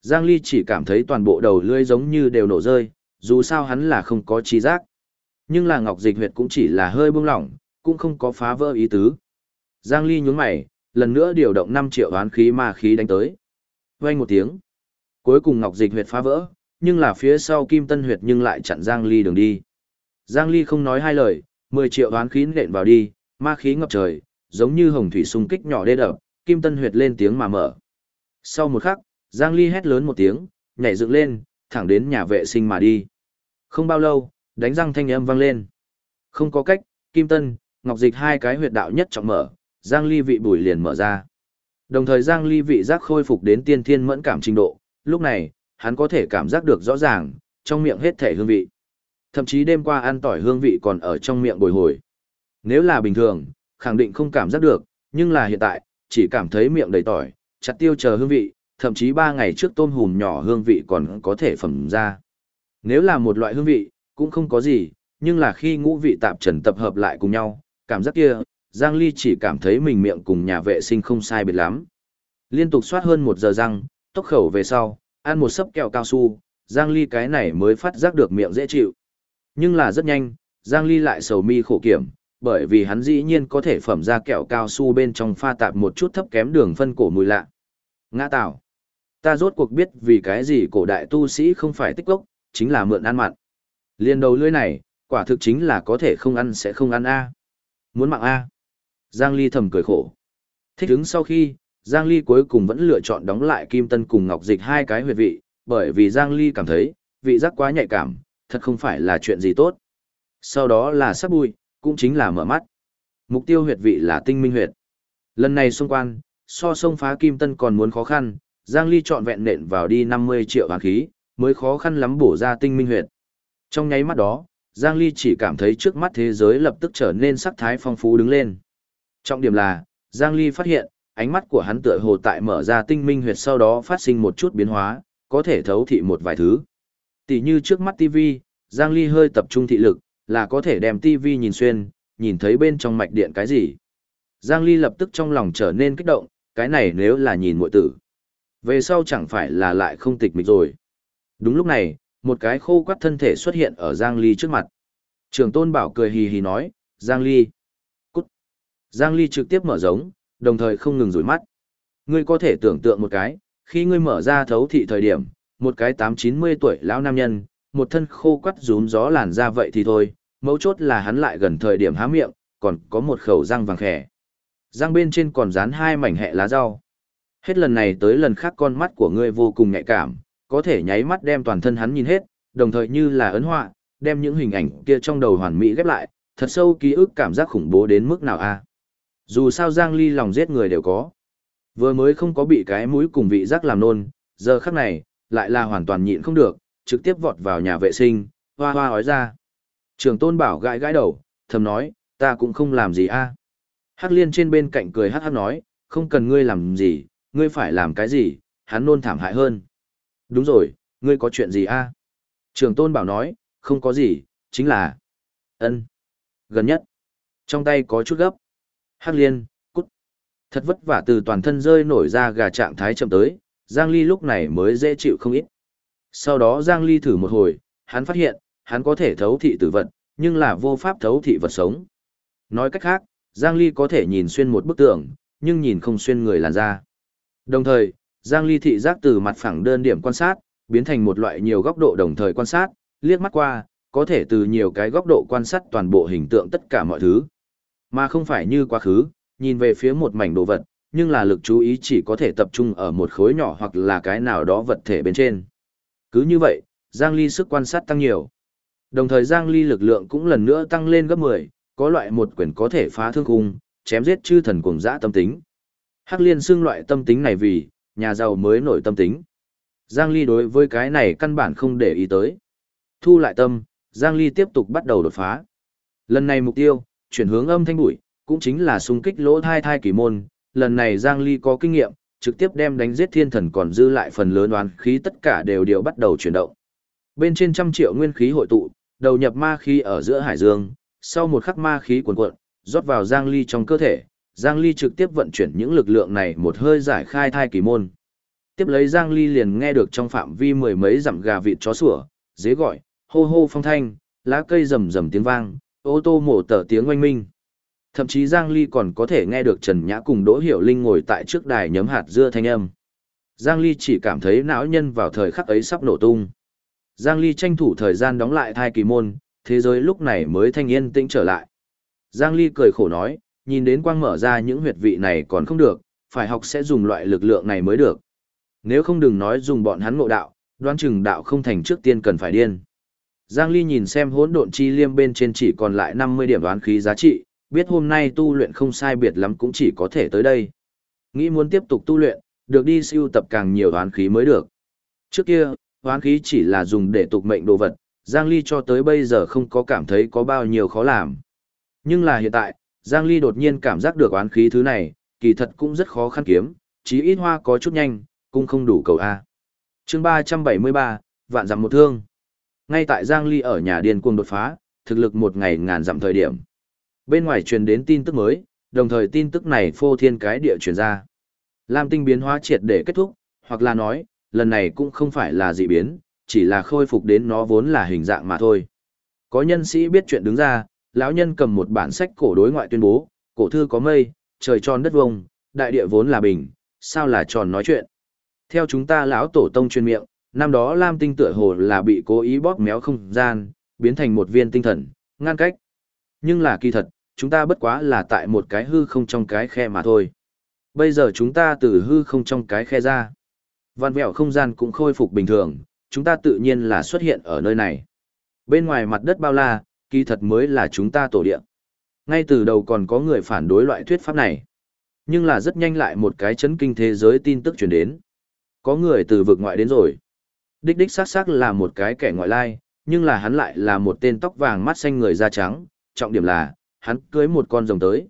Giang Ly chỉ cảm thấy toàn bộ đầu lưỡi giống như đều nổ rơi, dù sao hắn là không có trí giác. Nhưng là Ngọc Dịch huyệt cũng chỉ là hơi buông lỏng, cũng không có phá vỡ ý tứ. Giang Ly nhướng mày, lần nữa điều động 5 triệu hoán khí ma khí đánh tới. Vang một tiếng. Cuối cùng Ngọc Dịch huyệt phá vỡ, nhưng là phía sau Kim Tân huyệt nhưng lại chặn Giang Ly đường đi. Giang Ly không nói hai lời, 10 triệu hoán khí nện vào đi, ma khí ngập trời, giống như hồng thủy xung kích nhỏ đê đập, Kim Tân huyệt lên tiếng mà mở. Sau một khắc, Giang Ly hét lớn một tiếng, nhảy dựng lên, thẳng đến nhà vệ sinh mà đi. Không bao lâu, đánh răng thanh âm vang lên. Không có cách, Kim Tân, Ngọc Dịch hai cái huyệt đạo nhất trọng mở, Giang Ly vị bùi liền mở ra. Đồng thời Giang Ly vị giác khôi phục đến tiên thiên mẫn cảm trình độ, lúc này, hắn có thể cảm giác được rõ ràng, trong miệng hết thể hương vị. Thậm chí đêm qua ăn tỏi hương vị còn ở trong miệng bồi hồi. Nếu là bình thường, khẳng định không cảm giác được, nhưng là hiện tại, chỉ cảm thấy miệng đầy tỏi, chặt tiêu chờ hương vị, thậm chí 3 ngày trước tôm hùm nhỏ hương vị còn có thể phẩm ra. Nếu là một loại hương vị, cũng không có gì, nhưng là khi ngũ vị tạp trần tập hợp lại cùng nhau, cảm giác kia, Giang Ly chỉ cảm thấy mình miệng cùng nhà vệ sinh không sai biệt lắm. Liên tục soát hơn một giờ răng, tốc khẩu về sau, ăn một sấp kẹo cao su, Giang Ly cái này mới phát giác được miệng dễ chịu. Nhưng là rất nhanh, Giang Ly lại sầu mi khổ kiểm, bởi vì hắn dĩ nhiên có thể phẩm ra kẹo cao su bên trong pha tạp một chút thấp kém đường phân cổ mùi lạ. Ngã tạo. Ta rốt cuộc biết vì cái gì cổ đại tu sĩ không phải tích gốc, chính là mượn ăn mặn. Liên đầu lưỡi này, quả thực chính là có thể không ăn sẽ không ăn a. Muốn mạng a. Giang Ly thầm cười khổ. Thích ứng sau khi, Giang Ly cuối cùng vẫn lựa chọn đóng lại Kim Tân cùng Ngọc Dịch hai cái huyệt vị, bởi vì Giang Ly cảm thấy, vị giác quá nhạy cảm, thật không phải là chuyện gì tốt. Sau đó là sắp bụi, cũng chính là mở mắt. Mục tiêu huyệt vị là tinh minh huyệt. Lần này xung quan, so sông phá Kim Tân còn muốn khó khăn, Giang Ly chọn vẹn nện vào đi 50 triệu vàng khí, mới khó khăn lắm bổ ra tinh minh huyệt. Trong nháy mắt đó, Giang Ly chỉ cảm thấy trước mắt thế giới lập tức trở nên sắc thái phong phú đứng lên. Trọng điểm là, Giang Ly phát hiện, ánh mắt của hắn tựa hồ tại mở ra tinh minh huyệt sau đó phát sinh một chút biến hóa, có thể thấu thị một vài thứ. Tỷ như trước mắt TV, Giang Ly hơi tập trung thị lực, là có thể đem TV nhìn xuyên, nhìn thấy bên trong mạch điện cái gì. Giang Ly lập tức trong lòng trở nên kích động, cái này nếu là nhìn muội tử. Về sau chẳng phải là lại không tịch mịch rồi. Đúng lúc này, một cái khô quắt thân thể xuất hiện ở Giang Ly trước mặt. Trường tôn bảo cười hì hì nói, Giang Ly. Cút. Giang Ly trực tiếp mở giống, đồng thời không ngừng rủi mắt. Ngươi có thể tưởng tượng một cái, khi ngươi mở ra thấu thị thời điểm, một cái 8-90 tuổi lão nam nhân, một thân khô quắt rún gió làn ra vậy thì thôi, mấu chốt là hắn lại gần thời điểm há miệng, còn có một khẩu răng vàng khẻ. Răng bên trên còn dán hai mảnh hẹ lá rau. Hết lần này tới lần khác con mắt của ngươi vô cùng nhạy cảm, có thể nháy mắt đem toàn thân hắn nhìn hết, đồng thời như là ấn họa, đem những hình ảnh kia trong đầu hoàn mỹ ghép lại, thật sâu ký ức cảm giác khủng bố đến mức nào a. Dù sao Giang Ly lòng giết người đều có. Vừa mới không có bị cái mũi cùng vị giác làm nôn, giờ khắc này, lại là hoàn toàn nhịn không được, trực tiếp vọt vào nhà vệ sinh, hoa hoa hói ra. Trường tôn bảo gãi gãi đầu, thầm nói, ta cũng không làm gì a. Hắc liên trên bên cạnh cười hắc hắc nói, không cần ngươi làm gì, ngươi phải làm cái gì, hắn nôn thảm hại hơn. Đúng rồi, ngươi có chuyện gì a? Trường tôn bảo nói, không có gì, chính là... ân Gần nhất. Trong tay có chút gấp. Hắc liên, cút. Thật vất vả từ toàn thân rơi nổi ra gà trạng thái chậm tới, Giang Ly lúc này mới dễ chịu không ít. Sau đó Giang Ly thử một hồi, hắn phát hiện, hắn có thể thấu thị tử vật, nhưng là vô pháp thấu thị vật sống. Nói cách khác, Giang Ly có thể nhìn xuyên một bức tường, nhưng nhìn không xuyên người làn da. Đồng thời, Giang Ly thị giác từ mặt phẳng đơn điểm quan sát, biến thành một loại nhiều góc độ đồng thời quan sát, liếc mắt qua, có thể từ nhiều cái góc độ quan sát toàn bộ hình tượng tất cả mọi thứ. Mà không phải như quá khứ, nhìn về phía một mảnh đồ vật, nhưng là lực chú ý chỉ có thể tập trung ở một khối nhỏ hoặc là cái nào đó vật thể bên trên. Cứ như vậy, Giang Ly sức quan sát tăng nhiều. Đồng thời Giang Ly lực lượng cũng lần nữa tăng lên gấp 10, có loại một quyển có thể phá thương khung, chém giết chư thần cuồng dã tâm tính. Hắc Liên xưng loại tâm tính này vì, nhà giàu mới nổi tâm tính. Giang Ly đối với cái này căn bản không để ý tới. Thu lại tâm, Giang Ly tiếp tục bắt đầu đột phá. Lần này mục tiêu, chuyển hướng âm thanh bụi, cũng chính là xung kích lỗ thai thai kỳ môn. Lần này Giang Ly có kinh nghiệm, trực tiếp đem đánh giết thiên thần còn dư lại phần lớn oán khí tất cả đều đều bắt đầu chuyển động. Bên trên trăm triệu nguyên khí hội tụ, đầu nhập ma khí ở giữa hải dương, sau một khắc ma khí cuồn cuộn, rót vào Giang Ly trong cơ thể, Giang Ly trực tiếp vận chuyển những lực lượng này một hơi giải khai thai kỳ môn. Tiếp lấy Giang Ly liền nghe được trong phạm vi mười mấy dặm gà vịt chó sủa, dế gọi, hô hô phong thanh, lá cây rầm rầm tiếng vang, ô tô mổ tở tiếng oanh minh. Thậm chí Giang Ly còn có thể nghe được Trần Nhã cùng Đỗ Hiểu Linh ngồi tại trước đài nhấm hạt dưa thanh âm. Giang Ly chỉ cảm thấy não nhân vào thời khắc ấy sắp nổ tung. Giang Ly tranh thủ thời gian đóng lại thai kỳ môn, thế giới lúc này mới thanh yên tĩnh trở lại. Giang Ly cười khổ nói, nhìn đến quang mở ra những huyệt vị này còn không được, phải học sẽ dùng loại lực lượng này mới được. Nếu không đừng nói dùng bọn hắn ngộ đạo, đoán chừng đạo không thành trước tiên cần phải điên. Giang Ly nhìn xem hỗn độn chi liêm bên trên chỉ còn lại 50 điểm đoán khí giá trị, biết hôm nay tu luyện không sai biệt lắm cũng chỉ có thể tới đây. Nghĩ muốn tiếp tục tu luyện, được đi siêu tập càng nhiều hoán khí mới được. Trước kia, hoán khí chỉ là dùng để tục mệnh đồ vật, Giang Ly cho tới bây giờ không có cảm thấy có bao nhiêu khó làm. Nhưng là hiện tại, Giang Ly đột nhiên cảm giác được oán khí thứ này, kỳ thật cũng rất khó khăn kiếm, chí ít hoa có chút nhanh, cũng không đủ cầu A. chương 373, vạn giảm một thương. Ngay tại Giang Ly ở nhà điên cuồng đột phá, thực lực một ngày ngàn giảm thời điểm. Bên ngoài truyền đến tin tức mới, đồng thời tin tức này phô thiên cái địa truyền ra. Lam tinh biến hóa triệt để kết thúc, hoặc là nói, lần này cũng không phải là dị biến, chỉ là khôi phục đến nó vốn là hình dạng mà thôi. Có nhân sĩ biết chuyện đứng ra, lão nhân cầm một bản sách cổ đối ngoại tuyên bố, cổ thư có mây, trời tròn đất vông, đại địa vốn là bình, sao là tròn nói chuyện. Theo chúng ta lão tổ tông chuyên miệng, năm đó Lam tinh tựa hồ là bị cố ý bóp méo không gian, biến thành một viên tinh thần, ngăn cách. Nhưng là kỳ thật, chúng ta bất quá là tại một cái hư không trong cái khe mà thôi. Bây giờ chúng ta từ hư không trong cái khe ra. Văn vẹo không gian cũng khôi phục bình thường, chúng ta tự nhiên là xuất hiện ở nơi này. Bên ngoài mặt đất bao la, kỳ thật mới là chúng ta tổ địa. Ngay từ đầu còn có người phản đối loại thuyết pháp này. Nhưng là rất nhanh lại một cái chấn kinh thế giới tin tức truyền đến. Có người từ vực ngoại đến rồi. Đích đích xác xác là một cái kẻ ngoại lai, nhưng là hắn lại là một tên tóc vàng mắt xanh người da trắng, trọng điểm là, hắn cưới một con rồng tới.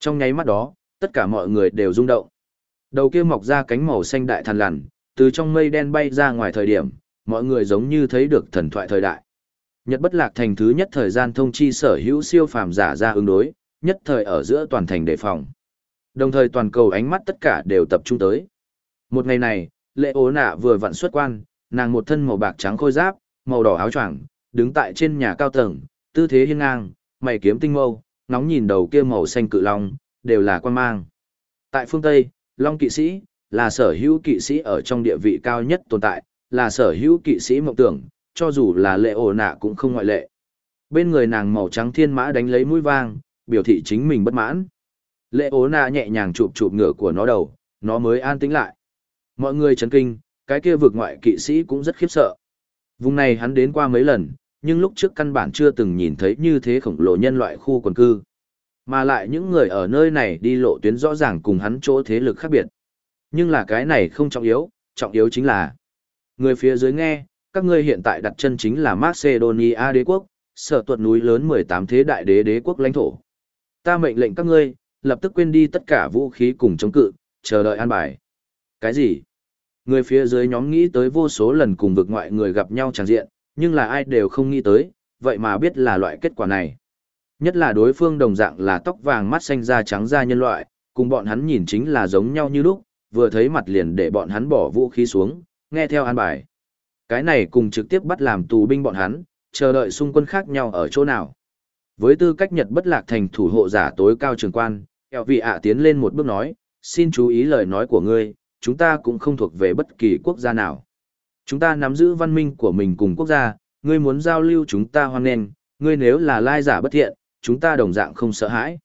Trong nháy mắt đó, tất cả mọi người đều rung động. Đầu kia mọc ra cánh màu xanh đại thần lằn, từ trong mây đen bay ra ngoài thời điểm, mọi người giống như thấy được thần thoại thời đại. Nhật bất lạc thành thứ nhất thời gian thông chi sở hữu siêu phàm giả ra ứng đối, nhất thời ở giữa toàn thành đề phòng. Đồng thời toàn cầu ánh mắt tất cả đều tập trung tới. Một ngày này, lệ ố nạ vừa vặn xuất quan, nàng một thân màu bạc trắng khôi giáp, màu đỏ áo choàng, đứng tại trên nhà cao tầng, tư thế hiên ngang, mày kiếm tinh mâu, nóng nhìn đầu kia màu xanh cự long, đều là quan mang. Tại phương Tây, long kỵ sĩ, là sở hữu kỵ sĩ ở trong địa vị cao nhất tồn tại, là sở hữu kỵ sĩ mộng tưởng, cho dù là lệ ổ nạ cũng không ngoại lệ. Bên người nàng màu trắng thiên mã đánh lấy mũi vang, biểu thị chính mình bất mãn. Lệ ổ nạ nhẹ nhàng chụp chụp ngựa của nó đầu, nó mới an tĩnh lại. Mọi người chấn kinh, cái kia vượt ngoại kỵ sĩ cũng rất khiếp sợ. Vùng này hắn đến qua mấy lần, nhưng lúc trước căn bản chưa từng nhìn thấy như thế khổng lồ nhân loại khu quần cư. Mà lại những người ở nơi này đi lộ tuyến rõ ràng cùng hắn chỗ thế lực khác biệt. Nhưng là cái này không trọng yếu, trọng yếu chính là người phía dưới nghe, các ngươi hiện tại đặt chân chính là Macedonia đế quốc, sở tuật núi lớn 18 thế đại đế đế quốc lãnh thổ. Ta mệnh lệnh các ngươi, lập tức quên đi tất cả vũ khí cùng chống cự, chờ đợi an bài. Cái gì? Người phía dưới nhóm nghĩ tới vô số lần cùng vực ngoại người gặp nhau chẳng diện, nhưng là ai đều không nghĩ tới, vậy mà biết là loại kết quả này. Nhất là đối phương đồng dạng là tóc vàng mắt xanh da trắng da nhân loại, cùng bọn hắn nhìn chính là giống nhau như lúc, vừa thấy mặt liền để bọn hắn bỏ vũ khí xuống, nghe theo an bài. Cái này cùng trực tiếp bắt làm tù binh bọn hắn, chờ đợi xung quân khác nhau ở chỗ nào. Với tư cách Nhật bất lạc thành thủ hộ giả tối cao trường quan, eo vị ạ tiến lên một bước nói, xin chú ý lời nói của ngươi, chúng ta cũng không thuộc về bất kỳ quốc gia nào. Chúng ta nắm giữ văn minh của mình cùng quốc gia, ngươi muốn giao lưu chúng ta hoan nghênh, ngươi nếu là lai giả bất thiện, chúng ta đồng dạng không sợ hãi.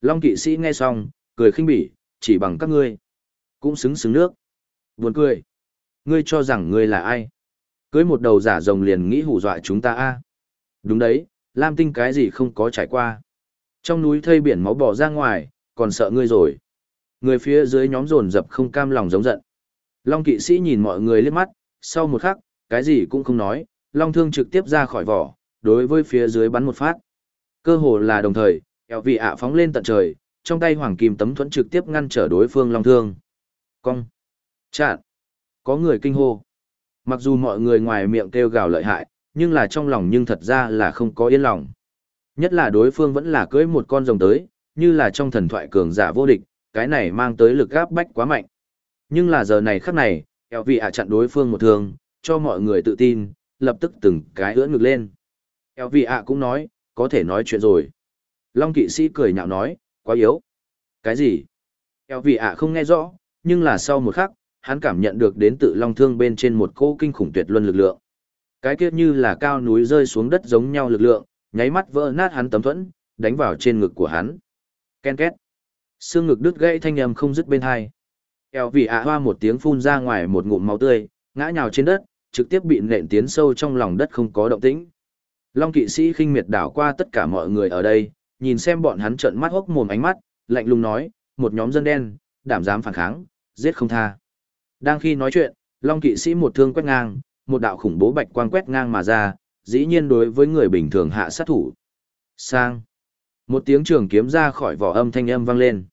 Long kỵ sĩ nghe xong, cười khinh bỉ, chỉ bằng các ngươi. Cũng xứng xứng nước. Buồn cười. Ngươi cho rằng ngươi là ai? Cưới một đầu giả rồng liền nghĩ hù dọa chúng ta a Đúng đấy, Lam Tinh cái gì không có trải qua. Trong núi thây biển máu bỏ ra ngoài, còn sợ ngươi rồi. Người phía dưới nhóm rồn dập không cam lòng giống giận. Long kỵ sĩ nhìn mọi người liếc mắt, sau một khắc, cái gì cũng không nói, long thương trực tiếp ra khỏi vỏ, đối với phía dưới bắn một phát. Cơ hồ là đồng thời, eo vị ạ phóng lên tận trời, trong tay hoàng kim tấm thuẫn trực tiếp ngăn trở đối phương long thương. Cong. Chạn. Có người kinh hô. Mặc dù mọi người ngoài miệng kêu gào lợi hại, nhưng là trong lòng nhưng thật ra là không có yên lòng. Nhất là đối phương vẫn là cưỡi một con rồng tới, như là trong thần thoại cường giả vô địch, cái này mang tới lực gáp bách quá mạnh. Nhưng là giờ này khắc này, eo vị ạ chặn đối phương một thương, cho mọi người tự tin, lập tức từng cái ưỡn ngực lên. Eo vị ạ cũng nói, có thể nói chuyện rồi. Long kỵ sĩ cười nhạo nói, quá yếu. Cái gì? Eo vị ạ không nghe rõ, nhưng là sau một khắc, hắn cảm nhận được đến tự long thương bên trên một cô kinh khủng tuyệt luân lực lượng. Cái kia như là cao núi rơi xuống đất giống nhau lực lượng, nháy mắt vỡ nát hắn tấm thuẫn, đánh vào trên ngực của hắn. Ken két. Xương ngực đứt gãy thanh âm không dứt bên hai. Eo vị ạ hoa một tiếng phun ra ngoài một ngụm máu tươi, ngã nhào trên đất, trực tiếp bị nện tiến sâu trong lòng đất không có động tĩnh. Long kỵ sĩ khinh miệt đảo qua tất cả mọi người ở đây, nhìn xem bọn hắn trợn mắt hốc mồm ánh mắt, lạnh lùng nói, một nhóm dân đen, đảm dám phản kháng, giết không tha. Đang khi nói chuyện, Long kỵ sĩ một thương quét ngang, một đạo khủng bố bạch quang quét ngang mà ra, dĩ nhiên đối với người bình thường hạ sát thủ. Sang. Một tiếng trường kiếm ra khỏi vỏ âm thanh âm vang lên.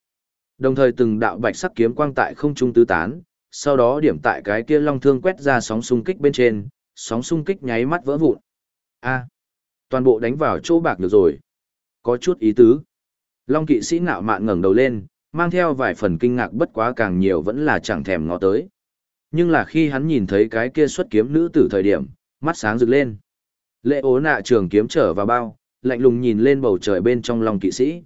Đồng thời từng đạo bạch sắc kiếm quang tại không trung tứ tán, sau đó điểm tại cái kia long thương quét ra sóng xung kích bên trên, sóng xung kích nháy mắt vỡ vụn. A, toàn bộ đánh vào chỗ bạc được rồi. Có chút ý tứ. Long kỵ sĩ nạo mạn ngẩng đầu lên, mang theo vài phần kinh ngạc bất quá càng nhiều vẫn là chẳng thèm ngó tới. Nhưng là khi hắn nhìn thấy cái kia xuất kiếm nữ tử thời điểm, mắt sáng rực lên. Lệ ố nạ trường kiếm trở vào bao, lạnh lùng nhìn lên bầu trời bên trong Long kỵ sĩ.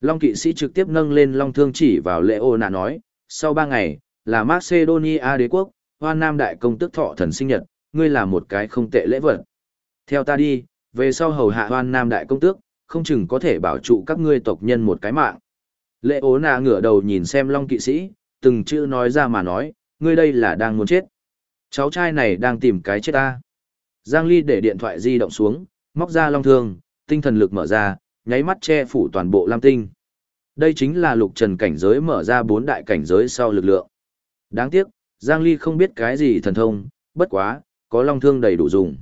Long kỵ sĩ trực tiếp nâng lên Long thương chỉ vào lệ ô nạ nói, sau ba ngày, là Macedonia đế quốc, hoa nam đại công tức thọ thần sinh nhật, ngươi là một cái không tệ lễ vật. Theo ta đi, về sau hầu hạ hoan nam đại công tước, không chừng có thể bảo trụ các ngươi tộc nhân một cái mạng. Lệ ố nạ ngửa đầu nhìn xem long kỵ sĩ, từng chữ nói ra mà nói, ngươi đây là đang muốn chết. Cháu trai này đang tìm cái chết ta. Giang Ly để điện thoại di động xuống, móc ra long thương, tinh thần lực mở ra, nháy mắt che phủ toàn bộ Lam Tinh. Đây chính là lục trần cảnh giới mở ra bốn đại cảnh giới sau lực lượng. Đáng tiếc, Giang Ly không biết cái gì thần thông, bất quá, có long thương đầy đủ dùng.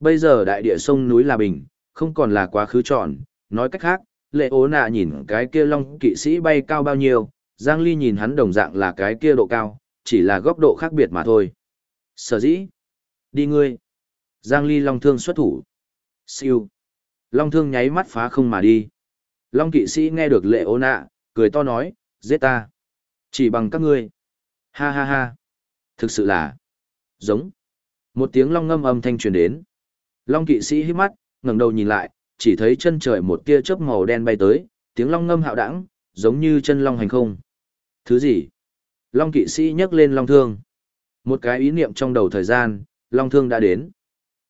Bây giờ đại địa sông núi là bình, không còn là quá khứ tròn, nói cách khác, lệ ố nạ nhìn cái kia long kỵ sĩ bay cao bao nhiêu, Giang Ly nhìn hắn đồng dạng là cái kia độ cao, chỉ là góc độ khác biệt mà thôi. Sở dĩ, đi ngươi. Giang Ly long thương xuất thủ. Siêu. Long thương nháy mắt phá không mà đi. Long kỵ sĩ nghe được lệ ô nạ, cười to nói, giết ta. Chỉ bằng các ngươi. Ha ha ha. Thực sự là. Giống. Một tiếng long ngâm âm thanh truyền đến. Long kỵ sĩ hít mắt, ngẩng đầu nhìn lại, chỉ thấy chân trời một tia chớp màu đen bay tới, tiếng long ngâm hạo đẳng, giống như chân long hành không. Thứ gì? Long kỵ sĩ nhấc lên long thương. Một cái ý niệm trong đầu thời gian, long thương đã đến.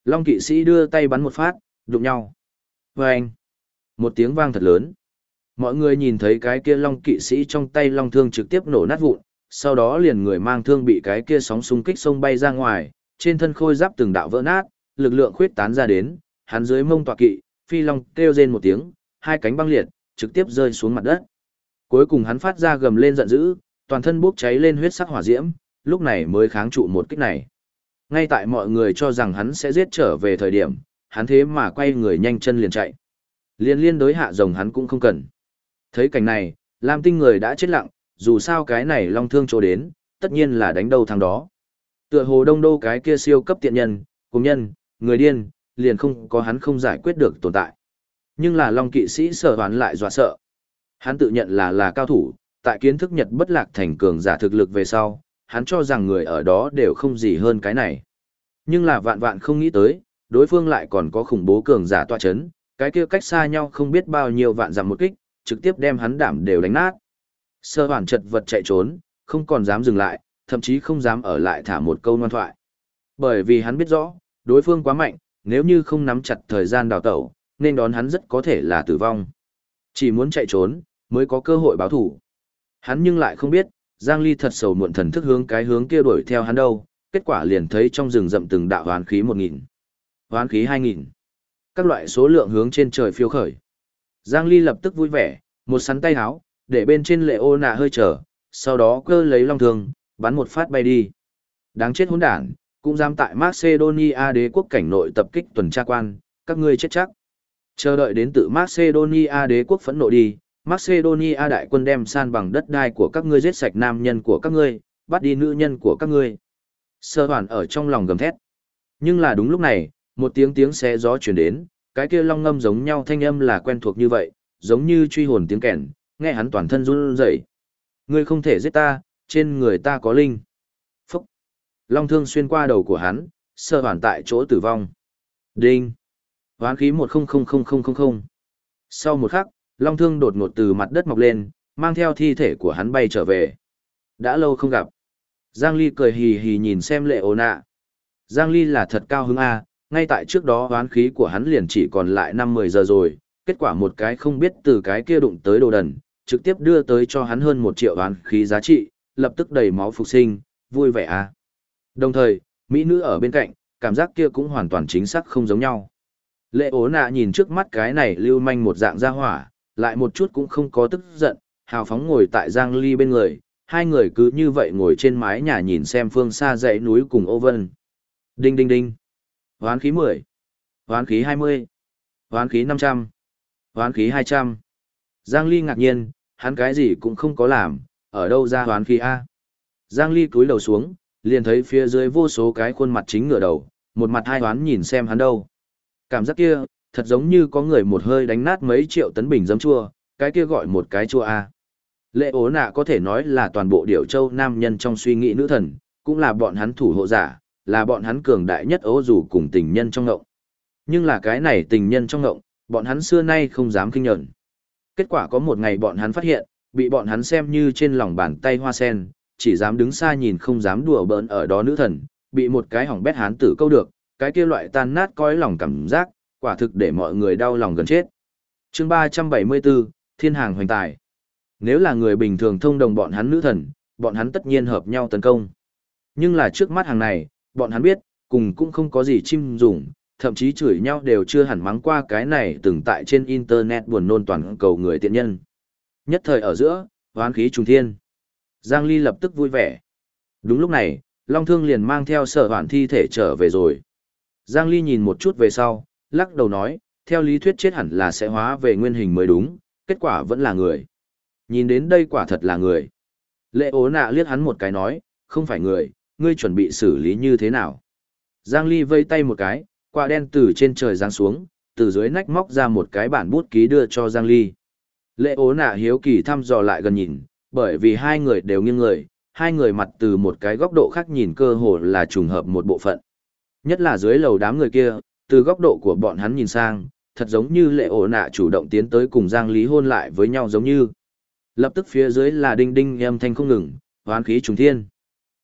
Long kỵ sĩ đưa tay bắn một phát, đụng nhau. Vâng! Một tiếng vang thật lớn. Mọi người nhìn thấy cái kia long kỵ sĩ trong tay long thương trực tiếp nổ nát vụn, sau đó liền người mang thương bị cái kia sóng xung kích sông bay ra ngoài, trên thân khôi giáp từng đạo vỡ nát, lực lượng khuyết tán ra đến, hắn dưới mông tọa kỵ, phi long kêu rên một tiếng, hai cánh băng liệt, trực tiếp rơi xuống mặt đất. Cuối cùng hắn phát ra gầm lên giận dữ, toàn thân bốc cháy lên huyết sắc hỏa diễm, lúc này mới kháng trụ một kích này. Ngay tại mọi người cho rằng hắn sẽ giết trở về thời điểm, hắn thế mà quay người nhanh chân liền chạy. Liên liên đối hạ rồng hắn cũng không cần. Thấy cảnh này, Lam Tinh người đã chết lặng, dù sao cái này long thương chỗ đến, tất nhiên là đánh đầu thằng đó. Tựa hồ đông đô cái kia siêu cấp tiện nhân, cùng nhân, người điên, liền không có hắn không giải quyết được tồn tại. Nhưng là long kỵ sĩ sở hoán lại dọa sợ. Hắn tự nhận là là cao thủ, tại kiến thức nhật bất lạc thành cường giả thực lực về sau, hắn cho rằng người ở đó đều không gì hơn cái này. Nhưng là vạn vạn không nghĩ tới, đối phương lại còn có khủng bố cường giả tọa chấn, cái kia cách xa nhau không biết bao nhiêu vạn dặm một kích, trực tiếp đem hắn đảm đều đánh nát. Sơ hoàn chật vật chạy trốn, không còn dám dừng lại, thậm chí không dám ở lại thả một câu ngoan thoại. Bởi vì hắn biết rõ, đối phương quá mạnh, nếu như không nắm chặt thời gian đào tẩu, nên đón hắn rất có thể là tử vong. Chỉ muốn chạy trốn, mới có cơ hội báo thủ. Hắn nhưng lại không biết, Giang Ly thật sầu muộn thần thức hướng cái hướng kia đuổi theo hắn đâu, kết quả liền thấy trong rừng rậm từng đạo hoàn khí 1000, hoán khí 2000. Các loại số lượng hướng trên trời phiêu khởi. Giang Ly lập tức vui vẻ, một sắn tay háo, để bên trên lệ ô nạ hơi trở, sau đó cơ lấy long thương, bắn một phát bay đi. Đáng chết hỗn đản, cũng dám tại Macedonia đế quốc cảnh nội tập kích tuần tra quan, các ngươi chết chắc. Chờ đợi đến tự Macedonia đế quốc phẫn nộ đi, Macedonia đại quân đem san bằng đất đai của các ngươi giết sạch nam nhân của các ngươi, bắt đi nữ nhân của các ngươi. Sơ hoàn ở trong lòng gầm thét. Nhưng là đúng lúc này, một tiếng tiếng xe gió chuyển đến, cái kia long ngâm giống nhau thanh âm là quen thuộc như vậy, giống như truy hồn tiếng kèn, nghe hắn toàn thân run rẩy. Ngươi không thể giết ta, trên người ta có linh. Phúc! Long thương xuyên qua đầu của hắn, sơ hoàn tại chỗ tử vong. Đinh! Hoán khí một không không không không không không. Sau một khắc, long thương đột ngột từ mặt đất mọc lên, mang theo thi thể của hắn bay trở về. Đã lâu không gặp. Giang Ly cười hì hì nhìn xem lệ ồ nạ. Giang Ly là thật cao hứng A, ngay tại trước đó oán khí của hắn liền chỉ còn lại 5-10 giờ rồi, kết quả một cái không biết từ cái kia đụng tới đồ đần, trực tiếp đưa tới cho hắn hơn 1 triệu oán khí giá trị, lập tức đầy máu phục sinh, vui vẻ à? Đồng thời, Mỹ nữ ở bên cạnh, cảm giác kia cũng hoàn toàn chính xác không giống nhau. Lệ ố nạ nhìn trước mắt cái này lưu manh một dạng ra hỏa, lại một chút cũng không có tức giận, hào phóng ngồi tại Giang Ly bên người, hai người cứ như vậy ngồi trên mái nhà nhìn xem phương xa dãy núi cùng ô vân. Đinh đinh đinh. Hoán khí 10. Hoán khí 20. Hoán khí 500. Hoán khí 200. Giang Ly ngạc nhiên, hắn cái gì cũng không có làm, ở đâu ra hoán khí A. Giang Ly cúi đầu xuống, liền thấy phía dưới vô số cái khuôn mặt chính ngửa đầu, một mặt hai hoán nhìn xem hắn đâu. Cảm giác kia, thật giống như có người một hơi đánh nát mấy triệu tấn bình giấm chua, cái kia gọi một cái chua A. Lệ ố nạ có thể nói là toàn bộ điểu châu nam nhân trong suy nghĩ nữ thần, cũng là bọn hắn thủ hộ giả, là bọn hắn cường đại nhất ố dù cùng tình nhân trong ngộng. Nhưng là cái này tình nhân trong ngộng, bọn hắn xưa nay không dám kinh nhận. Kết quả có một ngày bọn hắn phát hiện, bị bọn hắn xem như trên lòng bàn tay hoa sen, chỉ dám đứng xa nhìn không dám đùa bỡn ở đó nữ thần, bị một cái hỏng bét hán tử câu được, cái kia loại tan nát coi lòng cảm giác, quả thực để mọi người đau lòng gần chết. chương 374, Thiên hàng hoành tài. Nếu là người bình thường thông đồng bọn hắn nữ thần, bọn hắn tất nhiên hợp nhau tấn công. Nhưng là trước mắt hàng này, bọn hắn biết, cùng cũng không có gì chim dùng, thậm chí chửi nhau đều chưa hẳn mắng qua cái này từng tại trên internet buồn nôn toàn cầu người tiện nhân. Nhất thời ở giữa, hoán khí trùng thiên. Giang Ly lập tức vui vẻ. Đúng lúc này, Long Thương liền mang theo sở hoạn thi thể trở về rồi. Giang Ly nhìn một chút về sau, lắc đầu nói, theo lý thuyết chết hẳn là sẽ hóa về nguyên hình mới đúng, kết quả vẫn là người. Nhìn đến đây quả thật là người. Lệ ố nạ liếc hắn một cái nói, không phải người, ngươi chuẩn bị xử lý như thế nào. Giang Ly vây tay một cái, quả đen từ trên trời giáng xuống, từ dưới nách móc ra một cái bản bút ký đưa cho Giang Ly. Lệ ố nạ hiếu kỳ thăm dò lại gần nhìn, bởi vì hai người đều nghiêng người, hai người mặt từ một cái góc độ khác nhìn cơ hồ là trùng hợp một bộ phận. Nhất là dưới lầu đám người kia, từ góc độ của bọn hắn nhìn sang, thật giống như lệ ổ nạ chủ động tiến tới cùng Giang Lý hôn lại với nhau giống như. Lập tức phía dưới là đinh đinh em thanh không ngừng, hoán khí trùng thiên.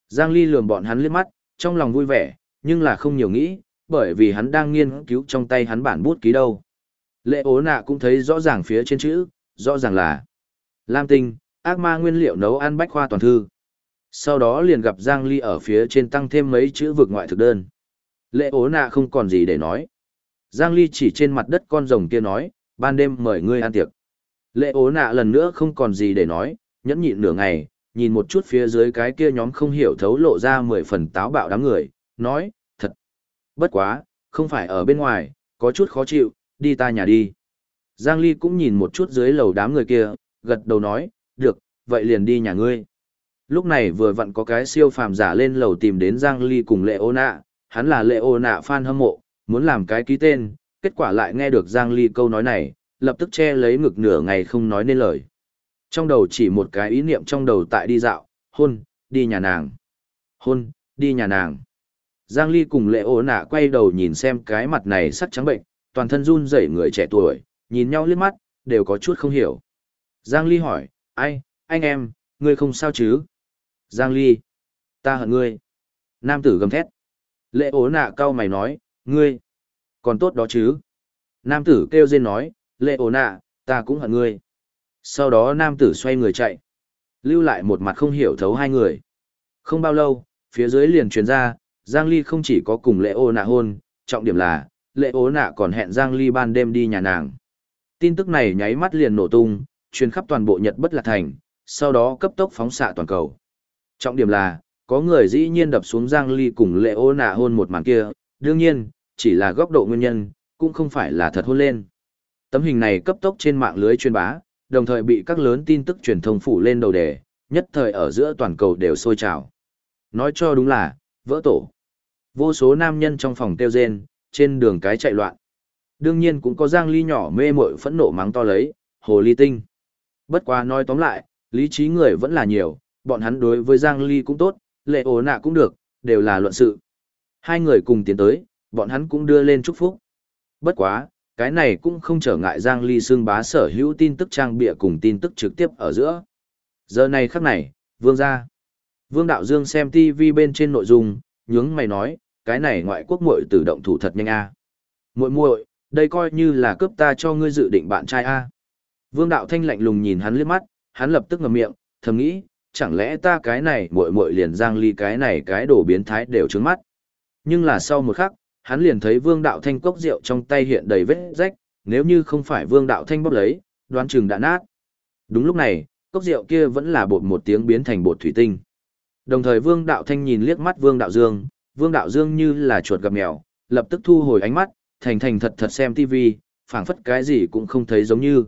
Giang Ly lườm bọn hắn liếc mắt, trong lòng vui vẻ, nhưng là không nhiều nghĩ, bởi vì hắn đang nghiên cứu trong tay hắn bản bút ký đâu. Lệ ố nạ cũng thấy rõ ràng phía trên chữ, rõ ràng là Lam Tinh, ác ma nguyên liệu nấu ăn bách khoa toàn thư. Sau đó liền gặp Giang Ly ở phía trên tăng thêm mấy chữ vực ngoại thực đơn. Lệ ố nạ không còn gì để nói. Giang Ly chỉ trên mặt đất con rồng kia nói, ban đêm mời ngươi ăn tiệc. Lệ ố nạ lần nữa không còn gì để nói, nhẫn nhịn nửa ngày, nhìn một chút phía dưới cái kia nhóm không hiểu thấu lộ ra mười phần táo bạo đám người, nói, thật. Bất quá, không phải ở bên ngoài, có chút khó chịu, đi ta nhà đi. Giang Ly cũng nhìn một chút dưới lầu đám người kia, gật đầu nói, được, vậy liền đi nhà ngươi. Lúc này vừa vặn có cái siêu phàm giả lên lầu tìm đến Giang Ly cùng lệ ô nạ, hắn là lệ ô nạ fan hâm mộ, muốn làm cái ký tên, kết quả lại nghe được Giang Ly câu nói này, lập tức che lấy ngực nửa ngày không nói nên lời. Trong đầu chỉ một cái ý niệm trong đầu tại đi dạo, hôn, đi nhà nàng. Hôn, đi nhà nàng. Giang Ly cùng lệ ố nạ quay đầu nhìn xem cái mặt này sắc trắng bệnh, toàn thân run rẩy người trẻ tuổi, nhìn nhau liếc mắt, đều có chút không hiểu. Giang Ly hỏi, ai, anh em, ngươi không sao chứ? Giang Ly, ta hận ngươi. Nam tử gầm thét. Lệ ố nạ cao mày nói, ngươi, còn tốt đó chứ? Nam tử kêu rên nói, lệ ố nạ, ta cũng hận ngươi. Sau đó nam tử xoay người chạy. Lưu lại một mặt không hiểu thấu hai người. Không bao lâu, phía dưới liền truyền ra, Giang Ly không chỉ có cùng lệ ô nạ hôn, trọng điểm là, lệ ô nạ còn hẹn Giang Ly ban đêm đi nhà nàng. Tin tức này nháy mắt liền nổ tung, truyền khắp toàn bộ Nhật bất lạc thành, sau đó cấp tốc phóng xạ toàn cầu. Trọng điểm là, có người dĩ nhiên đập xuống Giang Ly cùng lệ ô nạ hôn một màn kia, đương nhiên, chỉ là góc độ nguyên nhân, cũng không phải là thật hôn lên. Tấm hình này cấp tốc trên mạng lưới truyền bá, đồng thời bị các lớn tin tức truyền thông phủ lên đầu đề, nhất thời ở giữa toàn cầu đều sôi trào. Nói cho đúng là, vỡ tổ. Vô số nam nhân trong phòng tiêu rên, trên đường cái chạy loạn. Đương nhiên cũng có Giang Ly nhỏ mê mội phẫn nộ mắng to lấy, hồ ly tinh. Bất quá nói tóm lại, lý trí người vẫn là nhiều, bọn hắn đối với Giang Ly cũng tốt, lệ ổ nạ cũng được, đều là luận sự. Hai người cùng tiến tới, bọn hắn cũng đưa lên chúc phúc. Bất quá, cái này cũng không trở ngại Giang Ly xương bá sở hữu tin tức trang bịa cùng tin tức trực tiếp ở giữa. Giờ này khắc này, vương ra. Vương Đạo Dương xem TV bên trên nội dung, nhướng mày nói, cái này ngoại quốc muội tự động thủ thật nhanh a. Muội muội, đây coi như là cướp ta cho ngươi dự định bạn trai a. Vương Đạo Thanh lạnh lùng nhìn hắn liếc mắt, hắn lập tức ngậm miệng, thầm nghĩ, chẳng lẽ ta cái này muội muội liền Giang Ly cái này cái đồ biến thái đều trướng mắt. Nhưng là sau một khắc, hắn liền thấy Vương Đạo Thanh cốc rượu trong tay hiện đầy vết rách, nếu như không phải Vương Đạo Thanh bóp lấy, đoán chừng đã nát. Đúng lúc này, cốc rượu kia vẫn là bột một tiếng biến thành bột thủy tinh. Đồng thời Vương Đạo Thanh nhìn liếc mắt Vương Đạo Dương, Vương Đạo Dương như là chuột gặp mèo, lập tức thu hồi ánh mắt, thành thành thật thật xem TV, phảng phất cái gì cũng không thấy giống như.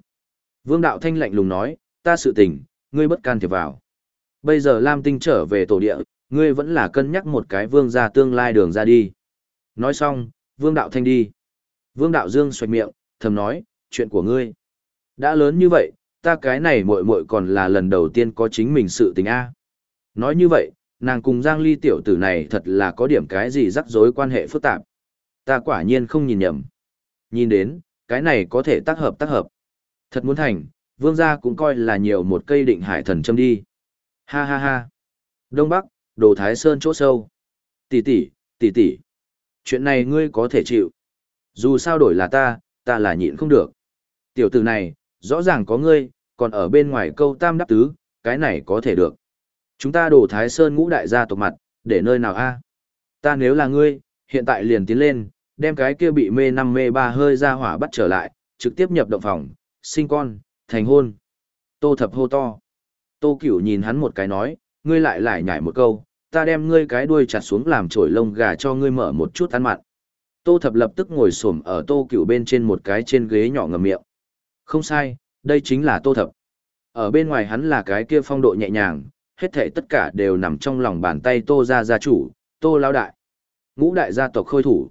Vương Đạo Thanh lạnh lùng nói, ta sự tình, ngươi bất can thiệp vào. Bây giờ Lam Tinh trở về tổ địa, ngươi vẫn là cân nhắc một cái vương gia tương lai đường ra đi. Nói xong, Vương Đạo Thanh đi. Vương Đạo Dương xoạch miệng, thầm nói, chuyện của ngươi. Đã lớn như vậy, ta cái này muội muội còn là lần đầu tiên có chính mình sự tình A. Nói như vậy, nàng cùng Giang Ly tiểu tử này thật là có điểm cái gì rắc rối quan hệ phức tạp. Ta quả nhiên không nhìn nhầm. Nhìn đến, cái này có thể tác hợp tác hợp. Thật muốn thành, vương gia cũng coi là nhiều một cây định hải thần châm đi. Ha ha ha. Đông Bắc, Đồ Thái Sơn chỗ sâu. Tỷ tỷ, tỷ tỷ. Chuyện này ngươi có thể chịu. Dù sao đổi là ta, ta là nhịn không được. Tiểu tử này, rõ ràng có ngươi, còn ở bên ngoài câu tam đáp tứ, cái này có thể được. Chúng ta đổ Thái Sơn ngũ đại gia tộc mặt, để nơi nào a? Ta nếu là ngươi, hiện tại liền tiến lên, đem cái kia bị mê năm mê ba hơi ra hỏa bắt trở lại, trực tiếp nhập động phòng, sinh con, thành hôn. Tô thập hô to. Tô cửu nhìn hắn một cái nói, ngươi lại lại nhảy một câu, ta đem ngươi cái đuôi chặt xuống làm trổi lông gà cho ngươi mở một chút ăn mặn. Tô thập lập tức ngồi xổm ở tô cửu bên trên một cái trên ghế nhỏ ngậm miệng. Không sai, đây chính là tô thập. Ở bên ngoài hắn là cái kia phong độ nhẹ nhàng, hết thảy tất cả đều nằm trong lòng bàn tay tô gia gia chủ, tô Lão đại. Ngũ đại gia tộc khôi thủ.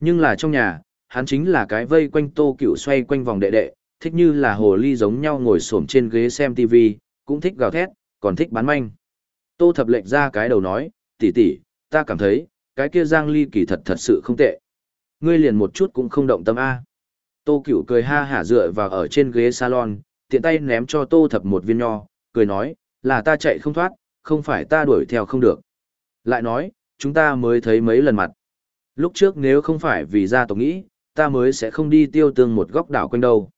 Nhưng là trong nhà, hắn chính là cái vây quanh tô cửu xoay quanh vòng đệ đệ, thích như là hồ ly giống nhau ngồi xổm trên ghế xem TV, cũng thích gào thét, còn thích bán manh. Tô thập lệnh ra cái đầu nói, tỷ tỷ, ta cảm thấy, cái kia Giang Ly kỳ thật thật sự không tệ. Ngươi liền một chút cũng không động tâm A. Tô cửu cười ha hả dựa vào ở trên ghế salon, tiện tay ném cho tô thập một viên nho, cười nói, là ta chạy không thoát, không phải ta đuổi theo không được. Lại nói, chúng ta mới thấy mấy lần mặt. Lúc trước nếu không phải vì gia tộc nghĩ, ta mới sẽ không đi tiêu tương một góc đảo quanh đâu.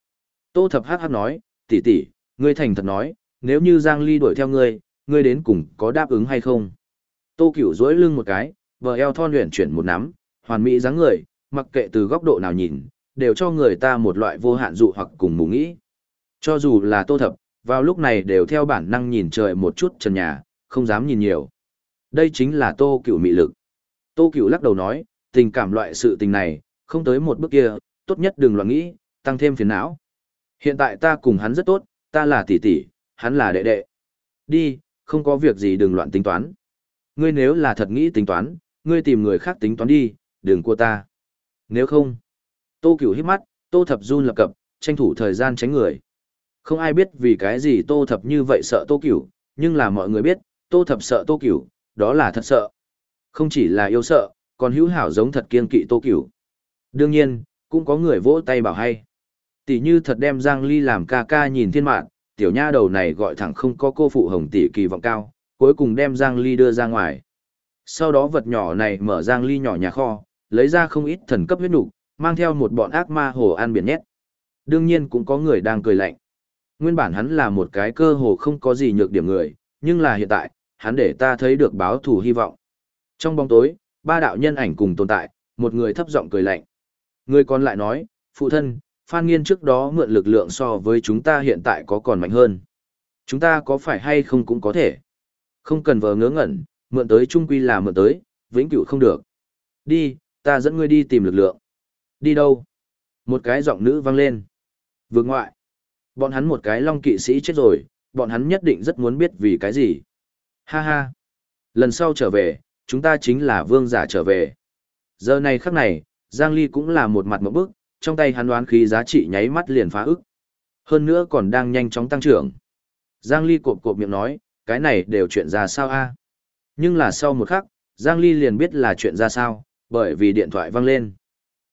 Tô thập hát hát nói, tỷ tỷ, ngươi thành thật nói, nếu như Giang Ly đuổi theo ngươi, ngươi đến cùng có đáp ứng hay không? Tô Cửu duỗi lưng một cái, bờ eo thon luyện chuyển một nắm, hoàn mỹ dáng người, mặc kệ từ góc độ nào nhìn, đều cho người ta một loại vô hạn dụ hoặc cùng mù nghĩ. Cho dù là Tô Thập, vào lúc này đều theo bản năng nhìn trời một chút trần nhà, không dám nhìn nhiều. Đây chính là Tô Cửu mị lực. Tô Cửu lắc đầu nói, tình cảm loại sự tình này, không tới một bước kia, tốt nhất đừng loạn nghĩ, tăng thêm phiền não. Hiện tại ta cùng hắn rất tốt, ta là tỷ tỷ, hắn là đệ đệ. Đi, không có việc gì đừng loạn tính toán. Ngươi nếu là thật nghĩ tính toán, ngươi tìm người khác tính toán đi, đừng cua ta. Nếu không, Tô Cửu hít mắt, Tô Thập run lập cập, tranh thủ thời gian tránh người. Không ai biết vì cái gì Tô Thập như vậy sợ Tô Cửu, nhưng là mọi người biết, Tô Thập sợ Tô Cửu, đó là thật sợ. Không chỉ là yêu sợ, còn hữu hảo giống thật kiên kỵ Tô Cửu. Đương nhiên, cũng có người vỗ tay bảo hay. Tỷ như thật đem Giang Ly làm ca ca nhìn thiên mạng, tiểu nha đầu này gọi thẳng không có cô phụ hồng tỷ kỳ vọng cao, cuối cùng đem Giang Ly đưa ra ngoài. Sau đó vật nhỏ này mở Giang Ly nhỏ nhà kho, lấy ra không ít thần cấp huyết nục, mang theo một bọn ác ma hồ an biển nhét. Đương nhiên cũng có người đang cười lạnh. Nguyên bản hắn là một cái cơ hồ không có gì nhược điểm người, nhưng là hiện tại, hắn để ta thấy được báo thù hy vọng. Trong bóng tối, ba đạo nhân ảnh cùng tồn tại, một người thấp giọng cười lạnh. Người còn lại nói, phụ thân, Phan Nghiên trước đó mượn lực lượng so với chúng ta hiện tại có còn mạnh hơn. Chúng ta có phải hay không cũng có thể. Không cần vờ ngớ ngẩn, mượn tới trung quy là mượn tới, vĩnh cửu không được. Đi, ta dẫn ngươi đi tìm lực lượng. Đi đâu? Một cái giọng nữ vang lên. Vương ngoại. Bọn hắn một cái long kỵ sĩ chết rồi, bọn hắn nhất định rất muốn biết vì cái gì. Ha ha. Lần sau trở về, chúng ta chính là vương giả trở về. Giờ này khắc này, Giang Ly cũng là một mặt một bức, trong tay hắn đoán khí giá trị nháy mắt liền phá ức. Hơn nữa còn đang nhanh chóng tăng trưởng. Giang Ly cộp cộp miệng nói, cái này đều chuyện ra sao a? Nhưng là sau một khắc, Giang Ly liền biết là chuyện ra sao, bởi vì điện thoại vang lên.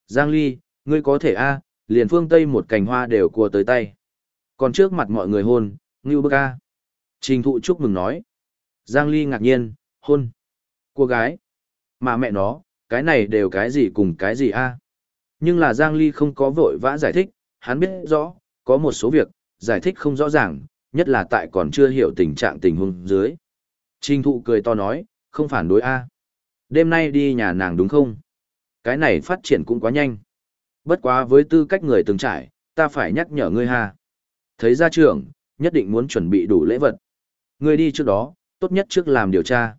Giang Ly, ngươi có thể a, liền phương Tây một cành hoa đều cua tới tay. Còn trước mặt mọi người hôn, ngưu bức a. Trình thụ chúc mừng nói. Giang Ly ngạc nhiên, hôn. Cô gái. Mà mẹ nó, cái này đều cái gì cùng cái gì a? Nhưng là Giang Ly không có vội vã giải thích, hắn biết rõ, có một số việc, giải thích không rõ ràng, nhất là tại còn chưa hiểu tình trạng tình huống dưới. Trình thụ cười to nói, không phản đối a. Đêm nay đi nhà nàng đúng không? Cái này phát triển cũng quá nhanh. Bất quá với tư cách người từng trải, ta phải nhắc nhở ngươi ha. Thấy gia trưởng, nhất định muốn chuẩn bị đủ lễ vật. Ngươi đi trước đó, tốt nhất trước làm điều tra.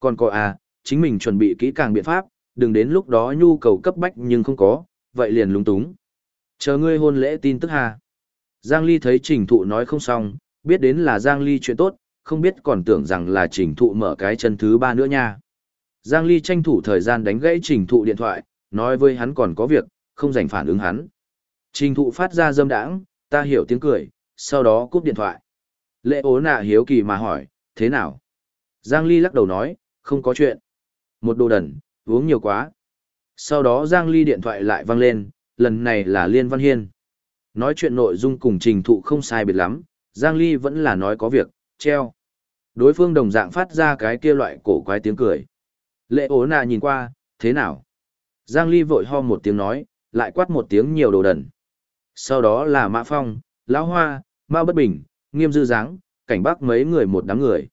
Còn có à, chính mình chuẩn bị kỹ càng biện pháp, đừng đến lúc đó nhu cầu cấp bách nhưng không có, vậy liền lúng túng. Chờ ngươi hôn lễ tin tức hà Giang Ly thấy trình thụ nói không xong, biết đến là Giang Ly chuyện tốt, không biết còn tưởng rằng là trình thụ mở cái chân thứ ba nữa nha. Giang Ly tranh thủ thời gian đánh gãy trình thụ điện thoại, nói với hắn còn có việc, không dành phản ứng hắn. Trình thụ phát ra dâm đãng, ta hiểu tiếng cười, sau đó cúp điện thoại. Lệ ố nạ hiếu kỳ mà hỏi, thế nào? Giang Ly lắc đầu nói, không có chuyện. Một đồ đần, uống nhiều quá. Sau đó Giang Ly điện thoại lại vang lên, lần này là Liên Văn Hiên. Nói chuyện nội dung cùng trình thụ không sai biệt lắm, Giang Ly vẫn là nói có việc, treo. Đối phương đồng dạng phát ra cái kia loại cổ quái tiếng cười. Lệ ố Nà nhìn qua, thế nào? Giang Ly vội ho một tiếng nói, lại quát một tiếng nhiều đồ đần. Sau đó là Mã Phong, Lão Hoa, Mao Bất Bình, Nghiêm Dư Giáng, cảnh bác mấy người một đám người.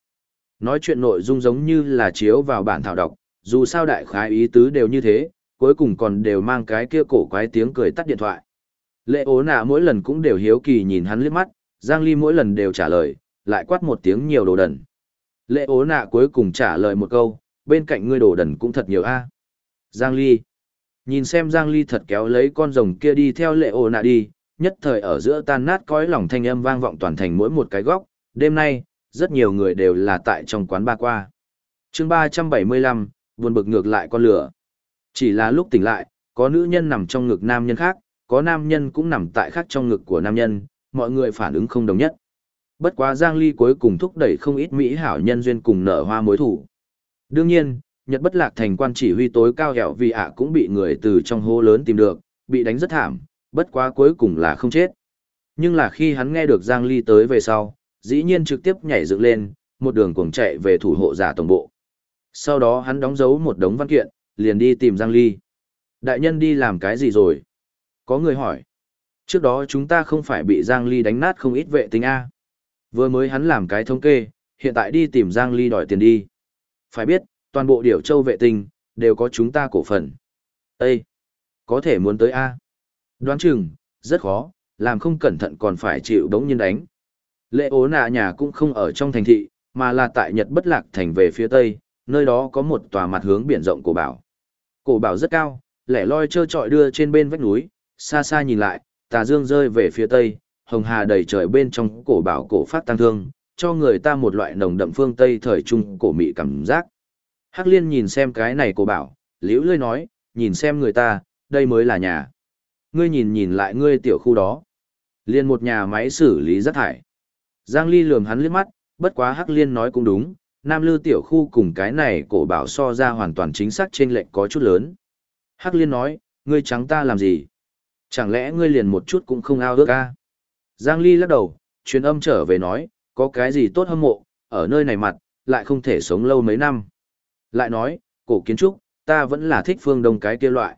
Nói chuyện nội dung giống như là chiếu vào bản thảo đọc, dù sao đại khái ý tứ đều như thế, cuối cùng còn đều mang cái kia cổ quái tiếng cười tắt điện thoại. Lệ ố nạ mỗi lần cũng đều hiếu kỳ nhìn hắn liếc mắt, Giang Ly mỗi lần đều trả lời, lại quát một tiếng nhiều đồ đần. Lệ ố nạ cuối cùng trả lời một câu, bên cạnh ngươi đồ đần cũng thật nhiều a. Giang Ly. Nhìn xem Giang Ly thật kéo lấy con rồng kia đi theo lệ ố nạ đi, nhất thời ở giữa tan nát cõi lòng thanh âm vang vọng toàn thành mỗi một cái góc, đêm nay, rất nhiều người đều là tại trong quán ba qua. chương 375, buồn bực ngược lại con lửa. Chỉ là lúc tỉnh lại, có nữ nhân nằm trong ngực nam nhân khác, có nam nhân cũng nằm tại khác trong ngực của nam nhân, mọi người phản ứng không đồng nhất. Bất quá Giang Ly cuối cùng thúc đẩy không ít mỹ hảo nhân duyên cùng nở hoa mối thủ. Đương nhiên, Nhật bất lạc thành quan chỉ huy tối cao hẻo vì ạ cũng bị người từ trong hố lớn tìm được, bị đánh rất thảm, bất quá cuối cùng là không chết. Nhưng là khi hắn nghe được Giang Ly tới về sau, dĩ nhiên trực tiếp nhảy dựng lên, một đường cuồng chạy về thủ hộ giả tổng bộ. Sau đó hắn đóng dấu một đống văn kiện, liền đi tìm Giang Ly. Đại nhân đi làm cái gì rồi? Có người hỏi. Trước đó chúng ta không phải bị Giang Ly đánh nát không ít vệ tinh A. Vừa mới hắn làm cái thống kê, hiện tại đi tìm Giang Ly đòi tiền đi. Phải biết, toàn bộ điểu châu vệ tinh, đều có chúng ta cổ phần. Ê! Có thể muốn tới A. Đoán chừng, rất khó, làm không cẩn thận còn phải chịu đống nhiên đánh. Lệ ố nạ nhà cũng không ở trong thành thị, mà là tại Nhật bất lạc thành về phía tây, nơi đó có một tòa mặt hướng biển rộng của bảo. Cổ bảo rất cao, lẻ loi trơ trọi đưa trên bên vách núi, xa xa nhìn lại, tà dương rơi về phía tây, hồng hà đầy trời bên trong cổ bảo cổ phát tăng thương, cho người ta một loại nồng đậm phương tây thời trung cổ mị cảm giác. Hắc liên nhìn xem cái này cổ bảo, liễu lươi nói, nhìn xem người ta, đây mới là nhà. Ngươi nhìn nhìn lại ngươi tiểu khu đó. Liên một nhà máy xử lý rác thải. Giang Ly lườm hắn liếc mắt, bất quá Hắc liên nói cũng đúng, Nam Lư tiểu khu cùng cái này cổ bảo so ra hoàn toàn chính xác trên lệnh có chút lớn. Hắc Liên nói, ngươi trắng ta làm gì? Chẳng lẽ ngươi liền một chút cũng không ao ước ca? Giang Ly lắc đầu, truyền âm trở về nói, có cái gì tốt hâm mộ, ở nơi này mặt, lại không thể sống lâu mấy năm. Lại nói, cổ kiến trúc, ta vẫn là thích phương đông cái kia loại.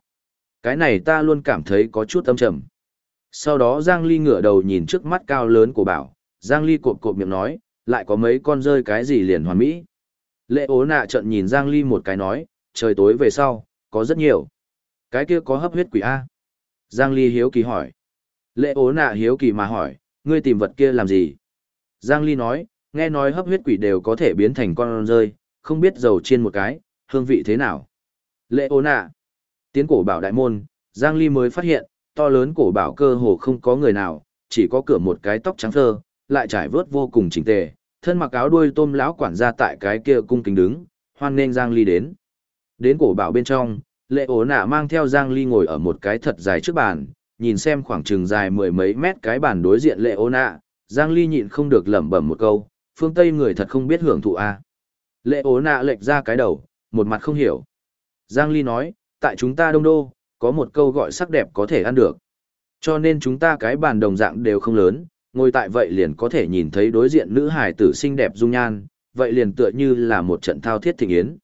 Cái này ta luôn cảm thấy có chút âm trầm. Sau đó Giang Ly ngửa đầu nhìn trước mắt cao lớn của bảo, Giang Ly cộp cộp miệng nói, lại có mấy con rơi cái gì liền hoàn mỹ. Lệ ố nạ trận nhìn Giang Ly một cái nói, trời tối về sau, có rất nhiều. Cái kia có hấp huyết quỷ A. Giang Ly hiếu kỳ hỏi. Lệ ố nạ hiếu kỳ mà hỏi, ngươi tìm vật kia làm gì? Giang Ly nói, nghe nói hấp huyết quỷ đều có thể biến thành con rơi, không biết dầu chiên một cái, hương vị thế nào. Lệ ố nạ. Tiến cổ bảo đại môn, Giang Ly mới phát hiện, to lớn cổ bảo cơ hồ không có người nào, chỉ có cửa một cái tóc trắng thơ, lại trải vớt vô cùng chỉnh tề, thân mặc áo đuôi tôm lão quản gia tại cái kia cung kính đứng, hoan nên Giang Ly đến. Đến cổ bảo bên trong, lệ ố nạ mang theo Giang Ly ngồi ở một cái thật dài trước bàn, nhìn xem khoảng chừng dài mười mấy mét cái bàn đối diện lệ ố nạ, Giang Ly nhịn không được lẩm bẩm một câu, phương Tây người thật không biết hưởng thụ a. À. Lệ ố nạ lệch ra cái đầu, một mặt không hiểu. Giang Ly nói, tại chúng ta đông đô, có một câu gọi sắc đẹp có thể ăn được. Cho nên chúng ta cái bàn đồng dạng đều không lớn, ngồi tại vậy liền có thể nhìn thấy đối diện nữ hải tử xinh đẹp dung nhan, vậy liền tựa như là một trận thao thiết thịnh yến.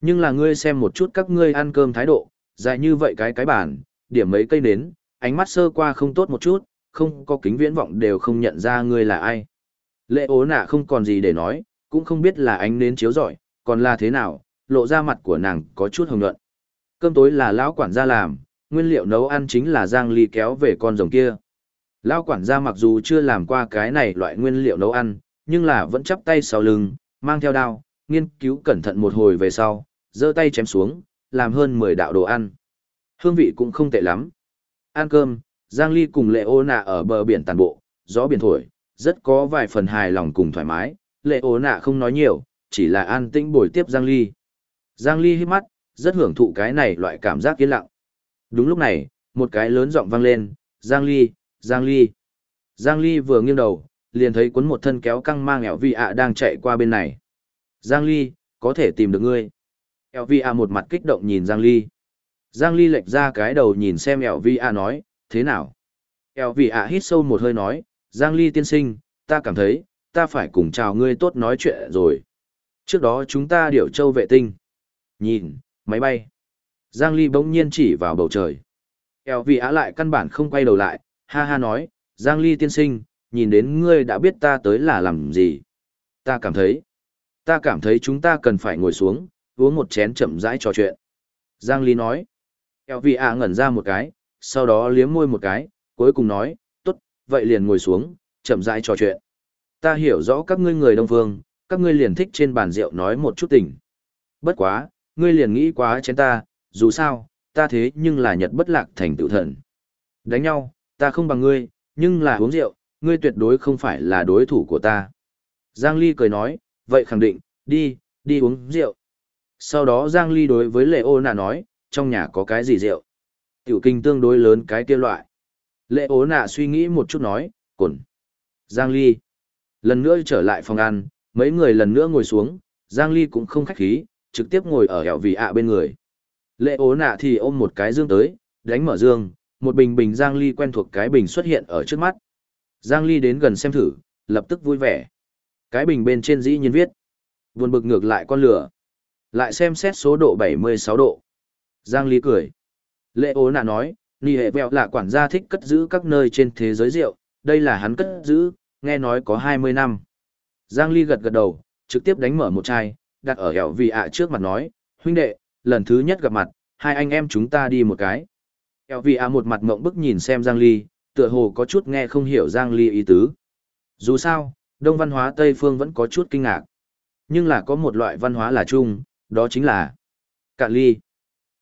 Nhưng là ngươi xem một chút các ngươi ăn cơm thái độ, dài như vậy cái cái bàn, điểm mấy cây nến, ánh mắt sơ qua không tốt một chút, không có kính viễn vọng đều không nhận ra ngươi là ai. Lệ ố nạ không còn gì để nói, cũng không biết là ánh nến chiếu rọi, còn là thế nào, lộ ra mặt của nàng có chút hồng nhuận. Cơm tối là lão quản gia làm, nguyên liệu nấu ăn chính là Giang Ly kéo về con rồng kia. Lao quản gia mặc dù chưa làm qua cái này loại nguyên liệu nấu ăn, nhưng là vẫn chắp tay sau lưng, mang theo đao, nghiên cứu cẩn thận một hồi về sau, giơ tay chém xuống, làm hơn 10 đạo đồ ăn. Hương vị cũng không tệ lắm. Ăn cơm, Giang Ly cùng Lệ Ô Nạ ở bờ biển tàn bộ, gió biển thổi, rất có vài phần hài lòng cùng thoải mái. Lệ Ô Nạ không nói nhiều, chỉ là an tĩnh bồi tiếp Giang Ly. Giang Ly hít mắt, rất hưởng thụ cái này loại cảm giác yên lặng. Đúng lúc này, một cái lớn giọng vang lên, Giang Ly, Giang Ly. Giang Ly vừa nghiêng đầu, liền thấy cuốn một thân kéo căng mang ẻo vi ạ đang chạy qua bên này. Giang Ly, có thể tìm được ngươi. Ẻo vi ạ một mặt kích động nhìn Giang Ly. Giang Ly lệch ra cái đầu nhìn xem ẻo vi ạ nói, thế nào? Ẻo vi ạ hít sâu một hơi nói, Giang Ly tiên sinh, ta cảm thấy, ta phải cùng chào ngươi tốt nói chuyện rồi. Trước đó chúng ta điều châu vệ tinh. Nhìn, máy bay. Giang Ly bỗng nhiên chỉ vào bầu trời. Eo vị á lại căn bản không quay đầu lại, ha ha nói, Giang Ly tiên sinh, nhìn đến ngươi đã biết ta tới là làm gì. Ta cảm thấy, ta cảm thấy chúng ta cần phải ngồi xuống, uống một chén chậm rãi trò chuyện. Giang Ly nói, Eo vị ạ ngẩn ra một cái, sau đó liếm môi một cái, cuối cùng nói, tốt, vậy liền ngồi xuống, chậm rãi trò chuyện. Ta hiểu rõ các ngươi người Đông Phương, các ngươi liền thích trên bàn rượu nói một chút tình. Bất quá, ngươi liền nghĩ quá chén ta, dù sao, ta thế nhưng là nhật bất lạc thành tự thần. Đánh nhau, ta không bằng ngươi, nhưng là uống rượu, ngươi tuyệt đối không phải là đối thủ của ta. Giang Ly cười nói, vậy khẳng định, đi, đi uống rượu. Sau đó Giang Ly đối với Lệ Ô Nạ nói, trong nhà có cái gì rượu? Tiểu kinh tương đối lớn cái kia loại. Lệ Ô Nạ suy nghĩ một chút nói, cồn. Giang Ly. Lần nữa trở lại phòng ăn, mấy người lần nữa ngồi xuống, Giang Ly cũng không khách khí, trực tiếp ngồi ở hẻo vị ạ bên người. Lệ Ô nạ thì ôm một cái dương tới, đánh mở dương, một bình bình Giang Ly quen thuộc cái bình xuất hiện ở trước mắt. Giang Ly đến gần xem thử, lập tức vui vẻ. Cái bình bên trên dĩ nhiên viết. Buồn bực ngược lại con lửa. Lại xem xét số độ 76 độ. Giang Ly cười. Lệ ố nạ nói, Nì hệ vẹo là quản gia thích cất giữ các nơi trên thế giới rượu, đây là hắn cất giữ, nghe nói có 20 năm. Giang Ly gật gật đầu, trực tiếp đánh mở một chai, đặt ở hẻo vì ạ trước mặt nói, huynh đệ, lần thứ nhất gặp mặt, hai anh em chúng ta đi một cái. Eo vị a một mặt mộng bức nhìn xem Giang Ly, tựa hồ có chút nghe không hiểu Giang Ly ý tứ. Dù sao, đông văn hóa Tây phương vẫn có chút kinh ngạc. Nhưng là có một loại văn hóa là chung, đó chính là cạn ly.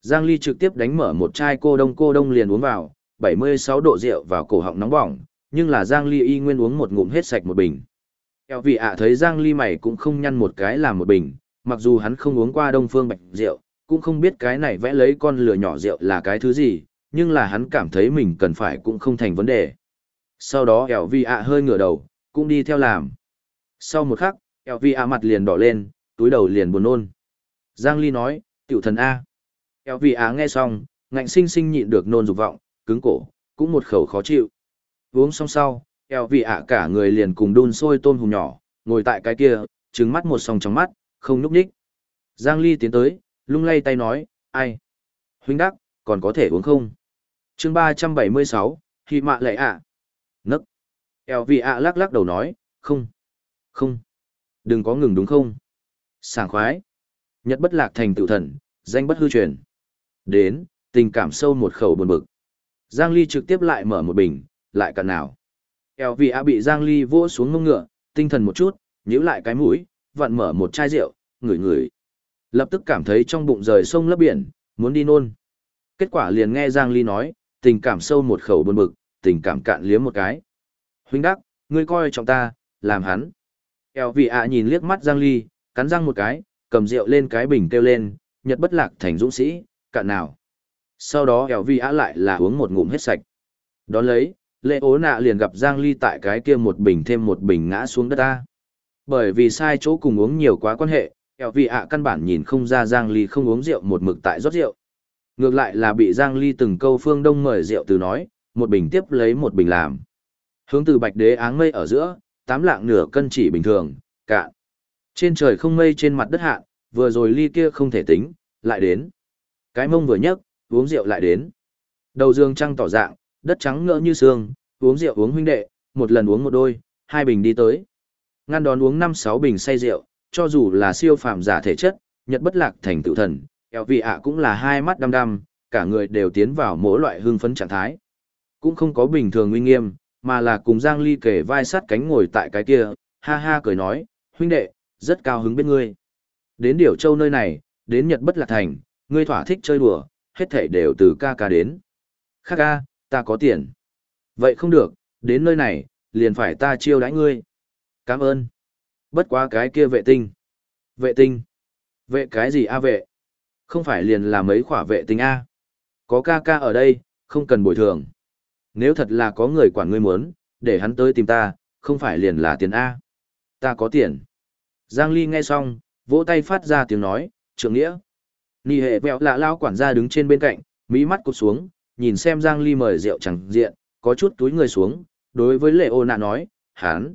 Giang Ly trực tiếp đánh mở một chai cô đông cô đông liền uống vào, 76 độ rượu vào cổ họng nóng bỏng, nhưng là Giang Ly y nguyên uống một ngụm hết sạch một bình. Eo vị ạ thấy Giang Ly mày cũng không nhăn một cái làm một bình, mặc dù hắn không uống qua đông phương bạch rượu, cũng không biết cái này vẽ lấy con lửa nhỏ rượu là cái thứ gì, nhưng là hắn cảm thấy mình cần phải cũng không thành vấn đề. Sau đó eo Vi ạ hơi ngửa đầu, cũng đi theo làm. Sau một khắc, eo Vi ạ mặt liền đỏ lên, túi đầu liền buồn nôn. Giang Ly nói, tiểu thần A. Eo vi ạ nghe xong, ngạnh sinh sinh nhịn được nôn dục vọng, cứng cổ, cũng một khẩu khó chịu. Uống xong sau, eo Vi ạ cả người liền cùng đun sôi tôm hùm nhỏ, ngồi tại cái kia, trứng mắt một sòng trong mắt, không núp nhích. Giang Ly tiến tới, lung lay tay nói, ai? Huynh đắc, còn có thể uống không? Chương ba trăm bảy mươi sáu hy mạ lệ ạ. Nấc. Eo ạ lắc lắc đầu nói, không. Không. Đừng có ngừng đúng không? Sảng khoái. Nhật bất lạc thành tự thần, danh bất hư truyền. Đến, tình cảm sâu một khẩu buồn bực. Giang Ly trực tiếp lại mở một bình, lại cạn nào. Eo ạ bị Giang Ly vỗ xuống ngông ngựa, tinh thần một chút, nhíu lại cái mũi, vặn mở một chai rượu, ngửi ngửi. Lập tức cảm thấy trong bụng rời sông lấp biển, muốn đi nôn. Kết quả liền nghe Giang Ly nói, tình cảm sâu một khẩu buồn bực, tình cảm cạn liếm một cái. Huynh đắc, ngươi coi trọng ta, làm hắn. Eo vị ạ nhìn liếc mắt Giang Ly, cắn răng một cái, cầm rượu lên cái bình kêu lên, nhật bất lạc thành dũng sĩ, cạn nào. Sau đó Eo vị ạ lại là uống một ngụm hết sạch. Đón lấy, lệ ố nạ liền gặp Giang Ly tại cái kia một bình thêm một bình ngã xuống đất ta. Bởi vì sai chỗ cùng uống nhiều quá quan hệ, Eo vị ạ căn bản nhìn không ra Giang Ly không uống rượu một mực tại rót rượu. Ngược lại là bị Giang Ly từng câu phương đông mời rượu từ nói, một bình tiếp lấy một bình làm. Hướng từ bạch đế áng mây ở giữa, tám lạng nửa cân chỉ bình thường, cạn. Trên trời không mây trên mặt đất hạ, vừa rồi ly kia không thể tính, lại đến. Cái mông vừa nhấc, uống rượu lại đến. Đầu dương trăng tỏ dạng, đất trắng ngỡ như xương, uống rượu uống huynh đệ, một lần uống một đôi, hai bình đi tới. Ngăn đón uống năm sáu bình say rượu, cho dù là siêu phàm giả thể chất, nhật bất lạc thành tự thần, eo vị ạ cũng là hai mắt đăm đăm, cả người đều tiến vào mỗi loại hưng phấn trạng thái. Cũng không có bình thường uy nghiêm, mà là cùng Giang Ly kể vai sát cánh ngồi tại cái kia, ha ha cười nói, huynh đệ, rất cao hứng bên ngươi. Đến Điểu Châu nơi này, đến Nhật Bất Lạc Thành, ngươi thỏa thích chơi đùa, hết thảy đều từ ca ca đến. Khác ca, ta có tiền. Vậy không được, đến nơi này, liền phải ta chiêu đãi ngươi. Cảm ơn. Bất quá cái kia vệ tinh. Vệ tinh. Vệ cái gì a vệ? Không phải liền là mấy khỏa vệ tinh a. Có ca ca ở đây, không cần bồi thường. Nếu thật là có người quản ngươi muốn, để hắn tới tìm ta, không phải liền là tiền A. Ta có tiền. Giang Ly nghe xong, vỗ tay phát ra tiếng nói, trưởng nghĩa. Nì hệ vẹo lạ lao quản gia đứng trên bên cạnh, mỹ mắt cụt xuống, nhìn xem Giang Ly mời rượu chẳng diện, có chút túi người xuống, đối với lệ ô nạ nói, hắn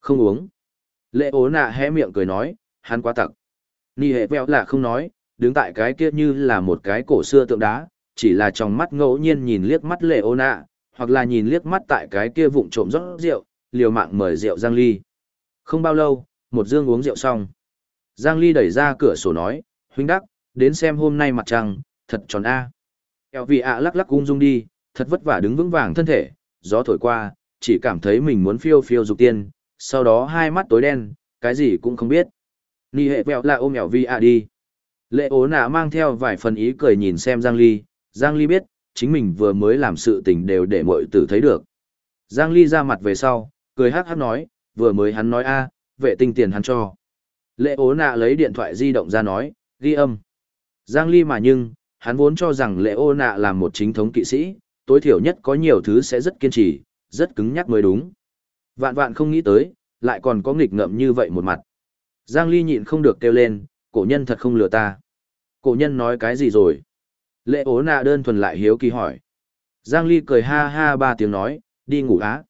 không uống. Lệ ô nạ hé miệng cười nói, hắn quá tặc. Nì hệ vẹo lạ không nói, đứng tại cái kia như là một cái cổ xưa tượng đá, chỉ là trong mắt ngẫu nhiên nhìn liếc mắt lệ ô nạ, hoặc là nhìn liếc mắt tại cái kia vụng trộm rót rượu, liều mạng mời rượu Giang Ly. Không bao lâu, một dương uống rượu xong. Giang Ly đẩy ra cửa sổ nói, huynh đắc, đến xem hôm nay mặt trăng, thật tròn A. Eo vì ạ lắc lắc ung dung đi, thật vất vả đứng vững vàng thân thể, gió thổi qua, chỉ cảm thấy mình muốn phiêu phiêu dục tiên, sau đó hai mắt tối đen, cái gì cũng không biết. Ni hệ vẹo là ôm eo vi ạ đi. Lệ ố nạ mang theo vài phần ý cười nhìn xem Giang Ly, Giang Ly biết, chính mình vừa mới làm sự tình đều để mọi tử thấy được. Giang Ly ra mặt về sau, cười hát hát nói, vừa mới hắn nói a, vệ tinh tiền hắn cho. Lệ ố nạ lấy điện thoại di động ra nói, ghi âm. Giang Ly mà nhưng, hắn vốn cho rằng lệ ô nạ là một chính thống kỵ sĩ, tối thiểu nhất có nhiều thứ sẽ rất kiên trì, rất cứng nhắc mới đúng. Vạn vạn không nghĩ tới, lại còn có nghịch ngợm như vậy một mặt. Giang Ly nhịn không được kêu lên, cổ nhân thật không lừa ta. Cổ nhân nói cái gì rồi? Lệ ố nạ đơn thuần lại hiếu kỳ hỏi. Giang Ly cười ha ha ba tiếng nói, đi ngủ á.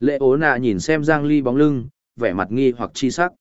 Lệ ố nạ nhìn xem Giang Ly bóng lưng, vẻ mặt nghi hoặc chi sắc.